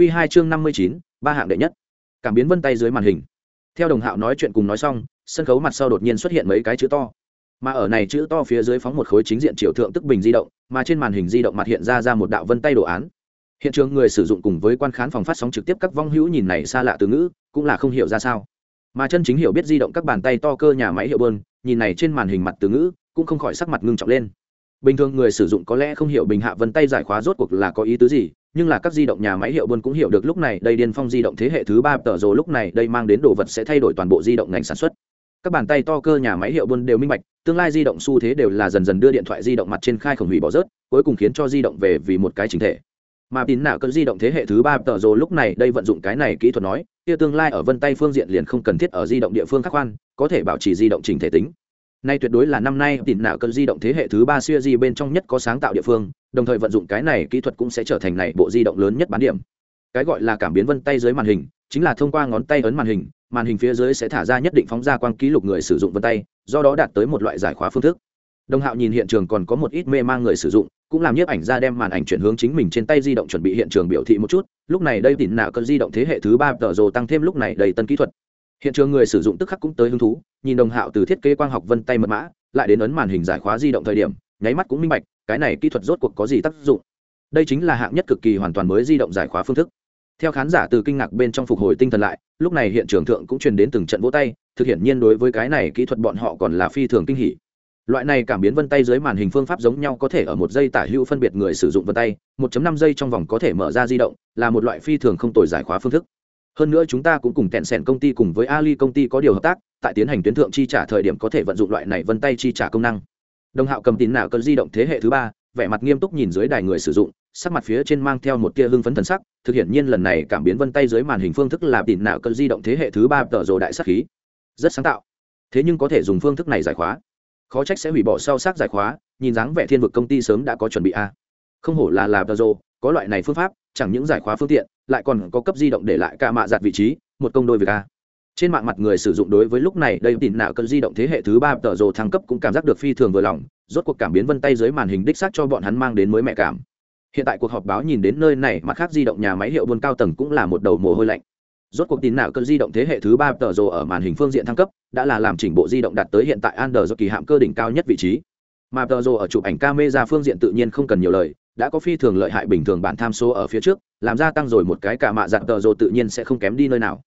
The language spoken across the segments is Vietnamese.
Q2 chương năm mươi chín, ba hạng đệ nhất. Cảm biến vân tay dưới màn hình. Theo đồng hạo nói chuyện cùng nói xong, sân khấu mặt sau đột nhiên xuất hiện mấy cái chữ to. Mà ở này chữ to phía dưới phóng một khối chính diện triệu thượng tức bình di động, mà trên màn hình di động mặt hiện ra ra một đạo vân tay đồ án. Hiện trường người sử dụng cùng với quan khán phòng phát sóng trực tiếp các vong hữu nhìn này xa lạ từ ngữ, cũng là không hiểu ra sao. Mà chân chính hiểu biết di động các bàn tay to cơ nhà máy hiệu bơn, nhìn này trên màn hình mặt từ ngữ, cũng không khỏi sắc mặt ngưng trọng lên. Bình thường người sử dụng có lẽ không hiểu bình hạ vân tay giải khóa rốt cuộc là có ý tứ gì nhưng là các di động nhà máy hiệu buôn cũng hiểu được lúc này đây điên phong di động thế hệ thứ ba tờ rồ lúc này đây mang đến đồ vật sẽ thay đổi toàn bộ di động ngành sản xuất. Các bàn tay to cơ nhà máy hiệu buôn đều minh bạch, tương lai di động xu thế đều là dần dần đưa điện thoại di động mặt trên khai khổng hủy bỏ rớt, cuối cùng khiến cho di động về vì một cái chính thể. Mà tín nạo cơn di động thế hệ thứ ba tờ rồ lúc này đây vận dụng cái này kỹ thuật nói, kia tương lai ở vân tay phương diện liền không cần thiết ở di động địa phương khắc khoan, có thể bảo trì di động chỉnh thể tính nay tuyệt đối là năm nay tỉn nạo cơn di động thế hệ thứ ba siêu di bên trong nhất có sáng tạo địa phương, đồng thời vận dụng cái này kỹ thuật cũng sẽ trở thành này bộ di động lớn nhất bán điểm. Cái gọi là cảm biến vân tay dưới màn hình, chính là thông qua ngón tay ấn màn hình màn hình phía dưới sẽ thả ra nhất định phóng ra quang ký lục người sử dụng vân tay, do đó đạt tới một loại giải khóa phương thức. Đồng hạo nhìn hiện trường còn có một ít mê mang người sử dụng, cũng làm nhiếp ảnh ra đem màn ảnh chuyển hướng chính mình trên tay di động chuẩn bị hiện trường biểu thị một chút. Lúc này đây tỉn nạo cơn di động thế hệ thứ ba tờ rồ tăng thêm lúc này đầy tân kỹ thuật hiện trường người sử dụng tức khắc cũng tới hứng thú, nhìn đồng hạo từ thiết kế quang học vân tay mật mã, lại đến ấn màn hình giải khóa di động thời điểm, nháy mắt cũng minh bạch, cái này kỹ thuật rốt cuộc có gì tác dụng. Đây chính là hạng nhất cực kỳ hoàn toàn mới di động giải khóa phương thức. Theo khán giả từ kinh ngạc bên trong phục hồi tinh thần lại, lúc này hiện trường thượng cũng truyền đến từng trận vỗ tay, thực hiện nhiên đối với cái này kỹ thuật bọn họ còn là phi thường kinh hỉ. Loại này cảm biến vân tay dưới màn hình phương pháp giống nhau có thể ở một giây tả hữu phân biệt người sử dụng vân tay 1.5 giây trong vòng có thể mở ra di động, là một loại phi thường không tồi giải khóa phương thức hơn nữa chúng ta cũng cùng kẹn sẻn công ty cùng với ali công ty có điều hợp tác, tại tiến hành tuyến thượng chi trả thời điểm có thể vận dụng loại này vân tay chi trả công năng. Đồng hạo cầm tín nào cơn di động thế hệ thứ ba, vẻ mặt nghiêm túc nhìn dưới đài người sử dụng, sắc mặt phía trên mang theo một tia hưng phấn thần sắc, thực hiện nhiên lần này cảm biến vân tay dưới màn hình phương thức là tín nào cơn di động thế hệ thứ ba tở rồ đại sắc khí. Rất sáng tạo. Thế nhưng có thể dùng phương thức này giải khóa. Khó trách sẽ hủy bỏ sau xác giải khóa, nhìn dáng vẻ thiên vực công ty sớm đã có chuẩn bị a. Không hổ là là tờ rồ có loại này phương pháp, chẳng những giải khóa phương tiện, lại còn có cấp di động để lại cả mạ giặt vị trí, một công đôi việc a. Trên mạng mặt người sử dụng đối với lúc này đây tìm nạo cơn di động thế hệ thứ ba tờ rồ thăng cấp cũng cảm giác được phi thường vừa lòng, rốt cuộc cảm biến vân tay dưới màn hình đích xác cho bọn hắn mang đến mới mẹ cảm. Hiện tại cuộc họp báo nhìn đến nơi này mặt khác di động nhà máy hiệu buôn cao tầng cũng là một đầu mồ hôi lạnh. Rốt cuộc tin nạo cơn di động thế hệ thứ ba tờ rồ ở màn hình phương diện thăng cấp đã là làm chỉnh bộ di động đạt tới hiện tại Android do kỳ hạm cơ đỉnh cao nhất vị trí. Mà tờ rồ ở chụp ảnh camera phương diện tự nhiên không cần nhiều lời đã có phi thường lợi hại bình thường bản tham số ở phía trước, làm ra tăng rồi một cái cả mạ dạng tờ rồ tự nhiên sẽ không kém đi nơi nào.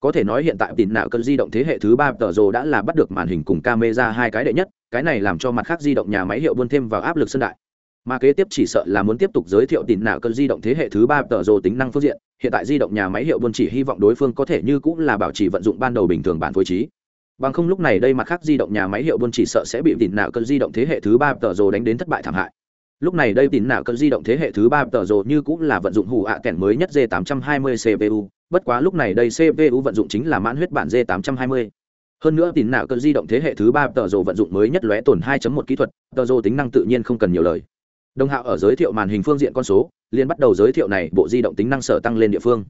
Có thể nói hiện tại tín nạo cơn di động thế hệ thứ ba tờ rồ đã là bắt được màn hình cùng camera hai cái đệ nhất, cái này làm cho mặt khác di động nhà máy hiệu buôn thêm vào áp lực sân đại. Mà kế tiếp chỉ sợ là muốn tiếp tục giới thiệu tín nạo cơn di động thế hệ thứ ba tờ rồ tính năng phương diện, hiện tại di động nhà máy hiệu buôn chỉ hy vọng đối phương có thể như cũng là bảo trì vận dụng ban đầu bình thường bản phối trí. Bằng không lúc này đây mặt khác di động nhà máy hiệu buôn chỉ sợ sẽ bị tín nạo cơn di động thế hệ thứ ba tờ rồ đánh đến thất bại thảm hại lúc này đây tín nạo cơn di động thế hệ thứ ba tờ rồ như cũng là vận dụng hủ ạ kèn mới nhất g 820 cpu bất quá lúc này đây cpu vận dụng chính là mãn huyết bản g 820 hơn nữa tín nạo cơn di động thế hệ thứ ba tờ rồ vận dụng mới nhất lóe tổn 2.1 kỹ thuật, tờ rồ tính năng tự nhiên không cần nhiều lời. Đồng hạo ở giới thiệu màn hình phương diện con số Liên bắt đầu giới thiệu này, bộ di động tính năng sở tăng lên địa phương.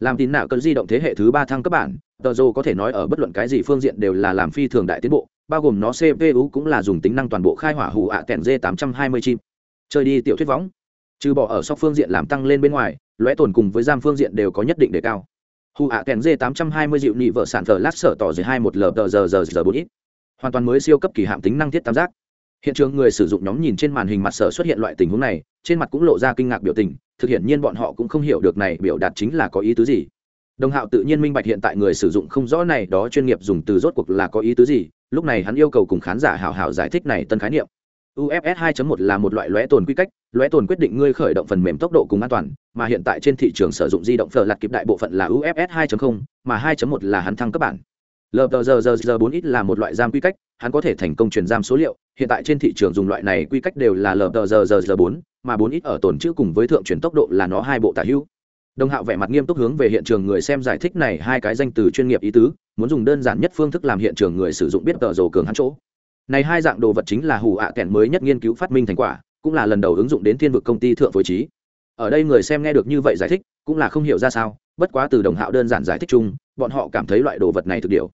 Làm tín nạo cơn di động thế hệ thứ ba thăng cấp bản, tờ rồ có thể nói ở bất luận cái gì phương diện đều là làm phi thường đại tiến bộ, bao gồm nó cpu cũng là dùng tính năng toàn bộ khai hỏa hủ ạ kèn g 820 chim chơi đi tiểu thuyết võng trừ bỏ ở sóc phương diện làm tăng lên bên ngoài lõe tồn cùng với giam phương diện đều có nhất định đề cao hù ạ kèn dê tám trăm hai mươi dịu nị vợ sản thờ lát sở tỏ dưới hai một lờ tờ giờ giờ giờ bốn ít hoàn toàn mới siêu cấp kỳ hạm tính năng thiết tam giác hiện trường người sử dụng nhóm nhìn trên màn hình mặt sở xuất hiện loại tình huống này trên mặt cũng lộ ra kinh ngạc biểu tình thực hiện nhiên bọn họ cũng không hiểu được này biểu đạt chính là có ý tứ gì đồng hạo tự nhiên minh bạch hiện tại người sử dụng không rõ này đó chuyên nghiệp dùng từ rốt cuộc là có ý tứ gì lúc này hắn yêu cầu cùng khán giả hào hào giải thích này tân khái niệm UFS 2.1 là một loại lóe tồn quy cách, lóe tồn quyết định ngươi khởi động phần mềm tốc độ cùng an toàn, mà hiện tại trên thị trường sử dụng di động phở lạt kịp đại bộ phận là UFS 2.0, mà 2.1 là hắn thăng cấp bản. LTRRR4X là một loại giam quy cách, hắn có thể thành công truyền giam số liệu, hiện tại trên thị trường dùng loại này quy cách đều là LTRRR4, mà 4X ở tồn chữ cùng với thượng truyền tốc độ là nó hai bộ tả hữu. Đồng Hạo vẻ mặt nghiêm túc hướng về hiện trường người xem giải thích này hai cái danh từ chuyên nghiệp ý tứ, muốn dùng đơn giản nhất phương thức làm hiện trường người sử dụng biết tờ rồ cường hắn chỗ này hai dạng đồ vật chính là hủ ạ à kèn mới nhất nghiên cứu phát minh thành quả, cũng là lần đầu ứng dụng đến thiên vực công ty thượng phối trí. Ở đây người xem nghe được như vậy giải thích, cũng là không hiểu ra sao, bất quá từ đồng hạo đơn giản giải thích chung, bọn họ cảm thấy loại đồ vật này thực điều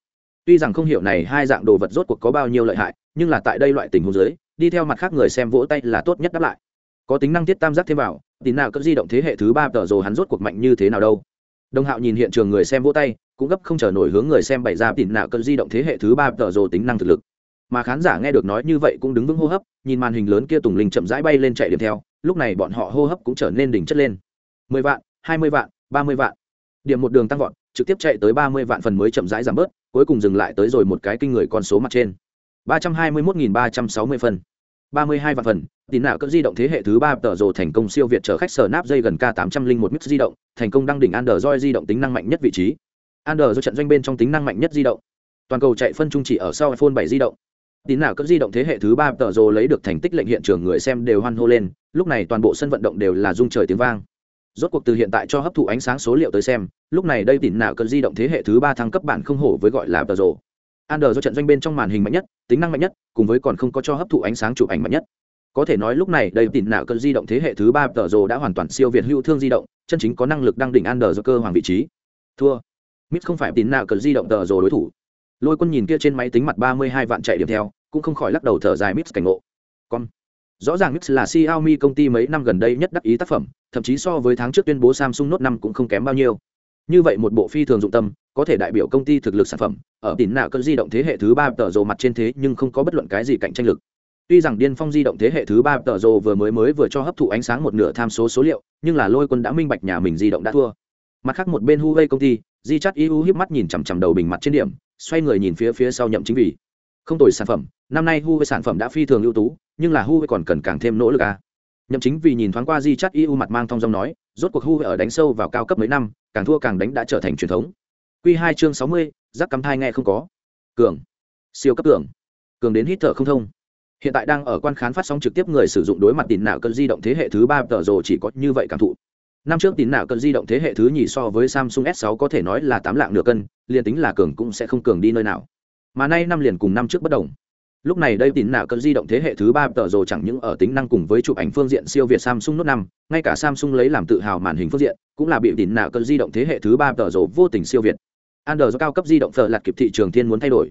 tuy rằng không hiểu này hai dạng đồ vật rốt cuộc có bao nhiêu lợi hại, nhưng là tại đây loại tình huống dưới, đi theo mặt khác người xem vỗ tay là tốt nhất đáp lại. Có tính năng thiết tam giác thêm vào tín nào cỡ di động thế hệ thứ ba tờ rồ hắn rốt cuộc mạnh như thế nào đâu. Đồng hạo nhìn hiện trường người xem vỗ tay, cũng gấp không chờ nổi hướng người xem bày ra tín nào cỡ di động thế hệ thứ ba tờ rồ tính năng thực lực mà khán giả nghe được nói như vậy cũng đứng vững hô hấp, nhìn màn hình lớn kia tùng linh chậm rãi bay lên chạy điểm theo, lúc này bọn họ hô hấp cũng trở nên đỉnh chất lên. mười vạn, hai mươi vạn, ba mươi vạn. Điểm một đường tăng vọt, trực tiếp chạy tới ba mươi vạn phần mới chậm rãi giảm bớt, cuối cùng dừng lại tới rồi một cái kinh người con số mặt trên. ba trăm hai mươi một ba trăm sáu mươi phần. ba mươi hai vạn phần, tín nào cỡ di động thế hệ thứ ba tờ rồ thành công siêu việt chở khách sở nắp dây gần k tám trăm linh một mix di động, thành công đăng đỉnh android di động tính năng mạnh nhất vị trí. Android do trận doanh bên trong tính năng mạnh nhất di động. Toàn cầu chạy phân trung chỉ ở sau iphone 7 di động tín nào cỡ di động thế hệ thứ ba tờ rồ lấy được thành tích lệnh hiện trường người xem đều hoan hô lên lúc này toàn bộ sân vận động đều là rung trời tiếng vang rốt cuộc từ hiện tại cho hấp thụ ánh sáng số liệu tới xem lúc này đây tín nào cỡ di động thế hệ thứ ba thăng cấp bản không hổ với gọi là tờ rồ Android do trận doanh bên trong màn hình mạnh nhất, tính năng mạnh nhất, cùng với còn không có cho hấp thụ ánh sáng chụp ảnh mạnh nhất. Có thể nói lúc này đây tỉn nạo cơn di động thế hệ thứ ba tờ rồ đã hoàn toàn siêu việt hữu thương di động, chân chính có năng lực đăng đỉnh Android do cơ hoàng vị trí. Thua. Mít không phải tỉn nạo cơn di động tờ rồ đối thủ. Lôi Quân nhìn kia trên máy tính mặt ba mươi hai vạn chạy điểm theo, cũng không khỏi lắc đầu thở dài Mít cảnh ngộ. Con. Rõ ràng Mít là Xiaomi công ty mấy năm gần đây nhất đắc ý tác phẩm, thậm chí so với tháng trước tuyên bố Samsung Note năm cũng không kém bao nhiêu như vậy một bộ phi thường dụng tâm có thể đại biểu công ty thực lực sản phẩm ở tín nạ cơn di động thế hệ thứ ba tờ rồ mặt trên thế nhưng không có bất luận cái gì cạnh tranh lực tuy rằng điên phong di động thế hệ thứ ba tờ rồ vừa mới mới vừa cho hấp thụ ánh sáng một nửa tham số số liệu nhưng là lôi quân đã minh bạch nhà mình di động đã thua mặt khác một bên huawei công ty di chắt iu hiếp mắt nhìn chằm chằm đầu bình mặt trên điểm xoay người nhìn phía phía sau nhậm chính vì. Không tồi sản phẩm, năm nay huawei sản phẩm đã phi thường ưu tú, nhưng là huawei còn cần càng thêm nỗ lực à. nhậm chính vì nhìn thoáng qua di chắt eu mặt mang thong dong nói, rốt cuộc huawei ở đánh sâu vào cao cấp mấy năm, càng thua càng đánh đã trở thành truyền thống. Q hai chương sáu mươi giác cắm thai nghe không có. Cường. Siêu cấp cường. Cường đến hít thở không thông. Hiện tại đang ở quan khán phát sóng trực tiếp người sử dụng đối mặt tìm nào cơn di động thế hệ thứ ba tờ rồ chỉ có như vậy cảm thụ năm trước tín nạo cơn di động thế hệ thứ nhì so với samsung s 6 có thể nói là tám lạng nửa cân liền tính là cường cũng sẽ không cường đi nơi nào. Mà nay năm liền cùng năm trước bất đồng. Lúc này đây tín nạo cơn di động thế hệ thứ ba tờ rồ chẳng những ở tính năng cùng với chụp ảnh phương diện siêu việt samsung note 5, ngay cả samsung lấy làm tự hào màn hình phương diện cũng là bị tín nạo cơn di động thế hệ thứ ba tờ rồ vô tình siêu việt. Android cao cấp di động phở lạt kịp thị trường thiên muốn thay đổi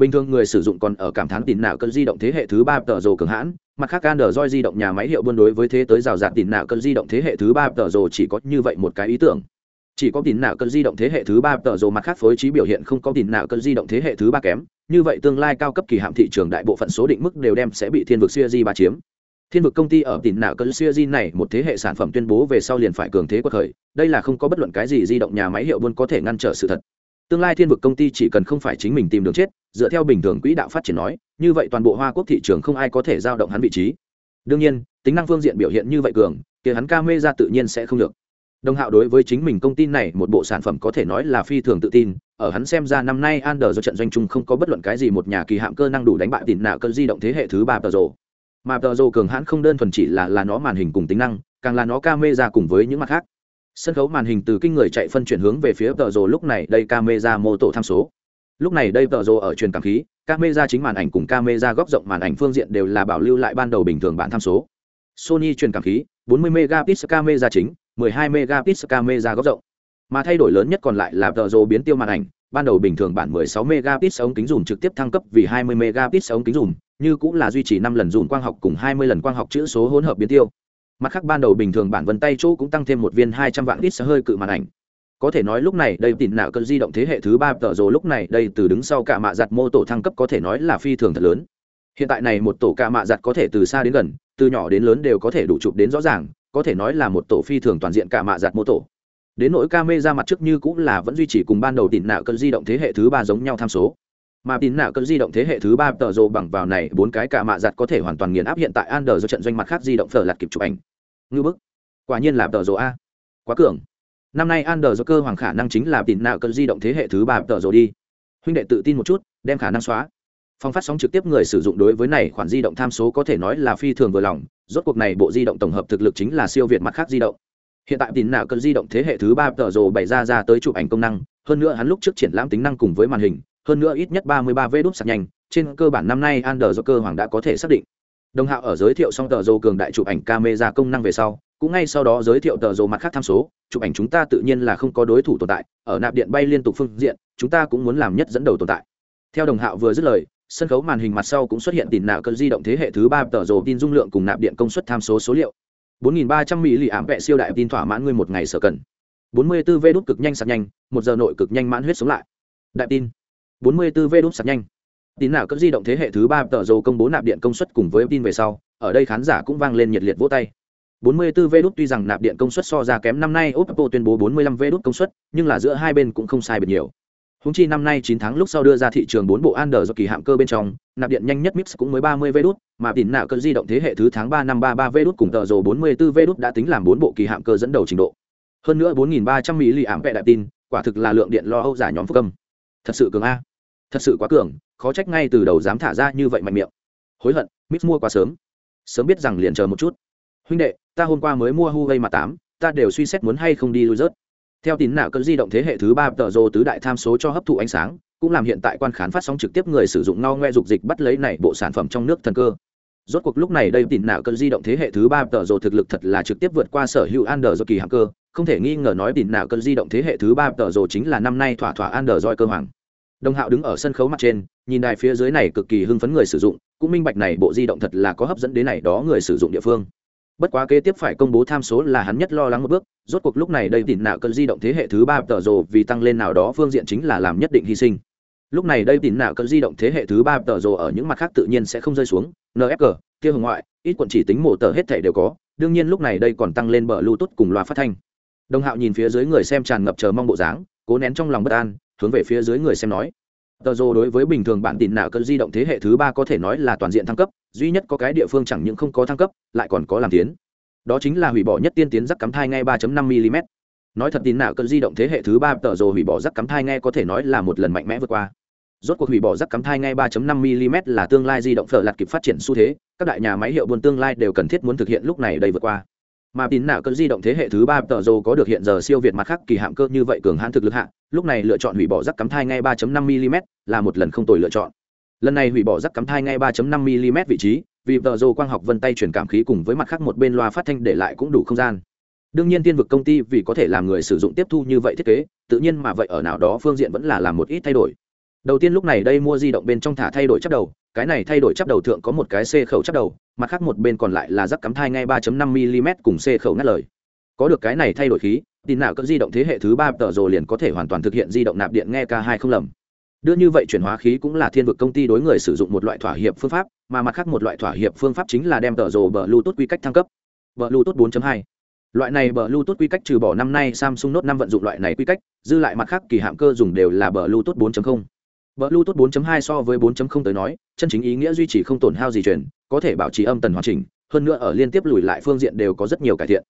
bình thường người sử dụng còn ở cảm thán tín nạo cơn di động thế hệ thứ ba tờ rồ cường hãn, mặt khác android di động nhà máy hiệu buôn đối với thế tới rào rạt tín nạo cơn di động thế hệ thứ ba tờ rồ chỉ có như vậy một cái ý tưởng. Chỉ có tín nạo cơn di động thế hệ thứ ba tờ rồ mặt khác phối trí biểu hiện không có tín nạo cơn di động thế hệ thứ ba kém, như vậy tương lai cao cấp kỳ hạm thị trường đại bộ phận số định mức đều đem sẽ bị thiên vực siêu di ba chiếm. Thiên vực công ty ở tỉnh nạo cơn siêu di này một thế hệ sản phẩm tuyên bố về sau liền phải cường thế quật khởi, đây là không có bất luận cái gì di động nhà máy hiệu buôn có thể ngăn trở sự thật tương lai thiên vực công ty chỉ cần không phải chính mình tìm đường chết, dựa theo bình thường quỹ đạo phát triển nói, như vậy toàn bộ hoa quốc thị trường không ai có thể giao động hắn vị trí. Đương nhiên, tính năng phương diện biểu hiện như vậy cường thì hắn ca mê ra tự nhiên sẽ không được. Đồng hạo đối với chính mình công ty này một bộ sản phẩm có thể nói là phi thường tự tin, ở hắn xem ra năm nay Ander do trận doanh chung không có bất luận cái gì một nhà kỳ hạm cơ năng đủ đánh bại tỉn nạo cơn di động thế hệ thứ ba tờ rồ. Mà tờ rồ cường hãn không đơn thuần chỉ là là nó màn hình cùng tính năng, càng là nó camera cùng với những mặt khác sân khấu màn hình từ kinh người chạy phân chuyển hướng về phía tờ rồ lúc này đây camera mô tổ tham số. Lúc này đây tờ rồ ở truyền cảm khí, camera chính màn ảnh cùng camera góc rộng màn ảnh phương diện đều là bảo lưu lại ban đầu bình thường bản tham số. Sony truyền cảm khí 40 megapixel camera chính 12 megapixel camera góc rộng. Mà thay đổi lớn nhất còn lại là tờ rồ biến tiêu màn ảnh, ban đầu bình thường bản 16 megapixel ống kính dùm trực tiếp thăng cấp vì 20 megapixel ống kính dùm, như cũng là duy trì 5 lần dùm quang học cùng 20 lần quang học chữ số hỗn hợp biến tiêu mặt khác ban đầu bình thường bản vân tay chỗ cũng tăng thêm một viên 200 vạn lít hơi cự màn ảnh. Có thể nói lúc này đây tìm nạo cơn di động thế hệ thứ ba tờ rồ lúc này đây từ đứng sau cả mạ giặt mô tổ thăng cấp có thể nói là phi thường thật lớn. Hiện tại này một tổ cả mạ giặt có thể từ xa đến gần, từ nhỏ đến lớn đều có thể đủ chụp đến rõ ràng, có thể nói là một tổ phi thường toàn diện cả mạ giặt mô tổ. Đến nỗi ca mê ra mặt trước như cũng là vẫn duy trì cùng ban đầu tìm nạo cơn di động thế hệ thứ ba giống nhau tham số. Mà tín nạo cơn di động thế hệ thứ ba tờ rồ bằng vào này, bốn cái cả mạ giặt có thể hoàn toàn nghiền áp hiện tại an do trận doanh mặt khác di động phở lạt kịp chụp ảnh ngư bức. Quả nhiên là tờ rồ a. Quá cường. Năm nay an do cơ hoàng khả năng chính là tìm nạo cơn di động thế hệ thứ ba tờ rồ đi. Huynh đệ tự tin một chút, đem khả năng xóa. Phong phát sóng trực tiếp người sử dụng đối với này khoản di động tham số có thể nói là phi thường vừa lòng, rốt cuộc này bộ di động tổng hợp thực lực chính là siêu việt mặt khác di động. Hiện tại tín nào cơn di động thế hệ thứ ba tờ rồ bày ra ra tới chụp ảnh công năng, hơn nữa hắn lúc trước triển lãm tính năng cùng với màn hình, hơn nữa ít nhất ba mươi ba v đúc sạc nhanh, trên cơ bản năm nay Ander do cơ hoàng đã có thể xác định đồng hạo ở giới thiệu xong tờ rồ cường đại chụp ảnh camera công năng về sau, cũng ngay sau đó giới thiệu tờ rồ mặt khác tham số, chụp ảnh chúng ta tự nhiên là không có đối thủ tồn tại, ở nạp điện bay liên tục phương diện, chúng ta cũng muốn làm nhất dẫn đầu tồn tại. Theo đồng hạo vừa dứt lời, sân khấu màn hình mặt sau cũng xuất hiện tìm nạ cơn di động thế hệ thứ ba tờ rồ tin dung lượng cùng nạp điện công suất tham số số liệu. 4.300 mỹ lì ảm vẹ siêu đại tin thỏa mãn ngươi một ngày sở cần. 44 v đút cực nhanh sạc nhanh, một giờ nội cực nhanh mãn huyết sống lại. Đại tin. 44 v đút sạc nhanh tín nào cấp di động thế hệ thứ ba tờ dầu công bố nạp điện công suất cùng với tin về sau ở đây khán giả cũng vang lên nhiệt liệt vỗ tay 44 v đút tuy rằng nạp điện công suất so ra kém năm nay oppo tuyên bố 45 v đút công suất nhưng là giữa hai bên cũng không sai biệt nhiều Húng chi năm nay 9 tháng lúc sau đưa ra thị trường 4 bộ Android do kỳ hạm cơ bên trong, nạp điện nhanh nhất Mix cũng mới 30 V đút, mà tín nào cơn di động thế hệ thứ tháng 3 năm 33 V đút cùng tờ rồ 44 V đút đã tính làm 4 bộ kỳ hạm cơ dẫn đầu trình độ. Hơn nữa 4300 mAh đại tin, quả thực là lượng điện lo âu giả nhóm phúc âm. Thật sự cường a. Thật sự quá cường, khó trách ngay từ đầu dám thả ra như vậy mạnh miệng. Hối hận, mít mua quá sớm. Sớm biết rằng liền chờ một chút. Huynh đệ, ta hôm qua mới mua Huawei mà tám, ta đều suy xét muốn hay không đi lui rớt theo tín nạo cơn di động thế hệ thứ ba tờ rô tứ đại tham số cho hấp thụ ánh sáng cũng làm hiện tại quan khán phát sóng trực tiếp người sử dụng no ngoe dục dịch bắt lấy này bộ sản phẩm trong nước thần cơ rốt cuộc lúc này đây tín nạo cơn di động thế hệ thứ ba tờ rô thực lực thật là trực tiếp vượt qua sở hữu Android do kỳ hạng cơ không thể nghi ngờ nói tín nạo cơn di động thế hệ thứ ba tờ rô chính là năm nay thỏa thỏa Android cơ hoàng đồng hạo đứng ở sân khấu mặt trên, nhìn đài phía dưới này cực kỳ hưng phấn người sử dụng, cũng minh bạch này bộ di động thật là có hấp dẫn đến này đó người sử dụng địa phương. Bất quá kế tiếp phải công bố tham số là hắn nhất lo lắng một bước, rốt cuộc lúc này đây tỉn nạo cơn di động thế hệ thứ ba tờ rồ vì tăng lên nào đó phương diện chính là làm nhất định hy sinh. Lúc này đây tỉn nạo cơn di động thế hệ thứ ba tờ rồ ở những mặt khác tự nhiên sẽ không rơi xuống nfg kia hồng ngoại, ít quận chỉ tính mổ tờ hết thể đều có, đương nhiên lúc này đây còn tăng lên bờ bluetooth cùng loa phát thanh. Đồng hạo nhìn phía dưới người xem tràn ngập chờ mong bộ dáng, cố nén trong lòng bất an hướng về phía dưới người xem nói. Tờ rồ đối với bình thường bản tin nào cơn di động thế hệ thứ ba có thể nói là toàn diện thăng cấp, duy nhất có cái địa phương chẳng những không có thăng cấp, lại còn có làm tiến. Đó chính là hủy bỏ nhất tiên tiến rắc cắm thai ngay 3.5 mm nói thật tin nào cơn di động thế hệ thứ ba, tờ rồ hủy bỏ rắc cắm thai ngay có thể nói là một lần mạnh mẽ vượt qua. Rốt cuộc hủy bỏ rắc cắm thai ngay 3.5 mm là tương lai di động phở lạt kịp phát triển xu thế, các đại nhà máy hiệu buôn tương lai đều cần thiết muốn thực hiện lúc này đầy vượt qua mà tín nạ cơn di động thế hệ thứ ba tờ rồ có được hiện giờ siêu việt mặt khác kỳ hạm cơ như vậy cường hãn thực lực hạ, lúc này lựa chọn hủy bỏ rắc cắm thai ngay 3.5 mm là một lần không tồi lựa chọn. Lần này hủy bỏ rắc cắm thai ngay 3.5 mm vị trí, vì tờ rồ quang học vân tay chuyển cảm khí cùng với mặt khác một bên loa phát thanh để lại cũng đủ không gian. Đương nhiên tiên vực công ty vì có thể làm người sử dụng tiếp thu như vậy thiết kế, tự nhiên mà vậy ở nào đó phương diện vẫn là làm một ít thay đổi đầu tiên lúc này đây mua di động bên trong thả thay đổi chấp đầu, cái này thay đổi chấp đầu thượng có một cái c khẩu chấp đầu, mặt khác một bên còn lại là rắc cắm thai ngay 3.5 mm cùng c khẩu ngắt lời. Có được cái này thay đổi khí, tin nào cỡ di động thế hệ thứ ba tờ rồ liền có thể hoàn toàn thực hiện di động nạp điện nghe k hai không lầm. Đưa như vậy chuyển hóa khí cũng là thiên vực công ty đối người sử dụng một loại thỏa hiệp phương pháp, mà mặt khác một loại thỏa hiệp phương pháp chính là đem tờ rồ bờ bluetooth quy cách thăng cấp. Bờ bluetooth 4.2 loại này bờ bluetooth quy cách trừ bỏ năm nay samsung note 5 vận dụng loại này quy cách, dư lại mặt khác kỳ hạm cơ dùng đều là bờ bluetooth 4.0 bluetooth 4.2 so với 4.0 tới nói, chân chính ý nghĩa duy trì không tổn hao gì truyền, có thể bảo trì âm tần hoàn chỉnh, hơn nữa ở liên tiếp lùi lại phương diện đều có rất nhiều cải thiện.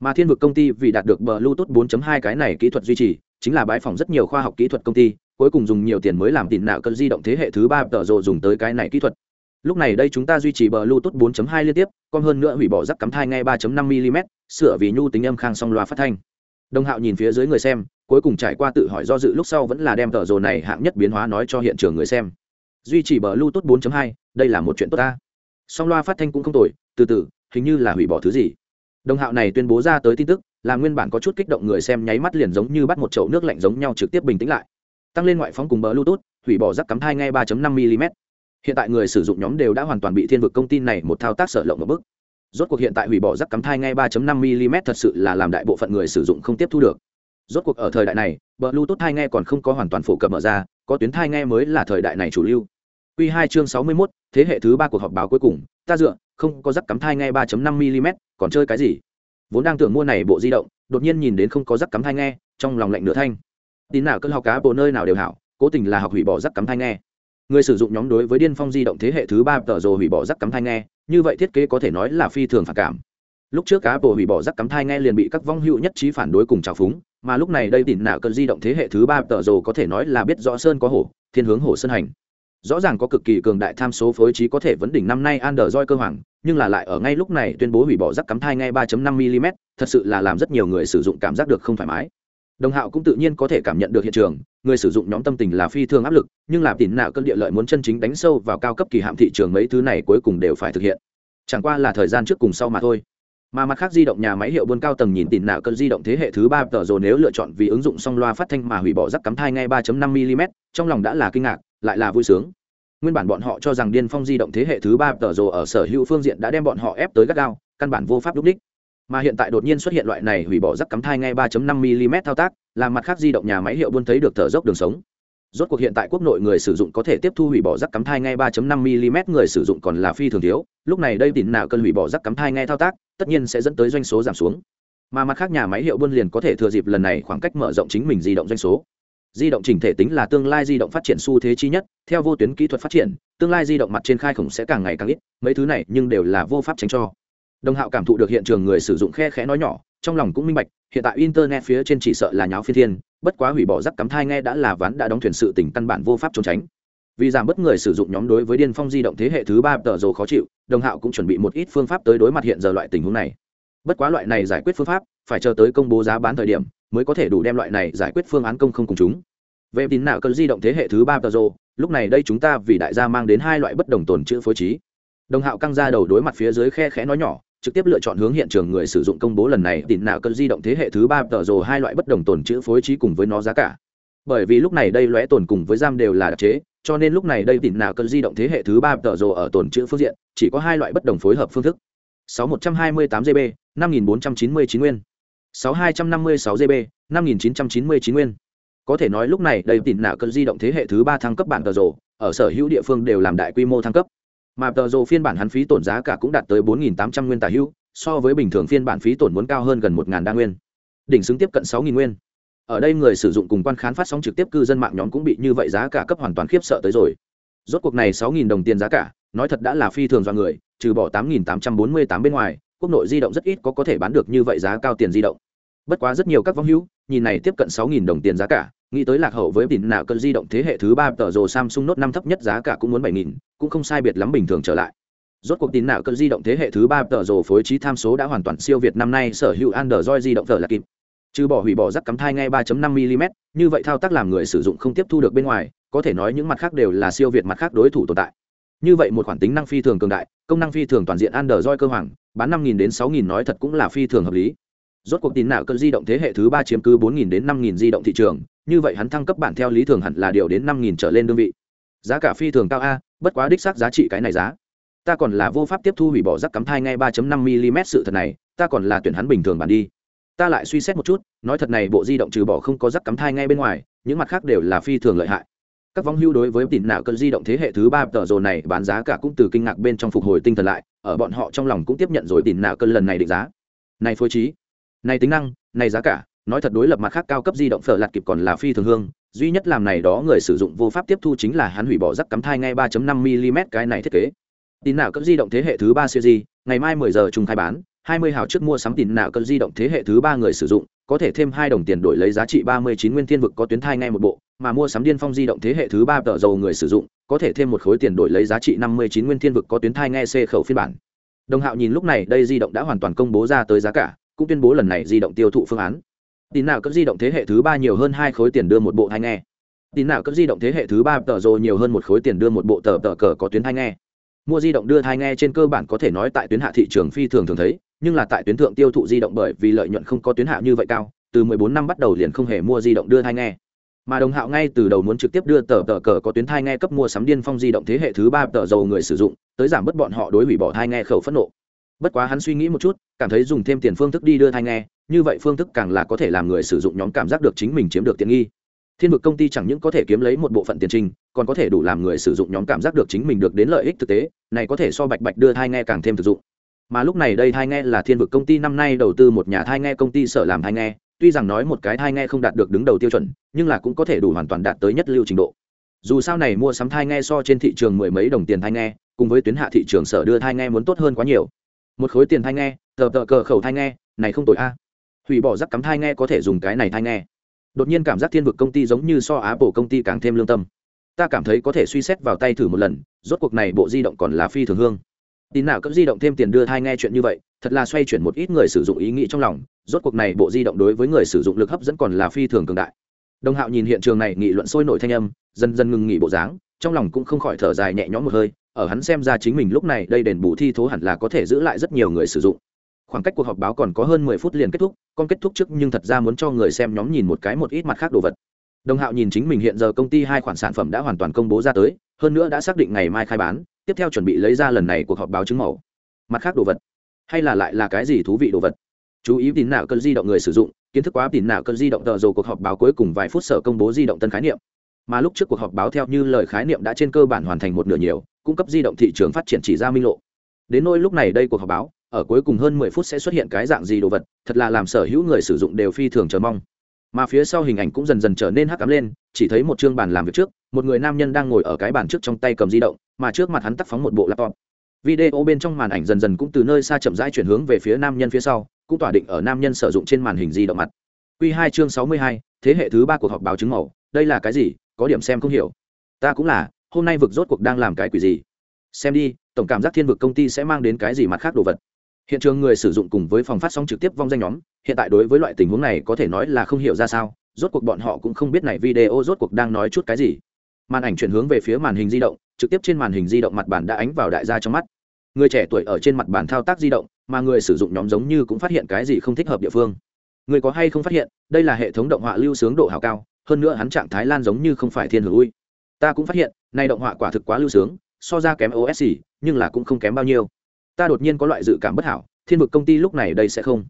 Mà thiên vực công ty vì đạt được bluetooth 4.2 cái này kỹ thuật duy trì, chính là bãi phòng rất nhiều khoa học kỹ thuật công ty, cuối cùng dùng nhiều tiền mới làm tỉn nạo cơn di động thế hệ thứ ba tờ rồ dùng tới cái này kỹ thuật. Lúc này đây chúng ta duy trì bluetooth 4.2 liên tiếp còn hơn nữa hủy bỏ rắc cắm thai ngay 3.5 mm sửa vì nhu tính âm khang song loa phát thanh. Đồng hạo nhìn phía dưới người xem cuối cùng trải qua tự hỏi do dự lúc sau vẫn là đem tờ rồ này hạng nhất biến hóa nói cho hiện trường người xem. Duy trì bờ bluetooth 4.2 đây là một chuyện tốt ta. Song loa phát thanh cũng không tồi, từ từ, hình như là hủy bỏ thứ gì. Đồng hạo này tuyên bố ra tới tin tức, là nguyên bản có chút kích động người xem nháy mắt liền giống như bắt một chậu nước lạnh giống nhau trực tiếp bình tĩnh lại. Tăng lên ngoại phóng cùng bờ bluetooth, hủy bỏ rắc cắm thai ngay 3.5 mm hiện tại người sử dụng nhóm đều đã hoàn toàn bị thiên vực công ty này một thao tác sợ lộng một bước. Rốt cuộc hiện tại hủy bỏ rắc cắm thai ngay 3.5 mm thật sự là làm đại bộ phận người sử dụng không tiếp thu được rốt cuộc ở thời đại này bờ bluetooth thai nghe còn không có hoàn toàn phổ cập mở ra có tuyến thai nghe mới là thời đại này chủ lưu. Q2 chương 61, thế hệ thứ ba cuộc họp báo cuối cùng, ta dựa, không có rắc cắm thai nghe 3.5 mm, còn chơi cái gì? Vốn đang tưởng mua này bộ di động, đột nhiên nhìn đến không có rắc cắm thai nghe, trong lòng lạnh nửa thanh. Tin nào cơn học cá bộ nơi nào đều hảo cố tình là học hủy bỏ rắc cắm thai nghe. Người sử dụng nhóm đối với điên phong di động thế hệ thứ ba tờ rồ hủy bỏ rắc cắm thai nghe như vậy thiết kế có thể nói là phi thường phản cảm. Lúc trước cá bộ hủy bỏ rắc cắm thai nghe liền bị các vong hữu nhất trí phản đối cùng trào phúng mà lúc này đây tỉn nào cơn di động thế hệ thứ ba tờ rồ có thể nói là biết rõ sơn có hổ thiên hướng hổ sơn hành. Rõ ràng có cực kỳ cường đại tham số phối trí có thể vấn đỉnh năm nay Android cơ hoàng, nhưng là lại ở ngay lúc này tuyên bố hủy bỏ rắc cắm thai ngay 3.5 mm, thật sự là làm rất nhiều người sử dụng cảm giác được không thoải mái. Đồng hạo cũng tự nhiên có thể cảm nhận được hiện trường người sử dụng nhóm tâm tình là phi thường áp lực nhưng làm tỉn nạo cơn địa lợi muốn chân chính đánh sâu vào cao cấp kỳ hạm thị trường mấy thứ này cuối cùng đều phải thực hiện. Chẳng qua là thời gian trước cùng sau mà thôi mà mặt khác di động nhà máy hiệu buôn cao tầng nhìn tỉn nạo cơn di động thế hệ thứ ba tờ rồi nếu lựa chọn vì ứng dụng song loa phát thanh mà hủy bỏ rắc cắm thai ngay 3.5 mm trong lòng đã là kinh ngạc, lại là vui sướng. Nguyên bản bọn họ cho rằng điên phong di động thế hệ thứ ba tờ rồ ở sở hữu phương diện đã đem bọn họ ép tới gắt gao, căn bản vô pháp lúc đích. Mà hiện tại đột nhiên xuất hiện loại này hủy bỏ rắc cắm thai ngay 3.5 mm thao tác làm mặt khác di động nhà máy hiệu buôn thấy được thở dốc đường sống rốt cuộc hiện tại quốc nội người sử dụng có thể tiếp thu hủy bỏ rắc cắm thai ngay 3.5 mm người sử dụng còn là phi thường thiếu. Lúc này đây tín nào cần hủy bỏ rắc cắm thai ngay thao tác, tất nhiên sẽ dẫn tới doanh số giảm xuống. Mà mặt khác nhà máy hiệu buôn liền có thể thừa dịp lần này khoảng cách mở rộng chính mình di động doanh số. Di động chỉnh thể tính là tương lai di động phát triển xu thế chi nhất, theo vô tuyến kỹ thuật phát triển, tương lai di động mặt trên khai khổng sẽ càng ngày càng ít, mấy thứ này nhưng đều là vô pháp tránh cho. Đồng hạo cảm thụ được hiện trường người sử dụng khe khẽ nói nhỏ trong lòng cũng minh bạch, hiện tại internet phía trên chỉ sợ là nháo phi thiên, bất quá hủy bỏ rắc cắm thai nghe đã là ván đã đóng thuyền sự tỉnh căn bản vô pháp trốn tránh. Vì giảm bớt người sử dụng nhóm đối với điên phong di động thế hệ thứ ba tờ rồ khó chịu, đồng hạo cũng chuẩn bị một ít phương pháp tới đối mặt hiện giờ loại tình huống này. Bất quá loại này giải quyết phương pháp, phải chờ tới công bố giá bán thời điểm, mới có thể đủ đem loại này giải quyết phương án công không cùng chúng. Về tín nào cơ di động thế hệ thứ ba tờ rồ, lúc này đây chúng ta vì đại gia mang đến hai loại bất đồng tồn chữ phối trí. Đồng hạo căng ra đầu đối mặt phía dưới khe khẽ nói nhỏ trực tiếp lựa chọn hướng hiện trường người sử dụng công bố lần này tìm nào cơn di động thế hệ thứ ba, tờ rồ hai loại bất đồng tồn chữ phối trí cùng với nó giá cả. Bởi vì lúc này đây lóe tồn cùng với giam đều là đặc chế, cho nên lúc này đây tìm nào cơn di động thế hệ thứ ba, tờ rồ ở tồn chữ phương diện, chỉ có hai loại bất đồng phối hợp phương thức. sáu một trăm hai mươi tám gb năm nghìn bốn trăm chín mươi chín nguyên. sáu hai trăm năm mươi sáu gb năm nghìn chín trăm chín mươi chín nguyên. Có thể nói lúc này đây tìm nào cơn di động thế hệ thứ ba thăng cấp bản tờ rồ, ở sở hữu địa phương đều làm đại quy mô thăng cấp mà tờ rồ phiên bản hắn phí tổn giá cả cũng đạt tới 4.800 nguyên tài hữu, so với bình thường phiên bản phí tổn muốn cao hơn gần 1.000 đa nguyên. Đỉnh xứng tiếp cận 6.000 nguyên. Ở đây người sử dụng cùng quan khán phát sóng trực tiếp cư dân mạng nhóm cũng bị như vậy giá cả cấp hoàn toàn khiếp sợ tới rồi. Rốt cuộc này 6.000 đồng tiền giá cả, nói thật đã là phi thường do người, trừ bỏ 8.848 bên ngoài, quốc nội di động rất ít có có thể bán được như vậy giá cao tiền di động. Bất quá rất nhiều các vong hữu, nhìn này tiếp cận 6.000 đồng tiền giá cả nghĩ tới lạc hậu với tiền nào cơn di động thế hệ thứ ba, tờ rồ samsung note năm thấp nhất giá cả cũng muốn bảy nghìn, cũng không sai biệt lắm bình thường trở lại. Rốt cuộc tín nào cơn di động thế hệ thứ ba, tờ rồ phối trí tham số đã hoàn toàn siêu việt năm nay, sở hữu android di động tờ là kịp trừ bỏ hủy bỏ rắc cắm thai ngay 3.5 mm như vậy thao tác làm người sử dụng không tiếp thu được bên ngoài, có thể nói những mặt khác đều là siêu việt mặt khác đối thủ tồn tại. Như vậy một khoản tính năng phi thường cường đại, công năng phi thường toàn diện android cơ hoàng, bán 5.000 đến 6.000 nói thật cũng là phi thường hợp lý. Rốt cuộc tín nào cơn di động thế hệ thứ ba chiếm cứ 4.000 đến 5.000 di động thị trường như vậy hắn thăng cấp bản theo lý thường hẳn là điều đến 5.000 trở lên đơn vị. Giá cả phi thường cao a, bất quá đích xác giá trị cái này giá. Ta còn là vô pháp tiếp thu hủy bỏ rắc cắm thai ngay 3.5 mm sự thật này, ta còn là tuyển hắn bình thường bản đi. Ta lại suy xét một chút, nói thật này bộ di động trừ bỏ không có rắc cắm thai ngay bên ngoài, những mặt khác đều là phi thường lợi hại. Các vong hưu đối với tỉnh nạo cơn di động thế hệ thứ ba tờ rồi này bán giá cả cũng từ kinh ngạc bên trong phục hồi tinh thần lại, ở bọn họ trong lòng cũng tiếp nhận rồi tỉnh nạo cơn lần này định giá. Này phối trí, này tính năng, này giá cả nói thật đối lập mặt khác cao cấp di động phở lạt kịp còn là phi thường hương, duy nhất làm này đó người sử dụng vô pháp tiếp thu chính là hắn hủy bỏ rắc cắm thai ngay 3.5 mm cái này thiết kế. Tin nào cấp di động thế hệ thứ ba siêu di ngày mai 10 giờ trùng khai bán 20 hào trước mua sắm tin nào cấp di động thế hệ thứ ba người sử dụng, có thể thêm hai đồng tiền đổi lấy giá trị 39 nguyên thiên vực có tuyến thai ngay một bộ, mà mua sắm điên phong di động thế hệ thứ ba tờ dầu người sử dụng, có thể thêm một khối tiền đổi lấy giá trị 59 nguyên thiên vực có tuyến thai nghe c khẩu phiên bản. Đồng hạo nhìn lúc này, đây di động đã hoàn toàn công bố ra tới giá cả, cũng tuyên bố lần này di động tiêu thụ phương án tin nào cấp di động thế hệ thứ ba nhiều hơn hai khối tiền đưa một bộ thai nghe. Tin nào cấp di động thế hệ thứ ba tờ rồ nhiều hơn một khối tiền đưa một bộ tờ tờ cờ có tuyến thai nghe. Mua di động đưa thai nghe trên cơ bản có thể nói tại tuyến hạ thị trường phi thường thường thấy, nhưng là tại tuyến thượng tiêu thụ di động bởi vì lợi nhuận không có tuyến hạ như vậy cao, từ 14 năm bắt đầu liền không hề mua di động đưa thai nghe. Mà đồng hạo ngay từ đầu muốn trực tiếp đưa tờ tờ cờ có tuyến thai nghe cấp mua sắm điên phong di động thế hệ thứ ba tờ dầu người sử dụng, tới giảm bớt bọn họ đối hủy bỏ thai nghe khẩu phẫn nộ. Bất quá hắn suy nghĩ một chút, cảm thấy dùng thêm tiền phương thức đi đưa thai nghe như vậy phương thức càng là có thể làm người sử dụng nhóm cảm giác được chính mình chiếm được tiện nghi. Thiên vực công ty chẳng những có thể kiếm lấy một bộ phận tiền trình, còn có thể đủ làm người sử dụng nhóm cảm giác được chính mình được đến lợi ích thực tế, này có thể so bạch bạch đưa thai nghe càng thêm thực dụng. Mà lúc này đây thai nghe là thiên vực công ty năm nay đầu tư một nhà thai nghe công ty sở làm thai nghe, tuy rằng nói một cái thai nghe không đạt được đứng đầu tiêu chuẩn, nhưng là cũng có thể đủ hoàn toàn đạt tới nhất lưu trình độ. Dù sao này mua sắm thai nghe so trên thị trường mười mấy đồng tiền thai nghe, cùng với tuyến hạ thị trường sở đưa thai nghe muốn tốt hơn quá nhiều. Một khối tiền thai nghe, tờ tờ cờ khẩu thai nghe, này không tội a hủy bỏ rắc cắm thai nghe có thể dùng cái này thai nghe. Đột nhiên cảm giác thiên vực công ty giống như so á bộ công ty càng thêm lương tâm. Ta cảm thấy có thể suy xét vào tay thử một lần, rốt cuộc này bộ di động còn là phi thường hương. Tin nào cấp di động thêm tiền đưa thai nghe chuyện như vậy, thật là xoay chuyển một ít người sử dụng ý nghĩ trong lòng, rốt cuộc này bộ di động đối với người sử dụng lực hấp dẫn còn là phi thường cường đại. Đồng hạo nhìn hiện trường này, nghị luận sôi nổi thanh âm, dần dần ngừng nghỉ bộ dáng, trong lòng cũng không khỏi thở dài nhẹ nhõm một hơi, ở hắn xem ra chính mình lúc này đây đền bù thi thố hẳn là có thể giữ lại rất nhiều người sử dụng khoảng cách cuộc họp báo còn có hơn mười phút liền kết thúc, con kết thúc trước nhưng thật ra muốn cho người xem nhóm nhìn một cái một ít mặt khác đồ vật. Đồng hạo nhìn chính mình hiện giờ công ty hai khoản sản phẩm đã hoàn toàn công bố ra tới, hơn nữa đã xác định ngày mai khai bán, tiếp theo chuẩn bị lấy ra lần này cuộc họp báo chứng mẫu mặt khác đồ vật? Hay là lại là cái gì thú vị đồ vật? Chú ý tín nào cơn di động người sử dụng, kiến thức quá tín nào cơn di động tờ rồ cuộc họp báo cuối cùng vài phút sở công bố di động tân khái niệm. Mà lúc trước cuộc họp báo theo như lời khái niệm đã trên cơ bản hoàn thành một nửa nhiều, cung cấp di động thị trường phát triển chỉ ra minh lộ. Đến nỗi lúc này đây cuộc họp báo ở cuối cùng hơn mười phút sẽ xuất hiện cái dạng gì đồ vật, thật là làm sở hữu người sử dụng đều phi thường chờ mong. Mà phía sau hình ảnh cũng dần dần trở nên hắc ám lên, chỉ thấy một chương bàn làm việc trước, một người nam nhân đang ngồi ở cái bàn trước trong tay cầm di động, mà trước mặt hắn tắt phóng một bộ laptop. Video bên trong màn ảnh dần dần cũng từ nơi xa chậm rãi chuyển hướng về phía nam nhân phía sau, cũng tỏa định ở nam nhân sử dụng trên màn hình di động mặt. Q hai chương sáu mươi hai, thế hệ thứ ba cuộc họp báo chứng màu, đây là cái gì? Có điểm xem không hiểu. Ta cũng là, hôm nay vực rốt cuộc đang làm cái quỷ gì? Xem đi, tổng cảm giác thiên vực công ty sẽ mang đến cái gì mặt khác đồ vật? Hiện trường người sử dụng cùng với phòng phát sóng trực tiếp vong danh nhóm, hiện tại đối với loại tình huống này có thể nói là không hiểu ra sao, rốt cuộc bọn họ cũng không biết này video rốt cuộc đang nói chút cái gì. Màn ảnh chuyển hướng về phía màn hình di động, trực tiếp trên màn hình di động mặt bàn đã ánh vào đại gia trong mắt. Người trẻ tuổi ở trên mặt bàn thao tác di động, mà người sử dụng nhóm giống như cũng phát hiện cái gì không thích hợp địa phương. Người có hay không phát hiện, đây là hệ thống động họa lưu sướng độ hào cao, hơn nữa hắn trạng thái lan giống như không phải thiên hữu ui. Ta cũng phát hiện nay động họa quả thực quá lưu sướng, so ra kém osc nhưng là cũng không kém bao nhiêu ta đột nhiên có loại dự cảm bất hảo, thiên vực công ty lúc này đây sẽ không.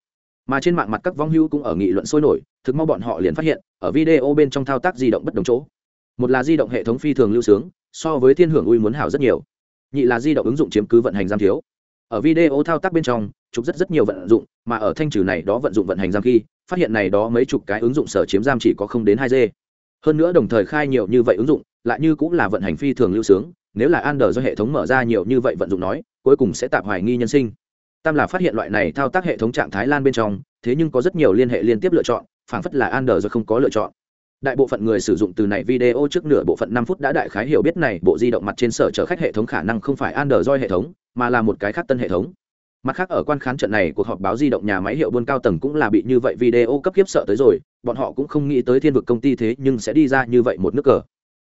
Mà trên mạng mặt các vong hưu cũng ở nghị luận sôi nổi, thực mau bọn họ liền phát hiện, ở video bên trong thao tác di động bất đồng chỗ. Một là di động hệ thống phi thường lưu sướng, so với thiên hưởng ui muốn hảo rất nhiều. Nhị là di động ứng dụng chiếm cứ vận hành giam thiếu. Ở video thao tác bên trong chụp rất rất nhiều vận dụng, mà ở thanh trừ này đó vận dụng vận hành giam khi, phát hiện này đó mấy chục cái ứng dụng sở chiếm giam chỉ có không đến hai g hơn nữa đồng thời khai nhiều như vậy ứng dụng, lại như cũng là vận hành phi thường lưu sướng, nếu là Android do hệ thống mở ra nhiều như vậy vận dụng nói cuối cùng sẽ tạm hoài nghi nhân sinh. Tam là phát hiện loại này thao tác hệ thống trạng thái lan bên trong, thế nhưng có rất nhiều liên hệ liên tiếp lựa chọn, phảng phất là Android do không có lựa chọn. Đại bộ phận người sử dụng từ này video trước nửa bộ phận năm phút đã đại khái hiểu biết này, bộ di động mặt trên sở chở khách hệ thống khả năng không phải Android hệ thống, mà là một cái khác tân hệ thống. Mặt khác ở quan khán trận này, cuộc họp báo di động nhà máy hiệu buôn cao tầng cũng là bị như vậy video cấp kiếp sợ tới rồi, bọn họ cũng không nghĩ tới thiên vực công ty thế nhưng sẽ đi ra như vậy một nước cờ.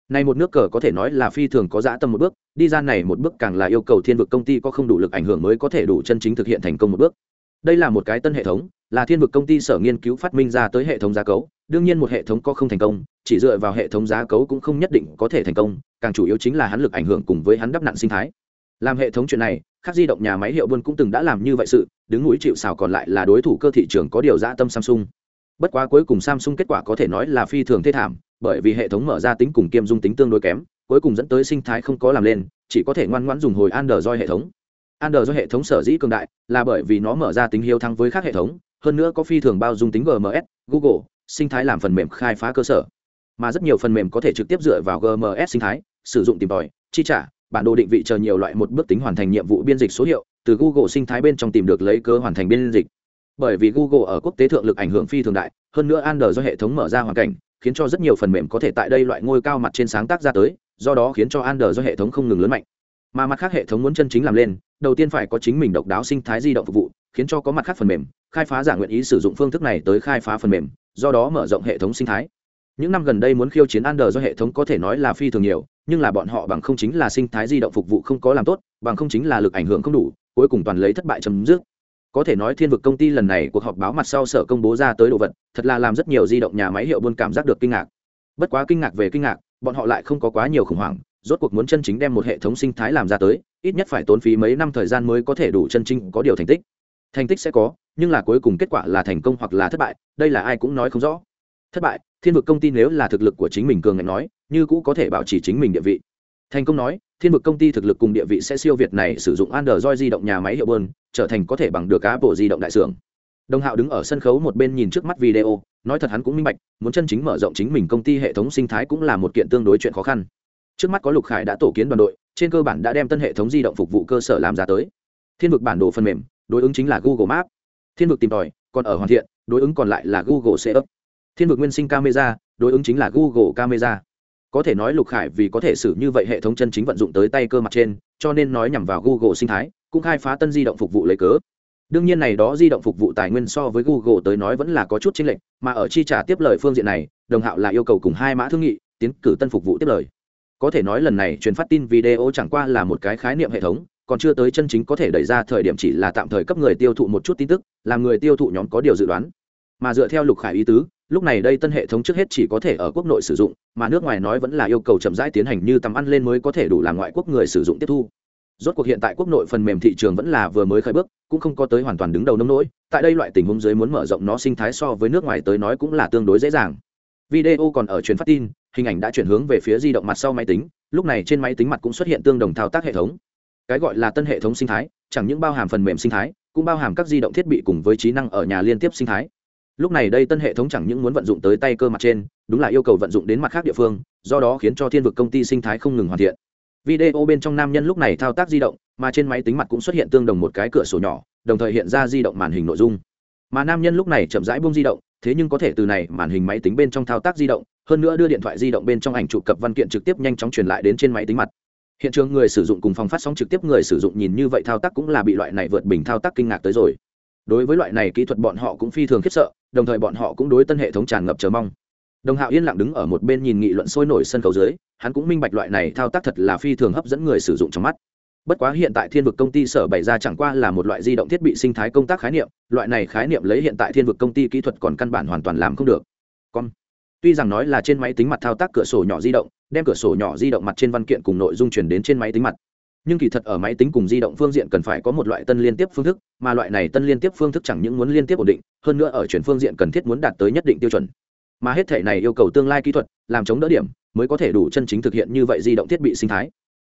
Này một nước cờ có thể nói là phi thường có dã tâm một bước đi ra này một bước càng là yêu cầu thiên vực công ty có không đủ lực ảnh hưởng mới có thể đủ chân chính thực hiện thành công một bước. Đây là một cái tân hệ thống, là thiên vực công ty sở nghiên cứu phát minh ra tới hệ thống giá cấu. Đương nhiên một hệ thống có không thành công, chỉ dựa vào hệ thống giá cấu cũng không nhất định có thể thành công, càng chủ yếu chính là hắn lực ảnh hưởng cùng với hắn đắp nặn sinh thái. Làm hệ thống chuyện này các di động nhà máy hiệu buôn cũng từng đã làm như vậy sự, đứng núi chịu xào còn lại là đối thủ cơ thị trường có điều dã tâm samsung. Bất quá cuối cùng samsung kết quả có thể nói là phi thường thê thảm, bởi vì hệ thống mở ra tính cùng kiêm dung tính tương đối kém cuối cùng dẫn tới sinh thái không có làm lên, chỉ có thể ngoan ngoãn dùng hồi android hệ thống. Android hệ thống sở dĩ cường đại là bởi vì nó mở ra tính hiếu thắng với các hệ thống, hơn nữa có phi thường bao dung tính gms google, sinh thái làm phần mềm khai phá cơ sở. Mà rất nhiều phần mềm có thể trực tiếp dựa vào gms sinh thái, sử dụng tìm tòi, chi trả, bản đồ định vị chờ nhiều loại một bước tính hoàn thành nhiệm vụ biên dịch số hiệu, từ google sinh thái bên trong tìm được lấy cơ hoàn thành biên dịch. Bởi vì google ở quốc tế thượng lực ảnh hưởng phi thường đại, hơn nữa android do hệ thống mở ra hoàn cảnh, khiến cho rất nhiều phần mềm có thể tại đây loại ngôi cao mặt trên sáng tác ra tới do đó khiến cho android do hệ thống không ngừng lớn mạnh mà mặt khác hệ thống muốn chân chính làm lên đầu tiên phải có chính mình độc đáo sinh thái di động phục vụ khiến cho có mặt khác phần mềm khai phá giả nguyện ý sử dụng phương thức này tới khai phá phần mềm do đó mở rộng hệ thống sinh thái những năm gần đây muốn khiêu chiến Android do hệ thống có thể nói là phi thường nhiều, nhưng là bọn họ bằng không chính là sinh thái di động phục vụ không có làm tốt, bằng không chính là lực ảnh hưởng không đủ, cuối cùng toàn lấy thất bại chấm dứt. Có thể nói thiên vực công ty lần này cuộc họp báo mặt sau sở công bố ra tới đồ vật, thật là làm rất nhiều di động nhà máy hiệu buôn cảm giác được kinh ngạc. Bất quá kinh ngạc về kinh ngạc, bọn họ lại không có quá nhiều khủng hoảng, rốt cuộc muốn chân chính đem một hệ thống sinh thái làm ra tới, ít nhất phải tốn phí mấy năm thời gian mới có thể đủ chân chính có điều thành tích. Thành tích sẽ có, nhưng là cuối cùng kết quả là thành công hoặc là thất bại, đây là ai cũng nói không rõ. Thất bại, thiên vực công ty nếu là thực lực của chính mình cường ngạnh nói như cũ có thể bảo trì chính mình địa vị thành công nói thiên vực công ty thực lực cùng địa vị sẽ siêu việt này sử dụng android di động nhà máy hiệu bơn trở thành có thể bằng được apple di động đại xưởng đồng hạo đứng ở sân khấu một bên nhìn trước mắt video nói thật hắn cũng minh bạch, muốn chân chính mở rộng chính mình công ty hệ thống sinh thái cũng là một kiện tương đối chuyện khó khăn. Trước mắt có lục khải đã tổ kiến đoàn đội, trên cơ bản đã đem tân hệ thống di động phục vụ cơ sở làm ra tới. Thiên vực bản đồ phần mềm, đối ứng chính là google map thiên vực tìm tòi, còn ở hoàn thiện, đối ứng còn lại là google setup thiên vực nguyên sinh camera, đối ứng chính là google camera. Có thể nói lục khải vì có thể xử như vậy hệ thống chân chính vận dụng tới tay cơ mặt trên, cho nên nói nhằm vào google sinh thái, cũng khai phá tân di động phục vụ lấy cớ đương nhiên này đó di động phục vụ tài nguyên so với google tới nói vẫn là có chút chênh lệch, mà ở chi trả tiếp lời phương diện này, đồng hạo là yêu cầu cùng hai mã thương nghị, tiến cử tân phục vụ tiếp lời. Có thể nói lần này truyền phát tin video chẳng qua là một cái khái niệm hệ thống, còn chưa tới chân chính có thể đẩy ra thời điểm chỉ là tạm thời cấp người tiêu thụ một chút tin tức, làm người tiêu thụ nhóm có điều dự đoán. Mà dựa theo lục khải ý tứ, lúc này đây tân hệ thống trước hết chỉ có thể ở quốc nội sử dụng, mà nước ngoài nói vẫn là yêu cầu chậm rãi tiến hành như tắm ăn lên mới có thể đủ làm ngoại quốc người sử dụng tiếp thu rốt cuộc hiện tại quốc nội phần mềm thị trường vẫn là vừa mới khởi bước, cũng không có tới hoàn toàn đứng đầu nông nỗi. Tại đây loại tình huống dưới muốn mở rộng nó sinh thái so với nước ngoài tới nói cũng là tương đối dễ dàng. Video còn ở truyền phát tin, hình ảnh đã chuyển hướng về phía di động mặt sau máy tính, lúc này trên máy tính mặt cũng xuất hiện tương đồng thao tác hệ thống. Cái gọi là tân hệ thống sinh thái, chẳng những bao hàm phần mềm sinh thái, cũng bao hàm các di động thiết bị cùng với trí năng ở nhà liên tiếp sinh thái. Lúc này đây tân hệ thống chẳng những muốn vận dụng tới tay cơ mặt trên, đúng là yêu cầu vận dụng đến mặt khác địa phương, do đó khiến cho thiên vực công ty sinh thái không ngừng hoàn thiện video bên trong nam nhân lúc này thao tác di động, mà trên máy tính mặt cũng xuất hiện tương đồng một cái cửa sổ nhỏ, đồng thời hiện ra di động màn hình nội dung. Mà nam nhân lúc này chậm rãi buông di động, thế nhưng có thể từ này màn hình máy tính bên trong thao tác di động, hơn nữa đưa điện thoại di động bên trong ảnh chụp cập văn kiện trực tiếp nhanh chóng truyền lại đến trên máy tính mặt. Hiện trường người sử dụng cùng phòng phát sóng trực tiếp người sử dụng nhìn như vậy thao tác cũng là bị loại này vượt bình thao tác kinh ngạc tới rồi. Đối với loại này kỹ thuật bọn họ cũng phi thường khiếp sợ, đồng thời bọn họ cũng đối tân hệ thống tràn ngập chờ mong đồng hạo yên lặng đứng ở một bên nhìn nghị luận sôi nổi sân khấu dưới, hắn cũng minh bạch loại này thao tác thật là phi thường hấp dẫn người sử dụng trong mắt. Bất quá hiện tại thiên vực công ty sở bày ra chẳng qua là một loại di động thiết bị sinh thái công tác khái niệm, loại này khái niệm lấy hiện tại thiên vực công ty kỹ thuật còn căn bản hoàn toàn làm không được. Con tuy rằng nói là trên máy tính mặt thao tác cửa sổ nhỏ di động, đem cửa sổ nhỏ di động mặt trên văn kiện cùng nội dung chuyển đến trên máy tính mặt. Nhưng kỳ thật ở máy tính cùng di động phương diện cần phải có một loại tân liên tiếp phương thức, mà loại này tân liên tiếp phương thức chẳng những muốn liên tiếp ổn định, hơn nữa ở chuyển phương diện cần thiết muốn đạt tới nhất định tiêu chuẩn mà hết thể này yêu cầu tương lai kỹ thuật, làm chống đỡ điểm, mới có thể đủ chân chính thực hiện như vậy di động thiết bị sinh thái.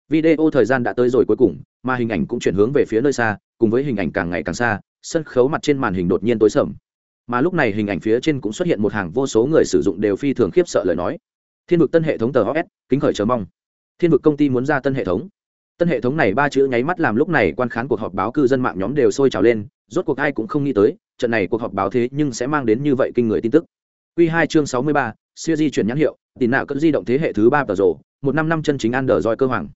Video thời gian đã tới rồi cuối cùng, mà hình ảnh cũng chuyển hướng về phía nơi xa, cùng với hình ảnh càng ngày càng xa, sân khấu mặt trên màn hình đột nhiên tối sầm. Mà lúc này hình ảnh phía trên cũng xuất hiện một hàng vô số người sử dụng đều phi thường khiếp sợ lời nói. Thiên vực tân hệ thống tờ hs kính khởi chờ mong. Thiên vực công ty muốn ra tân hệ thống. Tân hệ thống này ba chữ nháy mắt làm lúc này quan khán cuộc họp báo cư dân mạng nhóm đều sôi trào lên, rốt cuộc ai cũng không nghĩ tới, trận này cuộc họp báo thế nhưng sẽ mang đến như vậy kinh người tin tức. Quy 2 chương 63, siêu di chuyển nhãn hiệu, tiền nạo cỡ di động thế hệ thứ 3 tờ rồ, một năm năm chân chính Android cơ hoàng.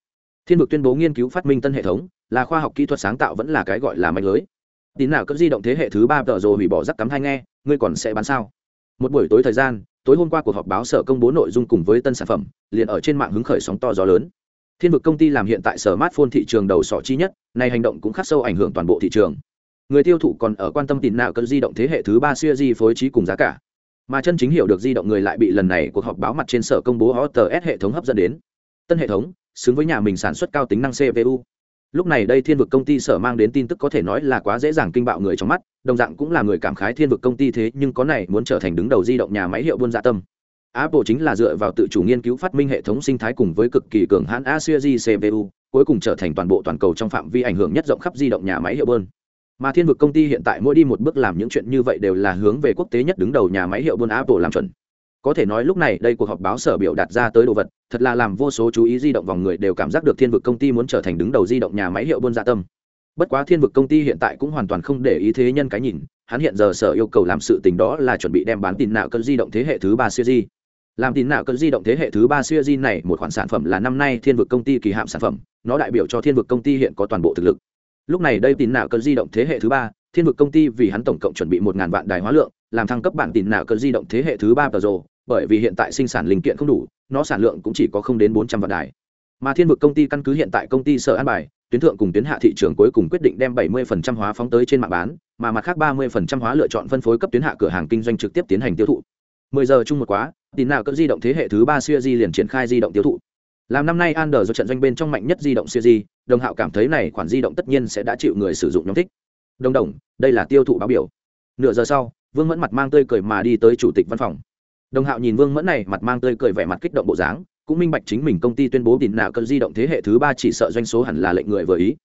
Thiên vực tuyên bố nghiên cứu phát minh tân hệ thống, là khoa học kỹ thuật sáng tạo vẫn là cái gọi là mạnh lưới. Tín nạo cỡ di động thế hệ thứ 3 tờ rồ hủy bỏ rắc cắm hai nghe, ngươi còn sẽ bán sao? Một buổi tối thời gian, tối hôm qua cuộc họp báo sở công bố nội dung cùng với tân sản phẩm, liền ở trên mạng hứng khởi sóng to gió lớn. Thiên vực công ty làm hiện tại smartphone thị trường đầu sỏ chi nhất, này hành động cũng khắc sâu ảnh hưởng toàn bộ thị trường. Người tiêu thụ còn ở quan tâm tín nạo cỡ di động thế hệ thứ 3 series phối trí cùng giá cả mà chân chính hiểu được di động người lại bị lần này cuộc họp báo mặt trên sở công bố OTS hệ thống hấp dẫn đến. Tân hệ thống, xứng với nhà mình sản xuất cao tính năng cpu lúc này đây thiên vực công ty sở mang đến tin tức có thể nói là quá dễ dàng kinh bạo người trong mắt, đồng dạng cũng là người cảm khái thiên vực công ty thế nhưng có này muốn trở thành đứng đầu di động nhà máy hiệu buôn dạ tâm. Apple chính là dựa vào tự chủ nghiên cứu phát minh hệ thống sinh thái cùng với cực kỳ cường hãn asia cpu cuối cùng trở thành toàn bộ toàn cầu trong phạm vi ảnh hưởng nhất rộng khắp di động nhà máy hiệu buôn mà thiên vực công ty hiện tại mỗi đi một bước làm những chuyện như vậy đều là hướng về quốc tế nhất đứng đầu nhà máy hiệu buôn apple làm chuẩn. Có thể nói lúc này đây cuộc họp báo sở biểu đạt ra tới đồ vật, thật là làm vô số chú ý di động vòng người đều cảm giác được thiên vực công ty muốn trở thành đứng đầu di động nhà máy hiệu buôn dạ tâm. Bất quá thiên vực công ty hiện tại cũng hoàn toàn không để ý thế nhân cái nhìn, hắn hiện giờ sở yêu cầu làm sự tình đó là chuẩn bị đem bán tin nạo cân di động thế hệ thứ ba siêu di làm tin nạo cân di động thế hệ thứ ba siêu di này một khoản sản phẩm là năm nay thiên vực công ty kỳ hạm sản phẩm, nó đại biểu cho thiên vực công ty hiện có toàn bộ thực lực lúc này đây tín nạo cơn di động thế hệ thứ ba thiên vực công ty vì hắn tổng cộng chuẩn bị một ngàn vạn đài hóa lượng làm thăng cấp bản tín nạo cơn di động thế hệ thứ ba tờ rồ bởi vì hiện tại sinh sản linh kiện không đủ nó sản lượng cũng chỉ có không đến bốn trăm vạn đài mà thiên vực công ty căn cứ hiện tại công ty sở an bài tuyến thượng cùng tuyến hạ thị trường cuối cùng quyết định đem 70% hóa phóng tới trên mạng bán, mà mặt khác 30% hóa lựa chọn phân phối cấp tuyến hạ cửa hàng kinh doanh trực tiếp tiến hành tiêu thụ. 10 giờ chung một quá, tín nào cỡ di động thế hệ thứ 3 di liền triển khai di động tiêu thụ làm năm nay Ander do trận doanh bên trong mạnh nhất di động series, đồng hạo cảm thấy này khoản di động tất nhiên sẽ đã chịu người sử dụng nhóm thích. Đồng đồng, đây là tiêu thụ báo biểu. Nửa giờ sau, vương mẫn mặt mang tươi cười mà đi tới chủ tịch văn phòng. Đồng hạo nhìn vương mẫn này mặt mang tươi cười vẻ mặt kích động bộ dáng, cũng minh bạch chính mình công ty tuyên bố tín nào cỡ di động thế hệ thứ ba chỉ sợ doanh số hẳn là lệnh người vừa ý.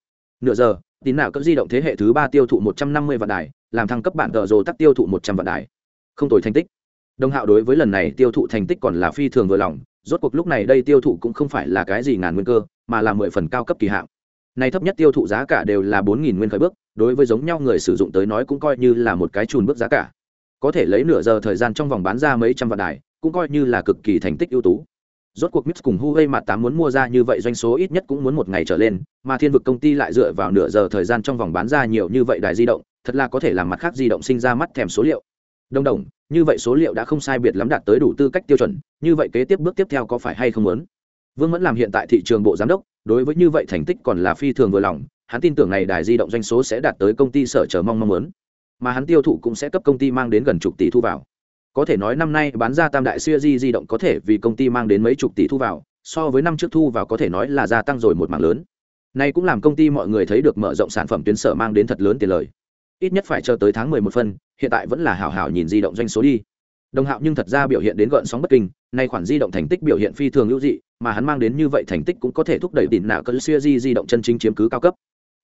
Nửa giờ, tín nào cỡ di động thế hệ thứ ba tiêu thụ một trăm năm mươi vạn đài, làm thăng cấp bản tờ rồ tắt tiêu thụ một trăm vạn đài. Không tồi thành tích đồng hạo đối với lần này tiêu thụ thành tích còn là phi thường vừa lòng, rốt cuộc lúc này đây tiêu thụ cũng không phải là cái gì ngàn nguyên cơ, mà là mười phần cao cấp kỳ hạng. này thấp nhất tiêu thụ giá cả đều là bốn nghìn nguyên khởi bước, đối với giống nhau người sử dụng tới nói cũng coi như là một cái chùn bước giá cả. Có thể lấy nửa giờ thời gian trong vòng bán ra mấy trăm vạn đài, cũng coi như là cực kỳ thành tích ưu tú. Rốt cuộc mix cùng huawei mặt tám muốn mua ra như vậy doanh số ít nhất cũng muốn một ngày trở lên, mà thiên vực công ty lại dựa vào nửa giờ thời gian trong vòng bán ra nhiều như vậy đài di động, thật là có thể làm mặt khác di động sinh ra mắt thèm số liệu. Đồng đồng như vậy số liệu đã không sai biệt lắm đạt tới đủ tư cách tiêu chuẩn như vậy kế tiếp bước tiếp theo có phải hay không muốn? Vương mẫn làm hiện tại thị trường bộ giám đốc đối với như vậy thành tích còn là phi thường vừa lòng hắn tin tưởng này đài di động doanh số sẽ đạt tới công ty sở chờ mong mong muốn mà hắn tiêu thụ cũng sẽ cấp công ty mang đến gần chục tỷ thu vào. Có thể nói năm nay bán ra tam đại siêu di di động có thể vì công ty mang đến mấy chục tỷ thu vào so với năm trước thu vào có thể nói là gia tăng rồi một mảng lớn. Này cũng làm công ty mọi người thấy được mở rộng sản phẩm tuyến sở mang đến thật lớn tiền lời. Ít nhất phải chờ tới tháng 11 phân, hiện tại vẫn là hảo hảo nhìn di động doanh số đi. Đồng Hạo nhưng thật ra biểu hiện đến gợn sóng bất kinh, nay khoản di động thành tích biểu hiện phi thường lưu dị, mà hắn mang đến như vậy thành tích cũng có thể thúc đẩy đỉnh nạo cỡ xưa di di động chân chính chiếm cứ cao cấp.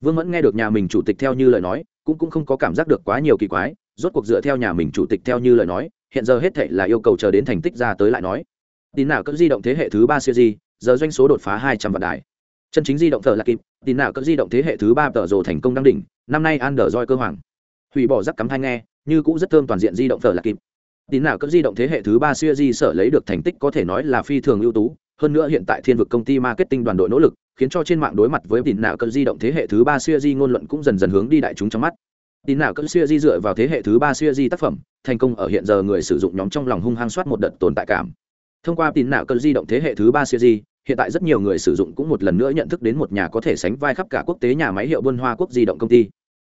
Vương Mẫn nghe được nhà mình chủ tịch theo như lời nói, cũng cũng không có cảm giác được quá nhiều kỳ quái, rốt cuộc dựa theo nhà mình chủ tịch theo như lời nói, hiện giờ hết thảy là yêu cầu chờ đến thành tích ra tới lại nói. Tín nào cỡ di động thế hệ thứ ba series, giờ doanh số đột phá hai trăm vạn đài. Chân chính di động thở là kịp, tín nào cỡ di động thế hệ thứ ba tờ rồ thành công đăng đỉnh, năm nay Android cơ hoàng. Hủy bỏ rắc cắm thai nghe, như cũng rất thơm toàn diện di động thờ là kịp. Tín nào cỡ di động thế hệ thứ ba series sở lấy được thành tích có thể nói là phi thường ưu tú, hơn nữa hiện tại thiên vực công ty marketing đoàn đội nỗ lực, khiến cho trên mạng đối mặt với tín nào cỡ di động thế hệ thứ ba series ngôn luận cũng dần dần hướng đi đại chúng trong mắt. Tín nào cỡ siêu di dựa vào thế hệ thứ ba siêu di tác phẩm thành công ở hiện giờ người sử dụng nhóm trong lòng hung hăng soát một đợt tồn tại cảm. Thông qua tín nào cỡ di động thế hệ thứ ba siêu di hiện tại rất nhiều người sử dụng cũng một lần nữa nhận thức đến một nhà có thể sánh vai khắp cả quốc tế nhà máy hiệu buôn hoa quốc di động công ty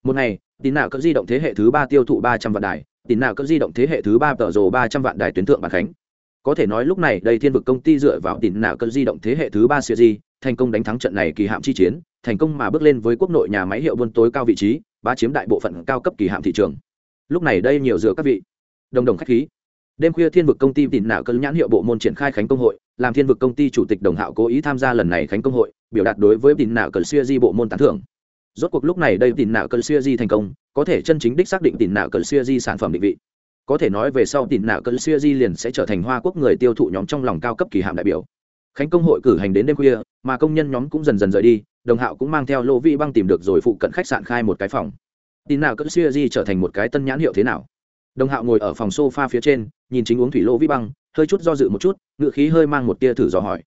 một ngày, tín nào cỡ di động thế hệ thứ ba tiêu thụ ba trăm vạn đài, tín nào cỡ di động thế hệ thứ ba tờ rồ ba trăm vạn đài tuyến thượng bản khánh. Có thể nói lúc này đây thiên vực công ty dựa vào tín nào cỡ di động thế hệ thứ ba siêu di, thành công đánh thắng trận này kỳ hạm chi chiến, thành công mà bước lên với quốc nội nhà máy hiệu buôn tối cao vị trí, bá chiếm đại bộ phận cao cấp kỳ hạm thị trường. Lúc này đây nhiều dựa các vị. Đồng đồng khách khí. Đêm khuya thiên vực công ty tín nạo cân nhãn hiệu bộ môn triển khai khánh công hội, làm thiên vực công ty chủ tịch đồng hạo cố ý tham gia lần này khánh công hội, biểu đạt đối với tín nạo cỡ siêu di bộ môn tán thưởng rốt cuộc lúc này đây tìm nạo cân xuya di thành công, có thể chân chính đích xác định tìm nạo cân xuya di sản phẩm định vị. Có thể nói về sau tìm nạo cân xuya di liền sẽ trở thành hoa quốc người tiêu thụ nhóm trong lòng cao cấp kỳ hạm đại biểu. Khánh công hội cử hành đến đêm khuya, mà công nhân nhóm cũng dần dần rời đi, đồng hạo cũng mang theo lô vi băng tìm được rồi phụ cận khách sạn khai một cái phòng. Tin nào cỡ xuya di trở thành một cái tân nhãn hiệu thế nào? Đồng hạo ngồi ở phòng sofa phía trên, nhìn chính uống thủy lô vi băng, hơi chút do dự một chút ngự khí hơi mang một tia thử dò hỏi.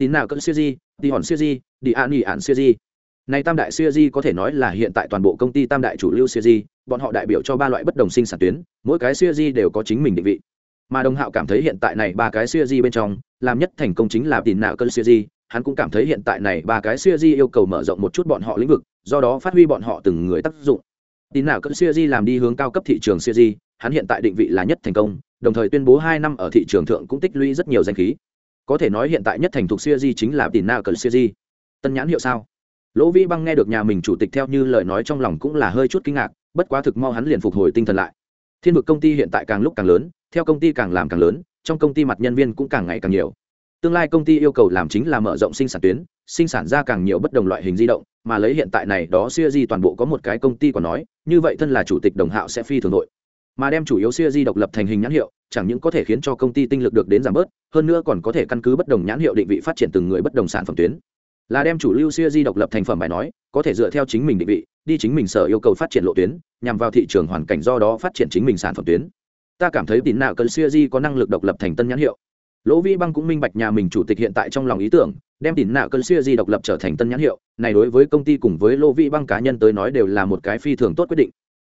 Tin nào cỡ siêu di đi hòn siêu di đi an ỉ ạn siêu di này tam đại siêu di có thể nói là hiện tại toàn bộ công ty tam đại chủ lưu siêu di, bọn họ đại biểu cho ba loại bất đồng sinh sản tuyến, mỗi cái siêu di đều có chính mình định vị. Mà đồng hạo cảm thấy hiện tại này ba cái siêu di bên trong, làm nhất thành công chính là tin nạo cơn siêu di, hắn cũng cảm thấy hiện tại này ba cái siêu di yêu cầu mở rộng một chút bọn họ lĩnh vực, do đó phát huy bọn họ từng người tác dụng. Tin nào cơn siêu di làm đi hướng cao cấp thị trường siêu di, hắn hiện tại định vị là nhất thành công, đồng thời tuyên bố hai năm ở thị trường thượng cũng tích lũy rất nhiều danh khí. Có thể nói hiện tại nhất thành thuộc siêu di chính là tin nào cơn siêu di. Tân nhãn hiệu sao? Lỗ vĩ băng nghe được nhà mình chủ tịch theo như lời nói trong lòng cũng là hơi chút kinh ngạc, bất quá thực mau hắn liền phục hồi tinh thần lại. Thiên vực công ty hiện tại càng lúc càng lớn, theo công ty càng làm càng lớn, trong công ty mặt nhân viên cũng càng ngày càng nhiều. Tương lai công ty yêu cầu làm chính là mở rộng sinh sản tuyến, sinh sản ra càng nhiều bất đồng loại hình di động, mà lấy hiện tại này đó siêu di toàn bộ có một cái công ty còn nói, như vậy thân là chủ tịch đồng hạo sẽ phi thường nội mà đem chủ yếu siêu di độc lập thành hình nhãn hiệu, chẳng những có thể khiến cho công ty tinh lực được đến giảm bớt, hơn nữa còn có thể căn cứ bất đồng nhãn hiệu định vị phát triển từng người bất đồng sản phẩm tuyến là đem chủ lưu siêu di độc lập thành phẩm bài nói, có thể dựa theo chính mình định vị, đi chính mình sở yêu cầu phát triển lộ tuyến, nhằm vào thị trường hoàn cảnh do đó phát triển chính mình sản phẩm tuyến. Ta cảm thấy tín nào cần siêu di có năng lực độc lập thành tân nhãn hiệu. Lỗ vĩ băng cũng minh bạch nhà mình chủ tịch hiện tại trong lòng ý tưởng, đem tín nạo cơn siêu di độc lập trở thành tân nhãn hiệu. Này đối với công ty cùng với lỗ vĩ băng cá nhân tới nói đều là một cái phi thường tốt quyết định.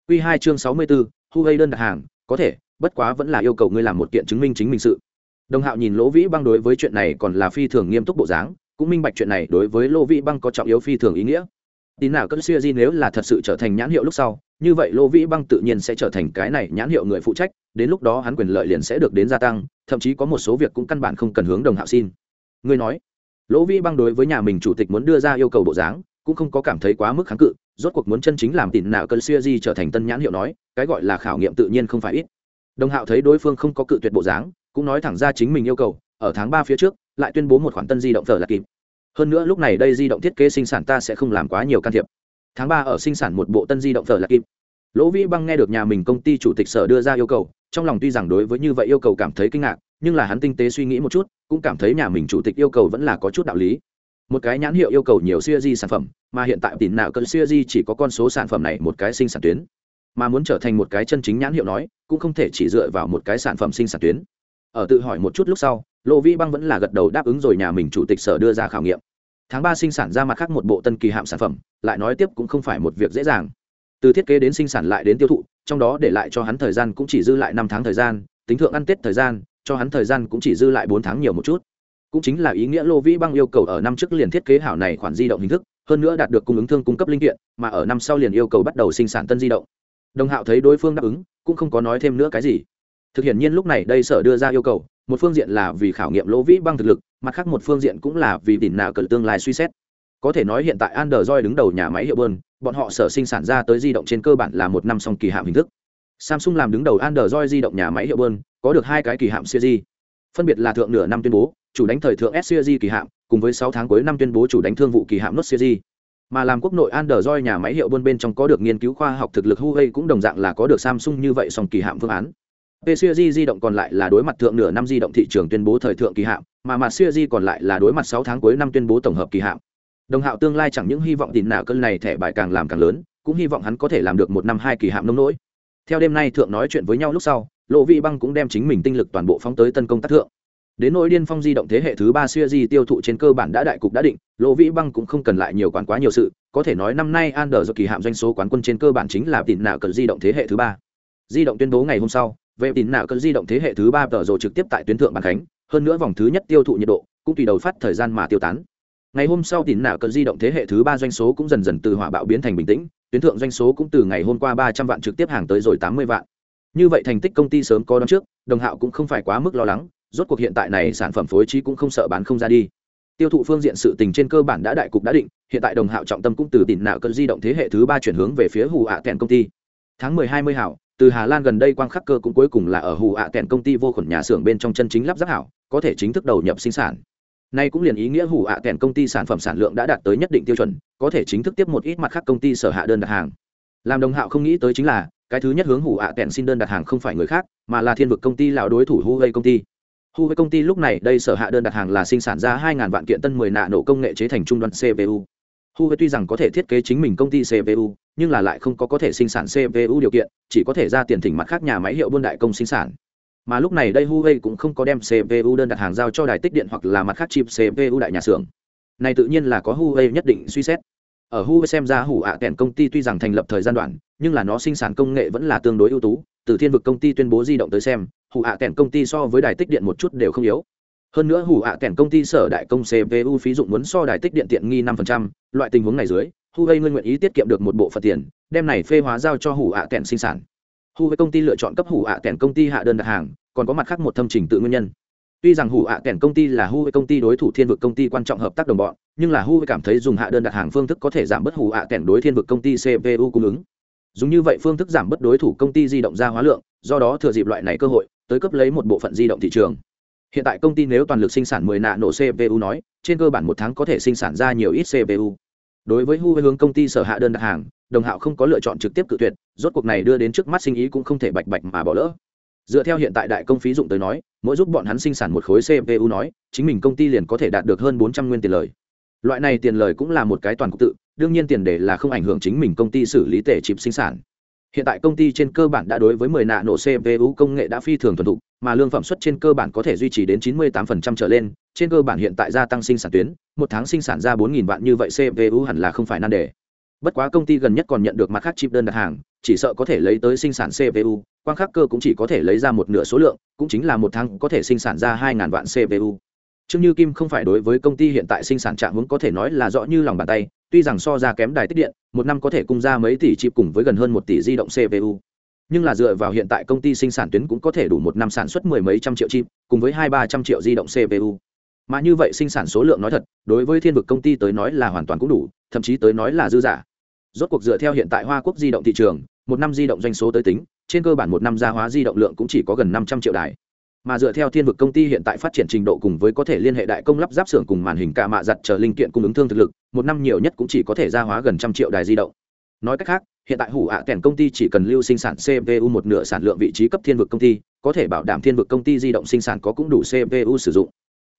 Quy hai chương sáu mươi bốn, hu gây đơn đặt hàng, có thể, bất quá vẫn là yêu cầu ngươi làm một kiện chứng minh chính mình sự. Đồng hạo nhìn lỗ vĩ băng đối với chuyện này còn là phi thường nghiêm túc bộ dáng cũng minh bạch chuyện này đối với Lô vĩ băng có trọng yếu phi thường ý nghĩa. Tín nào cơn Xưa di nếu là thật sự trở thành nhãn hiệu lúc sau, như vậy Lô vĩ băng tự nhiên sẽ trở thành cái này nhãn hiệu người phụ trách, đến lúc đó hắn quyền lợi liền sẽ được đến gia tăng, thậm chí có một số việc cũng căn bản không cần hướng đồng hạo xin. Ngươi nói lỗ vĩ băng đối với nhà mình chủ tịch muốn đưa ra yêu cầu bộ dáng, cũng không có cảm thấy quá mức kháng cự, rốt cuộc muốn chân chính làm tin nào cân xưa di trở thành tân nhãn hiệu nói, cái gọi là khảo nghiệm tự nhiên không phải ít. Đồng hạo thấy đối phương không có cự tuyệt bộ dáng, cũng nói thẳng ra chính mình yêu cầu, ở tháng ba phía trước lại tuyên bố một khoản tân di động thờ là kịp. Hơn nữa lúc này đây di động thiết kế sinh sản ta sẽ không làm quá nhiều can thiệp. Tháng ba ở sinh sản một bộ tân di động thờ là kịp. Lỗ vĩ băng nghe được nhà mình công ty chủ tịch sở đưa ra yêu cầu, trong lòng tuy rằng đối với như vậy yêu cầu cảm thấy kinh ngạc, nhưng là hắn tinh tế suy nghĩ một chút, cũng cảm thấy nhà mình chủ tịch yêu cầu vẫn là có chút đạo lý. Một cái nhãn hiệu yêu cầu nhiều siêu di sản phẩm, mà hiện tại tín nào cần siêu di chỉ có con số sản phẩm này một cái sinh sản tuyến. Mà muốn trở thành một cái chân chính nhãn hiệu nói, cũng không thể chỉ dựa vào một cái sản phẩm sinh sản tuyến ở tự hỏi một chút lúc sau, lô Vi băng vẫn là gật đầu đáp ứng rồi nhà mình chủ tịch sở đưa ra khảo nghiệm. Tháng ba sinh sản ra mặt khác một bộ tân kỳ hạm sản phẩm, lại nói tiếp cũng không phải một việc dễ dàng. Từ thiết kế đến sinh sản lại đến tiêu thụ, trong đó để lại cho hắn thời gian cũng chỉ dư lại năm tháng thời gian, tính thượng ăn tết thời gian, cho hắn thời gian cũng chỉ dư lại bốn tháng nhiều một chút. Cũng chính là ý nghĩa lô vĩ băng yêu cầu ở năm trước liền thiết kế hảo này khoản di động hình thức, hơn nữa đạt được cung ứng thương cung cấp linh kiện, mà ở năm sau liền yêu cầu bắt đầu sinh sản tân di động. Đồng hạo thấy đối phương đáp ứng, cũng không có nói thêm nữa cái gì thực hiện nhiên lúc này đây sở đưa ra yêu cầu, một phương diện là vì khảo nghiệm lỗ vĩ băng thực lực, mặt khác một phương diện cũng là vì đỉnh nạ cờ tương lai suy xét. Có thể nói hiện tại android đứng đầu nhà máy hiệu bơn, bọn họ sở sinh sản ra tới di động trên cơ bản là một năm song kỳ hạn hình thức. Samsung làm đứng đầu android di động nhà máy hiệu bơn, có được hai cái kỳ hạn di phân biệt là thượng nửa năm tuyên bố, chủ đánh thời thượng s kỳ hạn cùng với sáu tháng cuối năm tuyên bố chủ đánh thương vụ kỳ hạn nốt series. Mà làm quốc nội Android nhà máy hiệu buôn bên trong có được nghiên cứu khoa học thực lực Huawei cũng đồng dạng là có được Samsung như vậy song kỳ hạn phương án. PCG di động còn lại là đối mặt thượng nửa năm di động thị trường tuyên bố thời thượng kỳ hạn, mà mặt CG còn lại là đối mặt 6 tháng cuối năm tuyên bố tổng hợp kỳ hạn. Đồng Hạo tương lai chẳng những hy vọng tín nào cơn này thẻ bài càng làm càng lớn, cũng hy vọng hắn có thể làm được một năm hai kỳ hạn nông nỗi. Theo đêm nay thượng nói chuyện với nhau lúc sau, Lộ Vi Băng cũng đem chính mình tinh lực toàn bộ phóng tới tân công tác thượng đến nỗi điên phong di động thế hệ thứ ba CG tiêu thụ trên cơ bản đã đại cục đã định Lộ vĩ băng cũng không cần lại nhiều quán quá nhiều sự có thể nói năm nay an kỳ hạn doanh số quán quân trên cơ bản chính là tín nạo cơn di động thế hệ thứ ba di động tuyên bố ngày hôm sau về tỉn nạo cờ di động thế hệ thứ ba tờ rồi trực tiếp tại tuyến thượng bàn khánh hơn nữa vòng thứ nhất tiêu thụ nhiệt độ, cũng tùy đầu phát thời gian mà tiêu tán. Ngày hôm sau tỉn nạo cờ di động thế hệ thứ ba doanh số cũng dần dần từ hỏa bạo biến thành bình tĩnh, tuyến thượng doanh số cũng từ ngày hôm qua ba trăm vạn trực tiếp hàng tới rồi tám mươi vạn. Như vậy thành tích công ty sớm có đón trước, đồng hạo cũng không phải quá mức lo lắng, rốt cuộc hiện tại này sản phẩm phối trí cũng không sợ bán không ra đi. Tiêu thụ phương diện sự tình trên cơ bản đã đại cục đã định, hiện tại đồng hạo trọng tâm cũng từ tìm nạo cơn di động thế hệ thứ ba chuyển hướng về phía hù ạ kèn công ty. Tháng mười hai mươi hảo từ hà lan gần đây quang khắc cơ cũng cuối cùng là ở hù ạ kèn công ty vô khuẩn nhà xưởng bên trong chân chính lắp ráp hảo, có thể chính thức đầu nhập sinh sản. Nay cũng liền ý nghĩa hù ạ kèn công ty sản phẩm sản lượng đã đạt tới nhất định tiêu chuẩn, có thể chính thức tiếp một ít mặt khác công ty sở hạ đơn đặt hàng. Làm đồng hạo không nghĩ tới chính là, cái thứ nhất hướng hủ ạ kèn xin đơn đặt hàng không phải người khác, mà là thiên vực công ty lào đối thủ huawei công ty. Hu với công ty lúc này đây sở hạ đơn đặt hàng là sinh sản ra 2.000 vạn kiện tân 10 nạ nổ công nghệ chế thành trung đoàn CPU. Hu tuy rằng có thể thiết kế chính mình công ty CPU, nhưng là lại không có có thể sinh sản CPU điều kiện, chỉ có thể ra tiền thỉnh mặt khác nhà máy hiệu buôn đại công sinh sản. Mà lúc này đây Huawei cũng không có đem CPU đơn đặt hàng giao cho đài tích điện hoặc là mặt khác chip CPU đại nhà xưởng. Này tự nhiên là có Huawei nhất định suy xét. Ở Huawei xem ra hủ ạ à công ty tuy rằng thành lập thời gian đoạn, nhưng là nó sinh sản công nghệ vẫn là tương đối ưu tú, từ thiên vực công ty tuyên bố di động tới xem hủ ạ kèn công ty so với đài tích điện một chút đều không yếu hơn nữa hủ ạ kèn công ty sở đại công cpu phí dụng muốn so đài tích điện tiện nghi năm phần loại tình huống này dưới hu gây nguyện ý tiết kiệm được một bộ phận tiền, đem này phê hóa giao cho hủ ạ kèn sinh sản. Hu với công ty lựa chọn cấp hủ ạ kèn công ty hạ đơn đặt hàng, còn có mặt khác một thâm trình tự nguyên nhân. Tuy rằng hủ ạ kèn công ty là hu với công ty đối thủ thiên vực công ty quan trọng hợp tác đồng bọn, nhưng là hu cảm thấy dùng hạ đơn đặt hàng phương thức có thể giảm bớt hủ ạ kèn đối thiên vực công ty cpu cung ứng. Dùng như vậy phương thức giảm bớt đối thủ công ty di động ra hóa lượng, do đó thừa dịp loại này cơ hội, tới cấp lấy một bộ phận di động thị trường hiện tại công ty nếu toàn lực sinh sản 10 nạ nổ cpu nói, trên cơ bản một tháng có thể sinh sản ra nhiều ít cpu đối với huawei hướng công ty sở hạ đơn đặt hàng, đồng hạo không có lựa chọn trực tiếp cự tuyệt, rốt cuộc này đưa đến trước mắt sinh ý cũng không thể bạch bạch mà bỏ lỡ. Dựa theo hiện tại đại công phí dụng tới nói, mỗi giúp bọn hắn sinh sản một khối cpu nói, chính mình công ty liền có thể đạt được hơn 400 nguyên tiền lời. Loại này tiền lời cũng là một cái toàn cục tự, đương nhiên tiền đề là không ảnh hưởng chính mình công ty xử lý tệ chịp sinh sản hiện tại công ty trên cơ bản đã đối với 10 nạ nổ cpu công nghệ đã phi thường thuần thục mà lương phẩm suất trên cơ bản có thể duy trì đến 98% trở lên trên cơ bản hiện tại gia tăng sinh sản tuyến một tháng sinh sản ra 4.000 vạn như vậy cpu hẳn là không phải nan đề. Bất quá công ty gần nhất còn nhận được mặt khác chip đơn đặt hàng chỉ sợ có thể lấy tới sinh sản cpu quang khắc cơ cũng chỉ có thể lấy ra một nửa số lượng cũng chính là một tháng có thể sinh sản ra 2.000 vạn cpu Trương Như Kim không phải đối với công ty hiện tại sinh sản trạng hướng có thể nói là rõ như lòng bàn tay, tuy rằng so ra kém đài tích điện, một năm có thể cung ra mấy tỷ chip cùng với gần hơn một tỷ di động CPU. Nhưng là dựa vào hiện tại công ty sinh sản tuyến cũng có thể đủ một năm sản xuất mười mấy trăm triệu chip, cùng với hai ba trăm triệu di động CPU. Mà như vậy sinh sản số lượng nói thật, đối với thiên vực công ty tới nói là hoàn toàn cũng đủ, thậm chí tới nói là dư giả. Rốt cuộc dựa theo hiện tại Hoa Quốc di động thị trường, một năm di động doanh số tới tính, trên cơ bản một năm gia hóa di động lượng cũng chỉ có gần năm trăm triệu đài mà dựa theo thiên vực công ty hiện tại phát triển trình độ cùng với có thể liên hệ đại công lắp ráp xưởng cùng màn hình cả mạ giặt chờ linh kiện cung ứng thương thực lực, một năm nhiều nhất cũng chỉ có thể ra hóa gần trăm triệu đài di động. Nói cách khác, hiện tại hủ ạ à kèn công ty chỉ cần lưu sinh sản cpu một nửa sản lượng vị trí cấp thiên vực công ty, có thể bảo đảm thiên vực công ty di động sinh sản có cũng đủ cpu sử dụng.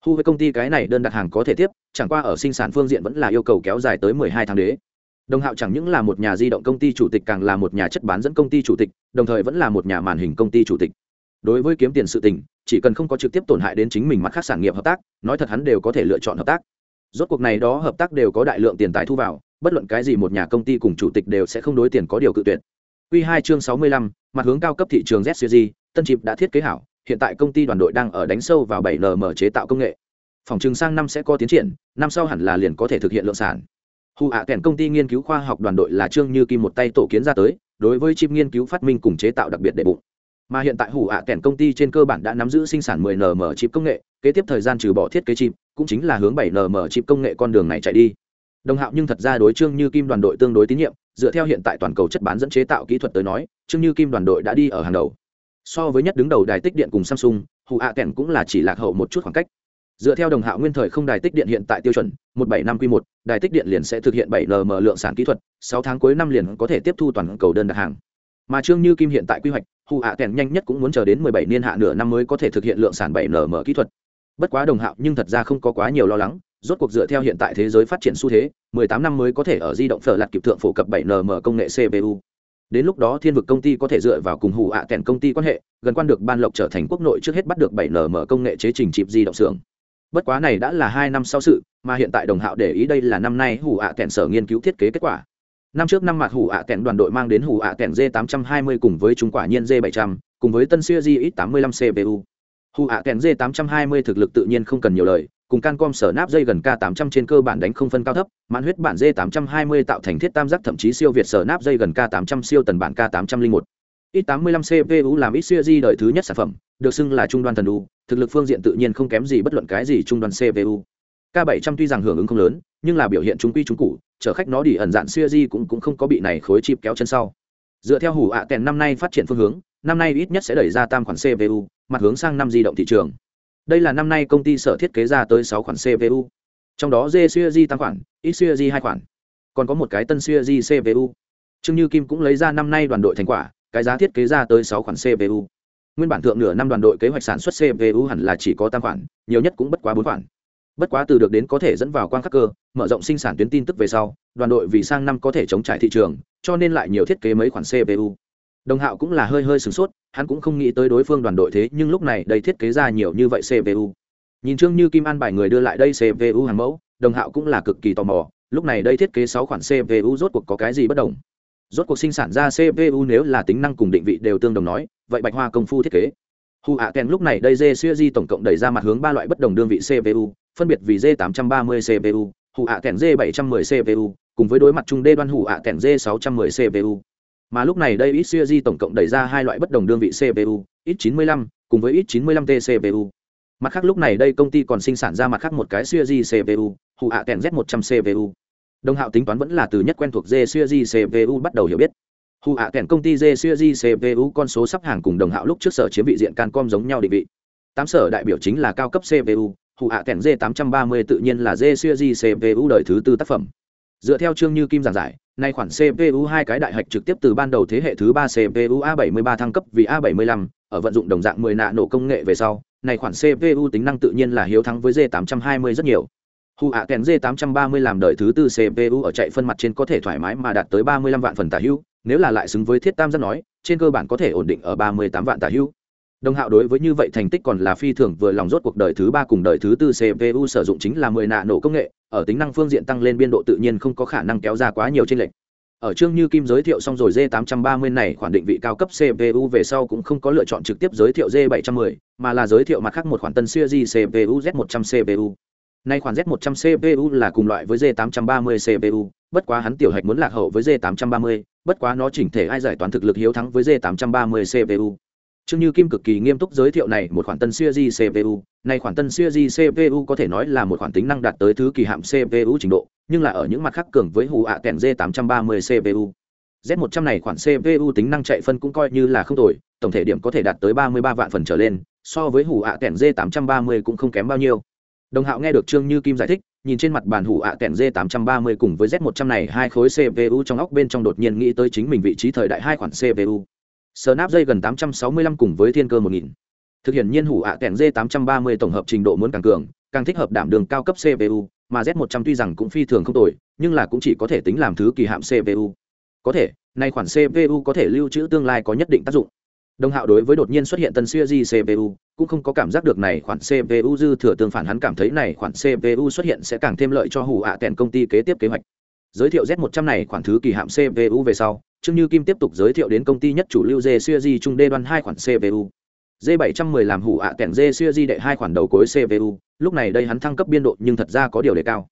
Hu với công ty cái này đơn đặt hàng có thể tiếp, chẳng qua ở sinh sản phương diện vẫn là yêu cầu kéo dài tới mười hai tháng đế. Đồng hạo chẳng những là một nhà di động công ty chủ tịch càng là một nhà chất bán dẫn công ty chủ tịch, đồng thời vẫn là một nhà màn hình công ty chủ tịch. Đối với kiếm tiền sự tình chỉ cần không có trực tiếp tổn hại đến chính mình mặt khác sản nghiệp hợp tác nói thật hắn đều có thể lựa chọn hợp tác rốt cuộc này đó hợp tác đều có đại lượng tiền tài thu vào bất luận cái gì một nhà công ty cùng chủ tịch đều sẽ không đối tiền có điều cự tuyệt Quy 2 chương 65, mặt hướng cao cấp thị trường ZCG, tân chip đã thiết kế hảo, hiện tại công ty đoàn đội đang ở đánh sâu vào 7nm chế tạo công nghệ. Phòng trừng sang năm sẽ có tiến triển, năm sau hẳn là liền có thể thực hiện lượng sản. Hu ạ kèn công ty nghiên cứu khoa học đoàn đội là Trương Như Kim một tay tổ kiến ra tới, đối với chip nghiên cứu phát minh cùng chế tạo đặc biệt để bụng mà hiện tại hủ ạ à kèn công ty trên cơ bản đã nắm giữ sinh sản 10 nm chip công nghệ, kế tiếp thời gian trừ bỏ thiết kế chip, cũng chính là hướng 7 nm chip công nghệ con đường này chạy đi. Đồng hạo nhưng thật ra đối trương như kim đoàn đội tương đối tín nhiệm, dựa theo hiện tại toàn cầu chất bán dẫn chế tạo kỹ thuật tới nói, trương như kim đoàn đội đã đi ở hàng đầu. So với nhất đứng đầu đài tích điện cùng samsung, hủ ạ kèn cũng là chỉ lạc hậu một chút khoảng cách. Dựa theo đồng hạo nguyên thời không đài tích điện hiện tại tiêu chuẩn, một bảy năm q một, đài tích điện liền sẽ thực hiện bảy nm lượng sản kỹ thuật, sáu tháng cuối năm liền có thể tiếp thu toàn cầu đơn đặt hàng. Mà trương như kim hiện tại quy hoạch Hù ạ kèn nhanh nhất cũng muốn chờ đến mười bảy niên hạ nửa năm mới có thể thực hiện lượng sản bảy nm kỹ thuật bất quá đồng hạo nhưng thật ra không có quá nhiều lo lắng rốt cuộc dựa theo hiện tại thế giới phát triển xu thế 18 năm mới có thể ở di động phở lạt kịp thượng phổ cập bảy nm công nghệ CPU. Đến lúc đó thiên vực công ty có thể dựa vào cùng Hù ạ à công ty quan hệ, gần quan được ban lộc trở thành quốc nội trước hết bắt được bảy nm công nghệ chế trình chịp di động xưởng. Bất quá này đã là hai năm sau sự, mà hiện tại đồng hạo để ý đây là năm nay Hù ạ à sở nghiên cứu thiết kế kết quả. Năm trước năm mặt hủ ạ à đoàn đội mang đến hủ ạ kẹn D820 cùng với trung quả nhiên D700, cùng với tân Series X85 CPU. Hủ ạ kẹn D820 thực lực tự nhiên không cần nhiều lời, cùng cancom sở nắp dây gần k 800 trên cơ bản đánh không phân cao thấp mãn huyết bản d 820 tạo thành thiết tam giác thậm chí siêu việt sở nắp dây gần k 800 siêu tần bản k 801 ít 85 cpu làm ít siêu di đời thứ nhất sản phẩm được xưng là trung đoan thần u thực lực phương diện tự nhiên không kém gì bất luận cái gì trung đoan cpu k 700 tuy rằng hưởng ứng không lớn nhưng là biểu hiện trung quy trung cụ chở khách nó đi ẩn dạn siêu di cũng, cũng không có bị này khối chip kéo chân sau. Dựa theo hủ ạ à kèn năm nay phát triển phương hướng năm nay ít nhất sẽ đẩy ra tam khoản cpu mặt hướng sang năm di động thị trường. Đây là năm nay công ty sở thiết kế ra tới sáu khoản cpu trong đó d series tăng khoản x series hai khoản. Còn có một cái tân series cpu trương như kim cũng lấy ra năm nay đoàn đội thành quả cái giá thiết kế ra tới sáu khoản cpu nguyên bản thượng nửa năm đoàn đội kế hoạch sản xuất cpu hẳn là chỉ có tam khoản nhiều nhất cũng bất quá bốn khoản bất quá từ được đến có thể dẫn vào quang khắc cơ, mở rộng sinh sản tuyến tin tức về sau, đoàn đội vì sang năm có thể chống trải thị trường, cho nên lại nhiều thiết kế mấy khoản cpu đồng hạo cũng là hơi hơi sửng sốt, hắn cũng không nghĩ tới đối phương đoàn đội thế, nhưng lúc này đây thiết kế ra nhiều như vậy cpu nhìn chương như kim an bài người đưa lại đây cpu hàng mẫu, đồng hạo cũng là cực kỳ tò mò, lúc này đây thiết kế sáu khoản cpu rốt cuộc có cái gì bất đồng? Rốt cuộc sinh sản ra cpu nếu là tính năng cùng định vị đều tương đồng nói, vậy bạch hoa công phu thiết kế. Hu ạ kèn lúc này đây J tổng cộng đẩy ra mặt hướng ba loại bất đồng đơn vị CPU, phân biệt vì J 830 CPU, Hu ạ kèn J 710 CPU, cùng với đối mặt trung đê đoan Hu ạ kèn J 610 CPU mà lúc này đây XCG tổng cộng đẩy ra hai loại bất đồng đơn vị CPU, X95 cùng với X95T CPU. Mặt khác lúc này đây công ty còn sinh sản ra mặt khác một cái series CPU, Hù ạ kèn Z100 CPU. Đồng Hạo tính toán vẫn là từ nhất quen thuộc J CPU bắt đầu hiểu biết hù ạ kèn công ty jcgcpu series CPU con số sắp hàng cùng Đồng Hạo lúc trước sở chiếm vị diện Cancom giống nhau định vị. Tám sở đại biểu chính là cao cấp CPU, hù ạ kèn J830 tự nhiên là jcgcpu series CPU đời thứ tư tác phẩm. Dựa theo chương như kim giảng giải, Nay khoản CPU hai cái đại hạch trực tiếp từ ban đầu thế hệ thứ ba CPU A73 thăng cấp vì A75, ở vận dụng đồng dạng 10 nạ nổ công nghệ về sau, này khoản CPU tính năng tự nhiên là hiếu thắng với J820 rất nhiều hù ạ kèn J830 làm đời thứ tư CPU ở chạy phân mặt trên có thể thoải mái mà đạt tới 35 vạn phần tả hữu, nếu là lại xứng với thiết tam giác nói, trên cơ bản có thể ổn định ở 38 vạn tả hữu. Đồng Hạo đối với như vậy thành tích còn là phi thường vừa lòng rốt cuộc đời thứ ba cùng đời thứ tư CPU sử dụng chính là 10 nạ nổ công nghệ, ở tính năng phương diện tăng lên biên độ tự nhiên không có khả năng kéo ra quá nhiều trên lệch. Ở chương như Kim giới thiệu xong rồi J830 này khoản định vị cao cấp CPU về sau cũng không có lựa chọn trực tiếp giới thiệu J710, mà là giới thiệu mặt khác một khoản tân series CPU Z100 CPU. Nay khoản Z100 CPU là cùng loại với Z830 CPU, bất quá hắn tiểu hạch muốn lạc hậu với Z830, bất quá nó chỉnh thể ai giải toán thực lực hiếu thắng với Z830 CPU. Trương Như Kim cực kỳ nghiêm túc giới thiệu này một khoản tân series CPU, này khoản tân series CPU có thể nói là một khoản tính năng đạt tới thứ kỳ hạm CPU trình độ, nhưng là ở những mặt khác cường với hủ ạ kèn Z830 CPU. Z100 này khoản CPU tính năng chạy phân cũng coi như là không tồi, tổng thể điểm có thể đạt tới 33 vạn phần trở lên, so với hủ ạ kèn Z830 cũng không kém bao nhiêu. Đồng Hạo nghe được Trương Như Kim giải thích, nhìn trên mặt bàn hủ ạ kèn J830 cùng với Z100 này hai khối CPU trong óc bên trong đột nhiên nghĩ tới chính mình vị trí thời đại hai khoản CPU snap dây gần 865 cùng với thiên cơ 1000. thực hiện nhiên hủ ạ kèn d 830 tổng hợp trình độ muốn càng cường càng thích hợp đảm đường cao cấp cpu mà z 100 tuy rằng cũng phi thường không tồi nhưng là cũng chỉ có thể tính làm thứ kỳ hạm cpu có thể nay khoản cpu có thể lưu trữ tương lai có nhất định tác dụng đồng hạo đối với đột nhiên xuất hiện tân siêu di cpu cũng không có cảm giác được này khoản cpu dư thừa tương phản hắn cảm thấy này khoản cpu xuất hiện sẽ càng thêm lợi cho hủ ạ tèn công ty kế tiếp kế hoạch giới thiệu z 100 này khoản thứ kỳ hạm cpu về sau Trương Như Kim tiếp tục giới thiệu đến công ty nhất chủ lưu d siêu di trung đê đoan hai khoản CPU. J710 làm hủ ạ à D xuyên di đệ hai khoản đầu cuối CPU, lúc này đây hắn thăng cấp biên độ nhưng thật ra có điều đề cao.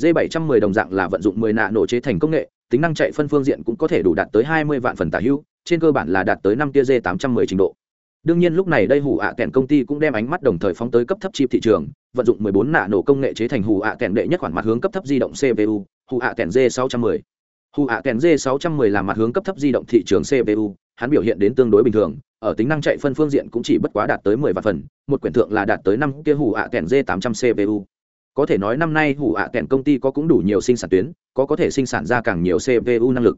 J710 đồng dạng là vận dụng 10 nạ nổ chế thành công nghệ, tính năng chạy phân phương diện cũng có thể đủ đạt tới 20 vạn phần tả hữu, trên cơ bản là đạt tới 5 tia J810 trình độ. Đương nhiên lúc này đây hủ ạ à kèn công ty cũng đem ánh mắt đồng thời phóng tới cấp thấp chip thị trường, vận dụng 14 nạ nổ công nghệ chế thành hủ ạ à kèn đệ nhất khoản mặt hướng cấp thấp di động CPU, hủ ạ kèn g 610 hủ ạ kèn g 610 là mặt hướng cấp thấp di động thị trường cpu hắn biểu hiện đến tương đối bình thường ở tính năng chạy phân phương diện cũng chỉ bất quá đạt tới 10 vạn phần một quyển thượng là đạt tới năm kia hủ ạ kèn g 800 cpu có thể nói năm nay hủ ạ kèn công ty có cũng đủ nhiều sinh sản tuyến, có có thể sinh sản ra càng nhiều cpu năng lực.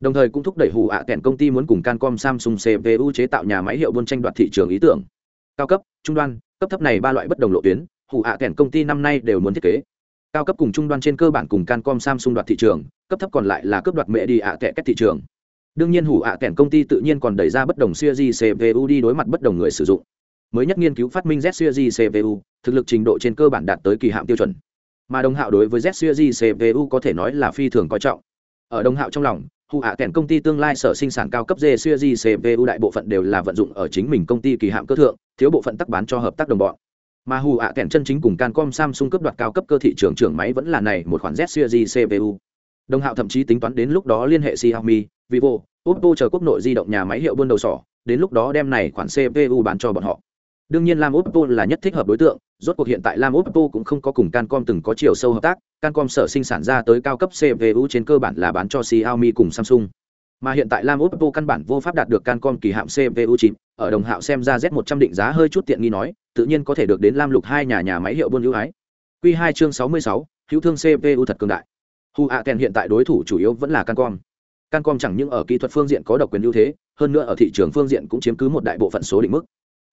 Đồng thời cũng thúc đẩy hủ ạ kèn công ty muốn cùng cancom, samsung cpu chế tạo nhà máy hiệu buôn tranh đoạt thị trường ý tưởng. Cao cấp, trung đoan, cấp thấp này ba loại bất đồng lộ tuyến, hủ ạ kèn công ty năm nay đều muốn thiết kế. Cao cấp cùng trung đoan trên cơ bản cùng cancom, samsung đoạt thị trường, cấp thấp còn lại là cấp đoạt mẹ đi ạ kẹt cách thị trường. Đương nhiên hủ ạ kèn công ty tự nhiên còn đẩy ra bất đồng series cpu đi đối mặt bất đồng người sử dụng mới nhất nghiên cứu phát minh z cpu thực lực trình độ trên cơ bản đạt tới kỳ hạm tiêu chuẩn. Mà đồng hạo đối với z cpu có thể nói là phi thường coi trọng. Ở đồng hạo trong lòng Hu ạ kèn công ty tương lai sở sinh sản cao cấp z cpu đại bộ phận đều là vận dụng ở chính mình công ty kỳ hạm cơ thượng, thiếu bộ phận tắc bán cho hợp tác đồng bọn. Mà hù ạ kèn chân chính cùng cancom, samsung cấp đoạt cao cấp cơ thị trường trưởng máy vẫn là này một khoản z cpu đồng hạo thậm chí tính toán đến lúc đó liên hệ xiaomi, vivo, oppo chờ quốc nội di động nhà máy hiệu buôn đầu sỏ, đến lúc đó đem này khoản cpu bán cho bọn họ đương nhiên lam oppo là nhất thích hợp đối tượng, rốt cuộc hiện tại lam oppo cũng không có cùng cancom từng có chiều sâu hợp tác, cancom sở sinh sản ra tới cao cấp cpu trên cơ bản là bán cho xiaomi cùng samsung. Mà hiện tại lam oppo căn bản vô pháp đạt được cancom kỳ hạm cpu chìm. ở đồng hạo xem ra z 100 định giá hơi chút tiện nghi nói, tự nhiên có thể được đến lam lục hai nhà nhà máy hiệu buôn ưu ái q hai chương sáu mươi sáu, hữu thương cpu thật cường đại. Hu a hiện tại đối thủ chủ yếu vẫn là cancom. Cancom chẳng những ở kỹ thuật phương diện có độc quyền ưu thế, hơn nữa ở thị trường phương diện cũng chiếm cứ một đại bộ phận số định mức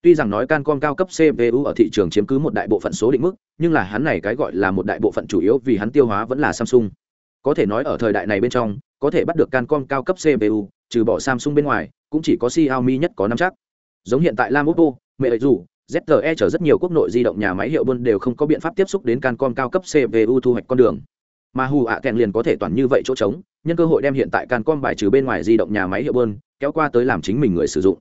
tuy rằng nói cancom cao cấp cpu ở thị trường chiếm cứ một đại bộ phận số định mức nhưng là hắn này cái gọi là một đại bộ phận chủ yếu vì hắn tiêu hóa vẫn là samsung có thể nói ở thời đại này bên trong có thể bắt được cancom cao cấp cpu trừ bỏ samsung bên ngoài cũng chỉ có xiaomi nhất có năm chắc giống hiện tại lam oppo mẹ dù ZTE chở rất nhiều quốc nội di động nhà máy hiệu buôn đều không có biện pháp tiếp xúc đến Cancom cao cấp CPU thu hoạch con đường. Mà Hù ạ kèn liền có thể toàn như vậy chỗ trống, nhân cơ hội đem hiện tại Cancom bài trừ bên ngoài di động nhà máy hiệu buôn, kéo qua tới làm chính mình người sử dụng.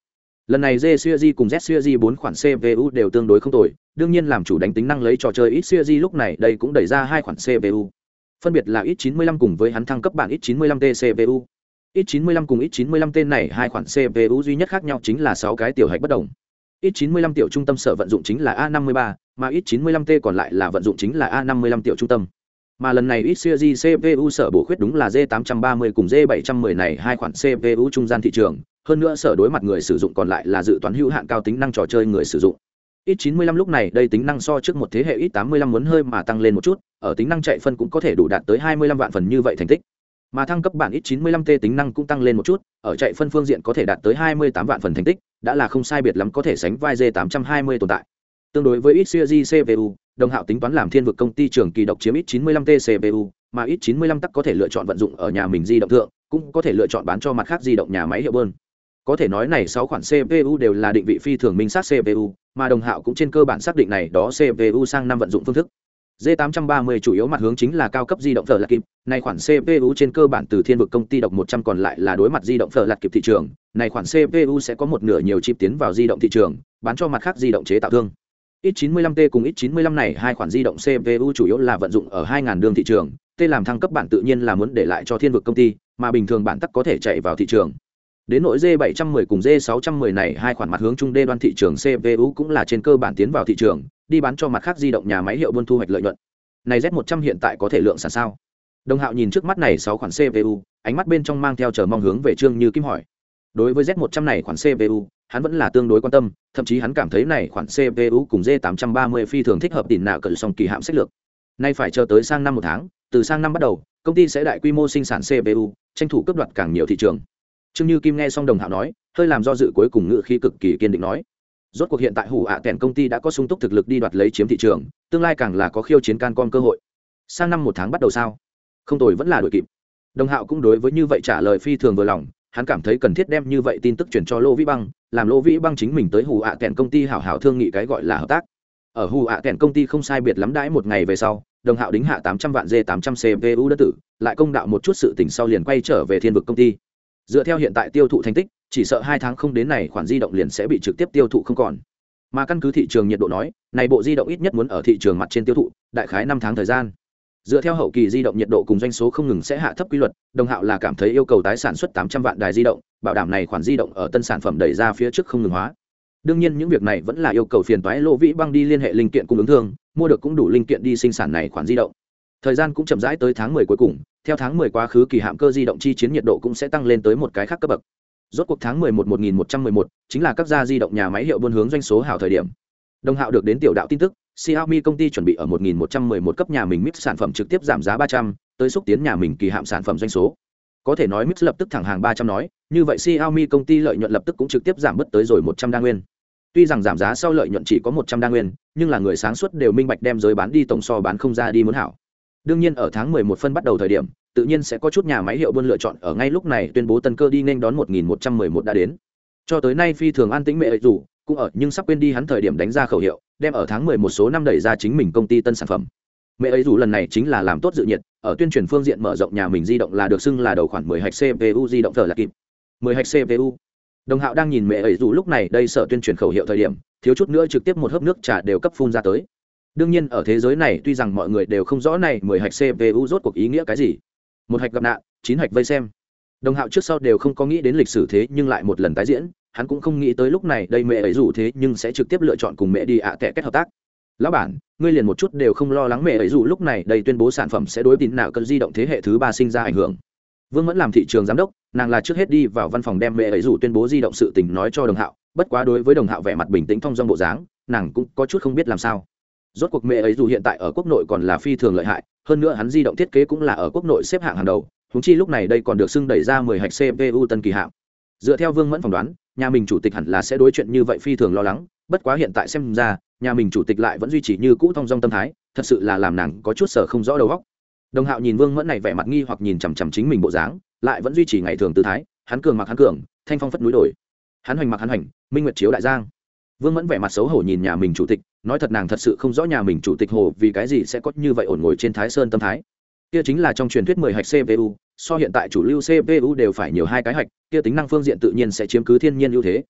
Lần này Z Series cùng Z Series bốn khoản CPU đều tương đối không tồi, đương nhiên làm chủ đánh tính năng lấy trò chơi X Series lúc này đây cũng đẩy ra hai khoản CPU. Phân biệt là X95 cùng với hắn thăng cấp bản X95T CPU. X95 cùng X95 tên này hai khoản CPU duy nhất khác nhau chính là sáu cái tiểu hạch bất đồng ít 95 tiểu trung tâm sở vận dụng chính là a 53 mà ít 95 t còn lại là vận dụng chính là a 55 tiểu trung tâm mà lần này ít series cpu sở bổ khuyết đúng là d 830 cùng d 710 này hai khoản cpu trung gian thị trường hơn nữa sở đối mặt người sử dụng còn lại là dự toán hữu hạn cao tính năng trò chơi người sử dụng. Ít 95 lúc này, đây tính năng so trước một thế hệ ít 85 muốn hơi mà tăng lên một chút, ở tính năng chạy phân cũng có thể đủ đạt tới 25 vạn phần như vậy thành tích. Mà thăng cấp bản ít 95 t tính năng cũng tăng lên một chút, ở chạy phân phương diện có thể đạt tới 28 vạn phần thành tích, đã là không sai biệt lắm có thể sánh vai j820 tồn tại. Tương đối với ít series cpu đồng hạo tính toán làm thiên vực công ty trưởng kỳ độc chiếm ít 95 t cpu mà ít 95 tắc có thể lựa chọn vận dụng ở nhà mình di động thượng, cũng có thể lựa chọn bán cho mặt khác di động nhà máy hiệu bơn có thể nói này sáu khoản cpu đều là định vị phi thường minh sát cpu mà đồng hạo cũng trên cơ bản xác định này đó cpu sang năm vận dụng phương thức D830 chủ yếu mặt hướng chính là cao cấp di động phở lạc kịp, này khoản CPU trên cơ bản từ thiên vực công ty độc 100 còn lại là đối mặt di động phở lạc kịp thị trường, này khoản CPU sẽ có một nửa nhiều chip tiến vào di động thị trường, bán cho mặt khác di động chế tạo thương. X95T cùng X95 này hai khoản di động CPU chủ yếu là vận dụng ở 2000 đường thị trường, T làm thăng cấp bản tự nhiên là muốn để lại cho thiên vực công ty, mà bình thường bản tắc có thể chạy vào thị trường. Đến nội D710 cùng D610 này hai khoản mặt hướng trung đê đoan thị trường CPU cũng là trên cơ bản tiến vào thị trường, đi bán cho mặt khác di động nhà máy hiệu buôn thu hoạch lợi nhuận. Này z 100 hiện tại có thể lượng sản sao? Đồng hạo nhìn trước mắt này sáu khoản cpu ánh mắt bên trong mang theo chờ mong hướng về trương như kim hỏi. Đối với z 100 này khoản cpu hắn vẫn là tương đối quan tâm thậm chí hắn cảm thấy này khoản cpu cùng d 830 phi thường thích hợp tiền nạ cỡ song kỳ hạm sách lược. Nay phải chờ tới sang năm một tháng từ sang năm bắt đầu công ty sẽ đại quy mô sinh sản cpu tranh thủ cấp đoạt càng nhiều thị trường trương như kim nghe xong đồng hạo nói, hơi làm do dự cuối cùng ngự khí cực kỳ kiên định nói. Rốt cuộc hiện tại hủ ạ à công ty đã có sung túc thực lực đi đoạt lấy chiếm thị trường, tương lai càng là có khiêu chiến can con cơ hội. Sang năm một tháng bắt đầu sao? Không tồi vẫn là đội kịp. Đồng hạo cũng đối với như vậy trả lời phi thường vừa lòng, hắn cảm thấy cần thiết đem như vậy tin tức chuyển cho lô vĩ băng, làm lô vĩ băng chính mình tới hủ ạ à công ty hảo hảo thương nghị cái gọi là hợp tác. Ở hủ ạ à công ty không sai biệt lắm đãi một ngày về sau, đồng hạo đính hạ tám trăm vạn d tám trăm cpu đất tử, lại công đạo một chút sự tỉnh sau liền quay trở về thiên vực công ty dựa theo hiện tại tiêu thụ thành tích, chỉ sợ hai tháng không đến này khoản di động liền sẽ bị trực tiếp tiêu thụ không còn. Mà căn cứ thị trường nhiệt độ nói, này bộ di động ít nhất muốn ở thị trường mặt trên tiêu thụ, đại khái năm tháng thời gian. Dựa theo hậu kỳ di động nhiệt độ cùng doanh số không ngừng sẽ hạ thấp quy luật, đồng hạo là cảm thấy yêu cầu tái sản xuất tám trăm vạn đài di động, bảo đảm này khoản di động ở tân sản phẩm đẩy ra phía trước không ngừng hóa. Đương nhiên những việc này vẫn là yêu cầu phiền toái lỗ vĩ băng đi liên hệ linh kiện cung ứng thương, mua được cũng đủ linh kiện đi sinh sản này khoản di động thời gian cũng chậm rãi tới tháng 10 cuối cùng theo tháng 10 quá khứ kỳ hạm cơ di động chi chiến nhiệt độ cũng sẽ tăng lên tới một cái khác cấp bậc rốt cuộc tháng 11 1111 chính là các gia di động nhà máy hiệu buôn hướng doanh số hảo thời điểm đồng hạo được đến tiểu đạo tin tức Xiaomi công ty chuẩn bị ở 1111 cấp nhà mình mix sản phẩm trực tiếp giảm giá 300, tới xúc tiến nhà mình kỳ hạm sản phẩm doanh số. Có thể nói mix lập tức thẳng hàng 300 nói, như vậy Xiaomi công ty lợi nhuận lập tức cũng trực tiếp giảm bớt tới rồi 100 đa nguyên. Tuy rằng giảm giá sau lợi nhuận chỉ có 100 đa nguyên, nhưng là người sáng suốt đều minh bạch đem giới bán đi tổng so bán không ra đi muốn hảo. Đương nhiên ở tháng 11 phân bắt đầu thời điểm, tự nhiên sẽ có chút nhà máy hiệu buôn lựa chọn ở ngay lúc này tuyên bố tân cơ đi nên đón 1111 đã đến. Cho tới nay phi thường an tĩnh mẹ rủ, cũng ở nhưng sắp quên đi hắn thời điểm đánh ra khẩu hiệu, đem ở tháng 11 số năm đẩy ra chính mình công ty tân sản phẩm. Mẹ ấy dù lần này chính là làm tốt dự nhiệt, ở tuyên truyền phương diện mở rộng nhà mình di động là được xưng là đầu khoản 10 hạch CPU di động thở là kịp. 10 hạch CPU. Đồng Hạo đang nhìn mẹ ấy dù lúc này đây sợ tuyên truyền khẩu hiệu thời điểm, thiếu chút nữa trực tiếp một hớp nước trà đều cấp phun ra tới. Đương nhiên ở thế giới này tuy rằng mọi người đều không rõ này 10 hạch CPU rốt cuộc ý nghĩa cái gì. Một hạch gặp nạn, chín hạch vây xem. Đồng Hạo trước sau đều không có nghĩ đến lịch sử thế nhưng lại một lần tái diễn, hắn cũng không nghĩ tới lúc này đây mẹ ấy dù thế nhưng sẽ trực tiếp lựa chọn cùng mẹ đi ạ à tệ kết hợp tác. Lão bản ngươi liền một chút đều không lo lắng mẹ ấy dù lúc này đây tuyên bố sản phẩm sẽ đối tín nào cơn di động thế hệ thứ ba sinh ra ảnh hưởng. Vương vẫn làm thị trường giám đốc nàng là trước hết đi vào văn phòng đem mẹ ấy dù tuyên bố di động sự tình nói cho đồng hạo. Bất quá đối với đồng hạo vẻ mặt bình tĩnh thong dong bộ dáng nàng cũng có chút không biết làm sao rốt cuộc mẹ ấy dù hiện tại ở quốc nội còn là phi thường lợi hại, hơn nữa hắn di động thiết kế cũng là ở quốc nội xếp hạng hàng đầu húng chi lúc này đây còn được xưng đẩy ra mười hạch cpu tân kỳ hạng. Dựa theo vương mẫn phỏng đoán, nhà mình chủ tịch hẳn là sẽ đối chuyện như vậy phi thường lo lắng, bất quá hiện tại xem ra, nhà mình chủ tịch lại vẫn duy trì như cũ thong dong tâm thái, thật sự là làm nàng có chút sở không rõ đầu óc. Đồng hạo nhìn vương mẫn này vẻ mặt nghi hoặc nhìn chằm chằm chính mình bộ dáng, lại vẫn duy trì ngày thường tư thái, hắn cường mặc hắn cường, thanh phong phất núi đổi. Hắn hoành mặc hắn hoành, minh nguyệt chiếu đại giang vương mẫn vẻ mặt xấu hổ nhìn nhà mình chủ tịch, nói thật nàng thật sự không rõ nhà mình chủ tịch hồ vì cái gì sẽ có như vậy ổn ngồi trên thái sơn tâm thái. Kia chính là trong truyền thuyết mười hạch cpu so hiện tại chủ lưu cpu đều phải nhiều hai cái hạch, kia tính năng phương diện tự nhiên sẽ chiếm cứ thiên nhiên ưu thế.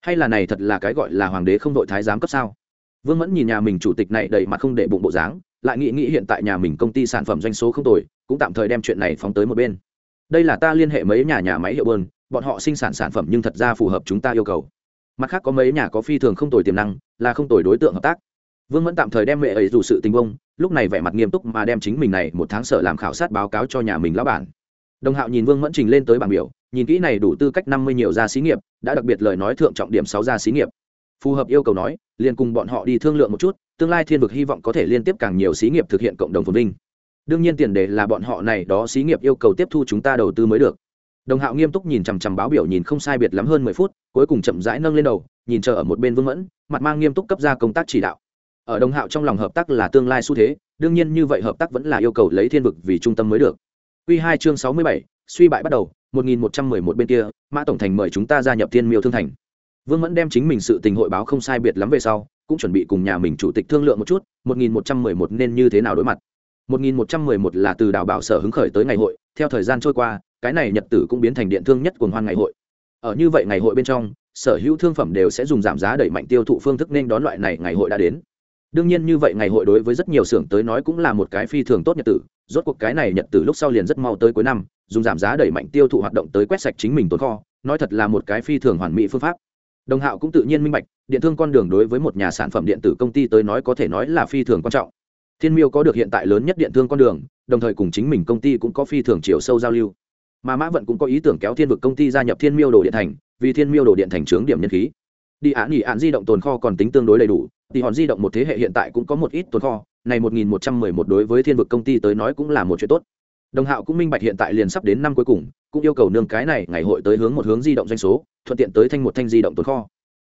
Hay là này thật là cái gọi là hoàng đế không đội thái giám cấp sao? Vương mẫn nhìn nhà mình chủ tịch này đầy mặt không để bụng bộ dáng, lại nghĩ nghĩ hiện tại nhà mình công ty sản phẩm doanh số không tồi, cũng tạm thời đem chuyện này phóng tới một bên. Đây là ta liên hệ mấy nhà nhà máy hiệu bơn, bọn họ sinh sản sản phẩm nhưng thật ra phù hợp chúng ta yêu cầu mặt khác có mấy nhà có phi thường không tồi tiềm năng, là không tồi đối tượng hợp tác. Vương mẫn tạm thời đem mẹ ấy dù sự tình bông, lúc này vẻ mặt nghiêm túc mà đem chính mình này một tháng sở làm khảo sát báo cáo cho nhà mình lão bản. Đồng hạo nhìn vương mẫn trình lên tới bảng biểu, nhìn kỹ này đủ tư cách năm mươi nhiều gia xí nghiệp, đã đặc biệt lời nói thượng trọng điểm sáu gia xí nghiệp. Phù hợp yêu cầu nói, liền cùng bọn họ đi thương lượng một chút, tương lai thiên vực hy vọng có thể liên tiếp càng nhiều xí nghiệp thực hiện cộng đồng phồn vinh. Đương nhiên tiền đề là bọn họ này đó xí nghiệp yêu cầu tiếp thu chúng ta đầu tư mới được đồng hạo nghiêm túc nhìn chằm chằm báo biểu nhìn không sai biệt lắm hơn mười phút, cuối cùng chậm rãi nâng lên đầu, nhìn chờ ở một bên vương mẫn, mặt mang nghiêm túc cấp ra công tác chỉ đạo. Ở đồng hạo trong lòng hợp tác là tương lai xu thế, đương nhiên như vậy hợp tác vẫn là yêu cầu lấy thiên vực vì trung tâm mới được. Q hai chương sáu mươi bảy, suy bại bắt đầu, một nghìn một trăm mười một bên kia, mã tổng thành mời chúng ta gia nhập thiên miêu thương thành. Vương mẫn đem chính mình sự tình hội báo không sai biệt lắm về sau, cũng chuẩn bị cùng nhà mình chủ tịch thương lượng một chút, một nghìn một trăm mười một nên như thế nào đối mặt một nghìn một trăm mười một là từ đào bảo sở hứng khởi tới ngày hội, theo thời gian trôi qua, cái này nhật tử cũng biến thành điện thương nhất cuồng hoan ngày hội. Ở như vậy ngày hội bên trong, sở hữu thương phẩm đều sẽ dùng giảm giá đẩy mạnh tiêu thụ phương thức nên đón loại này ngày hội đã đến. Đương nhiên như vậy ngày hội đối với rất nhiều xưởng tới nói cũng là một cái phi thường tốt nhật tử, rốt cuộc cái này nhật tử lúc sau liền rất mau tới cuối năm, dùng giảm giá đẩy mạnh tiêu thụ hoạt động tới quét sạch chính mình tồn kho, nói thật là một cái phi thường hoàn mỹ phương pháp. Đồng hạo cũng tự nhiên minh bạch, điện thương con đường đối với một nhà sản phẩm điện tử công ty tới nói có thể nói là phi thường quan trọng thiên miêu có được hiện tại lớn nhất điện thương con đường, đồng thời cùng chính mình công ty cũng có phi thường chiều sâu giao lưu. Mà mã vận cũng có ý tưởng kéo thiên vực công ty gia nhập thiên miêu đồ điện thành, vì thiên miêu đồ điện thành trướng điểm nhân khí. Đi án nghỉ án di động tồn kho còn tính tương đối đầy đủ, thì hòn di động một thế hệ hiện tại cũng có một ít tồn kho, này một nghìn một trăm mười một đối với thiên vực công ty tới nói cũng là một chuyện tốt. Đồng hạo cũng minh bạch hiện tại liền sắp đến năm cuối cùng, cũng yêu cầu nương cái này ngày hội tới hướng một hướng di động doanh số, thuận tiện tới thanh một thanh di động tồn kho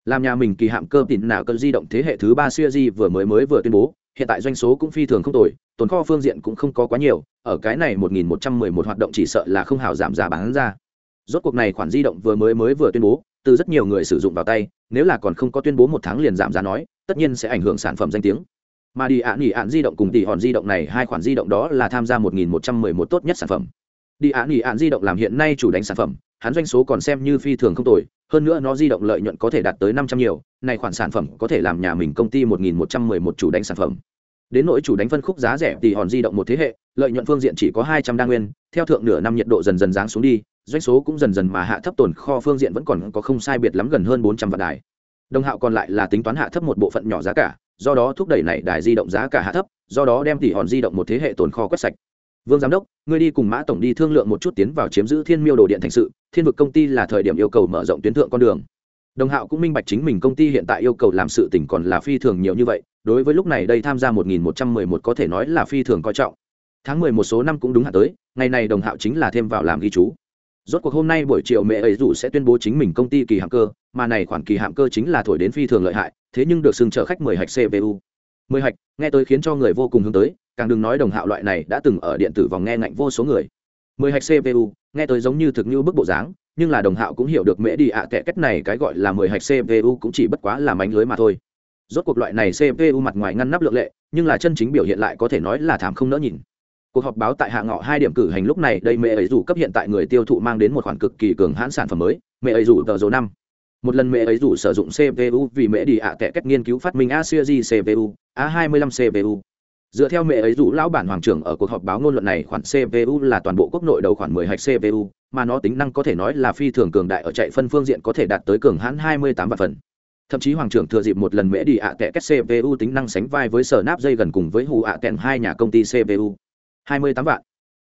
làm nhà mình kỳ hạm cơ tỉn nào cơn di động thế hệ thứ ba siêu di vừa mới mới vừa tuyên bố, hiện tại doanh số cũng phi thường không tồi, tồn kho phương diện cũng không có quá nhiều, ở cái này một nghìn một trăm mười một hoạt động chỉ sợ là không hào giảm giá bán ra. Rốt cuộc này khoản di động vừa mới mới vừa tuyên bố, từ rất nhiều người sử dụng vào tay, nếu là còn không có tuyên bố một tháng liền giảm giá nói, tất nhiên sẽ ảnh hưởng sản phẩm danh tiếng. Mà đi ạ nghỉ ạn di động cùng tỷ hòn di động này, hai khoản di động đó là tham gia một nghìn một trăm mười một tốt nhất sản phẩm. Đi ạ nghỉ ạn di động làm hiện nay chủ đánh sản phẩm hắn doanh số còn xem như phi thường không tồi, hơn nữa nó di động lợi nhuận có thể đạt tới năm trăm nhiều, này khoản sản phẩm có thể làm nhà mình công ty một nghìn một trăm mười một chủ đánh sản phẩm. Đến nỗi chủ đánh phân khúc giá rẻ thì hòn di động một thế hệ, lợi nhuận phương diện chỉ có hai trăm đa nguyên, theo thượng nửa năm nhiệt độ dần dần giáng xuống đi, doanh số cũng dần dần mà hạ thấp tồn kho phương diện vẫn còn có không sai biệt lắm gần hơn bốn trăm vạn đài. Đồng hạo còn lại là tính toán hạ thấp một bộ phận nhỏ giá cả, do đó thúc đẩy này đài di động giá cả hạ thấp, do đó đem tỷ hòn di động một thế hệ tồn kho quét sạch vương giám đốc, ngươi đi cùng mã tổng đi thương lượng một chút tiến vào chiếm giữ thiên miêu đồ điện thành sự, thiên vực công ty là thời điểm yêu cầu mở rộng tuyến thượng con đường. Đồng hạo cũng minh bạch chính mình công ty hiện tại yêu cầu làm sự tỉnh còn là phi thường nhiều như vậy, đối với lúc này đây tham gia 1111 có thể nói là phi thường coi trọng. Tháng 11 số năm cũng đúng hạn tới, ngày này đồng hạo chính là thêm vào làm ghi chú. Rốt cuộc hôm nay buổi chiều mẹ ấy rủ sẽ tuyên bố chính mình công ty kỳ hạm cơ, mà này khoản kỳ hạm cơ chính là thổi đến phi thường lợi hại, thế nhưng được xưng chở khách 10 hạch cpu 10 hạch, nghe tới khiến cho người vô cùng hướng tới, càng đừng nói đồng hạo loại này đã từng ở điện tử vòng nghe ngạnh vô số người. 10 hạch cpu nghe tới giống như thực như bức bộ dáng, nhưng là đồng hạo cũng hiểu được mễ đi ạ à kẽ cách này cái gọi là 10 hạch cpu cũng chỉ bất quá là mánh lưới mà thôi. Rốt cuộc loại này cpu mặt ngoài ngăn nắp lượng lệ, nhưng là chân chính biểu hiện lại có thể nói là thảm không nỡ nhìn. Cuộc họp báo tại hạ ngọ hai điểm cử hành lúc này đây mẹ ấy dù cấp hiện tại người tiêu thụ mang đến một khoản cực kỳ cường hãn sản phẩm mới, mẹ ấy dù tờ dầu năm một lần mẹ ấy rủ sử dụng cpu vì mẹ đi ạ à cách nghiên cứu phát minh a series cpu a 25 cpu dựa theo mẹ ấy rủ lão bản hoàng trưởng ở cuộc họp báo ngôn luận này, khoản cpu là toàn bộ quốc nội đầu khoản 10 hạch cpu mà nó tính năng có thể nói là phi thường cường đại ở chạy phân phương diện có thể đạt tới cường hãn 28 vạn phần. Thậm chí hoàng trưởng thừa dịp một lần mẹ đi ạ à cách cpu tính năng sánh vai với sở nắp dây gần cùng với hù ạ à hai nhà công ty cpu 28 vạn.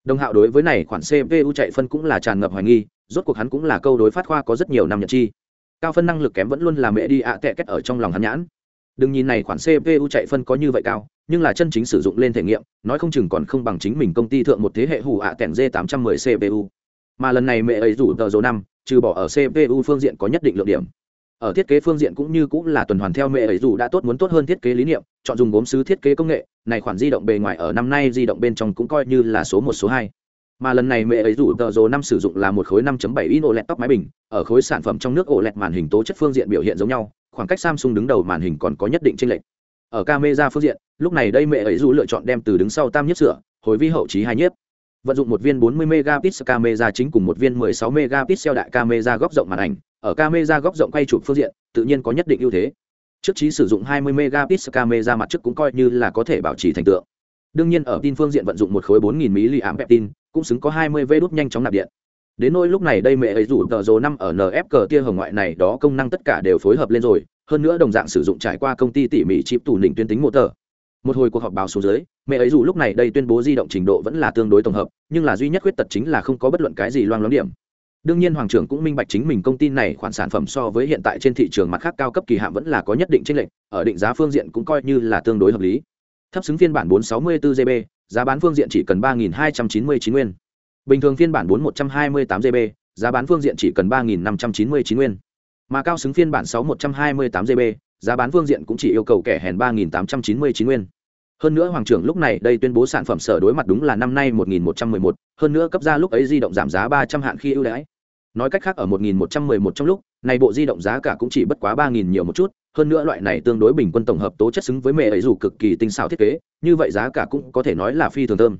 Đồng hạo đối với này, khoản cpu chạy phân cũng là tràn ngập hoài nghi, rốt cuộc hắn cũng là câu đối phát khoa có rất nhiều năm nhật chi cao phân năng lực kém vẫn luôn là mẹ đi ạ à tệ ở trong lòng hắn nhãn. Đừng nhìn này khoản cpu chạy phân có như vậy cao, nhưng là chân chính sử dụng lên thể nghiệm, nói không chừng còn không bằng chính mình công ty thượng một thế hệ hủ ạ tẻn d 810 cpu mà lần này mẹ ấy rủ tờ số năm, trừ bỏ ở cpu phương diện có nhất định lượng điểm. Ở thiết kế phương diện cũng như cũng là tuần hoàn theo mẹ ấy dù đã tốt muốn tốt hơn thiết kế lý niệm, chọn dùng gốm sứ thiết kế công nghệ, này khoản di động bề ngoài ở năm nay di động bên trong cũng coi như là số một, số hai mà lần này mẹ ấy rủ tờ rồ năm sử dụng là một khối 5.7 in OLED tóc máy bình, ở khối sản phẩm trong nước OLED màn hình tố chất phương diện biểu hiện giống nhau, khoảng cách Samsung đứng đầu màn hình còn có nhất định chênh lệch. Ở camera phương diện, lúc này đây mẹ ấy rủ lựa chọn đem từ đứng sau tam nhiếp sửa, hồi vi hậu trí hai nhiếp. Vận dụng một viên 40 megapixel camera chính cùng một viên 16 megapixel đại camera góc rộng màn ảnh, ở camera góc rộng quay chụp phương diện, tự nhiên có nhất định ưu thế. Trước trí sử dụng 20 megapixel camera mặt trước cũng coi như là có thể bảo trì thành tượng đương nhiên ở tin phương diện vận dụng một khối 4000 mAh tin cũng xứng có 20 v đốt nhanh chóng nạp điện. Đến nỗi lúc này đây mẹ ấy rủ tờ rồ năm ở nf cờ tia hồng ngoại này, đó công năng tất cả đều phối hợp lên rồi, hơn nữa đồng dạng sử dụng trải qua công ty tỉ mỉ chip tủ đỉnh tuyến tính motor một hồi cuộc họp báo xuống dưới, mẹ ấy dù lúc này đây tuyên bố di động trình độ vẫn là tương đối tổng hợp, nhưng là duy nhất khuyết tật chính là không có bất luận cái gì loang loáng điểm. Đương nhiên hoàng trưởng cũng minh bạch chính mình công ty này khoản sản phẩm so với hiện tại trên thị trường mặt khác cao cấp kỳ hạn vẫn là có nhất định tranh lệch, ở định giá phương diện cũng coi như là tương đối hợp lý. Thấp xứng phiên bản 464 GB giá bán phương diện chỉ cần 3.299 nguyên. Bình thường phiên bản 4128 GB giá bán phương diện chỉ cần 3.599 nguyên. Mà cao xứng phiên bản 6128 GB giá bán phương diện cũng chỉ yêu cầu kẻ hèn 3.899 nguyên. Hơn nữa hoàng trưởng lúc này đây tuyên bố sản phẩm sở đối mặt đúng là năm nay 1111, hơn nữa cấp ra lúc ấy di động giảm giá 300 hạn khi ưu đãi. Nói cách khác ở 1111 trong lúc này bộ di động giá cả cũng chỉ bất quá 3.000 nhiều một chút hơn nữa loại này tương đối bình quân tổng hợp tố chất xứng với mẹ ấy dù cực kỳ tinh xảo thiết kế, như vậy giá cả cũng có thể nói là phi thường thơm.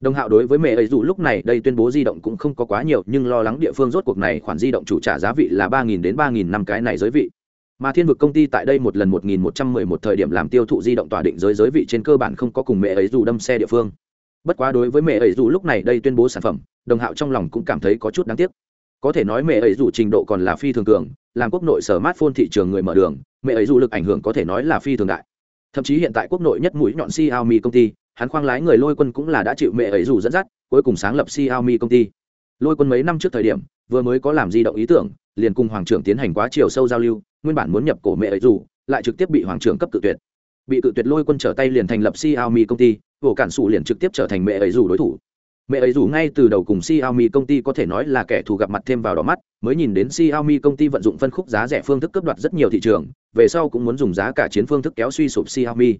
Đồng hạo đối với mẹ ấy dù lúc này đây tuyên bố di động cũng không có quá nhiều, nhưng lo lắng địa phương rốt cuộc này khoản di động chủ trả giá vị là ba nghìn đến ba nghìn năm cái này giới vị. Mà thiên vực công ty tại đây một lần 1111 thời điểm làm tiêu thụ di động tỏa định giới giới vị trên cơ bản không có cùng mẹ ấy dù đâm xe địa phương. Bất quá đối với mẹ ấy dù lúc này đây tuyên bố sản phẩm, đồng hạo trong lòng cũng cảm thấy có chút đáng tiếc có thể nói mẹ ấy dù trình độ còn là phi thường cường, làm quốc nội sở mát phôn thị trường người mở đường, mẹ ấy dù lực ảnh hưởng có thể nói là phi thường đại. Thậm chí hiện tại quốc nội nhất mũi nhọn xiaomi công ty, hắn khoang lái người lôi quân cũng là đã chịu mẹ ấy dù dẫn dắt, cuối cùng sáng lập xiaomi công ty. Lôi quân mấy năm trước thời điểm, vừa mới có làm di động ý tưởng, liền cùng hoàng trưởng tiến hành quá chiều sâu giao lưu, nguyên bản muốn nhập cổ mẹ ấy dù, lại trực tiếp bị hoàng trưởng cấp cự tuyệt. Bị cự tuyệt lôi quân trở tay liền thành lập xiaomi công ty, ổ cản sụ liền trực tiếp trở thành mẹ ấy dù đối thủ mẹ ấy dù ngay từ đầu cùng Xiaomi công ty có thể nói là kẻ thù gặp mặt thêm vào đó mắt, mới nhìn đến Xiaomi công ty vận dụng phân khúc giá rẻ phương thức cướp đoạt rất nhiều thị trường, về sau cũng muốn dùng giá cả chiến phương thức kéo suy sụp Xiaomi.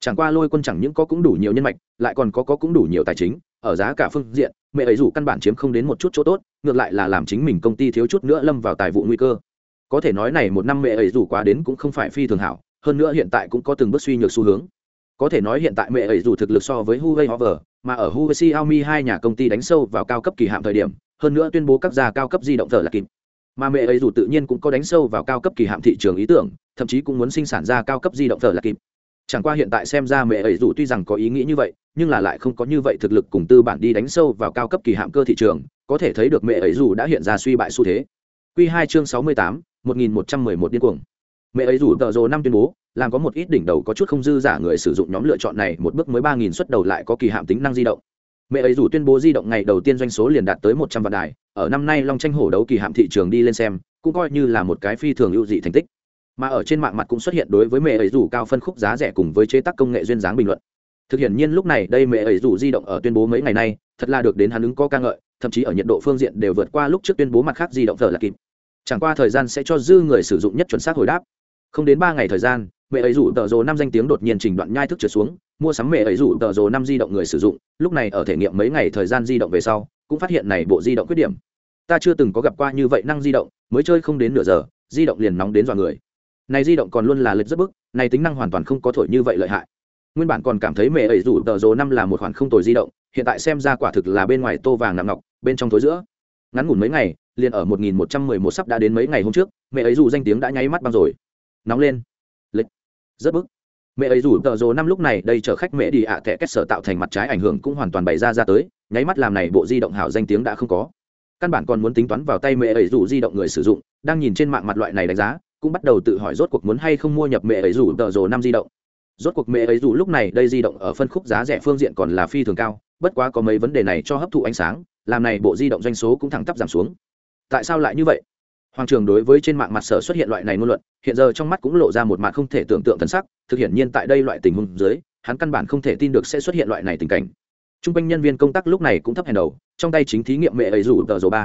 Chẳng qua lôi quân chẳng những có cũng đủ nhiều nhân mạch, lại còn có có cũng đủ nhiều tài chính, ở giá cả phương diện, mẹ ấy dù căn bản chiếm không đến một chút chỗ tốt, ngược lại là làm chính mình công ty thiếu chút nữa lâm vào tài vụ nguy cơ. Có thể nói này một năm mẹ ấy dù quá đến cũng không phải phi thường hảo, hơn nữa hiện tại cũng có từng bước suy nhược xu hướng có thể nói hiện tại mẹ ấy dù thực lực so với Huawei Hover, mà ở Huawei Xiaomi hai nhà công ty đánh sâu vào cao cấp kỳ hạn thời điểm, hơn nữa tuyên bố các gia cao cấp di động thở là kịp. Mà mẹ ấy dù tự nhiên cũng có đánh sâu vào cao cấp kỳ hạn thị trường ý tưởng, thậm chí cũng muốn sinh sản ra cao cấp di động thở là kịp. Chẳng qua hiện tại xem ra mẹ ấy dù tuy rằng có ý nghĩ như vậy, nhưng là lại không có như vậy thực lực cùng tư bản đi đánh sâu vào cao cấp kỳ hạn cơ thị trường, có thể thấy được mẹ ấy dù đã hiện ra suy bại xu thế. Quy 2 chương 68, 1111 điên cuồng mẹ ấy rủ tờ rồ năm tuyên bố, làm có một ít đỉnh đầu có chút không dư giả người sử dụng nhóm lựa chọn này, một bước mới ba nghìn suất đầu lại có kỳ hạn tính năng di động. Mẹ ấy rủ tuyên bố di động ngày đầu tiên doanh số liền đạt tới một trăm vạn đài, ở năm nay long tranh hổ đấu kỳ hạn thị trường đi lên xem, cũng coi như là một cái phi thường ưu dị thành tích. Mà ở trên mạng mặt cũng xuất hiện đối với mẹ ấy rủ cao phân khúc giá rẻ cùng với chế tác công nghệ duyên dáng bình luận. Thực hiện nhiên lúc này đây mẹ ấy rủ di động ở tuyên bố mấy ngày nay, thật là được đến hắn ứng có ca ngợi, thậm chí ở nhiệt độ phương diện đều vượt qua lúc trước tuyên bố mặt khác di động thờ là kịp. Chẳng qua thời gian sẽ cho dư người sử dụng nhất chuẩn xác hồi đáp không đến ba ngày thời gian, mẹ ấy rủ tờ rồ năm danh tiếng đột nhiên trình đoạn nhai thức trượt xuống, mua sắm mẹ ấy rủ tờ rồ năm di động người sử dụng, lúc này ở thể nghiệm mấy ngày thời gian di động về sau, cũng phát hiện này bộ di động khuyết điểm. Ta chưa từng có gặp qua như vậy năng di động, mới chơi không đến nửa giờ, di động liền nóng đến dọa người. Này di động còn luôn là lệch rất bức, này tính năng hoàn toàn không có thổi như vậy lợi hại. Nguyên bản còn cảm thấy mẹ ấy rủ tờ rồ năm là một khoản không tồi di động, hiện tại xem ra quả thực là bên ngoài tô vàng nằm ngọc, bên trong tối giữa. Ngắn ngủn mấy ngày, liền ở 1111 sắp đã đến mấy ngày hôm trước, mẹ ấy dù danh tiếng đã nháy mắt băng rồi nóng lên. Lịch. Rất bức. Mẹ ấy rủ tờ rồ năm lúc này đây chở khách mẹ đi ạ à kết sở tạo thành mặt trái ảnh hưởng cũng hoàn toàn bày ra ra tới, nháy mắt làm này bộ di động hảo danh tiếng đã không có. Căn bản còn muốn tính toán vào tay mẹ ấy rủ di động người sử dụng, đang nhìn trên mạng mặt loại này đánh giá, cũng bắt đầu tự hỏi rốt cuộc muốn hay không mua nhập mẹ ấy rủ tờ rồ năm di động. Rốt cuộc mẹ ấy rủ lúc này đây di động ở phân khúc giá rẻ phương diện còn là phi thường cao, bất quá có mấy vấn đề này cho hấp thụ ánh sáng, làm này bộ di động doanh số cũng thẳng tắp giảm xuống. Tại sao lại như vậy? Hoàng trường đối với trên mạng mặt sở xuất hiện loại này ngôn luận, hiện giờ trong mắt cũng lộ ra một mặt không thể tưởng tượng thân sắc, thực hiện nhiên tại đây loại tình huống dưới, hắn căn bản không thể tin được sẽ xuất hiện loại này tình cảnh. T r u n g quanh nhân viên công tác lúc này cũng thấp hèn đầu, trong tay chính thí nghiệm mẹ ấy rủ tờ dầu ba.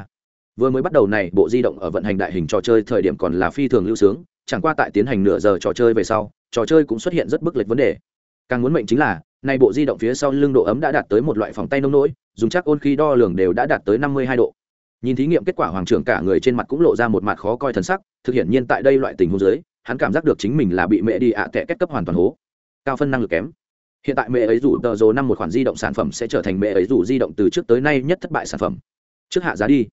Vừa mới bắt đầu này, bộ di động ở vận hành đại hình trò chơi thời điểm còn là phi thường lưu sướng, chẳng qua tại tiến hành nửa giờ trò chơi về sau, trò chơi cũng xuất hiện rất bức lệch vấn đề. Càng muốn mệnh chính là nay bộ di động phía sau lưng độ ấm đã đạt tới một loại phòng tay nông nỗi, dùng chắc ôn khí đo lường đều đã đạt tới năm mươi hai độ nhìn thí nghiệm kết quả hoàng trưởng cả người trên mặt cũng lộ ra một mặt khó coi thần sắc, thực hiện nhiên tại đây loại tình huống dưới, hắn cảm giác được chính mình là bị mẹ đi ạ à tệ kết cấp hoàn toàn hố. Cao phân năng lực kém. Hiện tại mẹ ấy rủ tờ rồ năm một khoản di động sản phẩm sẽ trở thành mẹ ấy rủ di động từ trước tới nay nhất thất bại sản phẩm. Trước hạ giá đi.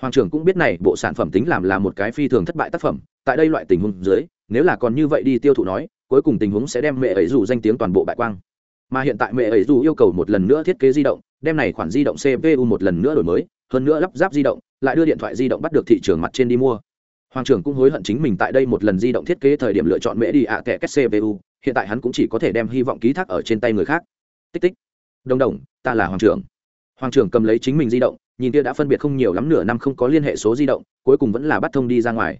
Hoàng trưởng cũng biết này, bộ sản phẩm tính làm là một cái phi thường thất bại tác phẩm. Tại đây loại tình huống dưới, nếu là còn như vậy đi tiêu thụ nói, cuối cùng tình huống sẽ đem mẹ ấy rủ danh tiếng toàn bộ bại quang. Mà hiện tại mẹ ấy rủ yêu cầu một lần nữa thiết kế di động, đem này khoản di động cpu một lần nữa đổi mới hơn nữa lắp ráp di động, lại đưa điện thoại di động bắt được thị trường mặt trên đi mua. Hoàng trưởng cũng hối hận chính mình tại đây một lần di động thiết kế thời điểm lựa chọn mễ đi ạ à kẻ cách cpu hiện tại hắn cũng chỉ có thể đem hy vọng ký thác ở trên tay người khác. Tích tích. Đồng đồng, ta là hoàng trưởng. Hoàng trưởng cầm lấy chính mình di động, nhìn kia đã phân biệt không nhiều lắm nửa năm không có liên hệ số di động, cuối cùng vẫn là bắt thông đi ra ngoài.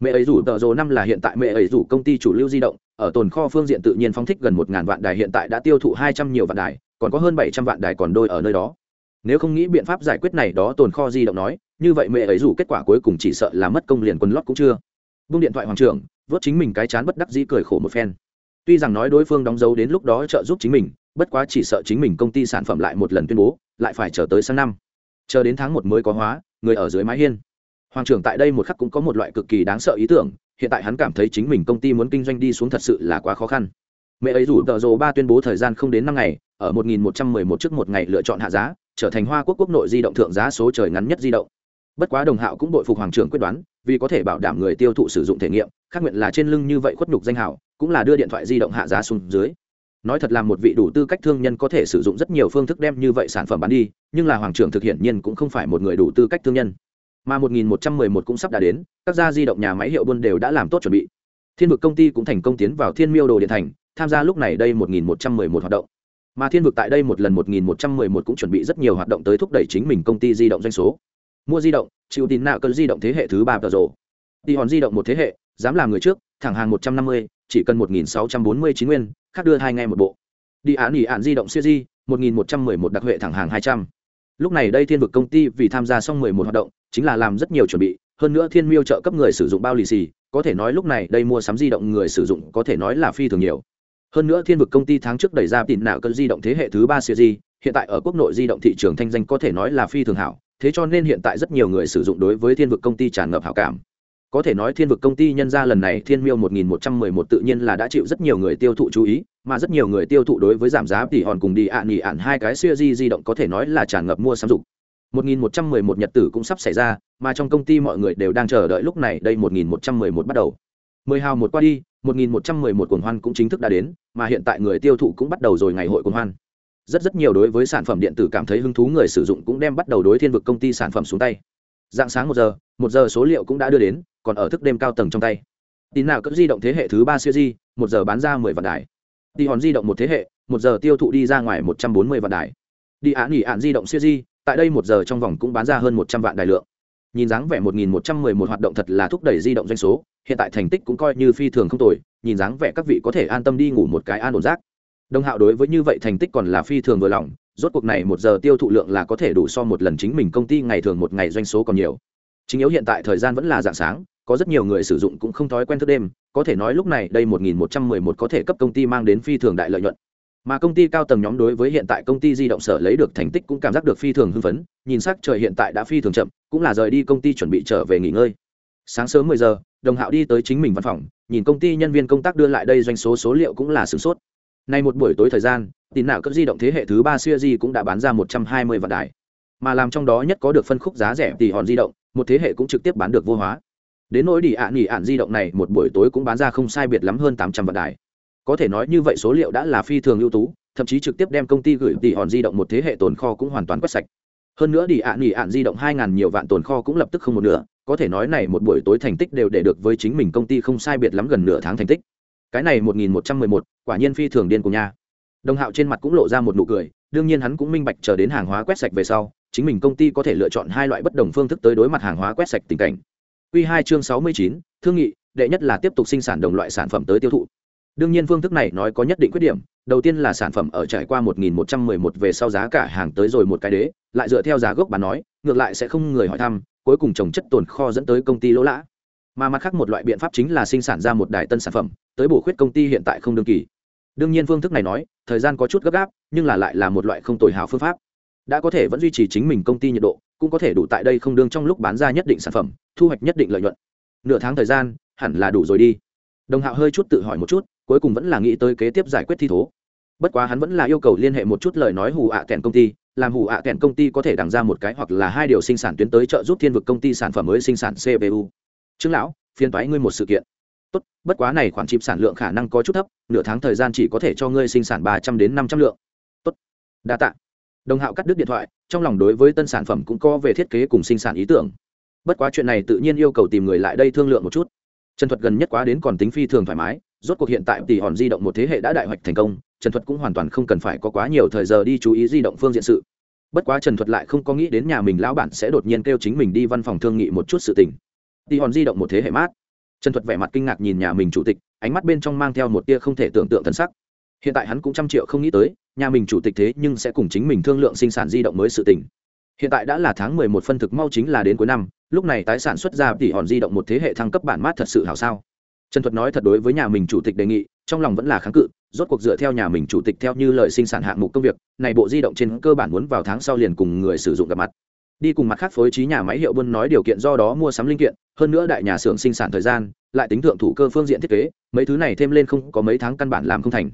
Mẹ ấy rủ tờ rồ năm là hiện tại mẹ ấy rủ công ty chủ lưu di động, ở tồn kho phương diện tự nhiên phóng thích gần một ngàn vạn đài hiện tại đã tiêu thụ hai trăm nhiều vạn đài, còn có hơn bảy trăm vạn đài còn đôi ở nơi đó nếu không nghĩ biện pháp giải quyết này đó, tồn kho di động nói, như vậy mẹ ấy rủ kết quả cuối cùng chỉ sợ là mất công liền quần lót cũng chưa. Bung điện thoại hoàng trưởng, vớt chính mình cái chán bất đắc dĩ cười khổ một phen. Tuy rằng nói đối phương đóng dấu đến lúc đó trợ giúp chính mình, bất quá chỉ sợ chính mình công ty sản phẩm lại một lần tuyên bố, lại phải chờ tới sang năm. Chờ đến tháng một mới có hóa, người ở dưới mái hiên. Hoàng trưởng tại đây một khắc cũng có một loại cực kỳ đáng sợ ý tưởng, hiện tại hắn cảm thấy chính mình công ty muốn kinh doanh đi xuống thật sự là quá khó khăn. Mẹ ấy rủ tờ rồ ba tuyên bố thời gian không đến năm ngày, ở 1111 trước một ngày lựa chọn hạ giá trở thành hoa quốc quốc nội di động thượng giá số trời ngắn nhất di động. Bất quá đồng hạo cũng đội phục hoàng trưởng quyết đoán, vì có thể bảo đảm người tiêu thụ sử dụng thể nghiệm, khác nguyện là trên lưng như vậy khuất nhục danh hảo, cũng là đưa điện thoại di động hạ giá xuống dưới. Nói thật là một vị đủ tư cách thương nhân có thể sử dụng rất nhiều phương thức đem như vậy sản phẩm bán đi, nhưng là hoàng trưởng thực hiện nhiên cũng không phải một người đủ tư cách thương nhân. Mà 1111 cũng sắp đã đến, các gia di động nhà máy hiệu buôn đều đã làm tốt chuẩn bị. Thiên vực công ty cũng thành công tiến vào thiên miêu đồ điện thành, tham gia lúc này đây 1111 hoạt động mà thiên vực tại đây một lần 1111 cũng chuẩn bị rất nhiều hoạt động tới thúc đẩy chính mình công ty di động doanh số. Mua di động chịu tin nạo cơn di động thế hệ thứ ba tờ rồ đi hòn di động một thế hệ dám làm người trước thẳng hàng 150, chỉ cần 1649 nguyên khác đưa hai ngày một bộ. Đi án nghỉ án di động siêu di 1111 đặc huệ thẳng hàng 200 lúc này đây thiên vực công ty vì tham gia xong 11 hoạt động chính là làm rất nhiều chuẩn bị. Hơn nữa thiên miêu trợ cấp người sử dụng bao lì xì có thể nói lúc này đây mua sắm di động người sử dụng có thể nói là phi thường nhiều hơn nữa thiên vực công ty tháng trước đẩy ra tìm nạo cơn di động thế hệ thứ ba series hiện tại ở quốc nội di động thị trường thanh danh có thể nói là phi thường hảo, thế cho nên hiện tại rất nhiều người sử dụng đối với thiên vực công ty tràn ngập hảo cảm. Có thể nói thiên vực công ty nhân ra lần này thiên miêu 1111 tự nhiên là đã chịu rất nhiều người tiêu thụ chú ý, mà rất nhiều người tiêu thụ đối với giảm giá thì hòn cùng đi ạn nghỉ ạn hai cái siêu di di động có thể nói là tràn ngập mua sắm dục. 1111 nhật tử cũng sắp xảy ra, mà trong công ty mọi người đều đang chờ đợi lúc này đây 1111 bắt đầu. 10 hào một qua đi 1111 cuồng hoan cũng chính thức đã đến, mà hiện tại người tiêu thụ cũng bắt đầu rồi ngày hội cuồng hoan. Rất rất nhiều đối với sản phẩm điện tử cảm thấy hứng thú người sử dụng cũng đem bắt đầu đối thiên vực công ty sản phẩm xuống tay. Dạng sáng một giờ một giờ số liệu cũng đã đưa đến, còn ở thức đêm cao tầng trong tay. Tin nào cấp di động thế hệ thứ ba siêu di, một giờ bán ra mười vạn đài. Đi hòn di động một thế hệ, một giờ tiêu thụ đi ra ngoài một trăm bốn mươi vạn đài. Đi án nghỉ án di động siêu di, tại đây một giờ trong vòng cũng bán ra hơn một trăm vạn đài lượng nhìn dáng vẻ một nghìn một trăm mười một hoạt động thật là thúc đẩy di động doanh số, hiện tại thành tích cũng coi như phi thường không tồi, nhìn dáng vẻ các vị có thể an tâm đi ngủ một cái an ổn rác. Đồng hạo đối với như vậy thành tích còn là phi thường vừa lòng, rốt cuộc này một giờ tiêu thụ lượng là có thể đủ so một lần chính mình công ty ngày thường một ngày doanh số còn nhiều. Chính yếu hiện tại thời gian vẫn là dạng sáng, có rất nhiều người sử dụng cũng không thói quen thức đêm, có thể nói lúc này đây một nghìn một trăm mười một có thể cấp công ty mang đến phi thường đại lợi nhuận mà công ty cao tầng nhóm đối với hiện tại công ty di động sở lấy được thành tích cũng cảm giác được phi thường hưng phấn, nhìn sắc trời hiện tại đã phi thường chậm, cũng là rời đi công ty chuẩn bị trở về nghỉ ngơi. Sáng sớm mười giờ, đồng hạo đi tới chính mình văn phòng, nhìn công ty nhân viên công tác đưa lại đây doanh số số liệu cũng là sửng sốt. Nay một buổi tối thời gian tin nào cấp di động thế hệ thứ ba siêu di cũng đã bán ra một trăm hai mươi vạn đài. Mà làm trong đó nhất có được phân khúc giá rẻ tỷ hòn di động, một thế hệ cũng trực tiếp bán được vô hóa. Đến nỗi đi ạ nghỉ ạn di động này, một buổi tối cũng bán ra không sai biệt lắm hơn tám trăm vạn đài có thể nói như vậy số liệu đã là phi thường ưu tú, thậm chí trực tiếp đem công ty gửi tỷ hòn di động một thế hệ tồn kho cũng hoàn toàn quét sạch. Hơn nữa đi ạ, nghỉ ạn di động hai ngàn nhiều vạn tồn kho cũng lập tức không một nửa, có thể nói này một buổi tối thành tích đều để được với chính mình công ty không sai biệt lắm gần nửa tháng thành tích. Cái này một nghìn một trăm mười một, quả nhiên phi thường điên cùng nha. Đồng hạo trên mặt cũng lộ ra một nụ cười, đương nhiên hắn cũng minh bạch chờ đến hàng hóa quét sạch về sau, chính mình công ty có thể lựa chọn hai loại bất đồng phương thức tới đối mặt hàng hóa quét sạch tình cảnh. Q hai chương sáu mươi chín, thương nghị, đệ nhất là tiếp tục sinh sản đồng loại sản phẩm tới tiêu thụ đương nhiên phương thức này nói có nhất định khuyết điểm, đầu tiên là sản phẩm ở trải qua một nghìn một trăm mười một về sau giá cả hàng tới rồi một cái đế, lại dựa theo giá gốc bán nói, ngược lại sẽ không người hỏi thăm, cuối cùng trồng chất tồn kho dẫn tới công ty lỗ lã. Mà mặt khác một loại biện pháp chính là sinh sản ra một đài tân sản phẩm, tới bổ khuyết công ty hiện tại không đương kỳ. Đương nhiên phương thức này nói, thời gian có chút gấp gáp, nhưng là lại là một loại không tồi hào phương pháp. Đã có thể vẫn duy trì chính mình công ty nhiệt độ, cũng có thể đủ tại đây không đương trong lúc bán ra nhất định sản phẩm, thu hoạch nhất định lợi nhuận. Nửa tháng thời gian, hẳn là đủ rồi đi. Đồng hạo hơi chút tự hỏi một chút cuối cùng vẫn là nghĩ tới kế tiếp giải quyết thi thố. Bất quá hắn vẫn là yêu cầu liên hệ một chút lời nói hù ạ à kèn công ty, làm hù ạ à kèn công ty có thể đằng ra một cái hoặc là hai điều sinh sản tuyến tới trợ giúp thiên vực công ty sản phẩm mới sinh sản cpu trương lão phiên toái ngươi một sự kiện. Tốt, bất quá này khoản chịp sản lượng khả năng có chút thấp, nửa tháng thời gian chỉ có thể cho ngươi sinh sản ba trăm đến năm trăm lượng. Tốt. Đa tạ. Đồng hạo cắt đứt điện thoại, trong lòng đối với tân sản phẩm cũng có về thiết kế cùng sinh sản ý tưởng. Bất quá chuyện này tự nhiên yêu cầu tìm người lại đây thương lượng một chút. Trần thuật gần nhất quá đến còn tính phi thường thoải mái rốt cuộc hiện tại tỷ hòn di động một thế hệ đã đại hoạch thành công, trần thuật cũng hoàn toàn không cần phải có quá nhiều thời giờ đi chú ý di động phương diện sự. Bất quá trần thuật lại không có nghĩ đến nhà mình lão bản sẽ đột nhiên kêu chính mình đi văn phòng thương nghị một chút sự tình. Tỷ hòn di động một thế hệ mát. Trần thuật vẻ mặt kinh ngạc nhìn nhà mình chủ tịch, ánh mắt bên trong mang theo một tia không thể tưởng tượng thân sắc. Hiện tại hắn cũng trăm triệu không nghĩ tới, nhà mình chủ tịch thế nhưng sẽ cùng chính mình thương lượng sinh sản di động mới sự tình. hiện tại đã là tháng mười một phân thực mau chính là đến cuối năm, lúc này tái sản xuất ra tỷ hòn di động một thế hệ thăng cấp bản mát thật sự hảo sao? Trần thuật nói thật đối với nhà mình chủ tịch đề nghị, trong lòng vẫn là kháng cự, rốt cuộc dựa theo nhà mình chủ tịch theo như lời sinh sản hạng mục công việc, này bộ di động trên cơ bản muốn vào tháng sau liền cùng người sử dụng gặp mặt. Đi cùng mặt khác phối trí nhà máy hiệu buôn nói điều kiện do đó mua sắm linh kiện, hơn nữa đại nhà xưởng sinh sản thời gian, lại tính thượng thủ cơ phương diện thiết kế, mấy thứ này thêm lên không có mấy tháng căn bản làm không thành.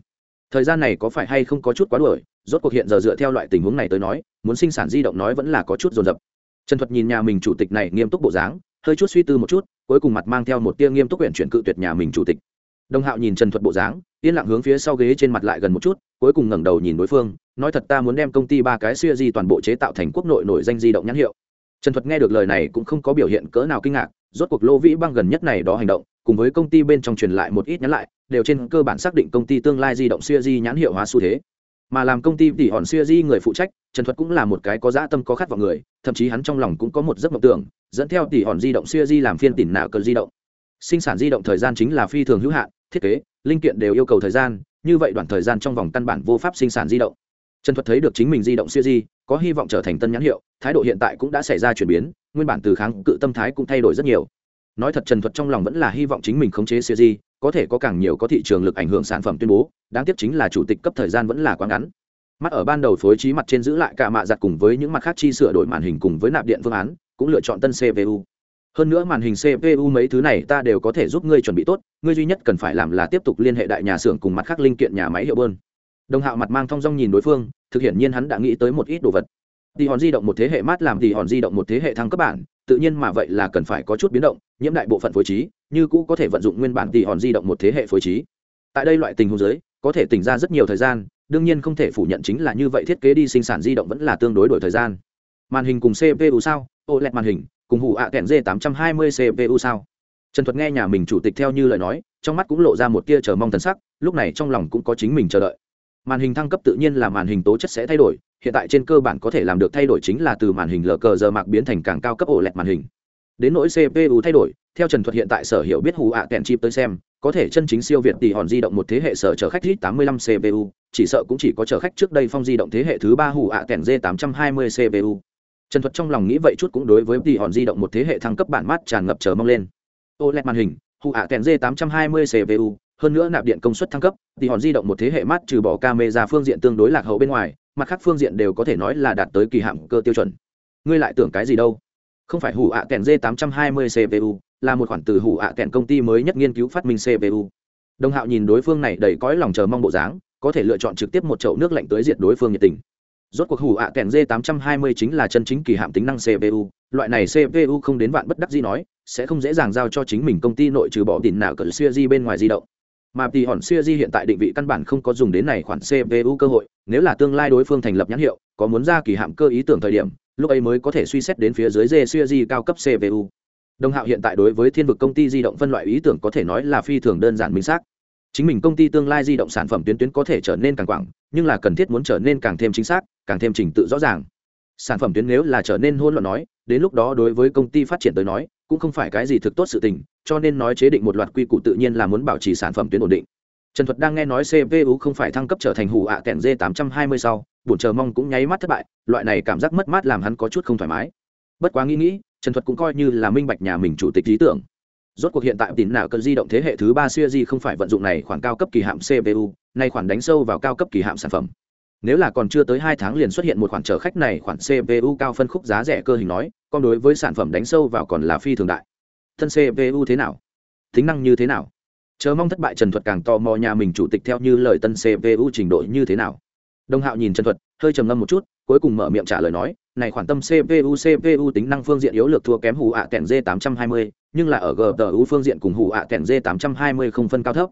Thời gian này có phải hay không có chút quá đuổi, rốt cuộc hiện giờ dựa theo loại tình huống này tới nói, muốn sinh sản di động nói vẫn là có chút dồn dập. Trần thuật nhìn nhà mình chủ tịch này nghiêm túc bộ dáng, hơi chút suy tư một chút cuối cùng mặt mang theo một tia nghiêm túc huyện chuyển cự tuyệt nhà mình chủ tịch. Đồng hạo nhìn trần thuật bộ dáng, yên lặng hướng phía sau ghế trên mặt lại gần một chút, cuối cùng ngẩng đầu nhìn đối phương, nói thật ta muốn đem công ty ba cái xuya di toàn bộ chế tạo thành quốc nội nổi danh di động nhãn hiệu. Trần thuật nghe được lời này cũng không có biểu hiện cỡ nào kinh ngạc, rốt cuộc lô vĩ băng gần nhất này đó hành động, cùng với công ty bên trong truyền lại một ít nhắn lại, đều trên cơ bản xác định công ty tương lai di động xuya di nhãn hiệu hóa xu thế. Mà làm công ty tỉ hòn xuya di người phụ trách trần thuật cũng là một cái có dã tâm, có khát vọng người, thậm chí hắn trong lòng cũng có một giấc mộng tưởng, dẫn theo tỷ hòn di động xuya di làm phiên tỉn nạo cờ di động. Sinh sản di động thời gian chính là phi thường hữu hạn, thiết kế, linh kiện đều yêu cầu thời gian, như vậy đoạn thời gian trong vòng căn bản vô pháp sinh sản di động. Trần thuật thấy được chính mình di động xuya di, có hy vọng trở thành tân nhãn hiệu, thái độ hiện tại cũng đã xảy ra chuyển biến, nguyên bản từ kháng cự tâm thái cũng thay đổi rất nhiều. Nói thật trần thuật trong lòng vẫn là hy vọng chính mình khống chế xuya di, có thể có càng nhiều có thị trường lực ảnh hưởng sản phẩm tuyên bố, đáng tiếc chính là chủ tịch cấp thời gian vẫn là quá ngắn mắt ở ban đầu phối trí mặt trên giữ lại cả mạ giặt cùng với những mặt khác chi sửa đổi màn hình cùng với nạp điện phương án, cũng lựa chọn tân cpu hơn nữa màn hình cpu mấy thứ này ta đều có thể giúp ngươi chuẩn bị tốt, ngươi duy nhất cần phải làm là tiếp tục liên hệ đại nhà xưởng cùng mặt khác linh kiện nhà máy hiệu bơn. Đồng hạo mặt mang thong dong nhìn đối phương, thực hiện nhiên hắn đã nghĩ tới một ít đồ vật. Thì hòn di động một thế hệ mát làm thì hòn di động một thế hệ thăng cấp bản, tự nhiên mà vậy là cần phải có chút biến động, nhiễm đại bộ phận phối trí, như cũ có thể vận dụng nguyên bản thì hòn di động một thế hệ phối trí. Tại đây loại tình huống giới có thể tỉnh ra rất nhiều thời gian đương nhiên không thể phủ nhận chính là như vậy thiết kế đi sinh sản di động vẫn là tương đối đổi thời gian. Màn hình cùng cpu sao? Oled màn hình, cùng hủ ạ kèn d 820 cpu sao? Trần thuật nghe nhà mình chủ tịch theo như lời nói, trong mắt cũng lộ ra một tia chờ mong thần sắc, lúc này trong lòng cũng có chính mình chờ đợi. Màn hình thăng cấp tự nhiên là màn hình tố chất sẽ thay đổi, hiện tại trên cơ bản có thể làm được thay đổi chính là từ màn hình lờ cờ giờ mạc biến thành càng cao cấp ổ lẹt màn hình. Đến nỗi cpu thay đổi theo trần thuật hiện tại sở hiểu biết hù ạ kèn chip tới xem, có thể chân chính siêu việt tỷ hòn di động một thế hệ sở chở khách ít 85 cpu chỉ sợ cũng chỉ có chở khách trước đây phong di động thế hệ thứ ba hù ạ kèn d 820 cpu trần thuật trong lòng nghĩ vậy chút cũng đối với tỷ hòn di động một thế hệ thăng cấp bản mát tràn ngập chờ mong lên. Oled màn hình, hù ạ kèn d 820 cpu hơn nữa nạp điện công suất thăng cấp, tỷ hòn di động một thế hệ mát trừ bỏ camera phương diện tương đối lạc hậu bên ngoài, mặt khác phương diện đều có thể nói là đạt tới kỳ hạng cơ tiêu chuẩn. Ngươi lại tưởng cái gì đâu? Không phải hủ ạ kèn d 820 cpu là một khoản từ hủ ạ kẹn công ty mới nhất nghiên cứu phát minh cpu đồng hạo nhìn đối phương này đầy cõi lòng chờ mong bộ dáng, có thể lựa chọn trực tiếp một chậu nước lạnh tới diệt đối phương nhiệt tình. Rốt cuộc hủ ạ kèn d 820 chính là chân chính kỳ hạm tính năng cpu loại này cpu không đến vạn bất đắc gì nói, sẽ không dễ dàng giao cho chính mình công ty nội trừ bỏ tiền nào cỡ xuya di bên ngoài di động. Mà tỷ hòn xuya di hiện tại định vị căn bản không có dùng đến này khoản cpu cơ hội, nếu là tương lai đối phương thành lập nhãn hiệu, có muốn ra kỳ hạm cơ ý tưởng thời điểm, lúc ấy mới có thể suy xét đến phía dưới dê xuya di cao cấp cpu đồng hạo hiện tại đối với thiên vực công ty di động phân loại ý tưởng có thể nói là phi thường đơn giản minh xác. Chính mình công ty tương lai di động sản phẩm tuyến tuyến có thể trở nên càng quảng, nhưng là cần thiết muốn trở nên càng thêm chính xác, càng thêm trình tự rõ ràng. Sản phẩm tuyến nếu là trở nên hôn loạn nói, đến lúc đó đối với công ty phát triển tới nói, cũng không phải cái gì thực tốt sự tình, cho nên nói chế định một loạt quy củ tự nhiên là muốn bảo trì sản phẩm tuyến ổn định. Trần thuật đang nghe nói cpu không phải thăng cấp trở thành hủ ạ kẹn d 820 sau, buồn chờ mong cũng nháy mắt thất bại, loại này cảm giác mất mát làm hắn có chút không thoải mái. Bất quá nghĩ nghĩ trần thuật cũng coi như là minh bạch nhà mình chủ tịch lý tưởng. Rốt cuộc hiện tại tín nào cần di động thế hệ thứ ba siêu di không phải vận dụng này khoản cao cấp kỳ hạm cpu nay khoản đánh sâu vào cao cấp kỳ hạm sản phẩm. Nếu là còn chưa tới hai tháng liền xuất hiện một khoản chở khách này, khoản cpu cao phân khúc giá rẻ cơ hình nói còn đối với sản phẩm đánh sâu vào còn là phi thường đại. Thân cpu thế nào? Tính năng như thế nào? Chờ mong thất bại trần thuật càng tò mò nhà mình chủ tịch theo như lời tân cpu trình độ như thế nào. Đồng hạo nhìn trần thuật, hơi trầm ngâm một chút cuối cùng mở miệng trả lời nói, này khoản tâm cpu cpu tính năng phương diện yếu lược thua kém hủ ạ kèn d 820 nhưng là ở gtu phương diện cùng hủ ạ kèn d 820 không phân cao thấp.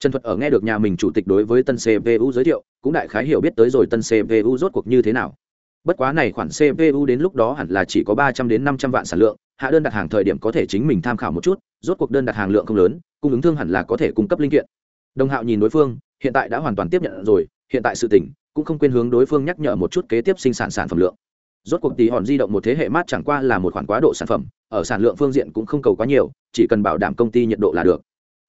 Trần thuật ở nghe được nhà mình chủ tịch đối với tân cpu giới thiệu, cũng đại khái hiểu biết tới rồi tân cpu rốt cuộc như thế nào. Bất quá này khoản cpu đến lúc đó hẳn là chỉ có ba trăm đến năm trăm vạn sản lượng, hạ đơn đặt hàng thời điểm có thể chính mình tham khảo một chút, rốt cuộc đơn đặt hàng lượng không lớn, cung ứng thương hẳn là có thể cung cấp linh kiện. Đồng hạo nhìn đối phương, hiện tại đã hoàn toàn tiếp nhận rồi, hiện tại sự tỉnh cũng không quên hướng đối phương nhắc nhở một chút kế tiếp sinh sản sản phẩm lượng. Rốt cuộc tí hòn di động một thế hệ mát chẳng qua là một khoản quá độ sản phẩm, ở sản lượng phương diện cũng không cầu quá nhiều, chỉ cần bảo đảm công ty nhiệt độ là được.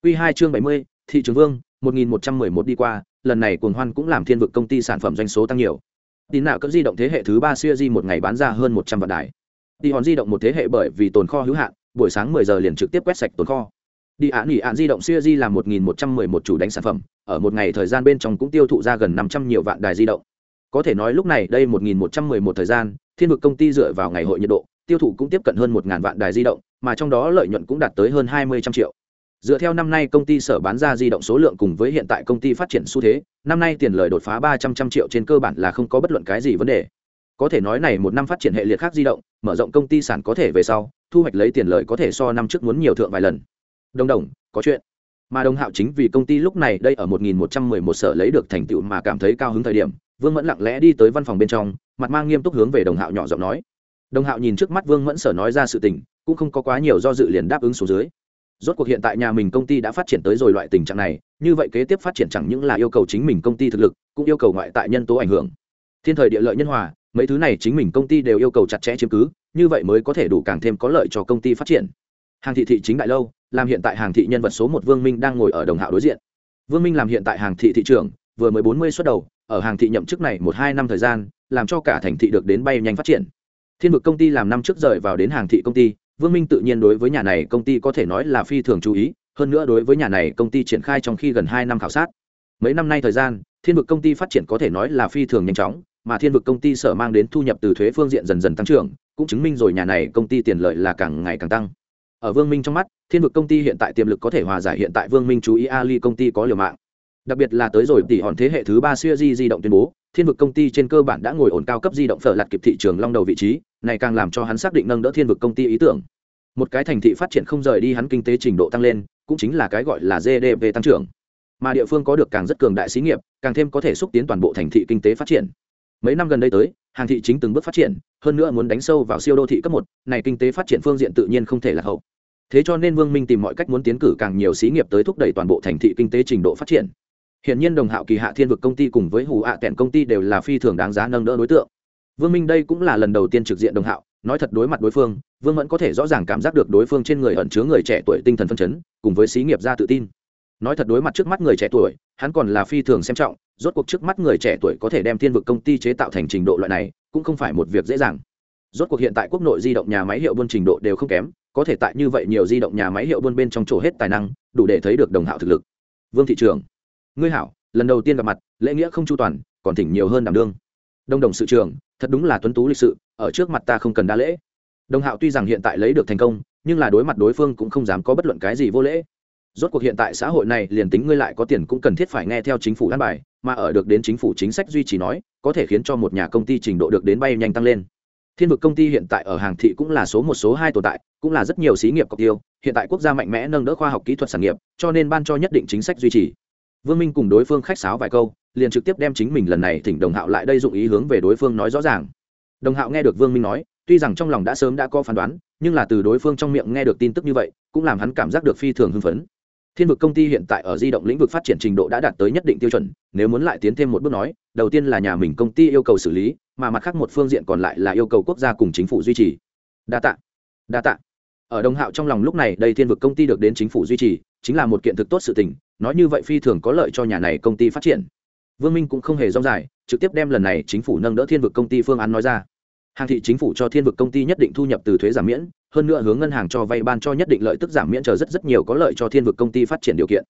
Q hai chương bảy mươi, thị trường vương, một nghìn một trăm mười một đi qua, lần này cuồng hoan cũng làm thiên vực công ty sản phẩm doanh số tăng nhiều. Tín nào cấp di động thế hệ thứ ba siêu di một ngày bán ra hơn một trăm vạn đài. Tí hòn di động một thế hệ bởi vì tồn kho hữu hạn, buổi sáng 10 giờ liền trực tiếp quét sạch tồn kho đi án nghỉ án di động siêu di là 1.111 chủ đánh sản phẩm, ở một ngày thời gian bên trong cũng tiêu thụ ra gần 500 nhiều vạn đài di động. Có thể nói lúc này đây 1.111 thời gian, thiên vực công ty dựa vào ngày hội nhiệt độ, tiêu thụ cũng tiếp cận hơn 1.000 vạn đài di động, mà trong đó lợi nhuận cũng đạt tới hơn 20 trăm triệu. Dựa theo năm nay công ty sở bán ra di động số lượng cùng với hiện tại công ty phát triển xu thế, năm nay tiền lời đột phá 300 trăm triệu trên cơ bản là không có bất luận cái gì vấn đề. Có thể nói này một năm phát triển hệ liệt khác di động, mở rộng công ty sản có thể về sau, thu hoạch lấy tiền lợi có thể so năm trước muốn nhiều thượng vài lần đồng đồng, có chuyện. Mà đồng hạo chính vì công ty lúc này đây ở 1111 sở lấy được thành tựu mà cảm thấy cao hứng thời điểm, vương mẫn lặng lẽ đi tới văn phòng bên trong, mặt mang nghiêm túc hướng về đồng hạo nhỏ giọng nói. Đồng hạo nhìn trước mắt vương mẫn sở nói ra sự tình, cũng không có quá nhiều do dự liền đáp ứng số dưới. Rốt cuộc hiện tại nhà mình công ty đã phát triển tới rồi loại tình trạng này, như vậy kế tiếp phát triển chẳng những là yêu cầu chính mình công ty thực lực, cũng yêu cầu ngoại tại nhân tố ảnh hưởng. Thiên thời địa lợi nhân hòa, mấy thứ này chính mình công ty đều yêu cầu chặt chẽ chiếm cứ, như vậy mới có thể đủ càng thêm có lợi cho công ty phát triển hàng thị thị chính đại lâu, làm hiện tại hàng thị nhân vật số một vương minh đang ngồi ở đồng hạo đối diện. Vương minh làm hiện tại hàng thị thị trưởng, vừa mới bốn mươi suất đầu, ở hàng thị nhậm chức này một hai năm thời gian, làm cho cả thành thị được đến bay nhanh phát triển. Thiên vực công ty làm năm trước rời vào đến hàng thị công ty, vương minh tự nhiên đối với nhà này công ty có thể nói là phi thường chú ý, hơn nữa đối với nhà này công ty triển khai trong khi gần hai năm khảo sát. Mấy năm nay thời gian, thiên vực công ty phát triển có thể nói là phi thường nhanh chóng, mà thiên vực công ty sở mang đến thu nhập từ thuế phương diện dần dần tăng trưởng, cũng chứng minh rồi nhà này công ty tiền lợi là càng ngày càng tăng ở vương minh trong mắt, thiên vực công ty hiện tại tiềm lực có thể hòa giải hiện tại vương minh chú ý ali công ty có liều mạng. Đặc biệt là tới rồi tỷ hòn thế hệ thứ ba siêu di di động tuyên bố, thiên vực công ty trên cơ bản đã ngồi ổn cao cấp di động phở lạt kịp thị trường long đầu vị trí, này càng làm cho hắn xác định nâng đỡ thiên vực công ty ý tưởng. Một cái thành thị phát triển không rời đi hắn kinh tế trình độ tăng lên, cũng chính là cái gọi là gdp tăng trưởng. Mà địa phương có được càng rất cường đại xí nghiệp, càng thêm có thể xúc tiến toàn bộ thành thị kinh tế phát triển mấy năm gần đây tới, hàng thị chính từng bước phát triển, hơn nữa muốn đánh sâu vào siêu đô thị cấp một, này kinh tế phát triển phương diện tự nhiên không thể là hậu. Thế cho nên vương minh tìm mọi cách muốn tiến cử càng nhiều xí nghiệp tới thúc đẩy toàn bộ thành thị kinh tế trình độ phát triển. Hiện nhiên đồng hạo kỳ hạ thiên vực công ty cùng với hù ạ à công ty đều là phi thường đáng giá nâng đỡ đối tượng. Vương minh đây cũng là lần đầu tiên trực diện đồng hạo, nói thật đối mặt đối phương, vương mẫn có thể rõ ràng cảm giác được đối phương trên người ẩn chứa người trẻ tuổi tinh thần phân chấn, cùng với xí nghiệp gia tự tin. Nói thật đối mặt trước mắt người trẻ tuổi hắn còn là phi thường xem trọng, rốt cuộc trước mắt người trẻ tuổi có thể đem thiên vực công ty chế tạo thành trình độ loại này, cũng không phải một việc dễ dàng. Rốt cuộc hiện tại quốc nội di động nhà máy hiệu buôn trình độ đều không kém, có thể tại như vậy nhiều di động nhà máy hiệu buôn bên trong chỗ hết tài năng, đủ để thấy được đồng hạo thực lực. Vương thị trường ngươi hảo, lần đầu tiên gặp mặt, lễ nghĩa không chu toàn, còn thỉnh nhiều hơn đảm đương. Đông đồng sự trường thật đúng là tuấn tú lịch sự, ở trước mặt ta không cần đa lễ. Đồng hạo tuy rằng hiện tại lấy được thành công, nhưng là đối mặt đối phương cũng không dám có bất luận cái gì vô lễ rốt cuộc hiện tại xã hội này liền tính ngươi lại có tiền cũng cần thiết phải nghe theo chính phủ an bài, mà ở được đến chính phủ chính sách duy trì nói, có thể khiến cho một nhà công ty trình độ được đến bay nhanh tăng lên. Thiên vực công ty hiện tại ở hàng thị cũng là số một, số hai tồn tại, cũng là rất nhiều xí nghiệp cọc tiêu, hiện tại quốc gia mạnh mẽ nâng đỡ khoa học kỹ thuật sản nghiệp, cho nên ban cho nhất định chính sách duy trì. Vương minh cùng đối phương khách sáo vài câu, liền trực tiếp đem chính mình lần này thỉnh đồng hạo lại đây dụng ý hướng về đối phương nói rõ ràng. Đồng hạo nghe được vương minh nói, tuy rằng trong lòng đã sớm đã có phán đoán, nhưng là từ đối phương trong miệng nghe được tin tức như vậy, cũng làm hắn cảm giác được phi thường hưng phấn thiên vực công ty hiện tại ở di động lĩnh vực phát triển trình độ đã đạt tới nhất định tiêu chuẩn, nếu muốn lại tiến thêm một bước nói, đầu tiên là nhà mình công ty yêu cầu xử lý, mà mặt khác một phương diện còn lại là yêu cầu quốc gia cùng chính phủ duy trì. Đa tạ. Đa tạ. Ở đồng hạo trong lòng lúc này, đây thiên vực công ty được đến chính phủ duy trì, chính là một kiện thực tốt sự tình, nói như vậy phi thường có lợi cho nhà này công ty phát triển. Vương minh cũng không hề rong dài, trực tiếp đem lần này chính phủ nâng đỡ thiên vực công ty phương án nói ra. Hàng thị chính phủ cho thiên vực công ty nhất định thu nhập từ thuế giảm miễn hơn nữa hướng ngân hàng cho vay ban cho nhất định lợi tức giảm miễn chờ rất rất nhiều có lợi cho thiên vực công ty phát triển điều kiện.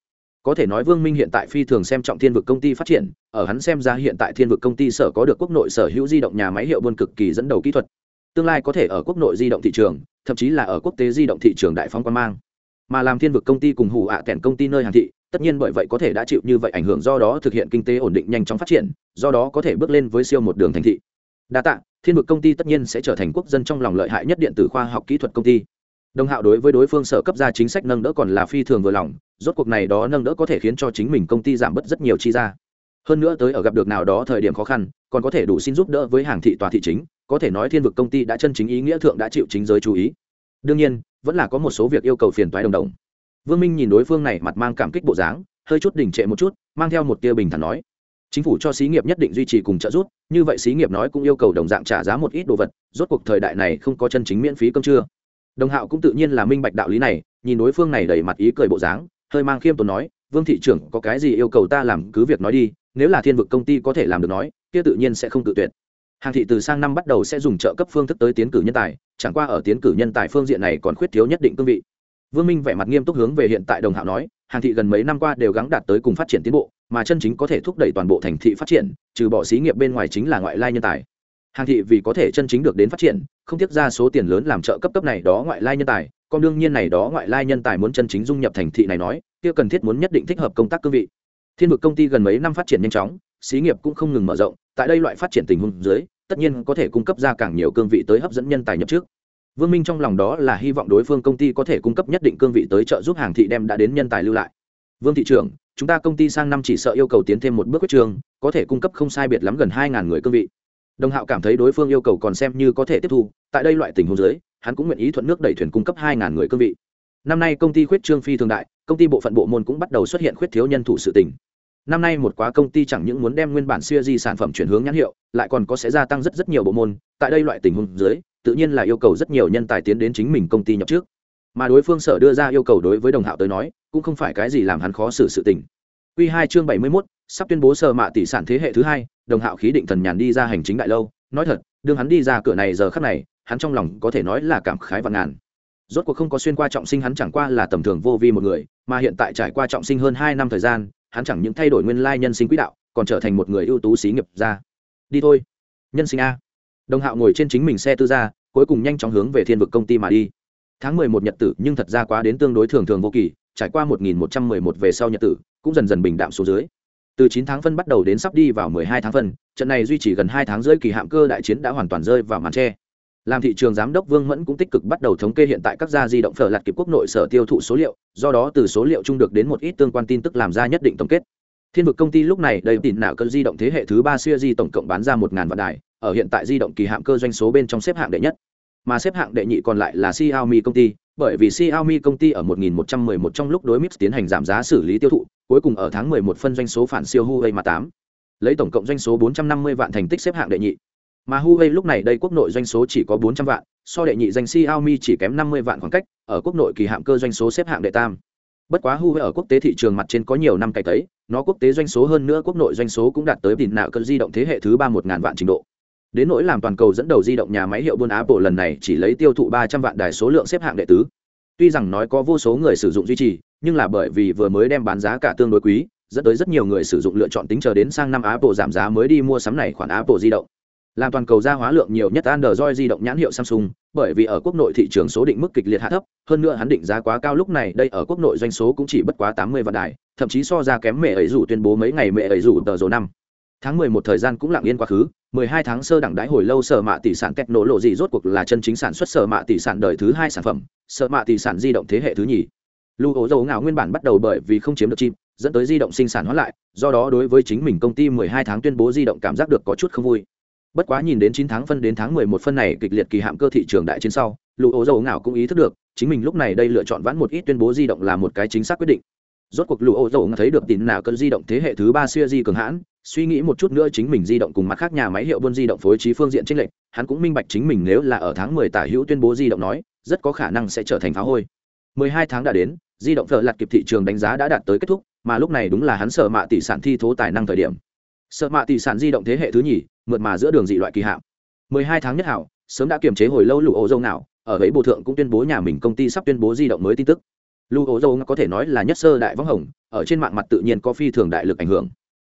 Có thể nói vương minh hiện tại phi thường xem trọng thiên vực công ty phát triển, ở hắn xem ra hiện tại thiên vực công ty sở có được quốc nội sở hữu di động nhà máy hiệu buôn cực kỳ dẫn đầu kỹ thuật. Tương lai có thể ở quốc nội di động thị trường, thậm chí là ở quốc tế di động thị trường đại phóng quan mang. Mà làm thiên vực công ty cùng hủ ạ à công ty nơi hàng thị, tất nhiên bởi vậy có thể đã chịu như vậy ảnh hưởng, do đó thực hiện kinh tế ổn định nhanh chóng phát triển, do đó có thể bước lên với siêu một đường thành thị. Đa tạ thiên vực công ty tất nhiên sẽ trở thành quốc dân trong lòng lợi hại nhất điện tử khoa học kỹ thuật công ty. Đồng hạo đối với đối phương sở cấp ra chính sách nâng đỡ còn là phi thường vừa lòng, rốt cuộc này đó nâng đỡ có thể khiến cho chính mình công ty giảm bớt rất nhiều chi ra. Hơn nữa tới ở gặp được nào đó thời điểm khó khăn, còn có thể đủ xin giúp đỡ với hàng thị tòa thị chính, có thể nói thiên vực công ty đã chân chính ý nghĩa thượng đã chịu chính giới chú ý. Đương nhiên, vẫn là có một số việc yêu cầu phiền toái đồng đồng. Vương minh nhìn đối phương này mặt mang cảm kích bộ dáng, hơi chút đình trệ một chút, mang theo một tia bình thản nói chính phủ cho xí nghiệp nhất định duy trì cùng trợ giúp, như vậy xí nghiệp nói cũng yêu cầu đồng dạng trả giá một ít đồ vật, rốt cuộc thời đại này không có chân chính miễn phí cơm trưa. Đồng hạo cũng tự nhiên là minh bạch đạo lý này, nhìn đối phương này đầy mặt ý cười bộ dáng, hơi mang khiêm tốn nói, vương thị trưởng, có cái gì yêu cầu ta làm, cứ việc nói đi, nếu là thiên vực công ty có thể làm được nói, kia tự nhiên sẽ không tự tuyệt. Hàng thị từ sang năm bắt đầu sẽ dùng trợ cấp phương thức tới tiến cử nhân tài, chẳng qua ở tiến cử nhân tài phương diện này còn khuyết thiếu nhất định cương vị. Vương minh vẻ mặt nghiêm túc hướng về hiện tại đồng hạo nói, hàng thị gần mấy năm qua đều gắng đạt tới cùng phát triển tiến bộ mà chân chính có thể thúc đẩy toàn bộ thành thị phát triển, trừ bỏ xí nghiệp bên ngoài chính là ngoại lai nhân tài. Hàng thị vì có thể chân chính được đến phát triển, không tiếc ra số tiền lớn làm trợ cấp cấp này đó ngoại lai nhân tài còn đương nhiên này đó ngoại lai nhân tài muốn chân chính dung nhập thành thị này nói, kia cần thiết muốn nhất định thích hợp công tác cương vị. Thiên vực công ty gần mấy năm phát triển nhanh chóng, xí nghiệp cũng không ngừng mở rộng, tại đây loại phát triển tình huống dưới, tất nhiên có thể cung cấp ra càng nhiều cương vị tới hấp dẫn nhân tài nhập trước. Vương minh trong lòng đó là hy vọng đối phương công ty có thể cung cấp nhất định cương vị tới trợ giúp hàng thị đem đã đến nhân tài lưu lại. Vương thị trưởng chúng ta công ty sang năm chỉ sợ yêu cầu tiến thêm một bước quyết trường, có thể cung cấp không sai biệt lắm gần hai người cương vị. Đồng hạo cảm thấy đối phương yêu cầu còn xem như có thể tiếp thu, tại đây loại tình huống dưới, hắn cũng nguyện ý thuận nước đẩy thuyền cung cấp hai người cương vị. Năm nay công ty khuyết trương phi thường đại, công ty bộ phận bộ môn cũng bắt đầu xuất hiện khuyết thiếu nhân thủ sự tỉnh năm nay một quá công ty chẳng những muốn đem nguyên bản siêu di sản phẩm chuyển hướng nhãn hiệu, lại còn có sẽ gia tăng rất rất nhiều bộ môn, tại đây loại tình huống dưới, tự nhiên là yêu cầu rất nhiều nhân tài tiến đến chính mình công ty nhập trước mà đối phương sở đưa ra yêu cầu đối với đồng hạo tới nói, cũng không phải cái gì làm hắn khó xử sự tình. Quy hai chương bảy mươi mốt, sắp tuyên bố sở mạ tỷ sản thế hệ thứ hai, đồng hạo khí định thần nhàn đi ra hành chính đại lâu. Nói thật, đương hắn đi ra cửa này giờ khắc này, hắn trong lòng có thể nói là cảm khái và ngàn. Rốt cuộc không có xuyên qua trọng sinh hắn chẳng qua là tầm thường vô vi một người, mà hiện tại trải qua trọng sinh hơn hai năm thời gian, hắn chẳng những thay đổi nguyên lai nhân sinh quỹ đạo, còn trở thành một người ưu tú xí nghiệp ra đi thôi. Nhân sinh a. Đồng hạo ngồi trên chính mình xe tư gia, cuối cùng nhanh chóng hướng về thiên vực công ty mà đi tháng mười một nhật tử nhưng thật ra quá đến tương đối thường thường vô kỳ, trải qua một nghìn một trăm mười một về sau nhật tử, cũng dần dần bình đạm xuống dưới. Từ chín tháng phân bắt đầu đến sắp đi vào mười hai tháng phân, trận này duy trì gần hai tháng rưỡi kỳ hạm cơ đại chiến đã hoàn toàn rơi vào màn tre. Làm thị trường giám đốc vương mẫn cũng tích cực bắt đầu thống kê hiện tại các gia di động phở lạt kịp quốc nội sở tiêu thụ số liệu, do đó từ số liệu chung được đến một ít tương quan tin tức làm ra nhất định tổng kết. Thiên vực công ty lúc này đầy tỉn nào cơn di động thế hệ thứ ba siêu di tổng cộng bán ra một ngàn vạn đài, ở hiện tại di động kỳ hạm cơ doanh số bên trong xếp hạng đệ nhất mà xếp hạng đệ nhị còn lại là Xiaomi công ty bởi vì Xiaomi công ty ở 1111 trong lúc đối Mix tiến hành giảm giá xử lý tiêu thụ, cuối cùng ở tháng 11 phân doanh số phản siêu Huawei mà 8. Lấy tổng cộng doanh số 450 vạn thành tích xếp hạng đệ nhị. Mà Huawei lúc này đây quốc nội doanh số chỉ có 400 vạn, so đệ nhị danh Xiaomi chỉ kém 50 vạn khoảng cách, ở quốc nội kỳ hạm cơ doanh số xếp hạng đệ tam. Bất quá Huawei ở quốc tế thị trường mặt trên có nhiều năm cày tấy, nó quốc tế doanh số hơn nữa quốc nội doanh số cũng đạt tới đỉnh nạo cơn di động thế hệ thứ ba một ngàn vạn trình độ. Đến nỗi làm toàn cầu dẫn đầu di động nhà máy hiệu buôn Apple lần này chỉ lấy tiêu thụ 300 vạn đài số lượng xếp hạng đệ tứ. Tuy rằng nói có vô số người sử dụng duy trì, nhưng là bởi vì vừa mới đem bán giá cả tương đối quý, dẫn tới rất nhiều người sử dụng lựa chọn tính chờ đến sang năm Apple giảm giá mới đi mua sắm này khoản Apple di động. Làm toàn cầu gia hóa lượng nhiều nhất Android di động nhãn hiệu Samsung, bởi vì ở quốc nội thị trường số định mức kịch liệt hạ thấp, hơn nữa hắn định giá quá cao lúc này, đây ở quốc nội doanh số cũng chỉ bất quá 80 vạn đài, thậm chí so ra kém mẹ ấy rủ tuyên bố mấy ngày mẹ ấy rủ tờ rồ năm. Tháng 11 thời gian cũng lặng yên quá khứ, 12 tháng sơ đẳng đãi hồi lâu sở mạ tỷ sản kẹt nổ lộ gì rốt cuộc là chân chính sản xuất sở mạ tỷ sản đời thứ hai sản phẩm, sở mạ tỷ sản di động thế hệ thứ nhì. Lưu ố dầu ngạo nguyên bản bắt đầu bởi vì không chiếm được chim, dẫn tới di động sinh sản hóa lại, do đó đối với chính mình công ty 12 tháng tuyên bố di động cảm giác được có chút không vui. Bất quá nhìn đến 9 tháng phân đến tháng 11 phân này kịch liệt kỳ hạm cơ thị trường đại chiến sau, Lưu ố dầu ngạo cũng ý thức được, chính mình lúc này đây lựa chọn vãn một ít tuyên bố di động là một cái chính xác quyết định. Rốt cuộc lũ ô dầu thấy được tín nào cơn di động thế hệ thứ ba xưa di cường hãn, suy nghĩ một chút nữa chính mình di động cùng mặt khác nhà máy hiệu buôn di động phối trí phương diện chênh lệch, hắn cũng minh bạch chính mình nếu là ở tháng 10 tả hữu tuyên bố di động nói, rất có khả năng sẽ trở thành phá hôi. 12 tháng đã đến, di động phở lạt kịp thị trường đánh giá đã đạt tới kết thúc, mà lúc này đúng là hắn sợ mạ tỷ sản thi thố tài năng thời điểm. Sợ mạ tỷ sản di động thế hệ thứ nhì, mượt mà giữa đường dị loại kỳ hạm. 12 tháng nhất hảo, sớm đã kiềm chế hồi lâu lũ ô dâu nào, ở ấy bộ thượng cũng tuyên bố nhà mình công ty sắp tuyên bố di động mới tin tức lưu ổ dâu có thể nói là nhất sơ đại võng hồng, ở trên mạng mặt tự nhiên có phi thường đại lực ảnh hưởng.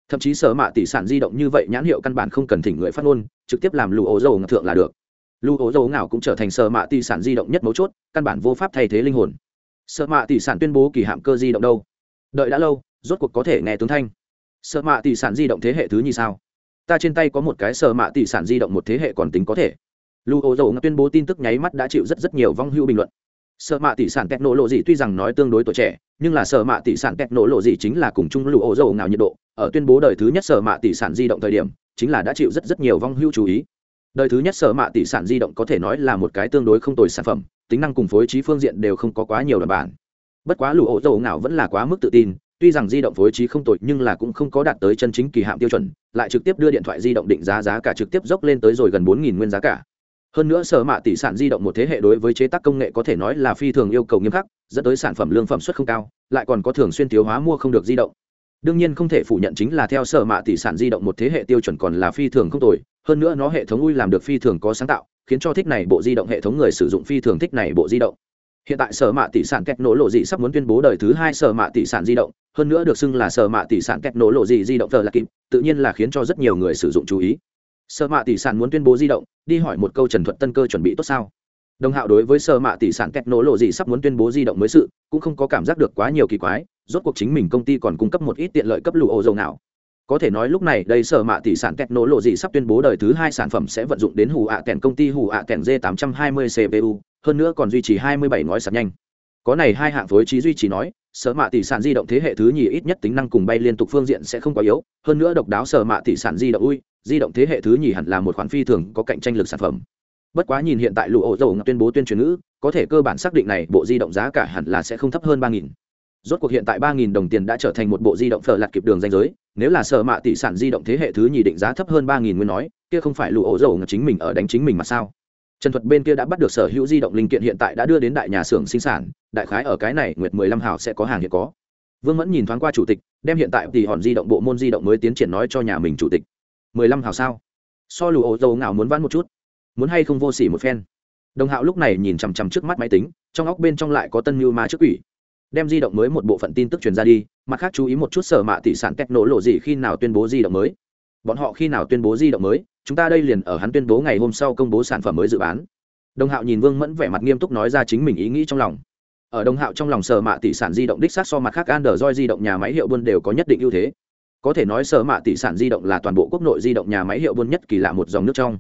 Thậm chí sở mạ tỷ sản di động như vậy nhãn hiệu căn bản không cần thỉnh người phát ngôn trực tiếp làm Lưu ố dầu thượng là được. Lưu ố dầu nào cũng trở thành sở mạ tỷ sản di động nhất mấu chốt căn bản vô pháp thay thế linh hồn. Sở mạ tỷ sản tuyên bố kỳ hạm cơ di động đâu? Đợi đã lâu rốt cuộc có thể nghe tướng thanh. Sở mạ tỷ sản di động thế hệ thứ như sao? Ta trên tay có một cái sở mạ tỷ sản di động một thế hệ còn tính có thể. Lưu ô dầu tuyên bố tin tức nháy mắt đã chịu rất rất nhiều vong hữu bình luận sợ mạ tỷ sản kẹt nổ lộ gì tuy rằng nói tương đối tuổi trẻ, nhưng là sợ mạ tỷ sản kẹt nổ lộ gì chính là cùng chung lũ ổ dầu nào nhiệt độ. Ở tuyên bố đời thứ nhất sở mạ tỷ sản di động thời điểm, chính là đã chịu rất rất nhiều vong hưu chú ý. Đời thứ nhất sở mạ tỷ sản di động có thể nói là một cái tương đối không tồi sản phẩm, tính năng cùng phối trí phương diện đều không có quá nhiều đoàn bản. Bất quá lũ ổ dầu nào vẫn là quá mức tự tin, tuy rằng di động phối trí không tồi nhưng là cũng không có đạt tới chân chính kỳ hạm tiêu chuẩn, lại trực tiếp đưa điện thoại di động định giá giá cả trực tiếp dốc lên tới rồi gần bốn nguyên giá cả hơn nữa sở mạ tỷ sản di động một thế hệ đối với chế tác công nghệ có thể nói là phi thường yêu cầu nghiêm khắc, dẫn tới sản phẩm lương phẩm suất không cao, lại còn có thường xuyên thiếu hóa mua không được di động. Đương nhiên không thể phủ nhận chính là theo sở mạ tỷ sản di động một thế hệ tiêu chuẩn còn là phi thường không tồi, hơn nữa nó hệ thống ui làm được phi thường có sáng tạo, khiến cho thích này bộ di động hệ thống người sử dụng phi thường thích này bộ di động. Hiện tại sở mạ tỷ sản kẹt nổ lộ dị sắp muốn tuyên bố đời thứ hai sở mạ tỷ sản di động, hơn nữa được xưng là sở mạ tỷ sản kẹt nổ lộ dị di động tờ là kịp, tự nhiên là khiến cho rất nhiều người sử dụng chú ý sở mạ tỷ sản muốn tuyên bố di động, đi hỏi một câu trần Thuận tân cơ chuẩn bị tốt sao? Đồng hạo đối với sở mạ tỷ sản kẹt nổ lộ gì sắp muốn tuyên bố di động mới sự, cũng không có cảm giác được quá nhiều kỳ quái, rốt cuộc chính mình công ty còn cung cấp một ít tiện lợi cấp lụ ô dầu nào. Có thể nói lúc này đây sở mạ tỷ sản kẹt nổ lộ gì sắp tuyên bố đời thứ hai sản phẩm sẽ vận dụng đến hủ ạ kèn công ty hủ ạ kèn d 820 cpu hơn nữa còn duy trì 27 ngói sạc nhanh. Có này hai hạng phối trí duy trì nói, sở mạ tỷ sản di động thế hệ thứ nhì ít nhất tính năng cùng bay liên tục phương diện sẽ không quá yếu, hơn nữa độc đáo sở mạ tỷ sản di động ui di động thế hệ thứ nhì hẳn là một khoản phi thường có cạnh tranh lực sản phẩm. Bất quá nhìn hiện tại lụ ổ dầu tuyên bố tuyên truyền ngữ, có thể cơ bản xác định này bộ di động giá cả hẳn là sẽ không thấp hơn ba nghìn. Rốt cuộc hiện tại ba nghìn đồng tiền đã trở thành một bộ di động phở lạt kịp đường danh giới, nếu là sở mạ tỷ sản di động thế hệ thứ nhì định giá thấp hơn ba nghìn nguyên nói, kia không phải lụ ổ dầu ngập chính mình ở đánh chính mình mà sao? Trần thuật bên kia đã bắt được sở hữu di động linh kiện hiện tại đã đưa đến đại nhà xưởng sinh sản, đại khái ở cái này nguyệt mười lăm hào sẽ có hàng hiện có. Vương mẫn nhìn thoáng qua chủ tịch, đem hiện tại tỷ hòn di động bộ môn di động mới tiến triển nói cho nhà mình chủ tịch mười lăm hào sao? So lù ô dầu ngạo muốn vãn một chút. Muốn hay không vô s ỉ một phen? Đồng hạo lúc này nhìn chằm chằm trước mắt máy tính, trong óc bên trong lại có tân mưu ma trước quỷ. Đem di động mới một bộ phận tin tức truyền ra đi, mặt khác chú ý một chút sở mạ tỷ sản cách nổ lộ gì khi nào tuyên bố di động mới. Bọn họ khi nào tuyên bố di động mới, chúng ta đây liền ở hắn tuyên bố ngày hôm sau công bố sản phẩm mới dự bán. Đồng hạo nhìn vương mẫn vẻ mặt nghiêm túc nói ra chính mình ý nghĩ trong lòng. Ở đồng hạo trong lòng sở mạ tỷ sản di động đích xác so mặt khác android di động nhà máy hiệu buôn đều có nhất định ưu thế có thể nói sở mạ tỷ sản di động là toàn bộ quốc nội di động nhà máy hiệu buôn nhất kỳ lạ một dòng nước trong.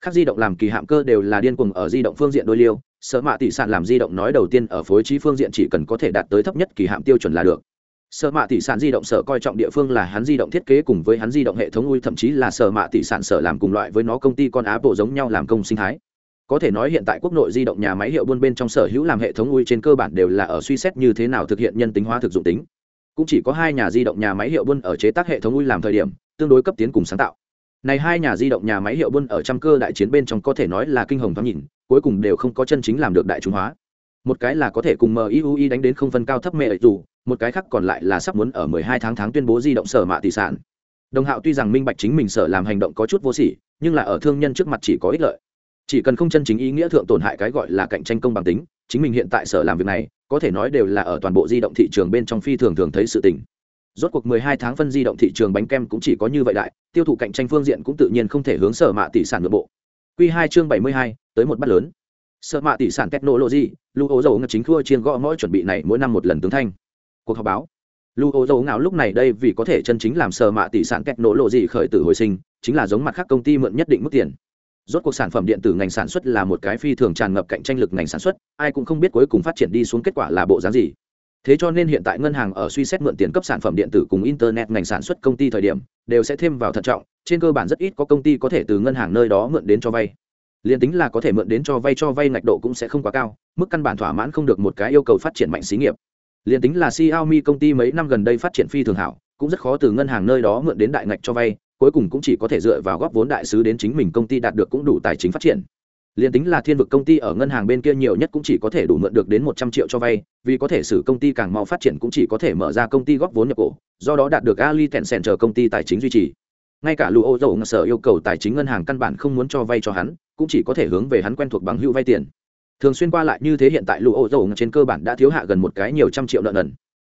Khác di động làm kỳ hạm cơ đều là điên cuồng ở di động phương diện đôi liêu, sở mạ tỷ sản làm di động nói đầu tiên ở phối trí phương diện chỉ cần có thể đạt tới thấp nhất kỳ hạm tiêu chuẩn là được. Sở mạ tỷ sản di động sở coi trọng địa phương là hắn di động thiết kế cùng với hắn di động hệ thống ui, thậm chí là sở mạ tỷ sản sở làm cùng loại với nó công ty con apple giống nhau làm công sinh thái. Có thể nói hiện tại quốc nội di động nhà máy hiệu buôn bên trong sở hữu làm hệ thống ui trên cơ bản đều là ở suy xét như thế nào thực hiện nhân tính hóa thực dụng tính cũng chỉ có hai nhà di động nhà máy hiệu buôn ở chế tác hệ thống ui làm thời điểm, tương đối cấp tiến cùng sáng tạo. Này hai nhà di động nhà máy hiệu buôn ở trăm cơ đại chiến bên trong có thể nói là kinh hồng thoáng nhìn, cuối cùng đều không có chân chính làm được đại chúng hóa. Một cái là có thể cùng MIUI đánh đến không phân cao thấp mẹ dù một cái khác còn lại là sắp muốn ở 12 tháng tháng tuyên bố di động sở mạ tỷ sản. Đồng hạo tuy rằng minh bạch chính mình sở làm hành động có chút vô sỉ, nhưng là ở thương nhân trước mặt chỉ có ích lợi. Chỉ cần không chân chính ý nghĩa thượng tổn hại cái gọi là cạnh tranh công bằng tính chính mình hiện tại sở làm việc này có thể nói đều là ở toàn bộ di động thị trường bên trong phi thường thường thấy sự tình. Rốt cuộc 12 tháng phân di động thị trường bánh kem cũng chỉ có như vậy đại tiêu thụ cạnh tranh phương diện cũng tự nhiên không thể hướng sở mạ tỷ sản nội bộ. Quy 2 chương 72, tới một bắt lớn. Sở mạ tỷ sản technology lưu ố dầu ngập chính khua chiên gõ mỗi chuẩn bị này mỗi năm một lần tướng thanh. Cuộc họp báo. Lưu ố dầu ngạo lúc này đây vì có thể chân chính làm sở mạ tỷ sản technology khởi tử hồi sinh chính là giống mặt khác công ty mượn nhất định mức tiền rốt cuộc sản phẩm điện tử ngành sản xuất là một cái phi thường tràn ngập cạnh tranh lực ngành sản xuất, ai cũng không biết cuối cùng phát triển đi xuống kết quả là bộ dáng gì. Thế cho nên hiện tại ngân hàng ở suy xét mượn tiền cấp sản phẩm điện tử cùng internet ngành sản xuất công ty thời điểm, đều sẽ thêm vào thận trọng, trên cơ bản rất ít có công ty có thể từ ngân hàng nơi đó mượn đến cho vay. Liền tính là có thể mượn đến cho vay cho vay ngạch độ cũng sẽ không quá cao, mức căn bản thỏa mãn không được một cái yêu cầu phát triển mạnh xí nghiệp. Liền tính là Xiaomi công ty mấy năm gần đây phát triển phi thường hảo, cũng rất khó từ ngân hàng nơi đó mượn đến đại ngạch cho vay cuối cùng cũng chỉ có thể dựa vào góp vốn đại sứ đến chính mình công ty đạt được cũng đủ tài chính phát triển. Liền tính là thiên vực công ty ở ngân hàng bên kia nhiều nhất cũng chỉ có thể đủ mượn được đến một trăm triệu cho vay, vì có thể xử công ty càng mau phát triển cũng chỉ có thể mở ra công ty góp vốn nhập cổ, do đó đạt được ali tẹn sèn chờ công ty tài chính duy trì. Ngay cả lụ ô dầu sở yêu cầu tài chính ngân hàng căn bản không muốn cho vay cho hắn, cũng chỉ có thể hướng về hắn quen thuộc bằng hữu vay tiền. Thường xuyên qua lại như thế hiện tại lụ ô dầu trên cơ bản đã thiếu hạ gần một cái nhiều trăm triệu nợ nần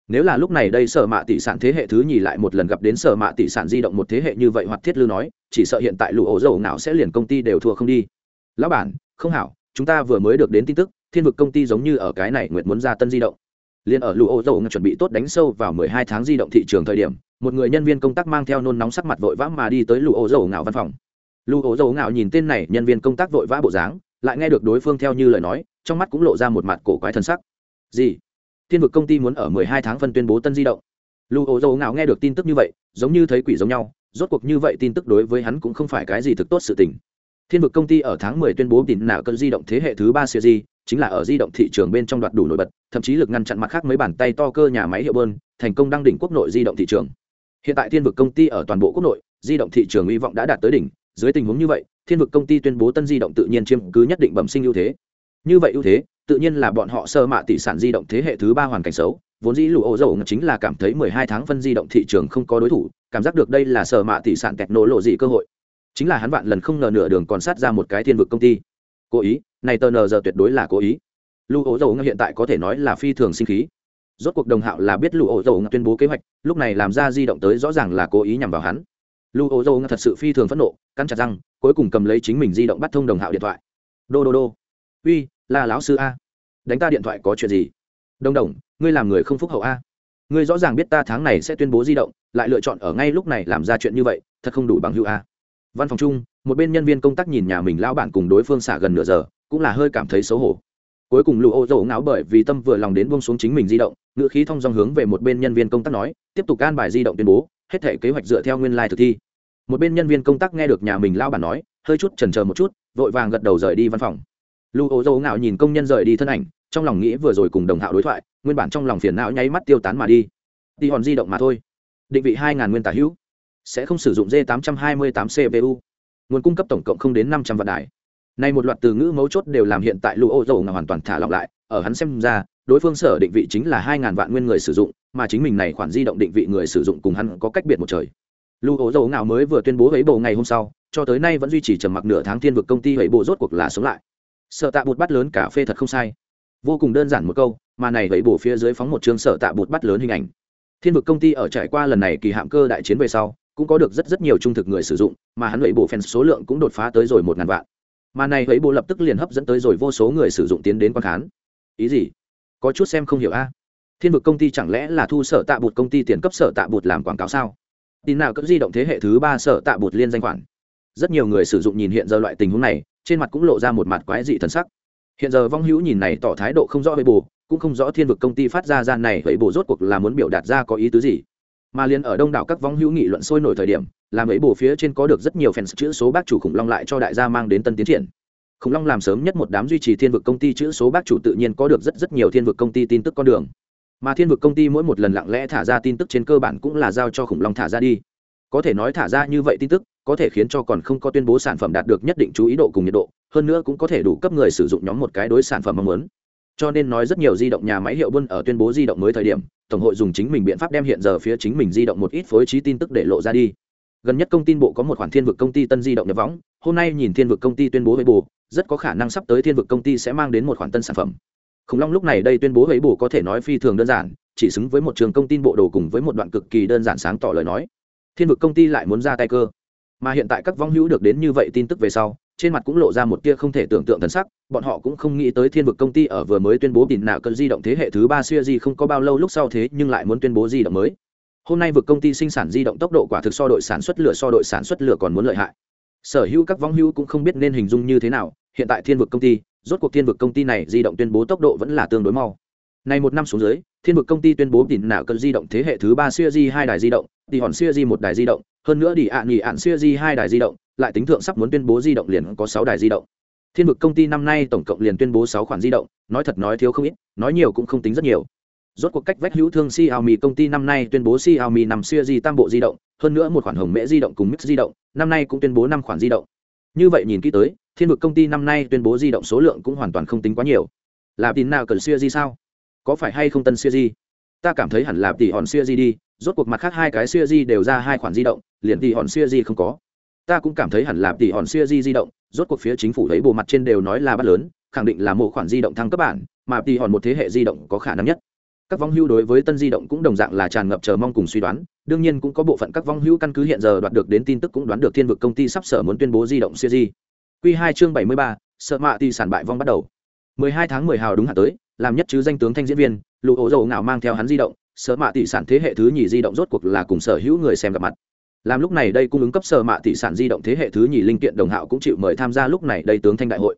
nếu là lúc này đây sở mạ tỷ sản thế hệ thứ nhì lại một lần gặp đến sở mạ tỷ sản di động một thế hệ như vậy hoặc thiết lưu nói, chỉ sợ hiện tại lũ ổ dầu nào sẽ liền công ty đều thua không đi. Lão bản, không hảo, chúng ta vừa mới được đến tin tức, thiên vực công ty giống như ở cái này nguyện muốn ra tân di động. Liền ở lũ ổ dầu chuẩn bị tốt đánh sâu vào mười hai tháng di động thị trường thời điểm, một người nhân viên công tác mang theo nôn nóng sắc mặt vội vã mà đi tới lũ ổ dầu ngạo văn phòng. Lũ ổ dầu ngạo nhìn tên này nhân viên công tác vội vã bộ dáng, lại nghe được đối phương theo như lời nói, trong mắt cũng lộ ra một mặt cổ quái thân sắc. Gì? Thiên vực công ty muốn ở mười hai tháng phân tuyên bố tân di động. Lu ô dầu ngạo nghe được tin tức như vậy, giống như thấy quỷ giống nhau, rốt cuộc như vậy tin tức đối với hắn cũng không phải cái gì thực tốt sự tình. Thiên vực công ty ở tháng mười tuyên bố tin nạo cơn di động thế hệ thứ ba series chính là ở di động thị trường bên trong đoạt đủ nổi bật, thậm chí lực ngăn chặn mặt khác mấy bàn tay to cơ nhà máy hiệu bơn, thành công đăng đỉnh quốc nội di động thị trường. Hiện tại thiên vực công ty ở toàn bộ quốc nội, di động thị trường hy vọng đã đạt tới đỉnh. Dưới tình huống như vậy, thiên vực công ty tuyên bố tân di động tự nhiên chiếm cứ nhất định bẩm sinh ưu thế. Như vậy ưu thế tự nhiên là bọn họ sơ mạ tỷ sản di động thế hệ thứ ba hoàn cảnh xấu, vốn dĩ lũ ô dầu chính là cảm thấy mười hai tháng phân di động thị trường không có đối thủ, cảm giác được đây là sơ mạ tỷ sản kẹt nổ lộ gì cơ hội. Chính là hắn vạn lần không ngờ nửa đường còn sát ra một cái thiên vực công ty. Cố ý, này tờ nờ giờ tuyệt đối là cố ý. Lũ ô dầu hiện tại có thể nói là phi thường sinh khí. Rốt cuộc đồng hạo là biết lũ ô dầu tuyên bố kế hoạch, lúc này làm ra di động tới rõ ràng là cố ý nhằm vào hắn. Lũ ô dầu thật sự phi thường phẫn nộ, cắn chặt răng, cuối cùng cầm lấy chính mình di động bắt thông đồng hạo điện thoại. Đô đô đô. Uy là lão sư a. Đánh ta điện thoại có chuyện gì? Đông đồng, ngươi làm người không phúc hậu a. Ngươi rõ ràng biết ta tháng này sẽ tuyên bố di động, lại lựa chọn ở ngay lúc này làm ra chuyện như vậy, thật không đủ bằng hữu a. Văn phòng chung, một bên nhân viên công tác nhìn nhà mình lao bản cùng đối phương xả gần nửa giờ, cũng là hơi cảm thấy xấu hổ. Cuối cùng lụ ô dầu ngáo bởi vì tâm vừa lòng đến buông xuống chính mình di động, ngữ khí thông dong hướng về một bên nhân viên công tác nói, tiếp tục can bài di động tuyên bố, hết thể kế hoạch dựa theo nguyên lai thực thi. Một bên nhân viên công tác nghe được nhà mình lao bản nói, hơi chút chần chờ một chút, vội vàng gật đầu rời đi văn phòng. Lưu ô dâu ngạo nhìn công nhân rời đi thân ảnh, trong lòng nghĩ vừa rồi cùng đồng hạo đối thoại, nguyên bản trong lòng phiền não nháy mắt tiêu tán mà đi. Đi hòn di động mà thôi. Định vị hai ngàn nguyên tả hữu. Sẽ không sử dụng d 828 cpu nguồn cung cấp tổng cộng không đến năm trăm vạn đài. Nay một loạt từ ngữ mấu chốt đều làm hiện tại Lưu ô dầu ngạo hoàn toàn thả lỏng lại, ở hắn xem ra, đối phương sở định vị chính là hai ngàn vạn nguyên người sử dụng, mà chính mình này khoản di động định vị người sử dụng cùng hắn có cách biệt một trời. Lưu ô dầu ngạo mới vừa tuyên bố ấy bộ ngày hôm sau, cho tới nay vẫn duy trì trầm mặc nửa tháng thiên vực công ty ấy bộ rốt cuộc là sống lại sợ tạ bụt bắt lớn cà phê thật không sai. Vô cùng đơn giản một câu, mà này vậy bổ phía dưới phóng một chương sợ tạ bụt bắt lớn hình ảnh. Thiên vực công ty ở trải qua lần này kỳ hạm cơ đại chiến về sau, cũng có được rất rất nhiều trung thực người sử dụng, mà hắn vậy bổ fan số lượng cũng đột phá tới rồi một ngàn vạn. Mà này vậy bổ lập tức liền hấp dẫn tới rồi vô số người sử dụng tiến đến quan khán. Ý gì? Có chút xem không hiểu a. Thiên vực công ty chẳng lẽ là thu sở tạ bụt công ty tiền cấp sở tạ bụt làm quảng cáo sao? Tin nào cấp di động thế hệ thứ ba sở tạ bụt liên danh khoản. Rất nhiều người sử dụng nhìn hiện giờ loại tình huống này trên mặt cũng lộ ra một mặt quái dị thần sắc. Hiện giờ vong hữu nhìn này tỏ thái độ không rõ với bù cũng không rõ thiên vực công ty phát ra gian này vậy bù rốt cuộc là muốn biểu đạt ra có ý tứ gì. Mà liền ở đông đảo các vong hữu nghị luận sôi nổi thời điểm, làm ấy bù phía trên có được rất nhiều fans chữ số bác chủ khủng long lại cho đại gia mang đến tân tiến triển. Khủng long làm sớm nhất một đám duy trì thiên vực công ty chữ số bác chủ tự nhiên có được rất rất nhiều thiên vực công ty tin tức con đường. Mà thiên vực công ty mỗi một lần lặng lẽ thả ra tin tức trên cơ bản cũng là giao cho khủng long thả ra đi. Có thể nói thả ra như vậy tin tức có thể khiến cho còn không có tuyên bố sản phẩm đạt được nhất định chú ý độ cùng nhiệt độ, hơn nữa cũng có thể đủ cấp người sử dụng nhóm một cái đối sản phẩm mong muốn. Cho nên nói rất nhiều di động nhà máy hiệu buôn ở tuyên bố di động mới thời điểm, tổng hội dùng chính mình biện pháp đem hiện giờ phía chính mình di động một ít phối trí tin tức để lộ ra đi. Gần nhất công tin bộ có một khoản thiên vực công ty tân di động nhập võng, hôm nay nhìn thiên vực công ty tuyên bố với bù rất có khả năng sắp tới thiên vực công ty sẽ mang đến một khoản tân sản phẩm. Khủng long lúc này đây tuyên bố với bù có thể nói phi thường đơn giản, chỉ xứng với một trường công tin bộ đồ cùng với một đoạn cực kỳ đơn giản sáng tỏ lời nói. Thiên vực công ty lại muốn ra tay cơ mà hiện tại các vong hữu được đến như vậy tin tức về sau, trên mặt cũng lộ ra một tia không thể tưởng tượng thần sắc, bọn họ cũng không nghĩ tới thiên vực công ty ở vừa mới tuyên bố tìm nào cơn di động thế hệ thứ ba siêu di không có bao lâu lúc sau thế nhưng lại muốn tuyên bố di động mới. Hôm nay vực công ty sinh sản di động tốc độ quả thực so đội sản xuất lửa so đội sản xuất lửa còn muốn lợi hại. Sở hữu các vong hữu cũng không biết nên hình dung như thế nào, hiện tại thiên vực công ty, rốt cuộc thiên vực công ty này di động tuyên bố tốc độ vẫn là tương đối mau. Này một năm xuống dưới thiên vực công ty tuyên bố tìm nào cơn di động thế hệ thứ ba siêu di hai đài di động thì hòn siêu di một đài di động hơn nữa đi ạ nghỉ ạn siêu di hai đài di động lại tính thượng sắp muốn tuyên bố di động liền có sáu đài di động thiên vực công ty năm nay tổng cộng liền tuyên bố sáu khoản di động nói thật nói thiếu không ít nói nhiều cũng không tính rất nhiều rốt cuộc cách vách hữu thương Xiaomi công ty năm nay tuyên bố Xiaomi nằm di tam bộ di động, hơn nữa một khoản hồng mễ di động cùng mix di động, năm nay cũng tuyên bố năm khoản di động. Như vậy nhìn kỹ tới, Thiên vực công ty năm nay tuyên bố di động số lượng cũng hoàn toàn không tính quá nhiều. Là tin nào cần di sao? Có phải hay không tân di? Ta cảm thấy hẳn là tỷ hòn di đi, rốt cuộc mặt khác hai cái di đều ra hai khoản di động, liền tỷ hòn di không có. Ta cũng cảm thấy hẳn là tỷ hòn di di động, rốt cuộc phía chính phủ thấy bộ mặt trên đều nói là bắt lớn, khẳng định là một khoản di động thăng cấp bản, mà tỷ hòn một thế hệ di động có khả năng nhất các vong hưu đối với tân di động cũng đồng dạng là tràn ngập chờ mong cùng suy đoán đương nhiên cũng có bộ phận các vong hưu căn cứ hiện giờ đoạt được đến tin tức cũng đoán được thiên vực công ty sắp sở muốn tuyên bố di động siêu di q hai chương bảy mươi ba sợ mạ thì sản bại vong bắt đầu mười hai tháng mười hào đúng hạn tới làm nhất chứ danh tướng thanh diễn viên lụ ổ dầu ngạo mang theo hắn di động sợ mạ tỷ sản thế hệ thứ nhì di động rốt cuộc là cùng sở hữu người xem gặp mặt. Làm lúc này đây cung ứng cấp sở mạ tỷ sản di động thế hệ thứ nhì linh kiện đồng hạo cũng chịu mời tham gia lúc này đây tướng thanh đại hội.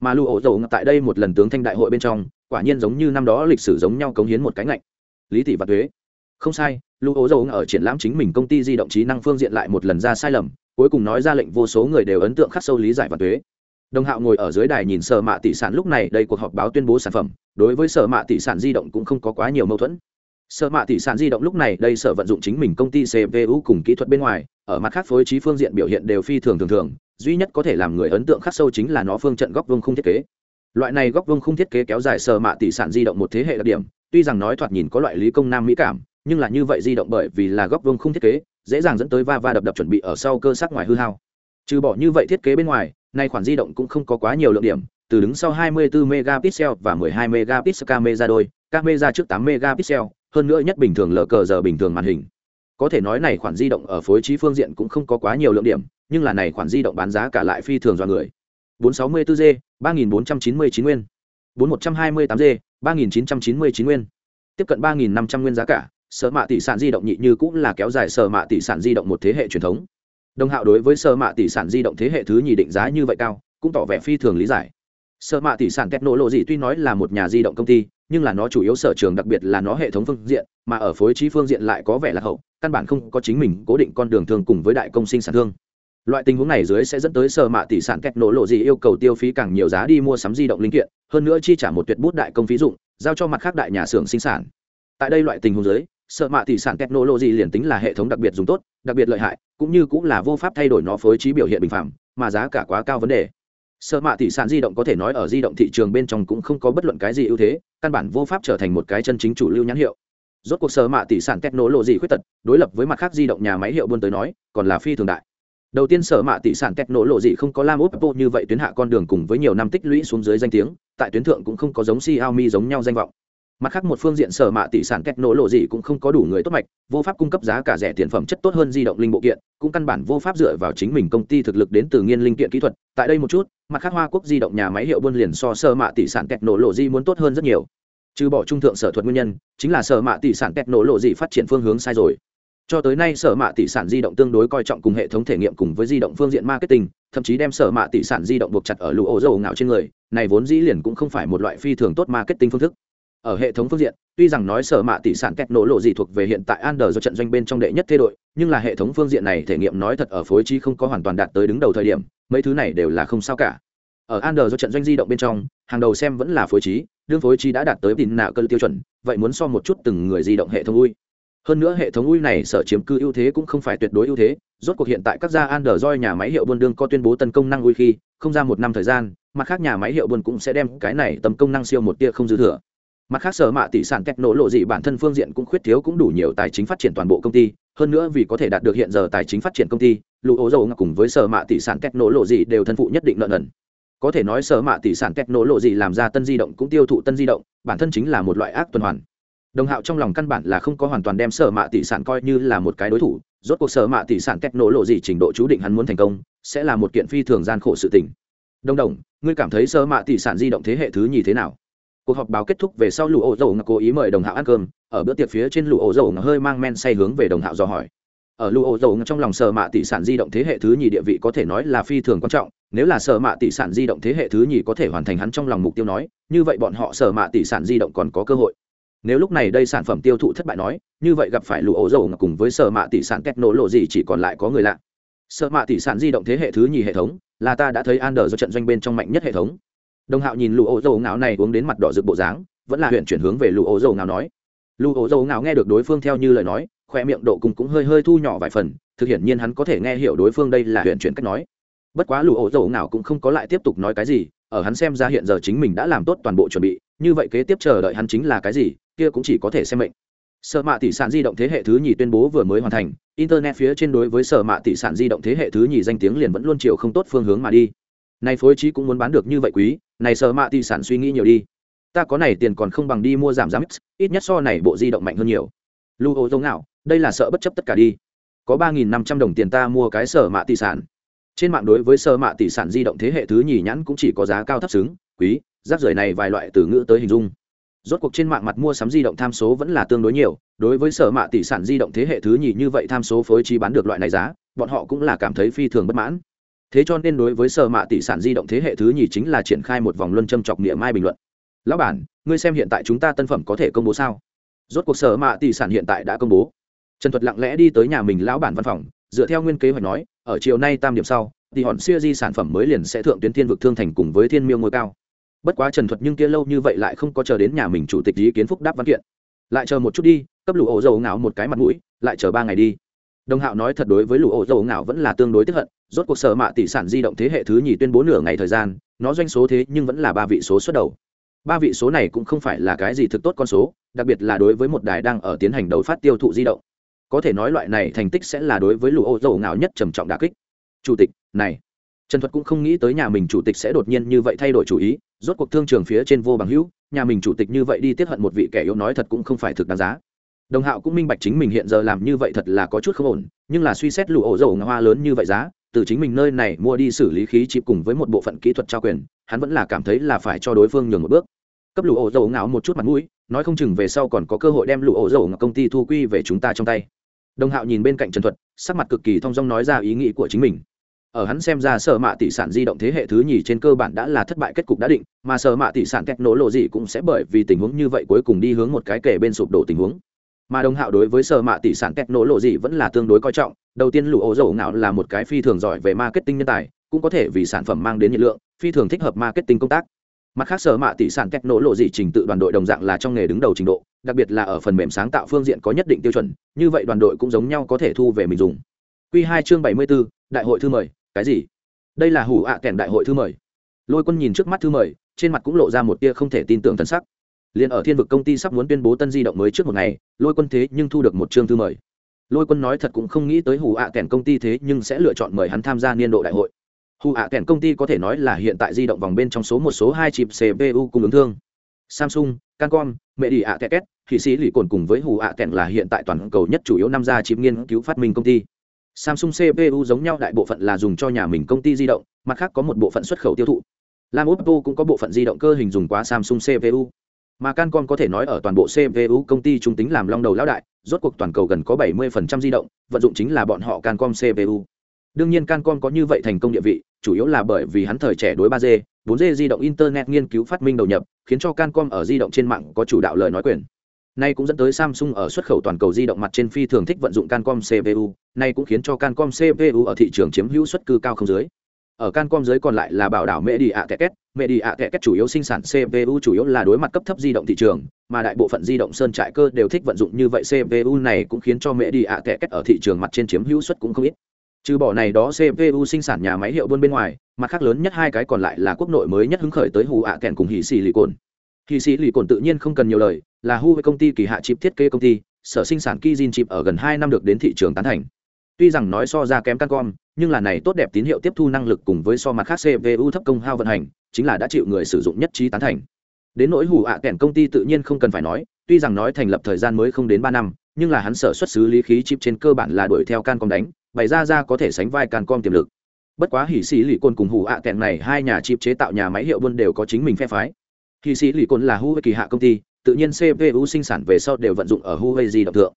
Mà lụ ổ dầu tại đây một lần tướng thanh đại hội bên trong, quả nhiên giống như năm đó lịch sử giống nhau cống hiến một cái ngạnh. Lý thị và thuế không sai lụ ổ dầu ở triển lãm chính mình công ty di động trí năng phương diện lại một lần ra sai lầm, cuối cùng nói ra lệnh vô số người đều ấn tượng khắc sâu lý giải và thuế đồng hạo ngồi ở dưới đài nhìn sở mạ tỷ sản lúc này, đây cuộc họp báo tuyên bố sản phẩm. Đối với sở mạ tỷ sản di động cũng không có quá nhiều mâu thuẫn. Sở mạ tỷ sản di động lúc này, đây sở vận dụng chính mình công ty cpu cùng kỹ thuật bên ngoài, ở mặt khác phối trí phương diện biểu hiện đều phi thường thường thường, duy nhất có thể làm người ấn tượng khắc sâu chính là nó phương trận góc vương không thiết kế. Loại này góc vương không thiết kế kéo dài sở mạ tỷ sản di động một thế hệ đặc điểm, tuy rằng nói thoạt nhìn có loại lý công nam mỹ cảm, nhưng là như vậy di động bởi vì là góc vương không thiết kế, dễ dàng dẫn tới va va đập đập chuẩn bị ở sau cơ sắc ngoài hư hao. Trừ bỏ như vậy thiết kế bên ngoài nay khoản di động cũng không có quá nhiều lượng điểm từ đứng sau 24 megapixel và 12 megapixel camera đôi camera trước 8 megapixel hơn nữa nhất bình thường lờ cờ giờ bình thường màn hình có thể nói này khoản di động ở phối trí phương diện cũng không có quá nhiều lượng điểm nhưng là này khoản di động bán giá cả lại phi thường do người 464G, 3499 nguyên. 4128G, 3999 nguyên. Tiếp cận 3500 nguyên giá cả, sở mạ tỷ sản di động nhị như cũng là kéo dài sở mạ tỷ sản di động một thế hệ truyền thống. Đồng hạo đối với sơ mạ tỷ sản di động thế hệ thứ nhì định giá như vậy cao, cũng tỏ vẻ phi thường lý giải. sơ mạ tỷ sản gạch nổ lộ gì tuy nói là một nhà di động công ty, nhưng là nó chủ yếu sở trường đặc biệt là nó hệ thống phương diện, mà ở phối trí phương diện lại có vẻ là hậu, căn bản không có chính mình cố định con đường thường cùng với đại công sinh sản thương loại tình huống này dưới sẽ dẫn tới sở mạ tỷ sản kẹt nổ lộ gì yêu cầu tiêu phí càng nhiều giá đi mua sắm di động linh kiện hơn nữa chi trả một tuyệt bút đại công phí dụng giao cho mặt khác đại nhà xưởng sinh sản tại đây loại tình huống dưới Sợ mạ tỷ sản kẹt nổ lộ gì liền tính là hệ thống đặc biệt dùng tốt, đặc biệt lợi hại, cũng như cũng là vô pháp thay đổi nó phối trí biểu hiện bình phạm, mà giá cả quá cao vấn đề. Sợ mạ tỷ sản di động có thể nói ở di động thị trường bên trong cũng không có bất luận cái gì ưu thế, căn bản vô pháp trở thành một cái chân chính chủ lưu nhãn hiệu. Rốt cuộc sở mạ tỷ sản kẹt nổ lộ gì khuyết tật, đối lập với mặt khác di động nhà máy hiệu buôn tới nói, còn là phi thường đại. Đầu tiên sở mạ tỷ sản kẹt nổ lộ gì không có lam oppo như vậy tuyến hạ con đường cùng với nhiều năm tích lũy xuống dưới danh tiếng, tại tuyến thượng cũng không có giống xiaomi giống nhau danh vọng mặt khác một phương diện sở mạ tỷ sản kẹt nổ lộ gì cũng không có đủ người tốt mạch, vô pháp cung cấp giá cả rẻ tiền phẩm chất tốt hơn di động linh bộ kiện, cũng căn bản vô pháp dựa vào chính mình công ty thực lực đến từ nghiên linh kiện kỹ thuật. Tại đây một chút, mặt khác hoa quốc di động nhà máy hiệu buôn liền so sở mạ tỷ sản kẹt nổ lộ gì muốn tốt hơn rất nhiều. Trừ bỏ trung thượng sở thuật nguyên nhân, chính là sở mạ tỷ sản kẹt nổ lộ gì phát triển phương hướng sai rồi. Cho tới nay sở mạ tỷ sản di động tương đối coi trọng cùng hệ thống thể nghiệm cùng với di động phương diện marketing, thậm chí đem sở mạ tỷ sản di động buộc chặt ở lũ ổ dầu ngạo trên người, này vốn dĩ liền cũng không phải một loại phi thường tốt marketing phương thức ở hệ thống phương diện, tuy rằng nói sở mạ tỷ sản kẹt nổ lộ gì thuộc về hiện tại an do trận doanh bên trong đệ nhất thế đội, nhưng là hệ thống phương diện này thể nghiệm nói thật ở phối trí không có hoàn toàn đạt tới đứng đầu thời điểm, mấy thứ này đều là không sao cả. Ở Android do trận doanh di động bên trong, hàng đầu xem vẫn là phối trí, đương phối trí đã đạt tới tin nạ cơn tiêu chuẩn, vậy muốn so một chút từng người di động hệ thống ui. Hơn nữa hệ thống ui này sở chiếm cư ưu thế cũng không phải tuyệt đối ưu thế, rốt cuộc hiện tại các gia Android nhà máy hiệu buôn đương có tuyên bố tấn công năng ui khi, không ra một năm thời gian, mặt khác nhà máy hiệu buôn cũng sẽ đem cái này tầm công năng siêu một tia không dư thừa mặt khác, sở mạ tỷ sản kẹt nổ lộ gì bản thân phương diện cũng khuyết thiếu cũng đủ nhiều tài chính phát triển toàn bộ công ty. Hơn nữa vì có thể đạt được hiện giờ tài chính phát triển công ty lụ ố dầu cùng với sở mạ tỷ sản kẹt nổ lộ gì đều thân phụ nhất định lợi nhuận có thể nói sở mạ tỷ sản kẹt nổ lộ gì làm ra tân di động cũng tiêu thụ tân di động, bản thân chính là một loại ác tuần hoàn. Đồng hạo trong lòng căn bản là không có hoàn toàn đem sở mạ tỷ sản coi như là một cái đối thủ, rốt cuộc sở mạ tỷ sản kẹt nổ lộ gì trình độ chú định hắn muốn thành công, sẽ là một kiện phi thường gian khổ sự tình. Đồng đồng, ngươi cảm thấy sở mạ tỷ sản di động thế hệ thứ nhì thế nào? Cuộc họp báo kết thúc về sau lũ ổ dầu ngọc cố ý mời đồng hạo ăn cơm. Ở bữa tiệc phía trên lũ ổ dầu ngọc hơi mang men say hướng về đồng hạo dò hỏi. Ở lũ ổ dầu ngọc trong lòng sở mạ tỷ sản di động thế hệ thứ nhì địa vị có thể nói là phi thường quan trọng. Nếu là sở mạ tỷ sản di động thế hệ thứ nhì có thể hoàn thành hắn trong lòng mục tiêu nói, như vậy bọn họ sở mạ tỷ sản di động còn có cơ hội. Nếu lúc này đây sản phẩm tiêu thụ thất bại nói, như vậy gặp phải lũ ổ dầu ngọc cùng với sở mạ tỷ sản kết nổ lộ gì chỉ còn lại có người lạ. Sở mạ tỷ sản di động thế hệ thứ nhì hệ thống, là ta đã thấy an đờ do trận doanh bên trong mạnh nhất hệ thống đồng hạo nhìn lụ ô dầu ngạo này uống đến mặt đỏ rực bộ dáng, vẫn là huyện chuyển hướng về lụ ô dầu ngạo nói. Lụ ô dầu ngạo nghe được đối phương theo như lời nói, khoe miệng độ cùng cũng hơi hơi thu nhỏ vài phần, thực hiện nhiên hắn có thể nghe hiểu đối phương đây là huyện chuyển cách nói. Bất quá lụ ô dầu ngạo cũng không có lại tiếp tục nói cái gì, ở hắn xem ra hiện giờ chính mình đã làm tốt toàn bộ chuẩn bị, như vậy kế tiếp chờ đợi hắn chính là cái gì, kia cũng chỉ có thể xem mệnh. Sở mạ tỷ sản di động thế hệ thứ nhì tuyên bố vừa mới hoàn thành, internet phía trên đối với sở mạ tỷ sản di động thế hệ thứ nhì danh tiếng liền vẫn luôn chiều không tốt phương hướng mà đi này phối trí cũng muốn bán được như vậy quý, này sợ mạ tỷ sản suy nghĩ nhiều đi. Ta có này tiền còn không bằng đi mua giảm giá mix ít nhất so này bộ di động mạnh hơn nhiều. Lưu ô giống nào đây là sợ bất chấp tất cả đi. Có ba nghìn năm trăm đồng tiền ta mua cái sở mạ tỷ sản. Trên mạng đối với sở mạ tỷ sản di động thế hệ thứ nhì nhãn cũng chỉ có giá cao thấp xứng, quý, rác rưởi này vài loại từ ngữ tới hình dung. Rốt cuộc trên mạng mặt mua sắm di động tham số vẫn là tương đối nhiều, đối với sở mạ tỷ sản di động thế hệ thứ nhì như vậy tham số phối trí bán được loại này giá, bọn họ cũng là cảm thấy phi thường bất mãn thế cho nên đối với sở mạ tỷ sản di động thế hệ thứ nhì chính là triển khai một vòng luân châm chọc nghĩa mai bình luận. Lão bản, ngươi xem hiện tại chúng ta tân phẩm có thể công bố sao? Rốt cuộc sở mạ tỷ sản hiện tại đã công bố. Trần thuật lặng lẽ đi tới nhà mình lão bản văn phòng, dựa theo nguyên kế hoạch nói, ở chiều nay tam điểm sau, thì hòn siêu di sản phẩm mới liền sẽ thượng tuyến thiên vực thương thành cùng với thiên miêu ngôi cao. Bất quá trần thuật nhưng kia lâu như vậy lại không có chờ đến nhà mình chủ tịch ý kiến phúc đáp văn kiện. Lại chờ một chút đi, cấp lũ ổ dầu ngáo một cái mặt mũi, lại chờ ba ngày đi đồng hạo nói thật đối với lũ ổ dầu ngạo vẫn là tương đối tiếp hận, rốt cuộc sở mạ tỷ sản di động thế hệ thứ nhì tuyên bố nửa ngày thời gian, nó doanh số thế nhưng vẫn là ba vị số xuất đầu. Ba vị số này cũng không phải là cái gì thực tốt con số, đặc biệt là đối với một đài đang ở tiến hành đấu phát tiêu thụ di động. Có thể nói loại này thành tích sẽ là đối với lũ ô dầu ngạo nhất trầm trọng đà kích. Chủ tịch, này. Trần thuật cũng không nghĩ tới nhà mình chủ tịch sẽ đột nhiên như vậy thay đổi chủ ý, rốt cuộc thương trường phía trên vô bằng hữu, nhà mình chủ tịch như vậy đi tiết hận một vị kẻ yếu nói thật cũng không phải thực đáng giá đồng hạo cũng minh bạch chính mình hiện giờ làm như vậy thật là có chút không ổn, nhưng là suy xét lụ ổ dầu hoa lớn như vậy giá, từ chính mình nơi này mua đi xử lý khí chịp cùng với một bộ phận kỹ thuật trao quyền, hắn vẫn là cảm thấy là phải cho đối phương nhường một bước. Cấp lụ ổ dầu ngạo một chút mặt mũi, nói không chừng về sau còn có cơ hội đem lụ ổ dầu ngạo công ty thu quy về chúng ta trong tay. Đồng hạo nhìn bên cạnh trần thuật, sắc mặt cực kỳ thong dong nói ra ý nghĩ của chính mình. Ở hắn xem ra sở mạ tỷ sản di động thế hệ thứ nhì trên cơ bản đã là thất bại kết cục đã định, mà sở mạ tỷ sản kẹt nổ lộ gì cũng sẽ bởi vì tình huống như vậy cuối cùng đi hướng một cái kể bên sụp đổ tình huống mà đồng hạo đối với sở mạ tỷ sản kẹt nổ lộ gì vẫn là tương đối coi trọng. Đầu tiên lũ ổ dầu ngạo là một cái phi thường giỏi về marketing nhân tài cũng có thể vì sản phẩm mang đến nhiệt lượng phi thường thích hợp marketing công tác. Mặt khác sở mạ tỷ sản kẹt nổ lộ gì trình tự đoàn đội đồng dạng là trong nghề đứng đầu trình độ đặc biệt là ở phần mềm sáng tạo phương diện có nhất định tiêu chuẩn như vậy đoàn đội cũng giống nhau có thể thu về mình dùng. Quy hai chương bảy mươi 74, đại hội thư mời cái gì? Đây là hủ ạ à kèn đại hội thư mời. Lôi quân nhìn trước mắt thư mời trên mặt cũng lộ ra một tia không thể tin tưởng thân sắc liền ở thiên vực công ty sắp muốn tuyên bố tân di động mới trước một ngày lôi quân thế nhưng thu được một chương thư mời lôi quân nói thật cũng không nghĩ tới Hù ạ à kèn công ty thế nhưng sẽ lựa chọn mời hắn tham gia niên độ đại hội Hù ạ à kèn công ty có thể nói là hiện tại di động vòng bên trong số một số hai chịp cpu cung ứng thương samsung cancom mẹ đi ạ Kẹt, Thụy sĩ lì cồn cùng với Hù ạ kèn là hiện tại toàn cầu nhất chủ yếu năm gia chịp nghiên cứu phát minh công ty Samsung CPU giống nhau đại bộ phận là dùng cho nhà mình công ty di động, mặt khác có một bộ phận xuất khẩu tiêu thụ. Lam Oppo cũng có bộ phận di động cơ hình dùng quá Samsung CPU. Mà Cancom có thể nói ở toàn bộ CPU công ty trung tính làm long đầu lão đại, rốt cuộc toàn cầu gần có 70% di động, vận dụng chính là bọn họ Cancom CPU. Đương nhiên Cancom có như vậy thành công địa vị, chủ yếu là bởi vì hắn thời trẻ đối 3G, 4G di động internet nghiên cứu phát minh đầu nhập, khiến cho Cancom ở di động trên mạng có chủ đạo lời nói quyền. Nay cũng dẫn tới Samsung ở xuất khẩu toàn cầu di động mặt trên phi thường thích vận dụng Cancom CPU, nay cũng khiến cho Cancom CPU ở thị trường chiếm hữu suất cư cao không dưới ở cancom dưới còn lại là bảo đảo mẹ đi ạ kẹt két. Mẹ đi ạ kẹt két chủ yếu sinh sản cpu chủ yếu là đối mặt cấp thấp di động thị trường, mà đại bộ phận di động sơn trại cơ đều thích vận dụng như vậy cpu này cũng khiến cho mẹ đi ạ kẹt két ở thị trường mặt trên chiếm hữu suất cũng không ít. Trừ bỏ này đó cpu sinh sản nhà máy hiệu buôn bên ngoài, mặt khác lớn nhất hai cái còn lại là quốc nội mới nhất hứng khởi tới hù ạ kèn cùng hì xì lì cồn. Hì xì lì cồn tự nhiên không cần nhiều lời, là hu với công ty kỳ hạ chip thiết kế công ty, sở sinh sản kizin chip ở gần hai năm được đến thị trường tán thành. Tuy rằng nói so ra kém cancom nhưng là này tốt đẹp tín hiệu tiếp thu năng lực cùng với so mặt khác cpu thấp công hao vận hành, chính là đã chịu người sử dụng nhất trí tán thành. Đến nỗi hủ ạ kèn công ty tự nhiên không cần phải nói, tuy rằng nói thành lập thời gian mới không đến ba năm, nhưng là hắn sở xuất xứ lý khí chip trên cơ bản là đuổi theo cancom đánh, bày ra ra có thể sánh vai cancom tiềm lực. Bất quá hỉ sĩ lì côn cùng hủ ạ kèn này hai nhà chip chế tạo nhà máy hiệu buôn đều có chính mình phe phái. Hỉ sĩ lì côn là huawei kỳ hạ công ty, tự nhiên cpu sinh sản về sau đều vận dụng ở huawei di động tượng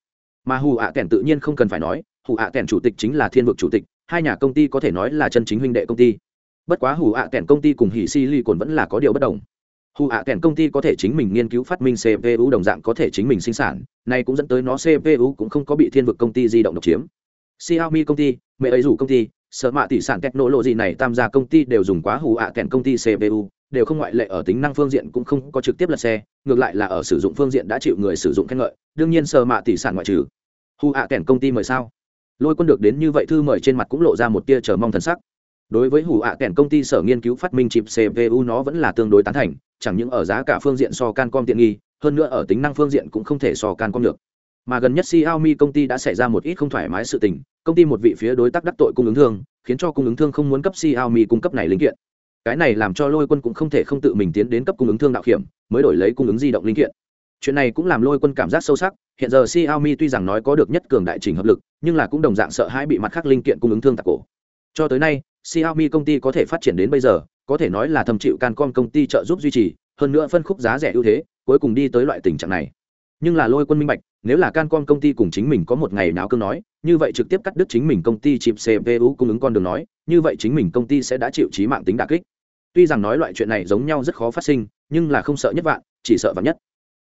mà hủ ạ kèn tự nhiên không cần phải nói hủ ạ tẻn chủ tịch chính là thiên vực chủ tịch, hai nhà công ty có thể nói là chân chính huynh đệ công ty. Bất quá hủ ạ tẻn công ty cùng hỉ si ly côn vẫn là có điều bất đồng. Hủ ạ tẻn công ty có thể chính mình nghiên cứu phát minh cpu đồng dạng có thể chính mình sinh sản này cũng dẫn tới nó cpu cũng không có bị thiên vực công ty di động độc chiếm. Xiaomi công ty, mẹ ấy rủ công ty, sợ mạ tỷ sản technology này tham gia công ty đều dùng quá hủ ạ tẻn công ty cpu đều không ngoại lệ ở tính năng phương diện cũng không có trực tiếp lật xe, ngược lại là ở sử dụng phương diện đã chịu người sử dụng khen ngợi, đương nhiên sợ mạ tỷ sản ngoại trừ. Hủ ạ kèn công ty mời sao? Lôi quân được đến như vậy thư mời trên mặt cũng lộ ra một tia chờ mong thần sắc đối với hủ ạ kèn công ty sở nghiên cứu phát minh chip cpu nó vẫn là tương đối tán thành chẳng những ở giá cả phương diện so cancom tiện nghi hơn nữa ở tính năng phương diện cũng không thể so cancom được mà gần nhất Xiaomi công ty đã xảy ra một ít không thoải mái sự tình, công ty một vị phía đối tác đắc tội cung ứng thương, khiến cho cung ứng thương không muốn cấp Xiaomi cung cấp này linh kiện. Cái này làm cho Lôi Quân cũng không thể không tự mình tiến đến cấp cung ứng thương đạo hiểm, mới đổi lấy cung ứng di động linh kiện. Chuyện này cũng làm Lôi Quân cảm giác sâu sắc, hiện giờ Xiaomi tuy rằng nói có được nhất cường đại trình hợp lực, nhưng là cũng đồng dạng sợ hãi bị mặt khác linh kiện cung ứng thương tạc cổ. Cho tới nay, Xiaomi công ty có thể phát triển đến bây giờ, có thể nói là thầm chịu Cancom công ty trợ giúp duy trì, hơn nữa phân khúc giá rẻ ưu thế, cuối cùng đi tới loại tình trạng này. Nhưng là lôi quân minh bạch nếu là cancom công ty cùng chính mình có một ngày nào cương nói như vậy trực tiếp cắt đứt chính mình công ty chip cpu cung ứng con đường nói như vậy chính mình công ty sẽ đã chịu chí mạng tính đà kích. Tuy rằng nói loại chuyện này giống nhau rất khó phát sinh nhưng là không sợ nhất vạn chỉ sợ vạn nhất.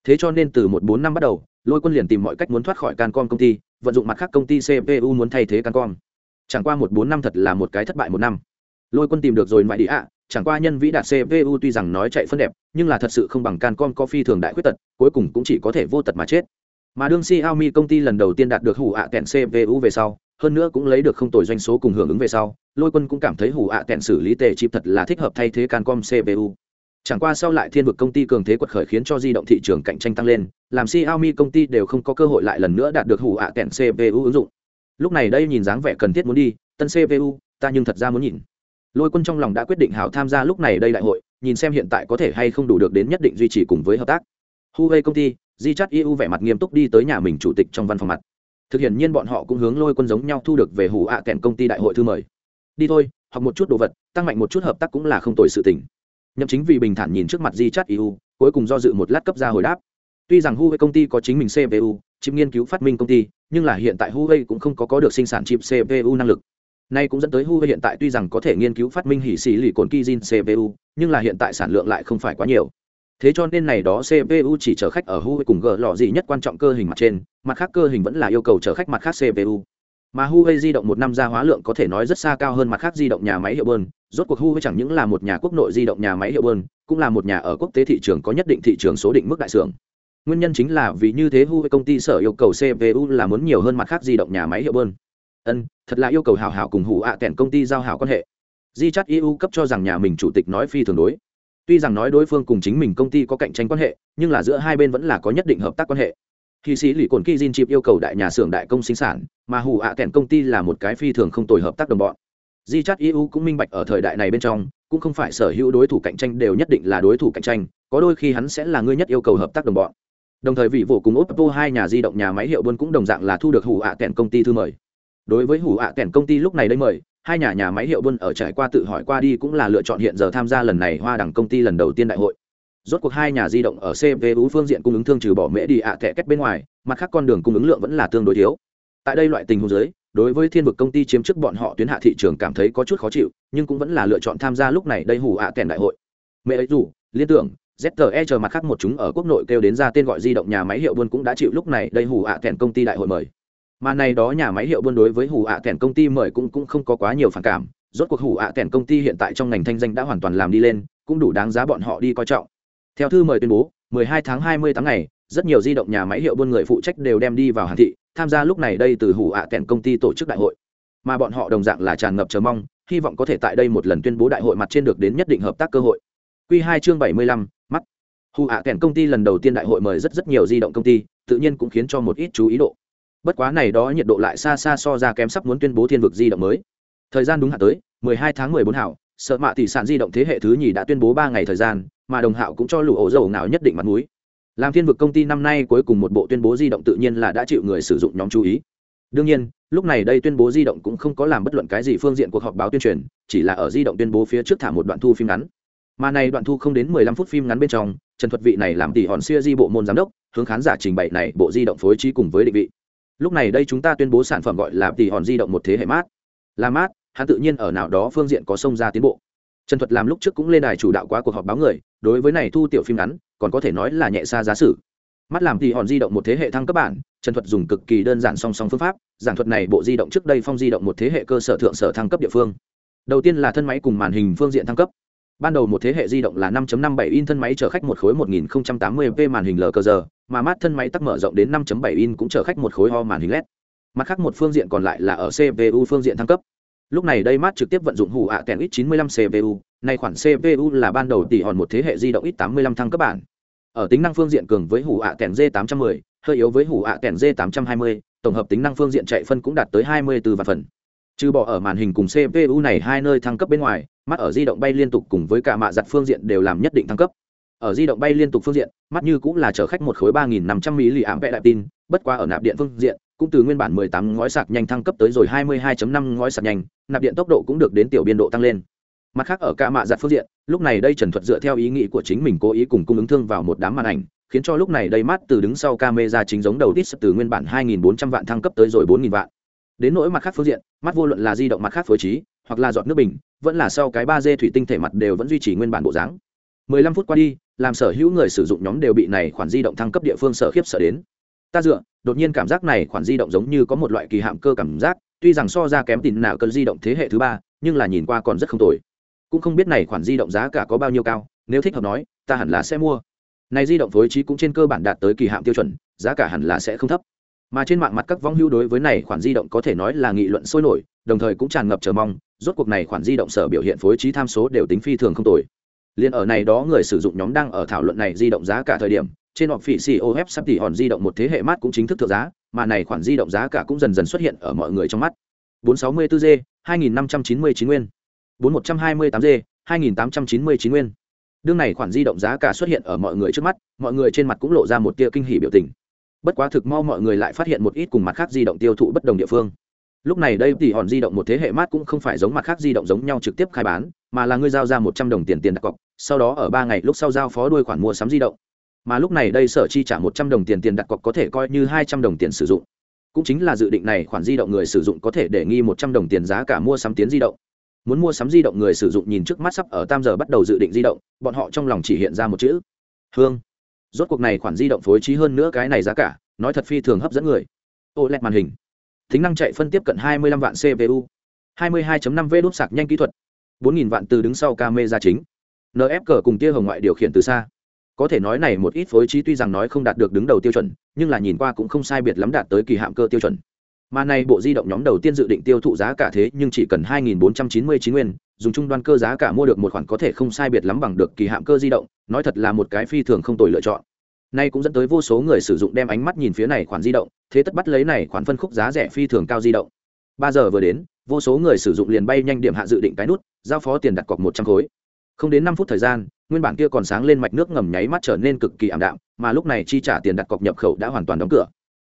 Thế cho nên từ một bốn năm bắt đầu lôi quân liền tìm mọi cách muốn thoát khỏi cancom công ty, vận dụng mặt khác công ty cpu muốn thay thế cancom chẳng qua một bốn năm thật là một cái thất bại một năm. Lôi quân tìm được rồi ngoại địa ạ, chẳng qua nhân vĩ đạt cpu tuy rằng nói chạy phân đẹp, nhưng là thật sự không bằng cancom có phi thường đại khuyết tật, cuối cùng cũng chỉ có thể vô tật mà chết. Mà đương xiaomi công ty lần đầu tiên đạt được hủ ạ kẹn cpu về sau, hơn nữa cũng lấy được không tồi doanh số cùng hưởng ứng về sau, lôi quân cũng cảm thấy hủ ạ kẹn xử lý tệ chip thật là thích hợp thay thế cancom cpu chẳng qua sau lại thiên vực công ty cường thế quật khởi khiến cho di động thị trường cạnh tranh tăng lên, làm xiaomi công ty đều không có cơ hội lại lần nữa đạt được hủ ạ kẹn cpu ứng dụng. Lúc này đây nhìn dáng vẻ cần thiết muốn đi, tân cpu ta nhưng thật ra muốn nhìn. Lôi quân trong lòng đã quyết định hảo tham gia lúc này đây đại hội, nhìn xem hiện tại có thể hay không đủ được đến nhất định duy trì cùng với hợp tác. Huawei công ty di Chat eu vẻ mặt nghiêm túc đi tới nhà mình chủ tịch trong văn phòng mặt. Thực hiện nhiên bọn họ cũng hướng lôi quân giống nhau thu được về hủ ạ kèn công ty đại hội thư mời. Đi thôi, học một chút đồ vật, tăng mạnh một chút hợp tác cũng là không tồi sự tình nhậm chính vì bình thản nhìn trước mặt di chắt eu cuối cùng do dự một lát cấp ra hồi đáp tuy rằng huawei công ty có chính mình cpu chip nghiên cứu phát minh công ty nhưng là hiện tại huawei cũng không có có được sinh sản chip cpu năng lực Nay cũng dẫn tới Huawei hiện tại tuy rằng có thể nghiên cứu phát minh hỉ xì lì cồn kizin CPU, nhưng là hiện tại sản lượng lại không phải quá nhiều. Thế cho nên này đó CPU chỉ chở khách ở Huawei cùng G lọ gì nhất quan trọng cơ hình mặt trên, mặt khác cơ hình vẫn là yêu cầu chở khách mặt khác CPU. Mà Huawei di động một năm ra hóa lượng có thể nói rất xa cao hơn mặt khác di động nhà máy hiệu bơn, rốt cuộc Huawei chẳng những là một nhà quốc nội di động nhà máy hiệu bơn, cũng là một nhà ở quốc tế thị trường có nhất định thị trường số định mức đại xưởng. Nguyên nhân chính là vì như thế Huawei công ty sở yêu cầu CPU là muốn nhiều hơn mặt khác di động nhà máy hiệu bơn. Ân thật là yêu cầu hảo hảo cùng hủ ạ à kèn công ty giao hảo quan hệ. Di chắt eu cấp cho rằng nhà mình chủ tịch nói phi thường đối. Tuy rằng nói đối phương cùng chính mình công ty có cạnh tranh quan hệ nhưng là giữa hai bên vẫn là có nhất định hợp tác quan hệ. Khi sĩ lì cồn kỳ diên chịp yêu cầu đại nhà xưởng đại công sinh sản mà hủ ạ à kèn công ty là một cái phi thường không tồi hợp tác đồng bọn. Di chắt eu cũng minh bạch ở thời đại này bên trong, cũng không phải sở hữu đối thủ cạnh tranh đều nhất định là đối thủ cạnh tranh, có đôi khi hắn sẽ là người nhất yêu cầu hợp tác đồng bọn. Đồng thời vị vụ cùng oppo hai nhà di động nhà máy hiệu buôn cũng đồng dạng là thu được hủ ạ à kèn công ty thư mời. Đối với hủ ạ à kèn công ty lúc này đây mời, hai nhà nhà máy hiệu buôn ở trải qua tự hỏi qua đi cũng là lựa chọn hiện giờ tham gia lần này hoa đẳng công ty lần đầu tiên đại hội. Rốt cuộc hai nhà di động ở cpu phương diện cung ứng thương trừ bỏ mễ đi ạ à kết bên ngoài, mặt khác con đường cung ứng lượng vẫn là tương đối thiếu tại đây loại tình huống dưới, đối với thiên vực công ty chiếm chức bọn họ tuyến hạ thị trường cảm thấy có chút khó chịu, nhưng cũng vẫn là lựa chọn tham gia lúc này đây hủ ạ à kèn đại hội. Mẹ ấy dù, liên tưởng ZTE chờ mặt khác một chúng ở quốc nội kêu đến ra tên gọi di động nhà máy hiệu buôn cũng đã chịu lúc này đây hủ ạ kèn công ty đại hội mời. Mà này đó nhà máy hiệu buôn đối với hủ ạ à kèn công ty mời cũng cũng không có quá nhiều phản cảm, rốt cuộc hủ ạ kèn công ty hiện tại trong ngành thanh danh đã hoàn toàn làm đi lên, cũng đủ đáng giá bọn họ đi coi trọng. Theo thư mời tuyên bố 12 tháng 28 ngày, rất nhiều di động nhà máy hiệu buôn người phụ trách đều đem đi vào hàn thị tham gia lúc này đây từ hủ ạ à kèn công ty tổ chức đại hội. Mà bọn họ đồng dạng là tràn ngập chờ mong hy vọng có thể tại đây một lần tuyên bố đại hội mặt trên được đến nhất định hợp tác cơ hội. Quy hai chương 75, mắt. Hù ạ kèn công ty lần đầu tiên đại hội mời rất rất nhiều di động công ty tự nhiên cũng khiến cho một ít chú ý độ. Bất quá này đó nhiệt độ lại xa xa so ra kém sắp muốn tuyên bố thiên vực di động mới. Thời gian đúng hạn tới 12 tháng 14 hảo sợ mạ tỷ sản di động thế hệ thứ nhì đã tuyên bố ba ngày thời gian mà đồng hạo cũng cho lũ ổ dầu nào nhất định mặt mũi làm thiên vực công ty năm nay cuối cùng một bộ tuyên bố di động tự nhiên là đã chịu người sử dụng nhóm chú ý. Đương nhiên, lúc này đây tuyên bố di động cũng không có làm bất luận cái gì phương diện cuộc họp báo tuyên truyền, chỉ là ở di động tuyên bố phía trước thả một đoạn thu phim ngắn. Mà này đoạn thu không đến 15 phút phim ngắn bên trong, trần thuật vị này làm tỷ hòn xưa di bộ môn giám đốc, hướng khán giả trình bày này bộ di động phối trí cùng với định vị. Lúc này đây chúng ta tuyên bố sản phẩm gọi là tỷ hòn di động một thế hệ mát. Là mát, hắn tự nhiên ở nào đó phương diện có sông ra tiến bộ. Trần thuật làm lúc trước cũng lên đài chủ đạo quá cuộc họp báo người, đối với này thu tiểu phim ngắn còn có thể nói là nhẹ xa giá sử mắt làm thì hòn di động một thế hệ thăng cấp bản, trần thuật dùng cực kỳ đơn giản song song phương pháp, giảng thuật này bộ di động trước đây phong di động một thế hệ cơ sở thượng sở thăng cấp địa phương. Đầu tiên là thân máy cùng màn hình phương diện thăng cấp. Ban đầu một thế hệ di động là 5.57 in thân máy chở khách một khối 1080p màn hình lcr mà mát thân máy tắt mở rộng đến 5.7 in cũng chở khách một khối ho màn hình led mặt khác một phương diện còn lại là ở cpu phương diện thăng cấp lúc này đây mát trực tiếp vận dụng hủ ạ kèn ít 95 cpu này khoản cpu là ban đầu tỷ hòn một thế hệ di động ít 85 thăng cấp bản. Ở tính năng phương diện cường với hủ ạ kèn d 810 hơi yếu với hủ ạ kèn d 820 tổng hợp tính năng phương diện chạy phân cũng đạt tới 24 vạn phần. Trừ bỏ ở màn hình cùng cpu này hai nơi thăng cấp bên ngoài mắt ở di động bay liên tục cùng với cả mạ giặt phương diện đều làm nhất định thăng cấp. Ở di động bay liên tục phương diện mắt như cũng là chở khách một khối 3.500 vẽ đại tin bất qua ở nạp điện phương diện cũng từ nguyên bản 18 ngói sạc nhanh thăng cấp tới rồi 22.5 ngói sạc nhanh, nạp điện tốc độ cũng được đến tiểu biên độ tăng lên. Mặt khác ở cả mạ giật phương diện, lúc này đây trần thuật dựa theo ý nghĩ của chính mình cố ý cùng cung ứng thương vào một đám màn ảnh, khiến cho lúc này đây mắt từ đứng sau camera chính giống đầu tít từ nguyên bản 2.400 vạn thăng cấp tới rồi 4.000 vạn. Đến nỗi mặt khác phương diện, mắt vô luận là di động mặt khác phối trí, hoặc là giọt nước bình, vẫn là sau cái ba d thủy tinh thể mặt đều vẫn duy trì nguyên bản bộ dáng. 15 phút qua đi, làm sở hữu người sử dụng nhóm đều bị này khoản di động thăng cấp địa phương sở khiếp sợ đến ta dựa, đột nhiên cảm giác này khoản di động giống như có một loại kỳ hạm cơ cảm giác, tuy rằng so ra kém tin nào cơn di động thế hệ thứ ba, nhưng là nhìn qua còn rất không tồi. Cũng không biết này khoản di động giá cả có bao nhiêu cao, nếu thích hợp nói, ta hẳn là sẽ mua. Này di động phối trí cũng trên cơ bản đạt tới kỳ hạm tiêu chuẩn, giá cả hẳn là sẽ không thấp. Mà trên mạng mặt các vong hưu đối với này khoản di động có thể nói là nghị luận sôi nổi, đồng thời cũng tràn ngập chờ mong, rốt cuộc này khoản di động sở biểu hiện phối trí tham số đều tính phi thường không tồi. Liền ở này đó người sử dụng nhóm đang ở thảo luận này di động giá cả thời điểm trên họp phỉ COF sắp tỉ hòn di động một thế hệ mát cũng chính thức thượng giá, mà này khoản di động giá cả cũng dần dần xuất hiện ở mọi người trong mắt. 464G 2599 nguyên. 4128G 2899 nguyên. Đương này khoản di động giá cả xuất hiện ở mọi người trước mắt, mọi người trên mặt cũng lộ ra một tia kinh hỉ biểu tình. Bất quá thực mau mọi người lại phát hiện một ít cùng mặt khác di động tiêu thụ bất đồng địa phương. Lúc này đây thì hòn di động một thế hệ mát cũng không phải giống mặt khác di động giống nhau trực tiếp khai bán, mà là ngươi giao ra một trăm đồng tiền tiền đặt cọc, sau đó ở ba ngày lúc sau giao phó đuôi khoản mua sắm di động mà lúc này đây sở chi trả một trăm đồng tiền tiền đặt cọc có thể coi như hai trăm đồng tiền sử dụng. Cũng chính là dự định này khoản di động người sử dụng có thể để nghi một trăm đồng tiền giá cả mua sắm tiến di động. Muốn mua sắm di động người sử dụng nhìn trước mắt sắp ở tam giờ bắt đầu dự định di động, bọn họ trong lòng chỉ hiện ra một chữ. Hương. Rốt cuộc này khoản di động phối trí hơn nữa cái này giá cả, nói thật phi thường hấp dẫn người. Ô lẹt màn hình. Tính năng chạy phân tiếp cận 25 vạn cpu 22.5 v đốt sạc nhanh kỹ thuật. 4.000 vạn từ đứng sau camera chính. Nfg cùng tia hồng ngoại điều khiển từ xa có thể nói này một ít phối trí tuy rằng nói không đạt được đứng đầu tiêu chuẩn, nhưng là nhìn qua cũng không sai biệt lắm đạt tới kỳ hạm cơ tiêu chuẩn. Mà nay bộ di động nhóm đầu tiên dự định tiêu thụ giá cả thế nhưng chỉ cần 2.499 nguyên, dùng trung đoan cơ giá cả mua được một khoản có thể không sai biệt lắm bằng được kỳ hạm cơ di động, nói thật là một cái phi thường không tồi lựa chọn. Nay cũng dẫn tới vô số người sử dụng đem ánh mắt nhìn phía này khoản di động, thế tất bắt lấy này khoản phân khúc giá rẻ phi thường cao di động. Ba giờ vừa đến, vô số người sử dụng liền bay nhanh điểm hạ dự định cái nút, giao phó tiền đặt cọc một trăm khối. Không đến năm phút thời gian nguyên bản kia còn sáng lên mạch nước ngầm nháy mắt trở nên cực kỳ ảm đạm, mà lúc này chi trả tiền đặt cọc nhập khẩu đã hoàn toàn đóng cửa.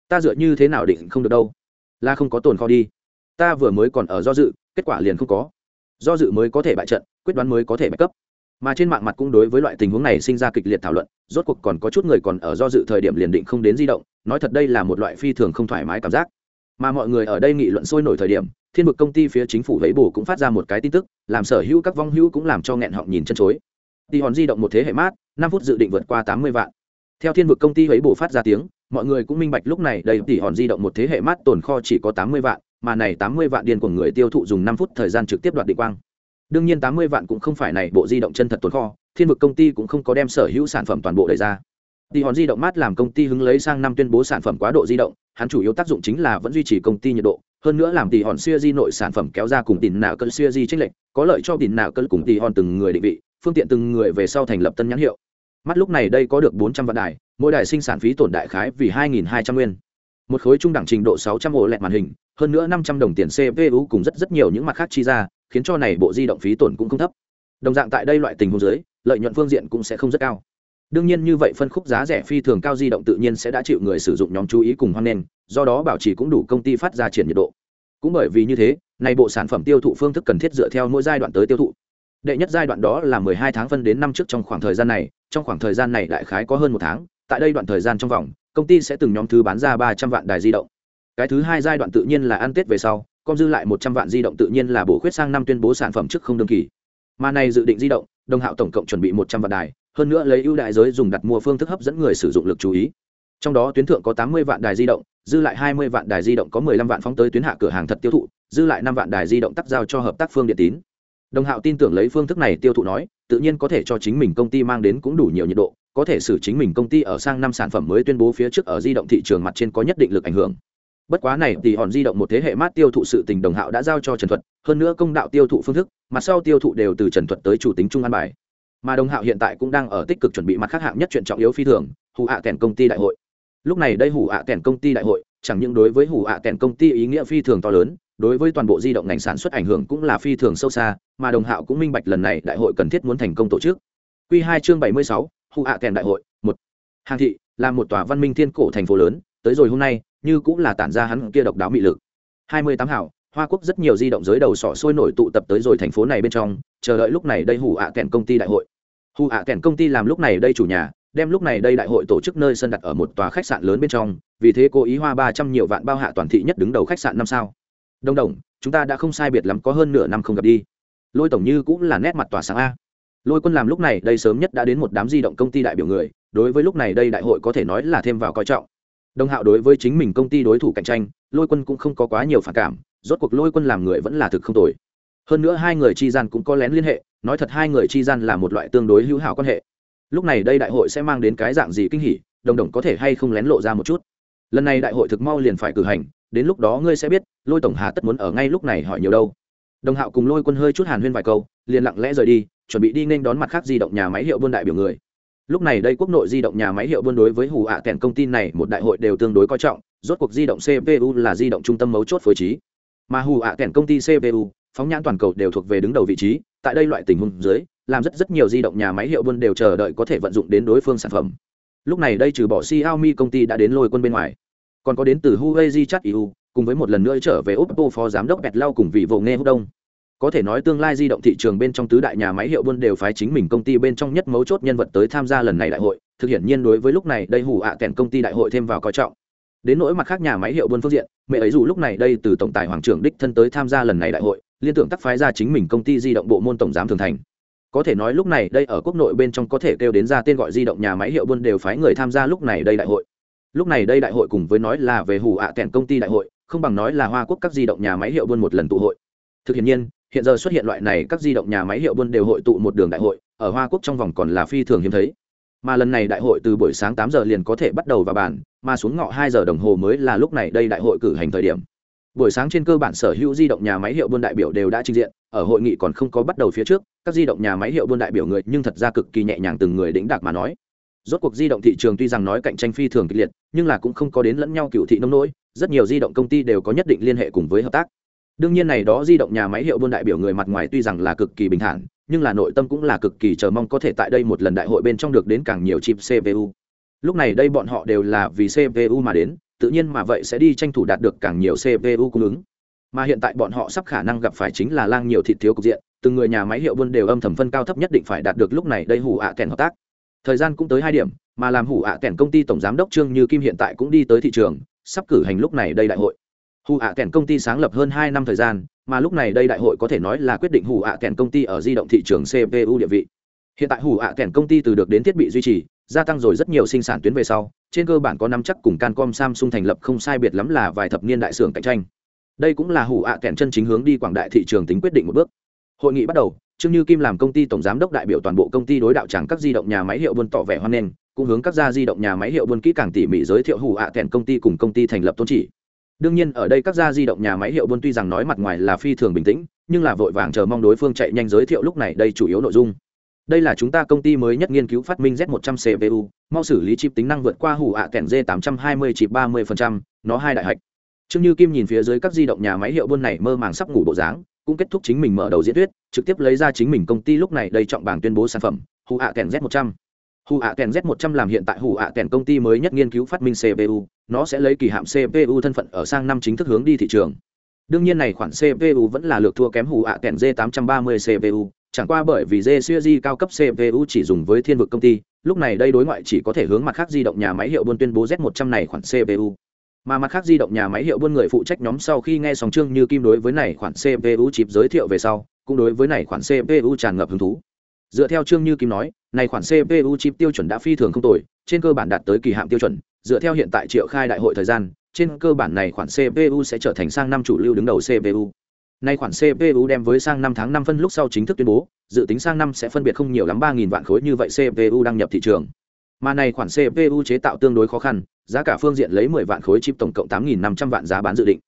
Ta dựa như thế nào định không được đâu? Là không có tồn kho đi. Ta vừa mới còn ở do dự, kết quả liền không có. Do dự mới có thể bại trận, quyết đoán mới có thể bạch cấp. Mà trên mạng mặt cũng đối với loại tình huống này sinh ra kịch liệt thảo luận, rốt cuộc còn có chút người còn ở do dự thời điểm liền định không đến di động, nói thật đây là một loại phi thường không thoải mái cảm giác. Mà mọi người ở đây nghị luận sôi nổi thời điểm, thiên vực công ty phía chính phủ lấy bù cũng phát ra một cái tin tức, làm sở hữu các vong hữu cũng làm cho nghẹn họng nhìn chân chối đi hòn di động một thế hệ mát, năm phút dự định vượt qua tám mươi vạn. Theo thiên vực công ty ấy bù phát ra tiếng, mọi người cũng minh bạch lúc này đầy tỷ hòn di động một thế hệ mát tồn kho chỉ có tám mươi vạn, mà này tám mươi vạn điên của người tiêu thụ dùng năm phút thời gian trực tiếp đoạt định quang. Đương nhiên tám mươi vạn cũng không phải này bộ di động chân thật tồn kho, thiên vực công ty cũng không có đem sở hữu sản phẩm toàn bộ đẩy ra. Thì hòn di động mát làm công ty hứng lấy sang năm tuyên bố sản phẩm quá độ di động, hắn chủ yếu tác dụng chính là vẫn duy trì công ty nhiệt độ, hơn nữa làm tỷ hòn xưa di nội sản phẩm kéo ra cùng tỉn nạo cơn xưa di tranh lệch, có lợi cho tỉn nạo cơn cùng tỷ hòn từng người định vị phương tiện từng người về sau thành lập tân nhãn hiệu. Mắt lúc này đây có được bốn trăm vạn đài, mỗi đài sinh sản phí tổn đại khái vì hai nghìn hai trăm nguyên. Một khối trung đẳng trình độ sáu trăm ổ lẹt màn hình, hơn nữa năm trăm đồng tiền cpu cùng rất rất nhiều những mặt khác chi ra, khiến cho này bộ di động phí tổn cũng không thấp. Đồng dạng tại đây loại tình huống dưới, lợi nhuận phương diện cũng sẽ không rất cao. Đương nhiên như vậy phân khúc giá rẻ phi thường cao di động tự nhiên sẽ đã chịu người sử dụng nhóm chú ý cùng hoan nghênh, do đó bảo trì cũng đủ công ty phát ra triển nhiệt độ. Cũng bởi vì như thế, này bộ sản phẩm tiêu thụ phương thức cần thiết dựa theo mỗi giai đoạn tới tiêu thụ đệ nhất giai đoạn đó là 12 tháng phân đến năm trước trong khoảng thời gian này, trong khoảng thời gian này đại khái có hơn một tháng, tại đây đoạn thời gian trong vòng, công ty sẽ từng nhóm thứ bán ra 300 vạn đài di động. Cái thứ hai giai đoạn tự nhiên là ăn tết về sau con dư lại 100 vạn di động tự nhiên là bổ khuyết sang năm tuyên bố sản phẩm trước không đương kỳ. Mà này dự định di động đồng hạo tổng cộng chuẩn bị 100 vạn đài, hơn nữa lấy ưu đại giới dùng đặt mua phương thức hấp dẫn người sử dụng lực chú ý. Trong đó tuyến thượng có 80 vạn đài di động, dư lại 20 vạn đài di động có 15 vạn phóng tới tuyến hạ cửa hàng thật tiêu thụ, dư lại năm vạn đài di động tắt giao cho hợp tác phương điện tín đồng hạo tin tưởng lấy phương thức này tiêu thụ nói, tự nhiên có thể cho chính mình công ty mang đến cũng đủ nhiều nhiệt độ, có thể xử chính mình công ty ở sang năm sản phẩm mới tuyên bố phía trước ở di động thị trường mặt trên có nhất định lực ảnh hưởng. Bất quá này thì hòn di động một thế hệ mát tiêu thụ sự tình đồng hạo đã giao cho trần thuật, hơn nữa công đạo tiêu thụ phương thức, mặt sau tiêu thụ đều từ trần thuật tới chủ tính trung an bài. Mà đồng hạo hiện tại cũng đang ở tích cực chuẩn bị mặt khác hạng nhất chuyện trọng yếu phi thường hủ hạ kèn công ty đại hội. Lúc này đây hủ hạ kèn công ty đại hội, chẳng những đối với hủ hạ kèn công ty ý nghĩa phi thường to lớn đối với toàn bộ di động ngành sản xuất ảnh hưởng cũng là phi thường sâu xa, mà đồng hạo cũng minh bạch lần này đại hội cần thiết muốn thành công tổ chức. Q hai chương bảy mươi sáu hủ hạ kèn đại hội, một. Hàng thị, là một tòa văn minh thiên cổ thành phố lớn, tới rồi hôm nay, như cũng là tản ra hắn kia độc đáo mị lực. Hai mươi tám hảo, hoa quốc rất nhiều di động giới đầu sỏ sôi nổi tụ tập tới rồi thành phố này bên trong, chờ đợi lúc này đây hủ ạ kèn công ty đại hội. Hủ ạ kèn công ty làm lúc này đây chủ nhà, đem lúc này đây đại hội tổ chức nơi sân đặt ở một tòa khách sạn lớn bên trong, vì thế cố ý hoa ba trăm nhiều vạn bao hạ toàn thị nhất đứng đầu khách sạn năm sao đồng đồng, chúng ta đã không sai biệt lắm có hơn nửa năm không gặp đi. Lôi tổng như cũng là nét mặt tỏa sáng a. Lôi quân làm lúc này đây sớm nhất đã đến một đám di động công ty đại biểu người, đối với lúc này đây đại hội có thể nói là thêm vào coi trọng. Đồng hạo đối với chính mình công ty đối thủ cạnh tranh, lôi quân cũng không có quá nhiều phản cảm, rốt cuộc lôi quân làm người vẫn là thực không tồi. Hơn nữa hai người chi gian cũng có lén liên hệ, nói thật hai người chi gian là một loại tương đối hữu hảo quan hệ. Lúc này đây đại hội sẽ mang đến cái dạng gì kinh hỉ, đồng đồng có thể hay không lén lộ ra một chút. Lần này đại hội thực mau liền phải cử hành đến lúc đó ngươi sẽ biết, lôi tổng hà tất muốn ở ngay lúc này hỏi nhiều đâu. Đồng hạo cùng lôi quân hơi chút hàn huyên vài câu, liền lặng lẽ rời đi, chuẩn bị đi nên đón mặt khác di động nhà máy hiệu buôn đại biểu người. Lúc này đây quốc nội di động nhà máy hiệu buôn đối với hù ạ à kèn công ty này một đại hội đều tương đối coi trọng, rốt cuộc di động cpu là di động trung tâm mấu chốt phối trí. Mà hù ạ à kèn công ty cpu phóng nhãn toàn cầu đều thuộc về đứng đầu vị trí, tại đây loại tình huống dưới, làm rất rất nhiều di động nhà máy hiệu buôn đều chờ đợi có thể vận dụng đến đối phương sản phẩm. Lúc này đây trừ bỏ Xiaomi công ty đã đến lôi quân bên ngoài còn có đến từ Huawei Chat EU cùng với một lần nữa trở về Oppo phó giám đốc Bẹt Lau cùng vị vụ nghe hút đông. Có thể nói tương lai di động thị trường bên trong tứ đại nhà máy hiệu buôn đều phái chính mình công ty bên trong nhất mấu chốt nhân vật tới tham gia lần này đại hội, thực hiện nhiên đối với lúc này đây hủ ạ à kèn công ty đại hội thêm vào coi trọng. Đến nỗi mặt khác nhà máy hiệu buôn phương diện, mẹ ấy dù lúc này đây từ tổng tài hoàng trưởng đích thân tới tham gia lần này đại hội, liên tưởng tác phái ra chính mình công ty di động bộ môn tổng giám thường thành. Có thể nói lúc này đây ở quốc nội bên trong có thể kêu đến ra tên gọi di động nhà máy hiệu buôn đều phái người tham gia lúc này đây đại hội lúc này đây đại hội cùng với nói là về hủ ạ à công ty đại hội, không bằng nói là hoa quốc các di động nhà máy hiệu buôn một lần tụ hội. Thực hiện nhiên, hiện giờ xuất hiện loại này các di động nhà máy hiệu buôn đều hội tụ một đường đại hội, ở hoa quốc trong vòng còn là phi thường hiếm thấy. Mà lần này đại hội từ buổi sáng tám giờ liền có thể bắt đầu vào bàn, mà xuống ngọ hai giờ đồng hồ mới là lúc này đây đại hội cử hành thời điểm. Buổi sáng trên cơ bản sở hữu di động nhà máy hiệu buôn đại biểu đều đã trình diện, ở hội nghị còn không có bắt đầu phía trước, các di động nhà máy hiệu buôn đại biểu người nhưng thật ra cực kỳ nhẹ nhàng từng người đĩnh đạc mà nói rốt cuộc di động thị trường tuy rằng nói cạnh tranh phi thường kịch liệt, nhưng là cũng không có đến lẫn nhau cựu thị nông nỗi, rất nhiều di động công ty đều có nhất định liên hệ cùng với hợp tác. Đương nhiên này đó di động nhà máy hiệu buôn đại biểu người mặt ngoài tuy rằng là cực kỳ bình thản, nhưng là nội tâm cũng là cực kỳ chờ mong có thể tại đây một lần đại hội bên trong được đến càng nhiều chip cpu lúc này đây bọn họ đều là vì cpu mà đến, tự nhiên mà vậy sẽ đi tranh thủ đạt được càng nhiều cpu cung ứng. Mà hiện tại bọn họ sắp khả năng gặp phải chính là lang nhiều thịt thiếu cục diện, từng người nhà máy hiệu buôn đều âm thầm phân cao thấp nhất định phải đạt được lúc này đây hủ ạ à kèn hợp tác thời gian cũng tới hai điểm, mà làm hủ ạ à kèn công ty tổng giám đốc trương như kim hiện tại cũng đi tới thị trường, sắp cử hành lúc này đây đại hội. Hủ ạ kèn công ty sáng lập hơn hai năm thời gian, mà lúc này đây đại hội có thể nói là quyết định hủ ạ kèn công ty ở di động thị trường cpu địa vị. Hiện tại hủ ạ kèn công ty từ được đến thiết bị duy trì, gia tăng rồi rất nhiều sinh sản tuyến về sau, trên cơ bản có năm chắc cùng cancom, samsung thành lập không sai biệt lắm là vài thập niên đại xưởng cạnh tranh. Đây cũng là hủ ạ kèn chân chính hướng đi quảng đại thị trường tính quyết định một bước. Hội nghị bắt đầu trương như kim làm công ty tổng giám đốc đại biểu toàn bộ công ty đối đạo chẳng các di động nhà máy hiệu buôn tỏ vẻ hoan nghênh cũng hướng các gia di động nhà máy hiệu buôn kỹ càng tỉ mỉ giới thiệu hủ ạ kèn công ty cùng công ty thành lập tôn chỉ. Đương nhiên ở đây các gia di động nhà máy hiệu buôn tuy rằng nói mặt ngoài là phi thường bình tĩnh nhưng là vội vàng chờ mong đối phương chạy nhanh giới thiệu lúc này đây chủ yếu nội dung. Đây là chúng ta công ty mới nhất nghiên cứu phát minh z 100 cpu mau xử lý chip tính năng vượt qua hủ ạ kèn d 820 chip 30%, nó hai đại hạch. Trương như kim nhìn phía dưới các di động nhà máy hiệu buôn này mơ màng sắp ngủ bộ dáng cũng kết thúc chính mình mở đầu diễn thuyết trực tiếp lấy ra chính mình công ty lúc này đây trọng bảng tuyên bố sản phẩm hù ạ kèn z một trăm hù ạ kèn z 100 làm hiện tại hù ạ kèn công ty mới nhất nghiên cứu phát minh cpu nó sẽ lấy kỳ hạm cpu thân phận ở sang năm chính thức hướng đi thị trường đương nhiên này khoản cpu vẫn là lược thua kém hù ạ kèn d 830 cpu chẳng qua bởi vì J series cao cấp CPU chỉ dùng với thiên vực công ty, lúc này đây đối ngoại chỉ có thể hướng mặt khác di động nhà máy hiệu buôn tuyên bố Z100 này khoản CPU. Mà mặt khác di động nhà máy hiệu buôn người phụ trách nhóm sau khi nghe sòng chương như kim đối với này khoản CPU chip giới thiệu về sau, cũng đối với này khoản CPU tràn ngập hứng thú. Dựa theo chương như kim nói, này khoản CPU chip tiêu chuẩn đã phi thường không tồi, trên cơ bản đạt tới kỳ hạn tiêu chuẩn, dựa theo hiện tại triệu khai đại hội thời gian, trên cơ bản này khoản CPU sẽ trở thành sang năm chủ lưu đứng đầu CPU. Nay khoản CPU đem với sang năm tháng năm phân lúc sau chính thức tuyên bố, dự tính sang năm sẽ phân biệt không nhiều lắm 3000 vạn khối như vậy CPU đăng nhập thị trường. Mà này khoản CPU chế tạo tương đối khó khăn, giá cả phương diện lấy 10 vạn khối chip tổng cộng 8500 vạn giá bán dự định.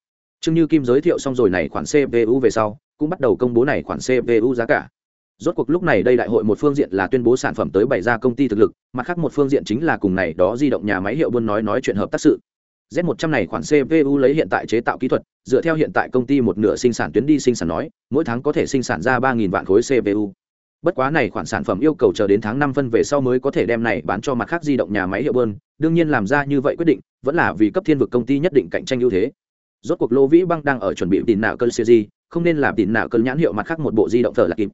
Trương Như Kim giới thiệu xong rồi này khoản CPU về sau, cũng bắt đầu công bố này khoản CPU giá cả. Rốt cuộc lúc này đây đại hội một phương diện là tuyên bố sản phẩm tới bày ra công ty thực lực, mặt khác một phương diện chính là cùng này đó di động nhà máy hiệu buôn nói nói chuyện hợp tác sự. Z100 này khoản CPU lấy hiện tại chế tạo kỹ thuật, dựa theo hiện tại công ty một nửa sinh sản tuyến đi sinh sản nói, mỗi tháng có thể sinh sản ra 3000 vạn khối CPU. Bất quá này khoản sản phẩm yêu cầu chờ đến tháng 5 phân về sau mới có thể đem này bán cho mặt khác di động nhà máy hiệu bơn, đương nhiên làm ra như vậy quyết định, vẫn là vì cấp thiên vực công ty nhất định cạnh tranh ưu thế. Rốt cuộc Lô Vĩ Băng đang ở chuẩn bị tìm nạo cơn series, không nên làm tìm nạo cơn nhãn hiệu mặt khác một bộ di động phở lạc kịp.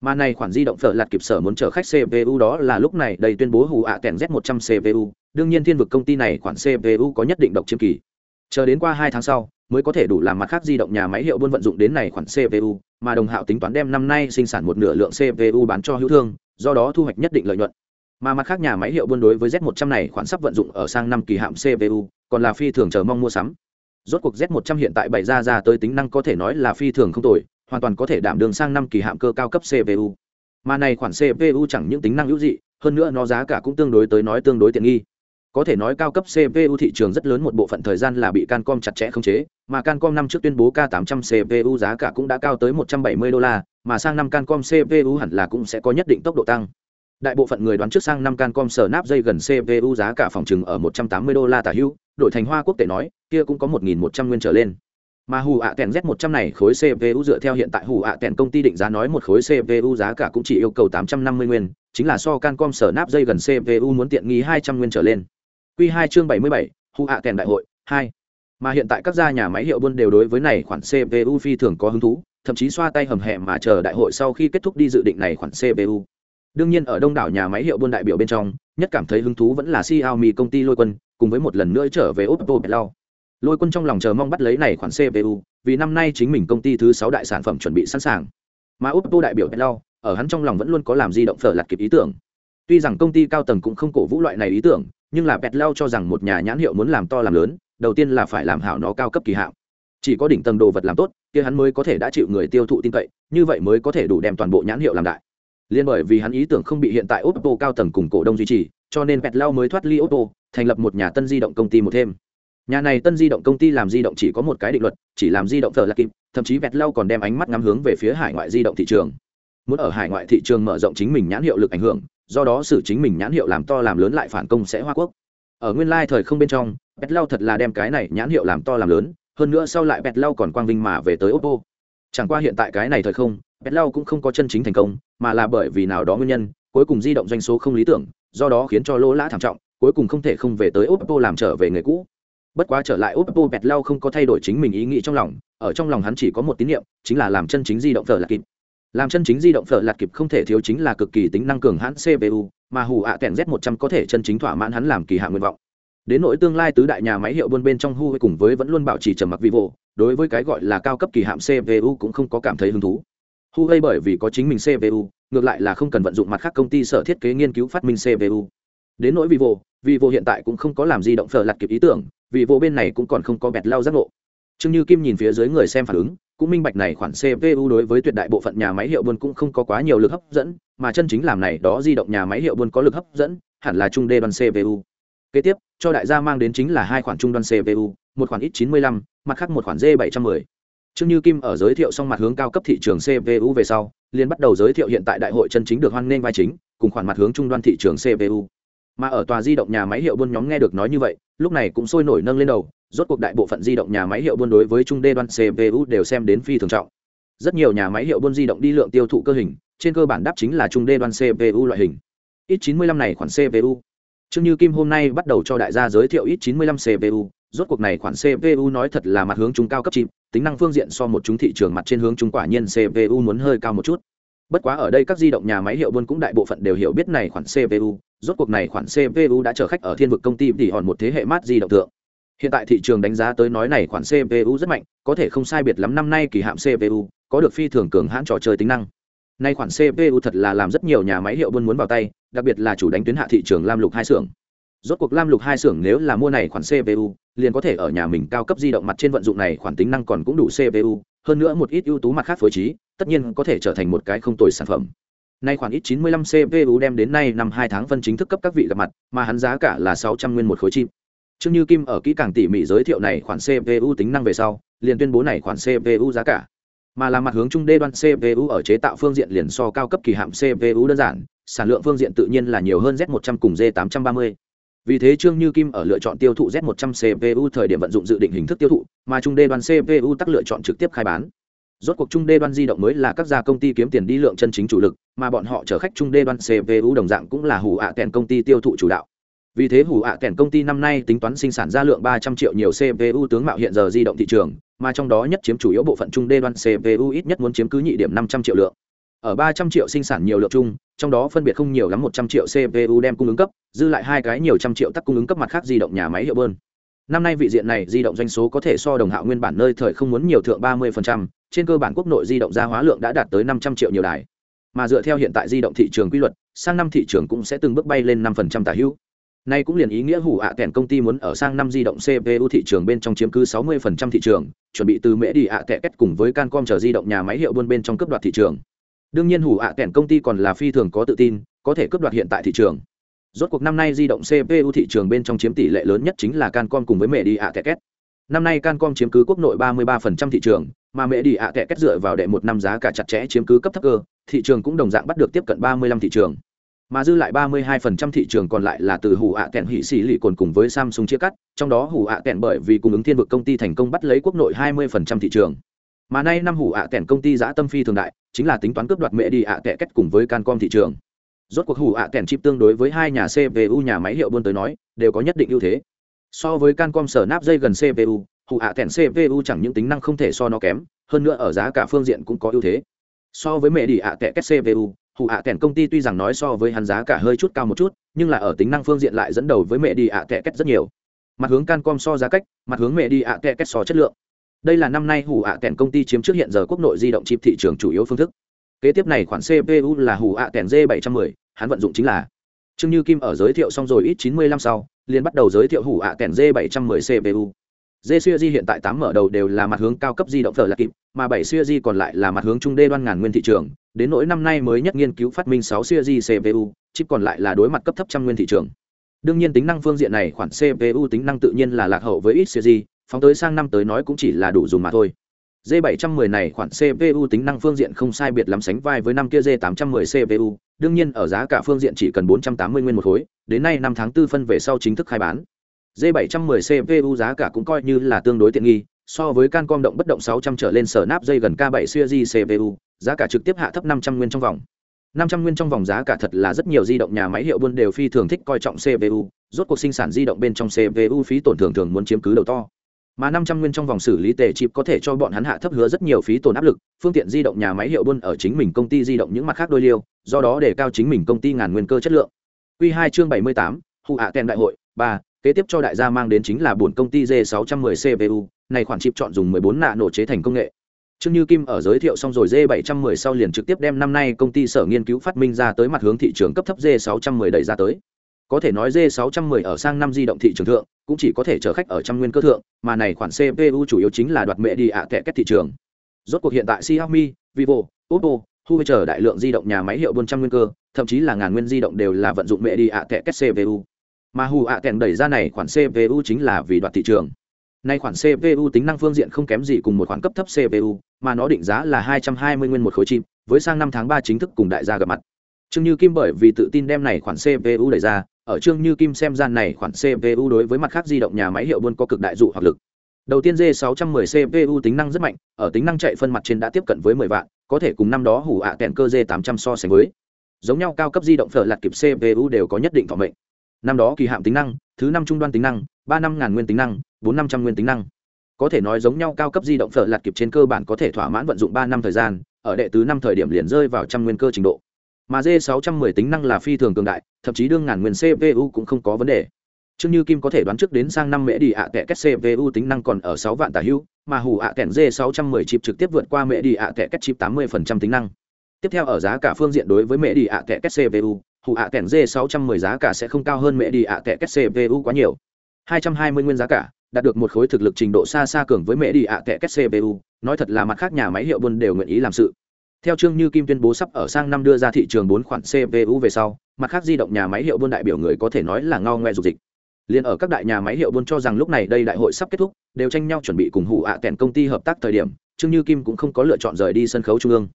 Mà này khoản di động phở lạt kịp sở muốn chở khách CPU đó là lúc này đầy tuyên bố hù ạ kèn Z100 CPU, đương nhiên thiên vực công ty này khoản cpu có nhất định độc chiếm kỳ chờ đến qua hai tháng sau mới có thể đủ làm mặt khác di động nhà máy hiệu buôn vận dụng đến này khoản cpu mà đồng hạo tính toán đem năm nay sinh sản một nửa lượng cpu bán cho hữu thương, do đó thu hoạch nhất định lợi nhuận. Mà mặt khác nhà máy hiệu buôn đối với z 100 này khoản sắp vận dụng ở sang năm kỳ hạm cpu còn là phi thường chờ mong mua sắm. Rốt cuộc z 100 hiện tại bày ra ra tới tính năng có thể nói là phi thường không tồi, hoàn toàn có thể đảm đường sang năm kỳ hạm cơ cao cấp cpu mà này khoản cpu chẳng những tính năng hữu dị, hơn nữa nó giá cả cũng tương đối tới nói tương đối tiện nghi có thể nói cao cấp cpu thị trường rất lớn một bộ phận thời gian là bị cancom chặt chẽ khống chế, mà cancom năm trước tuyên bố k 800 cpu giá cả cũng đã cao tới 170 đô la, mà sang năm cancom cpu hẳn là cũng sẽ có nhất định tốc độ tăng. Đại bộ phận người đoán trước sang năm cancom sở nắp dây gần cpu giá cả phòng chừng ở 180 đô la tả hữu, đổi thành hoa quốc tế nói, kia cũng có 1.100 nguyên trở lên. Mà hù ạ tèn z 100 này khối cpu dựa theo hiện tại hù ạ tèn công ty định giá nói một khối cpu giá cả cũng chỉ yêu cầu 850 nguyên, chính là so cancom sở nắp dây gần cpu muốn tiện nghi 200 nguyên trở lên. Quy 2 chương 77, Hu hạ kèn đại hội 2. Mà hiện tại các gia nhà máy hiệu buôn đều đối với này khoản CPU phi thường có hứng thú, thậm chí xoa tay hầm hẹ mà chờ đại hội sau khi kết thúc đi dự định này khoản CPU. Đương nhiên ở đông đảo nhà máy hiệu buôn đại biểu bên trong, nhất cảm thấy hứng thú vẫn là Xiaomi công ty Lôi Quân, cùng với một lần nữa trở về Oppo Belau. Lôi Quân trong lòng chờ mong bắt lấy này khoản CPU, vì năm nay chính mình công ty thứ 6 đại sản phẩm chuẩn bị sẵn sàng. Mà Oppo đại biểu Belau, ở hắn trong lòng vẫn luôn có làm di động phở lật kịp ý tưởng. Tuy rằng công ty cao tầng cũng không cổ vũ loại này ý tưởng, nhưng là bẹt lao cho rằng một nhà nhãn hiệu muốn làm to làm lớn đầu tiên là phải làm hảo nó cao cấp kỳ hạng, chỉ có đỉnh tầng đồ vật làm tốt kia hắn mới có thể đã chịu người tiêu thụ tin cậy như vậy mới có thể đủ đem toàn bộ nhãn hiệu làm đại. Liên bởi vì hắn ý tưởng không bị hiện tại oppo cao tầng cùng cổ đông duy trì cho nên bẹt lao mới thoát ly oppo thành lập một nhà tân di động công ty một thêm. Nhà này tân di động công ty làm di động chỉ có một cái định luật chỉ làm di động thờ là kịp thậm chí bẹt lao còn đem ánh mắt ngắm hướng về phía hải ngoại di động thị trường. Muốn ở hải ngoại thị trường mở rộng chính mình nhãn hiệu lực ảnh hưởng do đó xử chính mình nhãn hiệu làm to làm lớn lại phản công sẽ hoa quốc. Ở nguyên lai thời không bên trong pet lau thật là đem cái này nhãn hiệu làm to làm lớn, hơn nữa sau lại pet lau còn quang vinh mà về tới oppo. Chẳng qua hiện tại cái này thời không pet lau cũng không có chân chính thành công, mà là bởi vì nào đó nguyên nhân, cuối cùng di động doanh số không lý tưởng, do đó khiến cho lỗ lã thảm trọng, cuối cùng không thể không về tới oppo làm trở về người cũ. Bất quá trở lại oppo pet lau không có thay đổi chính mình ý nghĩ trong lòng, ở trong lòng hắn chỉ có một tín niệm, chính là làm chân chính di động thờ là kịp làm chân chính di động phở lạt kịp không thể thiếu chính là cực kỳ tính năng cường hãn cpu mà hù ạ kèn z 100 có thể chân chính thỏa mãn hắn làm kỳ hạ nguyện vọng. Đến nỗi tương lai tứ đại nhà máy hiệu buôn bên trong hu cùng với vẫn luôn bảo trì trầm mặc vivo, đối với cái gọi là cao cấp kỳ hạm cpu cũng không có cảm thấy hứng thú. Hu bởi vì có chính mình cpu ngược lại là không cần vận dụng mặt khác công ty sở thiết kế nghiên cứu phát minh cpu đến nỗi vivo vivo hiện tại cũng không có làm di động phở lạt kịp ý tưởng, vivo bên này cũng còn không có bẹt lao giác ngộ trương như kim nhìn phía dưới người xem phản ứng cũng minh bạch này khoản cpu đối với tuyệt đại bộ phận nhà máy hiệu buôn cũng không có quá nhiều lực hấp dẫn mà chân chính làm này đó di động nhà máy hiệu buôn có lực hấp dẫn hẳn là trung đê đoàn cpu kế tiếp cho đại gia mang đến chính là hai khoản trung đoàn cpu một khoản ít 95, mặt khác một khoản d 710 Trương Như Kim ở giới thiệu xong mặt hướng cao cấp thị trường CPU về sau, liền bắt đầu giới thiệu hiện tại đại hội chân chính được hoan nghênh vai chính, cùng khoản mặt hướng trung đoan thị trường CPU. Mà ở tòa di động nhà máy hiệu buôn nhóm nghe được nói như vậy, lúc này cũng sôi nổi nâng lên đầu, rốt cuộc đại bộ phận di động nhà máy hiệu buôn đối với trung đê đoan CPU đều xem đến phi thường trọng. Rất nhiều nhà máy hiệu buôn di động đi lượng tiêu thụ cơ hình, trên cơ bản đáp chính là trung đê đoan CPU loại hình. X95 này khoản CPU. Trương Như Kim hôm nay bắt đầu cho đại gia giới thiệu X95 CPU, rốt cuộc này khoản CPU nói thật là mặt hướng trung cao cấp chip, tính năng phương diện so một chúng thị trường mặt trên hướng trung quả nhiên CPU muốn hơi cao một chút. Bất quá ở đây các di động nhà máy hiệu buôn cũng đại bộ phận đều hiểu biết này khoản CPU, rốt cuộc này khoản CPU đã trở khách ở thiên vực công ty tỷ hòn một thế hệ mát di động tượng. Hiện tại thị trường đánh giá tới nói này khoản CPU rất mạnh, có thể không sai biệt lắm năm nay kỳ hạm CPU, có được phi thường cường hãn trò chơi tính năng. Nay khoản CPU thật là làm rất nhiều nhà máy hiệu buôn muốn vào tay, đặc biệt là chủ đánh tuyến hạ thị trường Lam Lục hai xưởng. Rốt cuộc Lam Lục hai xưởng nếu là mua này khoản CPU, liền có thể ở nhà mình cao cấp di động mặt trên vận dụng này khoản tính năng còn cũng đủ CPU, hơn nữa một ít ưu tú mặt khác phối trí, tất nhiên có thể trở thành một cái không tồi sản phẩm. Nay khoản ít 95 CPU đem đến nay năm 2 tháng phân chính thức cấp các vị gặp mặt, mà hắn giá cả là 600 nguyên một khối chip. Trương Như Kim ở kỹ càng tỉ mỉ giới thiệu này khoản CPU tính năng về sau, liền tuyên bố này khoản CPU giá cả. Mà là mặt hướng trung đê đoan CPU ở chế tạo phương diện liền so cao cấp kỳ hạm CPU đơn giản, sản lượng phương diện tự nhiên là nhiều hơn Z100 cùng Z830 vì thế trương như kim ở lựa chọn tiêu thụ z 100 cpu thời điểm vận dụng dự định hình thức tiêu thụ mà trung đê đoan cpu tắc lựa chọn trực tiếp khai bán. Rốt cuộc trung đê đoan di động mới là các gia công ty kiếm tiền đi lượng chân chính chủ lực mà bọn họ chở khách trung đê đoan cpu đồng dạng cũng là hủ ạ à công ty tiêu thụ chủ đạo vì thế hủ ạ à công ty năm nay tính toán sinh sản ra lượng 300 triệu nhiều cpu tướng mạo hiện giờ di động thị trường mà trong đó nhất chiếm chủ yếu bộ phận trung đê đoan cpu ít nhất muốn chiếm cứ nhị điểm 500 triệu lượng. Ở 300 triệu sinh sản nhiều lượng chung trong đó phân biệt không nhiều lắm 100 triệu cpu đem cung ứng cấp dư lại hai cái nhiều trăm triệu tắc cung ứng cấp mặt khác di động nhà máy hiệu bơn. Năm nay vị diện này di động doanh số có thể so đồng hạo nguyên bản nơi thời không muốn nhiều thượng 30%, trên cơ bản quốc nội di động gia hóa lượng đã đạt tới 500 triệu nhiều đài. Mà dựa theo hiện tại di động thị trường quy luật sang năm thị trường cũng sẽ từng bước bay lên 5% tả hữu. Nay cũng liền ý nghĩa hủ ạ à kèn công ty muốn ở sang năm di động CPU thị trường bên trong chiếm cứ 60% thị trường, chuẩn bị từ mễ đi ạ kẻ kết cùng với Cancom chờ di động nhà máy hiệu buôn bên trong cướp đoạt thị trường. Đương nhiên hủ ạ à kèn công ty còn là phi thường có tự tin có thể cướp đoạt hiện tại thị trường. Rốt cuộc năm nay di động cpu thị trường bên trong chiếm tỷ lệ lớn nhất chính là cancom cùng với mẹ đi ạ tệ kết. năm nay cancom chiếm cứ quốc nội 33% thị trường mà mẹ đi ạ tệ kết dựa vào đệ một năm giá cả chặt chẽ chiếm cứ cấp thấp cơ thị trường cũng đồng dạng bắt được tiếp cận 35 thị trường mà dư lại 32% thị trường còn lại là từ hủ ạ kẹn hỉ xỉ lì cồn cùng với samsung chia cắt, trong đó hủ ạ kẹn bởi vì cung ứng thiên vực công ty thành công bắt lấy quốc nội 20% thị trường. Mà nay năm hủ ạ kẹn công ty giã tâm phi thường đại, chính là tính toán cướp đoạt mẹ đi ạ kẹ kết cùng với cancom thị trường. Rốt cuộc hủ ạ kẹn chip tương đối với hai nhà cpu nhà máy hiệu buôn tới nói, đều có nhất định ưu thế. So với cancom sở nắp dây gần cpu hủ ạ kèn cpu chẳng những tính năng không thể so nó kém, hơn nữa ở giá cả phương diện cũng có ưu thế. So với mẹ đi ạ kẹ kết cpu hụ ạ kèn công ty tuy rằng nói so với hắn giá cả hơi chút cao một chút, nhưng là ở tính năng phương diện lại dẫn đầu với mẹ đi ạ kẹ kết rất nhiều. Mặt hướng cancom so giá cách, mặt hướng mẹ đi ạ kẹ kết so chất lượng. Đây là năm nay hủ ạ kèn công ty chiếm trước hiện giờ quốc nội di động chip thị trường chủ yếu phương thức. Kế tiếp này khoản cpu là hủ ạ kèn g 710 hắn vận dụng chính là trương như kim ở giới thiệu xong rồi ít 95 sau, liền bắt đầu giới thiệu hủ ạ kèn g 710 dê g di hiện tại tám mở đầu đều là mặt hướng cao cấp di động thờ là kịp, mà bảy series còn lại là mặt hướng trung đê đoan ngàn nguyên thị trường. Đến nỗi năm nay mới nhất nghiên cứu phát minh 6 di cpu chip còn lại là đối mặt cấp thấp trăm nguyên thị trường. Đương nhiên tính năng phương diện này khoản cpu tính năng tự nhiên là lạc hậu với ít series phóng tới sang năm tới nói cũng chỉ là đủ dùng mà thôi. D 710 này khoản cpu tính năng phương diện không sai biệt lắm sánh vai với năm kia d 810 cpu đương nhiên ở giá cả phương diện chỉ cần 480 nguyên một khối, đến nay năm tháng 4 phân về sau chính thức khai bán d 710 cpu giá cả cũng coi như là tương đối tiện nghi, so với cancom động bất động 600 trở lên sở nắp dây gần k 7 series cpu giá cả trực tiếp hạ thấp 500 nguyên trong vòng. 500 nguyên trong vòng giá cả thật là rất nhiều di động nhà máy hiệu buôn đều phi thường thích coi trọng cpu rốt cuộc sinh sản di động bên trong cpu phí tổn thường thường muốn chiếm cứ đầu to. Mà năm trăm nguyên trong vòng xử lý tề chip có thể cho bọn hắn hạ thấp hứa rất nhiều phí tổn áp lực, phương tiện di động nhà máy hiệu buôn ở chính mình công ty di động những mặt khác đôi liêu, do đó để cao chính mình công ty ngàn nguyên cơ chất lượng. Q hai chương bảy mươi tám hụ hạ kèn đại hội ba kế tiếp cho đại gia mang đến chính là buồn công ty Z 610 cpu này khoản chip chọn dùng 14 nạ nổ chế thành công nghệ. Trương Như Kim ở giới thiệu xong rồi D710 sau liền trực tiếp đem năm nay công ty sở nghiên cứu phát minh ra tới mặt hướng thị trường cấp thấp D610 đẩy ra tới. Có thể nói d 610 ở sang năm di động thị trường thượng, cũng chỉ có thể chở khách ở trăm nguyên cơ thượng, mà này khoản cpu chủ yếu chính là đoạt mẹ đi ạ kẻ kết thị trường. Rốt cuộc hiện tại xiaomi, vivo, oppo, huawei chờ đại lượng di động nhà máy hiệu buôn trăm nguyên cơ, thậm chí là ngàn nguyên di động đều là vận dụng mẹ đi ạ kẻ kết cpu mà hù ạ kèn đẩy ra này khoản cpu chính là vì đoạt thị trường. Nay khoản cpu tính năng phương diện không kém gì cùng một khoản cấp thấp cpu mà nó định giá là 220 nguyên một khối chip, với sang năm tháng ba chính thức cùng đại gia gặp mặt. Trương như kim bởi vì tự tin đem này khoản cpu đẩy ra, ở trương như kim xem gian này khoản cpu đối với mặt khác di động nhà máy hiệu buôn có cực đại dụ hoặc lực. Đầu tiên d 610 cpu tính năng rất mạnh, ở tính năng chạy phân mặt trên đã tiếp cận với 10 vạn, có thể cùng năm đó hủ ạ kèn cơ d 800 so sánh với. Giống nhau cao cấp di động phở lạt kịp cpu đều có nhất định phòng mệnh năm đó kỳ hạm tính năng thứ năm trung đoan tính năng ba năm ngàn nguyên tính năng bốn năm trăm nguyên tính năng. Có thể nói giống nhau cao cấp di động phở lạt kịp trên cơ bản có thể thỏa mãn vận dụng ba năm thời gian ở đệ tứ năm thời điểm liền rơi vào trăm nguyên cơ trình độ. Mà d 610 tính năng là phi thường cường đại thậm chí đương ngàn nguyên cpu cũng không có vấn đề. Trương Như Kim có thể đoán trước đến sang năm mễ đi ạ kẻ kết CPU tính năng còn ở 6 vạn tả hữu, mà hủ ạ kẹn D610 chip trực tiếp vượt qua mễ đi ạ kẻ kết chip 80% tính năng. Tiếp theo ở giá cả phương diện đối với mễ đi ạ kẻ kết CPU, Hụ ạ kẹn D610 giá cả sẽ không cao hơn mẹ đi ạ kẻ kết CPU quá nhiều. 220 nguyên giá cả, đạt được một khối thực lực trình độ xa xa cường với mẹ đi ạ kẻ kết cpu nói thật là mặt khác nhà máy hiệu buôn đều nguyện ý làm sự. Theo trương như kim tuyên bố sắp ở sang năm đưa ra thị trường bốn khoản cpu về sau mặt khác di động nhà máy hiệu buôn đại biểu người có thể nói là ngao ngoe dục dịch. Liền ở các đại nhà máy hiệu buôn cho rằng lúc này đây đại hội sắp kết thúc đều tranh nhau chuẩn bị cùng hụ ạ kèn công ty hợp tác thời điểm trương như kim cũng không có lựa chọn rời đi sân khấu trung ương.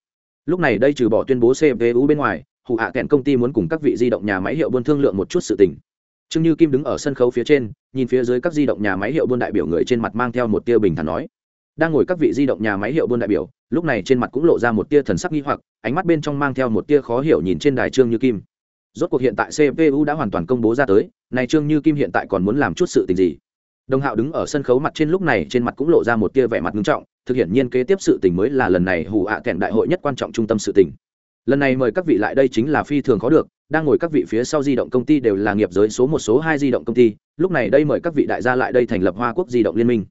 Lúc này đây trừ bỏ tuyên bố cpu bên ngoài hụ hạ kèn công ty muốn cùng các vị di động nhà máy hiệu buôn thương lượng một chút sự tình. Trương như kim đứng ở sân khấu phía trên, nhìn phía dưới các di động nhà máy hiệu buôn đại biểu người trên mặt mang theo một tia bình thản nói. Đang ngồi các vị di động nhà máy hiệu buôn đại biểu, lúc này trên mặt cũng lộ ra một tia thần sắc nghi hoặc, ánh mắt bên trong mang theo một tia khó hiểu nhìn trên đài trương như kim. Rốt cuộc hiện tại cpu đã hoàn toàn công bố ra tới, này trương như kim hiện tại còn muốn làm chút sự tình gì? Đồng hạo đứng ở sân khấu mặt trên lúc này trên mặt cũng lộ ra một tia vẻ mặt nghiêm trọng, thực hiện nhiên kế tiếp sự tình mới là lần này hù ạ à kèn đại hội nhất quan trọng trung tâm sự tình lần này mời các vị lại đây chính là phi thường khó được, đang ngồi các vị phía sau di động công ty đều là nghiệp giới số một số hai di động công ty, lúc này đây mời các vị đại gia lại đây thành lập hoa quốc di động liên minh.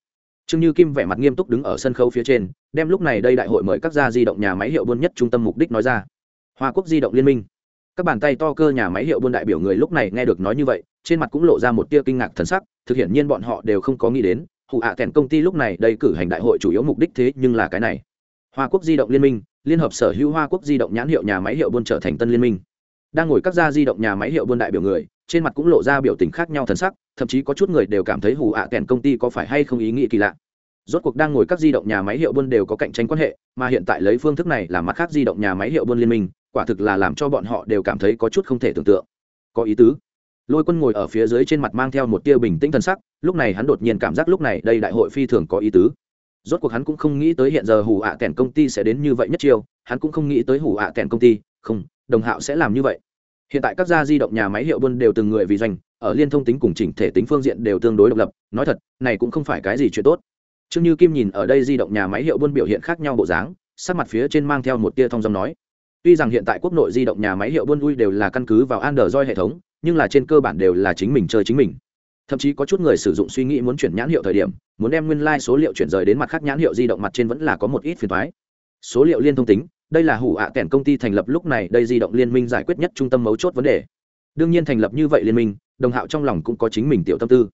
Trương như kim vẻ mặt nghiêm túc đứng ở sân khấu phía trên, đem lúc này đây đại hội mời các gia di động nhà máy hiệu buôn nhất trung tâm mục đích nói ra. Hoa quốc di động liên minh. Các bàn tay to cơ nhà máy hiệu buôn đại biểu người lúc này nghe được nói như vậy, trên mặt cũng lộ ra một tia kinh ngạc thần sắc, thực hiện nhiên bọn họ đều không có nghĩ đến hụ hạ à kèn công ty lúc này đây cử hành đại hội chủ yếu mục đích thế nhưng là cái này. Hoa quốc di động liên minh liên hợp sở hữu hoa quốc di động nhãn hiệu nhà máy hiệu buôn trở thành tân liên minh. Đang ngồi các gia di động nhà máy hiệu buôn đại biểu người, trên mặt cũng lộ ra biểu tình khác nhau thần sắc, thậm chí có chút người đều cảm thấy hù ạ à kèn công ty có phải hay không ý nghĩ kỳ lạ. Rốt cuộc đang ngồi các di động nhà máy hiệu buôn đều có cạnh tranh quan hệ, mà hiện tại lấy phương thức này làm mặt khác di động nhà máy hiệu buôn liên minh, quả thực là làm cho bọn họ đều cảm thấy có chút không thể tưởng tượng. Có ý tứ. Lôi quân ngồi ở phía dưới trên mặt mang theo một tia bình tĩnh thần sắc, lúc này hắn đột nhiên cảm giác lúc này đây đại hội phi thường có ý tứ rốt cuộc hắn cũng không nghĩ tới hiện giờ hủ ạ à kèn công ty sẽ đến như vậy nhất chiêu, hắn cũng không nghĩ tới hủ ạ à kèn công ty, không, đồng hạo sẽ làm như vậy. Hiện tại các gia di động nhà máy hiệu buôn đều từng người vì doanh, ở liên thông tính cùng chỉnh thể tính phương diện đều tương đối độc lập, nói thật, này cũng không phải cái gì chuyện tốt. Chương như kim nhìn ở đây di động nhà máy hiệu buôn biểu hiện khác nhau bộ dáng, sắc mặt phía trên mang theo một tia thông dòng nói. Tuy rằng hiện tại quốc nội di động nhà máy hiệu buôn ui đều là căn cứ vào android hệ thống, nhưng là trên cơ bản đều là chính mình chơi chính mình thậm chí có chút người sử dụng suy nghĩ muốn chuyển nhãn hiệu thời điểm, muốn đem nguyên lai、like、số liệu chuyển rời đến mặt khác nhãn hiệu di động mặt trên vẫn là có một ít phiền thoái số liệu liên thông tính, đây là hủ ạ à kèn công ty thành lập lúc này đây di động liên minh giải quyết nhất trung tâm mấu chốt vấn đề. Đương nhiên thành lập như vậy liên minh, đồng hạo trong lòng cũng có chính mình tiểu tâm tư.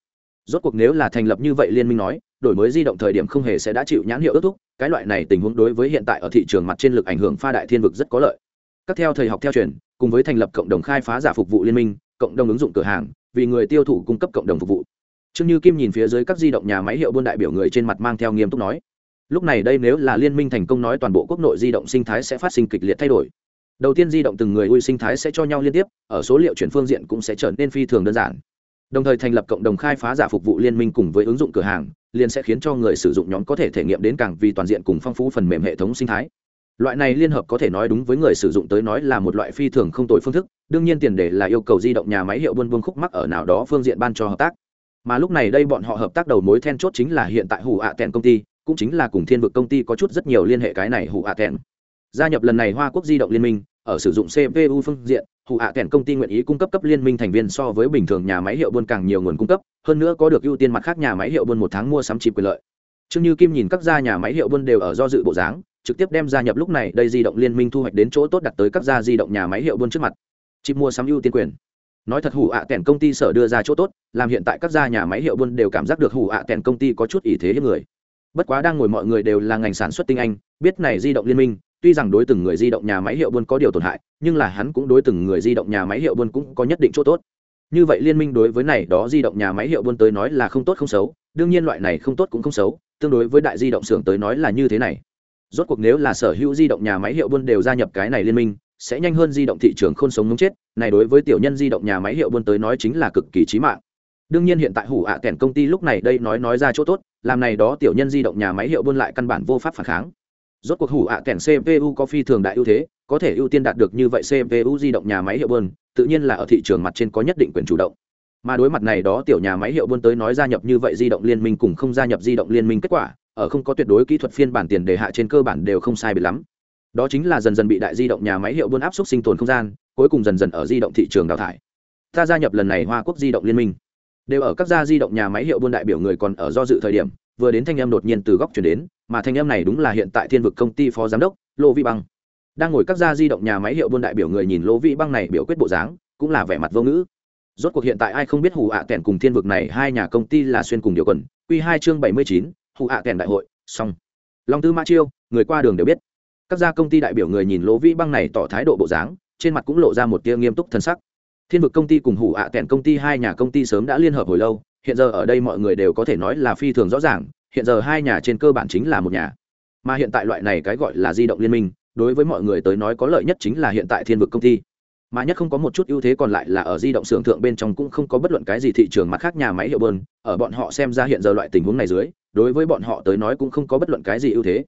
Rốt cuộc nếu là thành lập như vậy liên minh nói, đổi mới di động thời điểm không hề sẽ đã chịu nhãn hiệu ước thúc, cái loại này tình huống đối với hiện tại ở thị trường mặt trên lực ảnh hưởng pha đại thiên vực rất có lợi. Các theo thầy học theo truyền, cùng với thành lập cộng đồng khai phá giả phục vụ liên minh, cộng đồng ứng dụng cửa hàng vì người tiêu thụ cung cấp cộng đồng phục vụ. Trương như kim nhìn phía dưới các di động nhà máy hiệu buôn đại biểu người trên mặt mang theo nghiêm túc nói, lúc này đây nếu là liên minh thành công nói toàn bộ quốc nội di động sinh thái sẽ phát sinh kịch liệt thay đổi. Đầu tiên di động từng người ui sinh thái sẽ cho nhau liên tiếp, ở số liệu chuyển phương diện cũng sẽ trở nên phi thường đơn giản. Đồng thời thành lập cộng đồng khai phá giả phục vụ liên minh cùng với ứng dụng cửa hàng, liền sẽ khiến cho người sử dụng nhóm có thể thể nghiệm đến càng vì toàn diện cùng phong phú phần mềm hệ thống sinh thái loại này liên hợp có thể nói đúng với người sử dụng tới nói là một loại phi thường không tồi phương thức đương nhiên tiền đề là yêu cầu di động nhà máy hiệu buôn buôn khúc mắc ở nào đó phương diện ban cho hợp tác. Mà lúc này đây bọn họ hợp tác đầu mối then chốt chính là hiện tại hủ ạ à công ty cũng chính là cùng thiên vực công ty có chút rất nhiều liên hệ cái này hủ ạ à gia nhập lần này hoa quốc di động liên minh ở sử dụng cpu phương diện hủ ạ à công ty nguyện ý cung cấp cấp liên minh thành viên so với bình thường nhà máy hiệu buôn càng nhiều nguồn cung cấp hơn nữa có được ưu tiên mặt khác nhà máy hiệu buôn một tháng mua sắm chỉ quyền lợi. Trương Như Kim nhìn các gia nhà máy hiệu buôn đều ở do dự bộ dáng, trực tiếp đem gia nhập lúc này đây di động liên minh thu hoạch đến chỗ tốt đặt tới các gia di động nhà máy hiệu buôn trước mặt. Chip mua sắm ưu tiên quyền. Nói thật hủ ạ à công ty sở đưa ra chỗ tốt, làm hiện tại các gia nhà máy hiệu buôn đều cảm giác được hủ ạ à công ty có chút ý thế hiếp người. Bất quá đang ngồi mọi người đều là ngành sản xuất tinh anh, biết này di động liên minh, tuy rằng đối từng người di động nhà máy hiệu buôn có điều tổn hại, nhưng là hắn cũng đối từng người di động nhà máy hiệu buôn cũng có nhất định chỗ tốt. Như vậy liên minh đối với này đó di động nhà máy hiệu buôn tới nói là không tốt không xấu, đương nhiên loại này không tốt cũng không xấu, tương đối với đại di động xưởng tới nói là như thế này rốt cuộc nếu là sở hữu di động nhà máy hiệu buôn đều gia nhập cái này liên minh, sẽ nhanh hơn di động thị trường không sống mống chết. Này đối với tiểu nhân di động nhà máy hiệu buôn tới nói chính là cực kỳ chí mạng. Đương nhiên hiện tại hủ ạ à kèn công ty lúc này đây nói nói ra chỗ tốt, làm này đó tiểu nhân di động nhà máy hiệu buôn lại căn bản vô pháp phản kháng. Rốt cuộc hủ ạ à kèn cpu có phi thường đại ưu thế, có thể ưu tiên đạt được như vậy cpu di động nhà máy hiệu buôn, tự nhiên là ở thị trường mặt trên có nhất định quyền chủ động mà đối mặt này đó tiểu nhà máy hiệu buôn tới nói gia nhập như vậy di động liên minh cùng không gia nhập di động liên minh kết quả, ở không có tuyệt đối kỹ thuật phiên bản tiền đề hạ trên cơ bản đều không sai biệt lắm. Đó chính là dần dần bị đại di động nhà máy hiệu buôn áp suất sinh tồn không gian, cuối cùng dần dần ở di động thị trường đào thải. Ta gia nhập lần này hoa quốc di động liên minh. Đều ở các gia di động nhà máy hiệu buôn đại biểu người còn ở do dự thời điểm, vừa đến thanh em đột nhiên từ góc chuyển đến, mà thanh em này đúng là hiện tại thiên vực công ty phó giám đốc, lô vi băng. Đang ngồi các gia di động nhà máy hiệu buôn đại biểu người nhìn lô vi băng này biểu quyết bộ dáng, cũng là vẻ mặt vô ngữ rốt cuộc hiện tại ai không biết hù ạ à kèn cùng thiên vực này hai nhà công ty là xuyên cùng điều quần. Q hai chương bảy mươi chín, hù ạ à kèn đại hội, xong. Long tư mã chiêu, người qua đường đều biết. Các gia công ty đại biểu người nhìn lỗ vĩ băng này tỏ thái độ bộ dáng, trên mặt cũng lộ ra một tia nghiêm túc thân sắc. Thiên vực công ty cùng hủ ạ à kèn công ty hai nhà công ty sớm đã liên hợp hồi lâu, hiện giờ ở đây mọi người đều có thể nói là phi thường rõ ràng, hiện giờ hai nhà trên cơ bản chính là một nhà. Mà hiện tại loại này cái gọi là di động liên minh, đối với mọi người tới nói có lợi nhất chính là hiện tại thiên vực công ty mà nhất không có một chút ưu thế còn lại là ở di động xưởng thượng bên trong cũng không có bất luận cái gì thị trường mặt khác nhà máy hiệu bơn. Ở bọn họ xem ra hiện giờ loại tình huống này dưới, đối với bọn họ tới nói cũng không có bất luận cái gì ưu thế.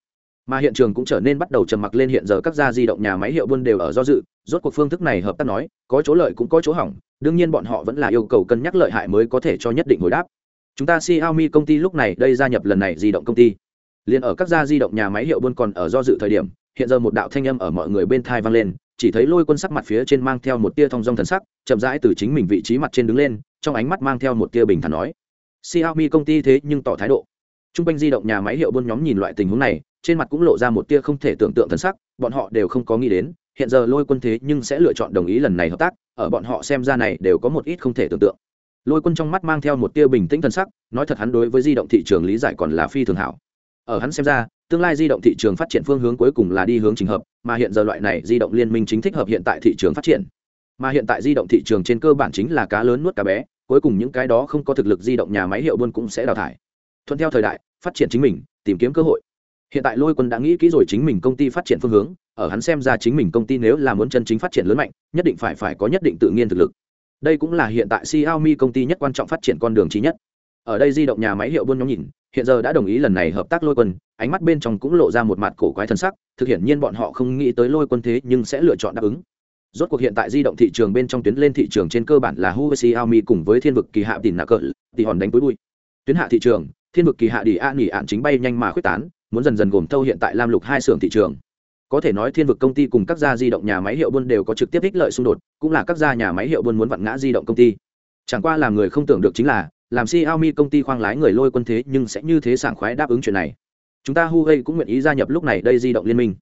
Mà hiện trường cũng trở nên bắt đầu trầm mặc lên hiện giờ các gia di động nhà máy hiệu buôn đều ở do dự, rốt cuộc phương thức này hợp tác nói, có chỗ lợi cũng có chỗ hỏng, đương nhiên bọn họ vẫn là yêu cầu cân nhắc lợi hại mới có thể cho nhất định hồi đáp. Chúng ta Xiaomi công ty lúc này đây gia nhập lần này di động công ty. Liền ở các gia di động nhà máy hiệu buôn còn ở do dự thời điểm, hiện giờ một đạo thanh âm ở mọi người bên thai vang lên chỉ thấy lôi quân sắc mặt phía trên mang theo một tia thong dong thần sắc chậm rãi từ chính mình vị trí mặt trên đứng lên trong ánh mắt mang theo một tia bình thản nói Xiaomi công ty thế nhưng tỏ thái độ Trung quanh di động nhà máy hiệu buôn nhóm nhìn loại tình huống này, trên mặt cũng lộ ra một tia không thể tưởng tượng thần sắc, bọn họ đều không có nghĩ đến, hiện giờ Lôi Quân thế nhưng sẽ lựa chọn đồng ý lần này hợp tác, ở bọn họ xem ra này đều có một ít không thể tưởng tượng. Lôi Quân trong mắt mang theo một tia bình tĩnh thần sắc, nói thật hắn đối với di động thị trường lý giải còn là phi thường hảo. Ở hắn xem ra, tương lai di động thị trường phát triển phương hướng cuối cùng là đi hướng trình hợp, mà hiện giờ loại này di động liên minh chính thích hợp hiện tại thị trường phát triển. Mà hiện tại di động thị trường trên cơ bản chính là cá lớn nuốt cá bé, cuối cùng những cái đó không có thực lực di động nhà máy hiệu buôn cũng sẽ đào thải. Thuận theo thời đại phát triển chính mình tìm kiếm cơ hội. Hiện tại lôi quân đã nghĩ kỹ rồi chính mình công ty phát triển phương hướng ở hắn xem ra chính mình công ty nếu là muốn chân chính phát triển lớn mạnh nhất định phải phải có nhất định tự nhiên thực lực. Đây cũng là hiện tại Xiaomi công ty nhất quan trọng phát triển con đường trí nhất. Ở đây di động nhà máy hiệu buôn nhóm nhìn hiện giờ đã đồng ý lần này hợp tác lôi quân, ánh mắt bên trong cũng lộ ra một mặt cổ quái thân sắc, thực hiện nhiên bọn họ không nghĩ tới lôi quân thế nhưng sẽ lựa chọn đáp ứng. Rốt cuộc hiện tại di động thị trường bên trong tuyến lên thị trường trên cơ bản là Huawei Xiaomi cùng với thiên vực kỳ hạ tìm nạ cỡ thì hòn đánh túi bụi. Tuyến hạ thị trường, thiên vực kỳ hạ đi a nghỉ ạn chính bay nhanh mà khuyết tán, muốn dần dần gồm thâu hiện tại lam lục hai xưởng thị trường. Có thể nói thiên vực công ty cùng các gia di động nhà máy hiệu buôn đều có trực tiếp ích lợi xung đột, cũng là các gia nhà máy hiệu buôn muốn vặn ngã di động công ty. Chẳng qua làm người không tưởng được chính là làm Xiaomi công ty khoang lái người lôi quân thế nhưng sẽ như thế sảng khoái đáp ứng chuyện này. Chúng ta Huawei cũng nguyện ý gia nhập lúc này đây di động liên minh.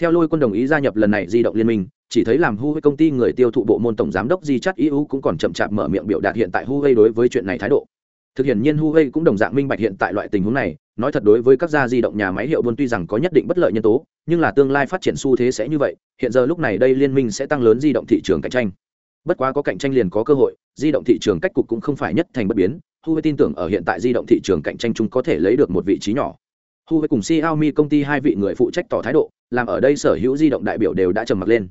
Theo lôi quân đồng ý gia nhập lần này di động liên minh, chỉ thấy làm Huawei công ty người tiêu thụ bộ môn tổng giám đốc Di Chát EU cũng còn chậm chạp mở miệng biểu đạt hiện tại Huawei đối với chuyện này thái độ. Thực hiện nhiên huawei cũng đồng dạng minh bạch hiện tại loại tình huống này, nói thật đối với các gia di động nhà máy hiệu buôn tuy rằng có nhất định bất lợi nhân tố, nhưng là tương lai phát triển xu thế sẽ như vậy, hiện giờ lúc này đây liên minh sẽ tăng lớn di động thị trường cạnh tranh bất quá có cạnh tranh liền có cơ hội, di động thị trường cách cục cũng không phải nhất thành bất biến. Huawei tin tưởng ở hiện tại di động thị trường cạnh tranh chúng có thể lấy được một vị trí nhỏ. Huawei cùng xiaomi công ty hai vị người phụ trách tỏ thái độ, làm ở đây sở hữu di động đại biểu đều đã trầm mặc lên.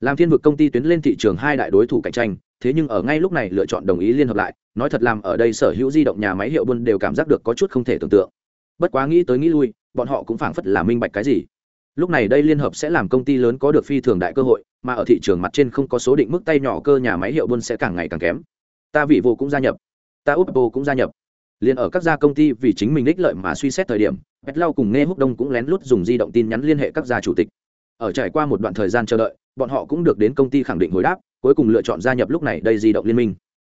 Làm thiên vực công ty tuyến lên thị trường hai đại đối thủ cạnh tranh, thế nhưng ở ngay lúc này lựa chọn đồng ý liên hợp lại, nói thật làm ở đây sở hữu di động nhà máy hiệu buôn đều cảm giác được có chút không thể tưởng tượng. Bất quá nghĩ tới nghĩ lui, bọn họ cũng phảng phất là minh bạch cái gì lúc này đây liên hợp sẽ làm công ty lớn có được phi thường đại cơ hội, mà ở thị trường mặt trên không có số định mức tay nhỏ cơ nhà máy hiệu buôn sẽ càng ngày càng kém. Ta vị vô cũng gia nhập. Ta uppo cũng gia nhập. Liền ở các gia công ty vì chính mình ích lợi mà suy xét thời điểm pet lau cùng nghe húc đông cũng lén lút dùng di động tin nhắn liên hệ các gia chủ tịch. Ở trải qua một đoạn thời gian chờ đợi, bọn họ cũng được đến công ty khẳng định hồi đáp, cuối cùng lựa chọn gia nhập lúc này đây di động liên minh.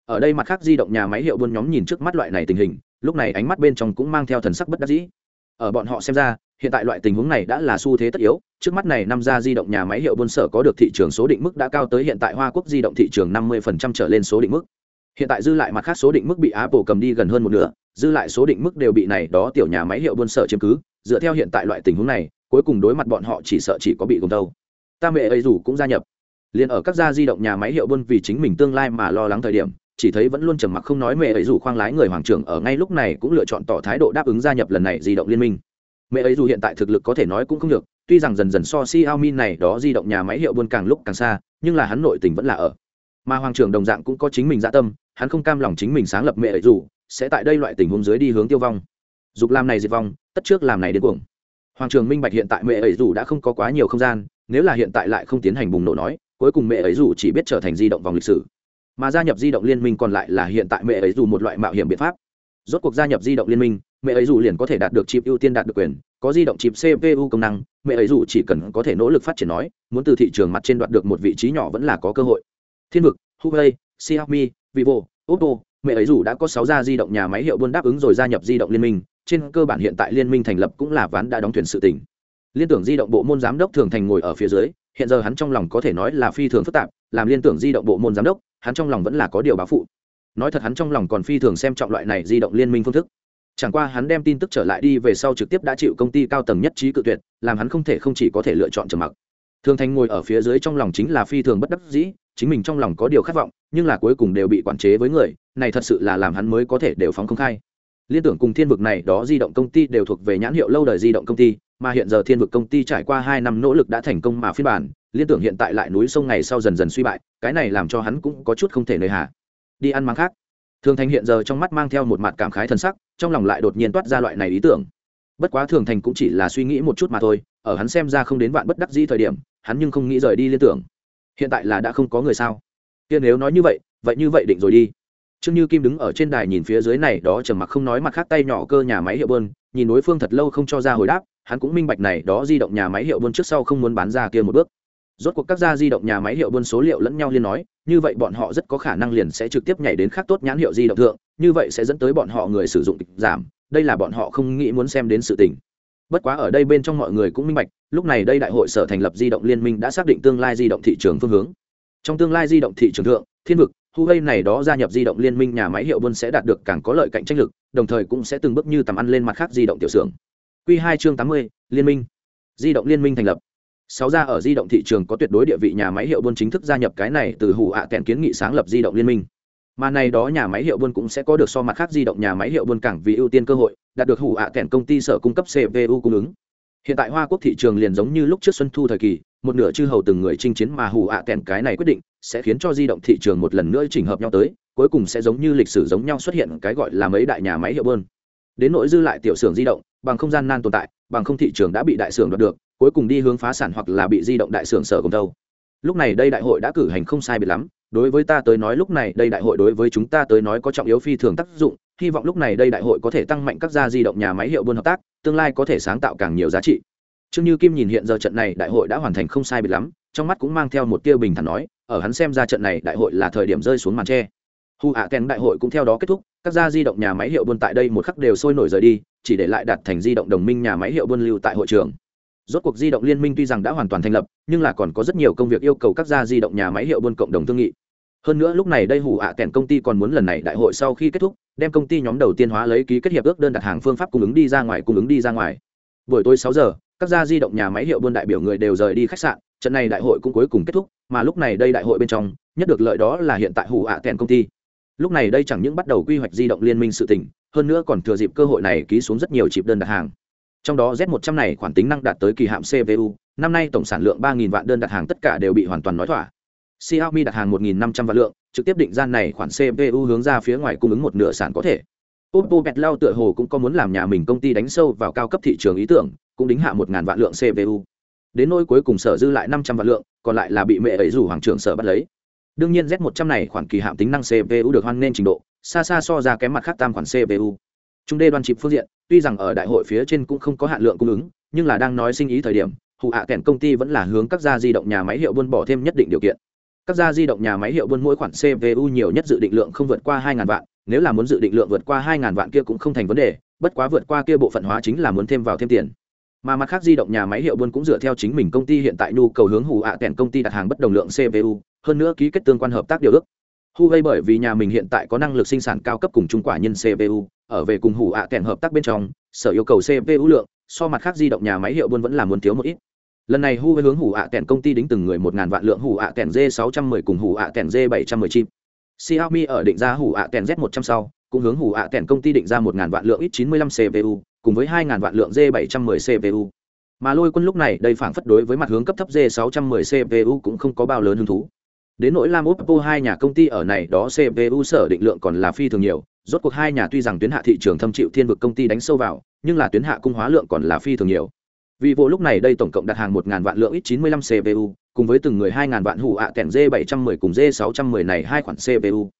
Ở đây mặt khác di động nhà máy hiệu buôn nhóm nhìn trước mắt loại này tình hình, lúc này ánh mắt bên trong cũng mang theo thần sắc bất đắc dĩ. Ở bọn họ xem ra hiện tại loại tình huống này đã là xu thế tất yếu, trước mắt này năm gia di động nhà máy hiệu buôn sở có được thị trường số định mức đã cao tới hiện tại hoa quốc di động thị trường năm mươi trở lên số định mức. Hiện tại dư lại mặt khác số định mức bị apple cầm đi gần hơn một nửa, dư lại số định mức đều bị này đó tiểu nhà máy hiệu buôn sở chiếm cứ. Dựa theo hiện tại loại tình huống này, cuối cùng đối mặt bọn họ chỉ sợ chỉ có bị gồm đâu ta mẹ ấy dù cũng gia nhập. Liền ở các gia di động nhà máy hiệu buôn vì chính mình tương lai mà lo lắng thời điểm, chỉ thấy vẫn luôn trầm mặc không nói mẹ ấy dù khoang lái người hoàng trưởng ở ngay lúc này cũng lựa chọn tỏ thái độ đáp ứng gia nhập lần này di động liên minh mẹ ấy dù hiện tại thực lực có thể nói cũng không được, tuy rằng dần dần so Xiaomi này đó di động nhà máy hiệu buôn càng lúc càng xa, nhưng là hắn nội tình vẫn là ở. Mà hoàng trưởng đồng dạng cũng có chính mình dạ tâm, hắn không cam lòng chính mình sáng lập mẹ ấy dù, sẽ tại đây loại tình huống dưới đi hướng tiêu vong. Dục làm này diệt vong, tất trước làm này đến cuồng. Hoàng trường minh bạch hiện tại mẹ ấy dù đã không có quá nhiều không gian, nếu là hiện tại lại không tiến hành bùng nổ nói, cuối cùng mẹ ấy dù chỉ biết trở thành di động vòng lịch sử. Mà gia nhập di động liên minh còn lại là hiện tại mẹ ấy dù một loại mạo hiểm biện pháp. Rốt cuộc gia nhập di động liên minh mẹ ấy dù liền có thể đạt được chip ưu tiên đạt được quyền, có di động chip cpu công năng, mẹ ấy dù chỉ cần có thể nỗ lực phát triển nói, muốn từ thị trường mặt trên đoạt được một vị trí nhỏ vẫn là có cơ hội. Thiên vực, huawei, xiaomi, vivo, oppo, mẹ ấy dù đã có sáu gia di động nhà máy hiệu buôn đáp ứng rồi gia nhập di động liên minh, trên cơ bản hiện tại liên minh thành lập cũng là ván đã đóng thuyền sự tỉnh liên tưởng di động bộ môn giám đốc thường thành ngồi ở phía dưới, hiện giờ hắn trong lòng có thể nói là phi thường phức tạp, làm liên tưởng di động bộ môn giám đốc, hắn trong lòng vẫn là có điều báo phụ. Nói thật hắn trong lòng còn phi thường xem trọng loại này di động liên minh phương thức chẳng qua hắn đem tin tức trở lại đi về sau trực tiếp đã chịu công ty cao tầng nhất trí cự tuyệt, làm hắn không thể không chỉ có thể lựa chọn trầm mặc. Thường thành ngồi ở phía dưới trong lòng chính là phi thường bất đắc dĩ, chính mình trong lòng có điều khát vọng, nhưng là cuối cùng đều bị quản chế với người, này thật sự là làm hắn mới có thể đều phóng công khai. Liên tưởng cùng thiên vực này đó di động công ty đều thuộc về nhãn hiệu lâu đời di động công ty, mà hiện giờ thiên vực công ty trải qua hai năm nỗ lực đã thành công mà phiên bản, liên tưởng hiện tại lại núi sông ngày sau dần dần suy bại, cái này làm cho hắn cũng có chút không thể nơi hà. Đi ăn mắng khác thường thành hiện giờ trong mắt mang theo một mặt cảm khái thân sắc, trong lòng lại đột nhiên toát ra loại này ý tưởng. Bất quá thường thành cũng chỉ là suy nghĩ một chút mà thôi, ở hắn xem ra không đến vạn bất đắc di thời điểm, hắn nhưng không nghĩ rời đi liên tưởng. Hiện tại là đã không có người sao? Kia nếu nói như vậy vậy như vậy định rồi đi. Trương như kim đứng ở trên đài nhìn phía dưới này, đó trầm mặc không nói mặt khác tay nhỏ cơ nhà máy hiệu bơn, nhìn đối phương thật lâu không cho ra hồi đáp, hắn cũng minh bạch này, đó di động nhà máy hiệu bơn trước sau không muốn bán ra kia một bước rốt cuộc các gia di động nhà máy hiệu buôn số liệu lẫn nhau liên nói như vậy bọn họ rất có khả năng liền sẽ trực tiếp nhảy đến khác tốt nhãn hiệu di động thượng như vậy sẽ dẫn tới bọn họ người sử dụng giảm đây là bọn họ không nghĩ muốn xem đến sự tình bất quá ở đây bên trong mọi người cũng minh bạch lúc này đây đại hội sở thành lập di động liên minh đã xác định tương lai di động thị trường phương hướng trong tương lai di động thị trường thượng thiên vực huawei này đó gia nhập di động liên minh nhà máy hiệu buôn sẽ đạt được càng có lợi cạnh tranh lực đồng thời cũng sẽ từng bước như tầm ăn lên mặt khác di động tiểu xưởng Q 2 chương 80, Liên minh. Di động liên minh thành lập. Sáu gia ở di động thị trường có tuyệt đối địa vị nhà máy hiệu buôn chính thức gia nhập cái này từ hủ ạ à kèn kiến nghị sáng lập di động liên minh. Mà này đó nhà máy hiệu buôn cũng sẽ có được so mặt khác di động nhà máy hiệu buôn cảng vì ưu tiên cơ hội, đạt được hủ ạ à kèn công ty sở cung cấp CPU cung ứng. Hiện tại Hoa Quốc thị trường liền giống như lúc trước xuân thu thời kỳ, một nửa chư hầu từng người chinh chiến mà hủ ạ à kèn cái này quyết định, sẽ khiến cho di động thị trường một lần nữa chỉnh hợp nhau tới, cuối cùng sẽ giống như lịch sử giống nhau xuất hiện cái gọi là mấy đại nhà máy hiệu buôn. Đến nội dư lại tiểu xưởng di động, bằng không gian nan tồn tại bằng không thị trường đã bị đại xưởng đoạt được cuối cùng đi hướng phá sản hoặc là bị di động đại xưởng sở cùng đâu lúc này đây đại hội đã cử hành không sai biệt lắm đối với ta tới nói lúc này đây đại hội đối với chúng ta tới nói có trọng yếu phi thường tác dụng hy vọng lúc này đây đại hội có thể tăng mạnh các gia di động nhà máy hiệu buôn hợp tác tương lai có thể sáng tạo càng nhiều giá trị. Trương như kim nhìn hiện giờ trận này đại hội đã hoàn thành không sai biệt lắm trong mắt cũng mang theo một tia bình thản nói ở hắn xem ra trận này đại hội là thời điểm rơi xuống màn tre hù ạ kèn đại hội cũng theo đó kết thúc, các gia di động nhà máy hiệu buôn tại đây một khắc đều sôi nổi rời đi, chỉ để lại đặt thành di động đồng minh nhà máy hiệu buôn lưu tại hội trường. Rốt cuộc di động liên minh tuy rằng đã hoàn toàn thành lập, nhưng là còn có rất nhiều công việc yêu cầu các gia di động nhà máy hiệu buôn cộng đồng thương nghị. Hơn nữa lúc này đây hủ ạ kèn công ty còn muốn lần này đại hội sau khi kết thúc, đem công ty nhóm đầu tiên hóa lấy ký kết hiệp ước đơn đặt hàng phương pháp cung ứng đi ra ngoài cung ứng đi ra ngoài. Buổi tối sáu giờ, các gia di động nhà máy hiệu buôn đại biểu người đều rời đi khách sạn, trận này đại hội cũng cuối cùng kết thúc, mà lúc này đây đại hội bên trong, nhất được lợi đó là hiện tại hủ ạ kèn công ty lúc này đây chẳng những bắt đầu quy hoạch di động liên minh sự tỉnh hơn nữa còn thừa dịp cơ hội này ký xuống rất nhiều chịp đơn đặt hàng. Trong đó z 100 này khoản tính năng đạt tới kỳ hạm cvu năm nay tổng sản lượng 3.000 vạn đơn đặt hàng tất cả đều bị hoàn toàn nói thỏa. Xiaomi đặt hàng 1.500 vạn lượng, trực tiếp định gian này khoản cpu hướng ra phía ngoài cung ứng một nửa sản có thể. Oppo bẹt lao tựa hồ cũng có muốn làm nhà mình công ty đánh sâu vào cao cấp thị trường ý tưởng, cũng đính hạ 1.000 vạn lượng cpu đến nỗi cuối cùng sở dư lại 500 vạn lượng, còn lại là bị mẹ ấy rủ hoàng trưởng sở bắt lấy đương nhiên z 100 này khoản kỳ hạm tính năng cpu được hoan nên trình độ, xa xa so ra kém mặt khác tam khoản cpu trung đê đoan chịp phương diện, tuy rằng ở đại hội phía trên cũng không có hạn lượng cung ứng, nhưng là đang nói sinh ý thời điểm hụ hạ kèn công ty vẫn là hướng các gia di động nhà máy hiệu buôn bỏ thêm nhất định điều kiện. Các gia di động nhà máy hiệu buôn mỗi khoản cpu nhiều nhất dự định lượng không vượt qua 2.000 vạn, nếu là muốn dự định lượng vượt qua 2.000 vạn kia cũng không thành vấn đề, bất quá vượt qua kia bộ phận hóa chính là muốn thêm vào thêm tiền. Mà mặt khác di động nhà máy hiệu buôn cũng dựa theo chính mình công ty hiện tại nhu cầu hướng hủ ạ à công ty đặt hàng bất đồng lượng cpu hơn nữa ký kết tương quan hợp tác điều ước. Huawei bởi vì nhà mình hiện tại có năng lực sinh sản cao cấp cùng trung quả nhân cpu ở về cùng hủ ạ à hợp tác bên trong, sở yêu cầu cpu lượng, so mặt khác di động nhà máy hiệu buôn vẫn là muốn thiếu một ít. Lần này huawei hướng hủ ạ à công ty đính từng người một ngàn vạn lượng hủ ạ kèn g 610 cùng hủ ạ kèn g 710 chip. Xiaomi ở định ra hủ ạ kèn z 100 sau, cũng hướng hủ ạ kèn công ty định ra một ngàn vạn lượng ít 95 cpu cùng với hai ngàn vạn lượng g 710 cpu mà lôi quân lúc này đây phảng phất đối với mặt hướng cấp thấp g 610 cpu cũng không có bao lớn hứng thú đến nỗi lam oppo hai nhà công ty ở này, đó cpu sở định lượng còn là phi thường nhiều. Rốt cuộc hai nhà tuy rằng tuyến hạ thị trường thâm chịu thiên vực công ty đánh sâu vào, nhưng là tuyến hạ cung hóa lượng còn là phi thường nhiều. Vì vụ lúc này đây tổng cộng đặt hàng một ngàn vạn lượng ít chín mươi lăm cpu cùng với từng người hai ngàn vạn hủ ạ kèn d bảy trăm mười cùng d sáu trăm mười này hai khoản cpu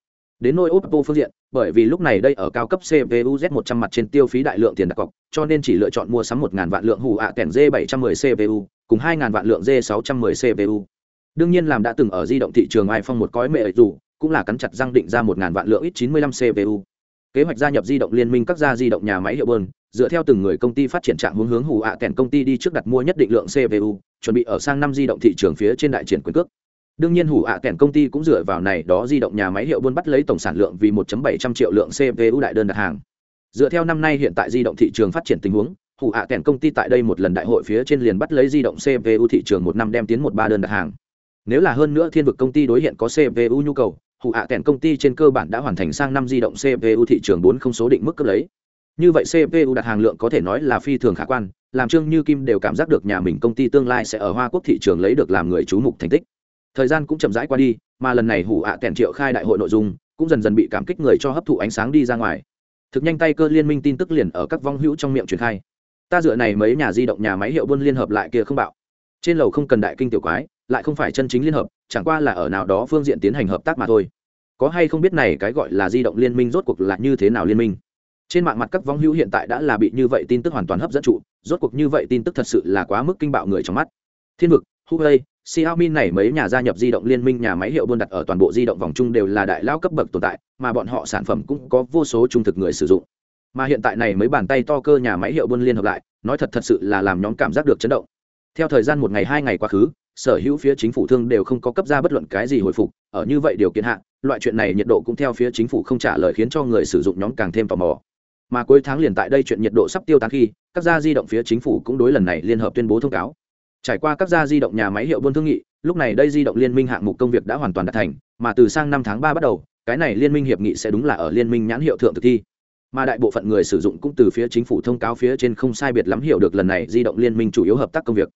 đến nỗi oppo phương diện, bởi vì lúc này đây ở cao cấp cpu z một trăm mặt trên tiêu phí đại lượng tiền đặt cọc, cho nên chỉ lựa chọn mua sắm một ngàn vạn lượng hủ ạ kèn d bảy trăm mười cpu cùng hai ngàn vạn lượng d sáu trăm mười cpu đương nhiên làm đã từng ở di động thị trường iphone một cõi mẹ dù, cũng là cắn chặt răng định ra một ngàn vạn lượng ít chín mươi lăm cpu kế hoạch gia nhập di động liên minh các gia di động nhà máy hiệu bơn, dựa theo từng người công ty phát triển trạng hướng hướng hủ ạ à kèn công ty đi trước đặt mua nhất định lượng cpu chuẩn bị ở sang năm di động thị trường phía trên đại triển quyền cước. Đương nhiên hủ ạ à kèn công ty cũng dựa vào này đó di động nhà máy hiệu buôn bắt lấy tổng sản lượng vì 1.700 triệu lượng cpu đại đơn đặt hàng. Dựa theo năm nay hiện tại di động thị trường phát triển tình huống hủ ạ à kèn công ty tại đây một lần đại hội phía trên liền bắt lấy di động cpu thị trường một năm đem tiến một ba đơn đặt hàng nếu là hơn nữa thiên vực công ty đối hiện có cpu nhu cầu hủ ạ kèn công ty trên cơ bản đã hoàn thành sang năm di động cpu thị trường bốn không số định mức cấp lấy. Như vậy cpu đặt hàng lượng có thể nói là phi thường khả quan, làm trương như kim đều cảm giác được nhà mình công ty tương lai sẽ ở hoa quốc thị trường lấy được làm người chú mục thành tích. Thời gian cũng chậm rãi qua đi, mà lần này hủ ạ kèn triệu khai đại hội nội dung, cũng dần dần bị cảm kích người cho hấp thụ ánh sáng đi ra ngoài. Thực nhanh tay cơ liên minh tin tức liền ở các vong hữu trong miệng truyền khai. Ta dựa này mấy nhà di động nhà máy hiệu buôn liên hợp lại kia không bạo. Trên lầu không cần đại kinh tiểu quái lại không phải chân chính liên hợp, chẳng qua là ở nào đó phương diện tiến hành hợp tác mà thôi. Có hay không biết này cái gọi là di động liên minh rốt cuộc là như thế nào liên minh? Trên mạng mặt các vong hữu hiện tại đã là bị như vậy tin tức hoàn toàn hấp dẫn trụ, rốt cuộc như vậy tin tức thật sự là quá mức kinh bạo người trong mắt. Thiên vực, huawei, xiaomi này mấy nhà gia nhập di động liên minh nhà máy hiệu buôn đặt ở toàn bộ di động vòng chung đều là đại lao cấp bậc tồn tại, mà bọn họ sản phẩm cũng có vô số trung thực người sử dụng. Mà hiện tại này mấy bàn tay to cơ nhà máy hiệu buôn liên hợp lại, nói thật thật sự là làm nhóm cảm giác được chấn động. Theo thời gian một ngày hai ngày quá khứ sở hữu phía chính phủ thương đều không có cấp ra bất luận cái gì hồi phục, ở như vậy điều kiện hạn loại chuyện này nhiệt độ cũng theo phía chính phủ không trả lời khiến cho người sử dụng nhóm càng thêm tò mò. Mà cuối tháng liền tại đây chuyện nhiệt độ sắp tiêu tán khi, các gia di động phía chính phủ cũng đối lần này liên hợp tuyên bố thông cáo. Trải qua các gia di động nhà máy hiệu buôn thương nghị, lúc này đây di động liên minh hạng mục công việc đã hoàn toàn đạt thành, mà từ sang năm tháng ba bắt đầu, cái này liên minh hiệp nghị sẽ đúng là ở liên minh nhãn hiệu thượng thực thi. Mà đại bộ phận người sử dụng cũng từ phía chính phủ thông cáo phía trên không sai biệt lắm hiểu được lần này di động liên minh chủ yếu hợp tác công việc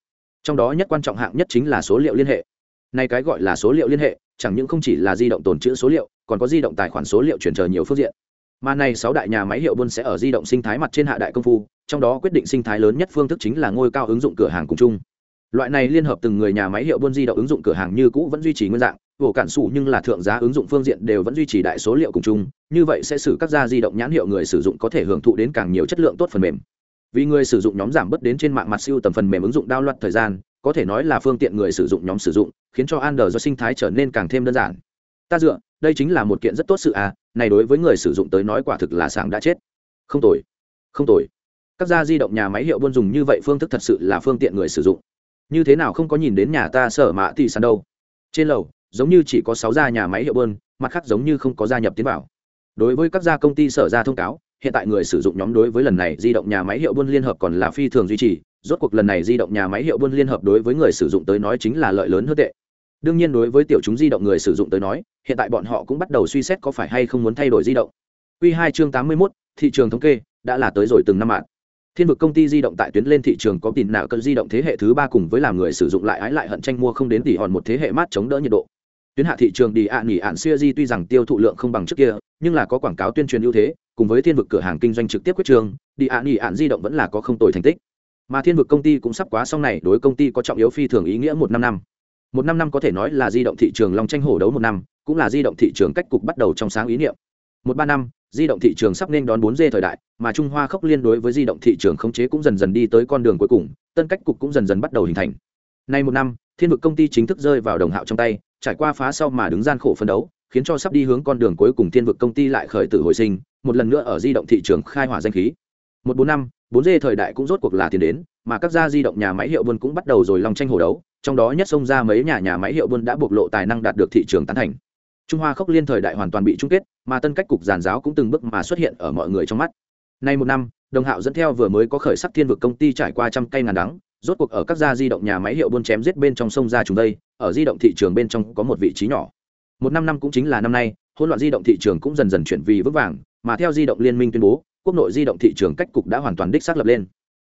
trong đó nhất quan trọng hạng nhất chính là số liệu liên hệ. Nay cái gọi là số liệu liên hệ, chẳng những không chỉ là di động tồn trữ số liệu, còn có di động tài khoản số liệu chuyển chờ nhiều phương diện. Mà này sáu đại nhà máy hiệu buôn sẽ ở di động sinh thái mặt trên hạ đại công phu, trong đó quyết định sinh thái lớn nhất phương thức chính là ngôi cao ứng dụng cửa hàng cùng chung. Loại này liên hợp từng người nhà máy hiệu buôn di động ứng dụng cửa hàng như cũ vẫn duy trì nguyên dạng ổ cản sủ nhưng là thượng giá ứng dụng phương diện đều vẫn duy trì đại số liệu cùng chung, như vậy sẽ xử các gia di động nhãn hiệu người sử dụng có thể hưởng thụ đến càng nhiều chất lượng tốt phần mềm vì người sử dụng nhóm giảm bớt đến trên mạng mặt siêu tầm phần mềm ứng dụng đao loạt thời gian, có thể nói là phương tiện người sử dụng nhóm sử dụng, khiến cho Android do sinh thái trở nên càng thêm đơn giản. Ta dựa, đây chính là một kiện rất tốt sự à này đối với người sử dụng tới nói quả thực là sáng đã chết. Không tồi không tồi. Các gia di động nhà máy hiệu buôn dùng như vậy phương thức thật sự là phương tiện người sử dụng. Như thế nào không có nhìn đến nhà ta sở mã thì sàn đâu. Trên lầu, giống như chỉ có sáu gia nhà máy hiệu buôn, mặt khác giống như không có gia nhập tiến vào. Đối với các gia công ty sở ra thông cáo hiện tại người sử dụng nhóm đối với lần này di động nhà máy hiệu buôn liên hợp còn là phi thường duy trì, rốt cuộc lần này di động nhà máy hiệu buôn liên hợp đối với người sử dụng tới nói chính là lợi lớn hơn tệ. Đương nhiên đối với tiểu chúng di động người sử dụng tới nói, hiện tại bọn họ cũng bắt đầu suy xét có phải hay không muốn thay đổi di động. Q hai chương tám mươi mốt, thị trường thống kê, đã là tới rồi từng năm mạng thiên vực công ty di động tại tuyến lên thị trường có tiền nào cân di động thế hệ thứ ba cùng với làm người sử dụng lại ái lại hận tranh mua không đến tỷ hòn một thế hệ mát chống đỡ nhiệt độ. Tuyến hạ thị trường đi ạ nghỉ ạn siêu di tuy rằng tiêu thụ lượng không bằng trước kia, nhưng là có quảng cáo tuyên truyền ưu thế cùng với thiên vực cửa hàng kinh doanh trực tiếp quyết trường, đi ạn ỉ ạn di động vẫn là có không tồi thành tích. Mà thiên vực công ty cũng sắp quá xong này, đối công ty có trọng yếu phi thường ý nghĩa một năm năm. Một năm năm có thể nói là di động thị trường long tranh hổ đấu một năm, cũng là di động thị trường cách cục bắt đầu trong sáng ý niệm. Một ba năm, di động thị trường sắp nên đón bốn d thời đại, mà trung hoa khốc liên đối với di động thị trường khống chế cũng dần dần đi tới con đường cuối cùng, tân cách cục cũng dần dần bắt đầu hình thành. Nay một năm, thiên vực công ty chính thức rơi vào đồng hạo trong tay, trải qua phá sau mà đứng gian khổ phấn đấu, khiến cho sắp đi hướng con đường cuối cùng thiên vực công ty lại khởi tử hồi sinh một lần nữa ở di động thị trường khai hỏa danh khí một bốn năm 4G thời đại cũng rốt cuộc là tiền đến, mà các gia di động nhà máy hiệu buôn cũng bắt đầu rồi lòng tranh hổ đấu, trong đó nhất xông ra mấy nhà nhà máy hiệu buôn đã bộc lộ tài năng đạt được thị trường tán thành. Trung Hoa khốc liên thời đại hoàn toàn bị chung kết, mà tân cách cục giàn giáo cũng từng bước mà xuất hiện ở mọi người trong mắt. Nay một năm, Đồng Hạo dẫn theo vừa mới có khởi sắc thiên vực công ty trải qua trăm cây ngàn đắng, rốt cuộc ở các gia di động nhà máy hiệu buôn chém giết bên trong sông ra chúng đây, ở di động thị trường bên trong có một vị trí nhỏ. Một năm năm cũng chính là năm nay, hỗn loạn di động thị trường cũng dần dần chuyển vì vững vàng, mà theo di động liên minh tuyên bố, quốc nội di động thị trường cách cục đã hoàn toàn đích xác lập lên.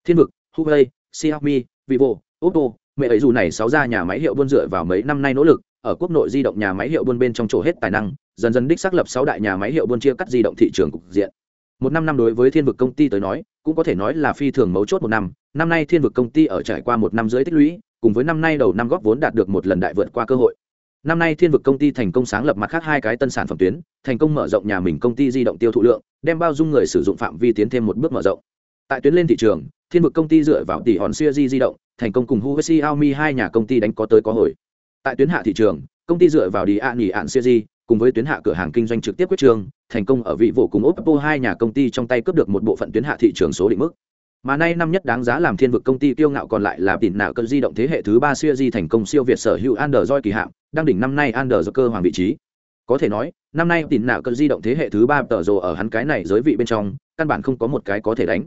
Thiên vực, Huawei, Xiaomi, Vivo, Oppo, mẹ ấy dù này sáu gia nhà máy hiệu buôn dựa vào mấy năm nay nỗ lực, ở quốc nội di động nhà máy hiệu buôn bên trong chỗ hết tài năng, dần dần đích xác lập sáu đại nhà máy hiệu buôn chia cắt di động thị trường cục diện. Một năm năm đối với Thiên vực công ty tới nói, cũng có thể nói là phi thường mấu chốt một năm, năm nay Thiên vực công ty ở trải qua một năm dưới tích lũy, cùng với năm nay đầu năm góp vốn đạt được một lần đại vượt qua cơ hội. Năm nay Thiên vực công ty thành công sáng lập mặt khác hai cái tân sản phẩm tuyến, thành công mở rộng nhà mình công ty di động tiêu thụ lượng, đem bao dung người sử dụng phạm vi tiến thêm một bước mở rộng. Tại tuyến lên thị trường, Thiên vực công ty dựa vào tỷ hòn siêu di di động, thành công cùng Huawei Xiaomi hai nhà công ty đánh có tới có hồi. Tại tuyến hạ thị trường, công ty dựa vào đi ạ nghỉ ạn di cùng với tuyến hạ cửa hàng kinh doanh trực tiếp quyết trường, thành công ở vị vụ cùng Oppo hai nhà công ty trong tay cướp được một bộ phận tuyến hạ thị trường số định mức mà nay năm nhất đáng giá làm thiên vực công ty kiêu ngạo còn lại là tỉnh nạo cơn di động thế hệ thứ ba siêu di thành công siêu việt sở hữu android kỳ hạm đang đỉnh năm nay android cơ hoàng vị trí. Có thể nói, năm nay tiền nạo cơn di động thế hệ thứ ba tờ rồ ở hắn cái này giới vị bên trong, căn bản không có một cái có thể đánh.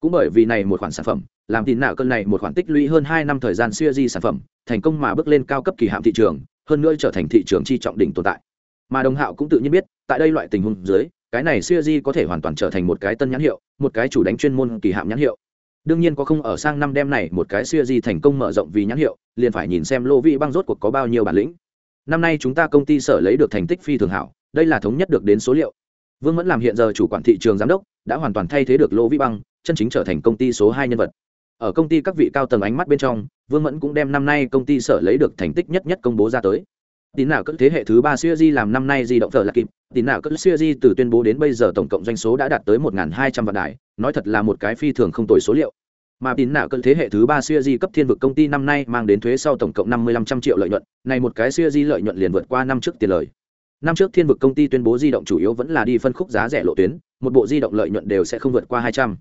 Cũng bởi vì này một khoản sản phẩm, làm tiền nạo cơn này một khoản tích lũy hơn hai năm thời gian xưa di sản phẩm, thành công mà bước lên cao cấp kỳ hạm thị trường, hơn nữa trở thành thị trường chi trọng đỉnh tồn tại. Mà đồng hạo cũng tự nhiên biết, tại đây loại tình huống dưới, cái này xưa di có thể hoàn toàn trở thành một cái tân nhãn hiệu, một cái chủ đánh chuyên môn kỳ hạm nhãn hiệu. Đương nhiên có không ở sang năm đêm này một cái siêu di thành công mở rộng vì nhãn hiệu, liền phải nhìn xem lô vị băng rốt cuộc có bao nhiêu bản lĩnh năm nay chúng ta công ty sở lấy được thành tích phi thường hảo, đây là thống nhất được đến số liệu. Vương mẫn làm hiện giờ chủ quản thị trường giám đốc, đã hoàn toàn thay thế được lô Vĩ băng, chân chính trở thành công ty số hai nhân vật. Ở công ty các vị cao tầng ánh mắt bên trong, vương mẫn cũng đem năm nay công ty sở lấy được thành tích nhất nhất công bố ra tới. Tín nào cất thế hệ thứ ba siêu di làm năm nay di động thờ là kịp. Tín nào cất siêu di từ tuyên bố đến bây giờ tổng cộng doanh số đã đạt tới một hai trăm vạn đài, nói thật là một cái phi thường không tồi số liệu mà tín nạ cất thế hệ thứ ba siêu di cấp thiên vực công ty năm nay mang đến thuế sau tổng cộng năm mươi lăm trăm triệu lợi nhuận này một cái siêu di lợi nhuận liền vượt qua năm trước tiền lời. Năm trước thiên vực công ty tuyên bố di động chủ yếu vẫn là đi phân khúc giá rẻ lộ tuyến, một bộ di động lợi nhuận đều sẽ không vượt qua hai trăm.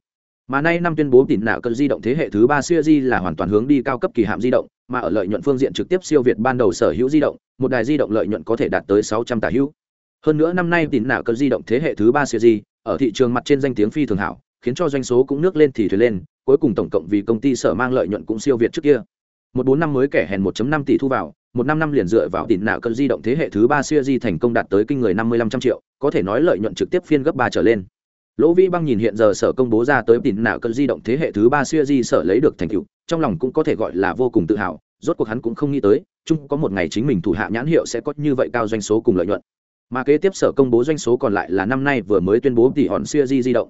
Mà nay năm tuyên bố tín nạ cất di động thế hệ thứ ba siêu di là hoàn toàn hướng đi cao cấp kỳ hạm di động, mà ở lợi nhuận phương diện trực tiếp siêu việt ban đầu sở hữu di động, một đài di động lợi nhuận có thể đạt tới sáu trăm tả hữu. Hơn nữa năm nay tín nạ cơn di động thế hệ thứ ba siêu di, ở thị trường mặt trên danh tiếng phi thường hảo khiến cho doanh số cũng nước lên thì thuyền lên, cuối cùng tổng cộng vì công ty sở mang lợi nhuận cũng siêu việt trước kia. Một bốn năm mới kẻ hèn 1 năm tỷ thu vào, một năm năm liền dựa vào tín nạo cơn di động thế hệ thứ ba siêu di thành công đạt tới kinh người năm mươi lăm trăm triệu, có thể nói lợi nhuận trực tiếp phiên gấp ba trở lên. Lỗ vĩ băng nhìn hiện giờ sở công bố ra tới tín nạo cơn di động thế hệ thứ ba siêu di sở lấy được thành tựu, trong lòng cũng có thể gọi là vô cùng tự hào, rốt cuộc hắn cũng không nghĩ tới, chung có một ngày chính mình thủ hạ nhãn hiệu sẽ có như vậy cao doanh số cùng lợi nhuận. Mà kế tiếp sở công bố doanh số còn lại là năm nay vừa mới tuyên bố tỷ hòn siêu di di động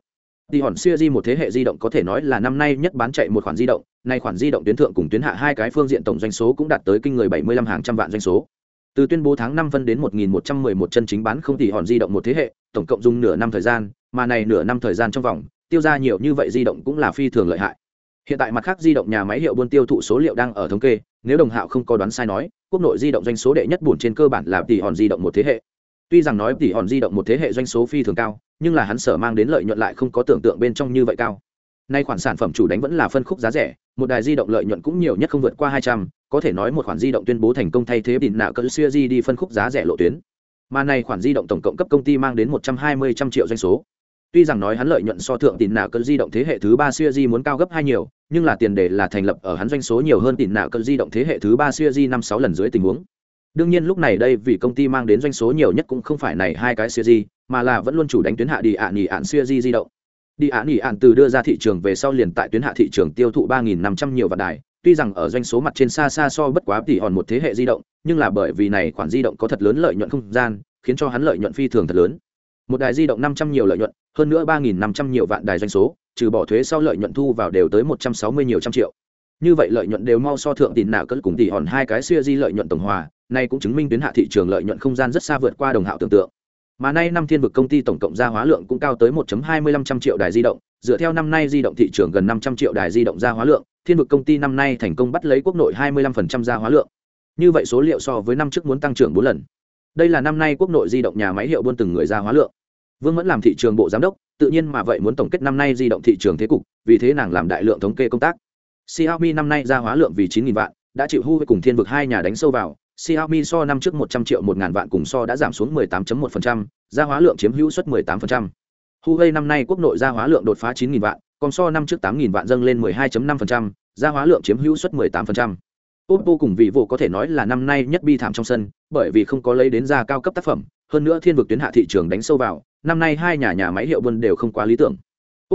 tỷ hòn xưa di một thế hệ di động có thể nói là năm nay nhất bán chạy một khoản di động, nay khoản di động tuyến thượng cùng tuyến hạ hai cái phương diện tổng doanh số cũng đạt tới kinh người bảy mươi lăm hàng trăm vạn doanh số. Từ tuyên bố tháng năm phân đến một nghìn một trăm mười một chân chính bán không tỷ hòn di động một thế hệ, tổng cộng dùng nửa năm thời gian, mà này nửa năm thời gian trong vòng, tiêu ra nhiều như vậy di động cũng là phi thường lợi hại. Hiện tại mặt khác di động nhà máy hiệu buôn tiêu thụ số liệu đang ở thống kê, nếu đồng hạo không có đoán sai nói, quốc nội di động doanh số đệ nhất buồn trên cơ bản là tỷ hòn di động một thế hệ tuy rằng nói tỷ hòn di động một thế hệ doanh số phi thường cao, nhưng là hắn sở mang đến lợi nhuận lại không có tưởng tượng bên trong như vậy cao. Nay khoản sản phẩm chủ đánh vẫn là phân khúc giá rẻ, một đài di động lợi nhuận cũng nhiều nhất không vượt qua hai trăm, có thể nói một khoản di động tuyên bố thành công thay thế đỉnh nạo cỡ xưa di đi phân khúc giá rẻ lộ tuyến. Mà này khoản di động tổng cộng cấp công ty mang đến một trăm hai mươi trăm triệu doanh số. Tuy rằng nói hắn lợi nhuận so thượng tỉn nạo cỡ di động thế hệ thứ ba xưa di muốn cao gấp hai nhiều, nhưng là tiền đề là thành lập ở hắn doanh số nhiều hơn tỉn nạo cỡ di động thế hệ thứ ba xưa di năm sáu lần dưới tình huống đương nhiên lúc này đây vì công ty mang đến doanh số nhiều nhất cũng không phải này hai cái siêu di mà là vẫn luôn chủ đánh tuyến hạ đi ạ nghỉ ạn siêu di di động. Đi ạ nghỉ ạn từ đưa ra thị trường về sau liền tại tuyến hạ thị trường tiêu thụ ba nghìn năm trăm nhiều vạn đài. Tuy rằng ở doanh số mặt trên xa xa so bất quá tỷ hòn một thế hệ di động, nhưng là bởi vì này khoản di động có thật lớn lợi nhuận không gian, khiến cho hắn lợi nhuận phi thường thật lớn. Một đài di động năm trăm nhiều lợi nhuận, hơn nữa ba nghìn năm trăm nhiều vạn đài doanh số, trừ bỏ thuế sau lợi nhuận thu vào đều tới một trăm sáu mươi nhiều trăm triệu. Như vậy lợi nhuận đều mau so thượng tỷ nào cỡ cùng tỷ hòn hai cái siêu di lợi nhuận tổng hòa nay cũng chứng minh tuyến hạ thị trường lợi nhuận không gian rất xa vượt qua đồng hạo tưởng tượng. Mà nay năm thiên vực công ty tổng cộng ra hóa lượng cũng cao tới 1.25 trăm triệu đài di động dựa theo năm nay di động thị trường gần 500 triệu đài di động ra hóa lượng thiên vực công ty năm nay thành công bắt lấy quốc nội 25% ra hóa lượng. Như vậy số liệu so với năm trước muốn tăng trưởng bốn lần. Đây là năm nay quốc nội di động nhà máy hiệu buôn từng người ra hóa lượng. Vương mẫn làm thị trường bộ giám đốc tự nhiên mà vậy muốn tổng kết năm nay di động thị trường thế cục vì thế nàng làm đại lượng thống kê công tác. Xiaomi năm nay ra hóa lượng vì 9.000 vạn đã chịu Huawei cùng Thiên vực hai nhà đánh sâu vào, Xiaomi so năm trước 100 triệu 1000 vạn cùng so đã giảm xuống 18.1%, gia hóa lượng chiếm hữu suất 18%. Huawei năm nay quốc nội gia hóa lượng đột phá 9000 vạn, còn so năm trước 8000 vạn dâng lên 12.5%, gia hóa lượng chiếm hữu suất 18%. Oppo cùng Vivo có thể nói là năm nay nhất bi thảm trong sân, bởi vì không có lấy đến ra cao cấp tác phẩm, hơn nữa thiên vực tuyến hạ thị trường đánh sâu vào, năm nay hai nhà nhà máy hiệu buôn đều không quá lý tưởng.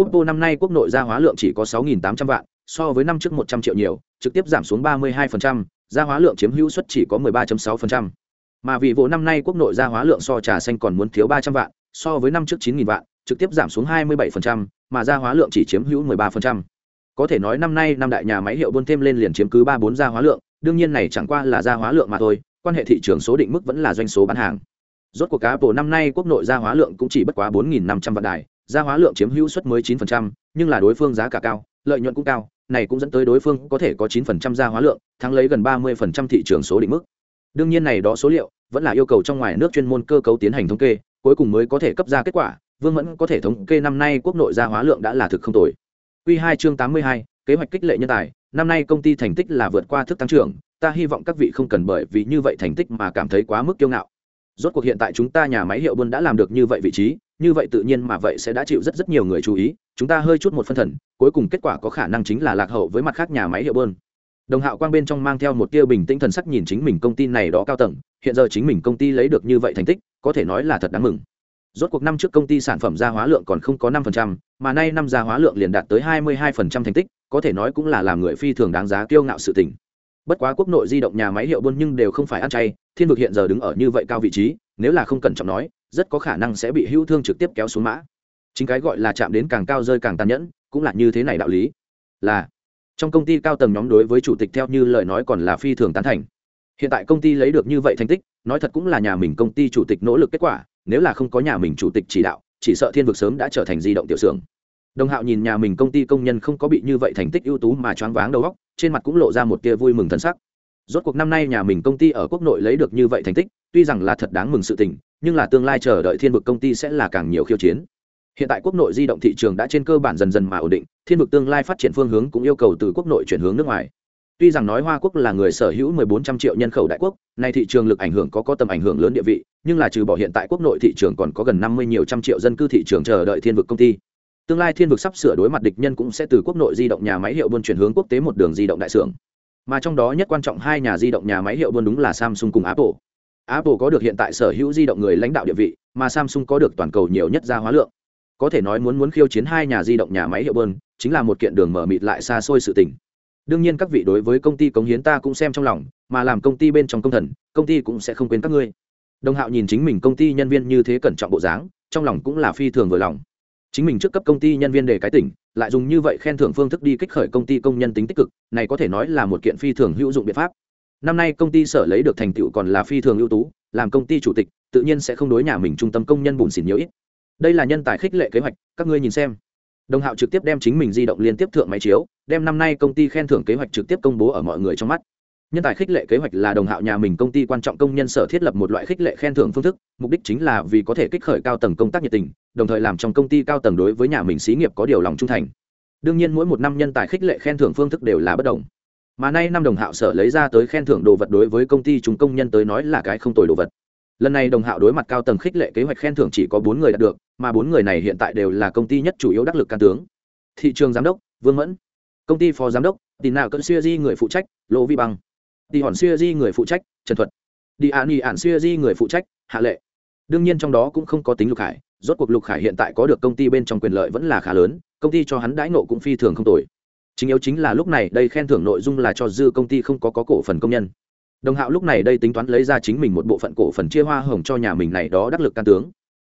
Oppo năm nay quốc nội gia hóa lượng chỉ có 6800 vạn, so với năm trước 100 triệu nhiều, trực tiếp giảm xuống 32%, gia hóa lượng chiếm hữu suất chỉ có 13.6%. Mà vì vụ năm nay quốc nội gia hóa lượng so trà xanh còn muốn thiếu 300 vạn, so với năm trước 9000 vạn, trực tiếp giảm xuống 27%, mà gia hóa lượng chỉ chiếm hữu 13%. Có thể nói năm nay năm đại nhà máy hiệu buôn thêm lên liền chiếm cứ 3 4 gia hóa lượng, đương nhiên này chẳng qua là gia hóa lượng mà thôi, quan hệ thị trường số định mức vẫn là doanh số bán hàng. Rốt cuộc cá bộ năm nay quốc nội gia hóa lượng cũng chỉ bất quá 4500 vạn đài, gia hóa lượng chiếm hữu suất mới 9%, nhưng là đối phương giá cả cao, lợi nhuận cũng cao, này cũng dẫn tới đối phương có thể có 9% gia hóa lượng, thắng lấy gần 30% thị trường số định mức. Đương nhiên này đó số liệu vẫn là yêu cầu trong ngoài nước chuyên môn cơ cấu tiến hành thống kê, cuối cùng mới có thể cấp ra kết quả. Vương Mẫn có thể thống kê năm nay quốc nội gia hóa lượng đã là thực không tồi. Quy 2 chương 82, kế hoạch kích lệ nhân tài, năm nay công ty thành tích là vượt qua thức tăng trưởng, ta hy vọng các vị không cần bởi vì như vậy thành tích mà cảm thấy quá mức kiêu ngạo. Rốt cuộc hiện tại chúng ta nhà máy hiệu buôn đã làm được như vậy vị trí, như vậy tự nhiên mà vậy sẽ đã chịu rất rất nhiều người chú ý, chúng ta hơi chút một phân thần cuối cùng kết quả có khả năng chính là lạc hậu với mặt khác nhà máy hiệu buôn. Đồng hạo quang bên trong mang theo một tia bình tĩnh thần sắc nhìn chính mình công ty này đó cao tầng hiện giờ chính mình công ty lấy được như vậy thành tích có thể nói là thật đáng mừng. Rốt cuộc năm trước công ty sản phẩm gia hóa lượng còn không có năm phần trăm, mà nay năm gia hóa lượng liền đạt tới hai mươi hai phần trăm thành tích có thể nói cũng là làm người phi thường đáng giá kiêu ngạo sự tình bất quá quốc nội di động nhà máy hiệu buôn nhưng đều không phải ăn chay, thiên vực hiện giờ đứng ở như vậy cao vị trí, nếu là không cẩn trọng nói, rất có khả năng sẽ bị hưu thương trực tiếp kéo xuống mã. Chính cái gọi là chạm đến càng cao rơi càng tàn nhẫn, cũng là như thế này đạo lý. Là, trong công ty cao tầng nhóm đối với chủ tịch theo như lời nói còn là phi thường tán thành. Hiện tại công ty lấy được như vậy thành tích, nói thật cũng là nhà mình công ty chủ tịch nỗ lực kết quả, nếu là không có nhà mình chủ tịch chỉ đạo, chỉ sợ thiên vực sớm đã trở thành di động tiểu xưởng đồng hạo nhìn nhà mình công ty công nhân không có bị như vậy thành tích ưu tú mà choáng váng đầu óc, trên mặt cũng lộ ra một tia vui mừng thân sắc. Rốt cuộc năm nay nhà mình công ty ở quốc nội lấy được như vậy thành tích, tuy rằng là thật đáng mừng sự tình, nhưng là tương lai chờ đợi thiên vực công ty sẽ là càng nhiều khiêu chiến. Hiện tại quốc nội di động thị trường đã trên cơ bản dần dần mà ổn định, thiên vực tương lai phát triển phương hướng cũng yêu cầu từ quốc nội chuyển hướng nước ngoài. Tuy rằng nói hoa quốc là người sở hữu 1400 triệu nhân khẩu đại quốc, nay thị trường lực ảnh hưởng có có tầm ảnh hưởng lớn địa vị, nhưng là trừ bỏ hiện tại quốc nội thị trường còn có gần 50 nhiều trăm triệu dân cư thị trường chờ đợi thiên vực công ty tương lai thiên vực sắp sửa đối mặt địch nhân cũng sẽ từ quốc nội di động nhà máy hiệu buôn chuyển hướng quốc tế một đường di động đại xưởng. Mà trong đó nhất quan trọng hai nhà di động nhà máy hiệu buôn đúng là samsung cùng apple. Apple có được hiện tại sở hữu di động người lãnh đạo địa vị, mà samsung có được toàn cầu nhiều nhất gia hóa lượng. Có thể nói muốn muốn khiêu chiến hai nhà di động nhà máy hiệu buôn, chính là một kiện đường mở mịt lại xa xôi sự tình. Đương nhiên các vị đối với công ty cống hiến ta cũng xem trong lòng, mà làm công ty bên trong công thần, công ty cũng sẽ không quên các ngươi. Đồng hạo nhìn chính mình công ty nhân viên như thế cẩn trọng bộ dáng, trong lòng cũng là phi thường vừa lòng chính mình trước cấp công ty nhân viên để cái tỉnh, lại dùng như vậy khen thưởng phương thức đi kích khởi công ty công nhân tính tích cực, này có thể nói là một kiện phi thường hữu dụng biện pháp. Năm nay công ty sở lấy được thành tựu còn là phi thường ưu tú, làm công ty chủ tịch, tự nhiên sẽ không đối nhà mình trung tâm công nhân bùn xỉn nhiều ít. Đây là nhân tài khích lệ kế hoạch, các ngươi nhìn xem. Đồng hạo trực tiếp đem chính mình di động liên tiếp thượng máy chiếu, đem năm nay công ty khen thưởng kế hoạch trực tiếp công bố ở mọi người trong mắt. Nhân tài khích lệ kế hoạch là đồng hạo nhà mình công ty quan trọng công nhân sở thiết lập một loại khích lệ khen thưởng phương thức, mục đích chính là vì có thể kích khởi cao tầng công tác nhiệt tình đồng thời làm trong công ty cao tầng đối với nhà mình xí nghiệp có điều lòng trung thành. Đương nhiên mỗi một năm nhân tài khích lệ khen thưởng phương thức đều là bất đồng. Mà nay năm đồng hạo sở lấy ra tới khen thưởng đồ vật đối với công ty chúng công nhân tới nói là cái không tồi đồ vật. Lần này đồng hạo đối mặt cao tầng khích lệ kế hoạch khen thưởng chỉ có bốn người đạt được, mà bốn người này hiện tại đều là công ty nhất chủ yếu đắc lực can tướng. Thị trường giám đốc, vương mẫn. Công ty phó giám đốc tì nào cận xuya di người phụ trách lỗ vi bằng tì hòn xuya di người phụ trách, trần thuật. Đi an ỉ ạn xuya di người phụ trách, hạ lệ. Đương nhiên trong đó cũng không có tính lục hải rốt cuộc lục khải hiện tại có được công ty bên trong quyền lợi vẫn là khá lớn công ty cho hắn đãi nộ cũng phi thường không tồi. Chính yếu chính là lúc này đây khen thưởng nội dung là cho dư công ty không có, có cổ phần công nhân. Đồng hạo lúc này đây tính toán lấy ra chính mình một bộ phận cổ phần chia hoa hồng cho nhà mình này đó đắc lực can tướng.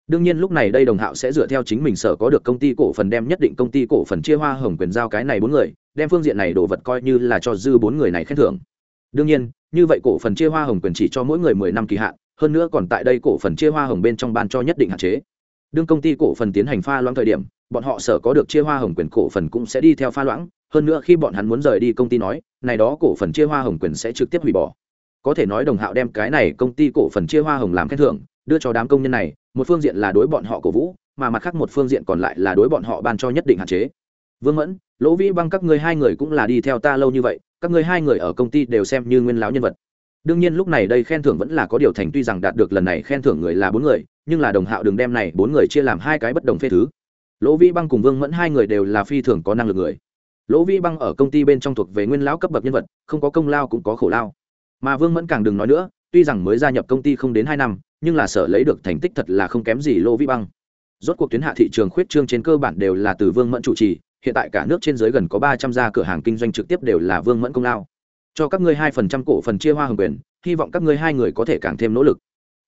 Đương nhiên lúc này đây đồng hạo sẽ dựa theo chính mình sở có được công ty cổ phần đem nhất định công ty cổ phần chia hoa hồng quyền giao cái này bốn người đem phương diện này đồ vật coi như là cho dư bốn người này khen thưởng. Đương nhiên như vậy cổ phần chia hoa hồng quyền chỉ cho mỗi người mười năm kỳ hạn hơn nữa còn tại đây cổ phần chia hoa hồng bên trong ban cho nhất định hạn chế đương công ty cổ phần tiến hành pha loãng thời điểm, bọn họ sở có được chia hoa hồng quyền cổ phần cũng sẽ đi theo pha loãng. Hơn nữa khi bọn hắn muốn rời đi công ty nói, này đó cổ phần chia hoa hồng quyền sẽ trực tiếp hủy bỏ. Có thể nói đồng hạo đem cái này công ty cổ phần chia hoa hồng làm khen thưởng, đưa cho đám công nhân này, một phương diện là đối bọn họ cổ vũ, mà mặt khác một phương diện còn lại là đối bọn họ ban cho nhất định hạn chế. Vương mẫn, lỗ vĩ băng các ngươi hai người cũng là đi theo ta lâu như vậy, các ngươi hai người ở công ty đều xem như nguyên lão nhân vật đương nhiên lúc này đây khen thưởng vẫn là có điều thành tuy rằng đạt được lần này khen thưởng người là bốn người, nhưng là đồng hạo đường đem này bốn người chia làm hai cái bất đồng phê thứ. Lỗ vĩ băng cùng vương mẫn hai người đều là phi thường có năng lực người. Lỗ vĩ băng ở công ty bên trong thuộc về nguyên lão cấp bậc nhân vật, không có công lao cũng có khổ lao. Mà vương mẫn càng đừng nói nữa, tuy rằng mới gia nhập công ty không đến hai năm, nhưng là sở lấy được thành tích thật là không kém gì lỗ vĩ băng. Rốt cuộc tuyến hạ thị trường khuyết trương trên cơ bản đều là từ vương mẫn chủ trì, hiện tại cả nước trên dưới gần có ba trăm gia cửa hàng kinh doanh trực tiếp đều là vương mẫn công lao cho các ngươi hai phần trăm cổ phần chia hoa hồng quyền, hy vọng các ngươi hai người có thể càng thêm nỗ lực.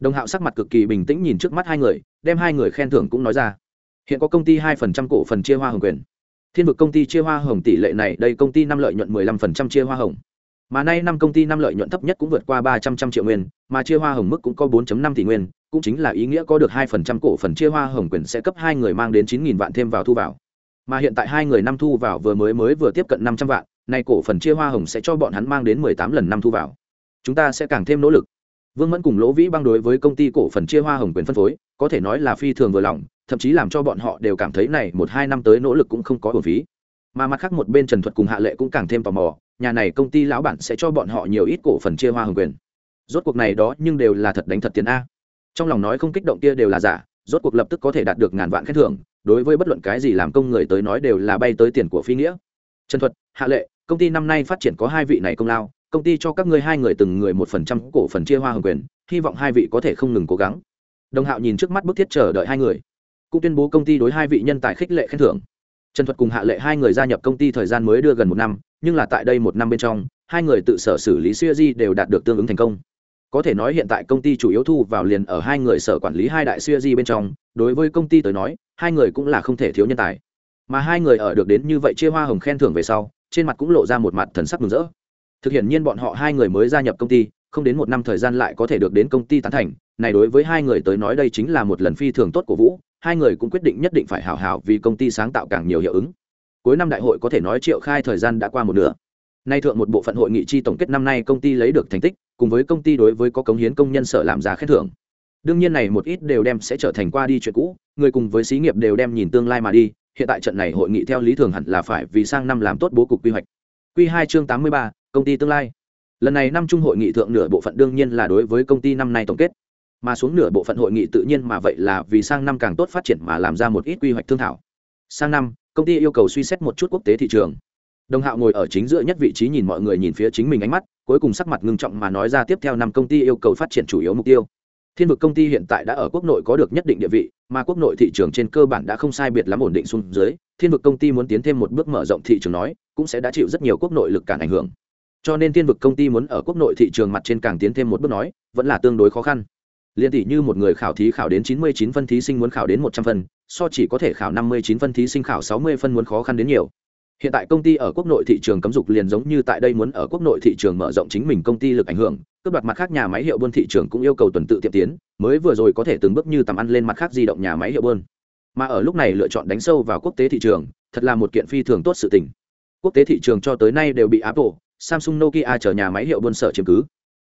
Đồng hạo sắc mặt cực kỳ bình tĩnh nhìn trước mắt hai người, đem hai người khen thưởng cũng nói ra. Hiện có công ty hai phần trăm cổ phần chia hoa hồng quyền. Thiên vực công ty chia hoa hồng tỷ lệ này, đây công ty năm lợi nhuận mười lăm phần trăm chia hoa hồng. Mà nay năm công ty năm lợi nhuận thấp nhất cũng vượt qua ba trăm trăm triệu nguyên, mà chia hoa hồng mức cũng có bốn năm tỷ nguyên, cũng chính là ý nghĩa có được hai phần trăm cổ phần chia hoa hồng quyền sẽ cấp hai người mang đến chín nghìn vạn thêm vào thu vào. Mà hiện tại hai người năm thu vào vừa mới mới vừa tiếp cận năm trăm vạn nay cổ phần chia hoa hồng sẽ cho bọn hắn mang đến mười tám lần năm thu vào. Chúng ta sẽ càng thêm nỗ lực. Vương mẫn cùng lỗ vĩ băng đối với công ty cổ phần chia hoa hồng quyền phân phối, có thể nói là phi thường vừa lòng, thậm chí làm cho bọn họ đều cảm thấy này một hai năm tới nỗ lực cũng không có bổn phí. Mà mặt khác một bên trần thuật cùng hạ lệ cũng càng thêm tò mò, nhà này công ty lão bản sẽ cho bọn họ nhiều ít cổ phần chia hoa hồng quyền. Rốt cuộc này đó nhưng đều là thật đánh thật tiền a. Trong lòng nói không kích động kia đều là giả, rốt cuộc lập tức có thể đạt được ngàn vạn khen thưởng, đối với bất luận cái gì làm công người tới nói đều là bay tới tiền của phi nghĩa. Trần thuật, hạ lệ công ty năm nay phát triển có hai vị này công lao, công ty cho các ngươi hai người từng người một phần trăm cổ phần chia hoa hồng quyền, hy vọng hai vị có thể không ngừng cố gắng. Đồng hạo nhìn trước mắt bức thiết chờ đợi hai người, cũng tuyên bố công ty đối hai vị nhân tài khích lệ khen thưởng. Trần thuật cùng hạ lệ hai người gia nhập công ty thời gian mới đưa gần một năm, nhưng là tại đây một năm bên trong, hai người tự sở xử lý siêu di đều đạt được tương ứng thành công. Có thể nói hiện tại công ty chủ yếu thu vào liền ở hai người sở quản lý hai đại siêu di bên trong, đối với công ty tới nói, hai người cũng là không thể thiếu nhân tài. Mà hai người ở được đến như vậy chia hoa hồng khen thưởng về sau trên mặt cũng lộ ra một mặt thần sắc mừng rỡ. Thực hiện nhiên bọn họ hai người mới gia nhập công ty, không đến một năm thời gian lại có thể được đến công ty tán thành. Này đối với hai người tới nói đây chính là một lần phi thường tốt của vũ, hai người cũng quyết định nhất định phải hào hào vì công ty sáng tạo càng nhiều hiệu ứng. Cuối năm đại hội có thể nói triệu khai thời gian đã qua một nửa. Nay thượng một bộ phận hội nghị chi tổng kết năm nay công ty lấy được thành tích, cùng với công ty đối với có cống hiến công nhân sở làm ra khen thưởng. Đương nhiên này một ít đều đem sẽ trở thành qua đi chuyện cũ, người cùng với xí nghiệp đều đem nhìn tương lai mà đi hiện tại trận này hội nghị theo lý thường hẳn là phải vì sang năm làm tốt bố cục quy hoạch. Quy hai chương tám mươi ba, công ty tương lai. Lần này năm trung hội nghị thượng nửa bộ phận đương nhiên là đối với công ty năm nay tổng kết. Mà xuống nửa bộ phận hội nghị tự nhiên mà vậy là vì sang năm càng tốt phát triển mà làm ra một ít quy hoạch thương thảo. Sang năm, công ty yêu cầu suy xét một chút quốc tế thị trường. Đồng hạo ngồi ở chính giữa nhất vị trí nhìn mọi người nhìn phía chính mình ánh mắt, cuối cùng sắc mặt ngưng trọng mà nói ra tiếp theo năm công ty yêu cầu phát triển chủ yếu mục tiêu thiên vực công ty hiện tại đã ở quốc nội có được nhất định địa vị, mà quốc nội thị trường trên cơ bản đã không sai biệt lắm ổn định xuống dưới, thiên vực công ty muốn tiến thêm một bước mở rộng thị trường nói, cũng sẽ đã chịu rất nhiều quốc nội lực cản ảnh hưởng. Cho nên thiên vực công ty muốn ở quốc nội thị trường mặt trên càng tiến thêm một bước nói, vẫn là tương đối khó khăn. Liên tỷ như một người khảo thí khảo đến chín mươi chín phân thí sinh muốn khảo đến một trăm phân, so chỉ có thể khảo năm mươi chín phân thí sinh khảo sáu mươi phân muốn khó khăn đến nhiều. Hiện tại công ty ở quốc nội thị trường cấm dục liền giống như tại đây muốn ở quốc nội thị trường mở rộng chính mình công ty lực ảnh hưởng cướp đoạt mặt khác nhà máy hiệu buôn thị trường cũng yêu cầu tuần tự tiệm tiến, mới vừa rồi có thể từng bước như tầm ăn lên mặt khác di động nhà máy hiệu buôn. Mà ở lúc này lựa chọn đánh sâu vào quốc tế thị trường, thật là một kiện phi thường tốt sự tình. Quốc tế thị trường cho tới nay đều bị apple, samsung, nokia chở nhà máy hiệu buôn sở chiếm cứ.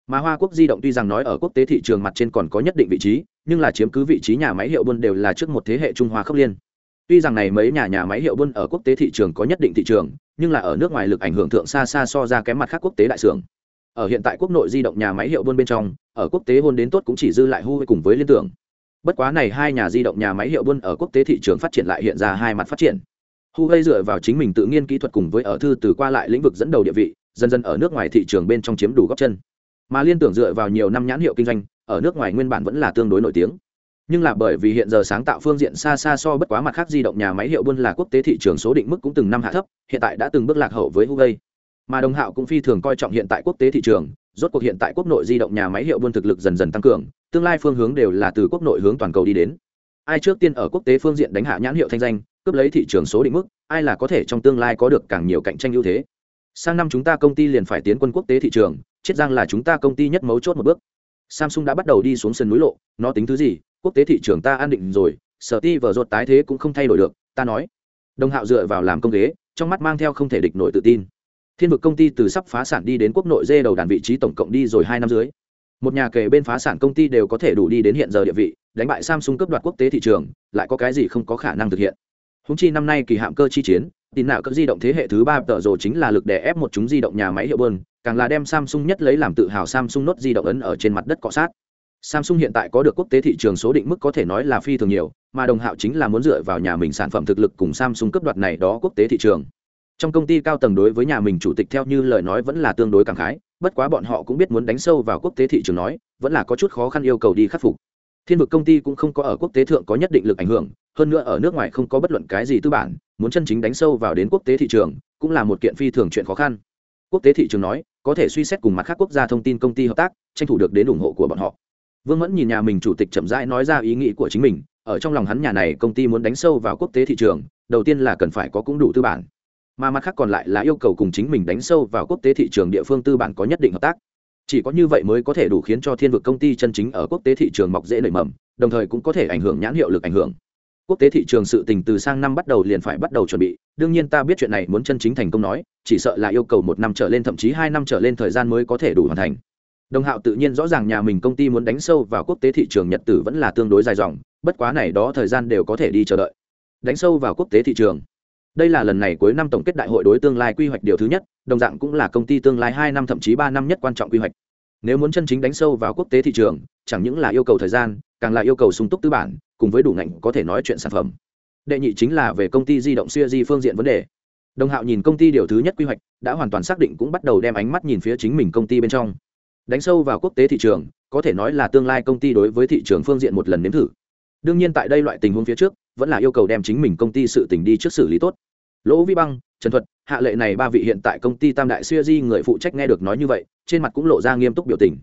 Mà hoa quốc di động tuy rằng nói ở quốc tế thị trường mặt trên còn có nhất định vị trí, nhưng là chiếm cứ vị trí nhà máy hiệu buôn đều là trước một thế hệ trung hoa khốc liên. Tuy rằng này mấy nhà nhà máy hiệu buôn ở quốc tế thị trường có nhất định thị trường, nhưng là ở nước ngoài lực ảnh hưởng thượng xa xa so ra kém mặt khác quốc tế đại xưởng ở hiện tại quốc nội di động nhà máy hiệu buôn bên trong ở quốc tế hôn đến tốt cũng chỉ dư lại hu cùng với liên tưởng bất quá này hai nhà di động nhà máy hiệu buôn ở quốc tế thị trường phát triển lại hiện ra hai mặt phát triển Huawei dựa vào chính mình tự nhiên kỹ thuật cùng với ở thư từ qua lại lĩnh vực dẫn đầu địa vị, dần dần ở nước ngoài thị trường bên trong chiếm đủ góc chân. Mà liên tưởng dựa vào nhiều năm nhãn hiệu kinh doanh, ở nước ngoài nguyên bản vẫn là tương đối nổi tiếng. Nhưng là bởi vì hiện giờ sáng tạo phương diện xa xa so bất quá mặt khác di động nhà máy hiệu buôn là quốc tế thị trường số định mức cũng từng năm hạ thấp, hiện tại đã từng bước lạc hậu với Huawei. Mà Đồng Hạo cũng phi thường coi trọng hiện tại quốc tế thị trường, rốt cuộc hiện tại quốc nội di động nhà máy hiệu buôn thực lực dần dần tăng cường, tương lai phương hướng đều là từ quốc nội hướng toàn cầu đi đến. Ai trước tiên ở quốc tế phương diện đánh hạ nhãn hiệu thanh danh, cướp lấy thị trường số định mức ai là có thể trong tương lai có được càng nhiều cạnh tranh ưu thế. Sang năm chúng ta công ty liền phải tiến quân quốc tế thị trường chiết giang là chúng ta công ty nhất mấu chốt một bước. Samsung đã bắt đầu đi xuống sân núi lộ nó tính thứ gì quốc tế thị trường ta an định rồi sở ti vở ruột tái thế cũng không thay đổi được ta nói. Đồng hạo dựa vào làm công ghế trong mắt mang theo không thể địch nổi tự tin thiên vực công ty từ sắp phá sản đi đến quốc nội dê đầu đàn vị trí tổng cộng đi rồi hai năm dưới. Một nhà kể bên phá sản công ty đều có thể đủ đi đến hiện giờ địa vị, đánh bại samsung cướp đoạt quốc tế thị trường, lại có cái gì không có khả năng thực hiện. Húng chi năm nay kỳ hạm cơ chi chiến tin nào cỡ di động thế hệ thứ ba tờ rồ chính là lực đè ép một chúng di động nhà máy hiệu bơn, càng là đem samsung nhất lấy làm tự hào samsung nốt di động ấn ở trên mặt đất cọ sát. Samsung hiện tại có được quốc tế thị trường số định mức có thể nói là phi thường nhiều, mà đồng hạo chính là muốn dựa vào nhà mình sản phẩm thực lực cùng samsung cấp đoạt này đó quốc tế thị trường trong công ty cao tầng đối với nhà mình chủ tịch theo như lời nói vẫn là tương đối cảm khái, bất quá bọn họ cũng biết muốn đánh sâu vào quốc tế thị trường nói, vẫn là có chút khó khăn yêu cầu đi khắc phục. Thiên vực công ty cũng không có ở quốc tế thượng có nhất định lực ảnh hưởng, hơn nữa ở nước ngoài không có bất luận cái gì tư bản, muốn chân chính đánh sâu vào đến quốc tế thị trường cũng là một kiện phi thường chuyện khó khăn. Quốc tế thị trường nói, có thể suy xét cùng mặt khác quốc gia thông tin công ty hợp tác, tranh thủ được đến ủng hộ của bọn họ. Vương mẫn nhìn nhà mình chủ tịch chậm rãi nói ra ý nghĩ của chính mình, ở trong lòng hắn nhà này công ty muốn đánh sâu vào quốc tế thị trường, đầu tiên là cần phải có cũng đủ tư bản mà mặt khác còn lại là yêu cầu cùng chính mình đánh sâu vào quốc tế thị trường địa phương tư bản có nhất định hợp tác. Chỉ có như vậy mới có thể đủ khiến cho thiên vực công ty chân chính ở quốc tế thị trường mọc dễ nảy mầm, đồng thời cũng có thể ảnh hưởng nhãn hiệu lực ảnh hưởng. Quốc tế thị trường sự tình từ sang năm bắt đầu liền phải bắt đầu chuẩn bị, đương nhiên ta biết chuyện này muốn chân chính thành công nói, chỉ sợ là yêu cầu một năm trở lên thậm chí hai năm trở lên thời gian mới có thể đủ hoàn thành. Đồng hạo tự nhiên rõ ràng nhà mình công ty muốn đánh sâu vào quốc tế thị trường nhật tử vẫn là tương đối dài dòng, bất quá này đó thời gian đều có thể đi chờ đợi. Đánh sâu vào quốc tế thị trường đây là lần này cuối năm tổng kết đại hội đối tương lai quy hoạch điều thứ nhất, đồng dạng cũng là công ty tương lai hai năm thậm chí ba năm nhất quan trọng quy hoạch. Nếu muốn chân chính đánh sâu vào quốc tế thị trường, chẳng những là yêu cầu thời gian, càng là yêu cầu sung túc tư bản, cùng với đủ ngành có thể nói chuyện sản phẩm. Đệ nhị chính là về công ty di động xuya di phương diện vấn đề. Đồng hạo nhìn công ty điều thứ nhất quy hoạch, đã hoàn toàn xác định cũng bắt đầu đem ánh mắt nhìn phía chính mình công ty bên trong. Đánh sâu vào quốc tế thị trường, có thể nói là tương lai công ty đối với thị trường phương diện một lần nếm thử. Đương nhiên tại đây loại tình huống phía trước, vẫn là yêu cầu đem chính mình công ty sự tình đi trước xử lý tốt lỗ vi băng, trần thuật, hạ lệ này ba vị hiện tại công ty tam đại siêu di người phụ trách nghe được nói như vậy, trên mặt cũng lộ ra nghiêm túc biểu tình.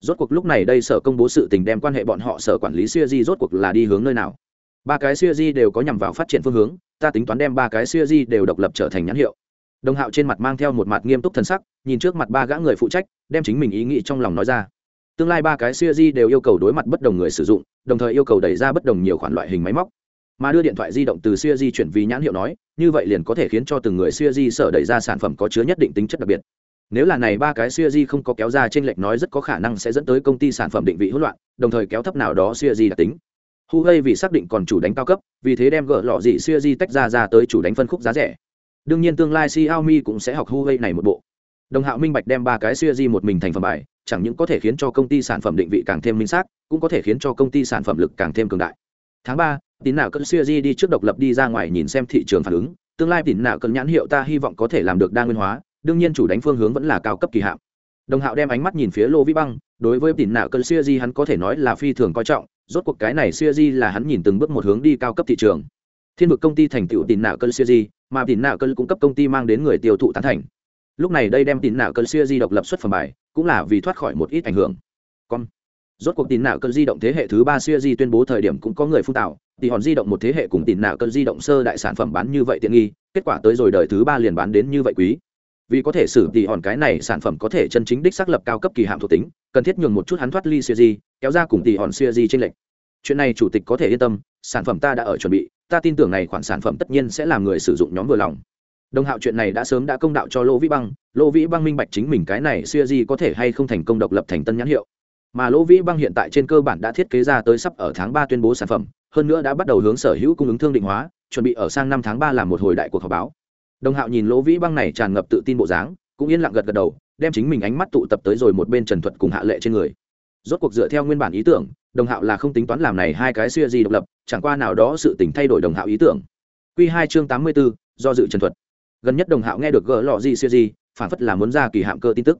Rốt cuộc lúc này đây sở công bố sự tình đem quan hệ bọn họ sở quản lý siêu di rốt cuộc là đi hướng nơi nào? Ba cái siêu di đều có nhằm vào phát triển phương hướng, ta tính toán đem ba cái siêu di đều độc lập trở thành nhãn hiệu. Đồng hạo trên mặt mang theo một mặt nghiêm túc thần sắc, nhìn trước mặt ba gã người phụ trách, đem chính mình ý nghĩ trong lòng nói ra. Tương lai ba cái siêu di đều yêu cầu đối mặt bất đồng người sử dụng, đồng thời yêu cầu đẩy ra bất đồng nhiều khoản loại hình máy móc mà đưa điện thoại di động từ siêu di chuyển vì nhãn hiệu nói như vậy liền có thể khiến cho từng người siêu di sở đẩy ra sản phẩm có chứa nhất định tính chất đặc biệt nếu là này ba cái siêu di không có kéo ra trên lệch nói rất có khả năng sẽ dẫn tới công ty sản phẩm định vị hỗn loạn đồng thời kéo thấp nào đó siêu di đặc tính Huawei vì xác định còn chủ đánh cao cấp, vì thế đem gỡ lọ dị siêu di tách ra ra tới chủ đánh phân khúc giá rẻ. Đương nhiên tương lai Xiaomi cũng sẽ học Huawei này một bộ. Đồng Hạo minh bạch đem ba cái siêu di một mình thành phẩm bài, chẳng những có thể khiến cho công ty sản phẩm định vị càng thêm minh xác, cũng có thể khiến cho công ty sản phẩm lực càng thêm cường đại. Tháng ba, tín nào cơn siêu di đi trước độc lập đi ra ngoài nhìn xem thị trường phản ứng, tương lai tín nào cơn nhãn hiệu ta hy vọng có thể làm được đa nguyên hóa, đương nhiên chủ đánh phương hướng vẫn là cao cấp kỳ hạm. Đồng Hạo đem ánh mắt nhìn phía Lô Vĩ Băng, đối với tín nào cơn siêu di hắn có thể nói là phi thường coi trọng, rốt cuộc cái này siêu di là hắn nhìn từng bước một hướng đi cao cấp thị trường. Thiên vực công ty thành tựu tín nào cơn siêu di mà tín nào cơn cung cấp công ty mang đến người tiêu thụ tán thành. Lúc này đây đem tín nào cơn siêu di độc lập xuất phẩm bài cũng là vì thoát khỏi một ít ảnh hưởng. Con rốt cuộc tin nạo cơn di động thế hệ thứ ba siêu di tuyên bố thời điểm cũng có người phun tạo thì hòn di động một thế hệ cùng tin nạo cơn di động sơ đại sản phẩm bán như vậy tiện nghi, kết quả tới rồi đời thứ ba liền bán đến như vậy quý. Vì có thể xử tỷ hòn cái này sản phẩm có thể chân chính đích xác lập cao cấp kỳ hạm thuộc tính, cần thiết nhường một chút hắn thoát ly siêu di, kéo ra cùng tỷ hòn siêu di trên lệnh chuyện này chủ tịch có thể yên tâm, sản phẩm ta đã ở chuẩn bị, ta tin tưởng này khoản sản phẩm tất nhiên sẽ làm người sử dụng nhóm vừa lòng. Đồng hạo chuyện này đã sớm đã công đạo cho Lô vĩ băng, Lô vĩ băng minh bạch chính mình cái này siêu di có thể hay không thành công độc lập thành tân nhãn hiệu mà lỗ vĩ băng hiện tại trên cơ bản đã thiết kế ra tới sắp ở tháng ba tuyên bố sản phẩm, hơn nữa đã bắt đầu hướng sở hữu cung ứng thương định hóa, chuẩn bị ở sang năm tháng ba làm một hồi đại cuộc họp báo. Đồng hạo nhìn lỗ vĩ băng này tràn ngập tự tin bộ dáng, cũng yên lặng gật gật đầu, đem chính mình ánh mắt tụ tập tới rồi một bên trần thuật cùng hạ lệ trên người. Rốt cuộc dựa theo nguyên bản ý tưởng, đồng hạo là không tính toán làm này hai cái xuya gì độc lập, chẳng qua nào đó sự tình thay đổi đồng hạo ý tưởng. Q hai chương tám mươi b ố do dự trần thuật. Gần nhất đồng hạo nghe được gỡ lọ gì xuya gì phản phất là muốn ra kỳ hạm cơ tin tức.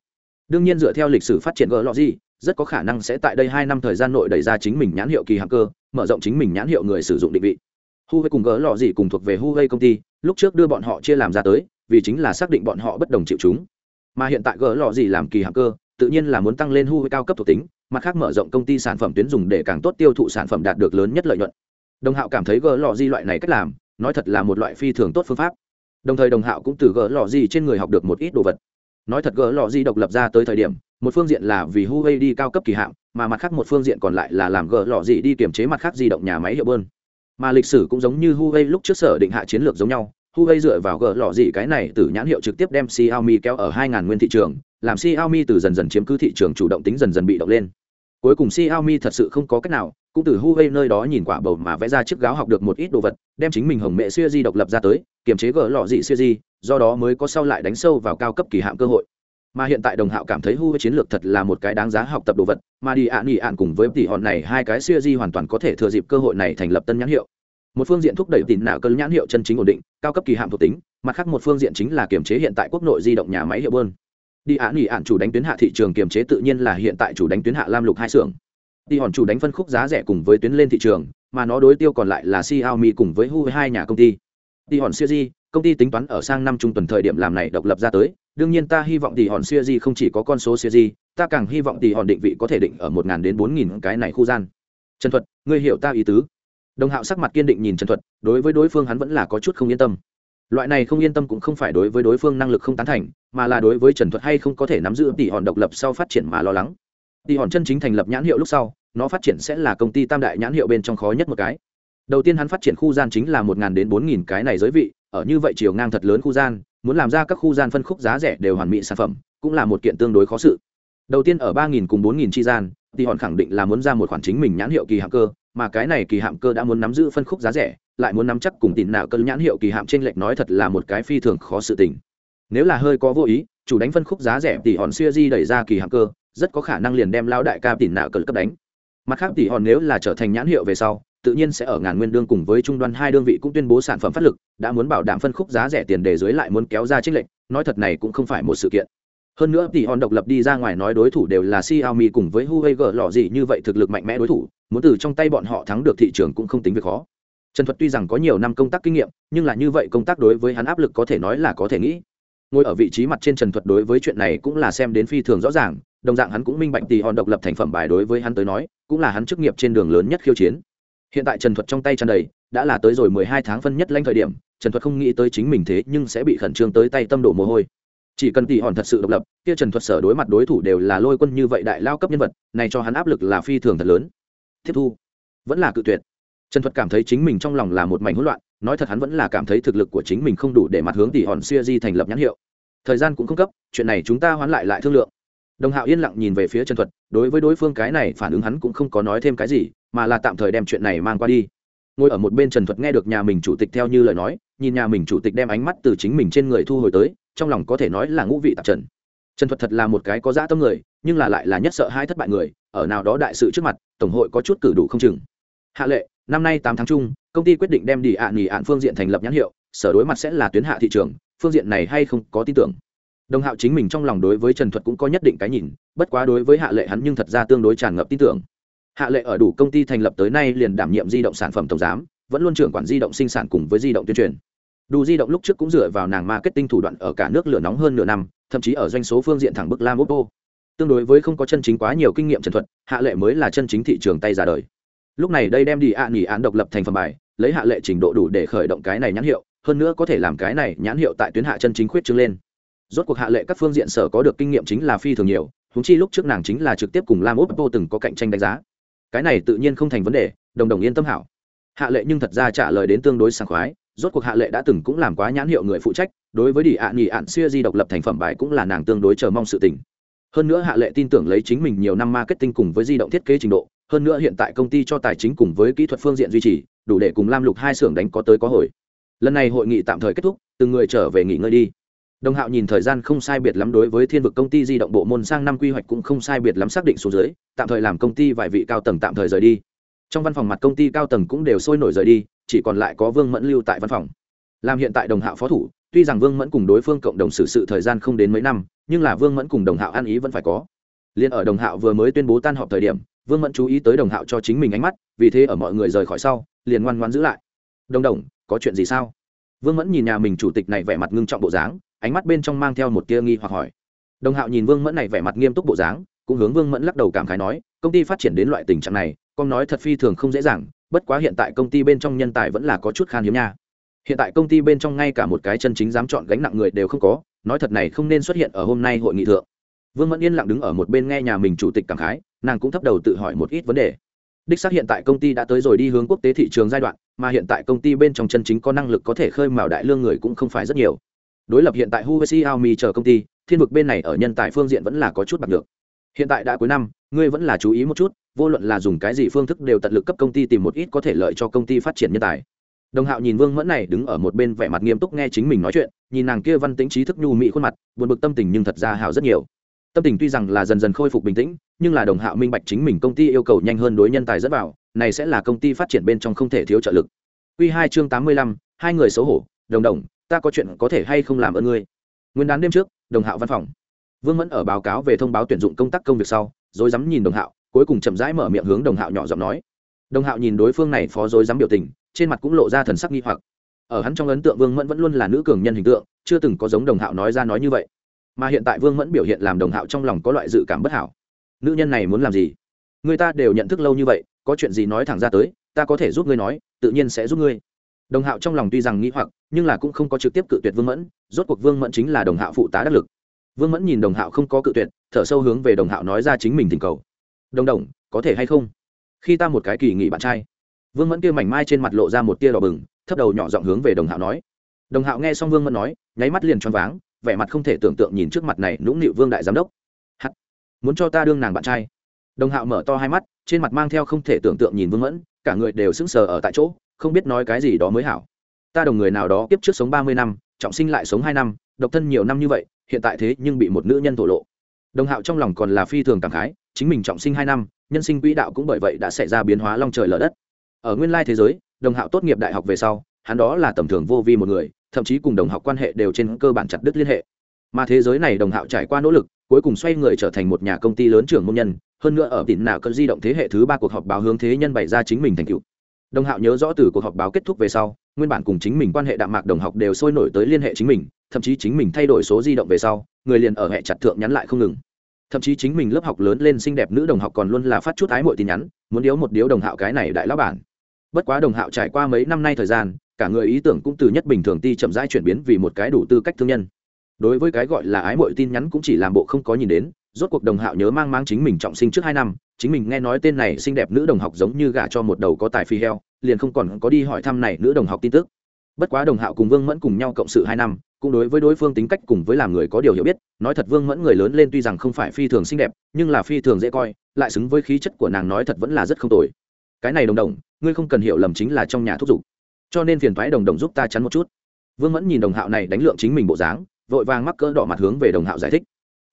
Đương nhiên dựa theo lịch sử phát triển gỡ lọ gì rất có khả năng sẽ tại đây hai năm thời gian nội đẩy ra chính mình nhãn hiệu kỳ hàng cơ, mở rộng chính mình nhãn hiệu người sử dụng định vị. Huawei cùng gỡ lọ gì cùng thuộc về huawei công ty, lúc trước đưa bọn họ chia làm ra tới, vì chính là xác định bọn họ bất đồng chịu chúng. Mà hiện tại gỡ lọ gì làm kỳ hàng cơ, tự nhiên là muốn tăng lên huawei cao cấp thuộc tính, mặt khác mở rộng công ty sản phẩm tuyến dùng để càng tốt tiêu thụ sản phẩm đạt được lớn nhất lợi nhuận. Đồng hạo cảm thấy gỡ lọ gì loại này cách làm, nói thật là một loại phi thường tốt phương pháp. Đồng thời đồng hạo cũng từ gỡ lọ gì trên người học được một ít đồ vật. Nói thật gỡ lọ gì độc lập ra tới thời điểm một phương diện là vì huawei đi cao cấp kỳ hạm mà mặt khác một phương diện còn lại là làm gỡ lọ gì đi kiểm chế mặt khác di động nhà máy hiệu bơn. Mà lịch sử cũng giống như huawei lúc trước sở định hạ chiến lược giống nhau, huawei dựa vào gỡ lọ gì cái này từ nhãn hiệu trực tiếp đem xiaomi kéo ở 2.000 nguyên thị trường, làm xiaomi từ dần dần chiếm cứ thị trường chủ động tính dần dần bị động lên. Cuối cùng xiaomi thật sự không có cách nào, cũng từ huawei nơi đó nhìn quả bầu mà vẽ ra chiếc gáo học được một ít đồ vật, đem chính mình hồng mẹ siêu di độc lập ra tới, kiềm chế gỡ lọ dị siêu di, do đó mới có sau lại đánh sâu vào cao cấp kỳ hạm cơ hội mà hiện tại đồng hạo cảm thấy huawei chiến lược thật là một cái đáng giá học tập đồ vật mà đi ạ nghỉ ạn cùng với tỷ hòn này hai cái siêu di hoàn toàn có thể thừa dịp cơ hội này thành lập tân nhãn hiệu. Một phương diện thúc đẩy tín nạo cơn nhãn hiệu chân chính ổn định cao cấp kỳ hạm thuộc tính mặt khác một phương diện chính là kiềm chế hiện tại quốc nội di động nhà máy hiệu bơn. Đi ạ nghỉ ạn chủ đánh tuyến hạ thị trường kiềm chế tự nhiên là hiện tại chủ đánh tuyến hạ lam lục hai xưởng. Đi hòn chủ đánh phân khúc giá rẻ cùng với tuyến lên thị trường mà nó đối tiêu còn lại là Xiaomi cùng với Huawei hai nhà công ty. Đi hòn Di công ty tính toán ở sang năm trung tuần thời điểm làm này độc lập ra tới, đương nhiên ta hy vọng tỷ hòn Series không chỉ có con số Series, ta càng hy vọng tỷ hòn định vị có thể định ở một ngàn đến 4000 cái này khu gian. Trần Thuật, ngươi hiểu ta ý tứ? Đồng Hạo sắc mặt kiên định nhìn Trần Thuật, đối với đối phương hắn vẫn là có chút không yên tâm. Loại này không yên tâm cũng không phải đối với đối phương năng lực không tán thành, mà là đối với Trần Thuật hay không có thể nắm giữ tỷ hòn độc lập sau phát triển mà lo lắng. Tỷ hòn chân chính thành lập nhãn hiệu lúc sau, nó phát triển sẽ là công ty tam đại nhãn hiệu bên trong khó nhất một cái đầu tiên hắn phát triển khu gian chính là một đến bốn nghìn cái này giới vị ở như vậy chiều ngang thật lớn khu gian muốn làm ra các khu gian phân khúc giá rẻ đều hoàn mỹ sản phẩm, cũng là một kiện tương đối khó sự. Đầu tiên ở ba cùng bốn chi gian, thì hòn khẳng định là muốn ra một khoản chính mình nhãn hiệu kỳ hạm cơ, mà cái này kỳ hạm cơ đã muốn nắm giữ phân khúc giá rẻ, lại muốn nắm chắc cùng tìm nào cân nhãn hiệu kỳ hạm trên lệch nói thật là một cái phi thường khó sự tình. Nếu là hơi có vô ý, chủ đánh phân khúc giá rẻ thì hòn xưa di đẩy ra kỳ hạm cơ, rất có khả năng liền đem lao đại ca tỉn nào cân cấp đánh. Mặt khác tỷ hòn nếu là trở thành nhãn hiệu về sau tự nhiên sẽ ở ngàn nguyên đương cùng với trung đoan hai đơn vị cũng tuyên bố sản phẩm phát lực, đã muốn bảo đảm phân khúc giá rẻ tiền đề dưới lại muốn kéo ra trích lệnh nói thật này cũng không phải một sự kiện. Hơn nữa tỷ hòn độc lập đi ra ngoài nói đối thủ đều là Xiaomi cùng với Huawei gỡ lọ gì như vậy thực lực mạnh mẽ đối thủ, muốn từ trong tay bọn họ thắng được thị trường cũng không tính việc khó. Trần thuật tuy rằng có nhiều năm công tác kinh nghiệm, nhưng là như vậy công tác đối với hắn áp lực có thể nói là có thể nghĩ. Ngồi ở vị trí mặt trên trần thuật đối với chuyện này cũng là xem đến phi thường rõ ràng, đồng dạng hắn cũng minh bạch tỷ hòn độc lập thành phẩm bài đối với hắn tới nói, cũng là hắn chức nghiệp trên đường lớn nhất khiêu chiến hiện tại trần thuật trong tay tràn đầy, đã là tới rồi mười hai tháng phân nhất lanh thời điểm, trần thuật không nghĩ tới chính mình thế nhưng sẽ bị khẩn trương tới tay tâm đổ mồ hôi. Chỉ cần tỷ hòn thật sự độc lập, kia trần thuật sở đối mặt đối thủ đều là lôi quân như vậy đại lao cấp nhân vật, này cho hắn áp lực là phi thường thật lớn. Tiếp thu. Vẫn là cự tuyệt. Trần thuật cảm thấy chính mình trong lòng là một mảnh hỗn loạn, nói thật hắn vẫn là cảm thấy thực lực của chính mình không đủ để mặt hướng tỷ hòn siêu di thành lập nhãn hiệu. Thời gian cũng không cấp, chuyện này chúng ta hoán lại lại thương lượng. Đồng hạo yên lặng nhìn về phía trần thuật, đối với đối phương cái này phản ứng hắn cũng không có nói thêm cái gì mà là tạm thời đem chuyện này mang qua đi. Ngồi ở một bên trần thuật nghe được nhà mình chủ tịch theo như lời nói, nhìn nhà mình chủ tịch đem ánh mắt từ chính mình trên người thu hồi tới, trong lòng có thể nói là ngũ vị tạp trần. Trần thuật thật là một cái có dã tâm người, nhưng là lại là nhất sợ hai thất bại người, ở nào đó đại sự trước mặt, tổng hội có chút cử đủ không chừng. Hạ lệ, năm nay tám tháng chung, công ty quyết định đem đi ạ nghỉ ạn phương diện thành lập nhãn hiệu, sở đối mặt sẽ là tuyến hạ thị trường, phương diện này hay không có tin tưởng. Đồng hạo chính mình trong lòng đối với trần thuật cũng có nhất định cái nhìn, bất quá đối với hạ lệ hắn nhưng thật ra tương đối tràn ngập tin tưởng hạ lệ ở đủ công ty thành lập tới nay liền đảm nhiệm di động sản phẩm tổng giám, vẫn luôn trưởng quản di động sinh sản cùng với di động tuyên truyền. Đủ di động lúc trước cũng dựa vào nàng marketing thủ đoạn ở cả nước lửa nóng hơn nửa năm, thậm chí ở doanh số phương diện thẳng bức lam oppo. Tương đối với không có chân chính quá nhiều kinh nghiệm trần thuật, hạ lệ mới là chân chính thị trường tay ra đời. Lúc này đây đem đi ạ à nghỉ án độc lập thành phẩm bài, lấy hạ lệ trình độ đủ để khởi động cái này nhãn hiệu, hơn nữa có thể làm cái này nhãn hiệu tại tuyến hạ chân chính khuyết trương lên. Rốt cuộc hạ lệ các phương diện sở có được kinh nghiệm chính là phi thường nhiều húng chi lúc trước nàng chính là trực tiếp cùng lam oppo từng có cạnh tranh đánh giá cái này tự nhiên không thành vấn đề, đồng đồng yên tâm hảo. Hạ lệ nhưng thật ra trả lời đến tương đối sảng khoái, rốt cuộc hạ lệ đã từng cũng làm quá nhãn hiệu người phụ trách, đối với đi ạ nghỉ ạn xuya di độc lập thành phẩm bài cũng là nàng tương đối chờ mong sự tình. Hơn nữa hạ lệ tin tưởng lấy chính mình nhiều năm marketing cùng với di động thiết kế trình độ, hơn nữa hiện tại công ty cho tài chính cùng với kỹ thuật phương diện duy trì, đủ để cùng lam lục hai xưởng đánh có tới có hồi. Lần này hội nghị tạm thời kết thúc, từng người trở về nghỉ ngơi đi đồng hạo nhìn thời gian không sai biệt lắm đối với thiên vực công ty di động bộ môn sang năm quy hoạch cũng không sai biệt lắm xác định số dưới, tạm thời làm công ty vài vị cao tầng tạm thời rời đi. Trong văn phòng mặt công ty cao tầng cũng đều sôi nổi rời đi, chỉ còn lại có vương mẫn lưu tại văn phòng. Làm hiện tại đồng hạo phó thủ, tuy rằng vương mẫn cùng đối phương cộng đồng xử sự thời gian không đến mấy năm, nhưng là vương mẫn cùng đồng hạo ăn ý vẫn phải có. Liên ở đồng hạo vừa mới tuyên bố tan họp thời điểm, vương mẫn chú ý tới đồng hạo cho chính mình ánh mắt, vì thế ở mọi người rời khỏi sau, liền ngoan ngoan giữ lại. Đồng đồng, có chuyện gì sao? Vương mẫn nhìn nhà mình chủ tịch này vẻ mặt ngưng trọng bộ dáng ánh mắt bên trong mang theo một tia nghi hoặc hỏi. Đồng hạo nhìn vương mẫn này vẻ mặt nghiêm túc bộ dáng, cũng hướng vương mẫn lắc đầu cảm khái nói, công ty phát triển đến loại tình trạng này, con nói thật phi thường không dễ dàng, bất quá hiện tại công ty bên trong nhân tài vẫn là có chút khan hiếm nha. Hiện tại công ty bên trong ngay cả một cái chân chính dám chọn gánh nặng người đều không có, nói thật này không nên xuất hiện ở hôm nay hội nghị thượng. Vương mẫn yên lặng đứng ở một bên nghe nhà mình chủ tịch cảm khái, nàng cũng thấp đầu tự hỏi một ít vấn đề. Đích xác hiện tại công ty đã tới rồi đi hướng quốc tế thị trường giai đoạn, mà hiện tại công ty bên trong chân chính có năng lực có thể khơi mào đại lương người cũng không phải rất nhiều đối lập hiện tại Huawei Xiaomi chờ công ty, thiên vực bên này ở nhân tài phương diện vẫn là có chút bạc được hiện tại đã cuối năm, ngươi vẫn là chú ý một chút, vô luận là dùng cái gì phương thức đều tận lực cấp công ty tìm một ít có thể lợi cho công ty phát triển nhân tài. Đồng hạo nhìn vương mẫn này đứng ở một bên vẻ mặt nghiêm túc nghe chính mình nói chuyện, nhìn nàng kia văn tính trí thức nhu mỹ khuôn mặt, buồn bực tâm tình nhưng thật ra hào rất nhiều. Tâm tình tuy rằng là dần dần khôi phục bình tĩnh, nhưng là đồng hạo minh bạch chính mình công ty yêu cầu nhanh hơn đối nhân tài dẫn vào, này sẽ là công ty phát triển bên trong không thể thiếu trợ lực. Quy 2 chương tám mươi lăm, hai người xấu hổ, đồng đồng ta có chuyện có thể hay không làm ơn ngươi? Nguyên đán đêm trước, đồng hạo văn phòng. Vương mẫn ở báo cáo về thông báo tuyển dụng công tác công việc sau rồi dám nhìn đồng hạo, cuối cùng chậm rãi mở miệng hướng đồng hạo nhỏ giọng nói. Đồng hạo nhìn đối phương này phó dối dám biểu tình, trên mặt cũng lộ ra thần sắc nghi hoặc. Ở hắn trong ấn tượng vương mẫn vẫn luôn là nữ cường nhân hình tượng, chưa từng có giống đồng hạo nói ra nói như vậy. Mà hiện tại vương mẫn biểu hiện làm đồng hạo trong lòng có loại dự cảm bất hảo. Nữ nhân này muốn làm gì? Người ta đều nhận thức lâu như vậy, có chuyện gì nói thẳng ra tới, ta có thể giúp ngươi nói, tự nhiên sẽ giúp ngươi. Đồng hạo trong lòng tuy rằng nghĩ hoặc nhưng là cũng không có trực tiếp cự tuyệt vương mẫn, rốt cuộc vương mẫn chính là đồng hạo phụ tá đắc lực. Vương mẫn nhìn đồng hạo không có cự tuyệt, thở sâu hướng về đồng hạo nói ra chính mình tình cầu. Đồng đồng, có thể hay không? Khi ta một cái kỳ nghỉ bạn trai. Vương mẫn kia mảnh mai trên mặt lộ ra một tia đỏ bừng, thấp đầu nhỏ giọng hướng về đồng hạo nói. Đồng hạo nghe xong vương mẫn nói, nháy mắt liền choáng váng, vẻ mặt không thể tưởng tượng nhìn trước mặt này nũng nịu vương đại giám đốc. Hắt muốn cho ta đương nàng bạn trai? Đồng hạo mở to hai mắt, trên mặt mang theo không thể tưởng tượng nhìn vương mẫn, cả người đều sững sờ ở tại chỗ, không biết nói cái gì đó mới hảo ta đồng người nào đó kiếp trước sống ba mươi năm, trọng sinh lại sống hai năm, độc thân nhiều năm như vậy, hiện tại thế nhưng bị một nữ nhân thổ lộ. Đồng hạo trong lòng còn là phi thường cảm khái, chính mình trọng sinh hai năm, nhân sinh quỹ đạo cũng bởi vậy đã xảy ra biến hóa long trời lở đất. Ở nguyên lai thế giới, đồng hạo tốt nghiệp đại học về sau, hắn đó là tầm thường vô vi một người, thậm chí cùng đồng học quan hệ đều trên cơ bản chặt đứt liên hệ. Mà thế giới này đồng hạo trải qua nỗ lực, cuối cùng xoay người trở thành một nhà công ty lớn trưởng môn nhân, hơn nữa ở tỉnh nào cơn di động thế hệ thứ ba cuộc họp báo hướng thế nhân bày ra chính mình thành tựu đồng hạo nhớ rõ từ cuộc họp báo kết thúc về sau, nguyên bản cùng chính mình quan hệ đạm mạc đồng học đều sôi nổi tới liên hệ chính mình, thậm chí chính mình thay đổi số di động về sau, người liền ở hệ chặt thượng nhắn lại không ngừng. Thậm chí chính mình lớp học lớn lên xinh đẹp nữ đồng học còn luôn là phát chút ái mọi tin nhắn, muốn điếu một điếu đồng hạo cái này đại lão bản. Bất quá đồng hạo trải qua mấy năm nay thời gian, cả người ý tưởng cũng từ nhất bình thường ti chậm rãi chuyển biến vì một cái đủ tư cách thương nhân. Đối với cái gọi là ái mọi tin nhắn cũng chỉ làm bộ không có nhìn đến, rốt cuộc đồng hạo nhớ mang mang chính mình trọng sinh trước hai năm chính mình nghe nói tên này xinh đẹp nữ đồng học giống như gả cho một đầu có tài phi heo, liền không còn có đi hỏi thăm này nữ đồng học tin tức. Bất quá đồng hạo cùng vương mẫn cùng nhau cộng sự hai năm, cũng đối với đối phương tính cách cùng với làm người có điều hiểu biết, nói thật vương mẫn người lớn lên tuy rằng không phải phi thường xinh đẹp, nhưng là phi thường dễ coi, lại xứng với khí chất của nàng nói thật vẫn là rất không tồi. Cái này đồng đồng, ngươi không cần hiểu lầm chính là trong nhà thúc giục. Cho nên phiền thoái đồng đồng giúp ta chắn một chút. Vương mẫn nhìn đồng hạo này đánh lượng chính mình bộ dáng, vội vàng mắc cỡ đỏ mặt hướng về đồng hạo giải thích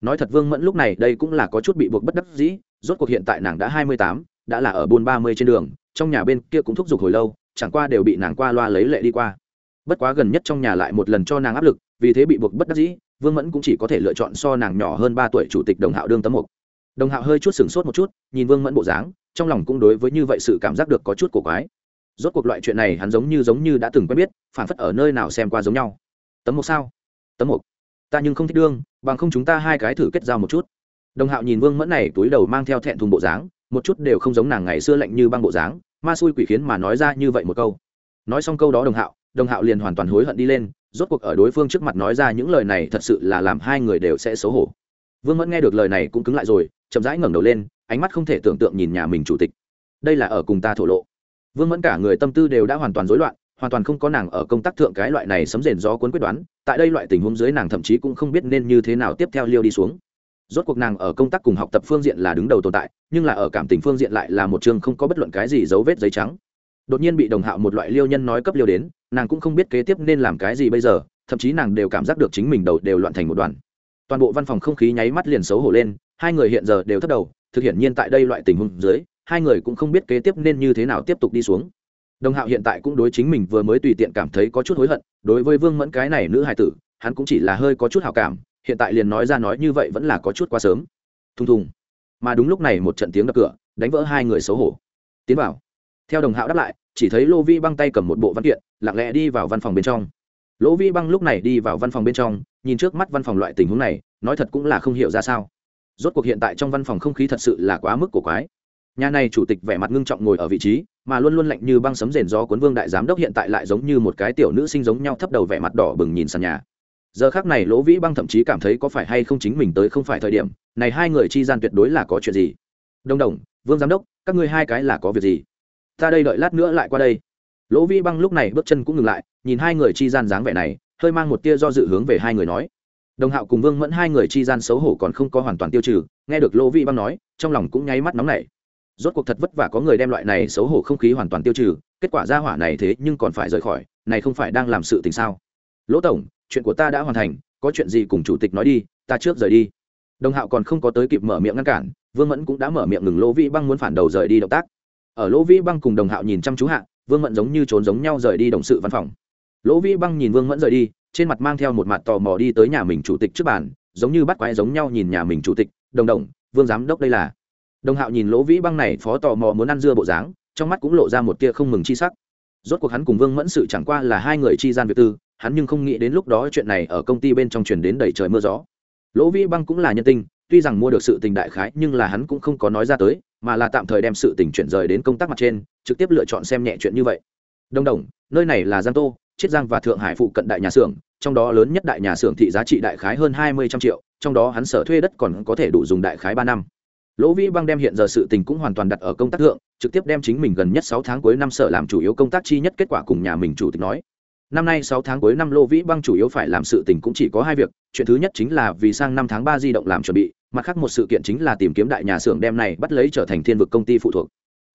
nói thật vương mẫn lúc này đây cũng là có chút bị buộc bất đắc dĩ, rốt cuộc hiện tại nàng đã hai mươi tám, đã là ở buôn ba mươi trên đường, trong nhà bên kia cũng thúc giục hồi lâu, chẳng qua đều bị nàng qua loa lấy lệ đi qua. Bất quá gần nhất trong nhà lại một lần cho nàng áp lực, vì thế bị buộc bất đắc dĩ, vương mẫn cũng chỉ có thể lựa chọn so nàng nhỏ hơn ba tuổi chủ tịch đồng hạo đương tấm mục. Đồng hạo hơi chút sửng sốt một chút, nhìn vương mẫn bộ dáng, trong lòng cũng đối với như vậy sự cảm giác được có chút cổ quái. Rốt cuộc loại chuyện này hắn giống như giống như đã từng quen biết, phản phất ở nơi nào xem qua giống nhau. Tấm mục sao? Tấm mục ta nhưng không thích đương, bằng không chúng ta hai cái thử kết giao một chút. Đồng hạo nhìn vương mẫn này túi đầu mang theo thẹn thùng bộ dáng, một chút đều không giống nàng ngày xưa lạnh như băng bộ dáng, ma xui quỷ khiến mà nói ra như vậy một câu. Nói xong câu đó đồng hạo đồng hạo liền hoàn toàn hối hận đi lên, rốt cuộc ở đối phương trước mặt nói ra những lời này thật sự là làm hai người đều sẽ xấu hổ. Vương mẫn nghe được lời này cũng cứng lại rồi, chậm rãi ngẩng đầu lên, ánh mắt không thể tưởng tượng nhìn nhà mình chủ tịch. Đây là ở cùng ta thổ lộ. Vương mẫn cả người tâm tư đều đã hoàn toàn rối loạn hoàn toàn không có nàng ở công tác thượng cái loại này sấm rền gió cuốn quyết đoán, tại đây loại tình huống dưới nàng thậm chí cũng không biết nên như thế nào tiếp theo liêu đi xuống. Rốt cuộc nàng ở công tác cùng học tập phương diện là đứng đầu tồn tại, nhưng là ở cảm tình phương diện lại là một chương không có bất luận cái gì dấu vết giấy trắng. Đột nhiên bị đồng hạo một loại liêu nhân nói cấp liêu đến, nàng cũng không biết kế tiếp nên làm cái gì bây giờ, thậm chí nàng đều cảm giác được chính mình đầu đều loạn thành một đoàn. Toàn bộ văn phòng không khí nháy mắt liền xấu hổ lên, hai người hiện giờ đều thất đầu, thực hiện nhiên tại đây loại tình huống dưới, hai người cũng không biết kế tiếp nên như thế nào tiếp tục đi xuống đồng hạo hiện tại cũng đối chính mình vừa mới tùy tiện cảm thấy có chút hối hận, đối với vương mẫn cái này nữ hài tử, hắn cũng chỉ là hơi có chút hào cảm, hiện tại liền nói ra nói như vậy vẫn là có chút quá sớm. Thùng thùng. Mà đúng lúc này một trận tiếng đập cửa, đánh vỡ hai người xấu hổ. Tiến vào. Theo đồng hạo đáp lại, chỉ thấy lô vi băng tay cầm một bộ văn kiện, lặng lẽ đi vào văn phòng bên trong. Lỗ vi băng lúc này đi vào văn phòng bên trong, nhìn trước mắt văn phòng loại tình huống này, nói thật cũng là không hiểu ra sao. Rốt cuộc hiện tại trong văn phòng không khí thật sự là quá mức cổ quái. Nhà này chủ tịch vẻ mặt ngưng trọng ngồi ở vị trí mà luôn luôn lạnh như băng sấm rền gió cuốn vương đại giám đốc hiện tại lại giống như một cái tiểu nữ sinh giống nhau thấp đầu vẻ mặt đỏ bừng nhìn sàn nhà. Giờ khác này lỗ vĩ băng thậm chí cảm thấy có phải hay không chính mình tới không phải thời điểm, này hai người chi gian tuyệt đối là có chuyện gì? Đông đồng, vương giám đốc, các ngươi hai cái là có việc gì? Ta đây đợi lát nữa lại qua đây. Lỗ vĩ băng lúc này bước chân cũng ngừng lại, nhìn hai người chi gian dáng vẻ này, hơi mang một tia do dự hướng về hai người nói. Đồng hạo cùng vương mẫn hai người chi gian xấu hổ còn không có hoàn toàn tiêu trừ, nghe được lỗ vĩ băng nói, trong lòng cũng nháy mắt nóng nảy rốt cuộc thật vất vả có người đem loại này xấu hổ không khí hoàn toàn tiêu trừ, kết quả ra hỏa này thế nhưng còn phải rời khỏi, này không phải đang làm sự tình sao? Lỗ tổng, chuyện của ta đã hoàn thành, có chuyện gì cùng chủ tịch nói đi, ta trước rời đi. Đồng hạo còn không có tới kịp mở miệng ngăn cản, vương mẫn cũng đã mở miệng ngừng lỗ vĩ băng muốn phản đầu rời đi động tác. Ở lỗ vĩ băng cùng đồng hạo nhìn chăm chú hạ, vương mẫn giống như trốn giống nhau rời đi đồng sự văn phòng. Lỗ vĩ băng nhìn vương mẫn rời đi, trên mặt mang theo một mặt tò mò đi tới nhà mình chủ tịch trước bàn, giống như bắt quái giống nhau nhìn nhà mình chủ tịch. Đồng đồng, vương giám đốc đây là đồng hạo nhìn lỗ vĩ băng này phó tò mò muốn ăn dưa bộ dáng, trong mắt cũng lộ ra một tia không mừng chi sắc. Rốt cuộc hắn cùng vương mẫn sự chẳng qua là hai người chi gian việc tư, hắn nhưng không nghĩ đến lúc đó chuyện này ở công ty bên trong truyền đến đầy trời mưa gió. Lỗ vĩ băng cũng là nhân tinh tuy rằng mua được sự tình đại khái nhưng là hắn cũng không có nói ra tới, mà là tạm thời đem sự tình chuyển rời đến công tác mặt trên, trực tiếp lựa chọn xem nhẹ chuyện như vậy. Đồng đồng, nơi này là giang tô, chiết giang và thượng hải phụ cận đại nhà xưởng, trong đó lớn nhất đại nhà xưởng thị giá trị đại khái hơn hai mươi trăm triệu, trong đó hắn sở thuê đất còn có thể đủ dùng đại khái ba năm lỗ vĩ băng đem hiện giờ sự tình cũng hoàn toàn đặt ở công tác thượng, trực tiếp đem chính mình gần nhất sáu tháng cuối năm sở làm chủ yếu công tác chi nhất kết quả cùng nhà mình chủ tịch nói. Năm nay sáu tháng cuối năm lô vĩ băng chủ yếu phải làm sự tình cũng chỉ có hai việc, chuyện thứ nhất chính là vì sang năm tháng ba di động làm chuẩn bị, mặt khác một sự kiện chính là tìm kiếm đại nhà xưởng đem này bắt lấy trở thành thiên vực công ty phụ thuộc.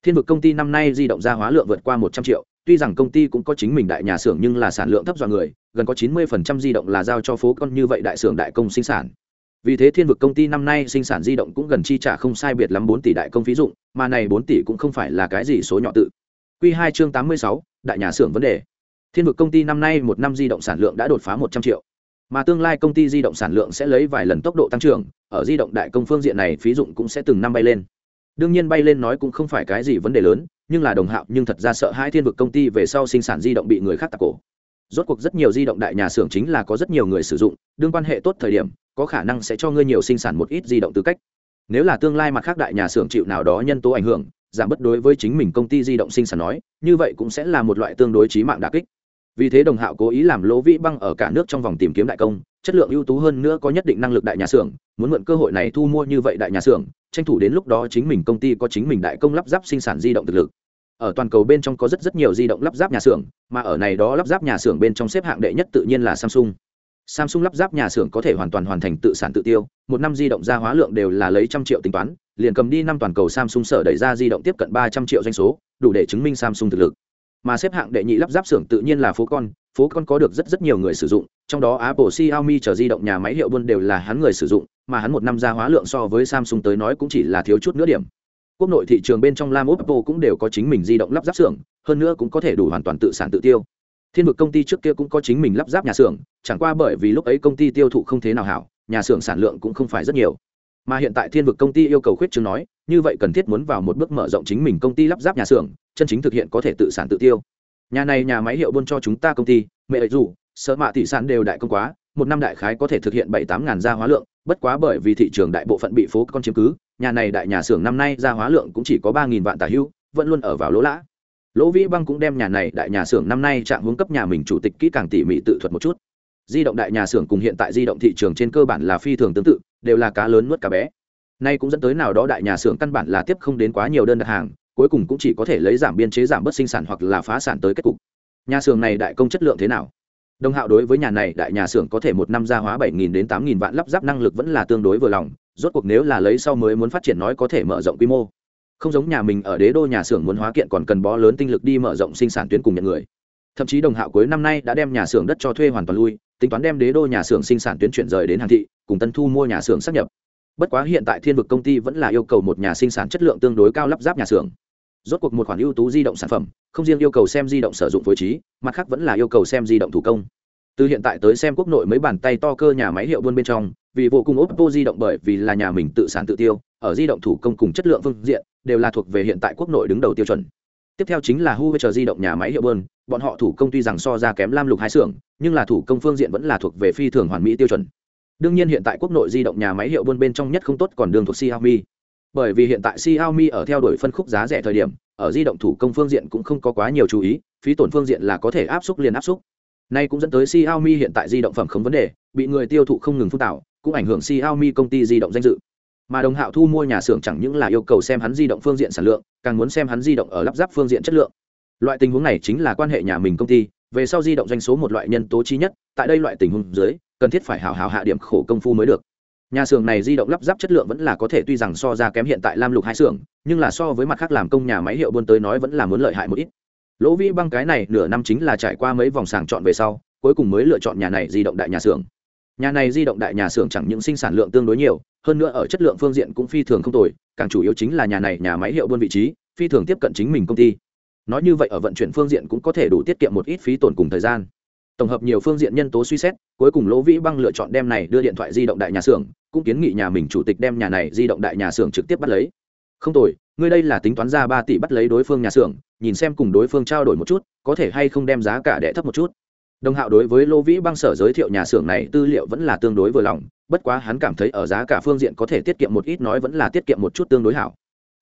Thiên vực công ty năm nay di động ra hóa lượng vượt qua một trăm triệu, tuy rằng công ty cũng có chính mình đại nhà xưởng nhưng là sản lượng thấp do người, gần có chín mươi phần trăm di động là giao cho phố con như vậy đại xưởng đại công sinh sản vì thế thiên vực công ty năm nay sinh sản di động cũng gần chi trả không sai biệt lắm bốn tỷ đại công phí dụng, mà này bốn tỷ cũng không phải là cái gì số nhỏ tự. Q hai chương tám mươi sáu, đại nhà xưởng vấn đề. Thiên vực công ty năm nay một năm di động sản lượng đã đột phá một trăm triệu. Mà tương lai công ty di động sản lượng sẽ lấy vài lần tốc độ tăng trưởng, ở di động đại công phương diện này phí dụng cũng sẽ từng năm bay lên. Đương nhiên bay lên nói cũng không phải cái gì vấn đề lớn, nhưng là đồng hạo, nhưng thật ra sợ hai thiên vực công ty về sau sinh sản di động bị người khác tạc cổ. Rốt cuộc rất nhiều di động đại nhà xưởng chính là có rất nhiều người sử dụng, đương quan hệ tốt thời điểm có khả năng sẽ cho ngươi nhiều sinh sản một ít di động tư cách. Nếu là tương lai mặt khác đại nhà xưởng chịu nào đó nhân tố ảnh hưởng, giảm bất đối với chính mình công ty di động sinh sản nói, như vậy cũng sẽ là một loại tương đối trí mạng đà kích. Vì thế đồng hạo cố ý làm lỗ vĩ băng ở cả nước trong vòng tìm kiếm đại công, chất lượng ưu tú hơn nữa có nhất định năng lực đại nhà xưởng, muốn mượn cơ hội này thu mua như vậy đại nhà xưởng, tranh thủ đến lúc đó chính mình công ty có chính mình đại công lắp ráp sinh sản di động thực lực. Ở toàn cầu bên trong có rất rất nhiều di động lắp ráp nhà xưởng, mà ở này đó lắp ráp nhà xưởng bên trong xếp hạng đệ nhất tự nhiên là samsung samsung lắp ráp nhà xưởng có thể hoàn toàn hoàn thành tự sản tự tiêu, một năm di động ra hóa lượng đều là lấy trăm triệu tính toán, liền cầm đi năm toàn cầu samsung sở đẩy ra di động tiếp cận ba trăm triệu doanh số, đủ để chứng minh samsung thực lực. Mà xếp hạng đệ nhị lắp ráp xưởng tự nhiên là phố con phố con có được rất rất nhiều người sử dụng, trong đó apple, xiaomi trở di động nhà máy hiệu buôn đều là hắn người sử dụng, mà hắn một năm ra hóa lượng so với samsung tới nói cũng chỉ là thiếu chút nữa điểm. Quốc nội thị trường bên trong lam oppo cũng đều có chính mình di động lắp ráp xưởng, hơn nữa cũng có thể đủ hoàn toàn tự sản tự tiêu thiên vực công ty trước kia cũng có chính mình lắp ráp nhà xưởng, chẳng qua bởi vì lúc ấy công ty tiêu thụ không thế nào hảo, nhà xưởng sản lượng cũng không phải rất nhiều. Mà hiện tại thiên vực công ty yêu cầu khuyết chứng nói, như vậy cần thiết muốn vào một bước mở rộng chính mình công ty lắp ráp nhà xưởng, chân chính thực hiện có thể tự sản tự tiêu. Nhà này nhà máy hiệu buôn cho chúng ta công ty, mẹ ấy dù, sợ mạ thị sản đều đại công quá, một năm đại khái có thể thực hiện bảy tám ngàn gia hóa lượng, bất quá bởi vì thị trường đại bộ phận bị phố con chiếm cứ, nhà này đại nhà xưởng năm nay gia hóa lượng cũng chỉ có ba nghìn vạn tà hưu, vẫn luôn ở vào lỗ lã lỗ vĩ băng cũng đem nhà này đại nhà xưởng năm nay trạng hướng cấp nhà mình chủ tịch kỹ càng tỉ mỉ tự thuật một chút. Di động đại nhà xưởng cùng hiện tại di động thị trường trên cơ bản là phi thường tương tự, đều là cá lớn nuốt cá bé. Nay cũng dẫn tới nào đó đại nhà xưởng căn bản là tiếp không đến quá nhiều đơn đặt hàng, cuối cùng cũng chỉ có thể lấy giảm biên chế giảm bớt sinh sản hoặc là phá sản tới kết cục. Nhà xưởng này đại công chất lượng thế nào? Đồng hạo đối với nhà này đại nhà xưởng có thể một năm gia hóa bảy nghìn đến tám nghìn vạn lắp ráp năng lực vẫn là tương đối vừa lòng, rốt cuộc nếu là lấy sau mới muốn phát triển nói có thể mở rộng quy mô không giống nhà mình ở đế đô nhà xưởng muốn hóa kiện còn cần bó lớn tinh lực đi mở rộng sinh sản tuyến cùng nhận người. Thậm chí đồng hạo cuối năm nay đã đem nhà xưởng đất cho thuê hoàn toàn lui, tính toán đem đế đô nhà xưởng sinh sản tuyến chuyển rời đến hàng thị, cùng tân thu mua nhà xưởng sắp nhập. Bất quá hiện tại thiên vực công ty vẫn là yêu cầu một nhà sinh sản chất lượng tương đối cao lắp ráp nhà xưởng. Rốt cuộc một khoản ưu tú di động sản phẩm, không riêng yêu cầu xem di động sử dụng phối trí, mặt khác vẫn là yêu cầu xem di động thủ công. Từ hiện tại tới xem quốc nội mấy bàn tay to cơ nhà máy hiệu buôn bên trong, vì vô cùng oppo di động bởi vì là nhà mình tự sản tự tiêu ở di động thủ công cùng chất lượng phương diện đều là thuộc về hiện tại quốc nội đứng đầu tiêu chuẩn. Tiếp theo chính là Huawei di động nhà máy hiệu buôn bọn họ thủ công tuy rằng so ra kém lam lục hai xưởng nhưng là thủ công phương diện vẫn là thuộc về phi thường hoàn mỹ tiêu chuẩn. Đương nhiên hiện tại quốc nội di động nhà máy hiệu buôn bên trong nhất không tốt còn đường thuộc Xiaomi. Bởi vì hiện tại Xiaomi ở theo đuổi phân khúc giá rẻ thời điểm ở di động thủ công phương diện cũng không có quá nhiều chú ý phí tổn phương diện là có thể áp suất liền áp suất Nay cũng dẫn tới Xiaomi hiện tại di động phẩm không vấn đề, bị người tiêu thụ không ngừng phun tạo, cũng ảnh hưởng Xiaomi công ty di động danh dự. Mà Đồng Hạo thu mua nhà xưởng chẳng những là yêu cầu xem hắn di động phương diện sản lượng, càng muốn xem hắn di động ở lắp ráp phương diện chất lượng. Loại tình huống này chính là quan hệ nhà mình công ty, về sau di động doanh số một loại nhân tố chi nhất, tại đây loại tình huống dưới, cần thiết phải hào hào hạ điểm khổ công phu mới được. Nhà xưởng này di động lắp ráp chất lượng vẫn là có thể tuy rằng so ra kém hiện tại lam lục hai xưởng nhưng là so với mặt khác làm công nhà máy hiệu buôn tới nói vẫn là muốn lợi hại một ít. Lỗ vĩ băng cái này nửa năm chính là trải qua mấy vòng sàng chọn về sau cuối cùng mới lựa chọn nhà này di động đại nhà xưởng nhà này di động đại nhà xưởng chẳng những sinh sản lượng tương đối nhiều, hơn nữa ở chất lượng phương diện cũng phi thường không tồi, càng chủ yếu chính là nhà này nhà máy hiệu buôn vị trí, phi thường tiếp cận chính mình công ty. Nói như vậy ở vận chuyển phương diện cũng có thể đủ tiết kiệm một ít phí tổn cùng thời gian. Tổng hợp nhiều phương diện nhân tố suy xét, cuối cùng lỗ vĩ băng lựa chọn đem này đưa điện thoại di động đại nhà xưởng, cũng kiến nghị nhà mình chủ tịch đem nhà này di động đại nhà xưởng trực tiếp bắt lấy. Không tồi, ngươi đây là tính toán ra ba tỷ bắt lấy đối phương nhà xưởng, nhìn xem cùng đối phương trao đổi một chút, có thể hay không đem giá cả đẻ thấp một chút đồng hạo đối với lô vĩ băng sở giới thiệu nhà xưởng này tư liệu vẫn là tương đối vừa lòng, bất quá hắn cảm thấy ở giá cả phương diện có thể tiết kiệm một ít nói vẫn là tiết kiệm một chút tương đối hảo.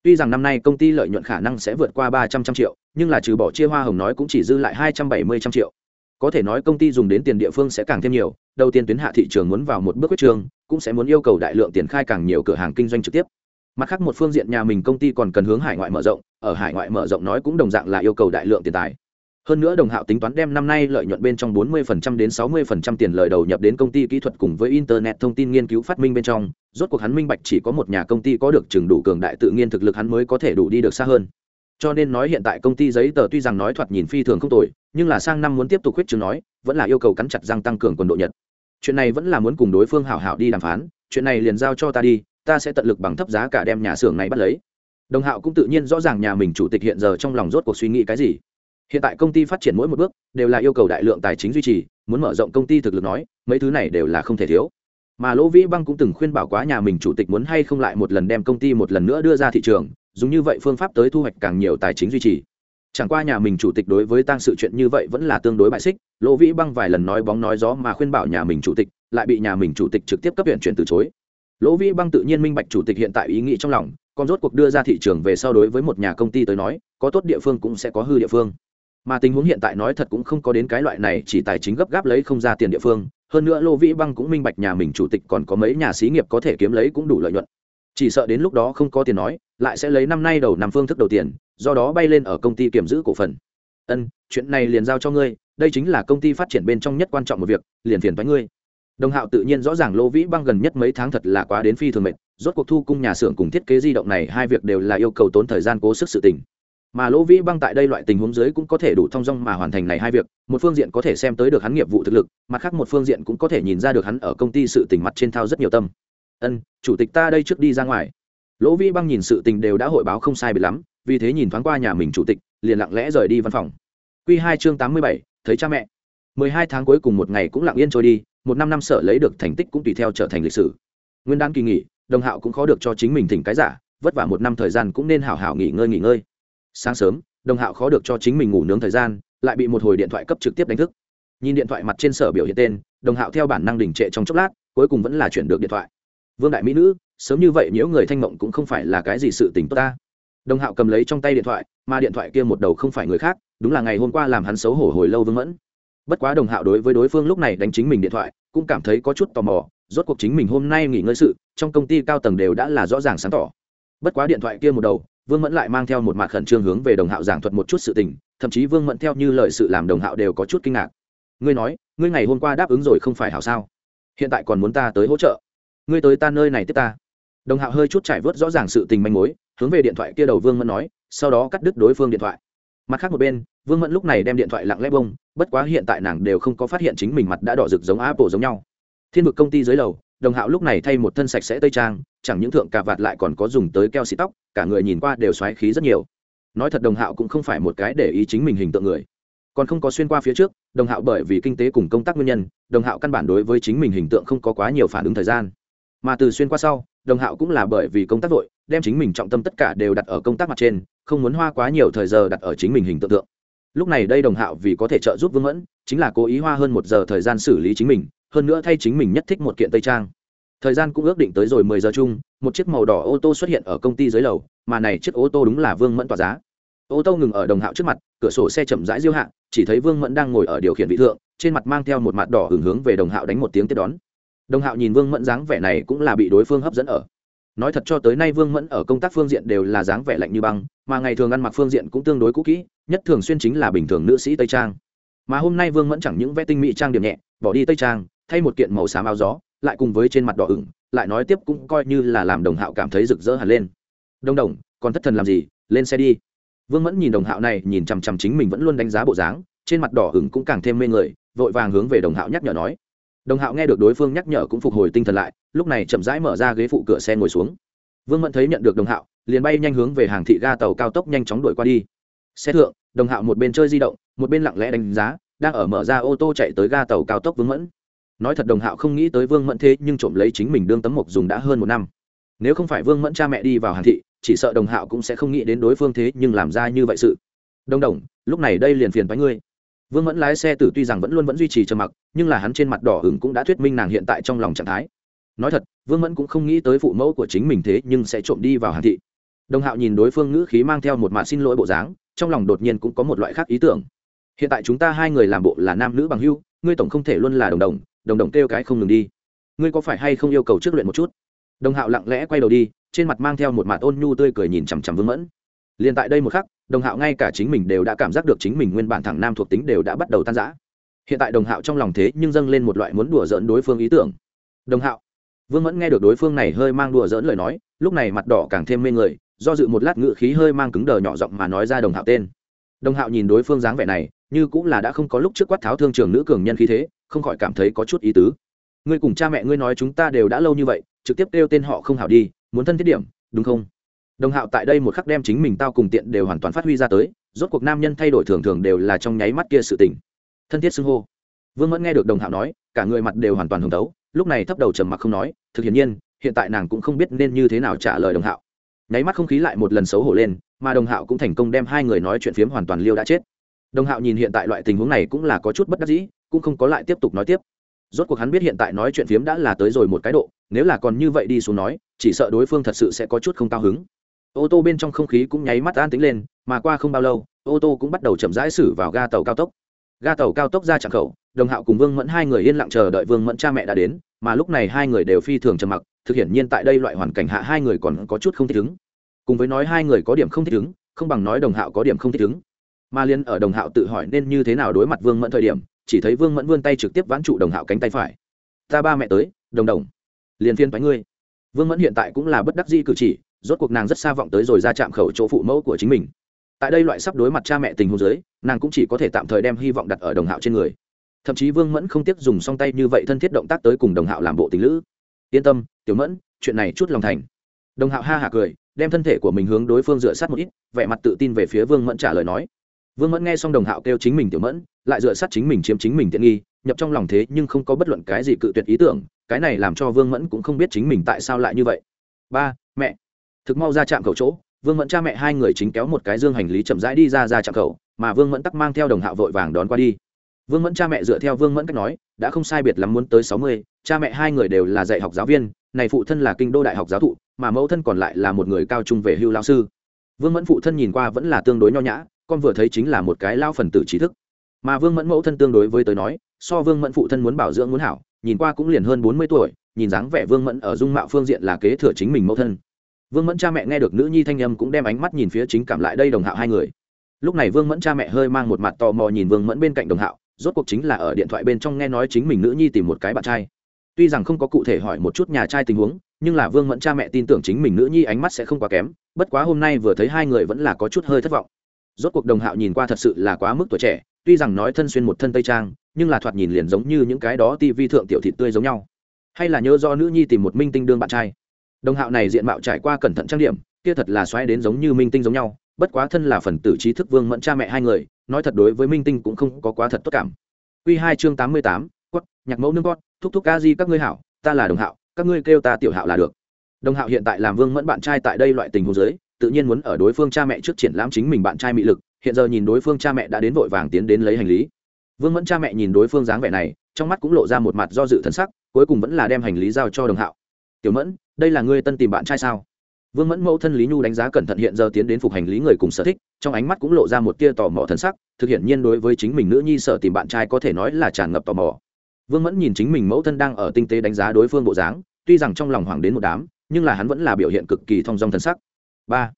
Tuy rằng năm nay công ty lợi nhuận khả năng sẽ vượt qua ba trăm trăm triệu, nhưng là trừ bỏ chia hoa hồng nói cũng chỉ dư lại hai trăm bảy mươi trăm triệu. Có thể nói công ty dùng đến tiền địa phương sẽ càng thêm nhiều, đầu tiên tuyến hạ thị trường muốn vào một bước quyết trường, cũng sẽ muốn yêu cầu đại lượng tiền khai càng nhiều cửa hàng kinh doanh trực tiếp. Mặt khác một phương diện nhà mình công ty còn cần hướng hải ngoại mở rộng, ở hải ngoại mở rộng nói cũng đồng dạng là yêu cầu đại lượng tiền tài hơn nữa đồng hạo tính toán đem năm nay lợi nhuận bên trong 40% đến 60% tiền lời đầu nhập đến công ty kỹ thuật cùng với internet thông tin nghiên cứu phát minh bên trong, rốt cuộc hắn minh bạch chỉ có một nhà công ty có được chừng đủ cường đại tự nhiên thực lực hắn mới có thể đủ đi được xa hơn. Cho nên nói hiện tại công ty giấy tờ tuy rằng nói thoạt nhìn phi thường không tồi, nhưng là sang năm muốn tiếp tục khuyết chứng nói, vẫn là yêu cầu cắn chặt răng tăng cường quân độ nhật. Chuyện này vẫn là muốn cùng đối phương hảo hảo đi đàm phán, chuyện này liền giao cho ta đi, ta sẽ tận lực bằng thấp giá cả đem nhà xưởng này bắt lấy. Đồng hạo cũng tự nhiên rõ ràng nhà mình chủ tịch hiện giờ trong lòng rốt cuộc suy nghĩ cái gì hiện tại công ty phát triển mỗi một bước đều là yêu cầu đại lượng tài chính duy trì, muốn mở rộng công ty thực lực nói, mấy thứ này đều là không thể thiếu. Mà lỗ vĩ băng cũng từng khuyên bảo quá nhà mình chủ tịch muốn hay không lại một lần đem công ty một lần nữa đưa ra thị trường, dùng như vậy phương pháp tới thu hoạch càng nhiều tài chính duy trì. Chẳng qua nhà mình chủ tịch đối với tăng sự chuyện như vậy vẫn là tương đối bại xích, lỗ vĩ băng vài lần nói bóng nói gió mà khuyên bảo nhà mình chủ tịch, lại bị nhà mình chủ tịch trực tiếp cấp huyện chuyển từ chối. Lỗ vĩ băng tự nhiên minh bạch chủ tịch hiện tại ý nghĩ trong lòng còn rốt cuộc đưa ra thị trường về sau đối với một nhà công ty tới nói, có tốt địa phương cũng sẽ có hư địa phương mà tình huống hiện tại nói thật cũng không có đến cái loại này, chỉ tài chính gấp gáp lấy không ra tiền địa phương. Hơn nữa lô vĩ băng cũng minh bạch nhà mình chủ tịch còn có mấy nhà xí nghiệp có thể kiếm lấy cũng đủ lợi nhuận. Chỉ sợ đến lúc đó không có tiền nói, lại sẽ lấy năm nay đầu năm phương thức đầu tiền, do đó bay lên ở công ty kiểm giữ cổ phần. Ân, chuyện này liền giao cho ngươi, đây chính là công ty phát triển bên trong nhất quan trọng một việc, liền phiền thoái ngươi. Đồng hạo tự nhiên rõ ràng lô vĩ băng gần nhất mấy tháng thật là quá đến phi thường mệt, rốt cuộc thu cung nhà xưởng cùng thiết kế di động này hai việc đều là yêu cầu tốn thời gian cố sức sự tình mà lỗ vĩ băng tại đây loại tình huống dưới cũng có thể đủ thong dong mà hoàn thành này hai việc, một phương diện có thể xem tới được hắn nghiệp vụ thực lực, mặt khác một phương diện cũng có thể nhìn ra được hắn ở công ty sự tình mặt trên thao rất nhiều tâm. Ân, chủ tịch ta đây trước đi ra ngoài. Lỗ vĩ băng nhìn sự tình đều đã hội báo không sai bị lắm, vì thế nhìn thoáng qua nhà mình chủ tịch, liền lặng lẽ rời đi văn phòng. Q hai chương tám mươi bảy, thấy cha mẹ. Mười hai tháng cuối cùng một ngày cũng lặng yên trôi đi, một năm năm sợ lấy được thành tích cũng tùy theo trở thành lịch sử. Nguyên đán kỳ nghỉ, đồng hạo cũng khó được cho chính mình thỉnh cái giả, vất vả một năm thời gian cũng nên hảo hảo nghỉ ngơi nghỉ ngơi sáng sớm, đồng hạo khó được cho chính mình ngủ nướng thời gian, lại bị một hồi điện thoại cấp trực tiếp đánh thức. Nhìn điện thoại mặt trên sở biểu hiện tên, đồng hạo theo bản năng đình trệ trong chốc lát, cuối cùng vẫn là chuyển được điện thoại. Vương đại mỹ nữ, sớm như vậy nếu người thanh mộng cũng không phải là cái gì sự tình tốt ta. Đồng hạo cầm lấy trong tay điện thoại, mà điện thoại kia một đầu không phải người khác, đúng là ngày hôm qua làm hắn xấu hổ hồi lâu vương mẫn. Bất quá đồng hạo đối với đối phương lúc này đánh chính mình điện thoại, cũng cảm thấy có chút tò mò, rốt cuộc chính mình hôm nay nghỉ ngơi sự, trong công ty cao tầng đều đã là rõ ràng sáng tỏ. Bất quá điện thoại kia một đầu vương mẫn lại mang theo một mặt khẩn trương hướng về đồng hạo giảng thuật một chút sự tình, thậm chí vương mẫn theo như lời sự làm đồng hạo đều có chút kinh ngạc. Ngươi nói, ngươi ngày hôm qua đáp ứng rồi không phải hảo sao? Hiện tại còn muốn ta tới hỗ trợ? Ngươi tới ta nơi này tiếp ta. Đồng hạo hơi chút trải vớt rõ ràng sự tình manh mối, hướng về điện thoại kia đầu vương mẫn nói, sau đó cắt đứt đối phương điện thoại. Mặt khác một bên, vương mẫn lúc này đem điện thoại lặng lẽ bông, bất quá hiện tại nàng đều không có phát hiện chính mình mặt đã đỏ rực giống apple giống nhau. Thiên vực công ty dưới lầu đồng hạo lúc này thay một thân sạch sẽ tây trang, chẳng những thượng cà vạt lại còn có dùng tới keo xịt tóc, cả người nhìn qua đều xoáy khí rất nhiều. Nói thật đồng hạo cũng không phải một cái để ý chính mình hình tượng người. Còn không có xuyên qua phía trước, đồng hạo bởi vì kinh tế cùng công tác nguyên nhân, đồng hạo căn bản đối với chính mình hình tượng không có quá nhiều phản ứng thời gian. Mà từ xuyên qua sau, đồng hạo cũng là bởi vì công tác vội, đem chính mình trọng tâm tất cả đều đặt ở công tác mặt trên, không muốn hoa quá nhiều thời giờ đặt ở chính mình hình tượng tượng. Lúc này đây đồng hạo vì có thể trợ giúp vương mẫn, chính là cố ý hoa hơn một giờ thời gian xử lý chính mình hơn nữa thay chính mình nhất thích một kiện tây trang. Thời gian cũng ước định tới rồi mười giờ chung, một chiếc màu đỏ ô tô xuất hiện ở công ty dưới lầu, mà này chiếc ô tô đúng là vương mẫn tỏa giá. Ô tô ngừng ở đồng hạo trước mặt, cửa sổ xe chậm rãi diêu hạ, chỉ thấy vương mẫn đang ngồi ở điều khiển vị thượng, trên mặt mang theo một mặt đỏ hưởng hướng về đồng hạo đánh một tiếng tiếp đón. Đồng hạo nhìn vương mẫn dáng vẻ này cũng là bị đối phương hấp dẫn ở. Nói thật cho tới nay vương mẫn ở công tác phương diện đều là dáng vẻ lạnh như băng, mà ngày thường ăn mặc phương diện cũng tương đối cũ kỹ, nhất thường xuyên chính là bình thường nữ sĩ tây trang. Mà hôm nay vương mẫn chẳng những vẽ tinh mỹ trang điểm nhẹ, bỏ đi tây trang thay một kiện màu xám áo gió, lại cùng với trên mặt đỏ ửng, lại nói tiếp cũng coi như là làm đồng hạo cảm thấy rực rỡ hẳn lên. Đông đồng, còn thất thần làm gì? Lên xe đi. Vương mẫn nhìn đồng hạo này, nhìn chằm chằm chính mình vẫn luôn đánh giá bộ dáng, trên mặt đỏ ửng cũng càng thêm mê người, vội vàng hướng về đồng hạo nhắc nhở nói. Đồng hạo nghe được đối phương nhắc nhở cũng phục hồi tinh thần lại, lúc này chậm rãi mở ra ghế phụ cửa xe ngồi xuống. Vương mẫn thấy nhận được đồng hạo, liền bay nhanh hướng về hàng thị ga tàu cao tốc nhanh chóng đuổi qua đi. Xe thượng, đồng hạo một bên chơi di động, một bên lặng lẽ đánh giá, đang ở mở ra ô tô chạy tới ga tàu cao tốc vương mẫn nói thật đồng hạo không nghĩ tới vương mẫn thế nhưng trộm lấy chính mình đương tấm mộc dùng đã hơn một năm. Nếu không phải vương mẫn cha mẹ đi vào hàn thị, chỉ sợ đồng hạo cũng sẽ không nghĩ đến đối phương thế nhưng làm ra như vậy sự. Đồng đồng, lúc này đây liền phiền với ngươi. Vương mẫn lái xe tử tuy rằng vẫn luôn vẫn duy trì trầm mặc, nhưng là hắn trên mặt đỏ hửng cũng đã thuyết minh nàng hiện tại trong lòng trạng thái. Nói thật, vương mẫn cũng không nghĩ tới phụ mẫu của chính mình thế nhưng sẽ trộm đi vào hàn thị. Đồng hạo nhìn đối phương ngữ khí mang theo một mạ xin lỗi bộ dáng, trong lòng đột nhiên cũng có một loại khác ý tưởng. Hiện tại chúng ta hai người làm bộ là nam nữ bằng hưu ngươi tổng không thể luôn là đồng đồng đồng đồng kêu cái không ngừng đi. Ngươi có phải hay không yêu cầu trước luyện một chút? Đồng hạo lặng lẽ quay đầu đi, trên mặt mang theo một mặt ôn nhu tươi cười nhìn chằm chằm vương mẫn. Liền tại đây một khắc, đồng hạo ngay cả chính mình đều đã cảm giác được chính mình nguyên bản thẳng nam thuộc tính đều đã bắt đầu tan rã. Hiện tại đồng hạo trong lòng thế nhưng dâng lên một loại muốn đùa dỡn đối phương ý tưởng. Đồng hạo, vương mẫn nghe được đối phương này hơi mang đùa dỡn lời nói, lúc này mặt đỏ càng thêm mê người, do dự một lát ngự khí hơi mang cứng đờ nhỏ giọng mà nói ra đồng hạo tên. Đồng hạo nhìn đối phương dáng vẻ này như cũng là đã không có lúc trước quát tháo thương trường nữ cường nhân khí thế, không khỏi cảm thấy có chút ý tứ. Ngươi cùng cha mẹ ngươi nói chúng ta đều đã lâu như vậy, trực tiếp kêu tên họ không hảo đi, muốn thân thiết điểm, đúng không? Đồng hạo tại đây một khắc đem chính mình tao cùng tiện đều hoàn toàn phát huy ra tới, rốt cuộc nam nhân thay đổi thường thường đều là trong nháy mắt kia sự tình. Thân thiết xưng hô. Vương mẫn nghe được đồng hạo nói, cả người mặt đều hoàn toàn hồng tấu, lúc này thấp đầu trầm mặc không nói, thực hiển nhiên, hiện tại nàng cũng không biết nên như thế nào trả lời đồng hạo. Nháy mắt không khí lại một lần xấu hổ lên, mà đồng hạo cũng thành công đem hai người nói chuyện phiếm hoàn toàn liêu đã chết đồng hạo nhìn hiện tại loại tình huống này cũng là có chút bất đắc dĩ, cũng không có lại tiếp tục nói tiếp. Rốt cuộc hắn biết hiện tại nói chuyện phiếm đã là tới rồi một cái độ, nếu là còn như vậy đi xuống nói, chỉ sợ đối phương thật sự sẽ có chút không cao hứng. Ô tô bên trong không khí cũng nháy mắt an tính lên, mà qua không bao lâu, ô tô cũng bắt đầu chậm rãi xử vào ga tàu cao tốc. Ga tàu cao tốc ra trạm khẩu, đồng hạo cùng vương mẫn hai người yên lặng chờ đợi vương mẫn cha mẹ đã đến, mà lúc này hai người đều phi thường trầm mặc, thực hiện nhiên tại đây loại hoàn cảnh hạ hai người còn có chút không thích ứng. Cùng với nói hai người có điểm không thích ứng, không bằng nói đồng hạo có điểm không thích ứng mà liên ở đồng hạo tự hỏi nên như thế nào đối mặt vương mẫn thời điểm, chỉ thấy vương mẫn vươn tay trực tiếp vãn trụ đồng hạo cánh tay phải. Ta ba mẹ tới, đồng đồng. Liền phiên bánh ngươi. Vương mẫn hiện tại cũng là bất đắc di cử chỉ, rốt cuộc nàng rất xa vọng tới rồi ra chạm khẩu chỗ phụ mẫu của chính mình. Tại đây loại sắp đối mặt cha mẹ tình huống giới nàng cũng chỉ có thể tạm thời đem hy vọng đặt ở đồng hạo trên người. Thậm chí vương mẫn không tiếc dùng song tay như vậy thân thiết động tác tới cùng đồng hạo làm bộ tình lữ. Yên tâm, tiểu mẫn, chuyện này chút lòng thành. Đồng hạo ha hả cười, đem thân thể của mình hướng đối phương dựa sát một ít, vẻ mặt tự tin về phía vương mẫn trả lời nói vương mẫn nghe xong đồng hạo kêu chính mình tiểu mẫn, lại dựa sát chính mình chiếm chính mình tiện nghi, nhập trong lòng thế nhưng không có bất luận cái gì cự tuyệt ý tưởng, cái này làm cho vương mẫn cũng không biết chính mình tại sao lại như vậy. Ba, mẹ. Thực mau ra chạm khẩu chỗ, vương mẫn cha mẹ hai người chính kéo một cái dương hành lý chậm rãi đi ra ra chạm khẩu mà vương mẫn tắc mang theo đồng hạo vội vàng đón qua đi. Vương mẫn cha mẹ dựa theo vương mẫn cách nói, đã không sai biệt lắm muốn tới sáu mươi, cha mẹ hai người đều là dạy học giáo viên, này phụ thân là kinh đô đại học giáo thụ, mà mẫu thân còn lại là một người cao trung về hưu lao sư. Vương mẫn phụ thân nhìn qua vẫn là tương đối nho nhã con vừa thấy chính là một cái lao phần tử trí thức. Mà vương mẫn mẫu thân tương đối với tới nói, so vương mẫn phụ thân muốn bảo dưỡng muốn hảo, nhìn qua cũng liền hơn bốn mươi tuổi, nhìn dáng vẻ vương mẫn ở dung mạo phương diện là kế thừa chính mình mẫu thân. Vương mẫn cha mẹ nghe được nữ nhi thanh âm cũng đem ánh mắt nhìn phía chính cảm lại đây đồng hạo hai người. Lúc này vương mẫn cha mẹ hơi mang một mặt tò mò nhìn vương mẫn bên cạnh đồng hạo, rốt cuộc chính là ở điện thoại bên trong nghe nói chính mình nữ nhi tìm một cái bạn trai. Tuy rằng không có cụ thể hỏi một chút nhà trai tình huống, nhưng là vương mẫn cha mẹ tin tưởng chính mình nữ nhi ánh mắt sẽ không quá kém, bất quá hôm nay vừa thấy hai người vẫn là có chút hơi thất vọng rốt cuộc đồng hạo nhìn qua thật sự là quá mức tuổi trẻ, tuy rằng nói thân xuyên một thân tây trang, nhưng là thoạt nhìn liền giống như những cái đó tivi thượng tiểu thị tươi giống nhau. Hay là nhớ do nữ nhi tìm một minh tinh đương bạn trai. Đồng hạo này diện mạo trải qua cẩn thận trang điểm, kia thật là xoáy đến giống như minh tinh giống nhau, bất quá thân là phần tử trí thức vương mẫn cha mẹ hai người, nói thật đối với minh tinh cũng không có quá thật tốt cảm. Quy hai chương tám mươi tám, quất, nhạc mẫu nước con, thúc thúc ca di các ngươi hảo, ta là đồng hạo, các ngươi kêu ta tiểu hạo là được. Đồng hạo hiện tại làm vương mẫn bạn trai tại đây loại tình hồ giới tự nhiên muốn ở đối phương cha mẹ trước triển lãm chính mình bạn trai mị lực, hiện giờ nhìn đối phương cha mẹ đã đến vội vàng tiến đến lấy hành lý. Vương mẫn cha mẹ nhìn đối phương dáng vẻ này, trong mắt cũng lộ ra một mặt do dự thân sắc, cuối cùng vẫn là đem hành lý giao cho đồng hạo. Tiểu mẫn, đây là ngươi tân tìm bạn trai sao? Vương mẫn mẫu thân lý nhu đánh giá cẩn thận hiện giờ tiến đến phục hành lý người cùng sở thích, trong ánh mắt cũng lộ ra một tia tò mò thân sắc, thực hiện nhiên đối với chính mình nữ nhi sở tìm bạn trai có thể nói là tràn ngập tò mò. Vương mẫn nhìn chính mình mẫu thân đang ở tinh tế đánh giá đối phương bộ dáng, tuy rằng trong lòng hoảng đến một đám, nhưng là hắn vẫn là biểu hiện cực kỳ thong dong thân sắc ba.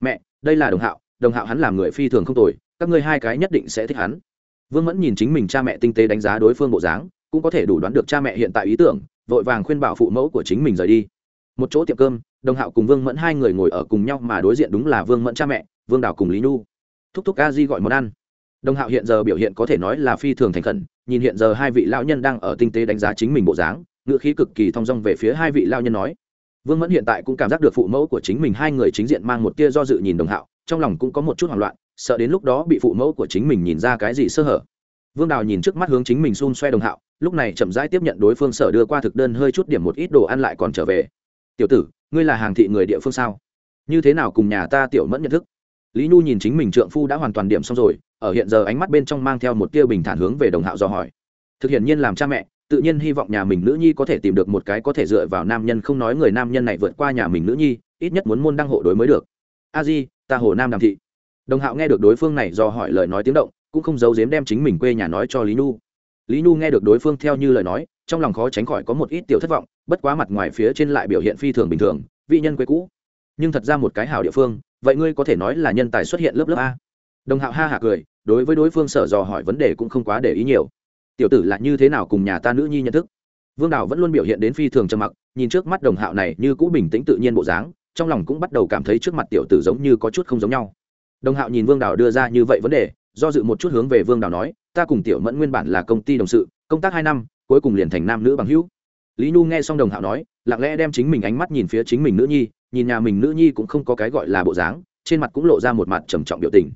Mẹ, đây là đồng hạo đồng hạo hắn làm người phi thường không tồi, các ngươi hai cái nhất định sẽ thích hắn. Vương mẫn nhìn chính mình cha mẹ tinh tế đánh giá đối phương bộ dáng, cũng có thể đủ đoán được cha mẹ hiện tại ý tưởng, vội vàng khuyên bảo phụ mẫu của chính mình rời đi. Một chỗ tiệm cơm, đồng hạo cùng vương mẫn hai người ngồi ở cùng nhau mà đối diện đúng là vương mẫn cha mẹ, vương đào cùng lý nhu. Thúc thúc a di gọi món ăn. Đồng hạo hiện giờ biểu hiện có thể nói là phi thường thành khẩn, nhìn hiện giờ hai vị lão nhân đang ở tinh tế đánh giá chính mình bộ dáng ngựa khí cực kỳ thong dong về phía hai vị lão nhân nói vương mẫn hiện tại cũng cảm giác được phụ mẫu của chính mình hai người chính diện mang một tia do dự nhìn đồng hạo, trong lòng cũng có một chút hoảng loạn, sợ đến lúc đó bị phụ mẫu của chính mình nhìn ra cái gì sơ hở. Vương đào nhìn trước mắt hướng chính mình xun xoe đồng hạo, lúc này chậm rãi tiếp nhận đối phương sở đưa qua thực đơn hơi chút điểm một ít đồ ăn lại còn trở về. Tiểu tử, ngươi là hàng thị người địa phương sao? Như thế nào cùng nhà ta tiểu mẫn nhận thức? Lý nhu nhìn chính mình trượng phu đã hoàn toàn điểm xong rồi, ở hiện giờ ánh mắt bên trong mang theo một tia bình thản hướng về đồng hạo dò hỏi. Thực hiện nhiên làm cha mẹ tự nhiên hy vọng nhà mình nữ nhi có thể tìm được một cái có thể dựa vào nam nhân, không nói người nam nhân này vượt qua nhà mình nữ nhi, ít nhất muốn môn đăng hộ đối mới được. A di, ta hồ nam đàm thị. Đồng hạo nghe được đối phương này do hỏi lời nói tiếng động, cũng không giấu giếm đem chính mình quê nhà nói cho lý nhu. Lý nhu nghe được đối phương theo như lời nói, trong lòng khó tránh khỏi có một ít tiểu thất vọng, bất quá mặt ngoài phía trên lại biểu hiện phi thường bình thường, vị nhân quê cũ. Nhưng thật ra một cái hảo địa phương, vậy ngươi có thể nói là nhân tài xuất hiện lớp lớp a. Đồng hạo ha hạ cười, đối với đối phương sở dò hỏi vấn đề cũng không quá để ý nhiều tiểu tử là như thế nào cùng nhà ta nữ nhi nhận thức? Vương đào vẫn luôn biểu hiện đến phi thường trầm mặc, nhìn trước mắt đồng hạo này như cũ bình tĩnh tự nhiên bộ dáng, trong lòng cũng bắt đầu cảm thấy trước mặt tiểu tử giống như có chút không giống nhau. Đồng hạo nhìn vương đào đưa ra như vậy vấn đề, do dự một chút hướng về vương đào nói, ta cùng tiểu mẫn nguyên bản là công ty đồng sự, công tác hai năm, cuối cùng liền thành nam nữ bằng hữu. Lý nhu nghe xong đồng hạo nói, lặng lẽ đem chính mình ánh mắt nhìn phía chính mình nữ nhi, nhìn nhà mình nữ nhi cũng không có cái gọi là bộ dáng, trên mặt cũng lộ ra một mặt trầm trọng biểu tình.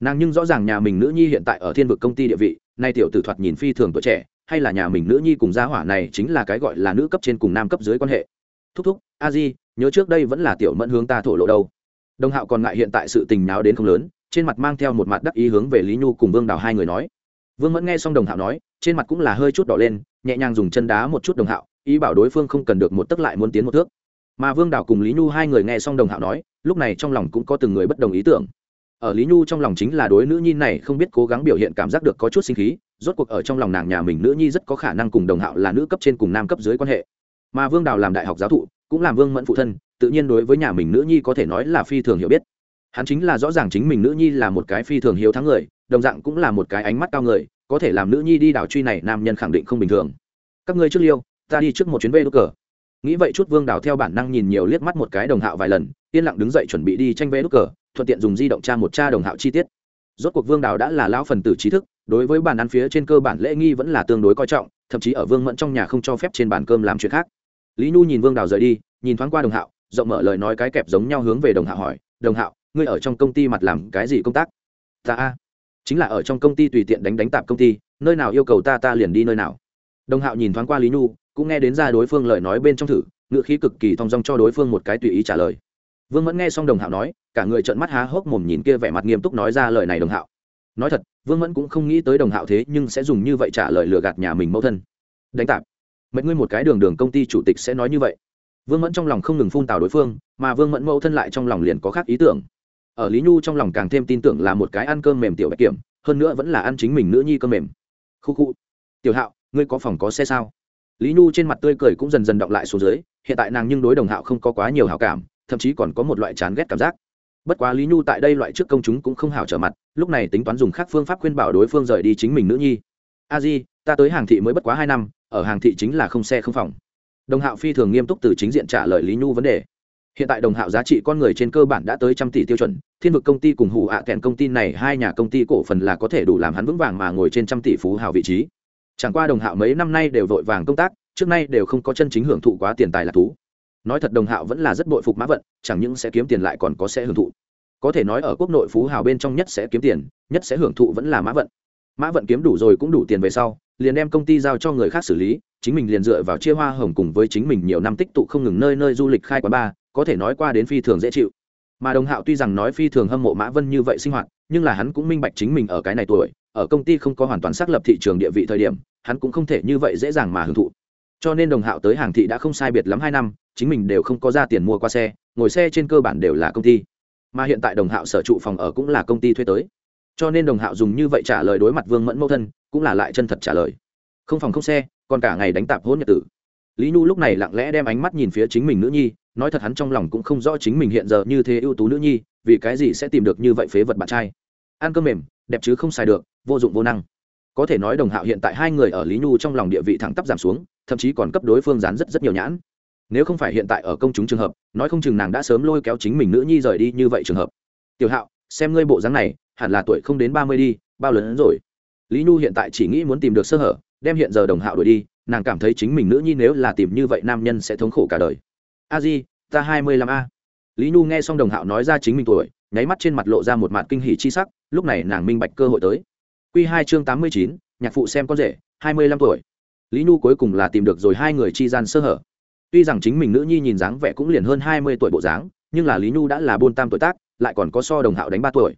Nàng nhưng rõ ràng nhà mình nữ nhi hiện tại ở thiên vực công ty địa vị nay tiểu tử thoạt nhìn phi thường tuổi trẻ, hay là nhà mình nữ nhi cùng gia hỏa này chính là cái gọi là nữ cấp trên cùng nam cấp dưới quan hệ. Thúc thúc, a di, nhớ trước đây vẫn là tiểu mẫn hướng ta thổ lộ đâu. Đồng hạo còn ngại hiện tại sự tình náo đến không lớn, trên mặt mang theo một mặt đắc ý hướng về lý nhu cùng vương đào hai người nói. Vương mẫn nghe xong đồng hạo nói, trên mặt cũng là hơi chút đỏ lên, nhẹ nhàng dùng chân đá một chút đồng hạo, ý bảo đối phương không cần được một tấc lại muốn tiến một thước. Mà vương đào cùng lý nhu hai người nghe xong đồng hạo nói, lúc này trong lòng cũng có từng người bất đồng ý tưởng ở lý nhu trong lòng chính là đối nữ nhi này không biết cố gắng biểu hiện cảm giác được có chút sinh khí, rốt cuộc ở trong lòng nàng nhà mình nữ nhi rất có khả năng cùng đồng hạo là nữ cấp trên cùng nam cấp dưới quan hệ. Mà vương đào làm đại học giáo thụ, cũng làm vương mẫn phụ thân, tự nhiên đối với nhà mình nữ nhi có thể nói là phi thường hiểu biết. Hắn chính là rõ ràng chính mình nữ nhi là một cái phi thường hiếu thắng người, đồng dạng cũng là một cái ánh mắt cao người, có thể làm nữ nhi đi đảo truy này nam nhân khẳng định không bình thường. Các ngươi trước liêu, ta đi trước một chuyến vê đốt cờ. Nghĩ vậy chút vương đào theo bản năng nhìn nhiều liếc mắt một cái đồng hạo vài lần, yên lặng đứng dậy chuẩn bị đi tranh vê đốt cờ thuận tiện dùng di động tra một tra đồng hạo chi tiết. Rốt cuộc vương đào đã là lão phần tử trí thức, đối với bàn ăn phía trên cơ bản lễ nghi vẫn là tương đối coi trọng, thậm chí ở vương mẫn trong nhà không cho phép trên bàn cơm làm chuyện khác. Lý nhu nhìn vương đào rời đi, nhìn thoáng qua đồng hạo, rộng mở lời nói cái kẹp giống nhau hướng về đồng hạo hỏi, đồng hạo, ngươi ở trong công ty mặt làm cái gì công tác? Ta a, chính là ở trong công ty tùy tiện đánh đánh tạp công ty, nơi nào yêu cầu ta ta liền đi nơi nào. Đồng hạo nhìn thoáng qua lý nhu, cũng nghe đến ra đối phương lời nói bên trong thử ngựa khí cực kỳ thong dong cho đối phương một cái tùy ý trả lời vương mẫn nghe xong đồng hạo nói, cả người trợn mắt há hốc mồm nhìn kia vẻ mặt nghiêm túc nói ra lời này đồng hạo. Nói thật, vương mẫn cũng không nghĩ tới đồng hạo thế nhưng sẽ dùng như vậy trả lời lừa gạt nhà mình mẫu thân. Đánh tạp. Mệnh ngươi một cái đường đường công ty chủ tịch sẽ nói như vậy. Vương mẫn trong lòng không ngừng phun tào đối phương, mà vương mẫn mẫu thân lại trong lòng liền có khác ý tưởng. Ở lý nhu trong lòng càng thêm tin tưởng là một cái ăn cơm mềm tiểu bạch kiểm, hơn nữa vẫn là ăn chính mình nữ nhi cơm mềm. Khu khu. Tiểu hạo, ngươi có phòng có xe sao? Lý nhu trên mặt tươi cười cũng dần dần động lại xuống dưới, hiện tại nàng nhưng đối đồng hạo không có quá nhiều hảo cảm thậm chí còn có một loại chán ghét cảm giác. Bất quá lý nhu tại đây loại trước công chúng cũng không hảo trở mặt, lúc này tính toán dùng khác phương pháp khuyên bảo đối phương rời đi chính mình nữ nhi. A di, ta tới hàng thị mới bất quá hai năm, ở hàng thị chính là không xe không phòng. Đồng hạo phi thường nghiêm túc từ chính diện trả lời lý nhu vấn đề. Hiện tại đồng hạo giá trị con người trên cơ bản đã tới trăm tỷ tiêu chuẩn, thiên vực công ty cùng hủ ạ à kèn công ty này hai nhà công ty cổ phần là có thể đủ làm hắn vững vàng mà ngồi trên trăm tỷ phú hào vị trí. Chẳng qua đồng hạo mấy năm nay đều vội vàng công tác, trước nay đều không có chân chính hưởng thụ quá tiền tài là thú nói thật đồng hạo vẫn là rất bội phục mã vận chẳng những sẽ kiếm tiền lại còn có sẽ hưởng thụ. Có thể nói ở quốc nội phú hào bên trong nhất sẽ kiếm tiền nhất sẽ hưởng thụ vẫn là mã vận. Mã vận kiếm đủ rồi cũng đủ tiền về sau liền đem công ty giao cho người khác xử lý chính mình liền dựa vào chia hoa hồng cùng với chính mình nhiều năm tích tụ không ngừng nơi nơi du lịch khai quán ba, có thể nói qua đến phi thường dễ chịu. Mà đồng hạo tuy rằng nói phi thường hâm mộ mã vân như vậy sinh hoạt nhưng là hắn cũng minh bạch chính mình ở cái này tuổi ở công ty không có hoàn toàn xác lập thị trường địa vị thời điểm hắn cũng không thể như vậy dễ dàng mà hưởng thụ. Cho nên đồng hạo tới hàng thị đã không sai biệt lắm hai năm chính mình đều không có ra tiền mua qua xe, ngồi xe trên cơ bản đều là công ty. Mà hiện tại đồng hạo sở trụ phòng ở cũng là công ty thuê tới. Cho nên đồng hạo dùng như vậy trả lời đối mặt vương mẫn mẫu thân, cũng là lại chân thật trả lời. Không phòng không xe, còn cả ngày đánh tạp hôn nhật tử. Lý nhu lúc này lặng lẽ đem ánh mắt nhìn phía chính mình nữ nhi, nói thật hắn trong lòng cũng không rõ chính mình hiện giờ như thế ưu tú nữ nhi, vì cái gì sẽ tìm được như vậy phế vật bạn trai. Ăn cơm mềm, đẹp chứ không xài được, vô dụng vô năng. Có thể nói đồng hạo hiện tại hai người ở lý nhu trong lòng địa vị thẳng tắp giảm xuống, thậm chí còn cấp đối phương dán rất rất nhiều nhãn nếu không phải hiện tại ở công chúng trường hợp, nói không chừng nàng đã sớm lôi kéo chính mình nữ nhi rời đi như vậy trường hợp. Tiểu hạo, xem ngươi bộ dáng này, hẳn là tuổi không đến ba mươi đi, bao lớn rồi. Lý nhu hiện tại chỉ nghĩ muốn tìm được sơ hở, đem hiện giờ đồng hạo đuổi đi, nàng cảm thấy chính mình nữ nhi nếu là tìm như vậy nam nhân sẽ thống khổ cả đời. A di, ta hai mươi lăm a. Lý nhu nghe xong đồng hạo nói ra chính mình tuổi, nháy mắt trên mặt lộ ra một mặt kinh hỉ chi sắc, lúc này nàng minh bạch cơ hội tới. Q hai chương tám mươi chín, nhạc phụ xem con rể, hai mươi lăm tuổi. Lý nhu cuối cùng là tìm được rồi hai người chi gian sơ hở tuy rằng chính mình nữ nhi nhìn dáng vẻ cũng liền hơn hai mươi tuổi bộ dáng, nhưng là lý nhu đã là buôn tam tuổi tác, lại còn có so đồng hạo đánh ba tuổi.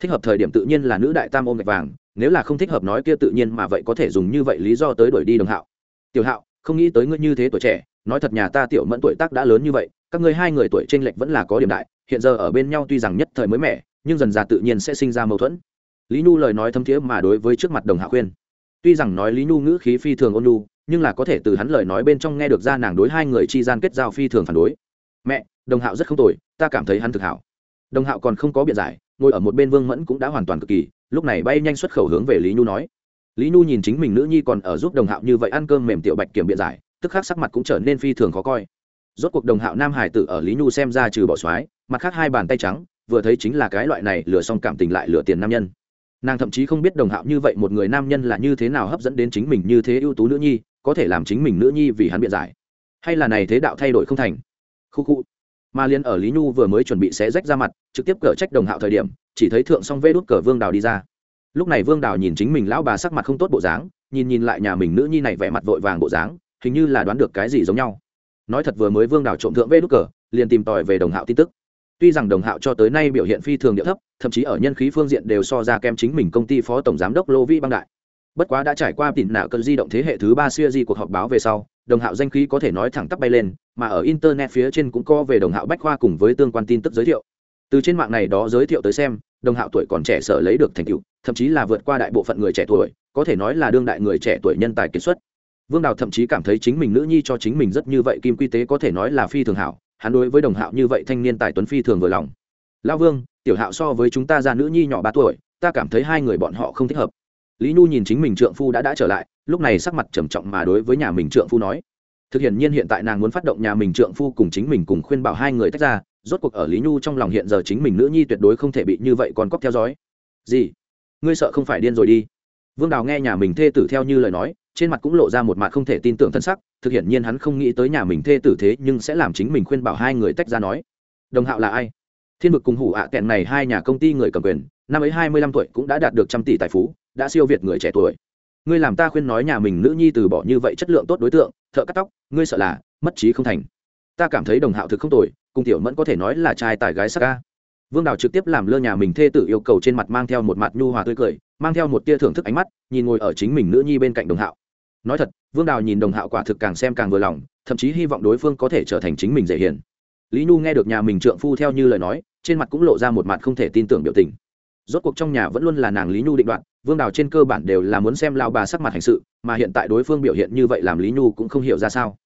Thích hợp thời điểm tự nhiên là nữ đại tam ôm gạch vàng, nếu là không thích hợp nói kia tự nhiên mà vậy có thể dùng như vậy lý do tới đuổi đi đồng hạo. Tiểu hạo, không nghĩ tới ngươi như thế tuổi trẻ, nói thật nhà ta tiểu mẫn tuổi tác đã lớn như vậy, các ngươi hai người tuổi t r ê n lệch vẫn là có điểm đại, hiện giờ ở bên nhau tuy rằng nhất thời mới mẻ, nhưng dần già tự nhiên sẽ sinh ra mâu thuẫn. Lý nhu lời nói thâm thiế mà đối với trước mặt đồng hạo khuyên. Tuy rằng nói lý nhu ngữ khí phi thường ôn nhu nhưng là có thể từ hắn lời nói bên trong nghe được ra nàng đối hai người chi gian kết giao phi thường phản đối. Mẹ, đồng hạo rất không tồi, ta cảm thấy hắn thực hảo. Đồng hạo còn không có biện giải, ngồi ở một bên vương mẫn cũng đã hoàn toàn cực kỳ, lúc này bay nhanh xuất khẩu hướng về lý nhu nói. Lý nhu nhìn chính mình nữ nhi còn ở giúp đồng hạo như vậy ăn cơm mềm tiểu bạch kiểm biện giải, tức khắc sắc mặt cũng trở nên phi thường khó coi. Rốt cuộc đồng hạo nam hải tử ở lý nhu xem ra trừ bỏ soái, mặt khác hai bàn tay trắng, vừa thấy chính là cái loại này lừa xong cảm tình lại lừa tiền nam nhân. Nàng thậm chí không biết đồng hạo như vậy một người nam nhân là như thế nào hấp dẫn đến chính mình như thế ưu tú nữ nhi có thể làm chính mình nữ nhi vì hắn biện giải. Hay là này thế đạo thay đổi không thành? Khu khu. Mà liên ở lý nhu vừa mới chuẩn bị xé rách ra mặt, trực tiếp cở trách đồng hạo thời điểm, chỉ thấy thượng song vê đút cờ vương đào đi ra. Lúc này vương đào nhìn chính mình lão bà sắc mặt không tốt bộ dáng, nhìn nhìn lại nhà mình nữ nhi này vẻ mặt vội vàng bộ dáng, hình như là đoán được cái gì giống nhau. Nói thật vừa mới vương đào trộm thượng vê đút cờ, liền tìm tòi về đồng hạo tin tức. Tuy rằng đồng hạo cho tới nay biểu hiện phi thường địa thấp, thậm chí ở nhân khí phương diện đều so ra kem chính mình công ty phó tổng giám đốc lô vi băng đại bất quá đã trải qua tỉn nạo cơn di động thế hệ thứ ba siêu di cuộc họp báo về sau, đồng hạo danh khí có thể nói thẳng tắp bay lên, mà ở internet phía trên cũng có về đồng hạo bách khoa cùng với tương quan tin tức giới thiệu. Từ trên mạng này đó giới thiệu tới xem, đồng hạo tuổi còn trẻ sở lấy được thành tựu, thậm chí là vượt qua đại bộ phận người trẻ tuổi, có thể nói là đương đại người trẻ tuổi nhân tài kiệt xuất. Vương đào thậm chí cảm thấy chính mình nữ nhi cho chính mình rất như vậy kim quy tế có thể nói là phi thường hảo, hắn đối với đồng hạo như vậy thanh niên tài tuấn phi thường vừa lòng. Lao vương, tiểu hạo so với chúng ta ra nữ nhi nhỏ ba tuổi, ta cảm thấy hai người bọn họ không thích hợp lý nhu nhìn chính mình trượng phu đã đã trở lại, lúc này sắc mặt trầm trọng mà đối với nhà mình trượng phu nói. Thực hiện nhiên hiện tại nàng muốn phát động nhà mình trượng phu cùng chính mình cùng khuyên bảo hai người tách ra, rốt cuộc ở lý nhu trong lòng hiện giờ chính mình nữ nhi tuyệt đối không thể bị như vậy còn cóc theo dõi. Gì? Ngươi sợ không phải điên rồi đi. Vương đào nghe nhà mình thê tử theo như lời nói, trên mặt cũng lộ ra một mặt không thể tin tưởng thân sắc, thực hiện nhiên hắn không nghĩ tới nhà mình thê tử thế nhưng sẽ làm chính mình khuyên bảo hai người tách ra nói. Đồng hạo là ai? Thiên vực cùng hủ ạ à kẹn này hai nhà công ty người cầm quyền, năm ấy hai mươi lăm tuổi cũng đã đạt được trăm tỷ tài phú đã siêu việt người trẻ tuổi. Ngươi làm ta khuyên nói nhà mình nữ nhi từ bỏ như vậy chất lượng tốt đối tượng, thợ cắt tóc, ngươi sợ là mất trí không thành. Ta cảm thấy đồng hạo thực không tồi, cùng tiểu mẫn có thể nói là trai tài gái sắc ca. Vương đào trực tiếp làm lơ nhà mình thê tử yêu cầu trên mặt mang theo một mặt nhu hòa tươi cười, mang theo một tia thưởng thức ánh mắt, nhìn ngồi ở chính mình nữ nhi bên cạnh đồng hạo. Nói thật, vương đào nhìn đồng hạo quả thực càng xem càng vừa lòng, thậm chí hy vọng đối phương có thể trở thành chính mình dễ hiền. Lý nhu nghe được nhà mình trượng phu theo như lời nói, trên mặt cũng lộ ra một mặt không thể tin tưởng biểu tình. Rốt cuộc trong nhà vẫn luôn là nàng lý nhu định đoạt vương đào trên cơ bản đều là muốn xem lao bà sắc mặt hành sự, mà hiện tại đối phương biểu hiện như vậy làm lý nhu cũng không hiểu ra sao.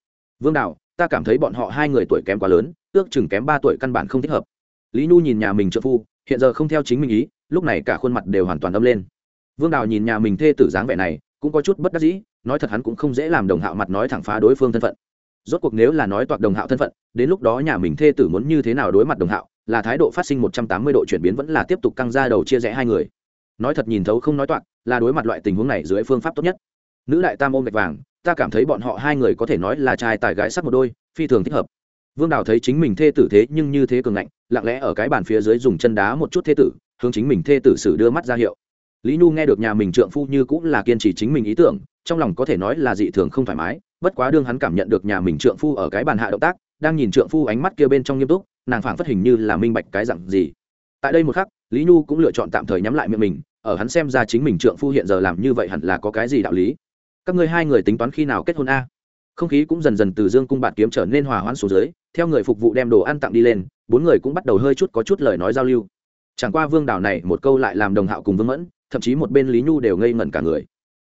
Vương đào, ta cảm thấy bọn họ hai người tuổi kém quá lớn, ước chừng kém ba tuổi căn bản không thích hợp. Lý nhu nhìn nhà mình trợ phu, hiện giờ không theo chính mình ý, lúc này cả khuôn mặt đều hoàn toàn âm lên. Vương đào nhìn nhà mình thê tử dáng vẻ này, cũng có chút bất đắc dĩ, nói thật hắn cũng không dễ làm đồng hạo mặt nói thẳng phá đối phương thân phận. Rốt cuộc nếu là nói toạc đồng hạo thân phận, đến lúc đó nhà mình thê tử muốn như thế nào đối mặt đồng hạo, là thái độ phát sinh một trăm tám mươi độ chuyển biến vẫn là tiếp tục căng ra đầu chia rẽ hai người nói thật nhìn thấu không nói toạc, là đối mặt loại tình huống này dưới phương pháp tốt nhất. Nữ đại tam ôm gạch vàng, ta cảm thấy bọn họ hai người có thể nói là trai tài gái sắc một đôi, phi thường thích hợp. Vương đào thấy chính mình thê tử thế nhưng như thế cường ngạnh, lặng lẽ ở cái bàn phía dưới dùng chân đá một chút thê tử, hướng chính mình thê tử sử đưa mắt ra hiệu. Lý nhu nghe được nhà mình trượng phu như cũng là kiên trì chính mình ý tưởng, trong lòng có thể nói là dị thường không thoải mái, bất quá đương hắn cảm nhận được nhà mình trượng phu ở cái bàn hạ động tác, đang nhìn trượng phu ánh mắt kia bên trong nghiêm túc, nàng phảng phất hình như là minh bạch cái dặn gì. Tại đây một khắc lý nhu cũng lựa chọn tạm thời nhắm lại miệng mình, ở hắn xem ra chính mình trượng phu hiện giờ làm như vậy hẳn là có cái gì đạo lý. Các ngươi hai người tính toán khi nào kết hôn a? Không khí cũng dần dần từ dương cung bạt kiếm trở nên hòa hoãn xuống dưới, theo người phục vụ đem đồ ăn tặng đi lên, bốn người cũng bắt đầu hơi chút có chút lời nói giao lưu. Chẳng qua vương đảo này một câu lại làm đồng hạo cùng vương mẫn, thậm chí một bên lý nhu đều ngây ngẩn cả người.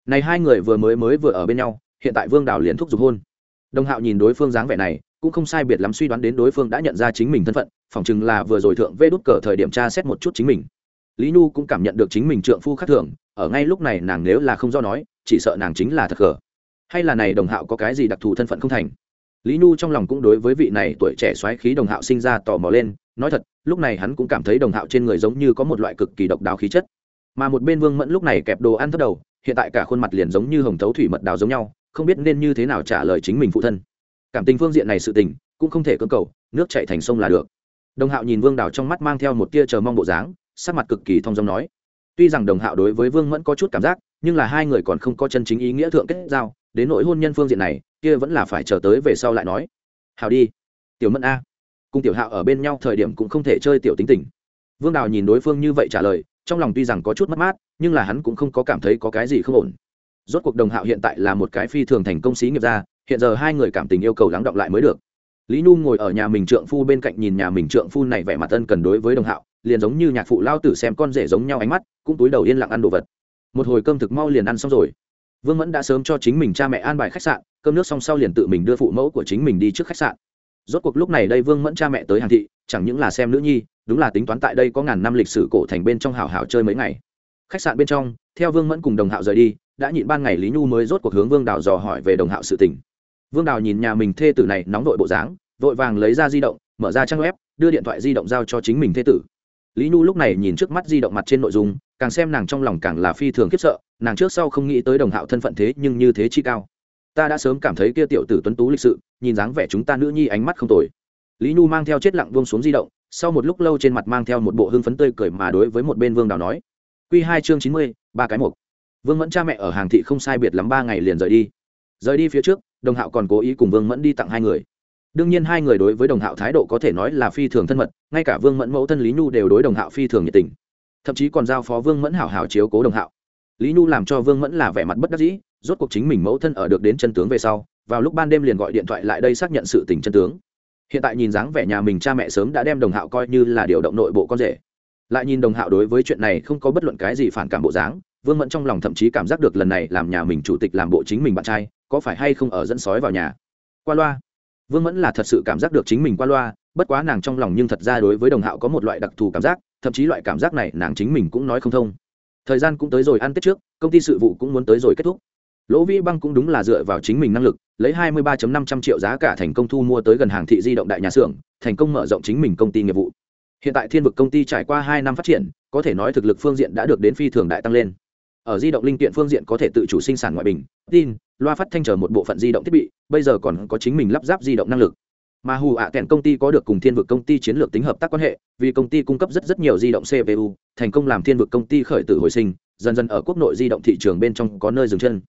Này hai người vừa mới mới vừa ở bên nhau, hiện tại vương đảo liền thúc giục hôn. Đồng hạo nhìn đối phương dáng vẻ này cũng không sai biệt lắm suy đoán đến đối phương đã nhận ra chính mình thân phận, phỏng chừng là vừa rồi thượng vê đút cờ thời điểm tra xét một chút chính mình. Lý nhu cũng cảm nhận được chính mình trượng phu khác thường, ở ngay lúc này nàng nếu là không do nói, chỉ sợ nàng chính là thật cờ. hay là này đồng hạo có cái gì đặc thù thân phận không thành? Lý nhu trong lòng cũng đối với vị này tuổi trẻ xoáy khí đồng hạo sinh ra tò mò lên, nói thật, lúc này hắn cũng cảm thấy đồng hạo trên người giống như có một loại cực kỳ độc đáo khí chất. Mà một bên vương mẫn lúc này kẹp đồ ăn thất đầu, hiện tại cả khuôn mặt liền giống như hồng thấu thủy mật đào giống nhau, không biết nên như thế nào trả lời chính mình phụ thân cảm tình phương diện này sự tình, cũng không thể cưỡng cầu, nước chạy thành sông là được. Đồng hạo nhìn vương đào trong mắt mang theo một tia chờ mong bộ dáng, sắc mặt cực kỳ thong dong nói. Tuy rằng đồng hạo đối với vương mẫn có chút cảm giác, nhưng là hai người còn không có chân chính ý nghĩa thượng kết giao, đến nỗi hôn nhân phương diện này, kia vẫn là phải chờ tới về sau lại nói. Hào đi. Tiểu mẫn a. Cùng tiểu hạo ở bên nhau thời điểm cũng không thể chơi tiểu tính tình. Vương đào nhìn đối phương như vậy trả lời, trong lòng tuy rằng có chút mất mát, nhưng là hắn cũng không có cảm thấy có cái gì không ổn. Rốt cuộc đồng hạo hiện tại là một cái phi thường thành công sĩ nghiệp gia hiện giờ hai người cảm tình yêu cầu lắng động lại mới được. Lý nhu ngồi ở nhà mình trượng phu bên cạnh nhìn nhà mình trượng phu này vẻ mặt ân cần đối với đồng hạo, liền giống như nhạc phụ lao tử xem con rể giống nhau ánh mắt, cũng túi đầu yên lặng ăn đồ vật. Một hồi cơm thực mau liền ăn xong rồi. Vương mẫn đã sớm cho chính mình cha mẹ an bài khách sạn, cơm nước xong sau liền tự mình đưa phụ mẫu của chính mình đi trước khách sạn. Rốt cuộc lúc này đây vương mẫn cha mẹ tới hàng thị, chẳng những là xem nữ nhi, đúng là tính toán tại đây có ngàn năm lịch sử cổ thành bên trong hào hào chơi mấy ngày. Khách sạn bên trong, theo vương mẫn cùng đồng hạo rời đi, đã nhịn ban ngày lý nhu mới rốt cuộc hướng vương đào dò hỏi về đồng hạo sự tình vương đào nhìn nhà mình thê tử này nóng vội bộ dáng, vội vàng lấy ra di động, mở ra trang web, đưa điện thoại di động giao cho chính mình thê tử. Lý nhu lúc này nhìn trước mắt di động mặt trên nội dung, càng xem nàng trong lòng càng là phi thường khiếp sợ, nàng trước sau không nghĩ tới đồng hạo thân phận thế nhưng như thế chi cao. Ta đã sớm cảm thấy kia tiểu tử tuấn tú lịch sự, nhìn dáng vẻ chúng ta nữ nhi ánh mắt không tồi. Lý nhu mang theo chết lặng buông xuống di động, sau một lúc lâu trên mặt mang theo một bộ hưng phấn tươi cười mà đối với một bên vương đào nói. Q hai chương chín mươi, ba cái một vương mẫn cha mẹ ở hàng thị không sai biệt lắm ba ngày liền rời đi. Rời đi phía trước đồng hạo còn cố ý cùng vương mẫn đi tặng hai người. đương nhiên hai người đối với đồng hạo thái độ có thể nói là phi thường thân mật, ngay cả vương mẫn mẫu thân lý nhu đều đối đồng hạo phi thường nhiệt tình. thậm chí còn giao phó vương mẫn hảo hảo chiếu cố đồng hạo. lý nhu làm cho vương mẫn là vẻ mặt bất đắc dĩ, rốt cuộc chính mình mẫu thân ở được đến chân tướng về sau, vào lúc ban đêm liền gọi điện thoại lại đây xác nhận sự tình chân tướng. hiện tại nhìn dáng vẻ nhà mình cha mẹ sớm đã đem đồng hạo coi như là điều động nội bộ con rể. lại nhìn đồng hạo đối với chuyện này không có bất luận cái gì phản cảm bộ dáng, vương mẫn trong lòng thậm chí cảm giác được lần này làm nhà mình chủ tịch làm bộ chính mình bạn trai có phải hay không ở dẫn sói vào nhà? Qua loa. Vương mẫn là thật sự cảm giác được chính mình qua loa, bất quá nàng trong lòng nhưng thật ra đối với đồng hạo có một loại đặc thù cảm giác, thậm chí loại cảm giác này nàng chính mình cũng nói không thông. Thời gian cũng tới rồi ăn tết trước, công ty sự vụ cũng muốn tới rồi kết thúc. Lỗ vĩ băng cũng đúng là dựa vào chính mình năng lực, lấy 23 năm trăm triệu giá cả thành công thu mua tới gần hàng thị di động đại nhà xưởng, thành công mở rộng chính mình công ty nghiệp vụ. Hiện tại thiên vực công ty trải qua hai năm phát triển, có thể nói thực lực phương diện đã được đến phi thường đại tăng lên ở di động linh kiện phương diện có thể tự chủ sinh sản ngoại bình. Tin, loa phát thanh chờ một bộ phận di động thiết bị, bây giờ còn có chính mình lắp ráp di động năng lực. Mà hù ạ à kèn công ty có được cùng thiên vực công ty chiến lược tính hợp tác quan hệ, vì công ty cung cấp rất rất nhiều di động cpu thành công làm thiên vực công ty khởi tử hồi sinh, dần dần ở quốc nội di động thị trường bên trong có nơi dừng chân.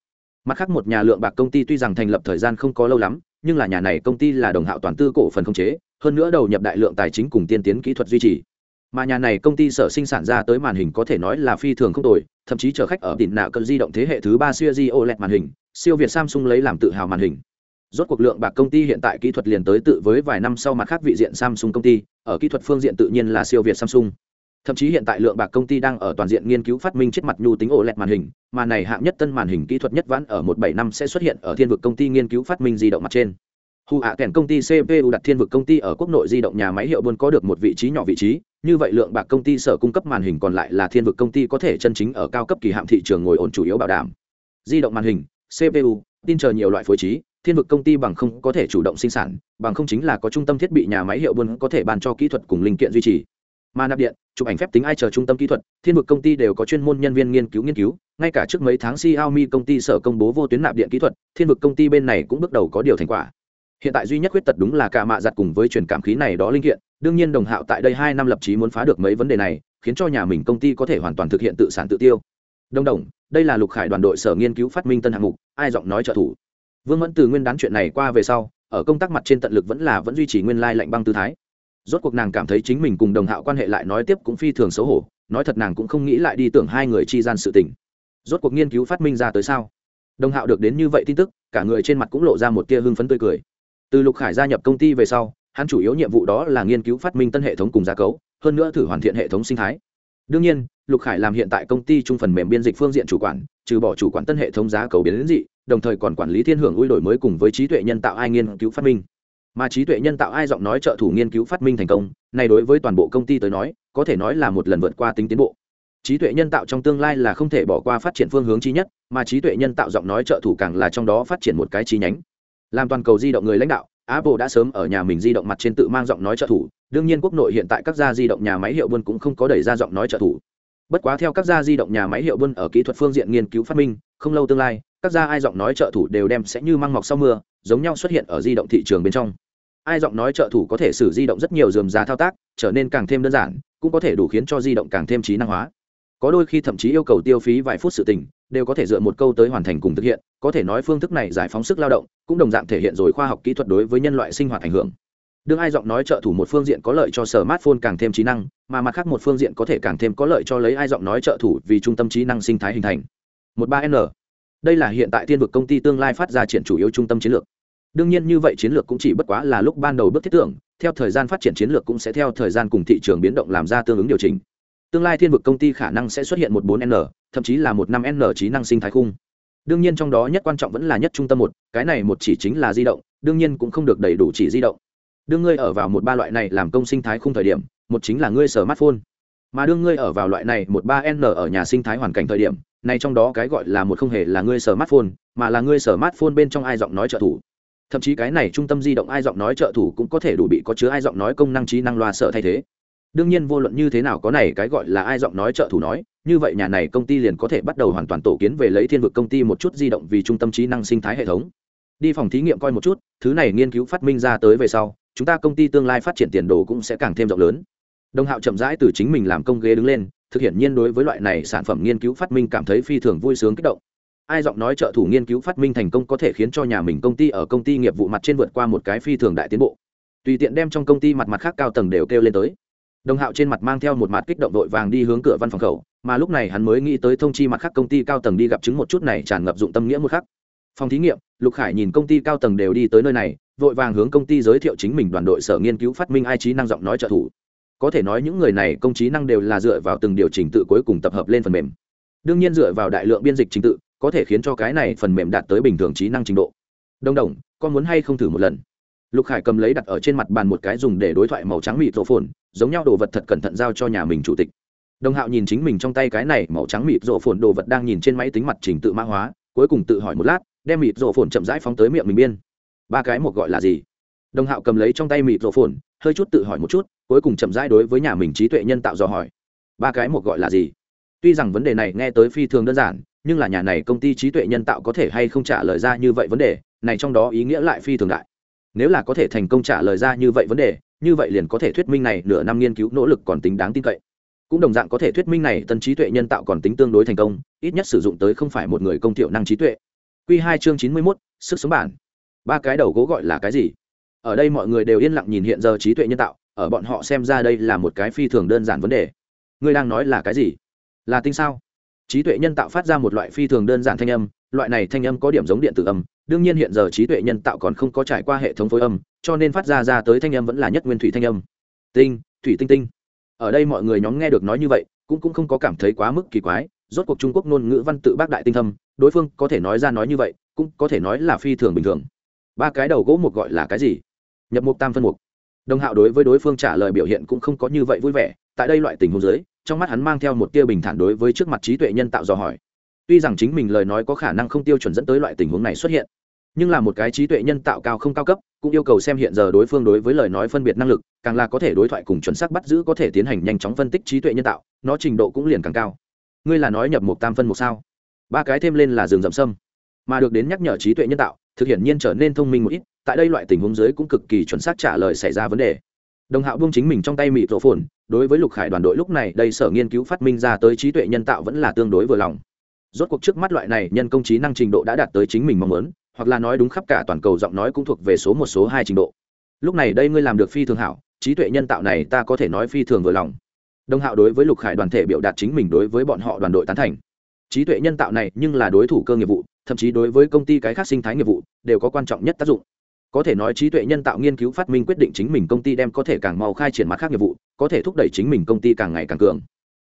Mặt khác một nhà lượng bạc công ty tuy rằng thành lập thời gian không có lâu lắm, nhưng là nhà này công ty là đồng hạo toàn tư cổ phần không chế, hơn nữa đầu nhập đại lượng tài chính cùng tiên tiến kỹ thuật duy trì mà nhà này công ty sở sinh sản ra tới màn hình có thể nói là phi thường không tồi, thậm chí chở khách ở đỉnh nạo cần di động thế hệ thứ ba siêu di oled màn hình, siêu việt samsung lấy làm tự hào màn hình. Rốt cuộc lượng bạc công ty hiện tại kỹ thuật liền tới tự với vài năm sau mặt khác vị diện samsung công ty, ở kỹ thuật phương diện tự nhiên là siêu việt samsung. Thậm chí hiện tại lượng bạc công ty đang ở toàn diện nghiên cứu phát minh chiếc mặt nhu tính oled màn hình, mà này hạng nhất tân màn hình kỹ thuật nhất vãn ở một bảy năm sẽ xuất hiện ở thiên vực công ty nghiên cứu phát minh di động mặt trên. Hù hạ kèn công ty cpu đặt thiên vực công ty ở quốc nội di động nhà máy hiệu buôn có được một vị trí nhỏ vị trí như vậy lượng bạc công ty sở cung cấp màn hình còn lại là thiên vực công ty có thể chân chính ở cao cấp kỳ hạm thị trường ngồi ổn chủ yếu bảo đảm. Di động màn hình cpu tin chờ nhiều loại phối trí, thiên vực công ty bằng không có thể chủ động sinh sản, bằng không chính là có trung tâm thiết bị nhà máy hiệu buôn có thể bàn cho kỹ thuật cùng linh kiện duy trì. Mà nạp điện, chụp ảnh phép tính ai chờ trung tâm kỹ thuật, thiên vực công ty đều có chuyên môn nhân viên nghiên cứu nghiên cứu, ngay cả trước mấy tháng xiaomi công ty sở công bố vô tuyến nạp điện kỹ thuật, thiên vực công ty bên này cũng bước đầu có điều thành quả hiện tại duy nhất khuyết tật đúng là cả mạ giặt cùng với truyền cảm khí này đó linh kiện. Đương nhiên đồng hạo tại đây hai năm lập trí muốn phá được mấy vấn đề này, khiến cho nhà mình công ty có thể hoàn toàn thực hiện tự sản tự tiêu. Đồng đồng, đây là lục khải đoàn đội sở nghiên cứu phát minh tân hạng mục, ai giọng nói trợ thủ? Vương mẫn từ nguyên đán chuyện này qua về sau, ở công tác mặt trên tận lực vẫn là vẫn duy trì nguyên lai lạnh băng tư thái. Rốt cuộc nàng cảm thấy chính mình cùng đồng hạo quan hệ lại nói tiếp cũng phi thường xấu hổ, nói thật nàng cũng không nghĩ lại đi tưởng hai người chi gian sự tình. Rốt cuộc nghiên cứu phát minh ra tới sao? Đồng hạo được đến như vậy tin tức, cả người trên mặt cũng lộ ra một tia hưng phấn tươi cười từ lục khải gia nhập công ty về sau, hắn chủ yếu nhiệm vụ đó là nghiên cứu phát minh tân hệ thống cùng giá cấu, hơn nữa thử hoàn thiện hệ thống sinh thái. Đương nhiên, lục khải làm hiện tại công ty trung phần mềm biên dịch phương diện chủ quản, trừ bỏ chủ quản tân hệ thống giá cấu biến dị, đồng thời còn quản lý thiên hưởng ui đổi mới cùng với trí tuệ nhân tạo ai nghiên cứu phát minh. Mà trí tuệ nhân tạo ai giọng nói trợ thủ nghiên cứu phát minh thành công, này đối với toàn bộ công ty tới nói, có thể nói là một lần vượt qua tính tiến bộ. Trí tuệ nhân tạo trong tương lai là không thể bỏ qua phát triển phương hướng chi nhất, mà trí tuệ nhân tạo giọng nói trợ thủ càng là trong đó phát triển một cái chi nhánh làm toàn cầu di động người lãnh đạo, apple đã sớm ở nhà mình di động mặt trên tự mang giọng nói trợ thủ. Đương nhiên quốc nội hiện tại các gia di động nhà máy hiệu buôn cũng không có đẩy ra giọng nói trợ thủ. Bất quá theo các gia di động nhà máy hiệu buôn ở kỹ thuật phương diện nghiên cứu phát minh, không lâu tương lai, các gia ai giọng nói trợ thủ đều đem sẽ như măng mọc sau mưa, giống nhau xuất hiện ở di động thị trường bên trong. Ai giọng nói trợ thủ có thể sử di động rất nhiều dườm giá thao tác, trở nên càng thêm đơn giản, cũng có thể đủ khiến cho di động càng thêm trí năng hóa có đôi khi thậm chí yêu cầu tiêu phí vài phút sự tình, đều có thể dựa một câu tới hoàn thành cùng thực hiện, có thể nói phương thức này giải phóng sức lao động, cũng đồng dạng thể hiện rồi khoa học kỹ thuật đối với nhân loại sinh hoạt ảnh hưởng. Đương ai giọng nói trợ thủ một phương diện có lợi cho smartphone càng thêm trí năng, mà mặt khác một phương diện có thể càng thêm có lợi cho lấy ai giọng nói trợ thủ vì trung tâm trí năng sinh thái hình thành. Một ba n. Đây là hiện tại thiên vực công ty tương lai phát ra triển chủ yếu trung tâm chiến lược. Đương nhiên như vậy chiến lược cũng chỉ bất quá là lúc ban đầu bước thiết tưởng, theo thời gian phát triển chiến lược cũng sẽ theo thời gian cùng thị trường biến động làm ra tương ứng điều chỉnh tương lai thiên vực công ty khả năng sẽ xuất hiện một 4n thậm chí là một năm n trí năng sinh thái khung. Đương nhiên trong đó nhất quan trọng vẫn là nhất trung tâm một, cái này một chỉ chính là di động, đương nhiên cũng không được đầy đủ chỉ di động. Đương ngươi ở vào một ba loại này làm công sinh thái khung thời điểm, một chính là ngươi sở smartphone. Mà đương ngươi ở vào loại này một ba n ở nhà sinh thái hoàn cảnh thời điểm, này trong đó cái gọi là một không hề là ngươi sở smartphone, mà là ngươi sở smartphone bên trong ai giọng nói trợ thủ. Thậm chí cái này trung tâm di động ai giọng nói trợ thủ cũng có thể đủ bị có chứa ai giọng nói công năng trí năng loa sợ thay thế đương nhiên vô luận như thế nào có này cái gọi là ai giọng nói trợ thủ nói, như vậy nhà này công ty liền có thể bắt đầu hoàn toàn tổ kiến về lấy thiên vực công ty một chút di động vì trung tâm trí năng sinh thái hệ thống. Đi phòng thí nghiệm coi một chút, thứ này nghiên cứu phát minh ra tới về sau, chúng ta công ty tương lai phát triển tiền đồ cũng sẽ càng thêm rộng lớn. Đồng hạo chậm rãi từ chính mình làm công ghế đứng lên, thực hiện nhiên đối với loại này sản phẩm nghiên cứu phát minh cảm thấy phi thường vui sướng kích động. Ai giọng nói trợ thủ nghiên cứu phát minh thành công có thể khiến cho nhà mình công ty ở công ty nghiệp vụ mặt trên vượt qua một cái phi thường đại tiến bộ. Tùy tiện đem trong công ty mặt mặt khác cao tầng đều kêu lên tới đồng hạo trên mặt mang theo một mặt kích động đội vàng đi hướng cửa văn phòng khẩu, mà lúc này hắn mới nghĩ tới thông chi mặt khác công ty cao tầng đi gặp chứng một chút này tràn ngập dụng tâm nghĩa một khắc. Phòng thí nghiệm, lục khải nhìn công ty cao tầng đều đi tới nơi này, vội vàng hướng công ty giới thiệu chính mình đoàn đội sở nghiên cứu phát minh ai trí năng giọng nói trợ thủ. Có thể nói những người này công trí năng đều là dựa vào từng điều chỉnh tự cuối cùng tập hợp lên phần mềm. Đương nhiên dựa vào đại lượng biên dịch trình tự, có thể khiến cho cái này phần mềm đạt tới bình thường trí năng trình độ. Đông đồng con muốn hay không thử một lần? Lục khải cầm lấy đặt ở trên mặt bàn một cái dùng để đối thoại màu trắng mịt rổ phồn giống nhau đồ vật thật cẩn thận giao cho nhà mình chủ tịch. Đồng hạo nhìn chính mình trong tay cái này màu trắng mịt rộ phồn đồ vật đang nhìn trên máy tính mặt trình tự mã hóa, cuối cùng tự hỏi một lát, đem mịt rộ phồn chậm rãi phóng tới miệng mình biên. Ba cái một gọi là gì? Đồng hạo cầm lấy trong tay mịt rộ phồn, hơi chút tự hỏi một chút, cuối cùng chậm rãi đối với nhà mình trí tuệ nhân tạo dò hỏi. Ba cái một gọi là gì? Tuy rằng vấn đề này nghe tới phi thường đơn giản, nhưng là nhà này công ty trí tuệ nhân tạo có thể hay không trả lời ra như vậy vấn đề, này trong đó ý nghĩa lại phi thường đại nếu là có thể thành công trả lời ra như vậy vấn đề, như vậy liền có thể thuyết minh này nửa năm nghiên cứu nỗ lực còn tính đáng tin cậy. Cũng đồng dạng có thể thuyết minh này tân trí tuệ nhân tạo còn tính tương đối thành công, ít nhất sử dụng tới không phải một người công thiệu năng trí tuệ. Q hai chương chín mươi mốt, sức sống bản. Ba cái đầu gỗ gọi là cái gì? Ở đây mọi người đều yên lặng nhìn hiện giờ trí tuệ nhân tạo, ở bọn họ xem ra đây là một cái phi thường đơn giản vấn đề. Ngươi đang nói là cái gì? Là tinh sao? Trí tuệ nhân tạo phát ra một loại phi thường đơn giản thanh âm, loại này thanh âm có điểm giống điện tử âm đương nhiên hiện giờ trí tuệ nhân tạo còn không có trải qua hệ thống phối âm, cho nên phát ra ra tới thanh âm vẫn là nhất nguyên thủy thanh âm. Tinh, thủy tinh tinh. Ở đây mọi người nhóm nghe được nói như vậy, cũng cũng không có cảm thấy quá mức kỳ quái, rốt cuộc trung quốc ngôn ngữ văn tự bác đại tinh thâm, đối phương có thể nói ra nói như vậy, cũng có thể nói là phi thường bình thường. Ba cái đầu gỗ một gọi là cái gì? Nhập mục tam phân mục. Đồng hạo đối với đối phương trả lời biểu hiện cũng không có như vậy vui vẻ, tại đây loại tình huống dưới, trong mắt hắn mang theo một tia bình thản đối với trước mặt trí tuệ nhân tạo dò hỏi tuy rằng chính mình lời nói có khả năng không tiêu chuẩn dẫn tới loại tình huống này xuất hiện, nhưng là một cái trí tuệ nhân tạo cao không cao cấp, cũng yêu cầu xem hiện giờ đối phương đối với lời nói phân biệt năng lực, càng là có thể đối thoại cùng chuẩn xác bắt giữ có thể tiến hành nhanh chóng phân tích trí tuệ nhân tạo, nó trình độ cũng liền càng cao. Ngươi là nói nhập một tam phân một sao? Ba cái thêm lên là rừng rậm sâm. Mà được đến nhắc nhở trí tuệ nhân tạo, thực hiện nhiên trở nên thông minh một ít, tại đây loại tình huống dưới cũng cực kỳ chuẩn xác trả lời xảy ra vấn đề. Đồng hạo buông chính mình trong tay mịt rộ phồn, đối với lục khải đoàn đội lúc này, đây sở nghiên cứu phát minh ra tới trí tuệ nhân tạo vẫn là tương đối vừa lòng rốt cuộc trước mắt loại này nhân công trí năng trình độ đã đạt tới chính mình mong muốn, hoặc là nói đúng khắp cả toàn cầu giọng nói cũng thuộc về số một, số hai trình độ. Lúc này đây ngươi làm được phi thường hảo, trí tuệ nhân tạo này ta có thể nói phi thường vừa lòng. Đồng hạo đối với lục khải đoàn thể biểu đạt chính mình đối với bọn họ đoàn đội tán thành. Trí tuệ nhân tạo này nhưng là đối thủ cơ nghiệp vụ, thậm chí đối với công ty cái khác sinh thái nghiệp vụ, đều có quan trọng nhất tác dụng. Có thể nói trí tuệ nhân tạo nghiên cứu phát minh quyết định chính mình công ty đem có thể càng mau khai triển mặt khác nghiệp vụ, có thể thúc đẩy chính mình công ty càng ngày càng cường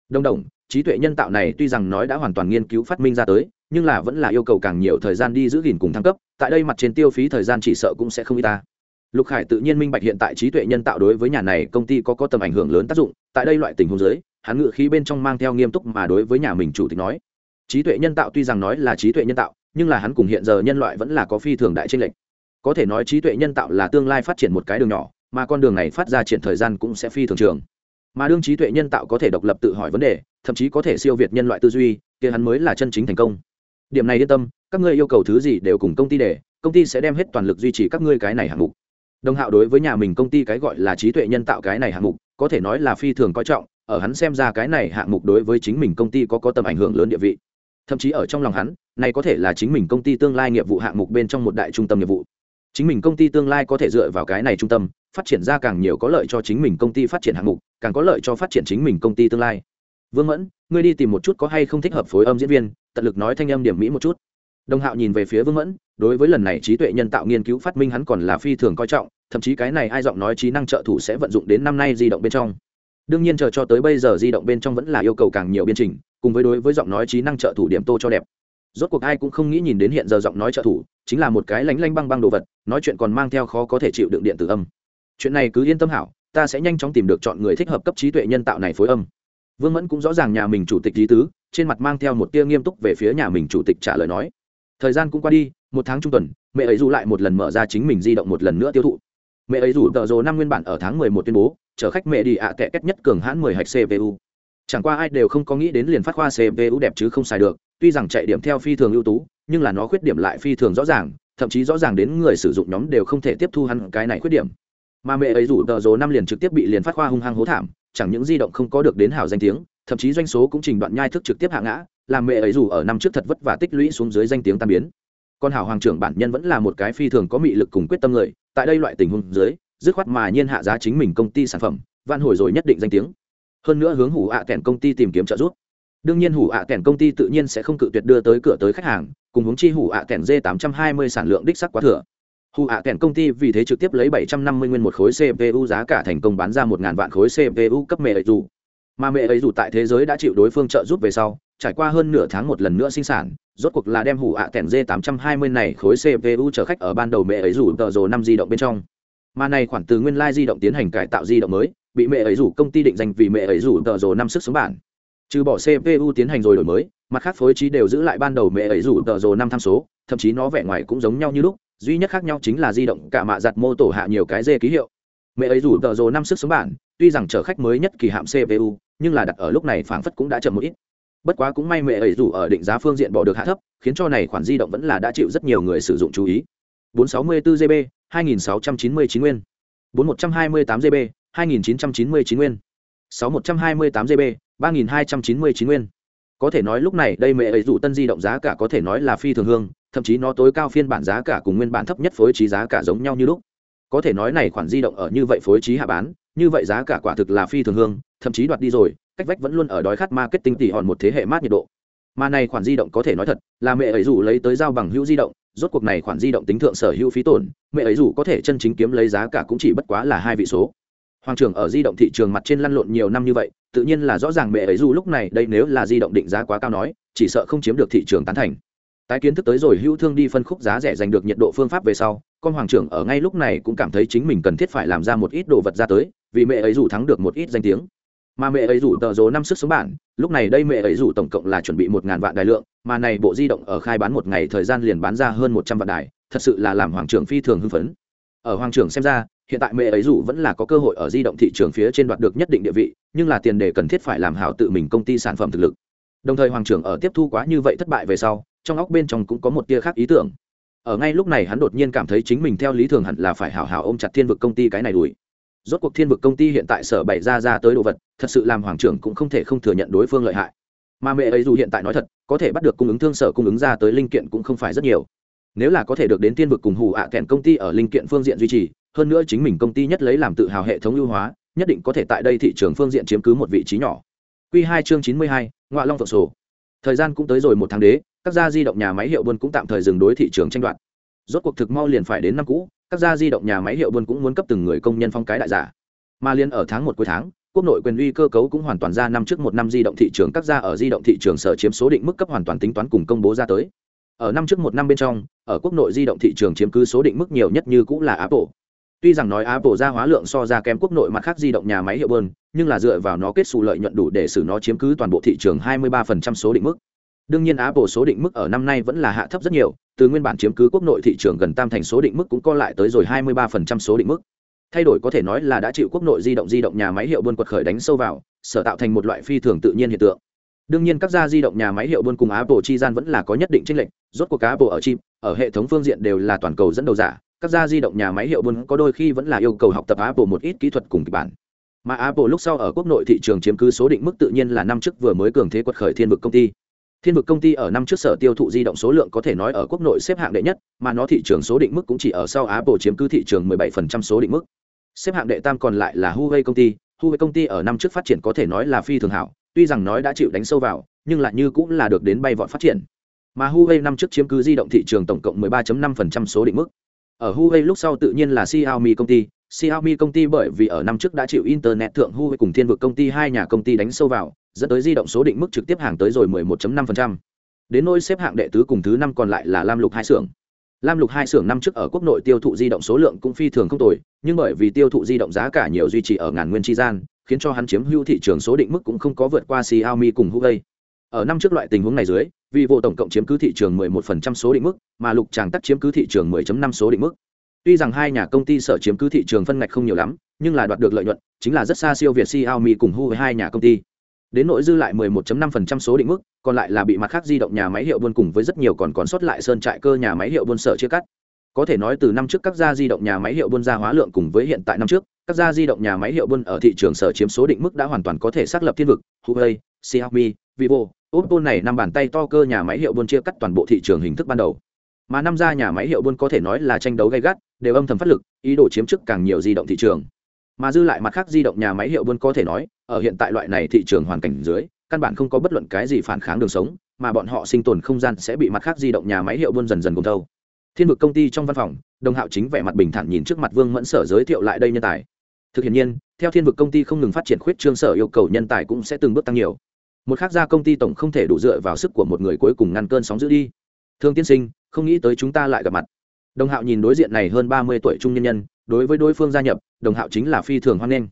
đồng đồng, trí tuệ nhân tạo này tuy rằng nói đã hoàn toàn nghiên cứu phát minh ra tới, nhưng là vẫn là yêu cầu càng nhiều thời gian đi giữ gìn cùng thăng cấp, tại đây mặt trên tiêu phí thời gian chỉ sợ cũng sẽ không y ta. Lục khải tự nhiên minh bạch hiện tại trí tuệ nhân tạo đối với nhà này công ty có có tầm ảnh hưởng lớn tác dụng, tại đây loại tình huống dưới, hắn ngự khí bên trong mang theo nghiêm túc mà đối với nhà mình chủ tịch nói. Trí tuệ nhân tạo tuy rằng nói là trí tuệ nhân tạo, nhưng là hắn cùng hiện giờ nhân loại vẫn là có phi thường đại tranh lệch. Có thể nói trí tuệ nhân tạo là tương lai phát triển một cái đường nhỏ, mà con đường này phát ra triển thời gian cũng sẽ phi thường trường mà đương trí tuệ nhân tạo có thể độc lập tự hỏi vấn đề, thậm chí có thể siêu việt nhân loại tư duy, kia hắn mới là chân chính thành công. Điểm này yên tâm, các ngươi yêu cầu thứ gì đều cùng công ty để, công ty sẽ đem hết toàn lực duy trì các ngươi cái này hạng mục. Đồng hạo đối với nhà mình công ty cái gọi là trí tuệ nhân tạo cái này hạng mục, có thể nói là phi thường coi trọng, ở hắn xem ra cái này hạng mục đối với chính mình công ty có có tầm ảnh hưởng lớn địa vị. Thậm chí ở trong lòng hắn, này có thể là chính mình công ty tương lai nghiệp vụ hạng mục bên trong một đại trung tâm nghiệp vụ. Chính mình công ty tương lai có thể dựa vào cái này trung tâm phát triển ra càng nhiều có lợi cho chính mình công ty phát triển hạng mục, càng có lợi cho phát triển chính mình công ty tương lai. Vương mẫn, ngươi đi tìm một chút có hay không thích hợp phối âm diễn viên, tận lực nói thanh âm điểm mỹ một chút. Đồng hạo nhìn về phía vương mẫn, đối với lần này trí tuệ nhân tạo nghiên cứu phát minh hắn còn là phi thường coi trọng, thậm chí cái này ai giọng nói trí năng trợ thủ sẽ vận dụng đến năm nay di động bên trong. Đương nhiên chờ cho tới bây giờ di động bên trong vẫn là yêu cầu càng nhiều biên trình, cùng với đối với giọng nói trí năng trợ thủ điểm tô cho đẹp. Rốt cuộc ai cũng không nghĩ nhìn đến hiện giờ giọng nói trợ thủ, chính là một cái lánh lanh băng băng đồ vật, nói chuyện còn mang theo khó có thể chịu đựng điện tử âm chuyện này cứ yên tâm hảo, ta sẽ nhanh chóng tìm được chọn người thích hợp cấp trí tuệ nhân tạo này phối âm. Vương mẫn cũng rõ ràng nhà mình chủ tịch lý tứ, trên mặt mang theo một tia nghiêm túc về phía nhà mình chủ tịch trả lời nói. Thời gian cũng qua đi, một tháng trung tuần, mẹ ấy dù lại một lần mở ra chính mình di động một lần nữa tiêu thụ. Mẹ ấy dù tờ rồ năm nguyên bản ở tháng mười một tuyên bố, chở khách mẹ đi ạ à tệ nhất cường hãn mười hạch cpu chẳng qua ai đều không có nghĩ đến liền phát khoa cpu đẹp chứ không xài được, tuy rằng chạy điểm theo phi thường ưu tú, nhưng là nó khuyết điểm lại phi thường rõ ràng, thậm chí rõ ràng đến người sử dụng nhóm đều không thể tiếp thu hắn cái này khuyết điểm mà mẹ ấy rủ tờ rồ năm liền trực tiếp bị liền phát khoa hung hăng hố thảm, chẳng những di động không có được đến hảo danh tiếng, thậm chí doanh số cũng trình đoạn nhai thức trực tiếp hạ ngã, làm mẹ ấy rủ ở năm trước thật vất vả tích lũy xuống dưới danh tiếng tan biến. Còn hảo hoàng trưởng bản nhân vẫn là một cái phi thường có mị lực cùng quyết tâm người, tại đây loại tình huống dưới, dứt khoát mà nhiên hạ giá chính mình công ty sản phẩm van hồi rồi nhất định danh tiếng. Hơn nữa hướng hủ ạ à kèn công ty tìm kiếm trợ giúp. Đương nhiên hủ ạ à kèn công ty tự nhiên sẽ không cự tuyệt đưa tới cửa tới khách hàng, cùng hướng chi hủ ạ à kèn d 820 sản lượng đích sắc quá thừa hủ ạ kèn công ty vì thế trực tiếp lấy 750 nguyên một khối cpu giá cả thành công bán ra 1.000 vạn khối cpu cấp mẹ ấy dù. Mà mẹ ấy dù tại thế giới đã chịu đối phương trợ giúp về sau, trải qua hơn nửa tháng một lần nữa sinh sản, rốt cuộc là đem hủ ạ kèn d 820 này khối cpu chở khách ở ban đầu mẹ ấy dù tờ rồ năm di động bên trong. Mà này khoản từ nguyên lai di động tiến hành cải tạo di động mới, bị mẹ ấy rủ công ty định danh vì mẹ ấy rủ tờ rồ năm sức sống bản. Trừ bỏ cpu tiến hành rồi đổi mới, mặt khác phối trí đều giữ lại ban đầu mẹ ấy rủ tờ rồ năm tham số, thậm chí nó vẻ ngoài cũng giống nhau như lúc duy nhất khác nhau chính là di động cả mạ giặt mô tổ hạ nhiều cái dê ký hiệu. Mẹ ấy rủ tờ rồ năm sức sống bản, tuy rằng chở khách mới nhất kỳ hạm cpu nhưng là đặt ở lúc này phảng phất cũng đã chậm một ít. Bất quá cũng may mẹ ấy rủ ở định giá phương diện bỏ được hạ thấp, khiến cho này khoản di động vẫn là đã chịu rất nhiều người sử dụng chú ý. 464 GB 2699 nguyên. 4128 GB 2999 nguyên. 6128 GB 3299 nguyên. Có thể nói lúc này đây mẹ ấy rủ tân di động giá cả có thể nói là phi thường hương thậm chí nó tối cao phiên bản giá cả cùng nguyên bản thấp nhất phối trí giá cả giống nhau như lúc. Có thể nói này khoản di động ở như vậy phối trí hạ bán, như vậy giá cả quả thực là phi thường hương, thậm chí đoạt đi rồi, cách vách vẫn luôn ở đói khát marketing tỉ hòn một thế hệ mát nhiệt độ. Mà này khoản di động có thể nói thật, là mẹ ấy dù lấy tới giao bằng hữu di động, rốt cuộc này khoản di động tính thượng sở hữu phí tổn, mẹ ấy dù có thể chân chính kiếm lấy giá cả cũng chỉ bất quá là hai vị số. Hoàng trưởng ở di động thị trường mặt trên lăn lộn nhiều năm như vậy, tự nhiên là rõ ràng mẹ ấy dù lúc này đây nếu là di động định giá quá cao nói, chỉ sợ không chiếm được thị trường tán thành tái kiến thức tới rồi hữu thương đi phân khúc giá rẻ giành được nhiệt độ phương pháp về sau, con hoàng trưởng ở ngay lúc này cũng cảm thấy chính mình cần thiết phải làm ra một ít đồ vật ra tới, vì mẹ ấy rủ thắng được một ít danh tiếng. Mà mẹ ấy rủ tờ rố năm sức sống bản, lúc này đây mẹ ấy rủ tổng cộng là chuẩn bị một ngàn vạn đài lượng, mà này bộ di động ở khai bán một ngày thời gian liền bán ra hơn một trăm vạn đài, thật sự là làm hoàng trưởng phi thường hưng phấn. Ở hoàng trưởng xem ra, hiện tại mẹ ấy rủ vẫn là có cơ hội ở di động thị trường phía trên đoạt được nhất định địa vị, nhưng là tiền đề cần thiết phải làm hảo tự mình công ty sản phẩm thực lực. Đồng thời hoàng trưởng ở tiếp thu quá như vậy thất bại về sau trong óc bên trong cũng có một tia khác ý tưởng. Ở ngay lúc này hắn đột nhiên cảm thấy chính mình theo lý thường hẳn là phải hảo hảo ôm chặt thiên vực công ty cái này đuổi rốt cuộc thiên vực công ty hiện tại sở bày ra ra tới đồ vật, thật sự làm hoàng trưởng cũng không thể không thừa nhận đối phương lợi hại. Mà mẹ ấy dù hiện tại nói thật, có thể bắt được cung ứng thương sở cung ứng ra tới linh kiện cũng không phải rất nhiều. Nếu là có thể được đến thiên vực cùng hù ạ à kèn công ty ở linh kiện phương diện duy trì, hơn nữa chính mình công ty nhất lấy làm tự hào hệ thống ưu hóa, nhất định có thể tại đây thị trường phương diện chiếm cứ một vị trí nhỏ. Q hai chương chín mươi hai ngoại long phượng sổ. Thời gian cũng tới rồi một tháng đế các gia di động nhà máy hiệu buôn cũng tạm thời dừng đối thị trường tranh đoạt. Rốt cuộc thực mau liền phải đến năm cũ, các gia di động nhà máy hiệu buôn cũng muốn cấp từng người công nhân phong cái đại giả. Mà liên ở tháng một cuối tháng, quốc nội quyền uy cơ cấu cũng hoàn toàn ra năm trước một năm di động thị trường, các gia ở di động thị trường sở chiếm số định mức cấp hoàn toàn tính toán cùng công bố ra tới. Ở năm trước một năm bên trong, ở quốc nội di động thị trường chiếm cứ số định mức nhiều nhất như cũng là apple. Tuy rằng nói apple ra hóa lượng so ra kém quốc nội mặt khác di động nhà máy hiệu bơn nhưng là dựa vào nó kết xù lợi nhuận đủ để xử nó chiếm cứ toàn bộ thị trường 23% số định mức đương nhiên apple số định mức ở năm nay vẫn là hạ thấp rất nhiều, từ nguyên bản chiếm cứ quốc nội thị trường gần tam thành số định mức cũng co lại tới rồi 23% số định mức. Thay đổi có thể nói là đã chịu quốc nội di động di động nhà máy hiệu buôn quật khởi đánh sâu vào, sở tạo thành một loại phi thường tự nhiên hiện tượng. Đương nhiên các gia di động nhà máy hiệu buôn cùng apple chi gian vẫn là có nhất định chênh lệch, rốt cuộc apple ở chip ở hệ thống phương diện đều là toàn cầu dẫn đầu giả, các gia di động nhà máy hiệu buôn có đôi khi vẫn là yêu cầu học tập apple một ít kỹ thuật cùng kịch bản. Mà apple lúc sau ở quốc nội thị trường chiếm cứ số định mức tự nhiên là năm trước vừa mới cường thế quật khởi thiên vực công ty thiên vực công ty ở năm trước sở tiêu thụ di động số lượng có thể nói ở quốc nội xếp hạng đệ nhất, mà nó thị trường số định mức cũng chỉ ở sau apple chiếm cứ thị trường 17% số định mức. Xếp hạng đệ tam còn lại là huawei công ty. Huawei công ty ở năm trước phát triển có thể nói là phi thường hảo, tuy rằng nói đã chịu đánh sâu vào, nhưng lại như cũng là được đến bay vọt phát triển. Mà huawei năm trước chiếm cứ di động thị trường tổng cộng 13.5% số định mức. Ở huawei lúc sau tự nhiên là xiaomi công ty. Xiaomi công ty bởi vì ở năm trước đã chịu internet thượng huawei cùng thiên vực công ty hai nhà công ty đánh sâu vào dẫn tới di động số định mức trực tiếp hàng tới rồi 11.5%. đến nỗi xếp hạng đệ tứ cùng thứ năm còn lại là lam lục hai xưởng. Lam lục hai xưởng năm trước ở quốc nội tiêu thụ di động số lượng cũng phi thường không tồi, nhưng bởi vì tiêu thụ di động giá cả nhiều duy trì ở ngàn nguyên chi gian, khiến cho hắn chiếm hữu thị trường số định mức cũng không có vượt qua xiaomi cùng huawei. Ở năm trước loại tình huống này dưới, vivo tổng cộng chiếm cứ thị trường 11% số định mức, mà lục tràng tắt chiếm cứ thị trường 10.5 số định mức. Tuy rằng hai nhà công ty sở chiếm cứ thị trường phân ngạch không nhiều lắm, nhưng là đoạt được lợi nhuận, chính là rất xa siêu việt xiaomi cùng huawei hai nhà công ty đến nội dư lại 11.5% số định mức, còn lại là bị mặt khác di động nhà máy hiệu buôn cùng với rất nhiều còn còn sót lại sơn trại cơ nhà máy hiệu buôn sở chia cắt. Có thể nói từ năm trước các gia di động nhà máy hiệu buôn ra hóa lượng cùng với hiện tại năm trước, các gia di động nhà máy hiệu buôn ở thị trường sở chiếm số định mức đã hoàn toàn có thể xác lập thiên vực, huawei, xiaomi, vivo, oppo này năm bàn tay to cơ nhà máy hiệu buôn chia cắt toàn bộ thị trường hình thức ban đầu. Mà năm gia nhà máy hiệu buôn có thể nói là tranh đấu gay gắt, đều âm thầm phát lực, ý đồ chiếm chức càng nhiều di động thị trường. Mà dư lại mặt khác di động nhà máy hiệu buôn có thể nói ở hiện tại loại này thị trường hoàn cảnh dưới, căn bản không có bất luận cái gì phản kháng đường sống, mà bọn họ sinh tồn không gian sẽ bị mặt khác di động nhà máy hiệu buôn dần dần cùng thâu. Thiên vực công ty trong văn phòng, đồng hạo chính vẻ mặt bình thản nhìn trước mặt vương mẫn sở giới thiệu lại đây nhân tài. Thực hiện nhiên, theo thiên vực công ty không ngừng phát triển khuyết trương sở yêu cầu nhân tài cũng sẽ từng bước tăng nhiều. Một khác gia công ty tổng không thể đủ dựa vào sức của một người cuối cùng ngăn cơn sóng giữ đi. Thương tiên sinh, không nghĩ tới chúng ta lại gặp mặt. Đồng hạo nhìn đối diện này hơn ba mươi tuổi trung nhân nhân, đối với đối phương gia nhập, đồng hạo chính là phi thường hoan nghênh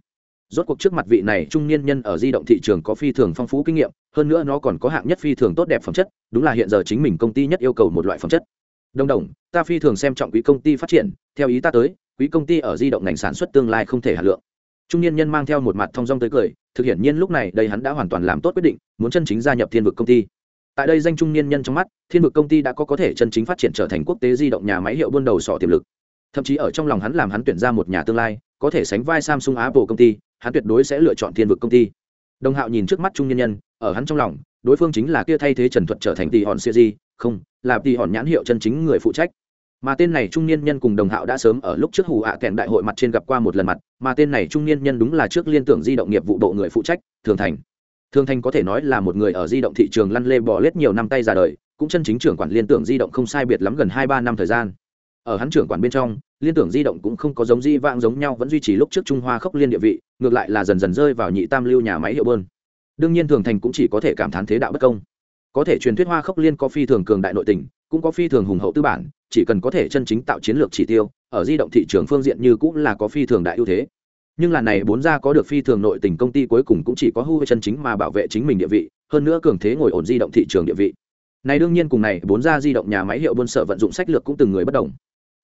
rốt cuộc trước mặt vị này trung niên nhân ở di động thị trường có phi thường phong phú kinh nghiệm, hơn nữa nó còn có hạng nhất phi thường tốt đẹp phẩm chất, đúng là hiện giờ chính mình công ty nhất yêu cầu một loại phẩm chất. Đồng đồng, ta phi thường xem trọng quỹ công ty phát triển, theo ý ta tới quỹ công ty ở di động ngành sản xuất tương lai không thể hạ lượng. Trung niên nhân mang theo một mặt thong dong tới cười, thực hiện nhiên lúc này đây hắn đã hoàn toàn làm tốt quyết định, muốn chân chính gia nhập thiên vực công ty. Tại đây danh trung niên nhân trong mắt, thiên vực công ty đã có có thể chân chính phát triển trở thành quốc tế di động nhà máy hiệu buôn đầu sỏ tiềm lực. Thậm chí ở trong lòng hắn làm hắn tuyển ra một nhà tương lai có thể sánh vai samsung apple công ty, hắn tuyệt đối sẽ lựa chọn thiên vực công ty. Đồng hạo nhìn trước mắt trung nhân nhân, ở hắn trong lòng, đối phương chính là kia thay thế trần thuật trở thành tỷ hòn siêu di không, là tỷ hòn nhãn hiệu chân chính người phụ trách. Mà tên này trung niên nhân cùng đồng hạo đã sớm ở lúc trước hù ạ à kèn đại hội mặt trên gặp qua một lần mặt, mà tên này trung niên nhân đúng là trước liên tưởng di động nghiệp vụ bộ người phụ trách, thường thành. Thường thành có thể nói là một người ở di động thị trường lăn lê bò lết nhiều năm tay ra đời, cũng chân chính trưởng quản liên tưởng di động không sai biệt lắm gần hai ba năm thời gian. Ở hắn trưởng quản bên trong liên tưởng di động cũng không có giống di vãng giống nhau, vẫn duy trì lúc trước trung hoa khốc liên địa vị, ngược lại là dần dần rơi vào nhị tam lưu nhà máy hiệu bơn. Đương nhiên thường thành cũng chỉ có thể cảm thán thế đạo bất công. Có thể truyền thuyết hoa khốc liên có phi thường cường đại nội tình, cũng có phi thường hùng hậu tư bản, chỉ cần có thể chân chính tạo chiến lược chỉ tiêu, ở di động thị trường phương diện như cũng là có phi thường đại ưu thế. Nhưng là này bốn gia có được phi thường nội tình công ty cuối cùng cũng chỉ có hu chân chính mà bảo vệ chính mình địa vị, hơn nữa cường thế ngồi ổn di động thị trường địa vị. Này đương nhiên cùng này bốn gia di động nhà máy hiệu buôn sở vận dụng sách lược cũng từng người bất đồng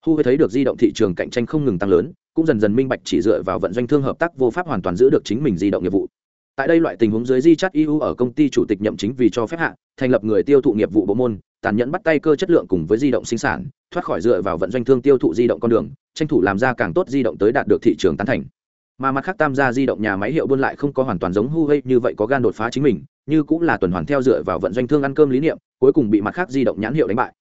hu thấy được di động thị trường cạnh tranh không ngừng tăng lớn cũng dần dần minh bạch chỉ dựa vào vận doanh thương hợp tác vô pháp hoàn toàn giữ được chính mình di động nghiệp vụ tại đây loại tình huống dưới di chắt eu ở công ty chủ tịch nhậm chính vì cho phép hạ thành lập người tiêu thụ nghiệp vụ bộ môn tàn nhẫn bắt tay cơ chất lượng cùng với di động sinh sản thoát khỏi dựa vào vận doanh thương tiêu thụ di động con đường tranh thủ làm ra càng tốt di động tới đạt được thị trường tán thành mà mặt khác tam gia di động nhà máy hiệu buôn lại không có hoàn toàn giống Huawei như vậy có gan đột phá chính mình, như cũng là tuần hoàn theo dựa vào vận doanh thương ăn cơm lý niệm, cuối cùng bị mặt khác di động nhãn hiệu đánh bại.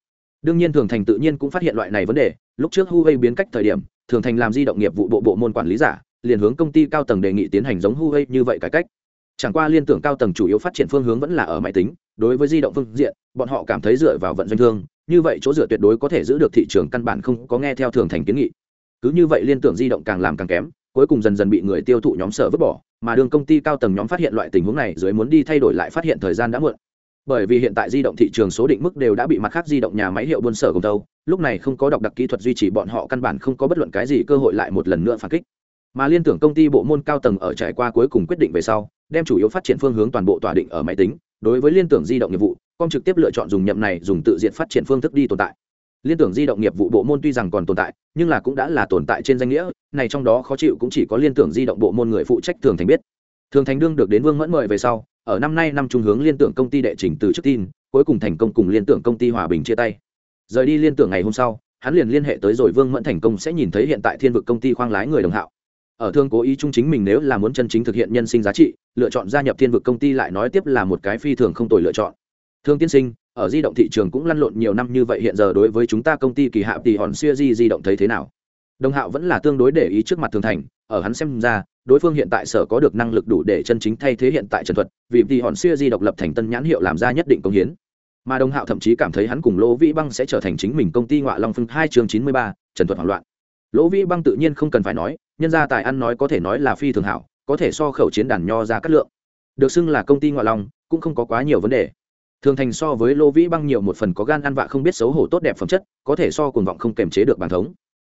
Đương nhiên Thường Thành tự nhiên cũng phát hiện loại này vấn đề, lúc trước Huawei biến cách thời điểm, Thường Thành làm di động nghiệp vụ bộ bộ môn quản lý giả, liền hướng công ty cao tầng đề nghị tiến hành giống Huawei như vậy cải cách. Chẳng qua liên tưởng cao tầng chủ yếu phát triển phương hướng vẫn là ở máy tính, đối với di động phương diện, bọn họ cảm thấy dựa vào vận doanh thương, như vậy chỗ dựa tuyệt đối có thể giữ được thị trường căn bản không có nghe theo Thường Thành kiến nghị. Cứ như vậy liên tưởng di động càng làm càng kém, cuối cùng dần dần bị người tiêu thụ nhóm sở vứt bỏ mà đường công ty cao tầng nhóm phát hiện loại tình huống này dưới muốn đi thay đổi lại phát hiện thời gian đã muộn bởi vì hiện tại di động thị trường số định mức đều đã bị mặt khác di động nhà máy hiệu buôn sở cùng tâu lúc này không có đọc đặc kỹ thuật duy trì bọn họ căn bản không có bất luận cái gì cơ hội lại một lần nữa phản kích. Mà liên tưởng công ty bộ môn cao tầng ở trải qua cuối cùng quyết định về sau, đem chủ yếu phát triển phương hướng toàn bộ tòa định ở máy tính, đối với liên tưởng di động nghiệp vụ com trực tiếp lựa chọn dùng nhậm này dùng tự diện phát triển phương thức đi tồn tại. Liên tưởng di động nghiệp vụ bộ môn tuy rằng còn tồn tại, nhưng là cũng đã là tồn tại trên danh nghĩa, này trong đó khó chịu cũng chỉ có liên tưởng di động bộ môn người phụ trách thường thành biết. Thường thành đương được đến vương mẫn mời về sau ở năm nay năm trung hướng liên tưởng công ty đệ trình từ trước tin, cuối cùng thành công cùng liên tưởng công ty hòa bình chia tay. Rời đi liên tưởng ngày hôm sau, hắn liền liên hệ tới rồi vương mẫn thành công sẽ nhìn thấy hiện tại thiên vực công ty khoang lái người đồng hạo. Ở thương cố ý trung chính mình nếu là muốn chân chính thực hiện nhân sinh giá trị, lựa chọn gia nhập thiên vực công ty lại nói tiếp là một cái phi thường không tồi lựa chọn. Thương tiên sinh, ở di động thị trường cũng lăn lộn nhiều năm như vậy hiện giờ đối với chúng ta công ty kỳ hạ thì hòn xuya di di động thấy thế nào? Đồng hạo vẫn là tương đối để ý trước mặt thường thành, ở hắn xem ra, đối phương hiện tại sở có được năng lực đủ để chân chính thay thế hiện tại trần thuật, vì thì hòn Xưa di độc lập thành tân nhãn hiệu làm ra nhất định công hiến. Mà đồng hạo thậm chí cảm thấy hắn cùng lỗ vĩ băng sẽ trở thành chính mình công ty ngoại long phương hai chương chín mươi ba, trần thuật hoảng loạn. Lỗ vĩ băng tự nhiên không cần phải nói, nhân gia tài ăn nói có thể nói là phi thường hảo, có thể so khẩu chiến đàn nho ra cắt lượng. Được xưng là công ty ngoại long, cũng không có quá nhiều vấn đề. Thường thành so với lỗ vĩ băng nhiều một phần có gan ăn vạ không biết xấu hổ tốt đẹp phẩm chất, có thể so cuồng vọng không kềm chế được bản thống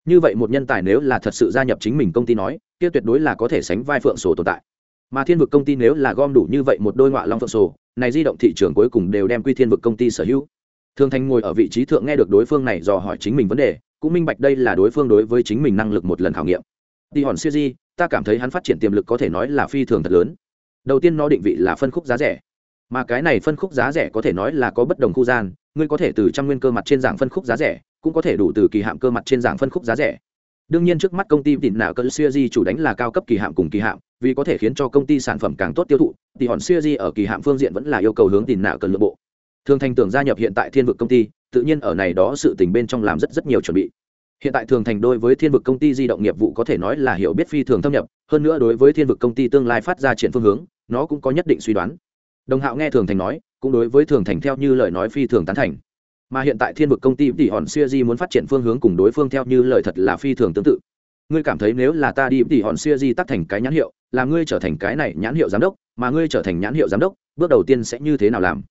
như vậy một nhân tài nếu là thật sự gia nhập chính mình công ty nói, kia tuyệt đối là có thể sánh vai phượng sổ tồn tại. Mà thiên vực công ty nếu là gom đủ như vậy một đôi ngọa long phượng sổ, này di động thị trường cuối cùng đều đem quy thiên vực công ty sở hữu. Thường thành ngồi ở vị trí thượng nghe được đối phương này dò hỏi chính mình vấn đề, cũng minh bạch đây là đối phương đối với chính mình năng lực một lần khảo nghiệm. Đi hòn siêu di, ta cảm thấy hắn phát triển tiềm lực có thể nói là phi thường thật lớn. Đầu tiên nó định vị là phân khúc giá rẻ. Mà cái này phân khúc giá rẻ có thể nói là có bất đồng khu gian ngươi có thể từ trăm nguyên cơ mặt trên dạng phân khúc giá rẻ, cũng có thể đủ từ kỳ hạm cơ mặt trên dạng phân khúc giá rẻ. Đương nhiên trước mắt công ty tìm nạo cỡ siêu di chủ đánh là cao cấp kỳ hạm cùng kỳ hạm, vì có thể khiến cho công ty sản phẩm càng tốt tiêu thụ, thì hòn siêu di ở kỳ hạm phương diện vẫn là yêu cầu hướng tìm nạo cỡ lựa bộ. Thường thành tưởng gia nhập hiện tại thiên vực công ty, tự nhiên ở này đó sự tình bên trong làm rất rất nhiều chuẩn bị. Hiện tại thường thành đối với thiên vực công ty di động nghiệp vụ có thể nói là hiểu biết phi thường thâm nhập, hơn nữa đối với thiên vực công ty tương lai phát ra triển phương hướng, nó cũng có nhất định suy đoán. Đồng hạo nghe thường thành nói cũng đối với thường thành theo như lời nói phi thường tán thành. Mà hiện tại thiên vực công ty tỷ hòn siêu di muốn phát triển phương hướng cùng đối phương theo như lời thật là phi thường tương tự. Ngươi cảm thấy nếu là ta đi tỷ hòn siêu di tắt thành cái nhãn hiệu, là ngươi trở thành cái này nhãn hiệu giám đốc, mà ngươi trở thành nhãn hiệu giám đốc, bước đầu tiên sẽ như thế nào làm?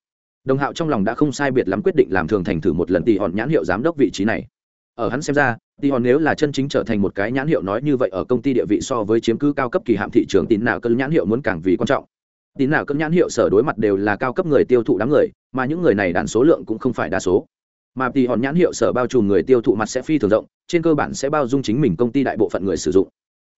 Đồng hạo trong lòng đã không sai biệt lắm quyết định làm thường thành thử một lần tỷ hòn nhãn hiệu giám đốc vị trí này. Ở hắn xem ra, tỷ hòn nếu là chân chính trở thành một cái nhãn hiệu nói như vậy ở công ty địa vị so với chiếm cứ cao cấp kỳ hạm thị trường tín nào cân nhãn hiệu muốn càng vì quan trọng tín nào cấm nhãn hiệu sở đối mặt đều là cao cấp người tiêu thụ đám người, mà những người này đàn số lượng cũng không phải đa số. Mà thì hòn nhãn hiệu sở bao trùm người tiêu thụ mặt sẽ phi thường rộng, trên cơ bản sẽ bao dung chính mình công ty đại bộ phận người sử dụng.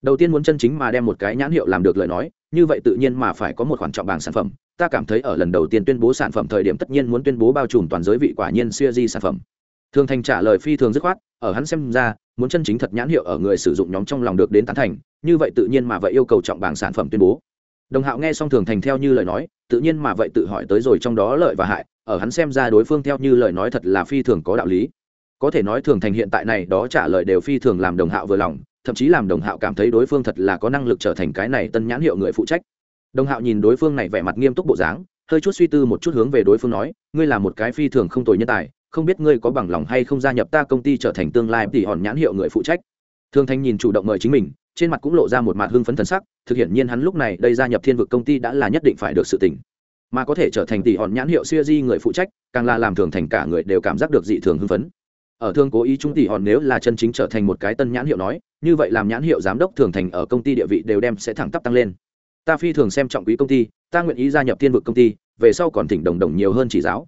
Đầu tiên muốn chân chính mà đem một cái nhãn hiệu làm được lời nói, như vậy tự nhiên mà phải có một khoản trọng bảng sản phẩm. Ta cảm thấy ở lần đầu tiên tuyên bố sản phẩm thời điểm tất nhiên muốn tuyên bố bao trùm toàn giới vị quả nhiên siêu di sản phẩm. Thường thành trả lời phi thường dứt khoát, ở hắn xem ra, muốn chân chính thật nhãn hiệu ở người sử dụng nhóm trong lòng được đến tán thành, như vậy tự nhiên mà vậy yêu cầu trọng bảng sản phẩm tuyên bố đồng hạo nghe xong thường thành theo như lời nói, tự nhiên mà vậy tự hỏi tới rồi trong đó lợi và hại, ở hắn xem ra đối phương theo như lời nói thật là phi thường có đạo lý. Có thể nói thường thành hiện tại này đó trả lời đều phi thường làm đồng hạo vừa lòng, thậm chí làm đồng hạo cảm thấy đối phương thật là có năng lực trở thành cái này tân nhãn hiệu người phụ trách. Đồng hạo nhìn đối phương này vẻ mặt nghiêm túc bộ dáng, hơi chút suy tư một chút hướng về đối phương nói, ngươi là một cái phi thường không tồi nhân tài, không biết ngươi có bằng lòng hay không gia nhập ta công ty trở thành tương lai tỷ hòn nhãn hiệu người phụ trách? Thường thành nhìn chủ động mời chính mình, trên mặt cũng lộ ra một mặt hưng phấn thần sắc thực hiện nhiên hắn lúc này đây gia nhập thiên vực công ty đã là nhất định phải được sự tỉnh. Mà có thể trở thành tỷ hòn nhãn hiệu siêu di người phụ trách, càng là làm thường thành cả người đều cảm giác được dị thường hưng phấn. Ở thương cố ý chúng tỷ hòn nếu là chân chính trở thành một cái tân nhãn hiệu nói, như vậy làm nhãn hiệu giám đốc thường thành ở công ty địa vị đều đem sẽ thẳng tắp tăng lên. Ta phi thường xem trọng quý công ty, ta nguyện ý gia nhập thiên vực công ty, về sau còn thỉnh đồng đồng nhiều hơn chỉ giáo.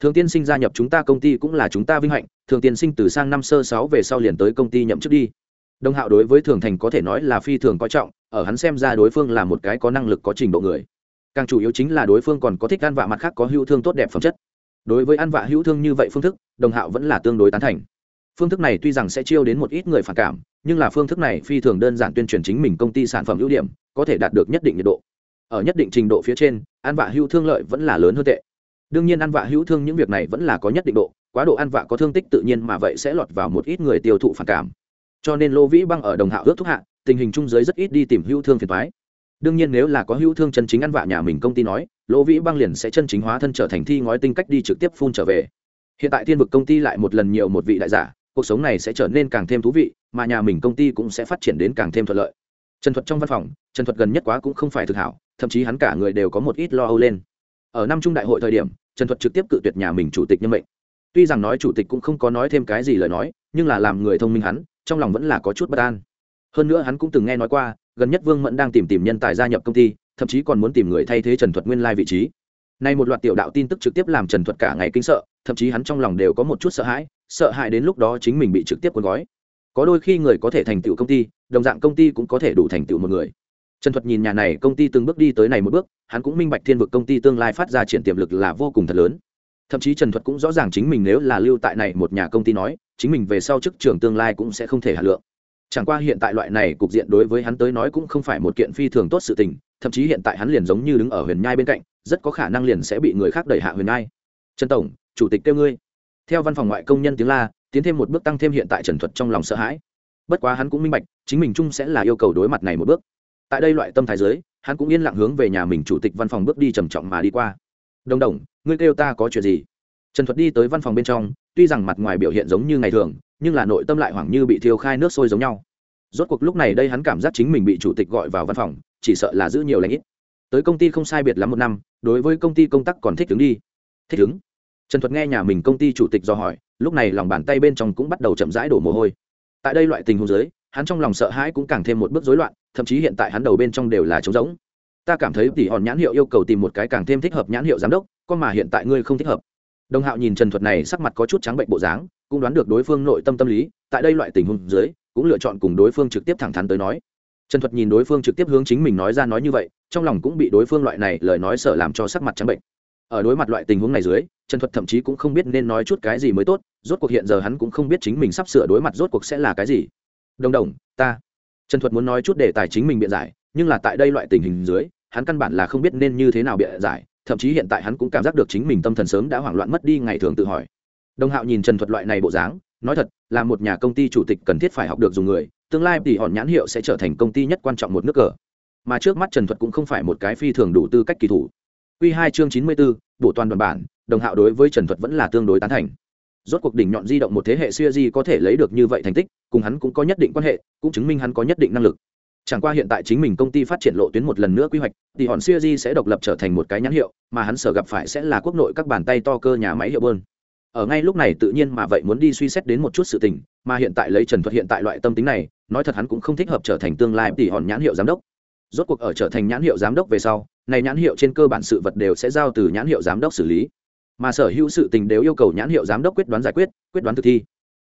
Thường tiên sinh gia nhập chúng ta công ty cũng là chúng ta vinh hạnh, thường tiên sinh từ sang năm sơ sáu về sau liền tới công ty nhậm chức đi đồng hạo đối với thường thành có thể nói là phi thường coi trọng, ở hắn xem ra đối phương là một cái có năng lực có trình độ người. Càng chủ yếu chính là đối phương còn có thích ăn vạ mặt khác có hữu thương tốt đẹp phẩm chất. Đối với ăn vạ hữu thương như vậy phương thức đồng hạo vẫn là tương đối tán thành. Phương thức này tuy rằng sẽ chiêu đến một ít người phản cảm, nhưng là phương thức này phi thường đơn giản tuyên truyền chính mình công ty sản phẩm ưu điểm, có thể đạt được nhất định nhiệt độ. Ở nhất định trình độ phía trên ăn vạ hữu thương lợi vẫn là lớn hơn tệ. Đương nhiên ăn vạ hữu thương những việc này vẫn là có nhất định độ, quá độ ăn vạ có thương tích tự nhiên mà vậy sẽ lọt vào một ít người tiêu thụ phản cảm cho nên lô vĩ băng ở đồng hạo ước thúc hạ, tình hình chung giới rất ít đi tìm hữu thương phiền thoái đương nhiên nếu là có hữu thương chân chính ăn vạ nhà mình công ty nói, Lô vĩ băng liền sẽ chân chính hóa thân trở thành thi ngói tinh cách đi trực tiếp phun trở về. Hiện tại thiên vực công ty lại một lần nhiều một vị đại giả, cuộc sống này sẽ trở nên càng thêm thú vị, mà nhà mình công ty cũng sẽ phát triển đến càng thêm thuận lợi. Trần thuật trong văn phòng, trần thuật gần nhất quá cũng không phải thực hảo, thậm chí hắn cả người đều có một ít lo âu lên. Ở năm trung đại hội thời điểm, trần thuật trực tiếp cự tuyệt nhà mình chủ tịch nhân mệnh. Tuy rằng nói chủ tịch cũng không có nói thêm cái gì lời nói, nhưng là làm người thông minh hắn trong lòng vẫn là có chút bất an. Hơn nữa hắn cũng từng nghe nói qua, gần nhất vương mẫn đang tìm tìm nhân tài gia nhập công ty, thậm chí còn muốn tìm người thay thế trần thuật nguyên lai vị trí. Nay một loạt tiểu đạo tin tức trực tiếp làm trần thuật cả ngày kinh sợ, thậm chí hắn trong lòng đều có một chút sợ hãi sợ hãi đến lúc đó chính mình bị trực tiếp cuốn gói. Có đôi khi người có thể thành tựu công ty, đồng dạng công ty cũng có thể đủ thành tựu một người. Trần thuật nhìn nhà này, công ty từng bước đi tới này một bước, hắn cũng minh bạch thiên vực công ty tương lai phát ra triển tiềm lực là vô cùng thật lớn. Thậm chí trần thuật cũng rõ ràng chính mình nếu là lưu tại này một nhà công ty nói chính mình về sau chức trường tương lai cũng sẽ không thể hạ lượng. Chẳng qua hiện tại loại này cục diện đối với hắn tới nói cũng không phải một kiện phi thường tốt sự tình, thậm chí hiện tại hắn liền giống như đứng ở huyền nhai bên cạnh, rất có khả năng liền sẽ bị người khác đẩy hạ huyền nhai. Trần tổng, chủ tịch kêu ngươi. Theo văn phòng ngoại công nhân tiếng la, tiến thêm một bước tăng thêm hiện tại trần thuật trong lòng sợ hãi. Bất quá hắn cũng minh bạch, chính mình chung sẽ là yêu cầu đối mặt này một bước. Tại đây loại tâm thái giới hắn cũng yên lặng hướng về nhà mình chủ tịch văn phòng bước đi trầm trọng mà đi qua. Đồng đồng, ngươi kêu ta có chuyện gì? Trần thuật đi tới văn phòng bên trong tuy rằng mặt ngoài biểu hiện giống như ngày thường, nhưng là nội tâm lại hoảng như bị thiêu khai nước sôi giống nhau. Rốt cuộc lúc này đây hắn cảm giác chính mình bị chủ tịch gọi vào văn phòng, chỉ sợ là giữ nhiều lãnh ít. Tới công ty không sai biệt lắm một năm, đối với công ty công tác còn thích ứng đi. Thích ứng trần thuật nghe nhà mình công ty chủ tịch do hỏi, lúc này lòng bàn tay bên trong cũng bắt đầu chậm rãi đổ mồ hôi. Tại đây loại tình huống giới hắn trong lòng sợ hãi cũng càng thêm một bước rối loạn, thậm chí hiện tại hắn đầu bên trong đều là trống rỗng. Ta cảm thấy tỷ hòn nhãn hiệu yêu cầu tìm một cái càng thêm thích hợp nhãn hiệu giám đốc con mà hiện tại ngươi không thích hợp đồng hạo nhìn trần thuật này sắc mặt có chút trắng bệnh bộ dáng, cũng đoán được đối phương nội tâm tâm lý, tại đây loại tình huống dưới, cũng lựa chọn cùng đối phương trực tiếp thẳng thắn tới nói. Trần thuật nhìn đối phương trực tiếp hướng chính mình nói ra nói như vậy, trong lòng cũng bị đối phương loại này lời nói sợ làm cho sắc mặt trắng bệnh. Ở đối mặt loại tình huống này dưới, trần thuật thậm chí cũng không biết nên nói chút cái gì mới tốt, rốt cuộc hiện giờ hắn cũng không biết chính mình sắp sửa đối mặt rốt cuộc sẽ là cái gì. Đồng đồng, ta. Trần thuật muốn nói chút để tài chính mình biện giải, nhưng là tại đây loại tình hình dưới, hắn căn bản là không biết nên như thế nào biện giải thậm chí hiện tại hắn cũng cảm giác được chính mình tâm thần sớm đã hoảng loạn mất đi ngày thường tự hỏi đồng hạo nhìn trần thuật loại này bộ dáng nói thật là một nhà công ty chủ tịch cần thiết phải học được dùng người tương lai thì hòn nhãn hiệu sẽ trở thành công ty nhất quan trọng một nước cờ mà trước mắt trần thuật cũng không phải một cái phi thường đủ tư cách kỳ thủ Quy hai chương 94, bộ toàn đoàn bản, đồng hạo đối với Trần Thuật vẫn là tương đối tán thành. Rốt cuộc đỉnh nhọn di động một thế hệ siêu di có thể lấy được như vậy thành tích, cùng hắn cũng có nhất định quan hệ, cũng chứng minh hắn có nhất định năng lực. Chẳng qua hiện tại chính mình công ty phát triển lộ tuyến một lần nữa quy hoạch, thì hòn xưa di sẽ độc lập trở thành một cái nhãn hiệu, mà hắn sở gặp phải sẽ là quốc nội các bàn tay to cơ nhà máy hiệu bơn. Ở ngay lúc này tự nhiên mà vậy muốn đi suy xét đến một chút sự tình, mà hiện tại lấy Trần Thuật hiện tại loại tâm tính này, nói thật hắn cũng không thích hợp trở thành tương lai tỷ hòn nhãn hiệu giám đốc. Rốt cuộc ở trở thành nhãn hiệu giám đốc về sau, này nhãn hiệu trên cơ bản sự vật đều sẽ giao từ nhãn hiệu giám đốc xử lý mà sở hữu sự tình đều yêu cầu nhãn hiệu giám đốc quyết đoán giải quyết quyết đoán thực thi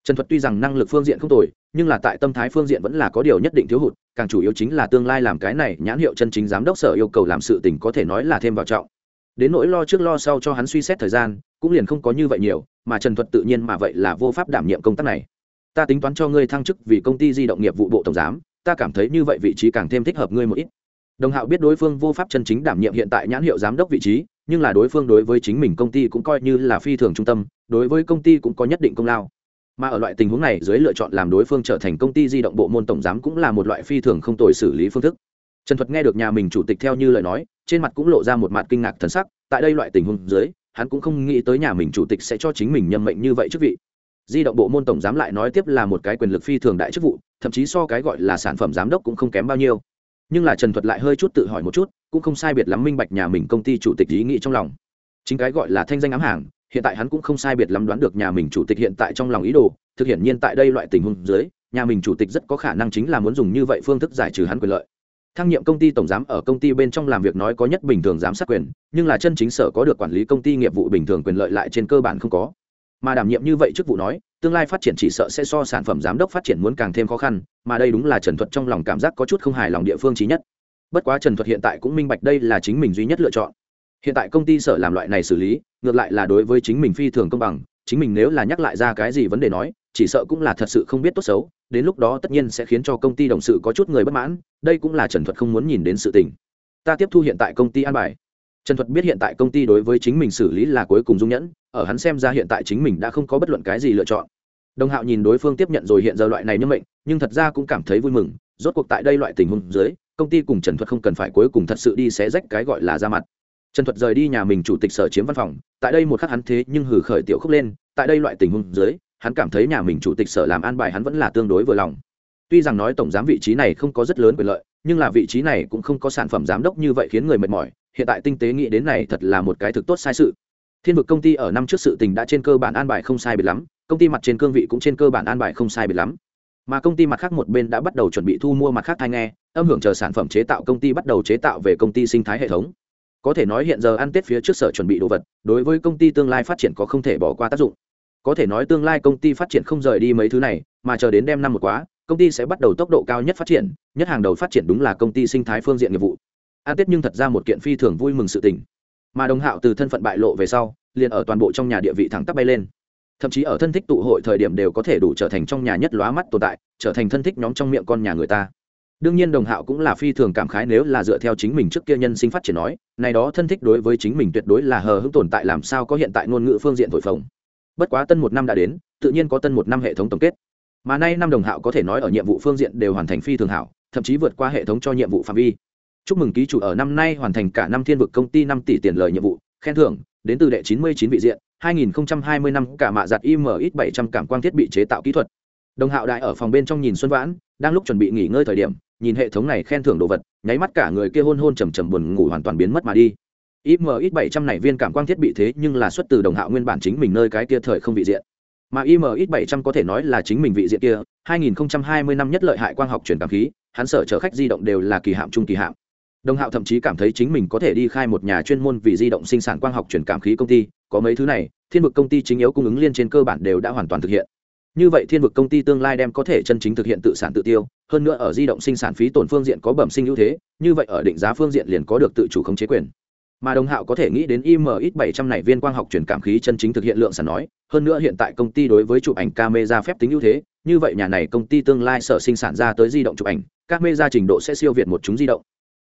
trần thuật tuy rằng năng lực phương diện không tồi, nhưng là tại tâm thái phương diện vẫn là có điều nhất định thiếu hụt, càng chủ yếu chính là tương lai làm cái này nhãn hiệu chân chính giám đốc sở yêu cầu làm sự tình có thể nói là thêm vào trọng. Đến nỗi lo trước lo sau cho hắn suy xét thời gian, cũng liền không có như vậy nhiều, mà trần thuật tự nhiên mà vậy là vô pháp đảm nhiệm công tác này. Ta tính toán cho ngươi thăng chức vì công ty di động nghiệp vụ bộ tổng giám, ta cảm thấy như vậy vị trí càng thêm thích hợp ngươi một ít. Đồng hạo biết đối phương vô pháp chân chính đảm nhiệm hiện tại nhãn hiệu giám đốc vị trí, nhưng là đối phương đối với chính mình công ty cũng coi như là phi thường trung tâm, đối với công ty cũng có nhất định công lao mà ở loại tình huống này dưới lựa chọn làm đối phương trở thành công ty di động bộ môn tổng giám cũng là một loại phi thường không tồi xử lý phương thức. Trần thuật nghe được nhà mình chủ tịch theo như lời nói, trên mặt cũng lộ ra một mặt kinh ngạc thần sắc, tại đây loại tình huống dưới, hắn cũng không nghĩ tới nhà mình chủ tịch sẽ cho chính mình nhân mệnh như vậy chức vị. Di động bộ môn tổng giám lại nói tiếp là một cái quyền lực phi thường đại chức vụ, thậm chí so cái gọi là sản phẩm giám đốc cũng không kém bao nhiêu. Nhưng là trần thuật lại hơi chút tự hỏi một chút, cũng không sai biệt lắm minh bạch nhà mình công ty chủ tịch ý nghĩ trong lòng. Chính cái gọi là thanh danh ám hàng hiện tại hắn cũng không sai biệt lắm đoán được nhà mình chủ tịch hiện tại trong lòng ý đồ, thực hiện nhiên tại đây loại tình huống dưới, nhà mình chủ tịch rất có khả năng chính là muốn dùng như vậy phương thức giải trừ hắn quyền lợi. Thăng nhiệm công ty tổng giám ở công ty bên trong làm việc nói có nhất bình thường giám sát quyền, nhưng là chân chính sở có được quản lý công ty nghiệp vụ bình thường quyền lợi lại trên cơ bản không có. Mà đảm nhiệm như vậy chức vụ nói, tương lai phát triển chỉ sợ sẽ so sản phẩm giám đốc phát triển muốn càng thêm khó khăn, mà đây đúng là trần thuật trong lòng cảm giác có chút không hài lòng địa phương trí nhất. Bất quá trần thuật hiện tại cũng minh bạch đây là chính mình duy nhất lựa chọn hiện tại công ty sở làm loại này xử lý, ngược lại là đối với chính mình phi thường công bằng, chính mình nếu là nhắc lại ra cái gì vấn đề nói, chỉ sợ cũng là thật sự không biết tốt xấu, đến lúc đó tất nhiên sẽ khiến cho công ty đồng sự có chút người bất mãn, đây cũng là trần thuật không muốn nhìn đến sự tình. Ta tiếp thu hiện tại công ty an bài. Trần thuật biết hiện tại công ty đối với chính mình xử lý là cuối cùng dung nhẫn, ở hắn xem ra hiện tại chính mình đã không có bất luận cái gì lựa chọn. Đồng hạo nhìn đối phương tiếp nhận rồi hiện giờ loại này như mệnh, nhưng thật ra cũng cảm thấy vui mừng, rốt cuộc tại đây loại tình huống dưới, công ty cùng trần thuật không cần phải cuối cùng thật sự đi xé rách cái gọi là ra mặt trần thuật rời đi nhà mình chủ tịch sở chiếm văn phòng, tại đây một khắc hắn thế nhưng hử khởi tiểu khúc lên, tại đây loại tình huống dưới, hắn cảm thấy nhà mình chủ tịch sở làm an bài hắn vẫn là tương đối vừa lòng. Tuy rằng nói tổng giám vị trí này không có rất lớn quyền lợi, nhưng là vị trí này cũng không có sản phẩm giám đốc như vậy khiến người mệt mỏi, hiện tại tinh tế nghĩ đến này thật là một cái thực tốt sai sự. Thiên vực công ty ở năm trước sự tình đã trên cơ bản an bài không sai biệt lắm, công ty mặt trên cương vị cũng trên cơ bản an bài không sai biệt lắm. Mà công ty mặt khác một bên đã bắt đầu chuẩn bị thu mua mặt khác thai nghe, âm hưởng chờ sản phẩm chế tạo công ty bắt đầu chế tạo về công ty sinh thái hệ thống có thể nói hiện giờ ăn tết phía trước sở chuẩn bị đồ vật, đối với công ty tương lai phát triển có không thể bỏ qua tác dụng. Có thể nói tương lai công ty phát triển không rời đi mấy thứ này, mà chờ đến đem năm một quá, công ty sẽ bắt đầu tốc độ cao nhất phát triển, nhất hàng đầu phát triển đúng là công ty sinh thái phương diện nghiệp vụ. An tết nhưng thật ra một kiện phi thường vui mừng sự tình. Mà đồng hạo từ thân phận bại lộ về sau, liền ở toàn bộ trong nhà địa vị thẳng tắp bay lên. Thậm chí ở thân thích tụ hội thời điểm đều có thể đủ trở thành trong nhà nhất lóa mắt tồn tại, trở thành thân thích nhóm trong miệng con nhà người ta đương nhiên đồng hạo cũng là phi thường cảm khái nếu là dựa theo chính mình trước kia nhân sinh phát triển nói, này đó thân thích đối với chính mình tuyệt đối là hờ hững tồn tại làm sao có hiện tại ngôn ngữ phương diện thổi phồng. Bất quá tân một năm đã đến, tự nhiên có tân một năm hệ thống tổng kết. Mà nay năm đồng hạo có thể nói ở nhiệm vụ phương diện đều hoàn thành phi thường hảo, thậm chí vượt qua hệ thống cho nhiệm vụ phạm vi. Chúc mừng ký chủ ở năm nay hoàn thành cả năm thiên vực công ty năm tỷ tiền lời nhiệm vụ, khen thưởng, đến từ đệ chín mươi chín vị diện 2020 năm cả mạ giặt IMX 700 cảm quang thiết bị chế tạo kỹ thuật. Đồng Hạo đại ở phòng bên trong nhìn Xuân Vãn, đang lúc chuẩn bị nghỉ ngơi thời điểm, nhìn hệ thống này khen thưởng đồ vật, nháy mắt cả người kia hôn hôn trầm trầm buồn ngủ hoàn toàn biến mất mà đi. IMX 700 này viên cảm quang thiết bị thế nhưng là xuất từ Đồng Hạo nguyên bản chính mình nơi cái kia thời không vị diện. Mà IMX 700 có thể nói là chính mình vị diện kia, 2020 năm nhất lợi hại quang học truyền cảm khí, hắn sở chở khách di động đều là kỳ hạm trung kỳ hạm đồng hạo thậm chí cảm thấy chính mình có thể đi khai một nhà chuyên môn vì di động sinh sản quang học truyền cảm khí công ty có mấy thứ này thiên vực công ty chính yếu cung ứng liên trên cơ bản đều đã hoàn toàn thực hiện như vậy thiên vực công ty tương lai đem có thể chân chính thực hiện tự sản tự tiêu, hơn nữa ở di động sinh sản phí tổn phương diện có bẩm sinh ưu thế, như vậy ở định giá phương diện liền có được tự chủ khống chế quyền. Mà đồng hạo có thể nghĩ đến imx 700 này viên quang học truyền cảm khí chân chính thực hiện lượng sản nói, hơn nữa hiện tại công ty đối với chụp ảnh camera phép tính ưu thế, như vậy nhà này công ty tương lai sở sinh sản ra tới di động chụp ảnh, camera trình độ sẽ siêu việt một chúng di động.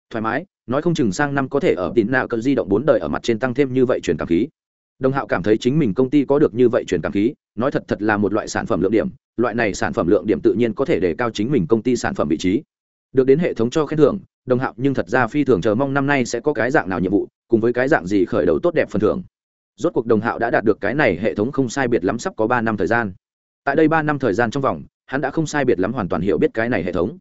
Thoải mái, nói không chừng sang năm có thể ở tín nào cần di động bốn đời ở mặt trên tăng thêm như vậy truyền cảm khí. Đồng hạo cảm thấy chính mình công ty có được như vậy truyền cảm khí nói thật thật là một loại sản phẩm lượng điểm, loại này sản phẩm lượng điểm tự nhiên có thể để cao chính mình công ty sản phẩm vị trí. Được đến hệ thống cho khen thưởng, đồng hạo nhưng thật ra phi thường chờ mong năm nay sẽ có cái dạng nào nhiệm vụ, cùng với cái dạng gì khởi đầu tốt đẹp phần thưởng. Rốt cuộc đồng hạo đã đạt được cái này hệ thống không sai biệt lắm sắp có ba năm thời gian. Tại đây ba năm thời gian trong vòng, hắn đã không sai biệt lắm hoàn toàn hiểu biết cái này hệ thống.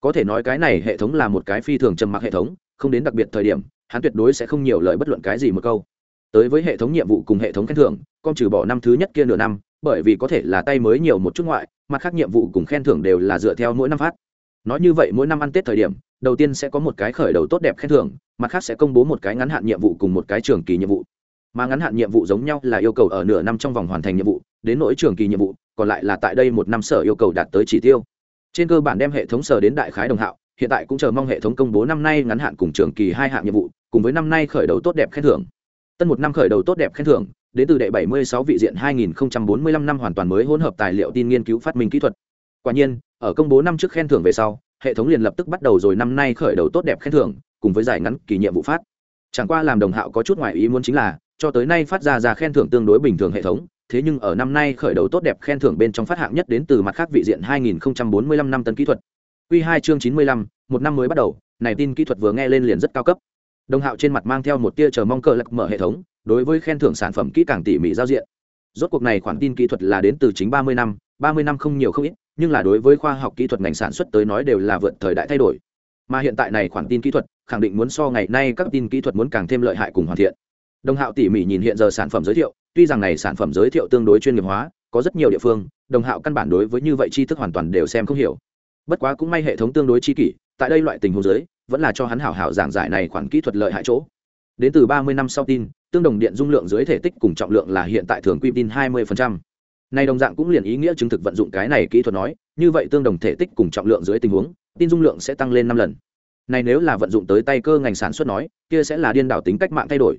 Có thể nói cái này hệ thống là một cái phi thường trầm mặc hệ thống, không đến đặc biệt thời điểm, hắn tuyệt đối sẽ không nhiều lời bất luận cái gì một câu. Tới với hệ thống nhiệm vụ cùng hệ thống khen thưởng, con trừ bỏ năm thứ nhất kia nửa năm bởi vì có thể là tay mới nhiều một chút ngoại, mặt khác nhiệm vụ cùng khen thưởng đều là dựa theo mỗi năm phát. Nói như vậy, mỗi năm ăn tết thời điểm, đầu tiên sẽ có một cái khởi đầu tốt đẹp khen thưởng, mặt khác sẽ công bố một cái ngắn hạn nhiệm vụ cùng một cái trường kỳ nhiệm vụ. Mà ngắn hạn nhiệm vụ giống nhau là yêu cầu ở nửa năm trong vòng hoàn thành nhiệm vụ, đến nỗi trường kỳ nhiệm vụ, còn lại là tại đây một năm sở yêu cầu đạt tới chỉ tiêu. Trên cơ bản đem hệ thống sở đến đại khái đồng hạo, hiện tại cũng chờ mong hệ thống công bố năm nay ngắn hạn cùng trường kỳ hai hạng nhiệm vụ, cùng với năm nay khởi đầu tốt đẹp khen thưởng. Tân một năm khởi đầu tốt đẹp khen thưởng đến từ đệ 76 vị diện 2045 năm hoàn toàn mới hỗn hợp tài liệu tin nghiên cứu phát minh kỹ thuật quả nhiên ở công bố năm trước khen thưởng về sau hệ thống liền lập tức bắt đầu rồi năm nay khởi đầu tốt đẹp khen thưởng cùng với giải ngắn kỳ nhiệm vụ phát chẳng qua làm đồng hạo có chút ngoài ý muốn chính là cho tới nay phát ra ra khen thưởng tương đối bình thường hệ thống thế nhưng ở năm nay khởi đầu tốt đẹp khen thưởng bên trong phát hạng nhất đến từ mặt khác vị diện 2045 năm tân kỹ thuật. Quy 2 chương 95, một năm mới bắt đầu, này tin kỹ thuật vừa nghe lên liền rất cao cấp. Đồng Hạo trên mặt mang theo một tia chờ mong cờ lạc mở hệ thống, đối với khen thưởng sản phẩm kỹ càng tỉ mỉ giao diện. Rốt cuộc này khoản tin kỹ thuật là đến từ chính 30 năm, 30 năm không nhiều không ít, nhưng là đối với khoa học kỹ thuật ngành sản xuất tới nói đều là vượt thời đại thay đổi. Mà hiện tại này khoản tin kỹ thuật, khẳng định muốn so ngày nay các tin kỹ thuật muốn càng thêm lợi hại cùng hoàn thiện. Đồng Hạo tỉ mỉ nhìn hiện giờ sản phẩm giới thiệu, tuy rằng này sản phẩm giới thiệu tương đối chuyên nghiệp hóa có rất nhiều địa phương đồng hạo căn bản đối với như vậy tri thức hoàn toàn đều xem không hiểu bất quá cũng may hệ thống tương đối chi kỷ tại đây loại tình huống giới vẫn là cho hắn hảo hảo giảng giải này khoản kỹ thuật lợi hại chỗ. Đến từ ba mươi năm sau tin, tương đồng điện dung lượng dưới thể tích cùng trọng lượng là hiện tại thường quy tin hai mươi này đồng dạng cũng liền ý nghĩa chứng thực vận dụng cái này kỹ thuật nói, như vậy tương đồng thể tích cùng trọng lượng dưới tình huống, tin dung lượng sẽ tăng lên năm lần. Này nếu là vận dụng tới tay cơ ngành sản xuất nói, kia sẽ là điên đảo tính cách mạng thay đổi.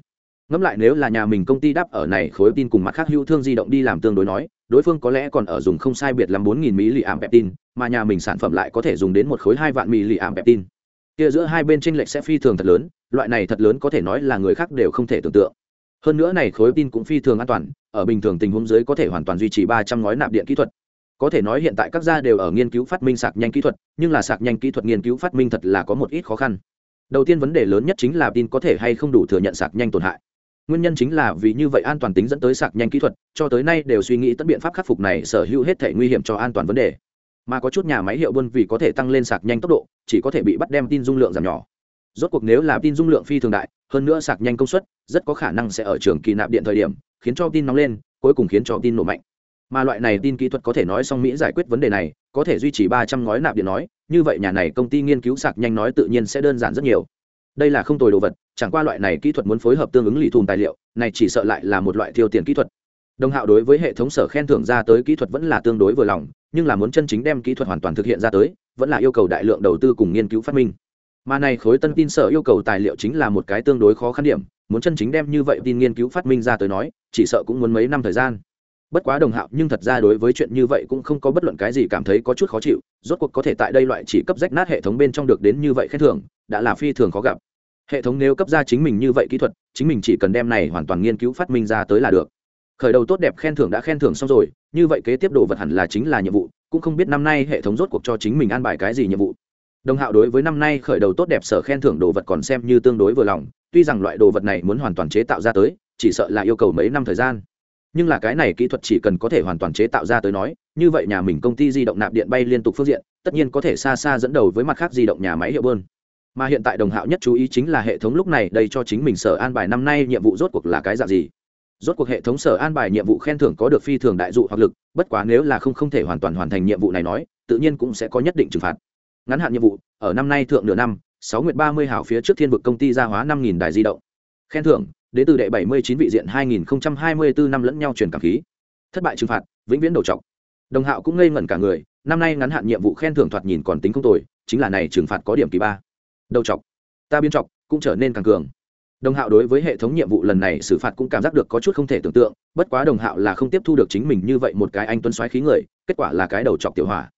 Ngẫm lại nếu là nhà mình công ty đáp ở này khối tin cùng mặt khác hữu thương di động đi làm tương đối nói, đối phương có lẽ còn ở dùng không sai biệt làm bốn nghìn mili ảm peptin mà nhà mình sản phẩm lại có thể dùng đến một khối hai vạn mili ảm peptin kia giữa hai bên tranh lệch sẽ phi thường thật lớn, loại này thật lớn có thể nói là người khác đều không thể tưởng tượng. Hơn nữa này khối tin cũng phi thường an toàn, ở bình thường tình huống dưới có thể hoàn toàn duy trì ba trăm ngói nạp điện kỹ thuật. Có thể nói hiện tại các gia đều ở nghiên cứu phát minh sạc nhanh kỹ thuật, nhưng là sạc nhanh kỹ thuật nghiên cứu phát minh thật là có một ít khó khăn. Đầu tiên vấn đề lớn nhất chính là tin có thể hay không đủ thừa nhận sạc nhanh tổn hại. Nguyên nhân chính là vì như vậy an toàn tính dẫn tới sạc nhanh kỹ thuật, cho tới nay đều suy nghĩ tất biện pháp khắc phục này sở hữu hết thể nguy hiểm cho an toàn vấn đề mà có chút nhà máy hiệu buôn vì có thể tăng lên sạc nhanh tốc độ, chỉ có thể bị bắt đem tin dung lượng giảm nhỏ. Rốt cuộc nếu là tin dung lượng phi thường đại, hơn nữa sạc nhanh công suất, rất có khả năng sẽ ở trường kỳ nạp điện thời điểm, khiến cho tin nóng lên, cuối cùng khiến cho tin nổ mạnh. Mà loại này tin kỹ thuật có thể nói song mỹ giải quyết vấn đề này, có thể duy trì ba trăm ngói nạp điện nói, như vậy nhà này công ty nghiên cứu sạc nhanh nói tự nhiên sẽ đơn giản rất nhiều. Đây là không tồi đồ vật, chẳng qua loại này kỹ thuật muốn phối hợp tương ứng lì thùng tài liệu, này chỉ sợ lại là một loại tiêu tiền kỹ thuật đồng hạo đối với hệ thống sở khen thưởng ra tới kỹ thuật vẫn là tương đối vừa lòng, nhưng là muốn chân chính đem kỹ thuật hoàn toàn thực hiện ra tới, vẫn là yêu cầu đại lượng đầu tư cùng nghiên cứu phát minh. Mà này khối tân tin sở yêu cầu tài liệu chính là một cái tương đối khó khăn điểm, muốn chân chính đem như vậy tin nghiên cứu phát minh ra tới nói, chỉ sợ cũng muốn mấy năm thời gian. Bất quá đồng hạo nhưng thật ra đối với chuyện như vậy cũng không có bất luận cái gì cảm thấy có chút khó chịu, rốt cuộc có thể tại đây loại chỉ cấp rách nát hệ thống bên trong được đến như vậy khen thưởng, đã là phi thường khó gặp. Hệ thống nếu cấp ra chính mình như vậy kỹ thuật, chính mình chỉ cần đem này hoàn toàn nghiên cứu phát minh ra tới là được khởi đầu tốt đẹp khen thưởng đã khen thưởng xong rồi, như vậy kế tiếp đồ vật hẳn là chính là nhiệm vụ, cũng không biết năm nay hệ thống rốt cuộc cho chính mình an bài cái gì nhiệm vụ. Đồng hạo đối với năm nay khởi đầu tốt đẹp sở khen thưởng đồ vật còn xem như tương đối vừa lòng, tuy rằng loại đồ vật này muốn hoàn toàn chế tạo ra tới, chỉ sợ là yêu cầu mấy năm thời gian. Nhưng là cái này kỹ thuật chỉ cần có thể hoàn toàn chế tạo ra tới nói, như vậy nhà mình công ty di động nạp điện bay liên tục phương diện, tất nhiên có thể xa xa dẫn đầu với mặt khác di động nhà máy hiệu bơn. Mà hiện tại đồng hạo nhất chú ý chính là hệ thống lúc này đây cho chính mình sở an bài năm nay nhiệm vụ rốt cuộc là cái dạng gì rốt cuộc hệ thống sở an bài nhiệm vụ khen thưởng có được phi thường đại dụ hoặc lực, bất quá nếu là không không thể hoàn toàn hoàn thành nhiệm vụ này nói, tự nhiên cũng sẽ có nhất định trừng phạt. Ngắn hạn nhiệm vụ, ở năm nay thượng nửa năm, sáu nguyệt ba mươi hảo phía trước thiên vực công ty gia hóa năm nghìn đài di động. Khen thưởng đến từ đệ bảy mươi chín vị diện hai nghìn hai mươi bốn năm lẫn nhau truyền cảm khí. Thất bại trừng phạt, vĩnh viễn đầu trọc. Đồng hạo cũng ngây ngẩn cả người, năm nay ngắn hạn nhiệm vụ khen thưởng thoạt nhìn còn tính không tồi, chính là này trừng phạt có điểm kỳ ba. Đầu trọc. Ta biên trọc, cũng trở nên càng cường đồng hạo đối với hệ thống nhiệm vụ lần này xử phạt cũng cảm giác được có chút không thể tưởng tượng, bất quá đồng hạo là không tiếp thu được chính mình như vậy một cái anh tuấn xoáy khí người, kết quả là cái đầu chọc tiểu hỏa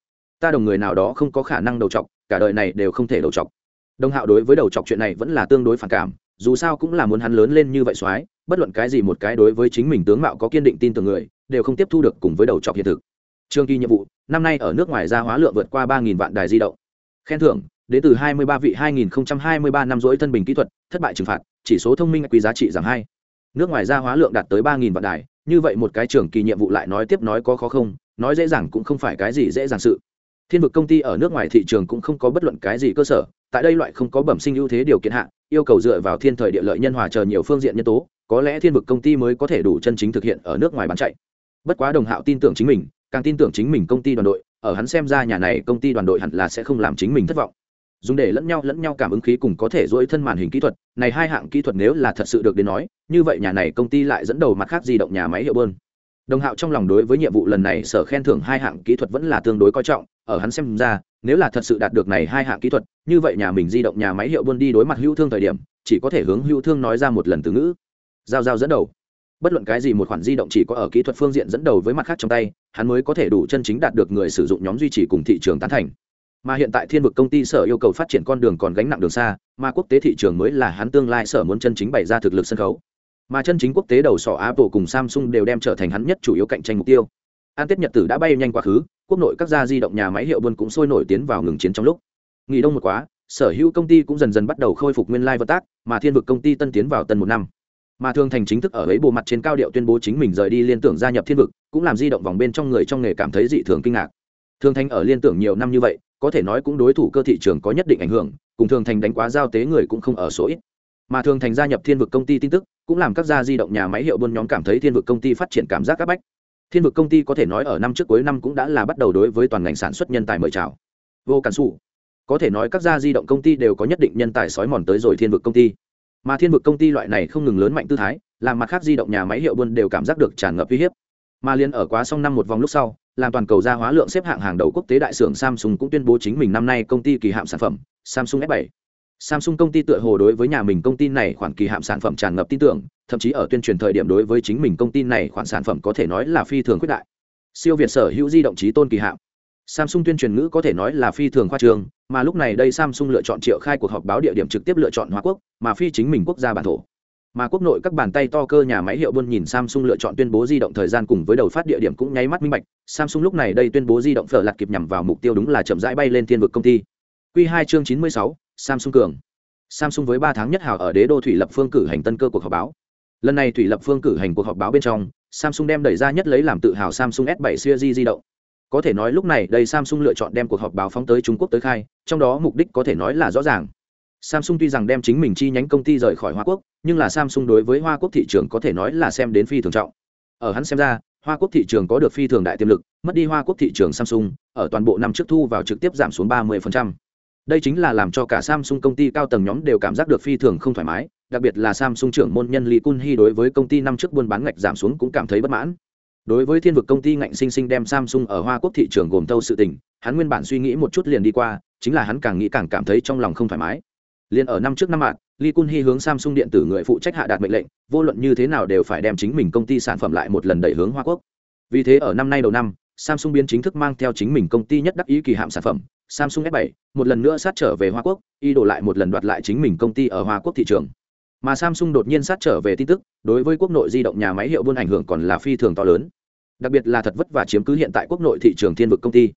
ta đồng người nào đó không có khả năng đầu chọc, cả đời này đều không thể đầu chọc. Đồng hạo đối với đầu chọc chuyện này vẫn là tương đối phản cảm, dù sao cũng là muốn hắn lớn lên như vậy soái, bất luận cái gì một cái đối với chính mình tướng mạo có kiên định tin tưởng người, đều không tiếp thu được cùng với đầu chọc hiện thực. Trường kỳ nhiệm vụ, năm nay ở nước ngoài ra hóa lượng vượt qua ba vạn đài di động khen thưởng đến từ 23 vị 2023 năm rưỡi thân bình kỹ thuật, thất bại trừng phạt, chỉ số thông minh quý giá trị giảm hai. Nước ngoài ra hóa lượng đạt tới 3000 vạn đài, như vậy một cái trưởng kỳ nhiệm vụ lại nói tiếp nói có khó không, nói dễ dàng cũng không phải cái gì dễ dàng sự. Thiên vực công ty ở nước ngoài thị trường cũng không có bất luận cái gì cơ sở, tại đây loại không có bẩm sinh ưu thế điều kiện hạ, yêu cầu dựa vào thiên thời địa lợi nhân hòa chờ nhiều phương diện nhân tố, có lẽ thiên vực công ty mới có thể đủ chân chính thực hiện ở nước ngoài bán chạy. Bất quá Đồng Hạo tin tưởng chính mình, càng tin tưởng chính mình công ty đoàn đội, ở hắn xem ra nhà này công ty đoàn đội hẳn là sẽ không làm chính mình thất vọng. Dùng để lẫn nhau lẫn nhau cảm ứng khí cùng có thể dỗi thân màn hình kỹ thuật, này hai hạng kỹ thuật nếu là thật sự được đến nói, như vậy nhà này công ty lại dẫn đầu mặt khác di động nhà máy hiệu bơn. Đồng hạo trong lòng đối với nhiệm vụ lần này sở khen thưởng hai hạng kỹ thuật vẫn là tương đối coi trọng, ở hắn xem ra, nếu là thật sự đạt được này hai hạng kỹ thuật, như vậy nhà mình di động nhà máy hiệu bơn đi đối mặt hữu thương thời điểm, chỉ có thể hướng hữu thương nói ra một lần từ ngữ. Giao giao dẫn đầu bất luận cái gì một khoản di động chỉ có ở kỹ thuật phương diện dẫn đầu với mặt khác trong tay, hắn mới có thể đủ chân chính đạt được người sử dụng nhóm duy trì cùng thị trường tán thành. Mà hiện tại thiên vực công ty sở yêu cầu phát triển con đường còn gánh nặng đường xa, mà quốc tế thị trường mới là hắn tương lai sở muốn chân chính bày ra thực lực sân khấu. Mà chân chính quốc tế đầu sỏ apple cùng samsung đều đem trở thành hắn nhất chủ yếu cạnh tranh mục tiêu. An tết nhật tử đã bay nhanh quá khứ, quốc nội các gia di động nhà máy hiệu buôn cũng sôi nổi tiến vào ngừng chiến trong lúc. Nghỉ đông một quá, sở hữu công ty cũng dần dần bắt đầu khôi phục nguyên lai vận tác, mà thiên vực công ty tân tiến vào tân một năm mà thương thành chính thức ở ấy bộ mặt trên cao điệu tuyên bố chính mình rời đi liên tưởng gia nhập thiên vực, cũng làm di động vòng bên trong người trong nghề cảm thấy dị thường kinh ngạc. Thương thành ở liên tưởng nhiều năm như vậy, có thể nói cũng đối thủ cơ thị trường có nhất định ảnh hưởng, cùng thường thành đánh quá giao tế người cũng không ở số ít. Mà thường thành gia nhập thiên vực công ty tin tức, cũng làm các gia di động nhà máy hiệu buôn nhóm cảm thấy thiên vực công ty phát triển cảm giác áp bách. Thiên vực công ty có thể nói ở năm trước cuối năm cũng đã là bắt đầu đối với toàn ngành sản xuất nhân tài mời chào. Vô cản xù có thể nói các gia di động công ty đều có nhất định nhân tài sói mòn tới rồi thiên vực công ty mà thiên vực công ty loại này không ngừng lớn mạnh tư thái làm mặt khác di động nhà máy hiệu buôn đều cảm giác được tràn ngập uy hiếp mà liên ở quá xong năm một vòng lúc sau làm toàn cầu gia hóa lượng xếp hạng hàng đầu quốc tế đại xưởng Samsung cũng tuyên bố chính mình năm nay công ty kỳ hạm sản phẩm Samsung S7. Samsung công ty tựa hồ đối với nhà mình công ty này khoản kỳ hạm sản phẩm tràn ngập tin tưởng, thậm chí ở tuyên truyền thời điểm đối với chính mình công ty này khoản sản phẩm có thể nói là phi thường quyết đại. Siêu việt sở hữu di động trí tôn kỳ hạm. Samsung tuyên truyền ngữ có thể nói là phi thường khoa trương, mà lúc này đây Samsung lựa chọn triệu khai cuộc họp báo địa điểm trực tiếp lựa chọn Hoa Quốc, mà phi chính mình quốc gia bản thổ mà quốc nội các bàn tay to cơ nhà máy hiệu buôn nhìn Samsung lựa chọn tuyên bố di động thời gian cùng với đầu phát địa điểm cũng nháy mắt minh bạch, Samsung lúc này đây tuyên bố di động phở lạt kịp nhằm vào mục tiêu đúng là chậm rãi bay lên thiên vực công ty. Quy 2 chương 96, Samsung cường. Samsung với 3 tháng nhất hào ở đế đô thủy lập phương cử hành tân cơ cuộc họp báo. Lần này thủy lập phương cử hành cuộc họp báo bên trong, Samsung đem đẩy ra nhất lấy làm tự hào Samsung S7 series di động. Có thể nói lúc này đây Samsung lựa chọn đem cuộc họp báo phóng tới Trung Quốc tới khai, trong đó mục đích có thể nói là rõ ràng Samsung tuy rằng đem chính mình chi nhánh công ty rời khỏi Hoa Quốc, nhưng là Samsung đối với Hoa Quốc thị trường có thể nói là xem đến phi thường trọng. Ở hắn xem ra, Hoa Quốc thị trường có được phi thường đại tiềm lực, mất đi Hoa Quốc thị trường Samsung, ở toàn bộ năm trước thu vào trực tiếp giảm xuống 30%. Đây chính là làm cho cả Samsung công ty cao tầng nhóm đều cảm giác được phi thường không thoải mái, đặc biệt là Samsung trưởng môn nhân Lee Kun Hee đối với công ty năm trước buôn bán ngạch giảm xuống cũng cảm thấy bất mãn. Đối với thiên vực công ty ngạnh sinh sinh đem Samsung ở Hoa Quốc thị trường gồm thâu sự tình, hắn nguyên bản suy nghĩ một chút liền đi qua, chính là hắn càng nghĩ càng cảm thấy trong lòng không thoải mái. liền ở năm trước năm mạng, Lee Kun hy hướng Samsung điện tử người phụ trách hạ đạt mệnh lệnh, vô luận như thế nào đều phải đem chính mình công ty sản phẩm lại một lần đẩy hướng Hoa Quốc. Vì thế ở năm nay đầu năm, Samsung biến chính thức mang theo chính mình công ty nhất đắc ý kỳ hạm sản phẩm, Samsung S7, một lần nữa sát trở về Hoa Quốc, y đổ lại một lần đoạt lại chính mình công ty ở Hoa Quốc thị trường. Mà Samsung đột nhiên sát trở về tin tức, đối với quốc nội di động nhà máy hiệu buôn ảnh hưởng còn là phi thường to lớn. Đặc biệt là thật vất và chiếm cứ hiện tại quốc nội thị trường thiên vực công ty.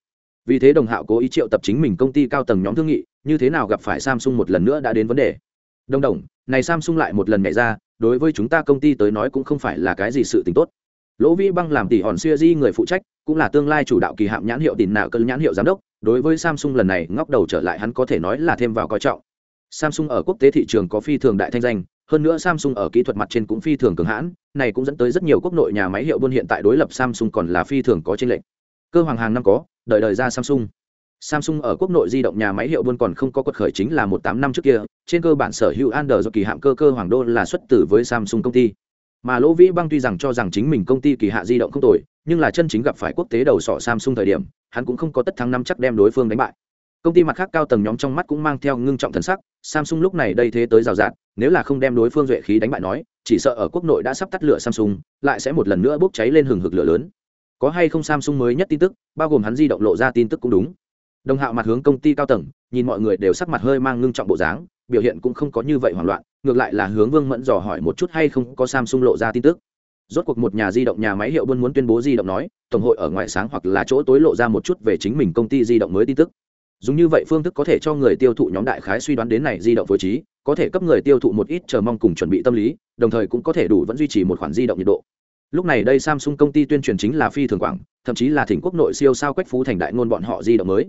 Vì thế đồng hạo cố ý triệu tập chính mình công ty cao tầng nhóm thương nghị, như thế nào gặp phải Samsung một lần nữa đã đến vấn đề. Đồng đồng, này Samsung lại một lần nhảy ra, đối với chúng ta công ty tới nói cũng không phải là cái gì sự tình tốt. Lỗ Vĩ Băng làm tỷ hòn xưa di người phụ trách, cũng là tương lai chủ đạo kỳ hạm nhãn hiệu tiền nạo cân nhãn hiệu giám đốc, đối với Samsung lần này ngóc đầu trở lại hắn có thể nói là thêm vào coi trọng. Samsung ở quốc tế thị trường có phi thường đại thanh danh, hơn nữa Samsung ở kỹ thuật mặt trên cũng phi thường cường hãn, này cũng dẫn tới rất nhiều quốc nội nhà máy hiệu buôn hiện tại đối lập Samsung còn là phi thường có chênh lệch. Cơ hoàng hàng năm có, đợi đời ra Samsung. Samsung ở quốc nội di động nhà máy hiệu buôn còn không có quật khởi chính là một tám năm trước kia, trên cơ bản sở hữu Android do kỳ hạm cơ cơ hoàng đô là xuất tử với Samsung công ty. Mà Lỗ Vĩ Băng tuy rằng cho rằng chính mình công ty kỳ hạ di động không tồi, nhưng là chân chính gặp phải quốc tế đầu sọ Samsung thời điểm, hắn cũng không có tất thắng năm chắc đem đối phương đánh bại. Công ty mặt khác cao tầng nhóm trong mắt cũng mang theo ngưng trọng thần sắc, Samsung lúc này đây thế tới rào rạt, nếu là không đem đối phương duệ khí đánh bại nói, chỉ sợ ở quốc nội đã sắp tắt lửa Samsung, lại sẽ một lần nữa bốc cháy lên hừng hực lửa lớn. Có hay không Samsung mới nhất tin tức, bao gồm hắn di động lộ ra tin tức cũng đúng. Đồng hạo mặt hướng công ty cao tầng nhìn mọi người đều sắc mặt hơi mang ngưng trọng bộ dáng biểu hiện cũng không có như vậy hoảng loạn ngược lại là hướng vương mẫn dò hỏi một chút hay không có samsung lộ ra tin tức. Rốt cuộc một nhà di động nhà máy hiệu buôn muốn tuyên bố di động nói tổng hội ở ngoại sáng hoặc là chỗ tối lộ ra một chút về chính mình công ty di động mới tin tức dùng như vậy phương thức có thể cho người tiêu thụ nhóm đại khái suy đoán đến này di động phối trí có thể cấp người tiêu thụ một ít chờ mong cùng chuẩn bị tâm lý đồng thời cũng có thể đủ vẫn duy trì một khoản di động nhiệt độ. Lúc này đây samsung công ty tuyên truyền chính là phi thường quảng thậm chí là thỉnh quốc nội siêu sao quách phú thành đại ngôn bọn họ di động mới.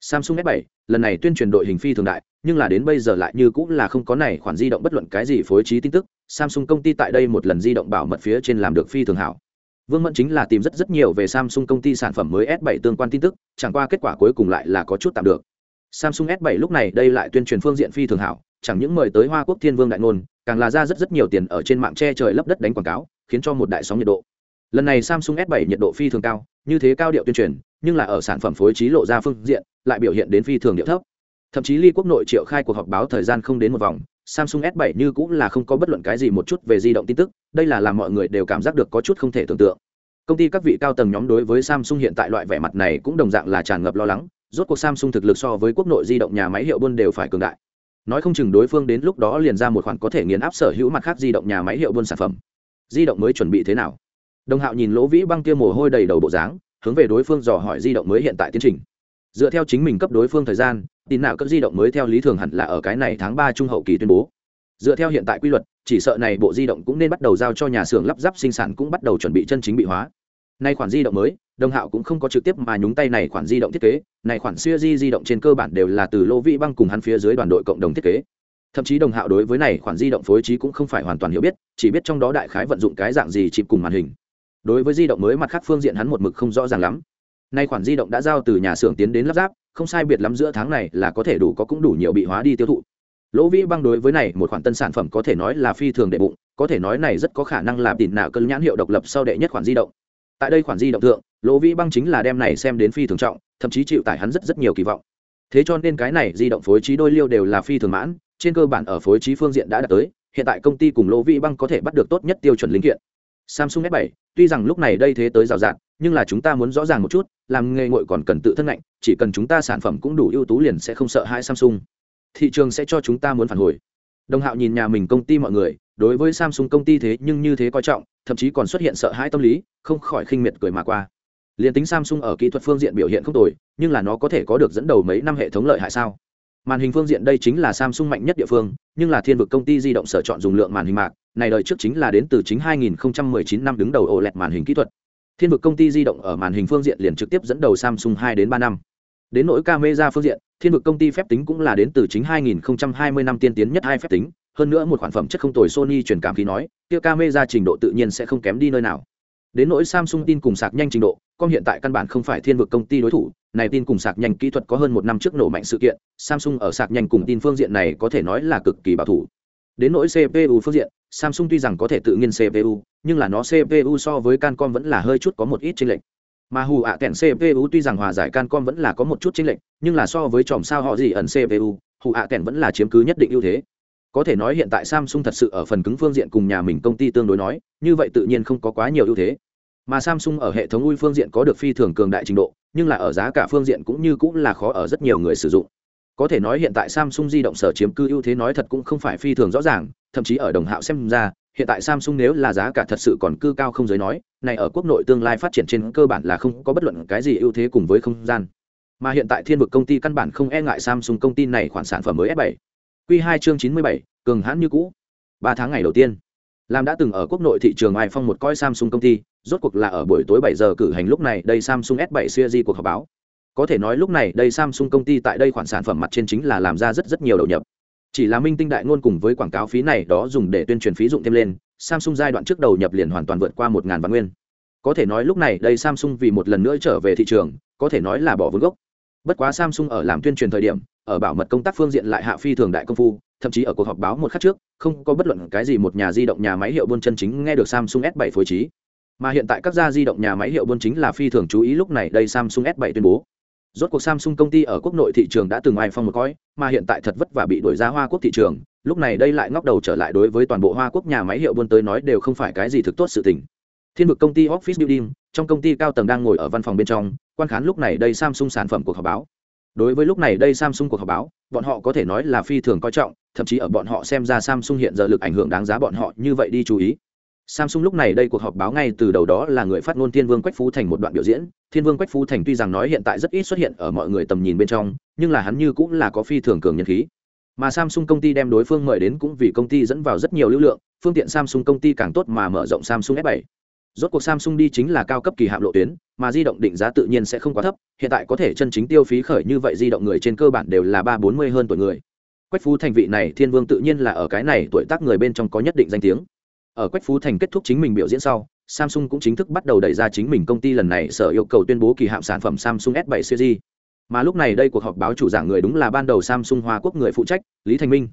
Samsung S7, lần này tuyên truyền đội hình phi thường đại, nhưng là đến bây giờ lại như cũng là không có này khoản di động bất luận cái gì phối trí tin tức, Samsung công ty tại đây một lần di động bảo mật phía trên làm được phi thường hảo. Vương Mẫn chính là tìm rất rất nhiều về Samsung công ty sản phẩm mới S7 tương quan tin tức, chẳng qua kết quả cuối cùng lại là có chút tạm được. Samsung S7 lúc này đây lại tuyên truyền phương diện phi thường hảo, chẳng những mời tới Hoa Quốc Thiên Vương đại ngôn, càng là ra rất rất nhiều tiền ở trên mạng che trời lấp đất đánh quảng cáo, khiến cho một đại sóng nhiệt độ. Lần này Samsung S7 nhiệt độ phi thường cao, như thế cao điệu tuyên truyền, nhưng là ở sản phẩm phối trí lộ ra phương diện, lại biểu hiện đến phi thường điệu thấp thậm chí ly quốc nội triệu khai cuộc họp báo thời gian không đến một vòng samsung s 7 như cũng là không có bất luận cái gì một chút về di động tin tức, đây là làm mọi người đều cảm giác được có chút không thể tưởng tượng. Công ty các vị cao tầng nhóm đối với samsung hiện tại loại vẻ mặt này cũng đồng dạng là tràn ngập lo lắng, rốt cuộc samsung thực lực so với quốc nội di động nhà máy hiệu buôn đều phải cường đại. Nói không chừng đối phương đến lúc đó liền ra một khoản có thể nghiền áp sở hữu mặt khác di động nhà máy hiệu buôn sản phẩm. Di động mới chuẩn bị thế nào? Đồng hạo nhìn lỗ vĩ băng kia mồ hôi đầy đầu bộ dáng, hướng về đối phương dò hỏi di động mới hiện tại tiến trình. Dựa theo chính mình cấp đối phương thời gian tin nào cấp di động mới theo lý thường hẳn là ở cái này tháng ba trung hậu kỳ tuyên bố. Dựa theo hiện tại quy luật, chỉ sợ này bộ di động cũng nên bắt đầu giao cho nhà xưởng lắp ráp sinh sản cũng bắt đầu chuẩn bị chân chính bị hóa. Nay khoản di động mới đồng hạo cũng không có trực tiếp mà nhúng tay này khoản di động thiết kế, này khoản xưa di di động trên cơ bản đều là từ lô vĩ băng cùng hắn phía dưới đoàn đội cộng đồng thiết kế. Thậm chí đồng hạo đối với này khoản di động phối trí cũng không phải hoàn toàn hiểu biết, chỉ biết trong đó đại khái vận dụng cái dạng gì chịp cùng màn hình. Đối với di động mới mặt khác phương diện hắn một mực không rõ ràng lắm. Nay khoản di động đã giao từ nhà xưởng tiến đến lắp ráp không sai biệt lắm giữa tháng này là có thể đủ, có cũng đủ nhiều bị hóa đi tiêu thụ. Lỗ vĩ băng đối với này một khoản tân sản phẩm có thể nói là phi thường đệ bụng, có thể nói này rất có khả năng là tìm nào cân nhãn hiệu độc lập sau đệ nhất khoản di động. Tại đây khoản di động thượng, lỗ vĩ băng chính là đem này xem đến phi thường trọng, thậm chí chịu tải hắn rất rất nhiều kỳ vọng. Thế cho nên cái này di động phối trí đôi liêu đều là phi thường mãn, trên cơ bản ở phối trí phương diện đã đạt tới, hiện tại công ty cùng lỗ vĩ băng có thể bắt được tốt nhất tiêu chuẩn linh kiện. Samsung s 7 tuy rằng lúc này đây thế tới rào rạt nhưng là chúng ta muốn rõ ràng một chút, làm nghề ngội còn cần tự thân ngạnh, chỉ cần chúng ta sản phẩm cũng đủ ưu tú liền sẽ không sợ hai samsung. Thị trường sẽ cho chúng ta muốn phản hồi. Đồng hạo nhìn nhà mình công ty mọi người, đối với samsung công ty thế nhưng như thế coi trọng, thậm chí còn xuất hiện sợ hãi tâm lý, không khỏi khinh miệt cười mà qua. Liền tính samsung ở kỹ thuật phương diện biểu hiện không tồi, nhưng là nó có thể có được dẫn đầu mấy năm hệ thống lợi hại sao? Màn hình phương diện đây chính là samsung mạnh nhất địa phương, nhưng là thiên vực công ty di động sở chọn dùng lượng màn hình mạc, này đời trước chính là đến từ chính 2019 năm đứng đầu OLED màn hình kỹ thuật thiên vực công ty di động ở màn hình phương diện liền trực tiếp dẫn đầu samsung 2 đến 3 năm. Đến nỗi camera phương diện, thiên vực công ty phép tính cũng là đến từ chính 2020 năm tiên tiến nhất hai phép tính. Hơn nữa một khoản phẩm chất không tồi sony truyền cảm khí nói, kia camera trình độ tự nhiên sẽ không kém đi nơi nào. Đến nỗi samsung tin cùng sạc nhanh trình độ con hiện tại căn bản không phải thiên vực công ty đối thủ. Này tin cùng sạc nhanh kỹ thuật có hơn một năm trước nổ mạnh sự kiện, samsung ở sạc nhanh cùng tin phương diện này có thể nói là cực kỳ bảo thủ. Đến nỗi cpu phương diện samsung tuy rằng có thể tự nhiên cpu nhưng là nó cpu so với cancom vẫn là hơi chút có một ít chênh lệch. Mà hù ạ kẹn cpu tuy rằng hòa giải cancom vẫn là có một chút chênh lệch, nhưng là so với chòm sao họ gì ẩn cpu hù ạ kẹn vẫn là chiếm cứ nhất định ưu thế. Có thể nói hiện tại samsung thật sự ở phần cứng phương diện cùng nhà mình công ty tương đối nói, như vậy tự nhiên không có quá nhiều ưu thế. Mà samsung ở hệ thống ui phương diện có được phi thường cường đại trình độ, nhưng là ở giá cả phương diện cũng như cũng là khó ở rất nhiều người sử dụng có thể nói hiện tại samsung di động sở chiếm cư ưu thế nói thật cũng không phải phi thường rõ ràng thậm chí ở đồng hạo xem ra hiện tại samsung nếu là giá cả thật sự còn cư cao không giới nói này ở quốc nội tương lai phát triển trên cơ bản là không có bất luận cái gì ưu thế cùng với không gian. Mà hiện tại thiên vực công ty căn bản không e ngại samsung công ty này khoản sản phẩm mới s 7 q 2 chương 97, cường hãn như cũ. Ba tháng ngày đầu tiên làm đã từng ở quốc nội thị trường iphone một coi samsung công ty rốt cuộc là ở buổi tối 7 giờ cử hành lúc này đây samsung s 7 series cuộc họp báo có thể nói lúc này đây samsung công ty tại đây khoản sản phẩm mặt trên chính là làm ra rất rất nhiều đầu nhập. Chỉ là minh tinh đại ngôn cùng với quảng cáo phí này đó dùng để tuyên truyền phí dụng thêm lên, samsung giai đoạn trước đầu nhập liền hoàn toàn vượt qua một ngàn vạn nguyên. Có thể nói lúc này đây samsung vì một lần nữa trở về thị trường, có thể nói là bỏ vốn gốc. Bất quá samsung ở làm tuyên truyền thời điểm, ở bảo mật công tác phương diện lại hạ phi thường đại công phu, thậm chí ở cuộc họp báo một khắc trước, không có bất luận cái gì một nhà di động nhà máy hiệu buôn chân chính nghe được samsung s 7 phối trí. Mà hiện tại các gia di động nhà máy hiệu buôn chính là phi thường chú ý lúc này đây samsung s 7 tuyên bố rốt cuộc samsung công ty ở quốc nội thị trường đã từng ai phong một cõi, mà hiện tại thật vất vả bị đuổi ra hoa quốc thị trường lúc này đây lại ngóc đầu trở lại đối với toàn bộ hoa quốc nhà máy hiệu buôn tới nói đều không phải cái gì thực tốt sự tình. Thiên vực công ty office building trong công ty cao tầng đang ngồi ở văn phòng bên trong quan khán lúc này đây samsung sản phẩm cuộc họp báo. Đối với lúc này đây samsung cuộc họp báo bọn họ có thể nói là phi thường coi trọng thậm chí ở bọn họ xem ra samsung hiện giờ lực ảnh hưởng đáng giá bọn họ như vậy đi chú ý. Samsung lúc này đây cuộc họp báo ngay từ đầu đó là người phát ngôn Thiên Vương Quách Phú Thành một đoạn biểu diễn. Thiên Vương Quách Phú Thành tuy rằng nói hiện tại rất ít xuất hiện ở mọi người tầm nhìn bên trong, nhưng là hắn như cũng là có phi thường cường nhân khí. Mà Samsung công ty đem đối phương mời đến cũng vì công ty dẫn vào rất nhiều lưu lượng, phương tiện Samsung công ty càng tốt mà mở rộng Samsung S7. Rốt cuộc Samsung đi chính là cao cấp kỳ hạm lộ tuyến, mà di động định giá tự nhiên sẽ không quá thấp, hiện tại có thể chân chính tiêu phí khởi như vậy di động người trên cơ bản đều là ba bốn mươi hơn tuổi người. Quách Phú Thành vị này Thiên Vương tự nhiên là ở cái này tuổi tác người bên trong có nhất định danh tiếng ở quách phú thành kết thúc chính mình biểu diễn sau, samsung cũng chính thức bắt đầu đẩy ra chính mình công ty lần này sở yêu cầu tuyên bố kỳ hạn sản phẩm samsung s 7 series. Mà lúc này đây cuộc họp báo chủ giảng người đúng là ban đầu samsung hoa quốc người phụ trách, lý thành minh.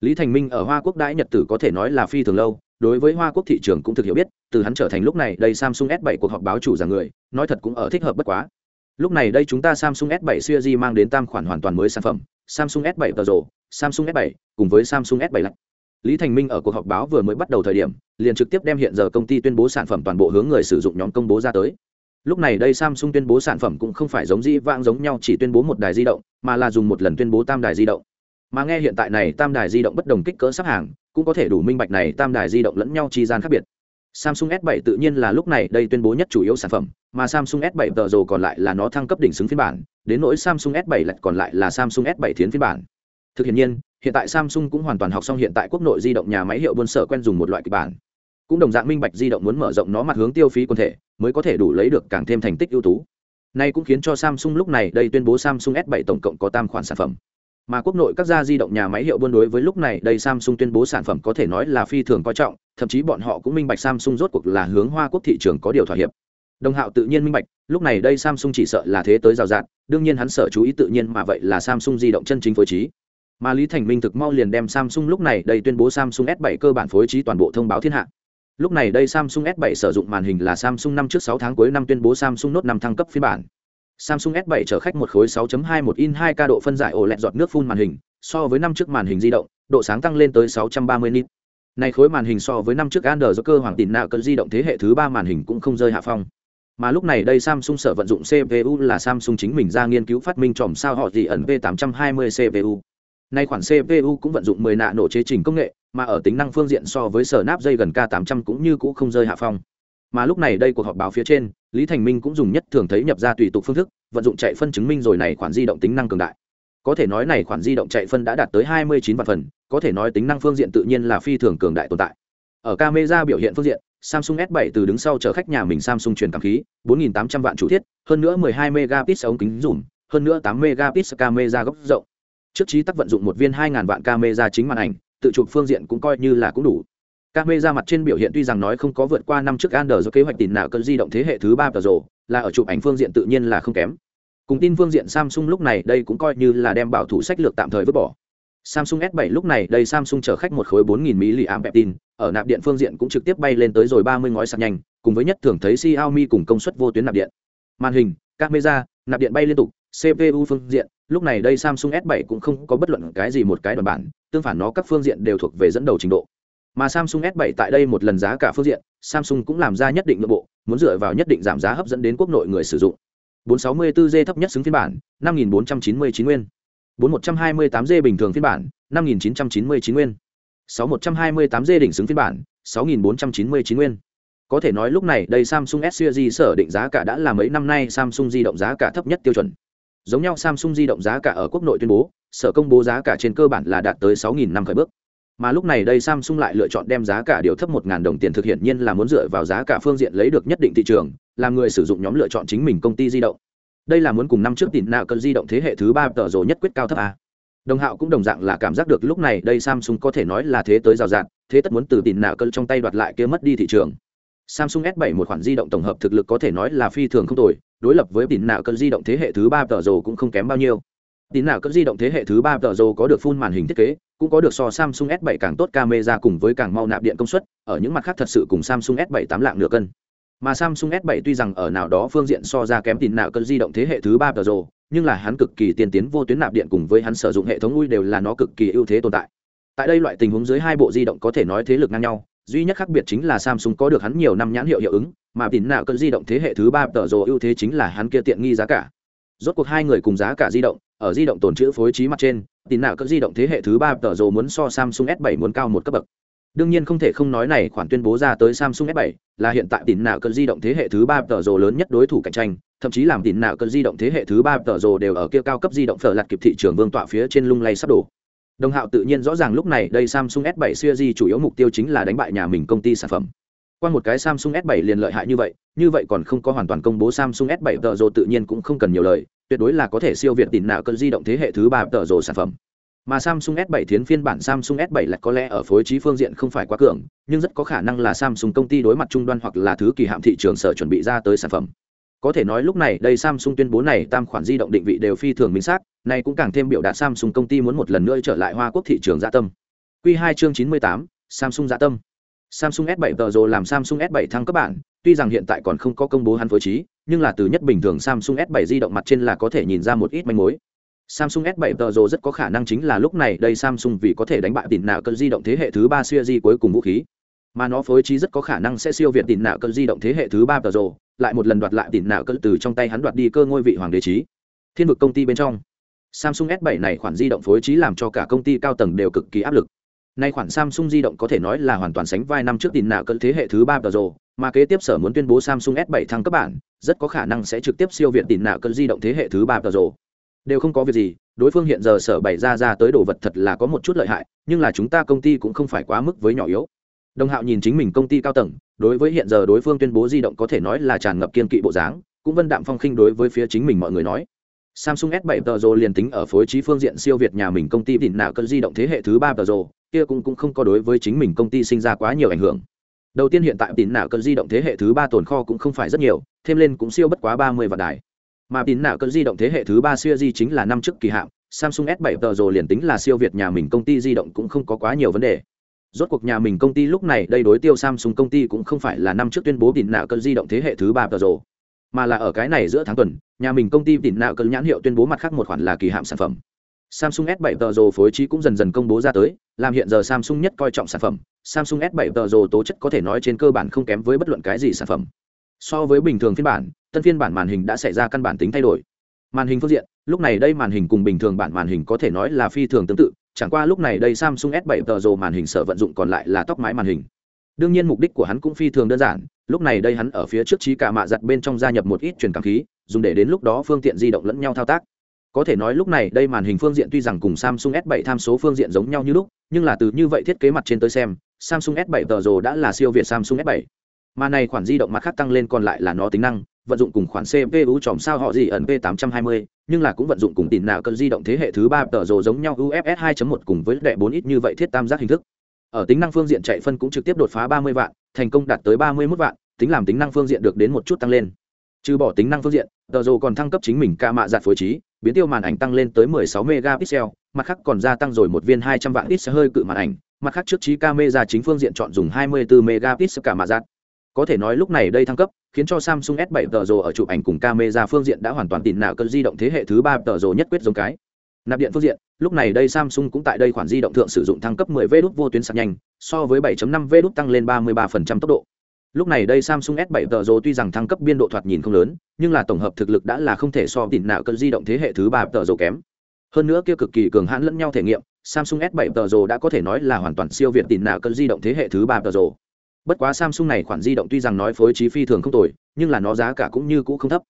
Lý thành minh ở hoa quốc đãi nhật tử có thể nói là phi thường lâu, đối với hoa quốc thị trường cũng thực hiểu biết, từ hắn trở thành lúc này đây samsung s 7 cuộc họp báo chủ giảng người, nói thật cũng ở thích hợp bất quá. Lúc này đây chúng ta samsung s 7 series mang đến tam khoản hoàn toàn mới sản phẩm, samsung s 7 pro, samsung s 7 cùng với samsung s 7 lạnh lý thành minh ở cuộc họp báo vừa mới bắt đầu thời điểm liền trực tiếp đem hiện giờ công ty tuyên bố sản phẩm toàn bộ hướng người sử dụng nhóm công bố ra tới. Lúc này đây samsung tuyên bố sản phẩm cũng không phải giống dĩ vãng giống nhau chỉ tuyên bố một đài di động mà là dùng một lần tuyên bố tam đài di động. Mà nghe hiện tại này tam đài di động bất đồng kích cỡ sắp hàng cũng có thể đủ minh bạch này tam đài di động lẫn nhau chi gian khác biệt. Samsung S7 tự nhiên là lúc này đây tuyên bố nhất chủ yếu sản phẩm, mà Samsung S7 tờ rồ còn lại là nó thăng cấp đỉnh xứng phiên bản, đến nỗi Samsung S7 lật còn lại là Samsung S7 thiến phiên bản. Thực hiện nhiên, hiện tại Samsung cũng hoàn toàn học xong hiện tại quốc nội di động nhà máy hiệu buôn sở quen dùng một loại kịch bản. Cũng đồng dạng minh bạch di động muốn mở rộng nó mặt hướng tiêu phí quần thể, mới có thể đủ lấy được càng thêm thành tích ưu tú. Nay cũng khiến cho Samsung lúc này đây tuyên bố Samsung S7 tổng cộng có tam khoản sản phẩm. Mà quốc nội các gia di động nhà máy hiệu buôn đối với lúc này đây Samsung tuyên bố sản phẩm có thể nói là phi thường coi trọng, thậm chí bọn họ cũng minh bạch Samsung rốt cuộc là hướng Hoa quốc thị trường có điều thỏa hiệp. Đồng Hạo tự nhiên minh bạch, lúc này đây Samsung chỉ sợ là thế tới rào rạt, đương nhiên hắn sợ chú ý tự nhiên mà vậy là Samsung di động chân chính phối trí mà lý thành minh thực mau liền đem samsung lúc này đây tuyên bố samsung s 7 cơ bản phối trí toàn bộ thông báo thiên hạ. Lúc này đây samsung s 7 sử dụng màn hình là samsung năm trước sáu tháng cuối năm tuyên bố samsung note năm thăng cấp phiên bản. Samsung s 7 chở khách một khối 6.21 in 2 k độ phân giải ổ lẹt giọt nước phun màn hình, so với năm trước màn hình di động, độ sáng tăng lên tới 630 nit. Này khối màn hình so với năm trước Android do cơ hoàng tỉnh nạo cơn di động thế hệ thứ ba màn hình cũng không rơi hạ phong. Mà lúc này đây Samsung sở vận dụng CPU là Samsung chính mình ra nghiên cứu phát minh tròm sao họ gì ẩn V820 CPU Nay khoản CPU cũng vận dụng 10 nạ nổ chế trình công nghệ, mà ở tính năng phương diện so với sở nắp dây gần K800 cũng như cũ không rơi hạ phong. Mà lúc này đây cuộc họp báo phía trên, Lý Thành Minh cũng dùng nhất thường thấy nhập ra tùy tục phương thức, vận dụng chạy phân chứng minh rồi này khoản di động tính năng cường đại. Có thể nói này khoản di động chạy phân đã đạt tới 29 vạn phần, có thể nói tính năng phương diện tự nhiên là phi thường cường đại tồn tại. Ở camera biểu hiện phương diện, Samsung S7 từ đứng sau chở khách nhà mình Samsung truyền cảm khí, 4800 vạn chủ thiết, hơn nữa 12 megapixel ống kính zoom, hơn nữa 8 megapixel camera góc rộng trước trí tắc vận dụng một viên hai ngàn vạn camera chính màn ảnh tự chụp phương diện cũng coi như là cũng đủ camera mặt trên biểu hiện tuy rằng nói không có vượt qua năm trước Android do kế hoạch tìm nào cơn di động thế hệ thứ ba Pro, là ở chụp ảnh phương diện tự nhiên là không kém. Cùng tin phương diện Samsung lúc này đây cũng coi như là đem bảo thủ sách lược tạm thời vứt bỏ. Samsung S7 lúc này đây Samsung chở khách một khối 4000 mAh tin, ở nạp điện phương diện cũng trực tiếp bay lên tới rồi 30 ngói sạc nhanh, cùng với nhất thường thấy Xiaomi cùng công suất vô tuyến nạp điện. Màn hình, camera, nạp điện bay liên tục, CPU phương diện, lúc này đây Samsung S7 cũng không có bất luận cái gì một cái đoàn bản, tương phản nó các phương diện đều thuộc về dẫn đầu trình độ. Mà Samsung S7 tại đây một lần giá cả phương diện, Samsung cũng làm ra nhất định nội bộ, muốn dựa vào nhất định giảm giá hấp dẫn đến quốc nội người sử dụng. 464G thấp nhất xứng phiên bản, 5499 nguyên. 4128G bình thường phiên bản, 5999 nguyên. 6128G đỉnh xứng phiên bản, 6499 nguyên. Có thể nói lúc này đây Samsung S Series sở định giá cả đã là mấy năm nay Samsung di động giá cả thấp nhất tiêu chuẩn. Giống nhau Samsung di động giá cả ở quốc nội tuyên bố, sở công bố giá cả trên cơ bản là đạt tới 6000 năm khởi bước. Mà lúc này đây Samsung lại lựa chọn đem giá cả điều thấp 1000 đồng tiền thực hiện nhiên là muốn dựa vào giá cả phương diện lấy được nhất định thị trường, làm người sử dụng nhóm lựa chọn chính mình công ty di động. Đây là muốn cùng năm trước tỉn nào cân di động thế hệ thứ 3 tờ rồi nhất quyết cao thấp a. Đồng Hạo cũng đồng dạng là cảm giác được lúc này đây Samsung có thể nói là thế tới rào rạt, thế tất muốn từ tỉn nào cân trong tay đoạt lại kia mất đi thị trường. Samsung S7 một khoản di động tổng hợp thực lực có thể nói là phi thường không tồi, đối lập với tín nào cân di động thế hệ thứ ba tờ rồ cũng không kém bao nhiêu. Tín nào cỡ di động thế hệ thứ ba tờ rồ có được full màn hình thiết kế, cũng có được so Samsung S7 càng tốt camera cùng với càng mau nạp điện công suất, ở những mặt khác thật sự cùng Samsung S7 tám lạng nửa cân. Mà Samsung S7 tuy rằng ở nào đó phương diện so ra kém tín nào cỡ di động thế hệ thứ ba tờ rồ, nhưng là hắn cực kỳ tiên tiến vô tuyến nạp điện cùng với hắn sử dụng hệ thống ui đều là nó cực kỳ ưu thế tồn tại. Tại đây loại tình huống dưới hai bộ di động có thể nói thế lực ngang nhau, duy nhất khác biệt chính là Samsung có được hắn nhiều năm nhãn hiệu hiệu ứng, mà tín nạo cỡ di động thế hệ thứ 3 tờ ưu thế chính là hắn kia tiện nghi giá cả. Rốt cuộc hai người cùng giá cả di động, ở di động tồn chữ phối trí mặt trên tín nạo cơn di động thế hệ thứ ba tờ rồ muốn so samsung s 7 muốn cao một cấp bậc. Đương nhiên không thể không nói này khoản tuyên bố ra tới samsung s 7 là hiện tại tín nạo cơn di động thế hệ thứ ba tờ rồ lớn nhất đối thủ cạnh tranh thậm chí làm tín nạo cơn di động thế hệ thứ ba tờ rồ đều ở kia cao cấp di động phở lặt kịp thị trường vương tọa phía trên lung lay sắp đổ. Đồng hạo tự nhiên rõ ràng lúc này đây samsung s 7 series chủ yếu mục tiêu chính là đánh bại nhà mình công ty sản phẩm qua một cái samsung s 7 liền lợi hại như vậy như vậy còn không có hoàn toàn công bố samsung s 7 tờ rồ tự nhiên cũng không cần nhiều lời tuyệt đối là có thể siêu việt tỉn nạo cơn di động thế hệ thứ ba tờ rồ sản phẩm mà Samsung S7 thiến phiên bản Samsung S7 là có lẽ ở phối trí phương diện không phải quá cường, nhưng rất có khả năng là Samsung công ty đối mặt trung đoan hoặc là thứ kỳ hạm thị trường sở chuẩn bị ra tới sản phẩm. Có thể nói lúc này đây Samsung tuyên bố này tam khoản di động định vị đều phi thường minh xác, này cũng càng thêm biểu đạt Samsung công ty muốn một lần nữa trở lại Hoa Quốc thị trường dạ tâm. Quy 2 chương 98, Samsung dạ tâm. Samsung S7 Pro làm Samsung S7 thăng cấp bản, tuy rằng hiện tại còn không có công bố hắn phối trí, nhưng là từ nhất bình thường Samsung S7 di động mặt trên là có thể nhìn ra một ít manh mối. Samsung S7 Pro rất có khả năng chính là lúc này đây Samsung vì có thể đánh bại tỉnh nào cân di động thế hệ thứ 3 series cuối cùng vũ khí. Mà nó phối trí rất có khả năng sẽ siêu việt tỉnh nào cân di động thế hệ thứ 3 Pro, lại một lần đoạt lại tỉnh nào cân từ trong tay hắn đoạt đi cơ ngôi vị hoàng đế trí. Thiên vực công ty bên trong. Samsung S7 này khoản di động phối trí làm cho cả công ty cao tầng đều cực kỳ áp lực. Nay khoản Samsung di động có thể nói là hoàn toàn sánh vai năm trước tiền nạo cỡ thế hệ thứ 3 Pro, mà kế tiếp sở muốn tuyên bố Samsung S7 thăng cấp bản, rất có khả năng sẽ trực tiếp siêu việt tiền nạo cỡ di động thế hệ thứ ba Pro. Đều không có việc gì, đối phương hiện giờ sở bày ra ra tới đồ vật thật là có một chút lợi hại, nhưng là chúng ta công ty cũng không phải quá mức với nhỏ yếu. Đồng Hạo nhìn chính mình công ty cao tầng, đối với hiện giờ đối phương tuyên bố di động có thể nói là tràn ngập kiên kỵ bộ dáng, cũng vân đạm phong khinh đối với phía chính mình mọi người nói. Samsung S7 Pro liền tính ở phối trí phương diện siêu việt nhà mình công ty đỉnh nạo cân di động thế hệ thứ ba Pro, kia cũng cũng không có đối với chính mình công ty sinh ra quá nhiều ảnh hưởng. Đầu tiên hiện tại đỉnh nạo cơn di động thế hệ thứ ba tồn kho cũng không phải rất nhiều thêm lên cũng siêu bất quá ba mươi vạn đài. Mà đỉnh nạo cơn di động thế hệ thứ ba siêu di chính là năm trước kỳ hạn samsung s 7 Pro rồi liền tính là siêu việt nhà mình công ty di động cũng không có quá nhiều vấn đề. Rốt cuộc nhà mình công ty lúc này đây đối tiêu samsung công ty cũng không phải là năm trước tuyên bố đỉnh nạo cơn di động thế hệ thứ ba Pro rồi mà là ở cái này giữa tháng tuần nhà mình công ty tỉnh nạo cơn nhãn hiệu tuyên bố mặt khác một khoản là kỳ hạn sản phẩm Samsung S7 Pro phối trí cũng dần dần công bố ra tới, làm hiện giờ Samsung nhất coi trọng sản phẩm, Samsung S7 Pro tố chất có thể nói trên cơ bản không kém với bất luận cái gì sản phẩm. So với bình thường phiên bản, tân phiên bản màn hình đã xảy ra căn bản tính thay đổi. Màn hình phương diện, lúc này đây màn hình cùng bình thường bản màn hình có thể nói là phi thường tương tự, chẳng qua lúc này đây Samsung S7 Pro màn hình sở vận dụng còn lại là tóc mái màn hình. Đương nhiên mục đích của hắn cũng phi thường đơn giản, lúc này đây hắn ở phía trước trí cả mạ giật bên trong gia nhập một ít truyền cảm khí, dùng để đến lúc đó phương tiện di động lẫn nhau thao tác có thể nói lúc này đây màn hình phương diện tuy rằng cùng samsung s 7 tham số phương diện giống nhau như lúc nhưng là từ như vậy thiết kế mặt trên tới xem samsung s 7 tờ rồ đã là siêu việt samsung s 7 mà này khoản di động mặt khác tăng lên còn lại là nó tính năng vận dụng cùng khoản cpu chòm sao họ gì ẩn p 820 nhưng là cũng vận dụng cùng tỉn nào cơn di động thế hệ thứ ba tờ rồ giống nhau UFS 2.1 cùng với đệ 4 ít như vậy thiết tam giác hình thức. Ở tính năng phương diện chạy phân cũng trực tiếp đột phá 30 vạn, thành công đạt tới 31 vạn, tính làm tính năng phương diện được đến một chút tăng lên. Trừ bỏ tính năng phương diện, tờ rồ còn thăng cấp chính mình ca mạ giạt phối trí, biến tiêu màn ảnh tăng lên tới 16 megapixel, mặt khác còn gia tăng rồi một viên 200 vạn ít hơi cự màn ảnh, mặt khác trước trí camera chính phương diện chọn dùng 24 megapixel cả mạ giạt. Có thể nói lúc này đây thăng cấp, khiến cho Samsung S7 tờ rồ ở chụp ảnh cùng camera phương diện đã hoàn toàn tịn nạo cơn di động thế hệ thứ 3 tờ rồ nhất quyết giống cái. Nạp điện phương diện, lúc này đây Samsung cũng tại đây khoản di động thượng sử dụng thăng cấp 10V đút vô tuyến sạc nhanh, so với 7.5V đút tăng lên 33% tốc độ. Lúc này đây Samsung S7 tờ rồ tuy rằng thăng cấp biên độ thoạt nhìn không lớn, nhưng là tổng hợp thực lực đã là không thể so tỉn nạo cơn di động thế hệ thứ ba tờ rồ kém. Hơn nữa kia cực kỳ cường hãn lẫn nhau thể nghiệm, Samsung S7 tờ rồ đã có thể nói là hoàn toàn siêu việt tỉn nạo cơn di động thế hệ thứ ba tờ rồ bất quá samsung này khoản di động tuy rằng nói phối trí phi thường không tồi nhưng là nó giá cả cũng như cũ không thấp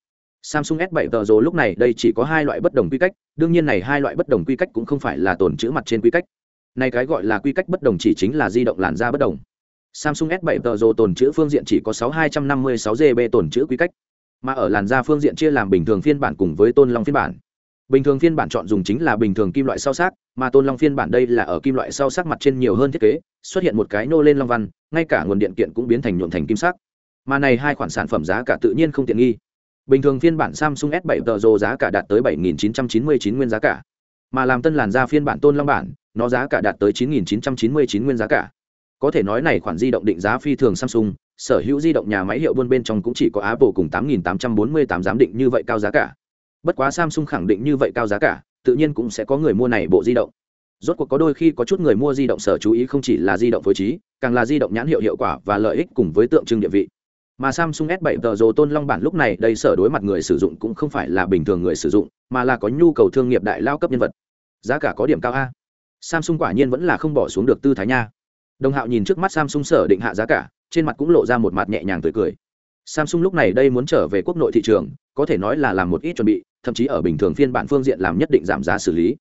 samsung s 7 tờ rồ lúc này đây chỉ có hai loại bất đồng quy cách, đương nhiên này hai loại bất đồng quy cách cũng không phải là tồn chữ mặt trên quy cách. Này cái gọi là quy cách bất đồng chỉ chính là di động làn da bất đồng. Samsung s 7 tờ rồ tồn chữ phương diện chỉ có 6256 gb tồn chữ quy cách, mà ở làn da phương diện chia làm bình thường phiên bản cùng với tôn long phiên bản. Bình thường phiên bản chọn dùng chính là bình thường kim loại sau sắc, mà tôn long phiên bản đây là ở kim loại sau sắc mặt trên nhiều hơn thiết kế, xuất hiện một cái nô lên long văn, ngay cả nguồn điện kiện cũng biến thành nhuộm thành kim sắc. Mà này hai khoản sản phẩm giá cả tự nhiên không tiện nghi bình thường phiên bản samsung s 7 tờ rồ giá cả đạt tới 7.999 nguyên giá cả. Mà làm tân làn ra phiên bản tôn long bản, nó giá cả đạt tới 9.999 nguyên giá cả. Có thể nói này khoản di động định giá phi thường samsung, sở hữu di động nhà máy hiệu buôn bên trong cũng chỉ có apple cùng 8.848 giám định như vậy cao giá cả. Bất quá samsung khẳng định như vậy cao giá cả, tự nhiên cũng sẽ có người mua này bộ di động. Rốt cuộc có đôi khi có chút người mua di động sở chú ý không chỉ là di động phối trí, càng là di động nhãn hiệu hiệu quả và lợi ích cùng với tượng trưng địa vị mà samsung s 7 tờ rồ tôn long bản lúc này đây sở đối mặt người sử dụng cũng không phải là bình thường người sử dụng, mà là có nhu cầu thương nghiệp đại lao cấp nhân vật. Giá cả có điểm cao a. Samsung quả nhiên vẫn là không bỏ xuống được tư thái nha. Đồng hạo nhìn trước mắt samsung sở định hạ giá cả, trên mặt cũng lộ ra một mặt nhẹ nhàng tươi cười. Samsung lúc này đây muốn trở về quốc nội thị trường, có thể nói là làm một ít chuẩn bị, thậm chí ở bình thường phiên bản phương diện làm nhất định giảm giá xử lý.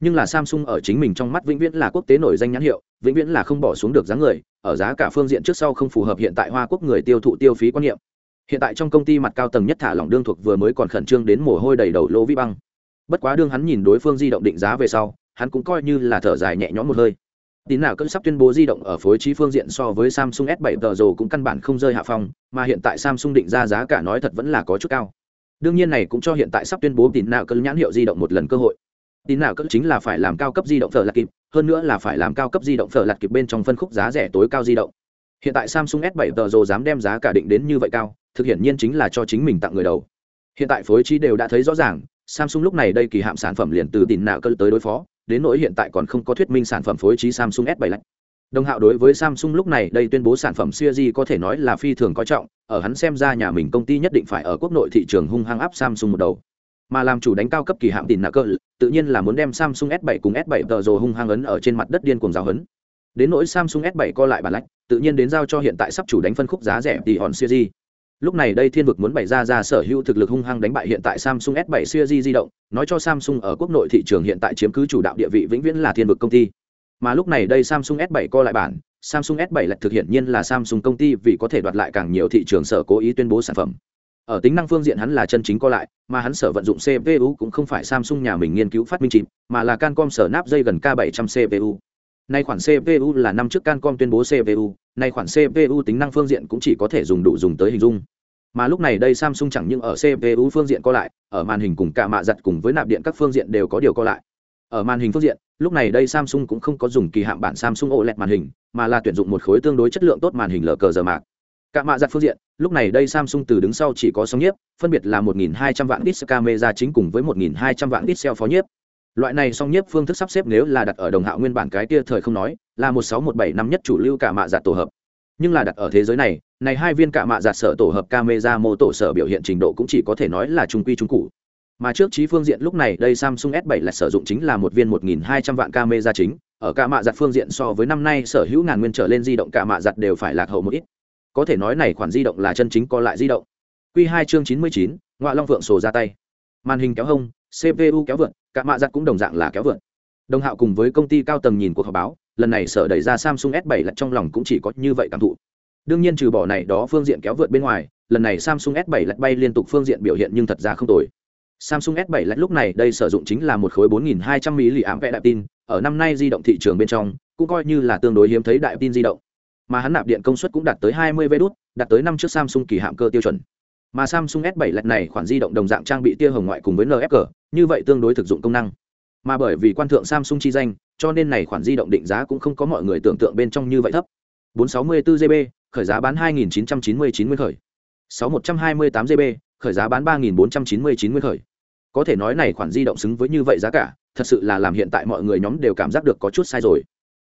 Nhưng là samsung ở chính mình trong mắt vĩnh viễn là quốc tế nổi danh nhãn hiệu, vĩnh viễn là không bỏ xuống được dáng người ở giá cả phương diện trước sau không phù hợp hiện tại hoa quốc người tiêu thụ tiêu phí quan niệm. Hiện tại trong công ty mặt cao tầng nhất thả lỏng đương thuộc vừa mới còn khẩn trương đến mồ hôi đầy đầu lỗ vi băng. Bất quá đương hắn nhìn đối phương di động định giá về sau, hắn cũng coi như là thở dài nhẹ nhõm một hơi. Tín nào cân sắp tuyên bố di động ở phối trí phương diện so với samsung s 7 tờ rồ cũng căn bản không rơi hạ phong, mà hiện tại samsung định ra giá cả nói thật vẫn là có chút cao. Đương nhiên này cũng cho hiện tại sắp tuyên bố tín nào cân nhãn hiệu di động một lần cơ hội tin nào cân chính là phải làm cao cấp di động phở lạc kịp, hơn nữa là phải làm cao cấp di động phở lạc kịp bên trong phân khúc giá rẻ tối cao di động. Hiện tại samsung s 7 tờ rồ dám đem giá cả định đến như vậy cao, thực hiện nhiên chính là cho chính mình tặng người đầu. Hiện tại phối trí đều đã thấy rõ ràng, samsung lúc này đây kỳ hạm sản phẩm liền từ tin nào cân tới đối phó, đến nỗi hiện tại còn không có thuyết minh sản phẩm phối trí samsung s 7 lạnh đồng hạo đối với samsung lúc này đây tuyên bố sản phẩm siêu có thể nói là phi thường coi trọng, ở hắn xem ra nhà mình công ty nhất định phải ở quốc nội thị trường hung hăng áp samsung một đầu mà làm chủ đánh cao cấp kỳ hạm tìm nạ cơ, tự nhiên là muốn đem samsung s 7 cùng s 7 tờ rồ hung hăng ấn ở trên mặt đất điên cuồng giáo hấn. Đến nỗi samsung s 7 co lại bản lách, tự nhiên đến giao cho hiện tại sắp chủ đánh phân khúc giá rẻ tỷ hòn siêu lúc này đây thiên vực muốn bày ra ra sở hữu thực lực hung hăng đánh bại hiện tại samsung s 7 siêu di động, nói cho samsung ở quốc nội thị trường hiện tại chiếm cứ chủ đạo địa vị vĩnh viễn là thiên vực công ty. Mà lúc này đây samsung s 7 co lại bản, samsung s 7 lại thực hiện nhiên là samsung công ty vì có thể đoạt lại càng nhiều thị trường sở cố ý tuyên bố sản phẩm ở tính năng phương diện hắn là chân chính co lại mà hắn sở vận dụng cpu cũng không phải samsung nhà mình nghiên cứu phát minh chìm mà là cancom sở nắp dây gần k 700 cpu Nay khoản CPU là năm trước Cancom tuyên bố CPU, nay khoản CPU tính năng phương diện cũng chỉ có thể dùng đủ dùng tới hình dung. Mà lúc này đây Samsung chẳng những ở CPU phương diện co lại, ở màn hình cùng cả mạ giặt cùng với nạp điện các phương diện đều có điều co lại. Ở màn hình phương diện, lúc này đây Samsung cũng không có dùng kỳ hạm bản Samsung OLED màn hình, mà là tuyển dụng một khối tương đối chất lượng tốt màn hình lờ cờ giờ mạc. Cả mạ giặt phương diện, lúc này đây Samsung từ đứng sau chỉ có sóng nhiếp, phân biệt là 1200 vạn pixel camera chính cùng với 1200 vạn pixel phó nhiếp. Loại này song nhiếp phương thức sắp xếp nếu là đặt ở đồng hạo nguyên bản cái kia thời không nói là một sáu một bảy năm nhất chủ lưu cả mạ giặt tổ hợp. Nhưng là đặt ở thế giới này này hai viên cả mạ giặt sở tổ hợp camera mô tổ sở biểu hiện trình độ cũng chỉ có thể nói là trung quy trung cụ. Mà trước trí phương diện lúc này đây Samsung S7 là sử dụng chính là một viên 1200 vạn camera chính, ở cả mạ giặt phương diện so với năm nay sở hữu ngàn nguyên trở lên di động cả mạ giặt đều phải lạc hậu một ít. Có thể nói này khoản di động là chân chính co lại di động. Quy 2 chương 99, Ngọa Long Vượng sổ ra tay. Màn hình kéo hông, CPU kéo vượn cả mạ giặt cũng đồng dạng là kéo vượn đồng hạo cùng với công ty cao tầng nhìn cuộc họp báo lần này sở đẩy ra samsung s 7 lật trong lòng cũng chỉ có như vậy cảm thụ đương nhiên trừ bỏ này đó phương diện kéo vượt bên ngoài lần này samsung s 7 lật bay liên tục phương diện biểu hiện nhưng thật ra không tồi Samsung S7 lật lúc này đây sử dụng chính là một khối 4200 mAh đại tin, ở năm nay di động thị trường bên trong, cũng coi như là tương đối hiếm thấy đại tin di động. Mà hắn nạp điện công suất cũng đạt tới 20W đạt tới năm trước Samsung kỳ hạm cơ tiêu chuẩn. Mà Samsung S7 lật này khoản di động đồng dạng trang bị tia hồng ngoại cùng với NFC, như vậy tương đối thực dụng công năng. Mà bởi vì quan thượng Samsung chi danh, cho nên này khoản di động định giá cũng không có mọi người tưởng tượng bên trong như vậy thấp. 464 GB, khởi giá bán 2999 nguyên khởi. 6128 GB, khởi giá bán 3499 nguyên khởi. Có thể nói này khoản di động xứng với như vậy giá cả, thật sự là làm hiện tại mọi người nhóm đều cảm giác được có chút sai rồi.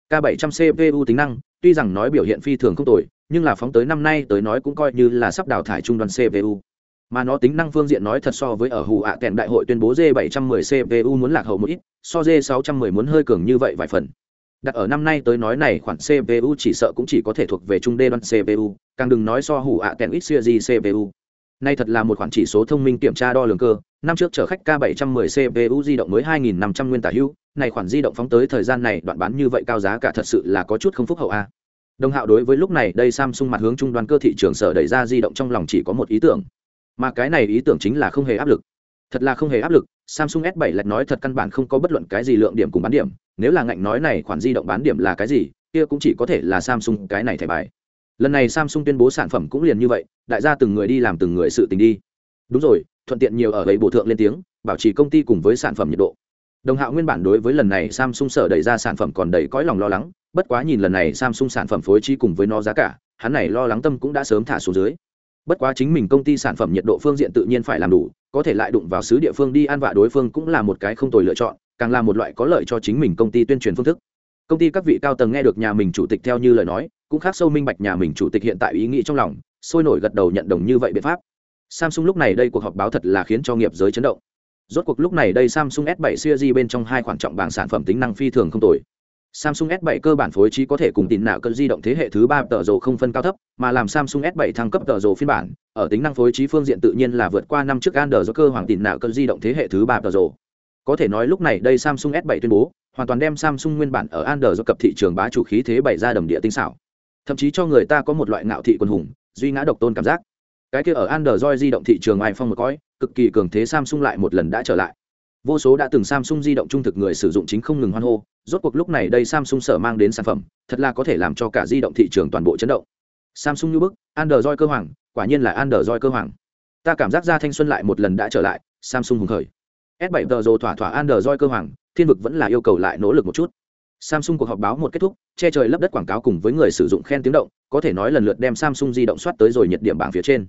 K700 CPU tính năng, tuy rằng nói biểu hiện phi thường không tồi, nhưng là phóng tới năm nay tới nói cũng coi như là sắp đào thải trung đoàn CPU. Mà nó tính năng phương diện nói thật so với ở hù ạ kèn đại hội tuyên bố G710 CPU muốn lạc hậu một ít, so G610 muốn hơi cường như vậy vài phần. Đặt ở năm nay tới nói này khoản CPU chỉ sợ cũng chỉ có thể thuộc về trung đê đoan CPU, càng đừng nói so hủ ạ Tèn ít gì CPU. Nay thật là một khoản chỉ số thông minh kiểm tra đo lường cơ, năm trước chở khách K710 CPU di động mới 2500 nguyên tả hữu, này khoản di động phóng tới thời gian này đoạn bán như vậy cao giá cả thật sự là có chút không phúc hậu a. Đồng hạo đối với lúc này đây Samsung mặt hướng trung đoàn cơ thị trường sở đẩy ra di động trong lòng chỉ có một ý tưởng. Mà cái này ý tưởng chính là không hề áp lực. Thật là không hề áp lực, Samsung S7 lật nói thật căn bản không có bất luận cái gì lượng điểm cùng bán điểm, nếu là ngạnh nói này khoản di động bán điểm là cái gì, kia cũng chỉ có thể là Samsung cái này thẻ bài. Lần này Samsung tuyên bố sản phẩm cũng liền như vậy, đại gia từng người đi làm từng người sự tình đi. Đúng rồi, thuận tiện nhiều ở ấy bổ thượng lên tiếng, bảo trì công ty cùng với sản phẩm nhiệt độ. Đồng Hạo nguyên bản đối với lần này Samsung sở đẩy ra sản phẩm còn đầy cõi lòng lo lắng, bất quá nhìn lần này Samsung sản phẩm phối trí cùng với nó giá cả, hắn này lo lắng tâm cũng đã sớm thả xuống dưới. Bất quá chính mình công ty sản phẩm nhiệt độ phương diện tự nhiên phải làm đủ, có thể lại đụng vào xứ địa phương đi ăn vạ đối phương cũng là một cái không tồi lựa chọn, càng là một loại có lợi cho chính mình công ty tuyên truyền phương thức. Công ty các vị cao tầng nghe được nhà mình chủ tịch theo như lời nói, cũng khác sâu minh bạch nhà mình chủ tịch hiện tại ý nghĩ trong lòng, sôi nổi gật đầu nhận đồng như vậy biện pháp. Samsung lúc này đây cuộc họp báo thật là khiến cho nghiệp giới chấn động. Rốt cuộc lúc này đây Samsung S7 series bên trong hai khoản trọng bảng sản phẩm tính năng phi thường không tồi. Samsung S7 cơ bản phối trí có thể cùng tín nạo cân di động thế hệ thứ 3 tờ rồ không phân cao thấp, mà làm Samsung S7 thăng cấp tờ rồ phiên bản, ở tính năng phối trí phương diện tự nhiên là vượt qua năm trước Android do cơ hoàng tín nạo cân di động thế hệ thứ 3 tờ rồ. Có thể nói lúc này đây Samsung S7 tuyên bố, hoàn toàn đem Samsung nguyên bản ở Android do cập thị trường bá chủ khí thế bày ra đầm địa tinh xảo. Thậm chí cho người ta có một loại ngạo thị quân hùng, duy ngã độc tôn cảm giác. Cái kia ở Android di động thị trường iPhone một cõi, cực kỳ cường thế Samsung lại một lần đã trở lại. Vô số đã từng samsung di động trung thực người sử dụng chính không ngừng hoan hô rốt cuộc lúc này đây samsung sở mang đến sản phẩm thật là có thể làm cho cả di động thị trường toàn bộ chấn động. Samsung như bức android cơ hoàng quả nhiên là android cơ hoàng. Ta cảm giác ra thanh xuân lại một lần đã trở lại samsung hùng khởi. S 7 tờ rồ thỏa thỏa android cơ hoàng thiên vực vẫn là yêu cầu lại nỗ lực một chút samsung cuộc họp báo một kết thúc, che trời lấp đất quảng cáo cùng với người sử dụng khen tiếng động, có thể nói lần lượt đem samsung di động soát tới rồi nhiệt điểm bảng phía trên.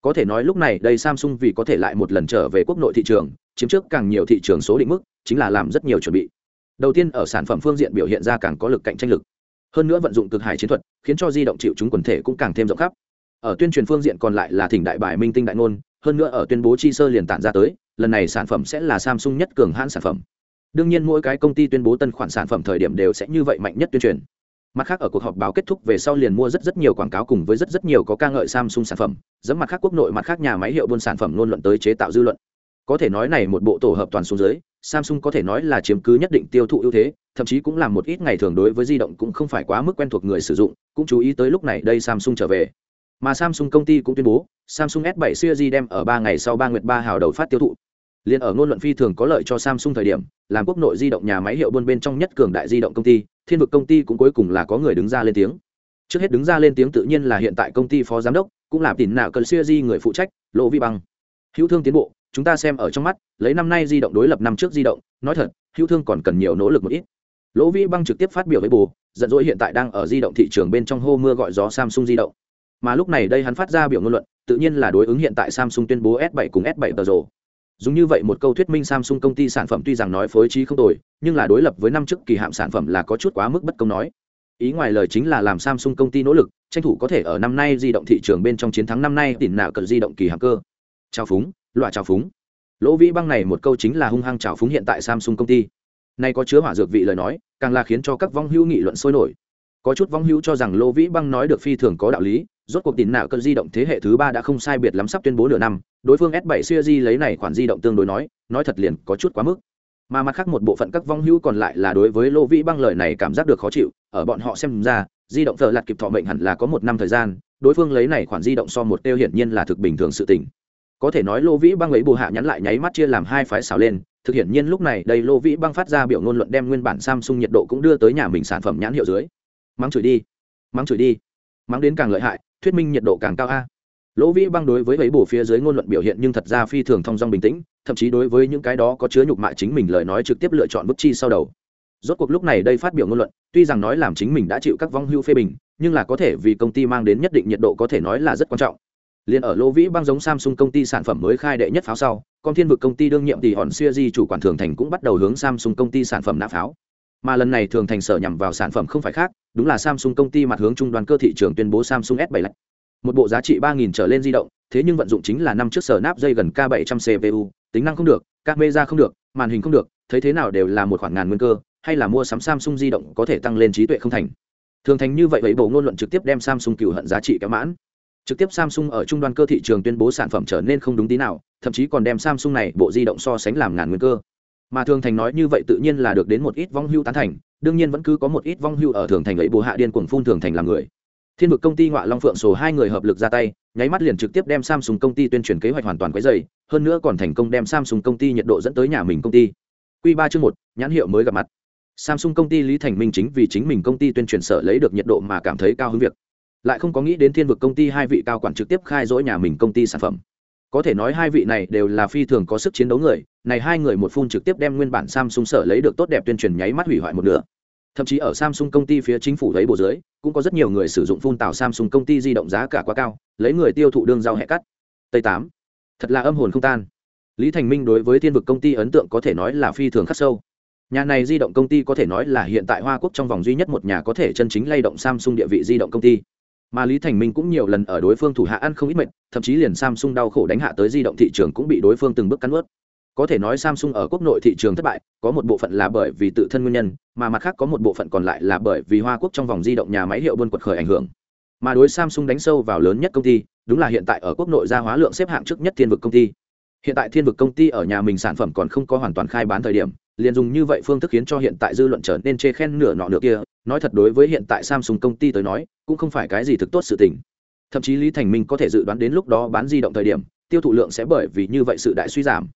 Có thể nói lúc này đây samsung vì có thể lại một lần trở về quốc nội thị trường, chiếm trước càng nhiều thị trường số định mức, chính là làm rất nhiều chuẩn bị. Đầu tiên ở sản phẩm phương diện biểu hiện ra càng có lực cạnh tranh lực. Hơn nữa vận dụng cực hải chiến thuật, khiến cho di động chịu chúng quần thể cũng càng thêm rộng khắp. Ở tuyên truyền phương diện còn lại là thỉnh đại bài minh tinh đại ngôn, hơn nữa ở tuyên bố chi sơ liền tản ra tới, lần này sản phẩm sẽ là samsung nhất cường hãn sản phẩm đương nhiên mỗi cái công ty tuyên bố tân khoản sản phẩm thời điểm đều sẽ như vậy mạnh nhất tuyên truyền. Mặt khác, ở cuộc họp báo kết thúc về sau liền mua rất rất nhiều quảng cáo cùng với rất rất nhiều có ca ngợi samsung sản phẩm dẫn mặt khác quốc nội mặt khác nhà máy hiệu buôn sản phẩm luôn luận tới chế tạo dư luận. Có thể nói này một bộ tổ hợp toàn xuống dưới, samsung có thể nói là chiếm cứ nhất định tiêu thụ ưu thế, thậm chí cũng làm một ít ngày thường đối với di động cũng không phải quá mức quen thuộc người sử dụng, cũng chú ý tới lúc này đây samsung trở về. Mà samsung công ty cũng tuyên bố, samsung s 7 series đem ở ba ngày sau ba nguyệt ba hào đầu phát tiêu thụ. Liên ở ngôn luận phi thường có lợi cho Samsung thời điểm, làm quốc nội di động nhà máy hiệu buôn bên trong nhất cường đại di động công ty, Thiên vực công ty cũng cuối cùng là có người đứng ra lên tiếng. Trước hết đứng ra lên tiếng tự nhiên là hiện tại công ty phó giám đốc, cũng là tỉnh nào cần xưa di người phụ trách, Lỗ Vi Băng. Hữu thương tiến bộ, chúng ta xem ở trong mắt, lấy năm nay di động đối lập năm trước di động, nói thật, hữu thương còn cần nhiều nỗ lực một ít. Lỗ Vi Băng trực tiếp phát biểu với bù, giận dỗi hiện tại đang ở di động thị trường bên trong hô mưa gọi gió Samsung di động. Mà lúc này đây hắn phát ra biểu ngôn luận, tự nhiên là đối ứng hiện tại Samsung tuyên bố S7 cùng S7 Pro dùng như vậy một câu thuyết minh samsung công ty sản phẩm tuy rằng nói phối trí không tồi, nhưng là đối lập với năm trước kỳ hạm sản phẩm là có chút quá mức bất công nói. Ý ngoài lời chính là làm samsung công ty nỗ lực, tranh thủ có thể ở năm nay di động thị trường bên trong chiến thắng năm nay tỉnh nào cần di động kỳ hạm cơ. Trao phúng loại trao phúng. Lỗ vĩ băng này một câu chính là hung hăng trào phúng hiện tại samsung công ty. Nay có chứa hỏa dược vị lời nói, càng là khiến cho các vong hữu nghị luận sôi nổi. Có chút vong hữu cho rằng lỗ vĩ băng nói được phi thường có đạo lý rốt cuộc tín nào cơn di động thế hệ thứ ba đã không sai biệt lắm sắp tuyên bố nửa năm, đối phương s 7 series lấy này khoản di động tương đối nói nói thật liền có chút quá mức. Mà mặt khác một bộ phận các vong hữu còn lại là đối với lô vĩ băng lời này cảm giác được khó chịu, ở bọn họ xem ra, di động thợ lặt kịp thọ mệnh hẳn là có một năm thời gian, đối phương lấy này khoản di động so một tiêu hiển nhiên là thực bình thường sự tình. Có thể nói lô vĩ băng ấy bù hạ nhắn lại nháy mắt chia làm hai phái xào lên, thực hiện nhiên lúc này đây lô vĩ băng phát ra biểu ngôn luận đem nguyên bản samsung nhiệt độ cũng đưa tới nhà mình sản phẩm nhãn hiệu dưới. Mắng chửi đi, mắng chửi đi, mắng đến càng lợi hại thuyết minh nhiệt độ càng cao a. Lỗ vĩ băng đối với ấy bổ phía dưới ngôn luận biểu hiện nhưng thật ra phi thường thong dong bình tĩnh, thậm chí đối với những cái đó có chứa nhục mạ chính mình lời nói trực tiếp lựa chọn bức chi sau đầu. Rốt cuộc lúc này đây phát biểu ngôn luận, tuy rằng nói làm chính mình đã chịu các vong hưu phê bình, nhưng là có thể vì công ty mang đến nhất định nhiệt độ có thể nói là rất quan trọng. Liền ở lô vĩ băng giống samsung công ty sản phẩm mới khai đệ nhất pháo sau, con thiên vực công ty đương nhiệm thì hòn xuya di chủ quản thường thành cũng bắt đầu hướng samsung công ty sản phẩm nã pháo mà lần này thường thành sở nhằm vào sản phẩm không phải khác, đúng là samsung công ty mặt hướng trung đoàn cơ thị trường tuyên bố samsung s 7 lạnh một bộ giá trị ba nghìn trở lên di động, thế nhưng vận dụng chính là năm chiếc sở nắp dây gần k 700 cpu tính năng không được, các mê ra không được, màn hình không được, thấy thế nào đều là một khoản ngàn nguyên cơ, hay là mua sắm samsung di động có thể tăng lên trí tuệ không thành. Thường thành như vậy vậy bộ ngôn luận trực tiếp đem samsung cựu hận giá trị kéo mãn. Trực tiếp samsung ở trung đoan cơ thị trường tuyên bố sản phẩm trở nên không đúng tí nào, thậm chí còn đem samsung này bộ di động so sánh làm ngàn nguyên cơ mà thường thành nói như vậy tự nhiên là được đến một ít vong hưu tán thành, đương nhiên vẫn cứ có một ít vong hưu ở thường thành ấy bù hạ điên cuồng phun thường thành làm người. Thiên vực công ty ngoại long phượng sổ hai người hợp lực ra tay, nháy mắt liền trực tiếp đem samsung công ty tuyên truyền kế hoạch hoàn toàn quấy dày hơn nữa còn thành công đem samsung công ty nhiệt độ dẫn tới nhà mình công ty. Q ba chương một, nhãn hiệu mới gặp mặt. Samsung công ty lý thành minh chính vì chính mình công ty tuyên truyền sở lấy được nhiệt độ mà cảm thấy cao hứng việc. Lại không có nghĩ đến thiên vực công ty hai vị cao quản trực tiếp khai dỗi nhà mình công ty sản phẩm có thể nói hai vị này đều là phi thường có sức chiến đấu người, này hai người một phun trực tiếp đem nguyên bản samsung sở lấy được tốt đẹp tuyên truyền nháy mắt hủy hoại một nửa. Thậm chí ở samsung công ty phía chính phủ lấy bộ dưới, cũng có rất nhiều người sử dụng phun tạo samsung công ty di động giá cả quá cao, lấy người tiêu thụ đương giao hẹ cắt. Tây tám, thật là âm hồn không tan. Lý thành minh đối với thiên vực công ty ấn tượng có thể nói là phi thường khắc sâu. Nhà này di động công ty có thể nói là hiện tại hoa quốc trong vòng duy nhất một nhà có thể chân chính lay động samsung địa vị di động công ty mà lý thành minh cũng nhiều lần ở đối phương thủ hạ ăn không ít mệt, thậm chí liền samsung đau khổ đánh hạ tới di động thị trường cũng bị đối phương từng bước cắn ướt có thể nói samsung ở quốc nội thị trường thất bại, có một bộ phận là bởi vì tự thân nguyên nhân, mà mặt khác có một bộ phận còn lại là bởi vì hoa quốc trong vòng di động nhà máy hiệu buôn quật khởi ảnh hưởng. Mà đối samsung đánh sâu vào lớn nhất công ty, đúng là hiện tại ở quốc nội gia hóa lượng xếp hạng trước nhất thiên vực công ty. Hiện tại thiên vực công ty ở nhà mình sản phẩm còn không có hoàn toàn khai bán thời điểm, liền dùng như vậy phương thức khiến cho hiện tại dư luận trở nên chê khen nửa nọ nửa kia nói thật đối với hiện tại samsung công ty tới nói, cũng không phải cái gì thực tốt sự tình. Thậm chí lý thành minh có thể dự đoán đến lúc đó bán di động thời điểm, tiêu thụ lượng sẽ bởi vì như vậy sự đại suy giảm.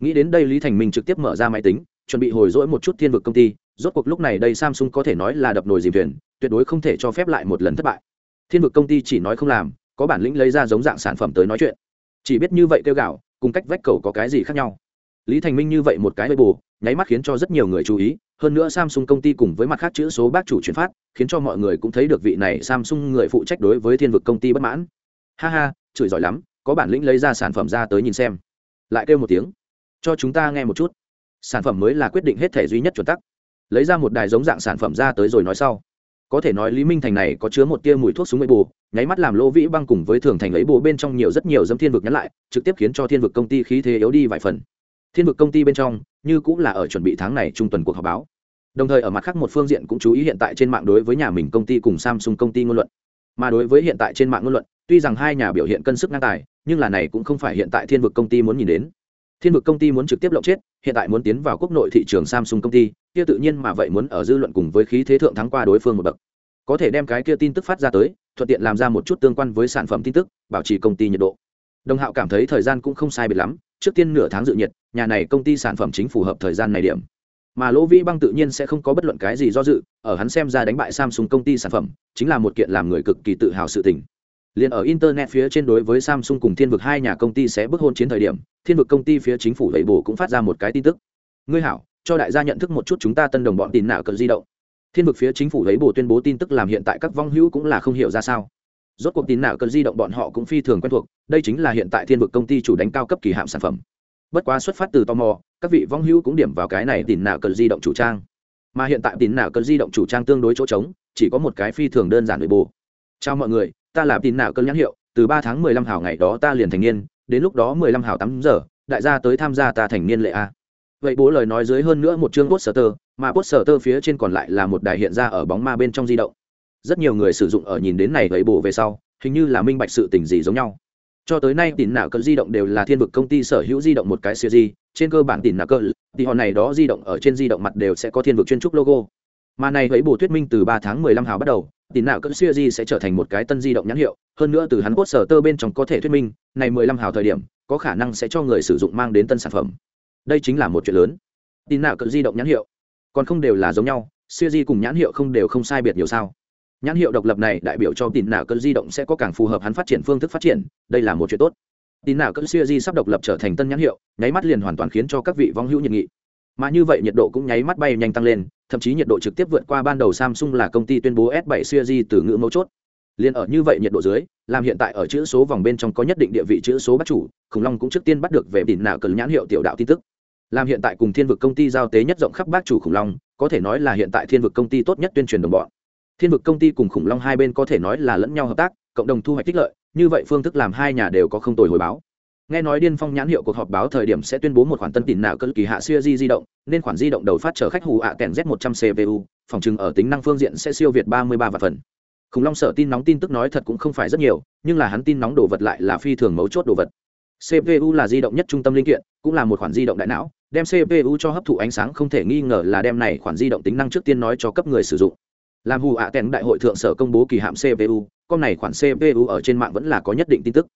Nghĩ đến đây lý thành minh trực tiếp mở ra máy tính, chuẩn bị hồi dỗi một chút thiên vực công ty, rốt cuộc lúc này đây samsung có thể nói là đập nồi dìm thuyền, tuyệt đối không thể cho phép lại một lần thất bại. Thiên vực công ty chỉ nói không làm, có bản lĩnh lấy ra giống dạng sản phẩm tới nói chuyện. Chỉ biết như vậy kêu gạo, cùng cách vách cầu có cái gì khác nhau lý thành minh như vậy một cái hơi bù nháy mắt khiến cho rất nhiều người chú ý. Hơn nữa samsung công ty cùng với mặt khác chữ số bác chủ chuyển phát, khiến cho mọi người cũng thấy được vị này samsung người phụ trách đối với thiên vực công ty bất mãn. Ha ha, chửi giỏi lắm, có bản lĩnh lấy ra sản phẩm ra tới nhìn xem. Lại kêu một tiếng. Cho chúng ta nghe một chút. Sản phẩm mới là quyết định hết thể duy nhất chuẩn tắc. Lấy ra một đài giống dạng sản phẩm ra tới rồi nói sau. Có thể nói lý minh thành này có chứa một tia mùi thuốc súng ấy bù nháy mắt làm lỗ vĩ băng cùng với thường thành ấy bù bên trong nhiều rất nhiều dâm thiên vực nhắn lại, trực tiếp khiến cho thiên vực công ty khí thế yếu đi vài phần thiên vực công ty bên trong, như cũng là ở chuẩn bị tháng này trung tuần cuộc họp báo. Đồng thời ở mặt khác một phương diện cũng chú ý hiện tại trên mạng đối với nhà mình công ty cùng samsung công ty ngôn luận. Mà đối với hiện tại trên mạng ngôn luận, tuy rằng hai nhà biểu hiện cân sức ngang tài, nhưng là này cũng không phải hiện tại thiên vực công ty muốn nhìn đến. Thiên vực công ty muốn trực tiếp lộng chết, hiện tại muốn tiến vào quốc nội thị trường samsung công ty, kia tự nhiên mà vậy muốn ở dư luận cùng với khí thế thượng thắng qua đối phương một bậc. Có thể đem cái kia tin tức phát ra tới, thuận tiện làm ra một chút tương quan với sản phẩm tin tức, bảo trì công ty nhiệt độ. Đồng hạo cảm thấy thời gian cũng không sai biệt lắm trước tiên nửa tháng dự nhiệt, nhà này công ty sản phẩm chính phù hợp thời gian này điểm. Mà lỗ vĩ băng tự nhiên sẽ không có bất luận cái gì do dự, ở hắn xem ra đánh bại samsung công ty sản phẩm, chính là một kiện làm người cực kỳ tự hào sự tình. Liền ở internet phía trên đối với samsung cùng thiên vực hai nhà công ty sẽ bước hôn chiến thời điểm, thiên vực công ty phía chính phủ lệ bổ cũng phát ra một cái tin tức. Ngươi hảo, cho đại gia nhận thức một chút chúng ta tân đồng bọn tin nạo cờ di động. Thiên vực phía chính phủ lấy bổ tuyên bố tin tức làm hiện tại các vong hữu cũng là không hiểu ra sao rốt cuộc tín nào cần di động bọn họ cũng phi thường quen thuộc, đây chính là hiện tại thiên vực công ty chủ đánh cao cấp kỳ hạm sản phẩm. Bất quá xuất phát từ tò mò, các vị vong hữu cũng điểm vào cái này tín nào cần di động chủ trang. Mà hiện tại tín nào cần di động chủ trang tương đối chỗ trống, chỉ có một cái phi thường đơn giản nội bộ. Chào mọi người, ta là tín nào cần nhãn hiệu, từ ba tháng mười lăm hảo ngày đó ta liền thành niên, đến lúc đó mười lăm hảo tám giờ, đại gia tới tham gia ta thành niên lệ a. Vậy bố lời nói dưới hơn nữa một chương poster, mà poster phía trên còn lại là một đài hiện ra ở bóng ma bên trong di động rất nhiều người sử dụng ở nhìn đến này gậy bổ về sau, hình như là minh bạch sự tình gì giống nhau. Cho tới nay tỉn nạ cỡ di động đều là thiên vực công ty sở hữu di động một cái siêu di trên cơ bản tỉn nạ cỡ thì họ này đó di động ở trên di động mặt đều sẽ có thiên vực chuyên trúc logo. Mà này gậy bổ thuyết minh từ ba tháng mười lăm hào bắt đầu, tỉn nạ cỡ siêu di sẽ trở thành một cái tân di động nhãn hiệu, hơn nữa từ hắn cốt sở tơ bên trong có thể thuyết minh, này mười lăm hào thời điểm, có khả năng sẽ cho người sử dụng mang đến tân sản phẩm. Đây chính là một chuyện lớn. Tin nạ cỡ di động nhãn hiệu, còn không đều là giống nhau siêu di cùng nhãn hiệu không đều không sai biệt nhiều sao nhãn hiệu độc lập này đại biểu cho tin nào cơn di động sẽ có càng phù hợp hắn phát triển phương thức phát triển, đây là một chuyện tốt. Tin nào cơn siêu di sắp độc lập trở thành tân nhãn hiệu, nháy mắt liền hoàn toàn khiến cho các vị vong hữu nhiệt nghị. Mà như vậy nhiệt độ cũng nháy mắt bay nhanh tăng lên, thậm chí nhiệt độ trực tiếp vượt qua ban đầu samsung là công ty tuyên bố s 7 di từ ngữ mấu chốt. Liền ở như vậy nhiệt độ dưới, làm hiện tại ở chữ số vòng bên trong có nhất định địa vị chữ số bắt chủ, khủng long cũng trước tiên bắt được về tin nào cần nhãn hiệu tiểu đạo tin tức. Làm hiện tại cùng thiên vực công ty giao tế nhất rộng khắp bác chủ khủng long, có thể nói là hiện tại thiên vực công ty tốt nhất tuyên truyền đồng bọn thiên vực công ty cùng khủng long hai bên có thể nói là lẫn nhau hợp tác, cộng đồng thu hoạch tích lợi, như vậy phương thức làm hai nhà đều có không tồi hồi báo. Nghe nói điên phong nhãn hiệu cuộc họp báo thời điểm sẽ tuyên bố một khoản tân tỉn nào cỡ kỳ hạ siêu di di động, nên khoản di động đầu phát chở khách hù ạ kèn z 100 cpu phòng chừng ở tính năng phương diện sẽ siêu việt 33 và phần. Khủng long sở tin nóng tin tức nói thật cũng không phải rất nhiều, nhưng là hắn tin nóng đồ vật lại là phi thường mấu chốt đồ vật. Cpu là di động nhất trung tâm linh kiện, cũng là một khoản di động đại não, đem cpu cho hấp thụ ánh sáng không thể nghi ngờ là đem này khoản di động tính năng trước tiên nói cho cấp người sử dụng làm hù ạ tèn đại hội thượng sở công bố kỳ hạm cpu con này khoản cpu ở trên mạng vẫn là có nhất định tin tức.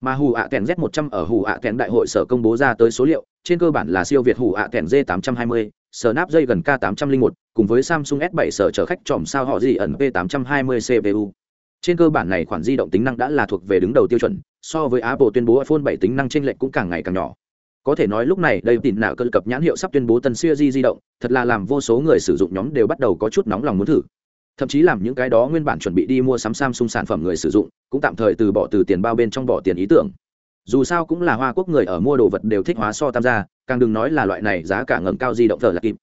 Mà hù ạ tèn z 100 ở hù ạ tèn đại hội sở công bố ra tới số liệu, trên cơ bản là siêu việt hù ạ kèn d 820 sở nắp dây gần k 801 cùng với samsung s 7 sở chở khách tròm sao họ gì ẩn p 820 cpu trên cơ bản này khoản di động tính năng đã là thuộc về đứng đầu tiêu chuẩn, so với apple tuyên bố iphone 7 tính năng trên lệch cũng càng ngày càng nhỏ. Có thể nói lúc này đây tin nào cân cập nhãn hiệu sắp tuyên bố tân siêu di di động, thật là làm vô số người sử dụng nhóm đều bắt đầu có chút nóng lòng muốn thử thậm chí làm những cái đó nguyên bản chuẩn bị đi mua sắm samsung sản phẩm người sử dụng, cũng tạm thời từ bỏ từ tiền bao bên trong bỏ tiền ý tưởng. Dù sao cũng là hoa quốc người ở mua đồ vật đều thích hóa so tam gia, càng đừng nói là loại này giá cả ngầm cao di động thờ là kịp.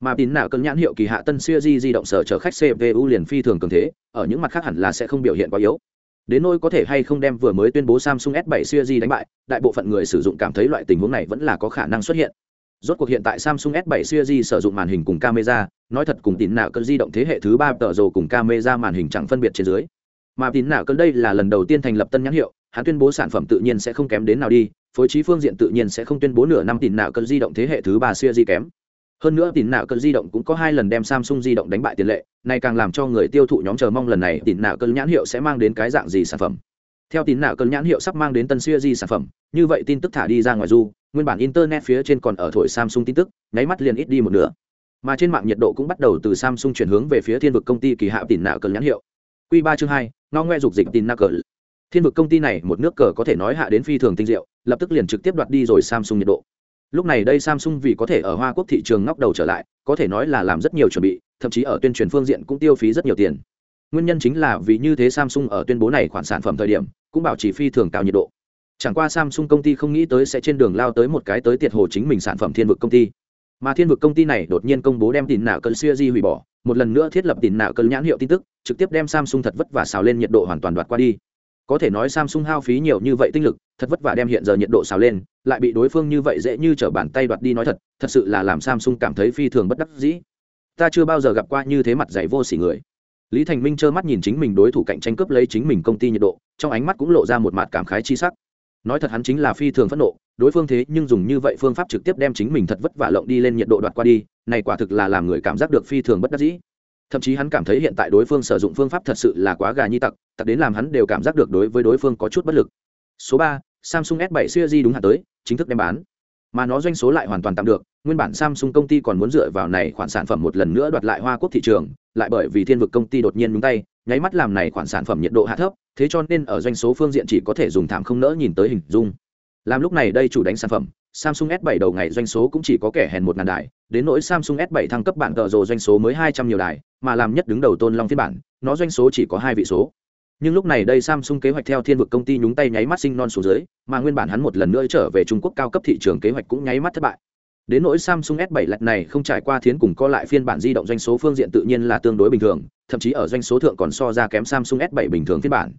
Mà tín nào cân nhãn hiệu kỳ hạ tân siêu di di động sở chở khách cpu liền phi thường cường thế, ở những mặt khác hẳn là sẽ không biểu hiện quá yếu. Đến nỗi có thể hay không đem vừa mới tuyên bố samsung s 7 siêu di đánh bại, đại bộ phận người sử dụng cảm thấy loại tình huống này vẫn là có khả năng xuất hiện. Rốt cuộc hiện tại Samsung S7 series sử dụng màn hình cùng camera, nói thật cùng tín nào cơn di động thế hệ thứ ba tờ rồ cùng camera màn hình chẳng phân biệt trên dưới. Mà tín nào cơn đây là lần đầu tiên thành lập tân nhãn hiệu, hắn tuyên bố sản phẩm tự nhiên sẽ không kém đến nào đi, phối trí phương diện tự nhiên sẽ không tuyên bố nửa năm tín nào cơn di động thế hệ thứ ba series kém. Hơn nữa tín nào cơn di động cũng có hai lần đem Samsung di động đánh bại tiền lệ, này càng làm cho người tiêu thụ nhóm chờ mong lần này tín nào cơn nhãn hiệu sẽ mang đến cái dạng gì sản phẩm theo tín nào cơn nhãn hiệu sắp mang đến tân series sản phẩm như vậy tin tức thả đi ra ngoài du nguyên bản internet phía trên còn ở thổi samsung tin tức, nháy mắt liền ít đi một nửa. Mà trên mạng nhiệt độ cũng bắt đầu từ samsung chuyển hướng về phía thiên vực công ty kỳ hạ tỉn nạ cờ nhãn hiệu. Q ba chương hai no ngoe dục dịch tín nạ cờ. Thiên vực công ty này một nước cờ có thể nói hạ đến phi thường tinh diệu, lập tức liền trực tiếp đoạt đi rồi samsung nhiệt độ. Lúc này đây samsung vì có thể ở hoa quốc thị trường ngóc đầu trở lại, có thể nói là làm rất nhiều chuẩn bị, thậm chí ở tuyên truyền phương diện cũng tiêu phí rất nhiều tiền. Nguyên nhân chính là vì như thế samsung ở tuyên bố này khoản sản phẩm thời điểm, cũng bảo trì phi thường cao nhiệt độ chẳng qua samsung công ty không nghĩ tới sẽ trên đường lao tới một cái tới tiệt hồ chính mình sản phẩm thiên vực công ty. Mà thiên vực công ty này đột nhiên công bố đem tin nạo cơn siêu di hủy bỏ, một lần nữa thiết lập tin nạo cơn nhãn hiệu tin tức, trực tiếp đem samsung thật vất vả xào lên nhiệt độ hoàn toàn đoạt qua đi. Có thể nói samsung hao phí nhiều như vậy tinh lực, thật vất vả đem hiện giờ nhiệt độ xào lên, lại bị đối phương như vậy dễ như t r ở bàn tay đoạt đi nói thật thật sự là làm samsung cảm thấy phi thường bất đắc dĩ. Ta chưa bao giờ gặp qua như thế mặt dạy vô s ỉ người. Lý thành minh trơ mắt nhìn chính mình đối thủ cạnh tranh cướp lấy chính mình công ty nhiệt độ, trong ánh mắt cũng lộ ra một mặt cảm khái chi sắc nói thật hắn chính là phi thường phẫn nộ, đối phương thế nhưng dùng như vậy phương pháp trực tiếp đem chính mình thật vất vả lộng đi lên nhiệt độ đoạt qua đi, này quả thực là làm người cảm giác được phi thường bất đắc dĩ. Thậm chí hắn cảm thấy hiện tại đối phương sử dụng phương pháp thật sự là quá gà nhi tặc tặc đến làm hắn đều cảm giác được đối với đối phương có chút bất lực. Số ba, samsung s 7 series đúng hạn tới, chính thức đem bán. Mà nó doanh số lại hoàn toàn tạm được, nguyên bản samsung công ty còn muốn dựa vào này khoản sản phẩm một lần nữa đoạt lại hoa quốc thị trường, lại bởi vì thiên vực công ty đột nhiên nhúng tay, nháy mắt làm này khoản sản phẩm nhiệt độ hạ thấp thế cho nên ở doanh số phương diện chỉ có thể dùng thảm không nỡ nhìn tới hình dung. Làm lúc này đây chủ đánh sản phẩm, samsung s 7 đầu ngày doanh số cũng chỉ có kẻ hèn một ngàn đài, đến nỗi samsung s 7 thăng cấp bản tờ rồ doanh số mới hai trăm nhiều đài, mà làm nhất đứng đầu tôn long phiên bản, nó doanh số chỉ có hai vị số. Nhưng lúc này đây samsung kế hoạch theo thiên vực công ty nhúng tay nháy mắt sinh non xuống dưới, mà nguyên bản hắn một lần nữa trở về trung quốc cao cấp thị trường kế hoạch cũng nháy mắt thất bại. Đến nỗi samsung s 7 lạch này không trải qua thiến cùng co lại phiên bản di động doanh số phương diện tự nhiên là tương đối bình thường, thậm chí ở doanh số thượng còn so ra kém samsung s 7 bình thường phiên bản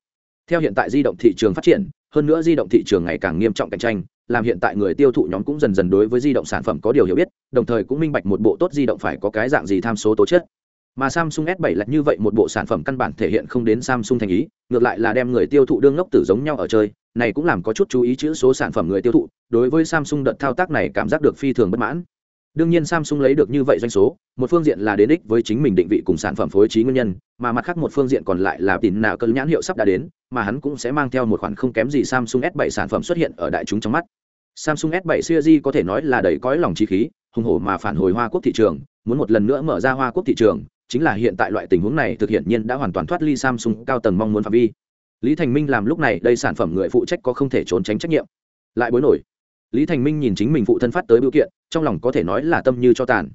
theo hiện tại di động thị trường phát triển hơn nữa di động thị trường ngày càng nghiêm trọng cạnh tranh làm hiện tại người tiêu thụ nhóm cũng dần dần đối với di động sản phẩm có điều hiểu biết đồng thời cũng minh bạch một bộ tốt di động phải có cái dạng gì tham số tố chất mà Samsung S7 là như vậy một bộ sản phẩm căn bản thể hiện không đến Samsung thành ý, ngược lại là đem người tiêu thụ đương ngốc tử giống nhau ở chơi, này cũng làm có chút chú ý chữ số sản phẩm người tiêu thụ, đối với Samsung đợt thao tác này cảm giác được phi thường bất mãn. Đương nhiên Samsung lấy được như vậy doanh số, một phương diện là đến đích với chính mình định vị cùng sản phẩm phối trí nguyên nhân, mà mặt khác một phương diện còn lại là tín nào cơn nhãn hiệu sắp đã đến, mà hắn cũng sẽ mang theo một khoản không kém gì Samsung S7 sản phẩm xuất hiện ở đại chúng trong mắt. samsung s 7 series có thể nói là đầy cõi lòng trí khí hùng hổ mà phản hồi hoa quốc thị trường muốn một lần nữa mở ra hoa quốc thị trường chính là hiện tại loại tình huống này thực hiện nhiên đã hoàn toàn thoát ly samsung cao tầng mong muốn phạm vi. Lý thành minh làm lúc này đây sản phẩm người phụ trách có không thể trốn tránh trách nhiệm. Lại bối nổi lý thành minh nhìn chính mình phụ thân phát tới biểu kiện, trong lòng có thể nói là tâm như cho tàn.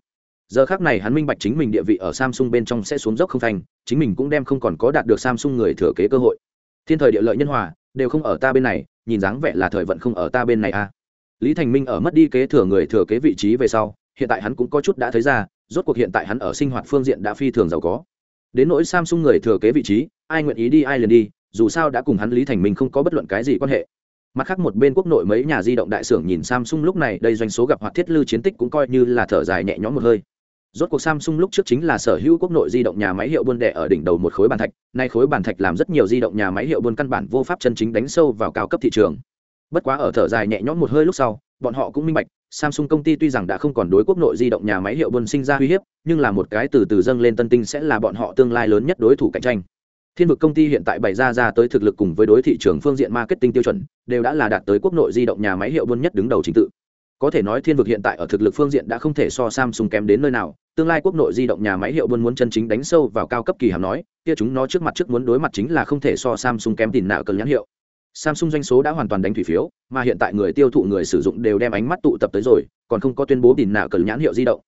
Giờ khác này hắn minh bạch chính mình địa vị ở samsung bên trong sẽ xuống dốc không thành, chính mình cũng đem không còn có đạt được samsung người thừa kế cơ hội. Thiên thời địa lợi nhân hòa, đều không ở ta bên này, nhìn dáng vẻ là thời vận không ở ta bên này à. lý thành minh ở mất đi kế thừa người thừa kế vị trí về sau, hiện tại hắn cũng có chút đã thấy ra, rốt cuộc hiện tại hắn ở sinh hoạt phương diện đã phi thường giàu có. Đến nỗi samsung người thừa kế vị trí, ai nguyện ý đi ai liền đi, dù sao đã cùng hắn lý thành minh không có bất luận cái gì quan hệ mặt khác một bên quốc nội mấy nhà di động đại xưởng nhìn samsung lúc này, đây doanh số gặp hoạt thiết lư chiến tích cũng coi như là thở dài nhẹ nhõm một hơi. Rốt cuộc samsung lúc trước chính là sở hữu quốc nội di động nhà máy hiệu buôn đẻ ở đỉnh đầu một khối bàn thạch, nay khối bàn thạch làm rất nhiều di động nhà máy hiệu buôn căn bản vô pháp chân chính đánh sâu vào cao cấp thị trường. Bất quá ở thở dài nhẹ nhõm một hơi lúc sau, bọn họ cũng minh bạch, samsung công ty tuy rằng đã không còn đối quốc nội di động nhà máy hiệu buôn sinh ra uy hiếp, nhưng là một cái từ từ dâng lên tân tinh sẽ là bọn họ tương lai lớn nhất đối thủ cạnh tranh thiên vực công ty hiện tại bày ra ra tới thực lực cùng với đối thị trường phương diện marketing tiêu chuẩn, đều đã là đạt tới quốc nội di động nhà máy hiệu buôn nhất đứng đầu trình tự. Có thể nói thiên vực hiện tại ở thực lực phương diện đã không thể so samsung kém đến nơi nào, tương lai quốc nội di động nhà máy hiệu buôn muốn chân chính đánh sâu vào cao cấp kỳ hàm nói, kia chúng nó trước mặt trước muốn đối mặt chính là không thể so samsung kém tiền nạo cần nhãn hiệu. Samsung doanh số đã hoàn toàn đánh thủy phiếu, mà hiện tại người tiêu thụ người sử dụng đều đem ánh mắt tụ tập tới rồi, còn không có tuyên bố tiền nạo cần nhãn hiệu di động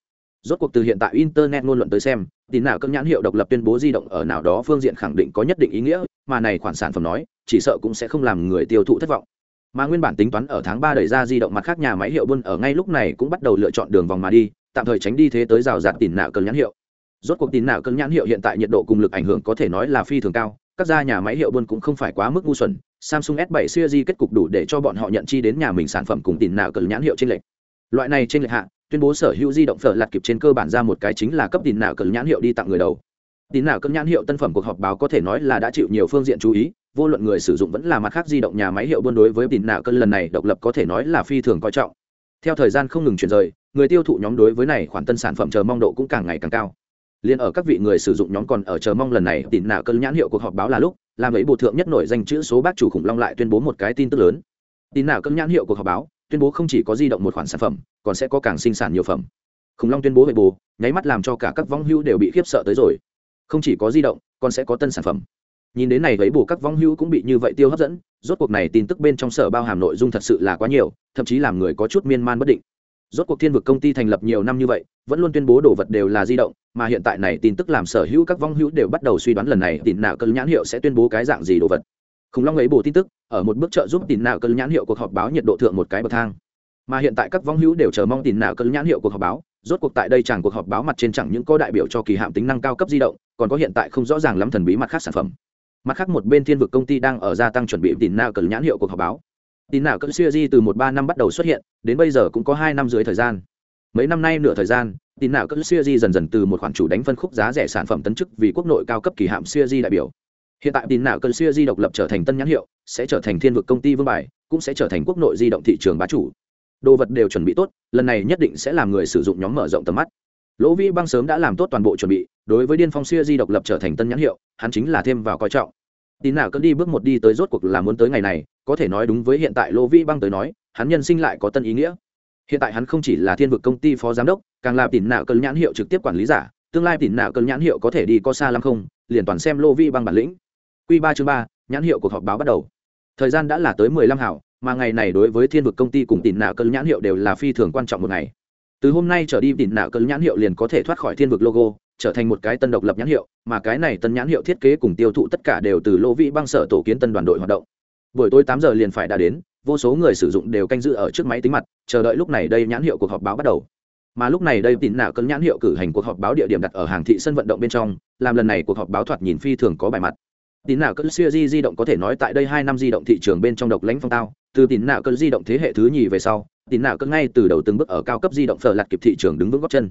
rốt cuộc từ hiện tại internet ngôn luận tới xem tin nào cân nhãn hiệu độc lập tuyên bố di động ở nào đó phương diện khẳng định có nhất định ý nghĩa, mà này khoản sản phẩm nói, chỉ sợ cũng sẽ không làm người tiêu thụ thất vọng. Mà nguyên bản tính toán ở tháng ba đẩy ra di động mặt khác nhà máy hiệu buôn ở ngay lúc này cũng bắt đầu lựa chọn đường vòng mà đi, tạm thời tránh đi thế tới rào rạt tỉn nào cân nhãn hiệu. Rốt cuộc tín nào cân nhãn hiệu hiện tại nhiệt độ cùng lực ảnh hưởng có thể nói là phi thường cao, các gia nhà máy hiệu buôn cũng không phải quá mức ngu xuẩn, samsung s 7 series kết cục đủ để cho bọn họ nhận chi đến nhà mình sản phẩm cùng tín nào cân nhãn hiệu trên lệch. Loại này trên lệch hạ tuyên bố sở hữu di động phở lạt kịp trên cơ bản ra một cái chính là cấp tín nào cần nhãn hiệu đi tặng người đầu. Tín nào cần nhãn hiệu tân phẩm cuộc họp báo có thể nói là đã chịu nhiều phương diện chú ý, vô luận người sử dụng vẫn là mặt khác di động nhà máy hiệu buôn đối với tín nào cần lần này độc lập có thể nói là phi thường coi trọng. Theo thời gian không ngừng chuyển rời, người tiêu thụ nhóm đối với này khoản tân sản phẩm chờ mong độ cũng càng ngày càng cao. Liên ở các vị người sử dụng nhóm còn ở chờ mong lần này tín nào cần nhãn hiệu cuộc họp báo là lúc, làm ấy bộ thượng nhất nổi danh chữ số bác chủ khủng long lại tuyên bố một cái tin tức lớn. Tín nào cần nhãn hiệu cuộc họp báo tuyên bố không chỉ có di động một khoản sản phẩm còn sẽ có càng sinh sản nhiều phẩm. Khủng long tuyên bố về bù, nháy mắt làm cho cả các vong hưu đều bị khiếp sợ tới rồi. Không chỉ có di động, còn sẽ có tân sản phẩm. Nhìn đến này với bù các vong hưu cũng bị như vậy tiêu hấp dẫn, rốt cuộc này tin tức bên trong sở bao hàm nội dung thật sự là quá nhiều, thậm chí làm người có chút miên man bất định. Rốt cuộc thiên vực công ty thành lập nhiều năm như vậy, vẫn luôn tuyên bố đồ vật đều là di động, mà hiện tại này tin tức làm sở hữu các vong hữu đều bắt đầu suy đoán lần này tin nào cơn nhãn hiệu sẽ tuyên bố cái dạng gì đồ vật. Khủng long ấy bổ tin tức, ở một bước trợ giúp tin nào cơn nhãn hiệu cuộc họp báo nhiệt độ thượng một cái bậc thang mà hiện tại các vong hữu đều chờ mong tin nào cơn nhãn hiệu cuộc họp báo. Rốt cuộc tại đây chẳng cuộc họp báo mặt trên chẳng những có đại biểu cho kỳ hạm tính năng cao cấp di động, còn có hiện tại không rõ ràng lắm thần bí mặt khác sản phẩm. Mặt khác một bên thiên vực công ty đang ở gia tăng chuẩn bị tin nào cơn nhãn hiệu cuộc họp báo. Tin nào cơn siêu di từ một ba năm bắt đầu xuất hiện, đến bây giờ cũng có hai năm dưới thời gian. Mấy năm nay nửa thời gian tin nào cân siêu di dần dần từ một khoản chủ đánh phân khúc giá rẻ sản phẩm tấn chức vì quốc nội cao cấp kỳ hạm siêu di đại biểu. Hiện tại tin nào cân siêu di độc lập trở thành tân nhãn hiệu, sẽ trở thành thiên vực công ty vương bài, cũng sẽ trở thành quốc nội di động thị trường bá chủ đồ vật đều chuẩn bị tốt, lần này nhất định sẽ làm người sử dụng nhóm mở rộng tầm mắt. Lỗ vĩ băng sớm đã làm tốt toàn bộ chuẩn bị, đối với điên phong siêu di độc lập trở thành tân nhãn hiệu, hắn chính là thêm vào coi trọng. Tín nào cân đi bước một đi tới rốt cuộc là muốn tới ngày này, có thể nói đúng với hiện tại lỗ vĩ băng tới nói, hắn nhân sinh lại có tân ý nghĩa. Hiện tại hắn không chỉ là thiên vực công ty phó giám đốc, càng là tín nào cân nhãn hiệu trực tiếp quản lý giả, tương lai tín nào cân nhãn hiệu có thể đi có xa lắm không, liền toàn xem lô vi băng bản lĩnh. Q ba chương ba, nhãn hiệu cuộc họp báo bắt đầu. Thời gian đã là tới mười lăm hảo mà ngày này đối với thiên vực công ty cùng tin nạ cơn nhãn hiệu đều là phi thường quan trọng một ngày. Từ hôm nay trở đi tin nạ cơn nhãn hiệu liền có thể thoát khỏi thiên vực logo, trở thành một cái tân độc lập nhãn hiệu, mà cái này tân nhãn hiệu thiết kế cùng tiêu thụ tất cả đều từ lô vị băng sở tổ kiến tân đoàn đội hoạt động. Buổi tối tám giờ liền phải đã đến, vô số người sử dụng đều canh giữ ở trước máy tính mặt, chờ đợi lúc này đây nhãn hiệu cuộc họp báo bắt đầu. Mà lúc này đây tín nạ cân nhãn hiệu cử hành cuộc họp báo địa điểm đặt ở hàng thị sân vận động bên trong, làm lần này cuộc họp báo thoạt nhìn phi thường có bài mặt. Tín nào cân siêu di di động có thể nói tại đây hai năm di động thị trường bên trong độc lãnh phong tao từ tín nạo cơn di động thế hệ thứ nhì về sau tín nạo cơn ngay từ đầu từng bước ở cao cấp di động phở lạt kịp thị trường đứng vững góc chân.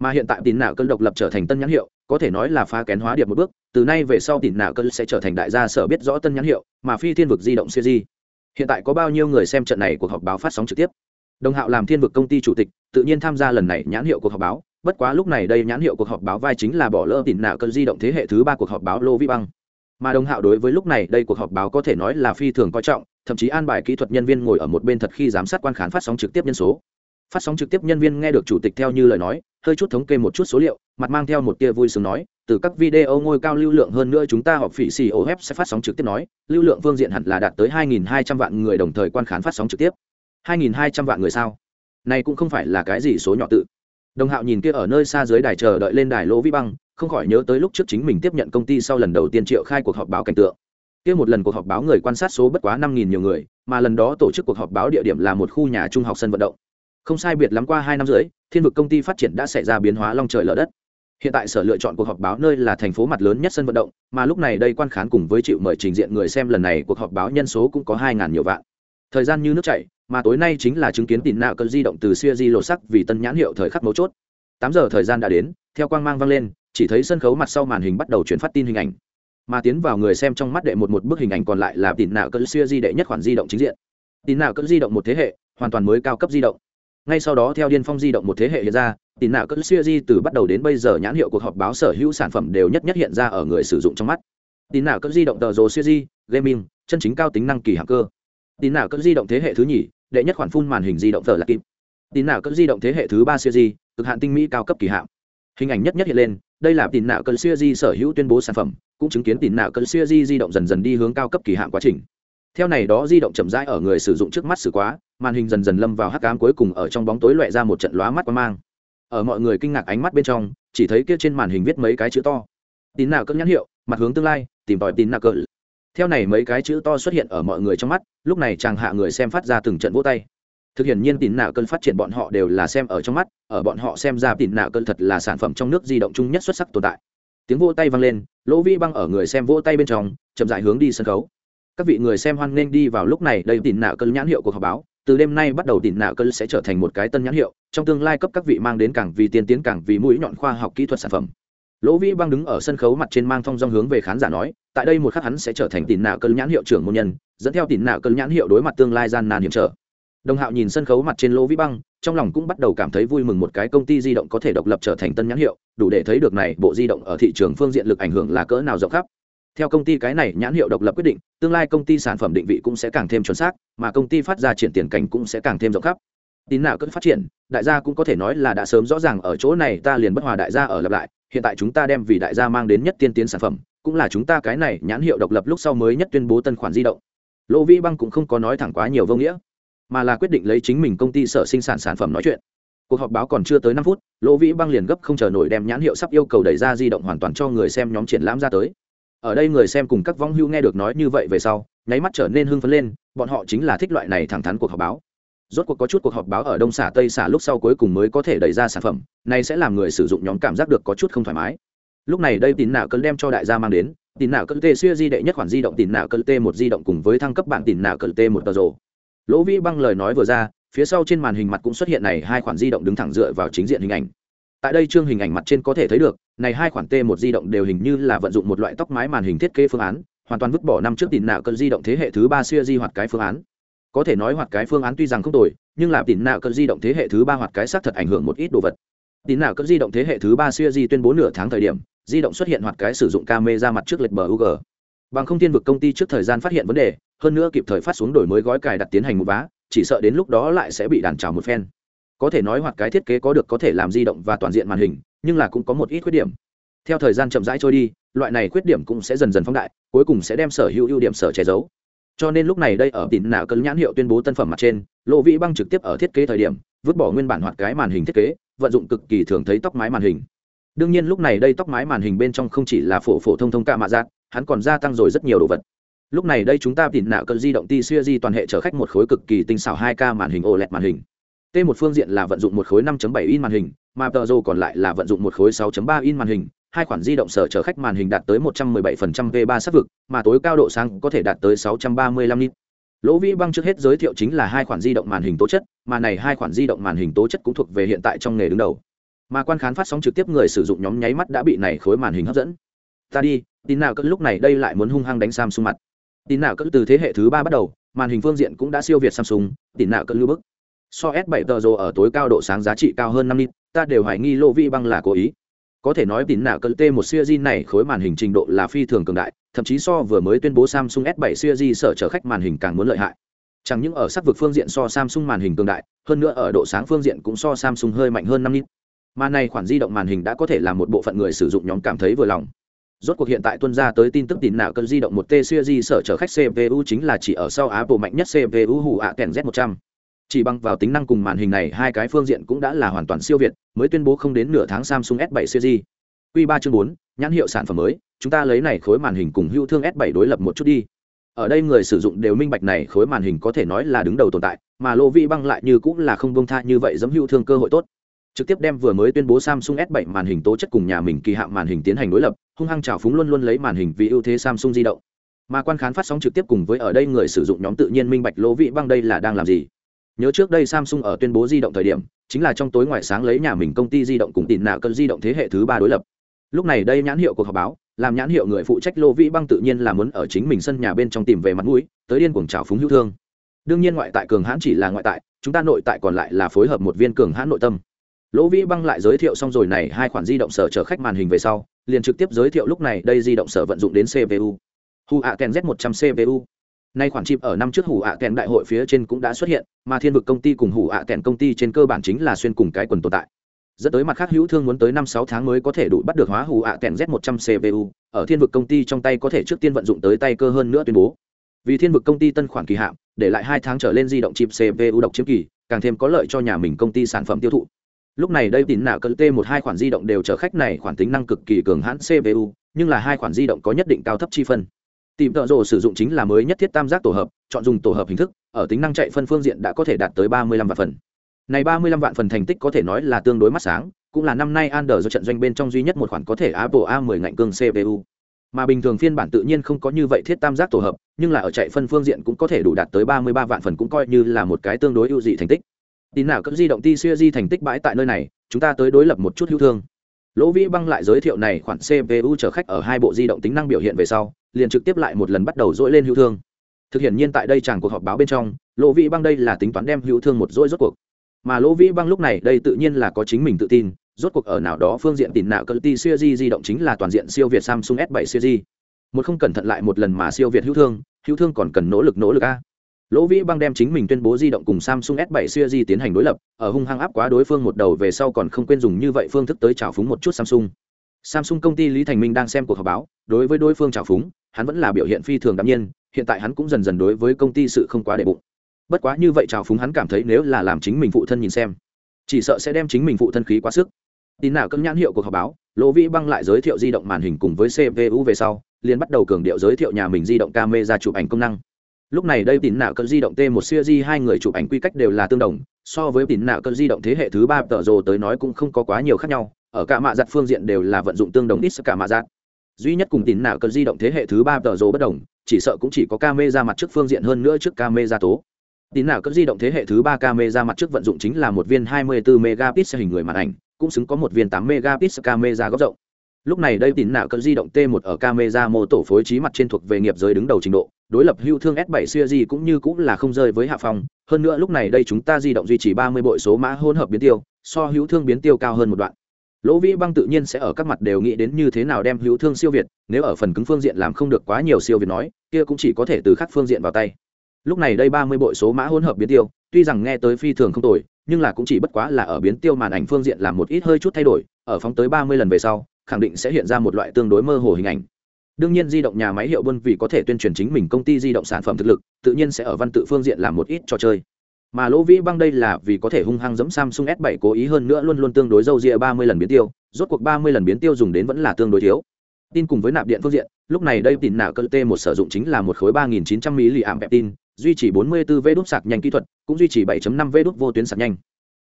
Mà hiện tại tín nạo cơn độc lập trở thành tân nhãn hiệu, có thể nói là phá kén hóa điệp một bước, từ nay về sau tín nạo cơn sẽ trở thành đại gia sở biết rõ tân nhãn hiệu, mà phi thiên vực di động siêu di hiện tại có bao nhiêu người xem trận này cuộc họp báo phát sóng trực tiếp? Đồng hạo làm thiên vực công ty chủ tịch, tự nhiên tham gia lần này nhãn hiệu cuộc họp báo, bất quá lúc này đây nhãn hiệu cuộc họp báo vai chính là bỏ lỡ tín nạo cơn di động thế hệ thứ ba cuộc họp báo lô vi băng. Mà đồng hạo đối với lúc này đây cuộc họp báo có thể nói là phi thường coi trọng thậm chí an bài kỹ thuật nhân viên ngồi ở một bên thật khi giám sát quan khán phát sóng trực tiếp nhân số. Phát sóng trực tiếp nhân viên nghe được chủ tịch theo như lời nói, hơi chút thống kê một chút số liệu, mặt mang theo một tia vui sướng nói, từ các video ngôi cao lưu lượng hơn nữa chúng ta họp phỉ xì ô sẽ phát sóng trực tiếp nói, lưu lượng phương diện hẳn là đạt tới 2.200 vạn người đồng thời quan khán phát sóng trực tiếp. 2.200 vạn người sao? Này cũng không phải là cái gì số nhỏ tự. Đồng hạo nhìn kia ở nơi xa dưới đài chờ đợi lên đài lỗ vĩ băng, không khỏi nhớ tới lúc trước chính mình tiếp nhận công ty sau lần đầu tiên triệu khai cuộc họp báo cảnh tượng kia một lần cuộc họp báo người quan sát số bất quá năm nghìn nhiều người, mà lần đó tổ chức cuộc họp báo địa điểm là một khu nhà trung học sân vận động. Không sai biệt lắm qua hai năm rưỡi, thiên vực công ty phát triển đã xảy ra biến hóa long trời lở đất. Hiện tại sở lựa chọn cuộc họp báo nơi là thành phố mặt lớn nhất sân vận động, mà lúc này đây quan khán cùng với chịu mời trình diện người xem lần này cuộc họp báo nhân số cũng có hai ngàn nhiều vạn. Thời gian như nước chảy, mà tối nay chính là chứng kiến tỉn nạo cơn di động từ xưa di lột sắc vì tân nhãn hiệu thời khắc mấu chốt. Tám giờ thời gian đã đến, theo quang mang vang lên, chỉ thấy sân khấu mặt sau màn hình bắt đầu chuyển phát tin hình ảnh mà tiến vào người xem trong mắt đệ một một bức hình ảnh còn lại là tín nạo cỡ xưa di đệ nhất khoản di động chính diện. Tín nạo cỡ di động một thế hệ, hoàn toàn mới cao cấp di động. Ngay sau đó theo điên phong di động một thế hệ hiện ra tín nạo cỡ xưa di từ bắt đầu đến bây giờ nhãn hiệu cuộc họp báo sở hữu sản phẩm đều nhất nhất hiện ra ở người sử dụng trong mắt. Tín nạo cỡ di động tờ rồ xưa di, gaming, chân chính cao tính năng kỳ hạng cơ. Tín nào cỡ di động thế hệ thứ nhì, đệ nhất khoản phun màn hình di động tờ là kim. Tín nào cỡ di động thế hệ thứ ba xưa di, cực hạn tinh mỹ cao cấp kỳ hạn hình ảnh nhất nhất hiện lên, đây là tín nào cỡ xưa di sở hữu tuyên bố sản phẩm cũng chứng kiến tín nào cỡ xia di di động dần dần đi hướng cao cấp kỳ hạn quá trình. Theo này đó di động chậm rãi ở người sử dụng trước mắt xử quá, màn hình dần dần lâm vào hắc ám cuối cùng ở trong bóng tối loẹ ra một trận lóa mắt quang mang. Ở mọi người kinh ngạc ánh mắt bên trong, chỉ thấy kia trên màn hình viết mấy cái chữ to. Tín nào cỡ nhãn hiệu, mặt hướng tương lai, tìm tòi tín nào cỡ theo này mấy cái chữ to xuất hiện ở mọi người trong mắt, lúc này chàng hạ người xem phát ra từng trận vỗ tay. Thực hiện nhiên tín nạo cơn phát triển bọn họ đều là xem ở trong mắt, ở bọn họ xem ra tín nạo cơn thật là sản phẩm trong nước di động chung nhất xuất sắc tồn tại tiếng vỗ tay vang lên, lỗ vi băng ở người xem vỗ tay bên trong, chậm dại hướng đi sân khấu. Các vị người xem hoan nghênh đi vào lúc này, đây tìm nạo cơn nhãn hiệu của họp báo. Từ đêm nay bắt đầu tìm nạo cơn sẽ trở thành một cái tân nhãn hiệu, trong tương lai cấp các vị mang đến càng vì tiên tiến, càng vì mũi nhọn khoa học kỹ thuật sản phẩm. Lỗ vĩ băng đứng ở sân khấu mặt trên mang thong dong hướng về khán giả nói, tại đây một khắc hắn sẽ trở thành tìm nạo cơn nhãn hiệu trưởng môn nhân, dẫn theo tìm nạo cơn nhãn hiệu đối mặt tương lai gian nan hiểm trở. Đồng hạo nhìn sân khấu mặt trên lỗ vĩ băng trong lòng cũng bắt đầu cảm thấy vui mừng một cái công ty di động có thể độc lập trở thành tân nhãn hiệu, đủ để thấy được này, bộ di động ở thị trường phương diện lực ảnh hưởng là cỡ nào rộng khắp. Theo công ty cái này nhãn hiệu độc lập quyết định, tương lai công ty sản phẩm định vị cũng sẽ càng thêm chuẩn xác, mà công ty phát ra triển tiền cảnh cũng sẽ càng thêm rộng khắp. Tín nào cất phát triển, đại gia cũng có thể nói là đã sớm rõ ràng ở chỗ này, ta liền bất hòa đại gia ở lặp lại, hiện tại chúng ta đem vì đại gia mang đến nhất tiên tiến sản phẩm, cũng là chúng ta cái này nhãn hiệu độc lập lúc sau mới nhất tuyên bố tân khoản di động. Lỗ vĩ băng cũng không có nói thẳng quá nhiều vô nghĩa mà là quyết định lấy chính mình công ty sở sinh sản sản phẩm nói chuyện. Cuộc họp báo còn chưa tới năm phút, lỗ vĩ băng liền gấp không chờ nổi đem nhãn hiệu sắp yêu cầu đẩy ra di động hoàn toàn cho người xem nhóm triển lãm ra tới. Ở đây người xem cùng các vong hưu nghe được nói như vậy về sau, nháy mắt trở nên hưng phấn lên, bọn họ chính là thích loại này thẳng thắn cuộc họp báo. Rốt cuộc có chút cuộc họp báo ở đông xả tây xả lúc sau cuối cùng mới có thể đẩy ra sản phẩm, này sẽ làm người sử dụng nhóm cảm giác được có chút không thoải mái. Lúc này đây tín nào cơn đem cho đại gia mang đến, tín nào cơn t xuya di đệ nhất khoản di động tín nào cơn t một di động cùng với thăng cấp bản tín nào cơn t một tờ rồ lỗ vĩ băng lời nói vừa ra phía sau trên màn hình mặt cũng xuất hiện này hai khoản di động đứng thẳng dựa vào chính diện hình ảnh. Tại đây chương hình ảnh mặt trên có thể thấy được này hai khoản t một di động đều hình như là vận dụng một loại tóc mái màn hình thiết kế phương án hoàn toàn vứt bỏ năm trước tìm nạo cơn di động thế hệ thứ ba xưa di hoạt cái phương án. Có thể nói hoạt cái phương án tuy rằng không tồi nhưng là tìm nạo cơn di động thế hệ thứ ba hoạt cái xác thật ảnh hưởng một ít đồ vật. Tìm nạo cơn di động thế hệ thứ ba xưa di tuyên bố nửa tháng thời điểm di động xuất hiện hoạt cái sử dụng camera mặt trước lệch bờ u g, Bằng không tiên vực công ty trước thời gian phát hiện vấn đề, hơn nữa kịp thời phát xuống đổi mới gói cài đặt tiến hành một vá, chỉ sợ đến lúc đó lại sẽ bị đàn trào một phen. Có thể nói hoặc cái thiết kế có được có thể làm di động và toàn diện màn hình, nhưng là cũng có một ít khuyết điểm. Theo thời gian chậm rãi trôi đi, loại này khuyết điểm cũng sẽ dần dần phóng đại, cuối cùng sẽ đem sở hữu ưu điểm sở che giấu. Cho nên lúc này đây ở tín nào cân nhãn hiệu tuyên bố tân phẩm mặt trên, Lộ Vĩ Băng trực tiếp ở thiết kế thời điểm, vứt bỏ nguyên bản hoạt cái màn hình thiết kế, vận dụng cực kỳ thường thấy tóc mái màn hình đương nhiên lúc này đây tóc mái màn hình bên trong không chỉ là phổ phổ thông thông ca mạ giác hắn còn gia tăng rồi rất nhiều đồ vật lúc này đây chúng ta tìm nạo cơn di động ti xuya di toàn hệ chở khách một khối cực kỳ tinh xảo 2 k màn hình oled màn hình. T một phương diện là vận dụng một khối 5.7 in màn hình, mà tờ rô còn lại là vận dụng một khối 6.3 in màn hình. Hai khoản di động sở chở khách màn hình đạt tới 117% v 3 sắc vực, mà tối cao độ sáng có thể đạt tới 635 nit. Lỗ vĩ băng trước hết giới thiệu chính là hai khoản di động màn hình tố chất, mà này hai khoản di động màn hình tố chất cũng thuộc về hiện tại trong nghề đứng đầu. Mà quan khán phát sóng trực tiếp người sử dụng nhóm nháy mắt đã bị này khối màn hình hấp dẫn. Ta đi, tin nào cỡ lúc này đây lại muốn hung hăng đánh samsung mặt tín nào cỡ từ thế hệ thứ ba bắt đầu, màn hình phương diện cũng đã siêu việt samsung, tín nào cỡ lưu bức. So s 7 tờ rồ ở tối cao độ sáng giá trị cao hơn năm nít, ta đều hoài nghi lô vi băng là cố ý. Có thể nói tín nào cỡ t một siêu di này khối màn hình trình độ là phi thường cường đại, thậm chí so vừa mới tuyên bố samsung s 7 siêu di sở chở khách màn hình càng muốn lợi hại. Chẳng những ở sắc vực phương diện so samsung màn hình tương đại, hơn nữa ở độ sáng phương diện cũng so samsung hơi mạnh hơn năm nít. Mà này khoản di động màn hình đã có thể làm một bộ phận người sử dụng nhóm cảm thấy vừa lòng rốt cuộc hiện tại tuân ra tới tin tức tín nào cần di động một t series sở chở khách cpu chính là chỉ ở sau apple mạnh nhất cpu hủ ạ kèn z 100 chỉ bằng vào tính năng cùng màn hình này hai cái phương diện cũng đã là hoàn toàn siêu việt mới tuyên bố không đến nửa tháng samsung s 7 series. Q 3 chương 4, nhãn hiệu sản phẩm mới chúng ta lấy này khối màn hình cùng hữu thương s 7 đối lập một chút đi. Ở đây người sử dụng đều minh bạch này khối màn hình có thể nói là đứng đầu tồn tại mà lô vi băng lại như cũng là không bông tha như vậy giống hữu thương cơ hội tốt trực tiếp đem vừa mới tuyên bố Samsung S7 màn hình tố chất cùng nhà mình kỳ hạm màn hình tiến hành đối lập, hung hăng trào phúng luôn luôn lấy màn hình vì ưu thế Samsung di động. Mà quan khán phát sóng trực tiếp cùng với ở đây người sử dụng nhóm tự nhiên minh bạch lỗ vị băng đây là đang làm gì. Nhớ trước đây Samsung ở tuyên bố di động thời điểm, chính là trong tối ngoài sáng lấy nhà mình công ty di động cùng tịn nạo cân di động thế hệ thứ ba đối lập. Lúc này đây nhãn hiệu cuộc họp báo, làm nhãn hiệu người phụ trách lô vị băng tự nhiên là muốn ở chính mình sân nhà bên trong tìm về mặt mũi, tới điên cuồng trào phúng hữu thương. Đương nhiên ngoại tại cường hãn chỉ là ngoại tại, chúng ta nội tại còn lại là phối hợp một viên cường hãn nội tâm lỗ vĩ băng lại giới thiệu xong rồi này hai khoản di động sở chở khách màn hình về sau, liền trực tiếp giới thiệu lúc này đây di động sở vận dụng đến cpu hù ạ kèn z 1 0 0 cpu nay khoản chip ở năm trước hủ ạ kèn đại hội phía trên cũng đã xuất hiện, mà thiên vực công ty cùng hủ ạ kèn công ty trên cơ bản chính là xuyên cùng cái quần tồn tại. Dẫn tới mặt khác hữu thương muốn tới năm sáu tháng mới có thể đủ bắt được hóa hủ ạ kèn z 1 0 0 cpu ở thiên vực công ty trong tay có thể trước tiên vận dụng tới tay cơ hơn nữa tuyên bố. Vì thiên vực công ty tân khoản kỳ hạn, để lại hai tháng trở lên di động chip cpu độc chiếm kỳ, càng thêm có lợi cho nhà mình công ty sản phẩm tiêu thụ lúc này đây tín nào cỡ t một hai khoản di động đều chở khách này khoản tính năng cực kỳ cường hãn cpu nhưng là hai khoản di động có nhất định cao thấp chi phân. Tìm tợ rồ sử dụng chính là mới nhất thiết tam giác tổ hợp, chọn dùng tổ hợp hình thức, ở tính năng chạy phân phương diện đã có thể đạt tới ba mươi lăm vạn phần. Này ba mươi lăm vạn phần thành tích có thể nói là tương đối mắt sáng, cũng là năm nay ander do trận doanh bên trong duy nhất một khoản có thể Apple A10 ngạnh cương CPU mà bình thường phiên bản tự nhiên không có như vậy thiết tam giác tổ hợp, nhưng là ở chạy phân phương diện cũng có thể đủ đạt tới ba mươi ba vạn phần cũng coi như là một cái tương đối ưu dị thành tích tin nào cấp di động ti xuya di thành tích bãi tại nơi này, chúng ta tới đối lập một chút hữu thương. Lỗ vĩ băng lại giới thiệu này khoản cpu chở khách ở hai bộ di động tính năng biểu hiện về sau, liền trực tiếp lại một lần bắt đầu dỗi lên hữu thương. Thực hiện nhiên tại đây chẳng cuộc họp báo bên trong, lỗ vĩ băng đây là tính toán đem hữu thương một dỗi rốt cuộc. Mà lỗ vĩ băng lúc này đây tự nhiên là có chính mình tự tin, rốt cuộc ở nào đó phương diện tìm nạo cơ ti siêu di di động chính là toàn diện siêu việt samsung s 7 siêu di. Một không cẩn thận lại một lần mà siêu việt hữu thương hữu thương còn cần nỗ lực nỗ lực a lỗ vĩ băng đem chính mình tuyên bố di động cùng samsung s 7 series tiến hành đối lập, ở hung hăng áp quá đối phương một đầu về sau còn không quên dùng như vậy phương thức tới chảo phúng một chút samsung. Samsung công ty lý thành minh đang xem cuộc họp báo, đối với đối phương chảo phúng, hắn vẫn là biểu hiện phi thường đạm nhiên, hiện tại hắn cũng dần dần đối với công ty sự không quá để bụng. Bất quá như vậy chảo phúng hắn cảm thấy nếu là làm chính mình phụ thân nhìn xem, chỉ sợ sẽ đem chính mình phụ thân khí quá sức. Tin nào cấm nhãn hiệu cuộc họp báo, lỗ vĩ băng lại giới thiệu di động màn hình cùng với cpu về sau, liền bắt đầu cường điệu giới thiệu nhà mình di động camera chụp ảnh công năng lúc này đây tín nạo cơn di động t một siêu di hai người chụp ảnh quy cách đều là tương đồng, so với tín nạo cơn di động thế hệ thứ ba tờ rồ tới nói cũng không có quá nhiều khác nhau, ở cả mạ giặt phương diện đều là vận dụng tương đồng ít cả mạ giặt. Duy nhất cùng tín nạo cơn di động thế hệ thứ ba tờ rồ bất đồng, chỉ sợ cũng chỉ có camera mặt trước phương diện hơn nữa trước camera tố. Tín nạo cơn di động thế hệ thứ ba camera mặt trước vận dụng chính là một viên 24 megapixel hình người màn ảnh, cũng xứng có một viên 8 megapixel camera góc rộng lúc này đây tín nạo cỡ di động t 1 ở camera mô tổ phối trí mặt trên thuộc về nghiệp giới đứng đầu trình độ, đối lập hưu thương s 7 gì cũng như cũng là không rơi với hạ phòng hơn nữa lúc này đây chúng ta di động duy trì 30 bội số mã hỗn hợp biến tiêu, so hữu thương biến tiêu cao hơn một đoạn. Lỗ vĩ băng tự nhiên sẽ ở các mặt đều nghĩ đến như thế nào đem hữu thương siêu việt, nếu ở phần cứng phương diện làm không được quá nhiều siêu việt nói, kia cũng chỉ có thể từ khắc phương diện vào tay. Lúc này đây 30 bội số mã hỗn hợp biến tiêu, tuy rằng nghe tới phi thường không tồi, nhưng là cũng chỉ bất quá là ở biến tiêu màn ảnh phương diện làm một ít hơi chút thay đổi, ở phóng tới 30 lần về sau khẳng định sẽ hiện ra một loại tương đối mơ hồ hình ảnh. Đương nhiên, di động nhà máy hiệu buôn vì có thể tuyên truyền chính mình công ty di động sản phẩm thực lực, tự nhiên sẽ ở văn tự phương diện làm một ít trò chơi. Mà lỗ vĩ băng đây là vì có thể hung hăng giẫm samsung s 7 cố ý hơn nữa luôn luôn tương đối dâu ria ba mươi lần biến tiêu, rốt cuộc ba mươi lần biến tiêu dùng đến vẫn là tương đối thiếu. Tin cùng với nạp điện phương diện, lúc này đây tin nạo cơ t một sử dụng chính là một khối ba nghìn chín trăm mAh tin duy trì 44 v đốt sạc nhanh kỹ thuật, cũng duy trì 7.5 v đốt vô tuyến sạc nhanh.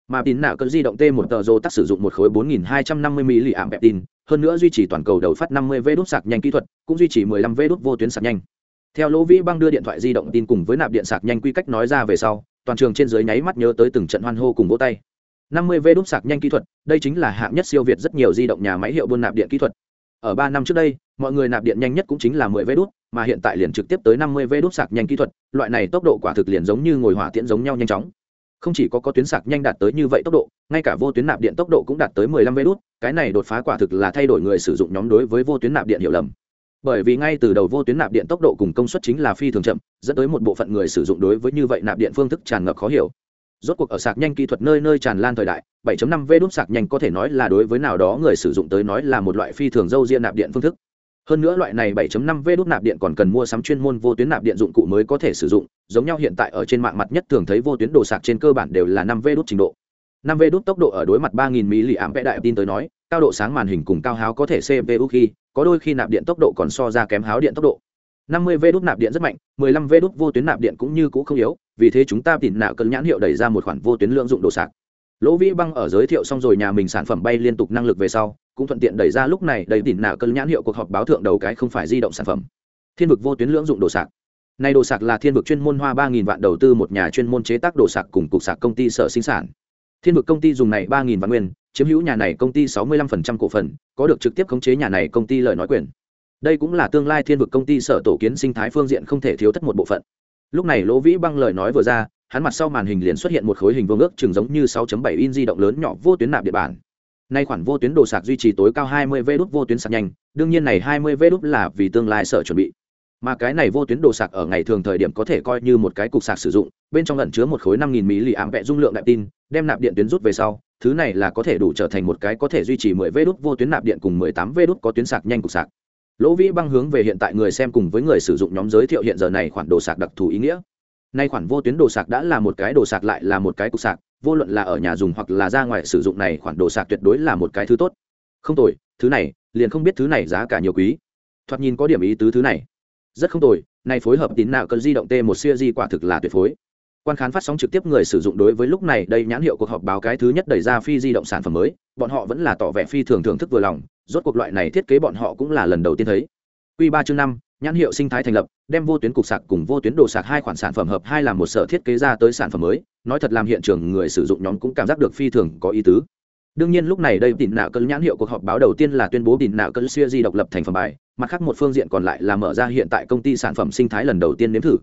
Mà tin nạo cơ di động t một tờ rô tắt sử dụng một khối 4250 mAh tin hơn nữa duy trì toàn cầu đầu phát 50 v đốt sạc nhanh kỹ thuật, cũng duy trì 15 v đốt vô tuyến sạc nhanh. Theo lỗ vĩ băng đưa điện thoại di động tin cùng với nạp điện sạc nhanh quy cách nói ra về sau, toàn trường trên dưới nháy mắt nhớ tới từng trận hoan hô cùng vỗ tay. 50 v đốt sạc nhanh kỹ thuật, đây chính là hạng nhất siêu việt rất nhiều di động nhà máy hiệu buôn nạp điện kỹ thuật. Ở ba năm trước đây, mọi người nạp điện nhanh nhất cũng chính là 10 v đốt mà hiện tại liền trực tiếp tới 50 v đốt sạc nhanh kỹ thuật, loại này tốc độ quả thực liền giống như ngồi hỏa tiễn giống nhau nhanh chóng không chỉ có có tuyến sạc nhanh đạt tới như vậy tốc độ, ngay cả vô tuyến nạp điện tốc độ cũng đạt tới 15 v đốt cái này đột phá quả thực là thay đổi người sử dụng nhóm đối với vô tuyến nạp điện hiểu lầm. Bởi vì ngay từ đầu vô tuyến nạp điện tốc độ cùng công suất chính là phi thường chậm, dẫn tới một bộ phận người sử dụng đối với như vậy nạp điện phương thức tràn ngập khó hiểu. Rốt cuộc ở sạc nhanh kỹ thuật nơi nơi tràn lan thời đại 7.5 v đốt sạc nhanh có thể nói là đối với nào đó người sử dụng tới nói là một loại phi thường dâu riêng nạp điện phương thức hơn nữa loại này 7.5 v đốt nạp điện còn cần mua sắm chuyên môn vô tuyến nạp điện dụng cụ mới có thể sử dụng, giống nhau hiện tại ở trên mạng mặt nhất thường thấy vô tuyến đồ sạc trên cơ bản đều là 5 v đốt trình độ. 5 v đốt tốc độ ở đối mặt 3000 mAh đại tin tới nói, cao độ sáng màn hình cùng cao háo có thể cpu khi, có đôi khi nạp điện tốc độ còn so ra kém háo điện tốc độ. 50 v đốt nạp điện rất mạnh 15 v đốt vô tuyến nạp điện cũng như cũ không yếu, vì thế chúng ta tìm nạo cân nhãn hiệu đẩy ra một khoản vô tuyến lượng dụng đồ sạc lỗ vĩ băng ở giới thiệu xong rồi nhà mình sản phẩm bay liên tục năng lực về sau, cũng thuận tiện đẩy ra lúc này đầy tỉn nào cân nhãn hiệu cuộc họp báo thượng đầu cái không phải di động sản phẩm. Thiên vực vô tuyến lưỡng dụng đồ sạc. Này đồ sạc là thiên vực chuyên môn hoa ba nghìn vạn đầu tư một nhà chuyên môn chế tác đồ sạc cùng cục sạc công ty sở sinh sản. Thiên vực công ty dùng này ba nghìn vạn nguyên, chiếm hữu nhà này công ty sáu mươi lăm phần trăm cổ phần, có được trực tiếp khống chế nhà này công ty lời nói quyền. Đây cũng là tương lai thiên vực công ty sở tổ kiến sinh thái phương diện không thể thiếu thất một bộ phận. Lúc này lỗ vĩ băng lời nói vừa ra hắn mặt sau màn hình liền xuất hiện một khối hình vuông ước chừng giống như 6.7 in di động lớn nhỏ vô tuyến nạp địa bản nay khoản vô tuyến đồ sạc duy trì tối cao 20 v đút vô tuyến sạc nhanh, đương nhiên này 20 v đút là vì tương lai sở chuẩn bị. Mà cái này vô tuyến đồ sạc ở ngày thường thời điểm có thể coi như một cái cục sạc sử dụng, bên trong ẩn chứa một khối 5.000 mili ám dung lượng đại tin, đem nạp điện tuyến rút về sau, thứ này là có thể đủ trở thành một cái có thể duy trì 10 v đút vô tuyến nạp điện cùng 18 v đút có tuyến sạc nhanh cục sạc. Lỗ vĩ băng hướng về hiện tại người xem cùng với người sử dụng nhóm giới thiệu hiện giờ này khoản đồ sạc đặc thù ý nghĩa nay khoản vô tuyến đồ sạc đã là một cái đồ sạc lại là một cái cục sạc, vô luận là ở nhà dùng hoặc là ra ngoài sử dụng này khoản đồ sạc tuyệt đối là một cái thứ tốt. Không tồi, thứ này, liền không biết thứ này giá cả nhiều quý. Thoạt nhìn có điểm ý tứ thứ này. Rất không tồi, này phối hợp tín nào cần di động t một siêu di quả thực là tuyệt phối. Quan khán phát sóng trực tiếp người sử dụng đối với lúc này đây nhãn hiệu cuộc họp báo cái thứ nhất đẩy ra phi di động sản phẩm mới, bọn họ vẫn là tỏ vẻ phi thường thưởng thức vừa lòng, rốt cuộc loại này thiết kế bọn họ cũng là lần đầu tiên thấy. Quy ba chương năm nhãn hiệu sinh thái thành lập, đem vô tuyến cục sạc cùng vô tuyến đồ sạc hai khoản sản phẩm hợp hai làm một sở thiết kế ra tới sản phẩm mới. Nói thật làm hiện trường người sử dụng nhóm cũng cảm giác được phi thường có ý tứ. Đương nhiên lúc này đây tỉn nạo cân nhãn hiệu cuộc họp báo đầu tiên là tuyên bố tỉn nạo cân siêu di độc lập thành phẩm bài, mặt khác một phương diện còn lại là mở ra hiện tại công ty sản phẩm sinh thái lần đầu tiên nếm thử.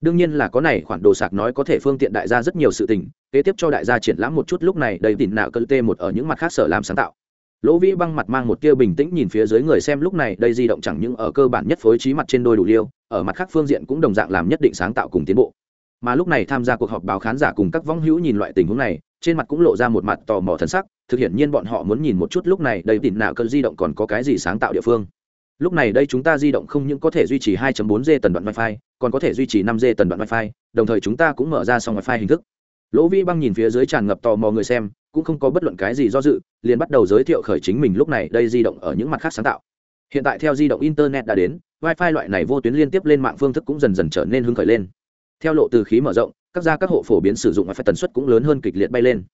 Đương nhiên là có này, khoản đồ sạc nói có thể phương tiện đại gia rất nhiều sự tình, kế tiếp cho đại gia triển lãm một chút lúc này đây tỉn nạo cân t một ở những mặt khác sở làm sáng tạo lỗ vĩ băng mặt mang một tia bình tĩnh nhìn phía dưới người xem, lúc này đây di động chẳng những ở cơ bản nhất phối trí mặt trên đôi đủ liêu, ở mặt khác phương diện cũng đồng dạng làm nhất định sáng tạo cùng tiến bộ. Mà lúc này tham gia cuộc họp báo khán giả cùng các võng hữu nhìn loại tình huống này, trên mặt cũng lộ ra một mặt tò mò thân sắc, thực hiện nhiên bọn họ muốn nhìn một chút lúc này đây tìm nào cơn di động còn có cái gì sáng tạo địa phương. Lúc này đây chúng ta di động không những có thể duy trì 2.4G tần đoạn wifi, còn có thể duy trì 5G tần đoạn wifi, đồng thời chúng ta cũng mở ra xong wifi hình thức. Lỗ vi băng nhìn phía dưới tràn ngập tò mò người xem cũng không có bất luận cái gì do dự, liền bắt đầu giới thiệu khởi chính mình lúc này đây di động ở những mặt khác sáng tạo. Hiện tại theo di động internet đã đến, wifi loại này vô tuyến liên tiếp lên mạng phương thức cũng dần dần trở nên hứng khởi lên. Theo lộ từ khí mở rộng, các gia các hộ phổ biến sử dụng wifi tần suất cũng lớn hơn kịch liệt bay lên.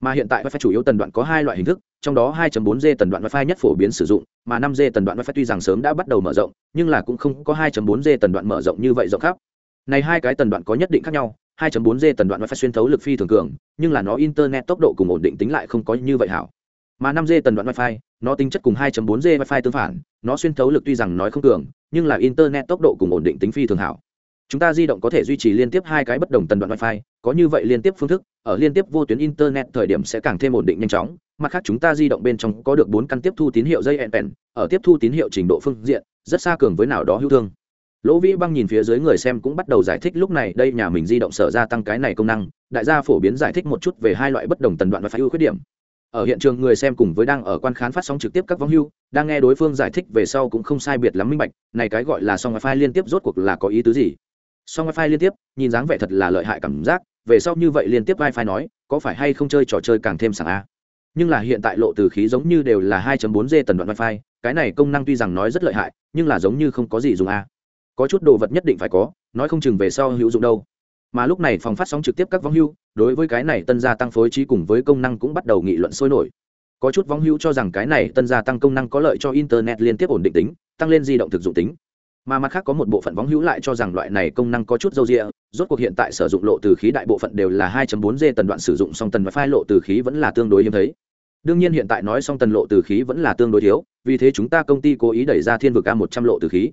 Mà hiện tại wifi chủ yếu tần đoạn có hai loại hình thức, trong đó 2.4G tần đoạn wifi nhất phổ biến sử dụng, mà 5G tần đoạn wifi tuy rằng sớm đã bắt đầu mở rộng, nhưng là cũng không có 2.4G tần đoạn mở rộng như vậy rộng khắp. Này hai cái tần đoạn có nhất định khác nhau 2.4G tần đoạn wifi xuyên thấu lực phi thường cường, nhưng là nó internet tốc độ cùng ổn định tính lại không có như vậy hảo. Mà 5G tần đoạn wifi, nó tính chất cùng 2.4G wifi tương phản, nó xuyên thấu lực tuy rằng nói không cường, nhưng là internet tốc độ cùng ổn định tính phi thường hảo. Chúng ta di động có thể duy trì liên tiếp hai cái bất đồng tần đoạn wifi, có như vậy liên tiếp phương thức, ở liên tiếp vô tuyến internet thời điểm sẽ càng thêm ổn định nhanh chóng. Mặt khác chúng ta di động bên trong có được 4 căn tiếp thu tín hiệu dây NPN, ở tiếp thu tín hiệu trình độ phương diện, rất xa cường với nào đó hữu thương lỗ vĩ băng nhìn phía dưới người xem cũng bắt đầu giải thích lúc này đây nhà mình di động sở ra tăng cái này công năng, đại gia phổ biến giải thích một chút về hai loại bất đồng tần đoạn và phải ưu khuyết điểm. Ở hiện trường người xem cùng với đang ở quan khán phát sóng trực tiếp các vong hưu, đang nghe đối phương giải thích về sau cũng không sai biệt lắm minh bạch, này cái gọi là song wifi liên tiếp rốt cuộc là có ý tứ gì? Song wifi liên tiếp, nhìn dáng vẻ thật là lợi hại cảm giác, về sau như vậy liên tiếp wifi nói, có phải hay không chơi trò chơi càng thêm sảng a? Nhưng là hiện tại lộ từ khí giống như đều là 2.4G tần đoạn wifi, cái này công năng tuy rằng nói rất lợi hại, nhưng là giống như không có gì dùng a có chút đồ vật nhất định phải có, nói không chừng về sau hữu dụng đâu. Mà lúc này phòng phát sóng trực tiếp các vong hưu đối với cái này tân gia tăng phối trí cùng với công năng cũng bắt đầu nghị luận sôi nổi. Có chút vong hưu cho rằng cái này tân gia tăng công năng có lợi cho internet liên tiếp ổn định tính, tăng lên di động thực dụng tính. Mà mặt khác có một bộ phận vong hữu lại cho rằng loại này công năng có chút dâu rịa rốt cuộc hiện tại sử dụng lộ từ khí đại bộ phận đều là 2.4G tần đoạn sử dụng song tần và phai lộ từ khí vẫn là tương đối hiếm thấy. Đương nhiên hiện tại nói song tần lộ từ khí vẫn là tương đối thiếu, vì thế chúng ta công ty cố ý đẩy ra thiên vực a 100 lộ từ khí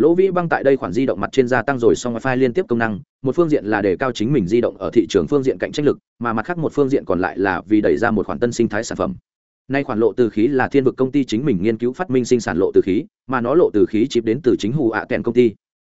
lỗ vĩ băng tại đây khoản di động mặt trên gia tăng rồi song wifi liên tiếp công năng một phương diện là để cao chính mình di động ở thị trường phương diện cạnh tranh lực mà mặt khác một phương diện còn lại là vì đẩy ra một khoản tân sinh thái sản phẩm Nay khoản lộ từ khí là thiên vực công ty chính mình nghiên cứu phát minh sinh sản lộ từ khí, mà nó lộ từ khí chịp đến từ chính hù ạ à công ty.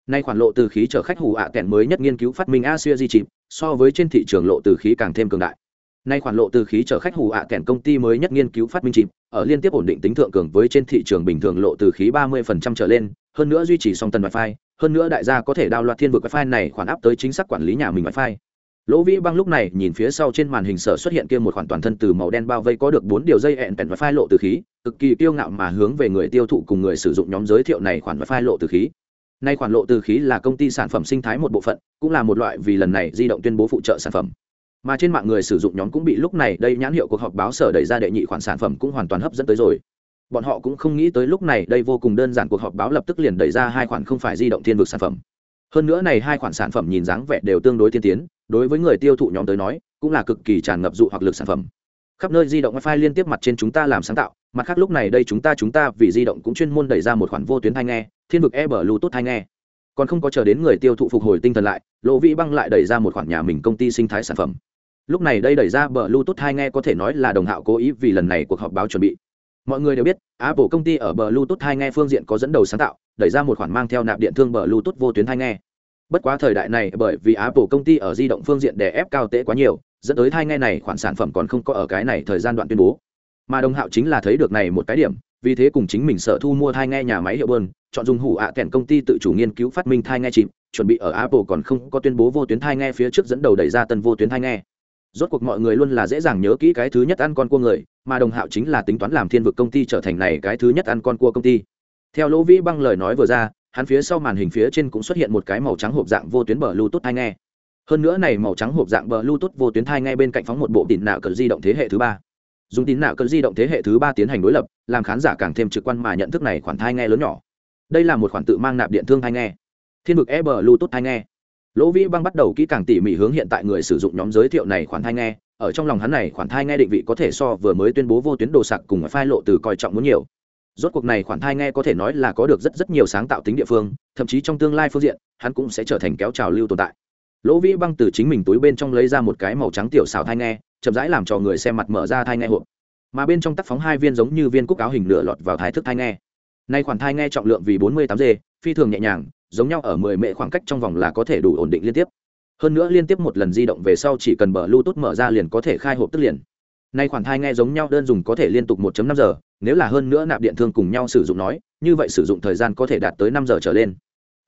Nay khoản lộ từ khí chở khách hù ạ à mới nhất nghiên cứu phát minh Asia di chịp so với trên thị trường lộ từ khí càng thêm cường đại. Nay khoản lộ từ khí chở khách hù ạ à công ty mới nhất nghiên cứu phát minh chìm ở liên tiếp ổn định tính thượng cường với trên thị trường bình thường lộ từ khí 30% trở lên, hơn nữa duy trì song tần wifi, hơn nữa đại gia có thể đao loạt thiên vực wifi này khoản áp tới chính xác quản lý nhà mình wifi. Lỗ vĩ băng lúc này nhìn phía sau trên màn hình sở xuất hiện kia một khoản toàn thân từ màu đen bao vây có được bốn điều dây hẹn tèn wifi lộ từ khí cực kỳ kiêu ngạo mà hướng về người tiêu thụ cùng người sử dụng nhóm giới thiệu này khoản wifi lộ từ khí. Nay khoản lộ từ khí là công ty sản phẩm sinh thái một bộ phận cũng là một loại vì lần này di động tuyên bố phụ trợ sản phẩm. Mà trên mạng người sử dụng nhóm cũng bị lúc này đây nhãn hiệu cuộc họp báo sở đẩy ra đệ nhị khoản sản phẩm cũng hoàn toàn hấp dẫn tới rồi bọn họ cũng không nghĩ tới lúc này đây vô cùng đơn giản cuộc họp báo lập tức liền đẩy ra hai khoản không phải di động thiên vực sản phẩm. Hơn nữa này hai khoản sản phẩm nhìn dáng vẻ đều tương đối tiên tiến, đối với người tiêu thụ nhóm tới nói, cũng là cực kỳ tràn ngập dụ hoặc lực sản phẩm. Khắp nơi di động wifi liên tiếp mặt trên chúng ta làm sáng tạo, mặt khác lúc này đây chúng ta chúng ta vì di động cũng chuyên môn đẩy ra một khoản vô tuyến thai nghe, thiên vực e bờ bluetooth thai nghe. Còn không có chờ đến người tiêu thụ phục hồi tinh thần lại lộ vị băng lại đẩy ra một khoản nhà mình công ty sinh thái sản phẩm. Lúc này đây đẩy ra bờ bluetooth thai nghe có thể nói là đồng hạo cố ý vì lần này cuộc họp báo chuẩn bị mọi người đều biết, apple công ty ở bờ bluetooth hai nghe phương diện có dẫn đầu sáng tạo, đẩy ra một khoản mang theo nạp điện thương bờ bluetooth vô tuyến hai nghe. Bất quá thời đại này, bởi vì apple công ty ở di động phương diện đè ép cao tệ quá nhiều, dẫn tới hai nghe này khoản sản phẩm còn không có ở cái này thời gian đoạn tuyên bố. Mà đồng hạo chính là thấy được này một cái điểm, vì thế cùng chính mình sở thu mua thai nghe nhà máy hiệu bơn, chọn dùng hủ ạ à kèn công ty tự chủ nghiên cứu phát minh thai nghe chìm, chuẩn bị ở apple còn không có tuyên bố vô tuyến thai nghe phía trước dẫn đầu đẩy ra tân vô tuyến thai nghe rốt cuộc mọi người luôn là dễ dàng nhớ kỹ cái thứ nhất ăn con cua người, mà đồng hạo chính là tính toán làm thiên vực công ty trở thành này cái thứ nhất ăn con cua công ty. Theo lỗ vĩ băng lời nói vừa ra, hắn phía sau màn hình phía trên cũng xuất hiện một cái màu trắng hộp dạng vô tuyến bờ bluetooth thai nghe. Hơn nữa này màu trắng hộp dạng bờ bluetooth vô tuyến thai nghe bên cạnh phóng một bộ tín nạo cờ di động thế hệ thứ ba. Dùng tín nạo cờ di động thế hệ thứ ba tiến hành đối lập, làm khán giả càng thêm trực quan mà nhận thức này khoản thai nghe lớn nhỏ. Đây là một khoản tự mang nạp điện thương thai nghe. Thiên vực e bờ bluetooth thai nghe lỗ vĩ băng bắt đầu kỹ càng tỉ mỉ hướng hiện tại người sử dụng nhóm giới thiệu này khoản thai nghe, ở trong lòng hắn này khoản thai nghe định vị có thể so vừa mới tuyên bố vô tuyến đồ sạc cùng phai lộ từ coi trọng muốn nhiều. Rốt cuộc này khoản thai nghe có thể nói là có được rất rất nhiều sáng tạo tính địa phương, thậm chí trong tương lai phương diện, hắn cũng sẽ trở thành kéo trào lưu tồn tại. Lỗ vĩ băng từ chính mình túi bên trong lấy ra một cái màu trắng tiểu xào thai nghe, chậm rãi làm cho người xem mặt mở ra thai nghe hộp. Mà bên trong tắc phóng hai viên giống như viên cúc áo hình nửa lọt vào thái thức thai nghe. Nay khoản thai nghe trọng lượng vì bốn mươi tám g phi thường nhẹ nhàng giống nhau ở mười mệ khoảng cách trong vòng là có thể đủ ổn định liên tiếp. Hơn nữa liên tiếp một lần di động về sau chỉ cần bờ bluetooth mở ra liền có thể khai hộp tức liền. Nay khoản thai nghe giống nhau đơn dùng có thể liên tục 1.5 giờ, nếu là hơn nữa nạp điện thương cùng nhau sử dụng nói, như vậy sử dụng thời gian có thể đạt tới 5 giờ trở lên.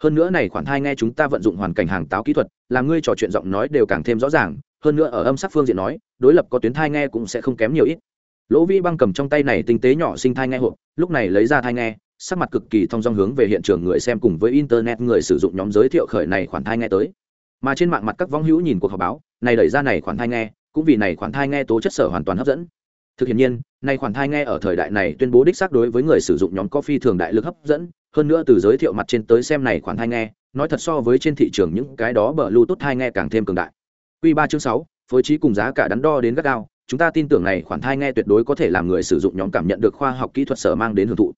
Hơn nữa này khoản thai nghe chúng ta vận dụng hoàn cảnh hàng táo kỹ thuật, làm ngươi trò chuyện giọng nói đều càng thêm rõ ràng, hơn nữa ở âm sắc phương diện nói, đối lập có tuyến thai nghe cũng sẽ không kém nhiều ít. Lỗ vi băng cầm trong tay này tinh tế nhỏ sinh thai nghe hộp, lúc này lấy ra thai nghe sắc mặt cực kỳ thong dong hướng về hiện trường người xem cùng với internet người sử dụng nhóm giới thiệu khởi này khoản thai nghe tới. Mà trên mạng mặt các vong hữu nhìn cuộc họp báo, này đẩy ra này khoản thai nghe, cũng vì này khoản thai nghe tố chất sở hoàn toàn hấp dẫn. Thực hiện nhiên, này khoản thai nghe ở thời đại này tuyên bố đích xác đối với người sử dụng nhóm coffee thường đại lực hấp dẫn, hơn nữa từ giới thiệu mặt trên tới xem này khoản thai nghe, nói thật so với trên thị trường những cái đó bờ bluetooth thai nghe càng thêm cường đại. Quy ba chương sáu, phối trí cùng giá cả đắn đo đến gắt gao, chúng ta tin tưởng này khoản thai nghe tuyệt đối có thể làm người sử dụng nhóm cảm nhận được khoa học kỹ thuật sở mang đến hưởng thụ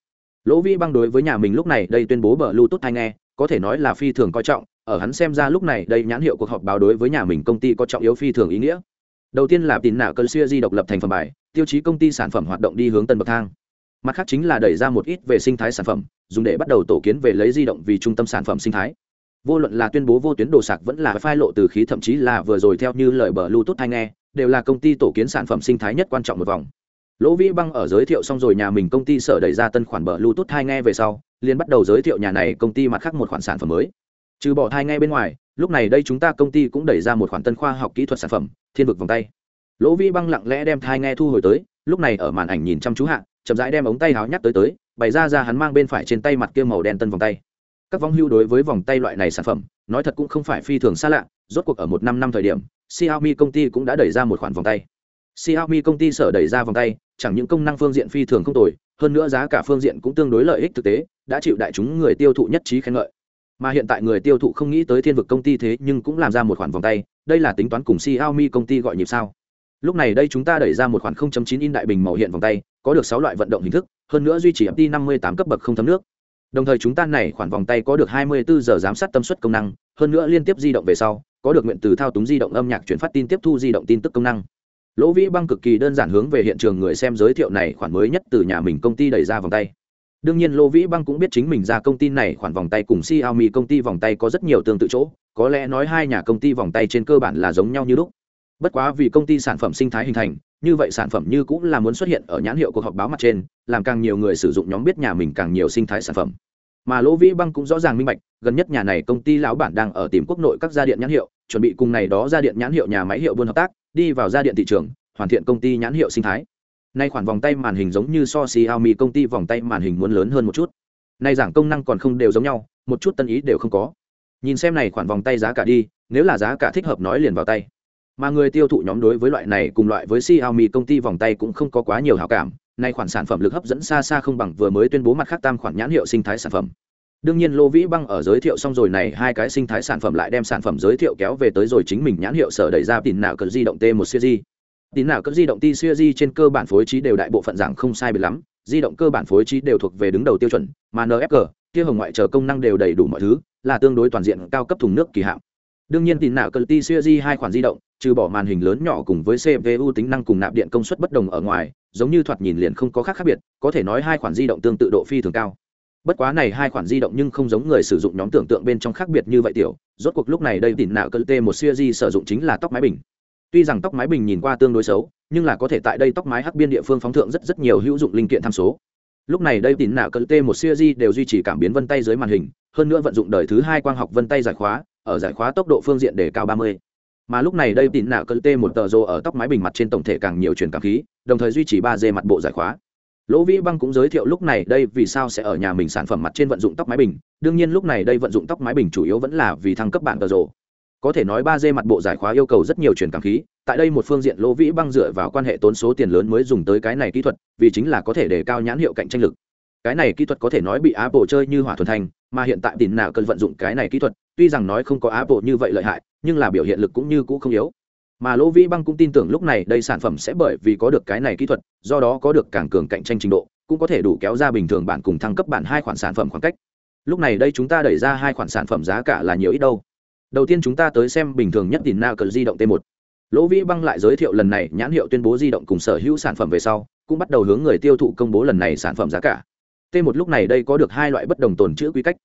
lỗ vĩ băng đối với nhà mình lúc này đây tuyên bố bờ lưu tốt thai nghe, có thể nói là phi thường coi trọng, ở hắn xem ra lúc này đây nhãn hiệu cuộc họp báo đối với nhà mình công ty có trọng yếu phi thường ý nghĩa. Đầu tiên là tin nạo cơn xuya di độc lập thành phẩm bài, tiêu chí công ty sản phẩm hoạt động đi hướng tân bậc thang. Mặt khác chính là đẩy ra một ít về sinh thái sản phẩm, dùng để bắt đầu tổ kiến về lấy di động vì trung tâm sản phẩm sinh thái. Vô luận là tuyên bố vô tuyến đồ sạc vẫn là phai lộ từ khí thậm chí là vừa rồi theo như lời bờ lưu tốt hay nghe, đều là công ty tổ kiến sản phẩm sinh thái nhất quan trọng một vòng lỗ vĩ băng ở giới thiệu xong rồi nhà mình công ty sở đẩy ra tân khoản bờ lưu tốt hai nghe về sau, liền bắt đầu giới thiệu nhà này công ty mặt khác một khoản sản phẩm mới. Trừ bỏ thai nghe bên ngoài, lúc này đây chúng ta công ty cũng đẩy ra một khoản tân khoa học kỹ thuật sản phẩm, thiên vực vòng tay. Lỗ Vĩ băng lặng lẽ đem thai nghe thu hồi tới, lúc này ở màn ảnh nhìn chăm chú hạ, chậm rãi đem ống tay háo nhắc tới tới, bày ra ra hắn mang bên phải trên tay mặt kia màu đen tân vòng tay. Các vong hưu đối với vòng tay loại này sản phẩm, nói thật cũng không phải phi thường xa lạ, rốt cuộc ở một năm năm thời điểm, xiaomi công ty cũng đã đẩy ra một khoản vòng tay. Xiaomi công ty sở đẩy ra vòng tay chẳng những công năng phương diện phi thường không tồi, hơn nữa giá cả phương diện cũng tương đối lợi ích thực tế, đã chịu đại chúng người tiêu thụ nhất trí khen ngợi. Mà hiện tại người tiêu thụ không nghĩ tới thiên vực công ty thế nhưng cũng làm ra một khoản vòng tay, đây là tính toán cùng xiaomi công ty gọi nhịp sao. Lúc này đây chúng ta đẩy ra một khoản 0.9 in đại bình màu hiện vòng tay, có được sáu loại vận động hình thức, hơn nữa duy trì ft 58 cấp bậc không thấm nước. Đồng thời chúng ta này khoản vòng tay có được 24 giờ giám sát tâm suất công năng, hơn nữa liên tiếp di động về sau, có được nguyện từ thao túng di động âm nhạc chuyển phát tin tiếp thu di động tin tức công năng lỗ vĩ băng cực kỳ đơn giản hướng về hiện trường người xem giới thiệu này khoản mới nhất từ nhà mình công ty đẩy ra vòng tay. Đương nhiên, lỗ vĩ băng cũng biết chính mình ra công ty này khoản vòng tay cùng xiaomi công ty vòng tay có rất nhiều tương tự chỗ, có lẽ nói hai nhà công ty vòng tay trên cơ bản là giống nhau như lúc. Bất quá vì công ty sản phẩm sinh thái hình thành, như vậy sản phẩm như cũng là muốn xuất hiện ở nhãn hiệu cuộc họp báo mặt trên, làm càng nhiều người sử dụng nhóm biết nhà mình càng nhiều sinh thái sản phẩm. Mà lỗ vĩ băng cũng rõ ràng minh bạch, gần nhất nhà này công ty lão bản đang ở tìm quốc nội các gia điện nhãn hiệu chuẩn bị cùng này đó ra điện nhãn hiệu nhà máy hiệu buôn hợp tác đi vào ra điện thị trường hoàn thiện công ty nhãn hiệu sinh thái. Nay khoản vòng tay màn hình giống như so xiaomi công ty vòng tay màn hình muốn lớn hơn một chút. Nay giảng công năng còn không đều giống nhau một chút tân ý đều không có. Nhìn xem này khoản vòng tay giá cả đi nếu là giá cả thích hợp nói liền vào tay. Mà người tiêu thụ nhóm đối với loại này cùng loại với Xiaomi công ty vòng tay cũng không có quá nhiều hảo cảm, nay khoản sản phẩm lực hấp dẫn xa xa không bằng vừa mới tuyên bố mặt khác tam khoản nhãn hiệu sinh thái sản phẩm. Đương nhiên Lô Vĩ Băng ở giới thiệu xong rồi này hai cái sinh thái sản phẩm lại đem sản phẩm giới thiệu kéo về tới rồi chính mình nhãn hiệu sở đẩy ra tìm nào cần di động T một siêu di Tín nào cỡ di động T siêu di trên cơ bản phối trí đều đại bộ phận dạng không sai biệt lắm, di động cơ bản phối trí đều thuộc về đứng đầu tiêu chuẩn, mà NFC, kia hồng ngoại chờ công năng đều đầy đủ mọi thứ, là tương đối toàn diện cao cấp thùng nước kỳ hạn Đương nhiên tín nào cỡ T siêu di hai khoản di động, trừ bỏ màn hình lớn nhỏ cùng với CPU tính năng cùng nạp điện công suất bất đồng ở ngoài, giống như thoạt nhìn liền không có khác khác biệt, có thể nói hai khoản di động tương tự độ phi thường cao. Bất quá này hai khoản di động nhưng không giống người sử dụng nhóm tưởng tượng bên trong khác biệt như vậy tiểu, rốt cuộc lúc này đây tỉn nạo cỡ T1 series sử dụng chính là tóc mái bình. Tuy rằng tóc mái bình nhìn qua tương đối xấu nhưng là có thể tại đây tóc mái hắc biên địa phương phóng thượng rất rất nhiều hữu dụng linh kiện tham số. Lúc này đây tỉn nạo cơ t một siêu di đều duy trì cảm biến vân tay dưới màn hình hơn nữa vận dụng đời thứ hai quang học vân tay giải khóa ở giải khóa tốc độ phương diện để cao 30. mà lúc này đây tỉn nạo cơ t một tờ rô ở tóc mái bình mặt trên tổng thể càng nhiều truyền cảm khí đồng thời duy trì ba d mặt bộ giải khóa lỗ vĩ băng cũng giới thiệu lúc này đây vì sao sẽ ở nhà mình sản phẩm mặt trên vận dụng tóc mái bình. Đương nhiên lúc này đây vận dụng tóc mái bình chủ yếu vẫn là vì thăng cấp bản tờ rồ. Có thể nói ba d mặt bộ giải khóa yêu cầu rất nhiều truyền cảm khí. Tại đây một phương diện lỗ vĩ băng dựa vào quan hệ tốn số tiền lớn mới dùng tới cái này kỹ thuật, vì chính là có thể đề cao nhãn hiệu cạnh tranh lực. Cái này kỹ thuật có thể nói bị apple chơi như hỏa thuần thành mà hiện tại tin nào cần vận dụng cái này kỹ thuật, tuy rằng nói không có apple như vậy lợi hại, nhưng là biểu hiện lực cũng như cũ không yếu mà lỗ vĩ băng cũng tin tưởng lúc này đây sản phẩm sẽ bởi vì có được cái này kỹ thuật, do đó có được càng cường cạnh tranh trình độ, cũng có thể đủ kéo ra bình thường bản cùng thăng cấp bản hai khoản sản phẩm khoảng cách. Lúc này đây chúng ta đẩy ra hai khoản sản phẩm giá cả là nhiều ít đâu. Đầu tiên chúng ta tới xem bình thường nhất tìm na cờ di động t 1 lỗ vĩ băng lại giới thiệu lần này nhãn hiệu tuyên bố di động cùng sở hữu sản phẩm về sau, cũng bắt đầu hướng người tiêu thụ công bố lần này sản phẩm giá cả. T 1 lúc này đây có được hai loại bất đồng tồn chữ quy cách.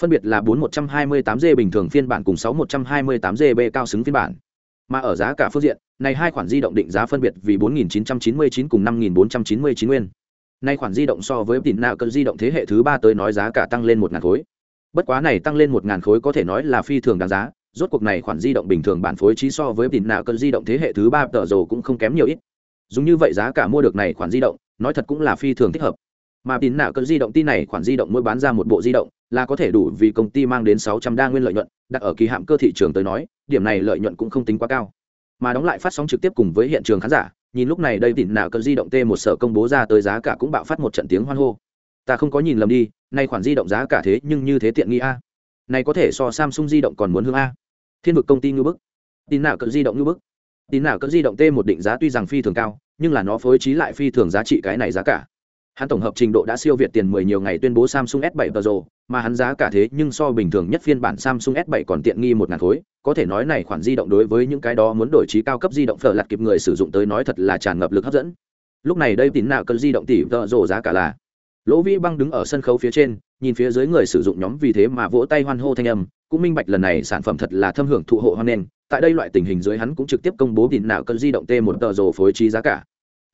Phân biệt là 4128 g bình thường phiên bản cùng 6128 gb cao xứng phiên bản mà ở giá cả phương diện, này hai khoản di động định giá phân biệt vì 4.999 cùng 5.499 nguyên. Nay khoản di động so với tiền nào cơn di động thế hệ thứ ba tới nói giá cả tăng lên một ngàn khối. Bất quá này tăng lên một ngàn khối có thể nói là phi thường đáng giá, rốt cuộc này khoản di động bình thường bản phối trí so với tiền nào cơn di động thế hệ thứ ba tờ rồ cũng không kém nhiều ít. Dùng như vậy giá cả mua được này khoản di động, nói thật cũng là phi thường thích hợp mà tín nạ cỡ di động tin này khoản di động mỗi bán ra một bộ di động, là có thể đủ vì công ty mang đến sáu trăm đa nguyên lợi nhuận, đặt ở kỳ hạm cơ thị trường tới nói, điểm này lợi nhuận cũng không tính quá cao. Mà đóng lại phát sóng trực tiếp cùng với hiện trường khán giả, nhìn lúc này đây tín nạ cỡ di động t một sở công bố ra tới giá cả cũng bạo phát một trận tiếng hoan hô. Ta không có nhìn lầm đi, nay khoản di động giá cả thế nhưng như thế tiện nghi a. Này có thể so samsung di động còn muốn hương a. Thiên vực công ty ngư bức. Tin nạ cỡ di động ngư bức. Tin nạ cỡ di động t một định giá tuy rằng phi thường cao, nhưng là nó phối trí lại phi thường giá trị cái này giá cả hắn tổng hợp trình độ đã siêu việt tiền mười nhiều ngày tuyên bố samsung s 7 pro, mà hắn giá cả thế nhưng so bình thường nhất phiên bản samsung s 7 còn tiện nghi một ngàn khối. Có thể nói này khoản di động đối với những cái đó muốn đổi trí cao cấp di động phở lật kịp người sử dụng tới nói thật là tràn ngập lực hấp dẫn. Lúc này đây tín nào cỡ di động tỷ tợ rổ giá cả là lỗ vĩ băng đứng ở sân khấu phía trên, nhìn phía dưới người sử dụng nhóm vì thế mà vỗ tay hoan hô thanh âm. Cũng minh bạch lần này sản phẩm thật là thâm hưởng thụ hộ hoan nghênh tại đây loại tình hình dưới hắn cũng trực tiếp công bố tín nào cần di động T1 tờ rồ phối trí giá cả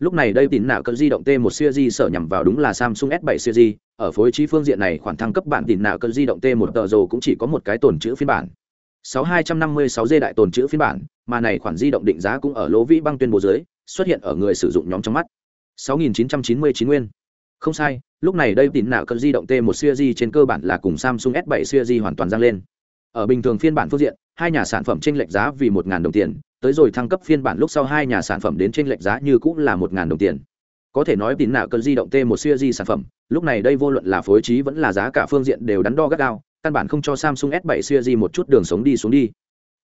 lúc này đây tín nào cỡ di động t một siêu di sở nhằm vào đúng là samsung s 7 siêu di. Ở phối trí phương diện này khoản thăng cấp bản tín nào cỡ di động t một tờ rồ cũng chỉ có một cái tồn chữ phiên bản. 6256 d đại tồn chữ phiên bản, mà này khoản di động định giá cũng ở lỗ vĩ băng tuyên bố dưới, xuất hiện ở người sử dụng nhóm trong mắt. 6999 nguyên. Không sai, lúc này đây tín nạo cỡ di động t một siêu di trên cơ bản là cùng samsung s 7 siêu di hoàn toàn giang lên. Ở bình thường phiên bản phương diện, hai nhà sản phẩm chênh lệch giá vì một đồng tiền tới rồi thăng cấp phiên bản lúc sau hai nhà sản phẩm đến trên lệch giá như cũng là một ngàn đồng tiền. Có thể nói tín nạo cơn di động t một siêu di sản phẩm, lúc này đây vô luận là phối trí vẫn là giá cả phương diện đều đắn đo gắt gao, căn bản không cho samsung s 7 siêu di một chút đường sống đi xuống đi.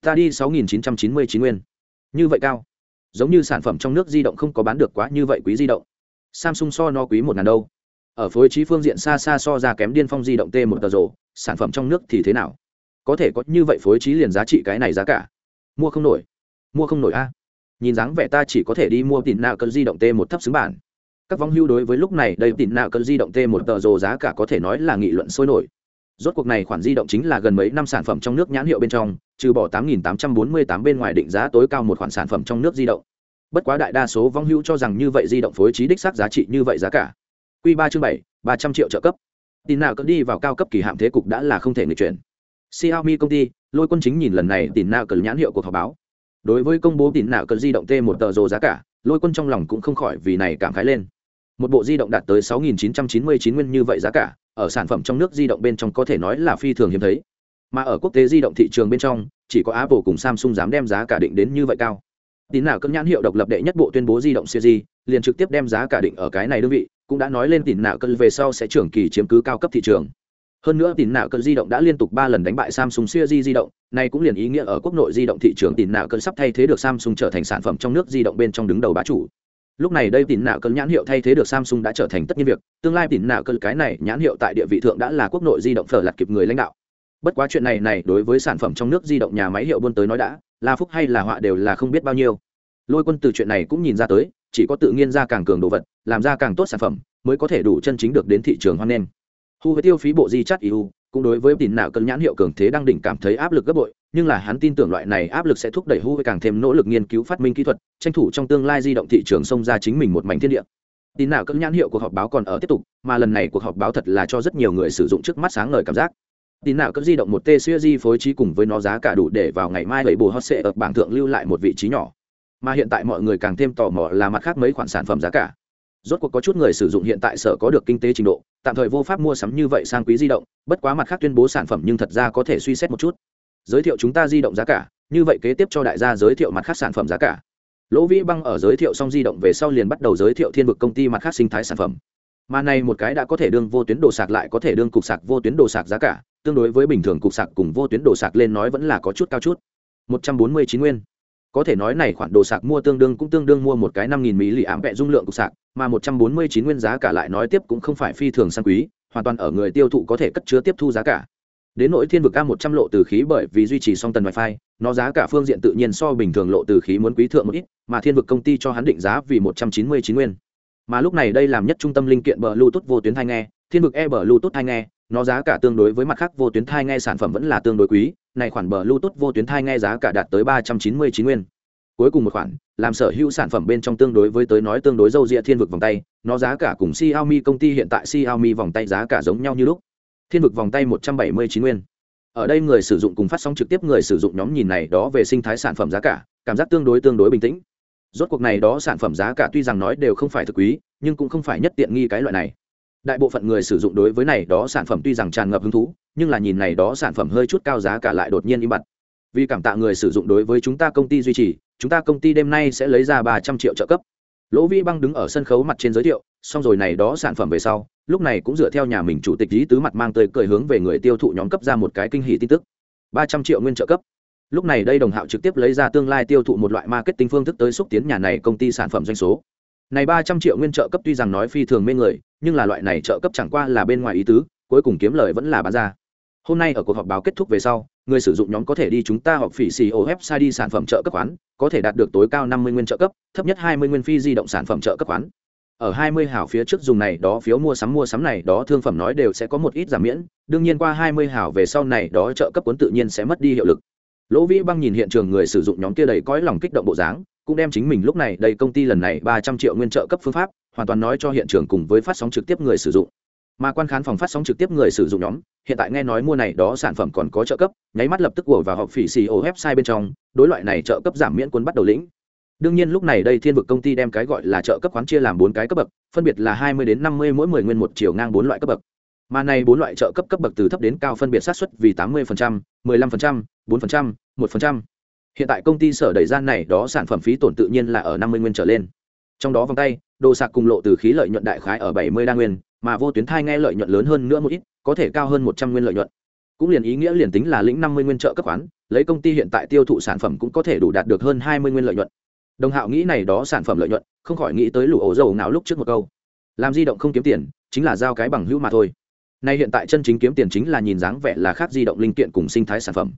Ta đi 6.999 nguyên. Như vậy cao. Giống như sản phẩm trong nước di động không có bán được quá như vậy quý di động. Samsung so no quý một ngàn đâu. Ở phối trí phương diện xa xa so ra kém điên phong di động t một tờ rổ sản phẩm trong nước thì thế nào? Có thể có như vậy phối trí liền giá trị cái này giá cả. Mua không nổi mua không nổi a. Nhìn dáng vẻ ta chỉ có thể đi mua tỉn nạo cơn di động t một thấp xứng bản. Các vong hưu đối với lúc này đây tỉn nạo cơn di động t một tờ rồ giá cả có thể nói là nghị luận sôi nổi. Rốt cuộc này khoản di động chính là gần mấy năm sản phẩm trong nước nhãn hiệu bên trong, trừ bỏ 8.848 bên ngoài định giá tối cao một khoản sản phẩm trong nước di động. Bất quá đại đa số vong hưu cho rằng như vậy di động phối trí đích xác giá trị như vậy giá cả. Q ba chương bảy, ba trăm triệu trợ cấp. Tin nào cỡ đi vào cao cấp kỳ hạm thế cục đã là không thể người chuyển. Xiaomi công ty, lôi quân chính nhìn lần này tin nào cỡ nhãn hiệu cuộc họp báo đối với công bố tin nạo cần di động t một tờ rồ giá cả, lôi quân trong lòng cũng không khỏi vì này cảm khái lên. Một bộ di động đạt tới 6.999 nguyên như vậy giá cả, ở sản phẩm trong nước di động bên trong có thể nói là phi thường hiếm thấy. Mà ở quốc tế di động thị trường bên trong, chỉ có apple cùng samsung dám đem giá cả định đến như vậy cao. Tín nào cân nhãn hiệu độc lập đệ nhất bộ tuyên bố di động series, liền trực tiếp đem giá cả định ở cái này đơn vị, cũng đã nói lên tín nào cân về sau sẽ trưởng kỳ chiếm cứ cao cấp thị trường hơn nữa tín nạo cân di động đã liên tục ba lần đánh bại samsung siêu di động, này cũng liền ý nghĩa ở quốc nội di động thị trường tín nạo cân sắp thay thế được samsung trở thành sản phẩm trong nước di động bên trong đứng đầu bá chủ. Lúc này đây tín nạo cơn nhãn hiệu thay thế được samsung đã trở thành tất nhiên việc, tương lai tín nạo cơn cái này nhãn hiệu tại địa vị thượng đã là quốc nội di động phở lặt kịp người lãnh đạo. Bất quá chuyện này này đối với sản phẩm trong nước di động nhà máy hiệu buôn tới nói đã, là phúc hay là họa đều là không biết bao nhiêu. Lôi quân từ chuyện này cũng nhìn ra tới, chỉ có tự nhiên ra càng cường đồ vật, làm ra càng tốt sản phẩm, mới có thể đủ chân chính được đến thị trường hoan nghênh hu với tiêu phí bộ di chắt eu cũng đối với tín nào cân nhãn hiệu cường thế đang đỉnh cảm thấy áp lực gấp bội nhưng là hắn tin tưởng loại này áp lực sẽ thúc đẩy Huawei càng thêm nỗ lực nghiên cứu phát minh kỹ thuật, tranh thủ trong tương lai di động thị trường xông ra chính mình một mảnh thiên địa. Tin nào cân nhãn hiệu cuộc họp báo còn ở tiếp tục, mà lần này cuộc họp báo thật là cho rất nhiều người sử dụng trước mắt sáng ngời cảm giác. Tin nào cỡ di động một T di phối trí cùng với nó giá cả đủ để vào ngày mai bảy bù hot sẽ ở bảng thượng lưu lại một vị trí nhỏ. Mà hiện tại mọi người càng thêm tò mò là mặt khác mấy khoản sản phẩm giá cả. Rốt cuộc có chút người sử dụng hiện tại sở có được kinh tế trình độ, tạm thời vô pháp mua sắm như vậy sang quý di động, bất quá mặt khác tuyên bố sản phẩm nhưng thật ra có thể suy xét một chút. Giới thiệu chúng ta di động giá cả như vậy kế tiếp cho đại gia giới thiệu mặt khác sản phẩm giá cả. Lỗ vĩ băng ở giới thiệu xong di động về sau liền bắt đầu giới thiệu thiên vực công ty mặt khác sinh thái sản phẩm. Mà này một cái đã có thể đương vô tuyến đồ sạc lại có thể đương cục sạc vô tuyến đồ sạc giá cả tương đối với bình thường cục sạc cùng vô tuyến đồ sạc lên nói vẫn là có chút cao chút. Một trăm bốn mươi chín nguyên có thể nói này khoản đồ sạc mua tương đương cũng tương đương mua một cái năm nghìn mỹ lì ám vẹ dung lượng cục sạc, mà một trăm bốn mươi chín nguyên giá cả lại nói tiếp cũng không phải phi thường sang quý, hoàn toàn ở người tiêu thụ có thể cất chứa tiếp thu giá cả. Đến nỗi thiên vực a một trăm lộ từ khí bởi vì duy trì song tần wifi, nó giá cả phương diện tự nhiên so bình thường lộ từ khí muốn quý thượng một ít, mà thiên vực công ty cho hắn định giá vì một trăm chín mươi chín nguyên. Mà lúc này đây làm nhất trung tâm linh kiện bờ bluetooth vô tuyến thai nghe, thiên vực e bờ bluetooth thai nghe nó giá cả tương đối với mặt khác vô tuyến thai nghe sản phẩm vẫn là tương đối quý, này khoản bờ bluetooth vô tuyến thai nghe giá cả đạt tới ba trăm chín mươi chín nguyên. Cuối cùng một khoản, làm sở hữu sản phẩm bên trong tương đối với tới nói tương đối dâu dịa thiên vực vòng tay, nó giá cả cùng Xiaomi công ty hiện tại Xiaomi vòng tay giá cả giống nhau như lúc. Thiên vực vòng tay một trăm bảy mươi chín nguyên. Ở đây người sử dụng cùng phát sóng trực tiếp người sử dụng nhóm nhìn này đó về sinh thái sản phẩm giá cả, cảm giác tương đối tương đối bình tĩnh. Rốt cuộc này đó sản phẩm giá cả tuy rằng nói đều không phải thực quý, nhưng cũng không phải nhất tiện nghi cái loại này đại bộ phận người sử dụng đối với này đó sản phẩm tuy rằng tràn ngập hứng thú, nhưng là nhìn này đó sản phẩm hơi chút cao giá cả lại đột nhiên im bặt. Vì cảm tạ người sử dụng đối với chúng ta công ty duy trì, chúng ta công ty đêm nay sẽ lấy ra ba trăm triệu trợ cấp. Lỗ vi băng đứng ở sân khấu mặt trên giới thiệu, xong rồi này đó sản phẩm về sau, lúc này cũng dựa theo nhà mình chủ tịch lý tứ mặt mang tới cười hướng về người tiêu thụ nhóm cấp ra một cái kinh hỷ tin tức. ba trăm triệu nguyên trợ cấp. Lúc này đây đồng hạo trực tiếp lấy ra tương lai tiêu thụ một loại marketing phương thức tới xúc tiến nhà này công ty sản phẩm doanh số này ba trăm triệu nguyên trợ cấp tuy rằng nói phi thường mê người, nhưng là loại này trợ cấp chẳng qua là bên ngoài ý tứ, cuối cùng kiếm lời vẫn là bán ra. Hôm nay ở cuộc họp báo kết thúc về sau, người sử dụng nhóm có thể đi chúng ta họp phỉ xì ô website đi sản phẩm trợ cấp khoán, có thể đạt được tối cao năm mươi nguyên trợ cấp, thấp nhất hai mươi nguyên phi di động sản phẩm trợ cấp khoán. Ở hai mươi hảo phía trước dùng này, đó phiếu mua sắm mua sắm này, đó thương phẩm nói đều sẽ có một ít giảm miễn, đương nhiên qua hai mươi hảo về sau này, đó trợ cấp cuốn tự nhiên sẽ mất đi hiệu lực. Lỗ vĩ băng nhìn hiện trường người sử dụng nhóm kia đầy cõi lòng kích động bộ dáng cũng đem chính mình lúc này đây công ty lần này ba trăm triệu nguyên trợ cấp phương pháp hoàn toàn nói cho hiện trường cùng với phát sóng trực tiếp người sử dụng. Mà quan khán phòng phát sóng trực tiếp người sử dụng nhóm hiện tại nghe nói mua này đó sản phẩm còn có trợ cấp nháy mắt lập tức ùa vào họp phỉ xì ô website bên trong đối loại này trợ cấp giảm miễn quân bắt đầu lĩnh. Đương nhiên lúc này đây thiên vực công ty đem cái gọi là trợ cấp khoán chia làm bốn cái cấp bậc phân biệt là hai mươi đến năm mươi mỗi mười nguyên một chiều ngang bốn loại cấp bậc. Mà này bốn loại trợ cấp cấp bậc từ thấp đến cao phân biệt sát xuất vì tám mươi phần trăm, mười lăm phần trăm, bốn phần trăm, một phần trăm hiện tại công ty sở đẩy gian này đó sản phẩm phí tổn tự nhiên là ở năm mươi nguyên trở lên. Trong đó vòng tay, đồ sạc cùng lộ từ khí lợi nhuận đại khái ở bảy mươi đa nguyên, mà vô tuyến thai nghe lợi nhuận lớn hơn nữa một ít, có thể cao hơn một trăm nguyên lợi nhuận. Cũng liền ý nghĩa liền tính là lĩnh năm mươi nguyên trợ cấp khoán, lấy công ty hiện tại tiêu thụ sản phẩm cũng có thể đủ đạt được hơn hai mươi nguyên lợi nhuận. Đồng hạo nghĩ này đó sản phẩm lợi nhuận, không khỏi nghĩ tới lũ ổ dầu nào lúc trước một câu. Làm di động không kiếm tiền, chính là giao cái bằng hữu mà thôi. Nay hiện tại chân chính kiếm tiền chính là nhìn dáng vẻ là khác di động linh kiện cùng sinh thái sản phẩm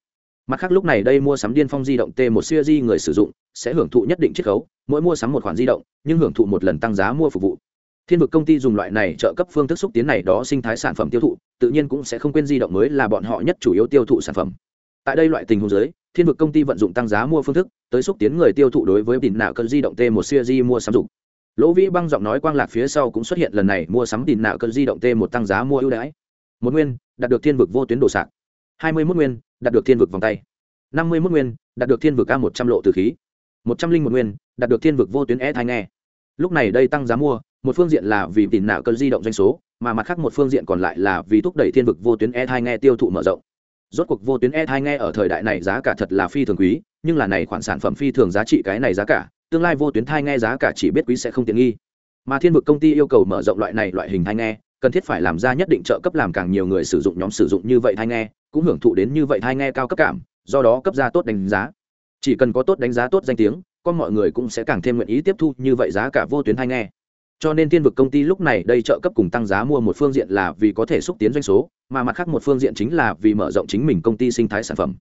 mặt khác lúc này đây mua sắm điên phong di động t một siêu di người sử dụng sẽ hưởng thụ nhất định chiết khấu, mỗi mua sắm một khoản di động, nhưng hưởng thụ một lần tăng giá mua phục vụ. Thiên vực công ty dùng loại này trợ cấp phương thức xúc tiến này đó sinh thái sản phẩm tiêu thụ, tự nhiên cũng sẽ không quên di động mới là bọn họ nhất chủ yếu tiêu thụ sản phẩm. Tại đây loại tình huống giới thiên vực công ty vận dụng tăng giá mua phương thức tới xúc tiến người tiêu thụ đối với tiền nạo cơn di động t một siêu di mua sắm dụng. Lỗ vĩ băng giọng nói quang lạc phía sau cũng xuất hiện lần này mua sắm tiền nạo cơn di động t một tăng giá mua ưu đãi. Một nguyên, đạt được thiên vực vô tuyến đồ sạc hai mươi mốt nguyên, đạt được thiên vực vòng tay. năm mươi mốt nguyên, đạt được thiên vực a một trăm lộ từ khí. một trăm linh một nguyên, đạt được thiên vực vô tuyến e thai nghe. Lúc này đây tăng giá mua, một phương diện là vì tiền nạo cơn di động doanh số, mà mặt khác một phương diện còn lại là vì thúc đẩy thiên vực vô tuyến e thai nghe tiêu thụ mở rộng. Rốt cuộc vô tuyến e thai nghe ở thời đại này giá cả thật là phi thường quý, nhưng là này khoản sản phẩm phi thường giá trị cái này giá cả, tương lai vô tuyến thai nghe giá cả chỉ biết quý sẽ không tiện nghi. Mà thiên vực công ty yêu cầu mở rộng loại này loại hình thai nghe, cần thiết phải làm ra nhất định trợ cấp làm càng nhiều người sử dụng nhóm sử dụng như vậy thai nghe cũng hưởng thụ đến như vậy thai nghe cao cấp cảm, do đó cấp ra tốt đánh giá. Chỉ cần có tốt đánh giá tốt danh tiếng, con mọi người cũng sẽ càng thêm nguyện ý tiếp thu như vậy giá cả vô tuyến thai nghe. Cho nên thiên vực công ty lúc này đây trợ cấp cùng tăng giá mua một phương diện là vì có thể xúc tiến doanh số, mà mặt khác một phương diện chính là vì mở rộng chính mình công ty sinh thái sản phẩm.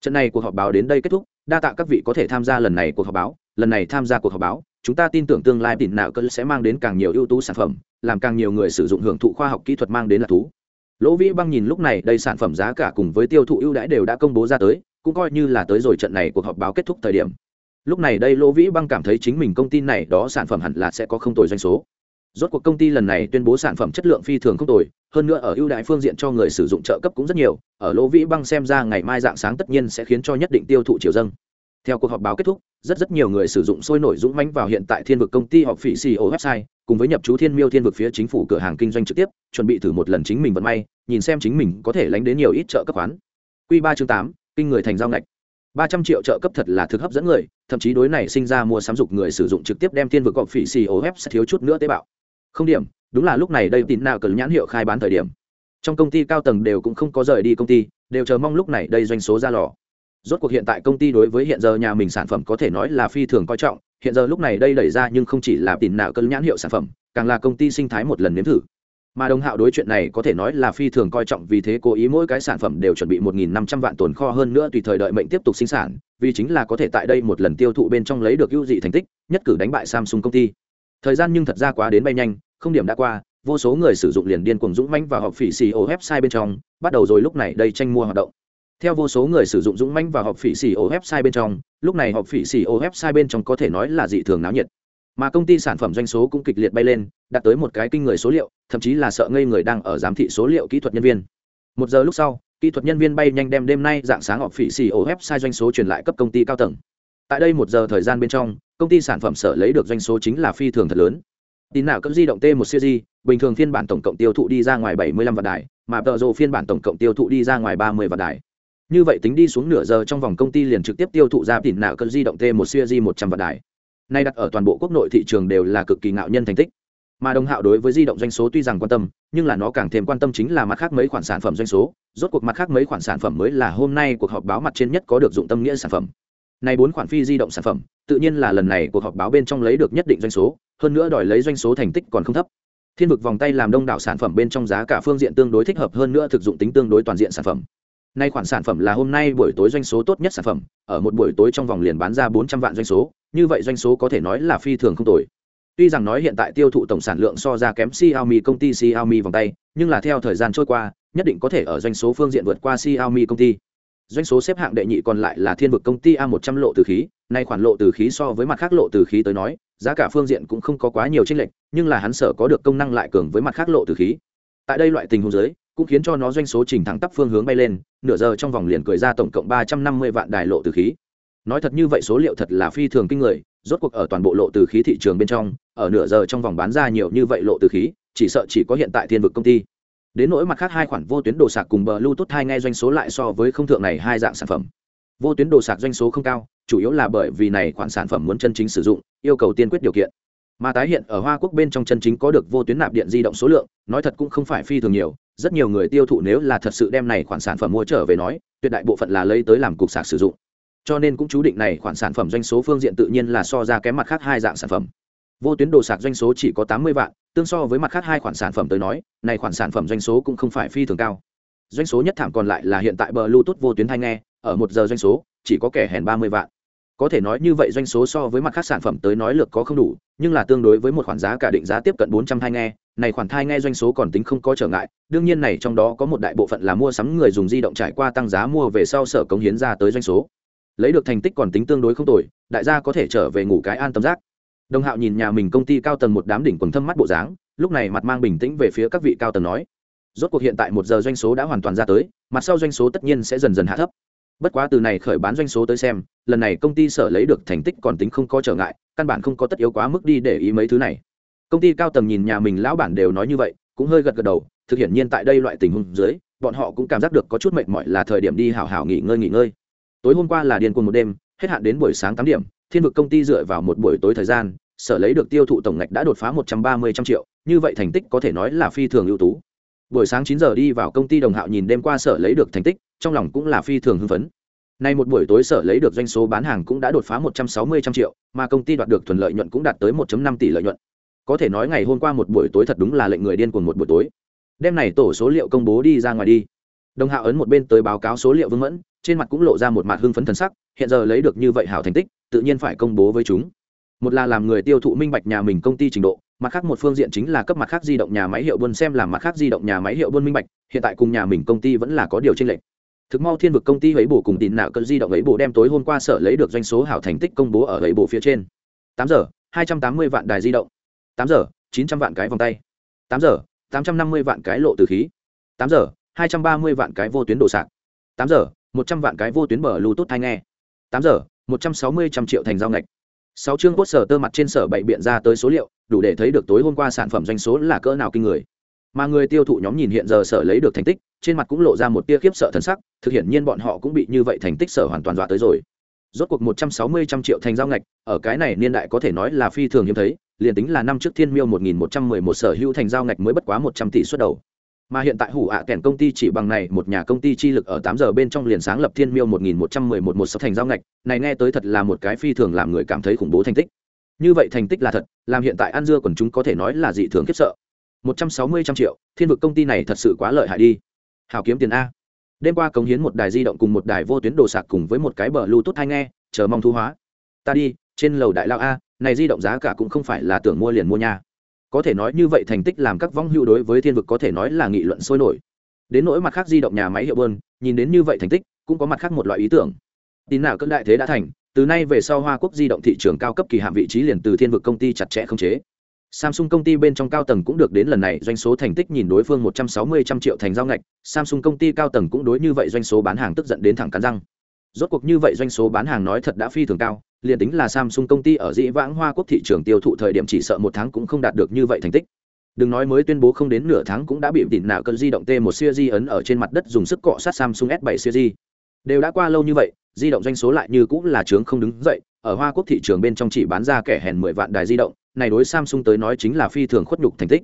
Trận này cuộc họp báo đến đây kết thúc, đa tạ các vị có thể tham gia lần này cuộc họp báo. Lần này tham gia cuộc họp báo, chúng ta tin tưởng tương lai tỉnh nạo cơ sẽ mang đến càng nhiều ưu tú sản phẩm, làm càng nhiều người sử dụng hưởng thụ khoa học kỹ thuật mang đến là thú lỗ vĩ băng nhìn lúc này đây sản phẩm giá cả cùng với tiêu thụ ưu đãi đều đã công bố ra tới, cũng coi như là tới rồi trận này cuộc họp báo kết thúc thời điểm. Lúc này đây lỗ vĩ băng cảm thấy chính mình công ty này đó sản phẩm hẳn là sẽ có không tồi doanh số. Rốt cuộc công ty lần này tuyên bố sản phẩm chất lượng phi thường không tồi, hơn nữa ở ưu đãi phương diện cho người sử dụng trợ cấp cũng rất nhiều, ở lỗ vĩ băng xem ra ngày mai dạng sáng tất nhiên sẽ khiến cho nhất định tiêu thụ chiều dâng theo cuộc họp báo kết thúc, rất rất nhiều người sử dụng sôi nổi dũng mãnh vào hiện tại thiên vực công ty họp phỉ ceo website, cùng với nhập chú thiên miêu thiên vực phía chính phủ cửa hàng kinh doanh trực tiếp, chuẩn bị thử một lần chính mình vận may, nhìn xem chính mình có thể lánh đến nhiều ít trợ cấp khoán. Q ba chương tám, kinh người thành giao ngạch. Ba trăm triệu trợ cấp thật là thực hấp dẫn người, thậm chí đối này sinh ra mua sắm dục người sử dụng trực tiếp đem thiên vực họp phỉ ceo website web sẽ thiếu chút nữa tế bạo. Không điểm, đúng là lúc này đây tin nào cần nhãn hiệu khai bán thời điểm. Trong công ty cao tầng đều cũng không có rời đi công ty, đều chờ mong lúc này đây doanh số ra lò rốt cuộc hiện tại công ty đối với hiện giờ nhà mình sản phẩm có thể nói là phi thường coi trọng. Hiện giờ lúc này đây đẩy ra nhưng không chỉ là tìm nào cân nhãn hiệu sản phẩm, càng là công ty sinh thái một lần nếm thử. Mà đồng hạo đối chuyện này có thể nói là phi thường coi trọng vì thế cố ý mỗi cái sản phẩm đều chuẩn bị một nghìn năm trăm vạn tồn kho hơn nữa tùy thời đợi mệnh tiếp tục sinh sản, vì chính là có thể tại đây một lần tiêu thụ bên trong lấy được ưu dị thành tích, nhất cử đánh bại samsung công ty. Thời gian nhưng thật ra quá đến bay nhanh, không điểm đã qua, vô số người sử dụng liền điên cuồng dũng mãnh và họp phỉ xì ô website bên trong, bắt đầu rồi lúc này đây tranh mua hoạt động theo vô số người sử dụng dũng mãnh và họp phỉ xì ô website bên trong, lúc này họp phỉ xì ô website bên trong có thể nói là dị thường náo nhiệt. Mà công ty sản phẩm doanh số cũng kịch liệt bay lên, đạt tới một cái kinh người số liệu, thậm chí là sợ ngây người đang ở giám thị số liệu kỹ thuật nhân viên. Một giờ lúc sau, kỹ thuật nhân viên bay nhanh đem đêm nay dạng sáng họp phỉ xì ô website doanh số truyền lại cấp công ty cao tầng. Tại đây một giờ thời gian bên trong, công ty sản phẩm sở lấy được doanh số chính là phi thường thật lớn. Tin nào cấp di động t một series, bình thường phiên bản tổng cộng tiêu thụ đi ra ngoài 75 vạn đài, mà tờ rồ phiên bản tổng cộng tiêu thụ đi ra ngoài 30 vạn đài như vậy tính đi xuống nửa giờ trong vòng công ty liền trực tiếp tiêu thụ ra tỉn nào cấp di động t một siêu di một trăm vạn đài. Nay đặt ở toàn bộ quốc nội thị trường đều là cực kỳ ngạo nhân thành tích. Mà đồng hạo đối với di động doanh số tuy rằng quan tâm, nhưng là nó càng thêm quan tâm chính là mặt khác mấy khoản sản phẩm doanh số. Rốt cuộc mặt khác mấy khoản sản phẩm mới là hôm nay cuộc họp báo mặt trên nhất có được dụng tâm nghĩa sản phẩm. Này bốn khoản phi di động sản phẩm, tự nhiên là lần này cuộc họp báo bên trong lấy được nhất định doanh số, hơn nữa đòi lấy doanh số thành tích còn không thấp. Thiên vực vòng tay làm đông đảo sản phẩm bên trong giá cả phương diện tương đối thích hợp hơn nữa thực dụng tính tương đối toàn diện sản phẩm nay khoản sản phẩm là hôm nay buổi tối doanh số tốt nhất sản phẩm, ở một buổi tối trong vòng liền bán ra bốn trăm vạn doanh số, như vậy doanh số có thể nói là phi thường không tồi. Tuy rằng nói hiện tại tiêu thụ tổng sản lượng so ra kém xiaomi công ty xiaomi vòng tay, nhưng là theo thời gian trôi qua, nhất định có thể ở doanh số phương diện vượt qua xiaomi công ty. Doanh số xếp hạng đệ nhị còn lại là thiên vực công ty a một trăm lộ từ khí, nay khoản lộ từ khí so với mặt khác lộ từ khí tới nói, giá cả phương diện cũng không có quá nhiều tranh lệch, nhưng là hắn sở có được công năng lại cường với mặt khác lộ từ khí. Tại đây loại tình huống giới cũng khiến cho nó doanh số trình thẳng tắp phương hướng bay lên, nửa giờ trong vòng liền cười ra tổng cộng ba trăm năm mươi vạn đài lộ từ khí. Nói thật như vậy số liệu thật là phi thường kinh người, rốt cuộc ở toàn bộ lộ từ khí thị trường bên trong, ở nửa giờ trong vòng bán ra nhiều như vậy lộ từ khí, chỉ sợ chỉ có hiện tại thiên vực công ty. Đến nỗi mặt khác hai khoản vô tuyến đồ sạc cùng bờ bluetooth hai ngay doanh số lại so với không thượng này hai dạng sản phẩm. Vô tuyến đồ sạc doanh số không cao, chủ yếu là bởi vì này khoản sản phẩm muốn chân chính sử dụng, yêu cầu tiên quyết điều kiện. Mà tái hiện ở hoa quốc bên trong chân chính có được vô tuyến nạp điện di động số lượng, nói thật cũng không phải phi thường nhiều rất nhiều người tiêu thụ nếu là thật sự đem này khoản sản phẩm mua trở về nói, tuyệt đại bộ phận là lấy tới làm cục sạc sử dụng. Cho nên cũng chú định này khoản sản phẩm doanh số phương diện tự nhiên là so ra kém mặt khác hai dạng sản phẩm. Vô tuyến đồ sạc doanh số chỉ có tám mươi vạn, tương so với mặt khác hai khoản sản phẩm tới nói, này khoản sản phẩm doanh số cũng không phải phi thường cao. Doanh số nhất thảm còn lại là hiện tại bờ bluetooth vô tuyến hay nghe, ở một giờ doanh số, chỉ có kẻ hèn ba mươi vạn có thể nói như vậy doanh số so với mặt khác sản phẩm tới nói lược có không đủ, nhưng là tương đối với một khoản giá cả định giá tiếp cận bốn trăm thai nghe, này khoản thai nghe doanh số còn tính không có trở ngại, đương nhiên này trong đó có một đại bộ phận là mua sắm người dùng di động trải qua tăng giá mua về sau sở cống hiến ra tới doanh số. Lấy được thành tích còn tính tương đối không tồi, đại gia có thể trở về ngủ cái an tâm giác. Đồng hạo nhìn nhà mình công ty cao tầng một đám đỉnh quần thâm mắt bộ dáng, lúc này mặt mang bình tĩnh về phía các vị cao tầng nói, rốt cuộc hiện tại một giờ doanh số đã hoàn toàn ra tới, mặt sau doanh số tất nhiên sẽ dần dần hạ thấp bất quá từ này khởi bán doanh số tới xem, lần này công ty sở lấy được thành tích còn tính không có trở ngại, căn bản không có tất yếu quá mức đi để ý mấy thứ này. Công ty cao tầng nhìn nhà mình lão bản đều nói như vậy, cũng hơi gật gật đầu, thực hiện nhiên tại đây loại tình huống dưới, bọn họ cũng cảm giác được có chút mệt mỏi là thời điểm đi hào hào nghỉ ngơi nghỉ ngơi. Tối hôm qua là điên cuồng một đêm, hết hạn đến buổi sáng tám điểm, thiên vực công ty dựa vào một buổi tối thời gian, sở lấy được tiêu thụ tổng ngạch đã đột phá một trăm ba mươi trăm triệu, như vậy thành tích có thể nói là phi thường ưu tú. Buổi sáng chín giờ đi vào công ty đồng hạo nhìn đêm qua sở lấy được thành tích trong lòng cũng là phi thường hưng phấn. Nay một buổi tối sở lấy được doanh số bán hàng cũng đã đột phá một trăm sáu mươi trăm triệu, mà công ty đoạt được thuần lợi nhuận cũng đạt tới một năm tỷ lợi nhuận. Có thể nói ngày hôm qua một buổi tối thật đúng là lệnh người điên cuồng một buổi tối. Đêm này tổ số liệu công bố đi ra ngoài đi. Đồng hạo ấn một bên tới báo cáo số liệu vương mẫn, trên mặt cũng lộ ra một mặt hưng phấn thần sắc, hiện giờ lấy được như vậy hảo thành tích, tự nhiên phải công bố với chúng. Một là làm người tiêu thụ minh bạch nhà mình công ty trình độ, mặt khác một phương diện chính là cấp mặt khác di động nhà máy hiệu buôn, xem làm mặt khác di động nhà máy hiệu buôn minh bạch, hiện tại cùng nhà mình công ty vẫn là có điều chênh lệch thực mau thiên vực công ty ấy bổ cùng tin nạo cơn di động ấy bổ đem tối hôm qua sở lấy được doanh số hảo thành tích công bố ở ấy bổ phía trên. Tám giờ, hai trăm tám mươi vạn đài di động. Tám giờ, chín trăm vạn cái vòng tay. Tám giờ, tám trăm năm mươi vạn cái lộ từ khí. Tám giờ, hai trăm ba mươi vạn cái vô tuyến đồ sạc. Tám giờ, một trăm vạn cái vô tuyến bờ bluetooth hay nghe. Tám giờ, một trăm sáu mươi trăm triệu thành giao ngạch. Sáu chương cốt sở tơ mặt trên sở bậy biện ra tới số liệu, đủ để thấy được tối hôm qua sản phẩm doanh số là cỡ nào kinh người mà người tiêu thụ nhóm nhìn hiện giờ sở lấy được thành tích, trên mặt cũng lộ ra một tia khiếp sợ thân sắc, thực hiện nhiên bọn họ cũng bị như vậy thành tích sở hoàn toàn dọa tới rồi. Rốt cuộc một trăm sáu mươi trăm triệu thành giao ngạch, ở cái này niên đại có thể nói là phi thường hiếm thấy, liền tính là năm trước thiên miêu một nghìn một trăm mười một sở hữu thành giao ngạch mới bất quá một trăm tỷ xuất đầu. Mà hiện tại hủ ạ à kèn công ty chỉ bằng này một nhà công ty chi lực ở tám giờ bên trong liền sáng lập thiên miêu một nghìn một trăm mười một một sở thành giao ngạch, này nghe tới thật là một cái phi thường làm người cảm thấy khủng bố thành tích. Như vậy thành tích là thật, làm hiện tại ăn dưa còn chúng có thể nói là dị thường khiếp sợ một trăm sáu mươi trăm triệu, thiên vực công ty này thật sự quá lợi hại đi. Hào kiếm tiền a. Đêm qua cống hiến một đài di động cùng một đài vô tuyến đồ sạc cùng với một cái bờ lưu hay nghe, chờ mong thu hóa. Ta đi, trên lầu đại lao a, này di động giá cả cũng không phải là tưởng mua liền mua nha. Có thể nói như vậy thành tích làm các vong hưu đối với thiên vực có thể nói là nghị luận sôi nổi. Đến nỗi mặt khác di động nhà máy hiệu bơn, nhìn đến như vậy thành tích, cũng có mặt khác một loại ý tưởng. Tin nào cơn đại thế đã thành, từ nay về sau hoa quốc di động thị trường cao cấp kỳ hạm vị trí liền từ thiên vực công ty chặt chẽ không chế. Samsung công ty bên trong cao tầng cũng được đến lần này doanh số thành tích nhìn đối phương 160 trăm triệu thành giao ngạch, Samsung công ty cao tầng cũng đối như vậy doanh số bán hàng tức giận đến thẳng cắn răng. Rốt cuộc như vậy doanh số bán hàng nói thật đã phi thường cao, liền tính là Samsung công ty ở dĩ vãng Hoa Quốc thị trường tiêu thụ thời điểm chỉ sợ một tháng cũng không đạt được như vậy thành tích. Đừng nói mới tuyên bố không đến nửa tháng cũng đã bị tỉnh nào cơn di động T1 series ấn ở trên mặt đất dùng sức cọ sát Samsung S7 series. Đều đã qua lâu như vậy, di động doanh số lại như cũng là trướng không đứng dậy, ở Hoa Quốc thị trường bên trong chỉ bán ra kẻ hèn 10 vạn đài di động, này đối Samsung tới nói chính là phi thường khuất nhục thành tích.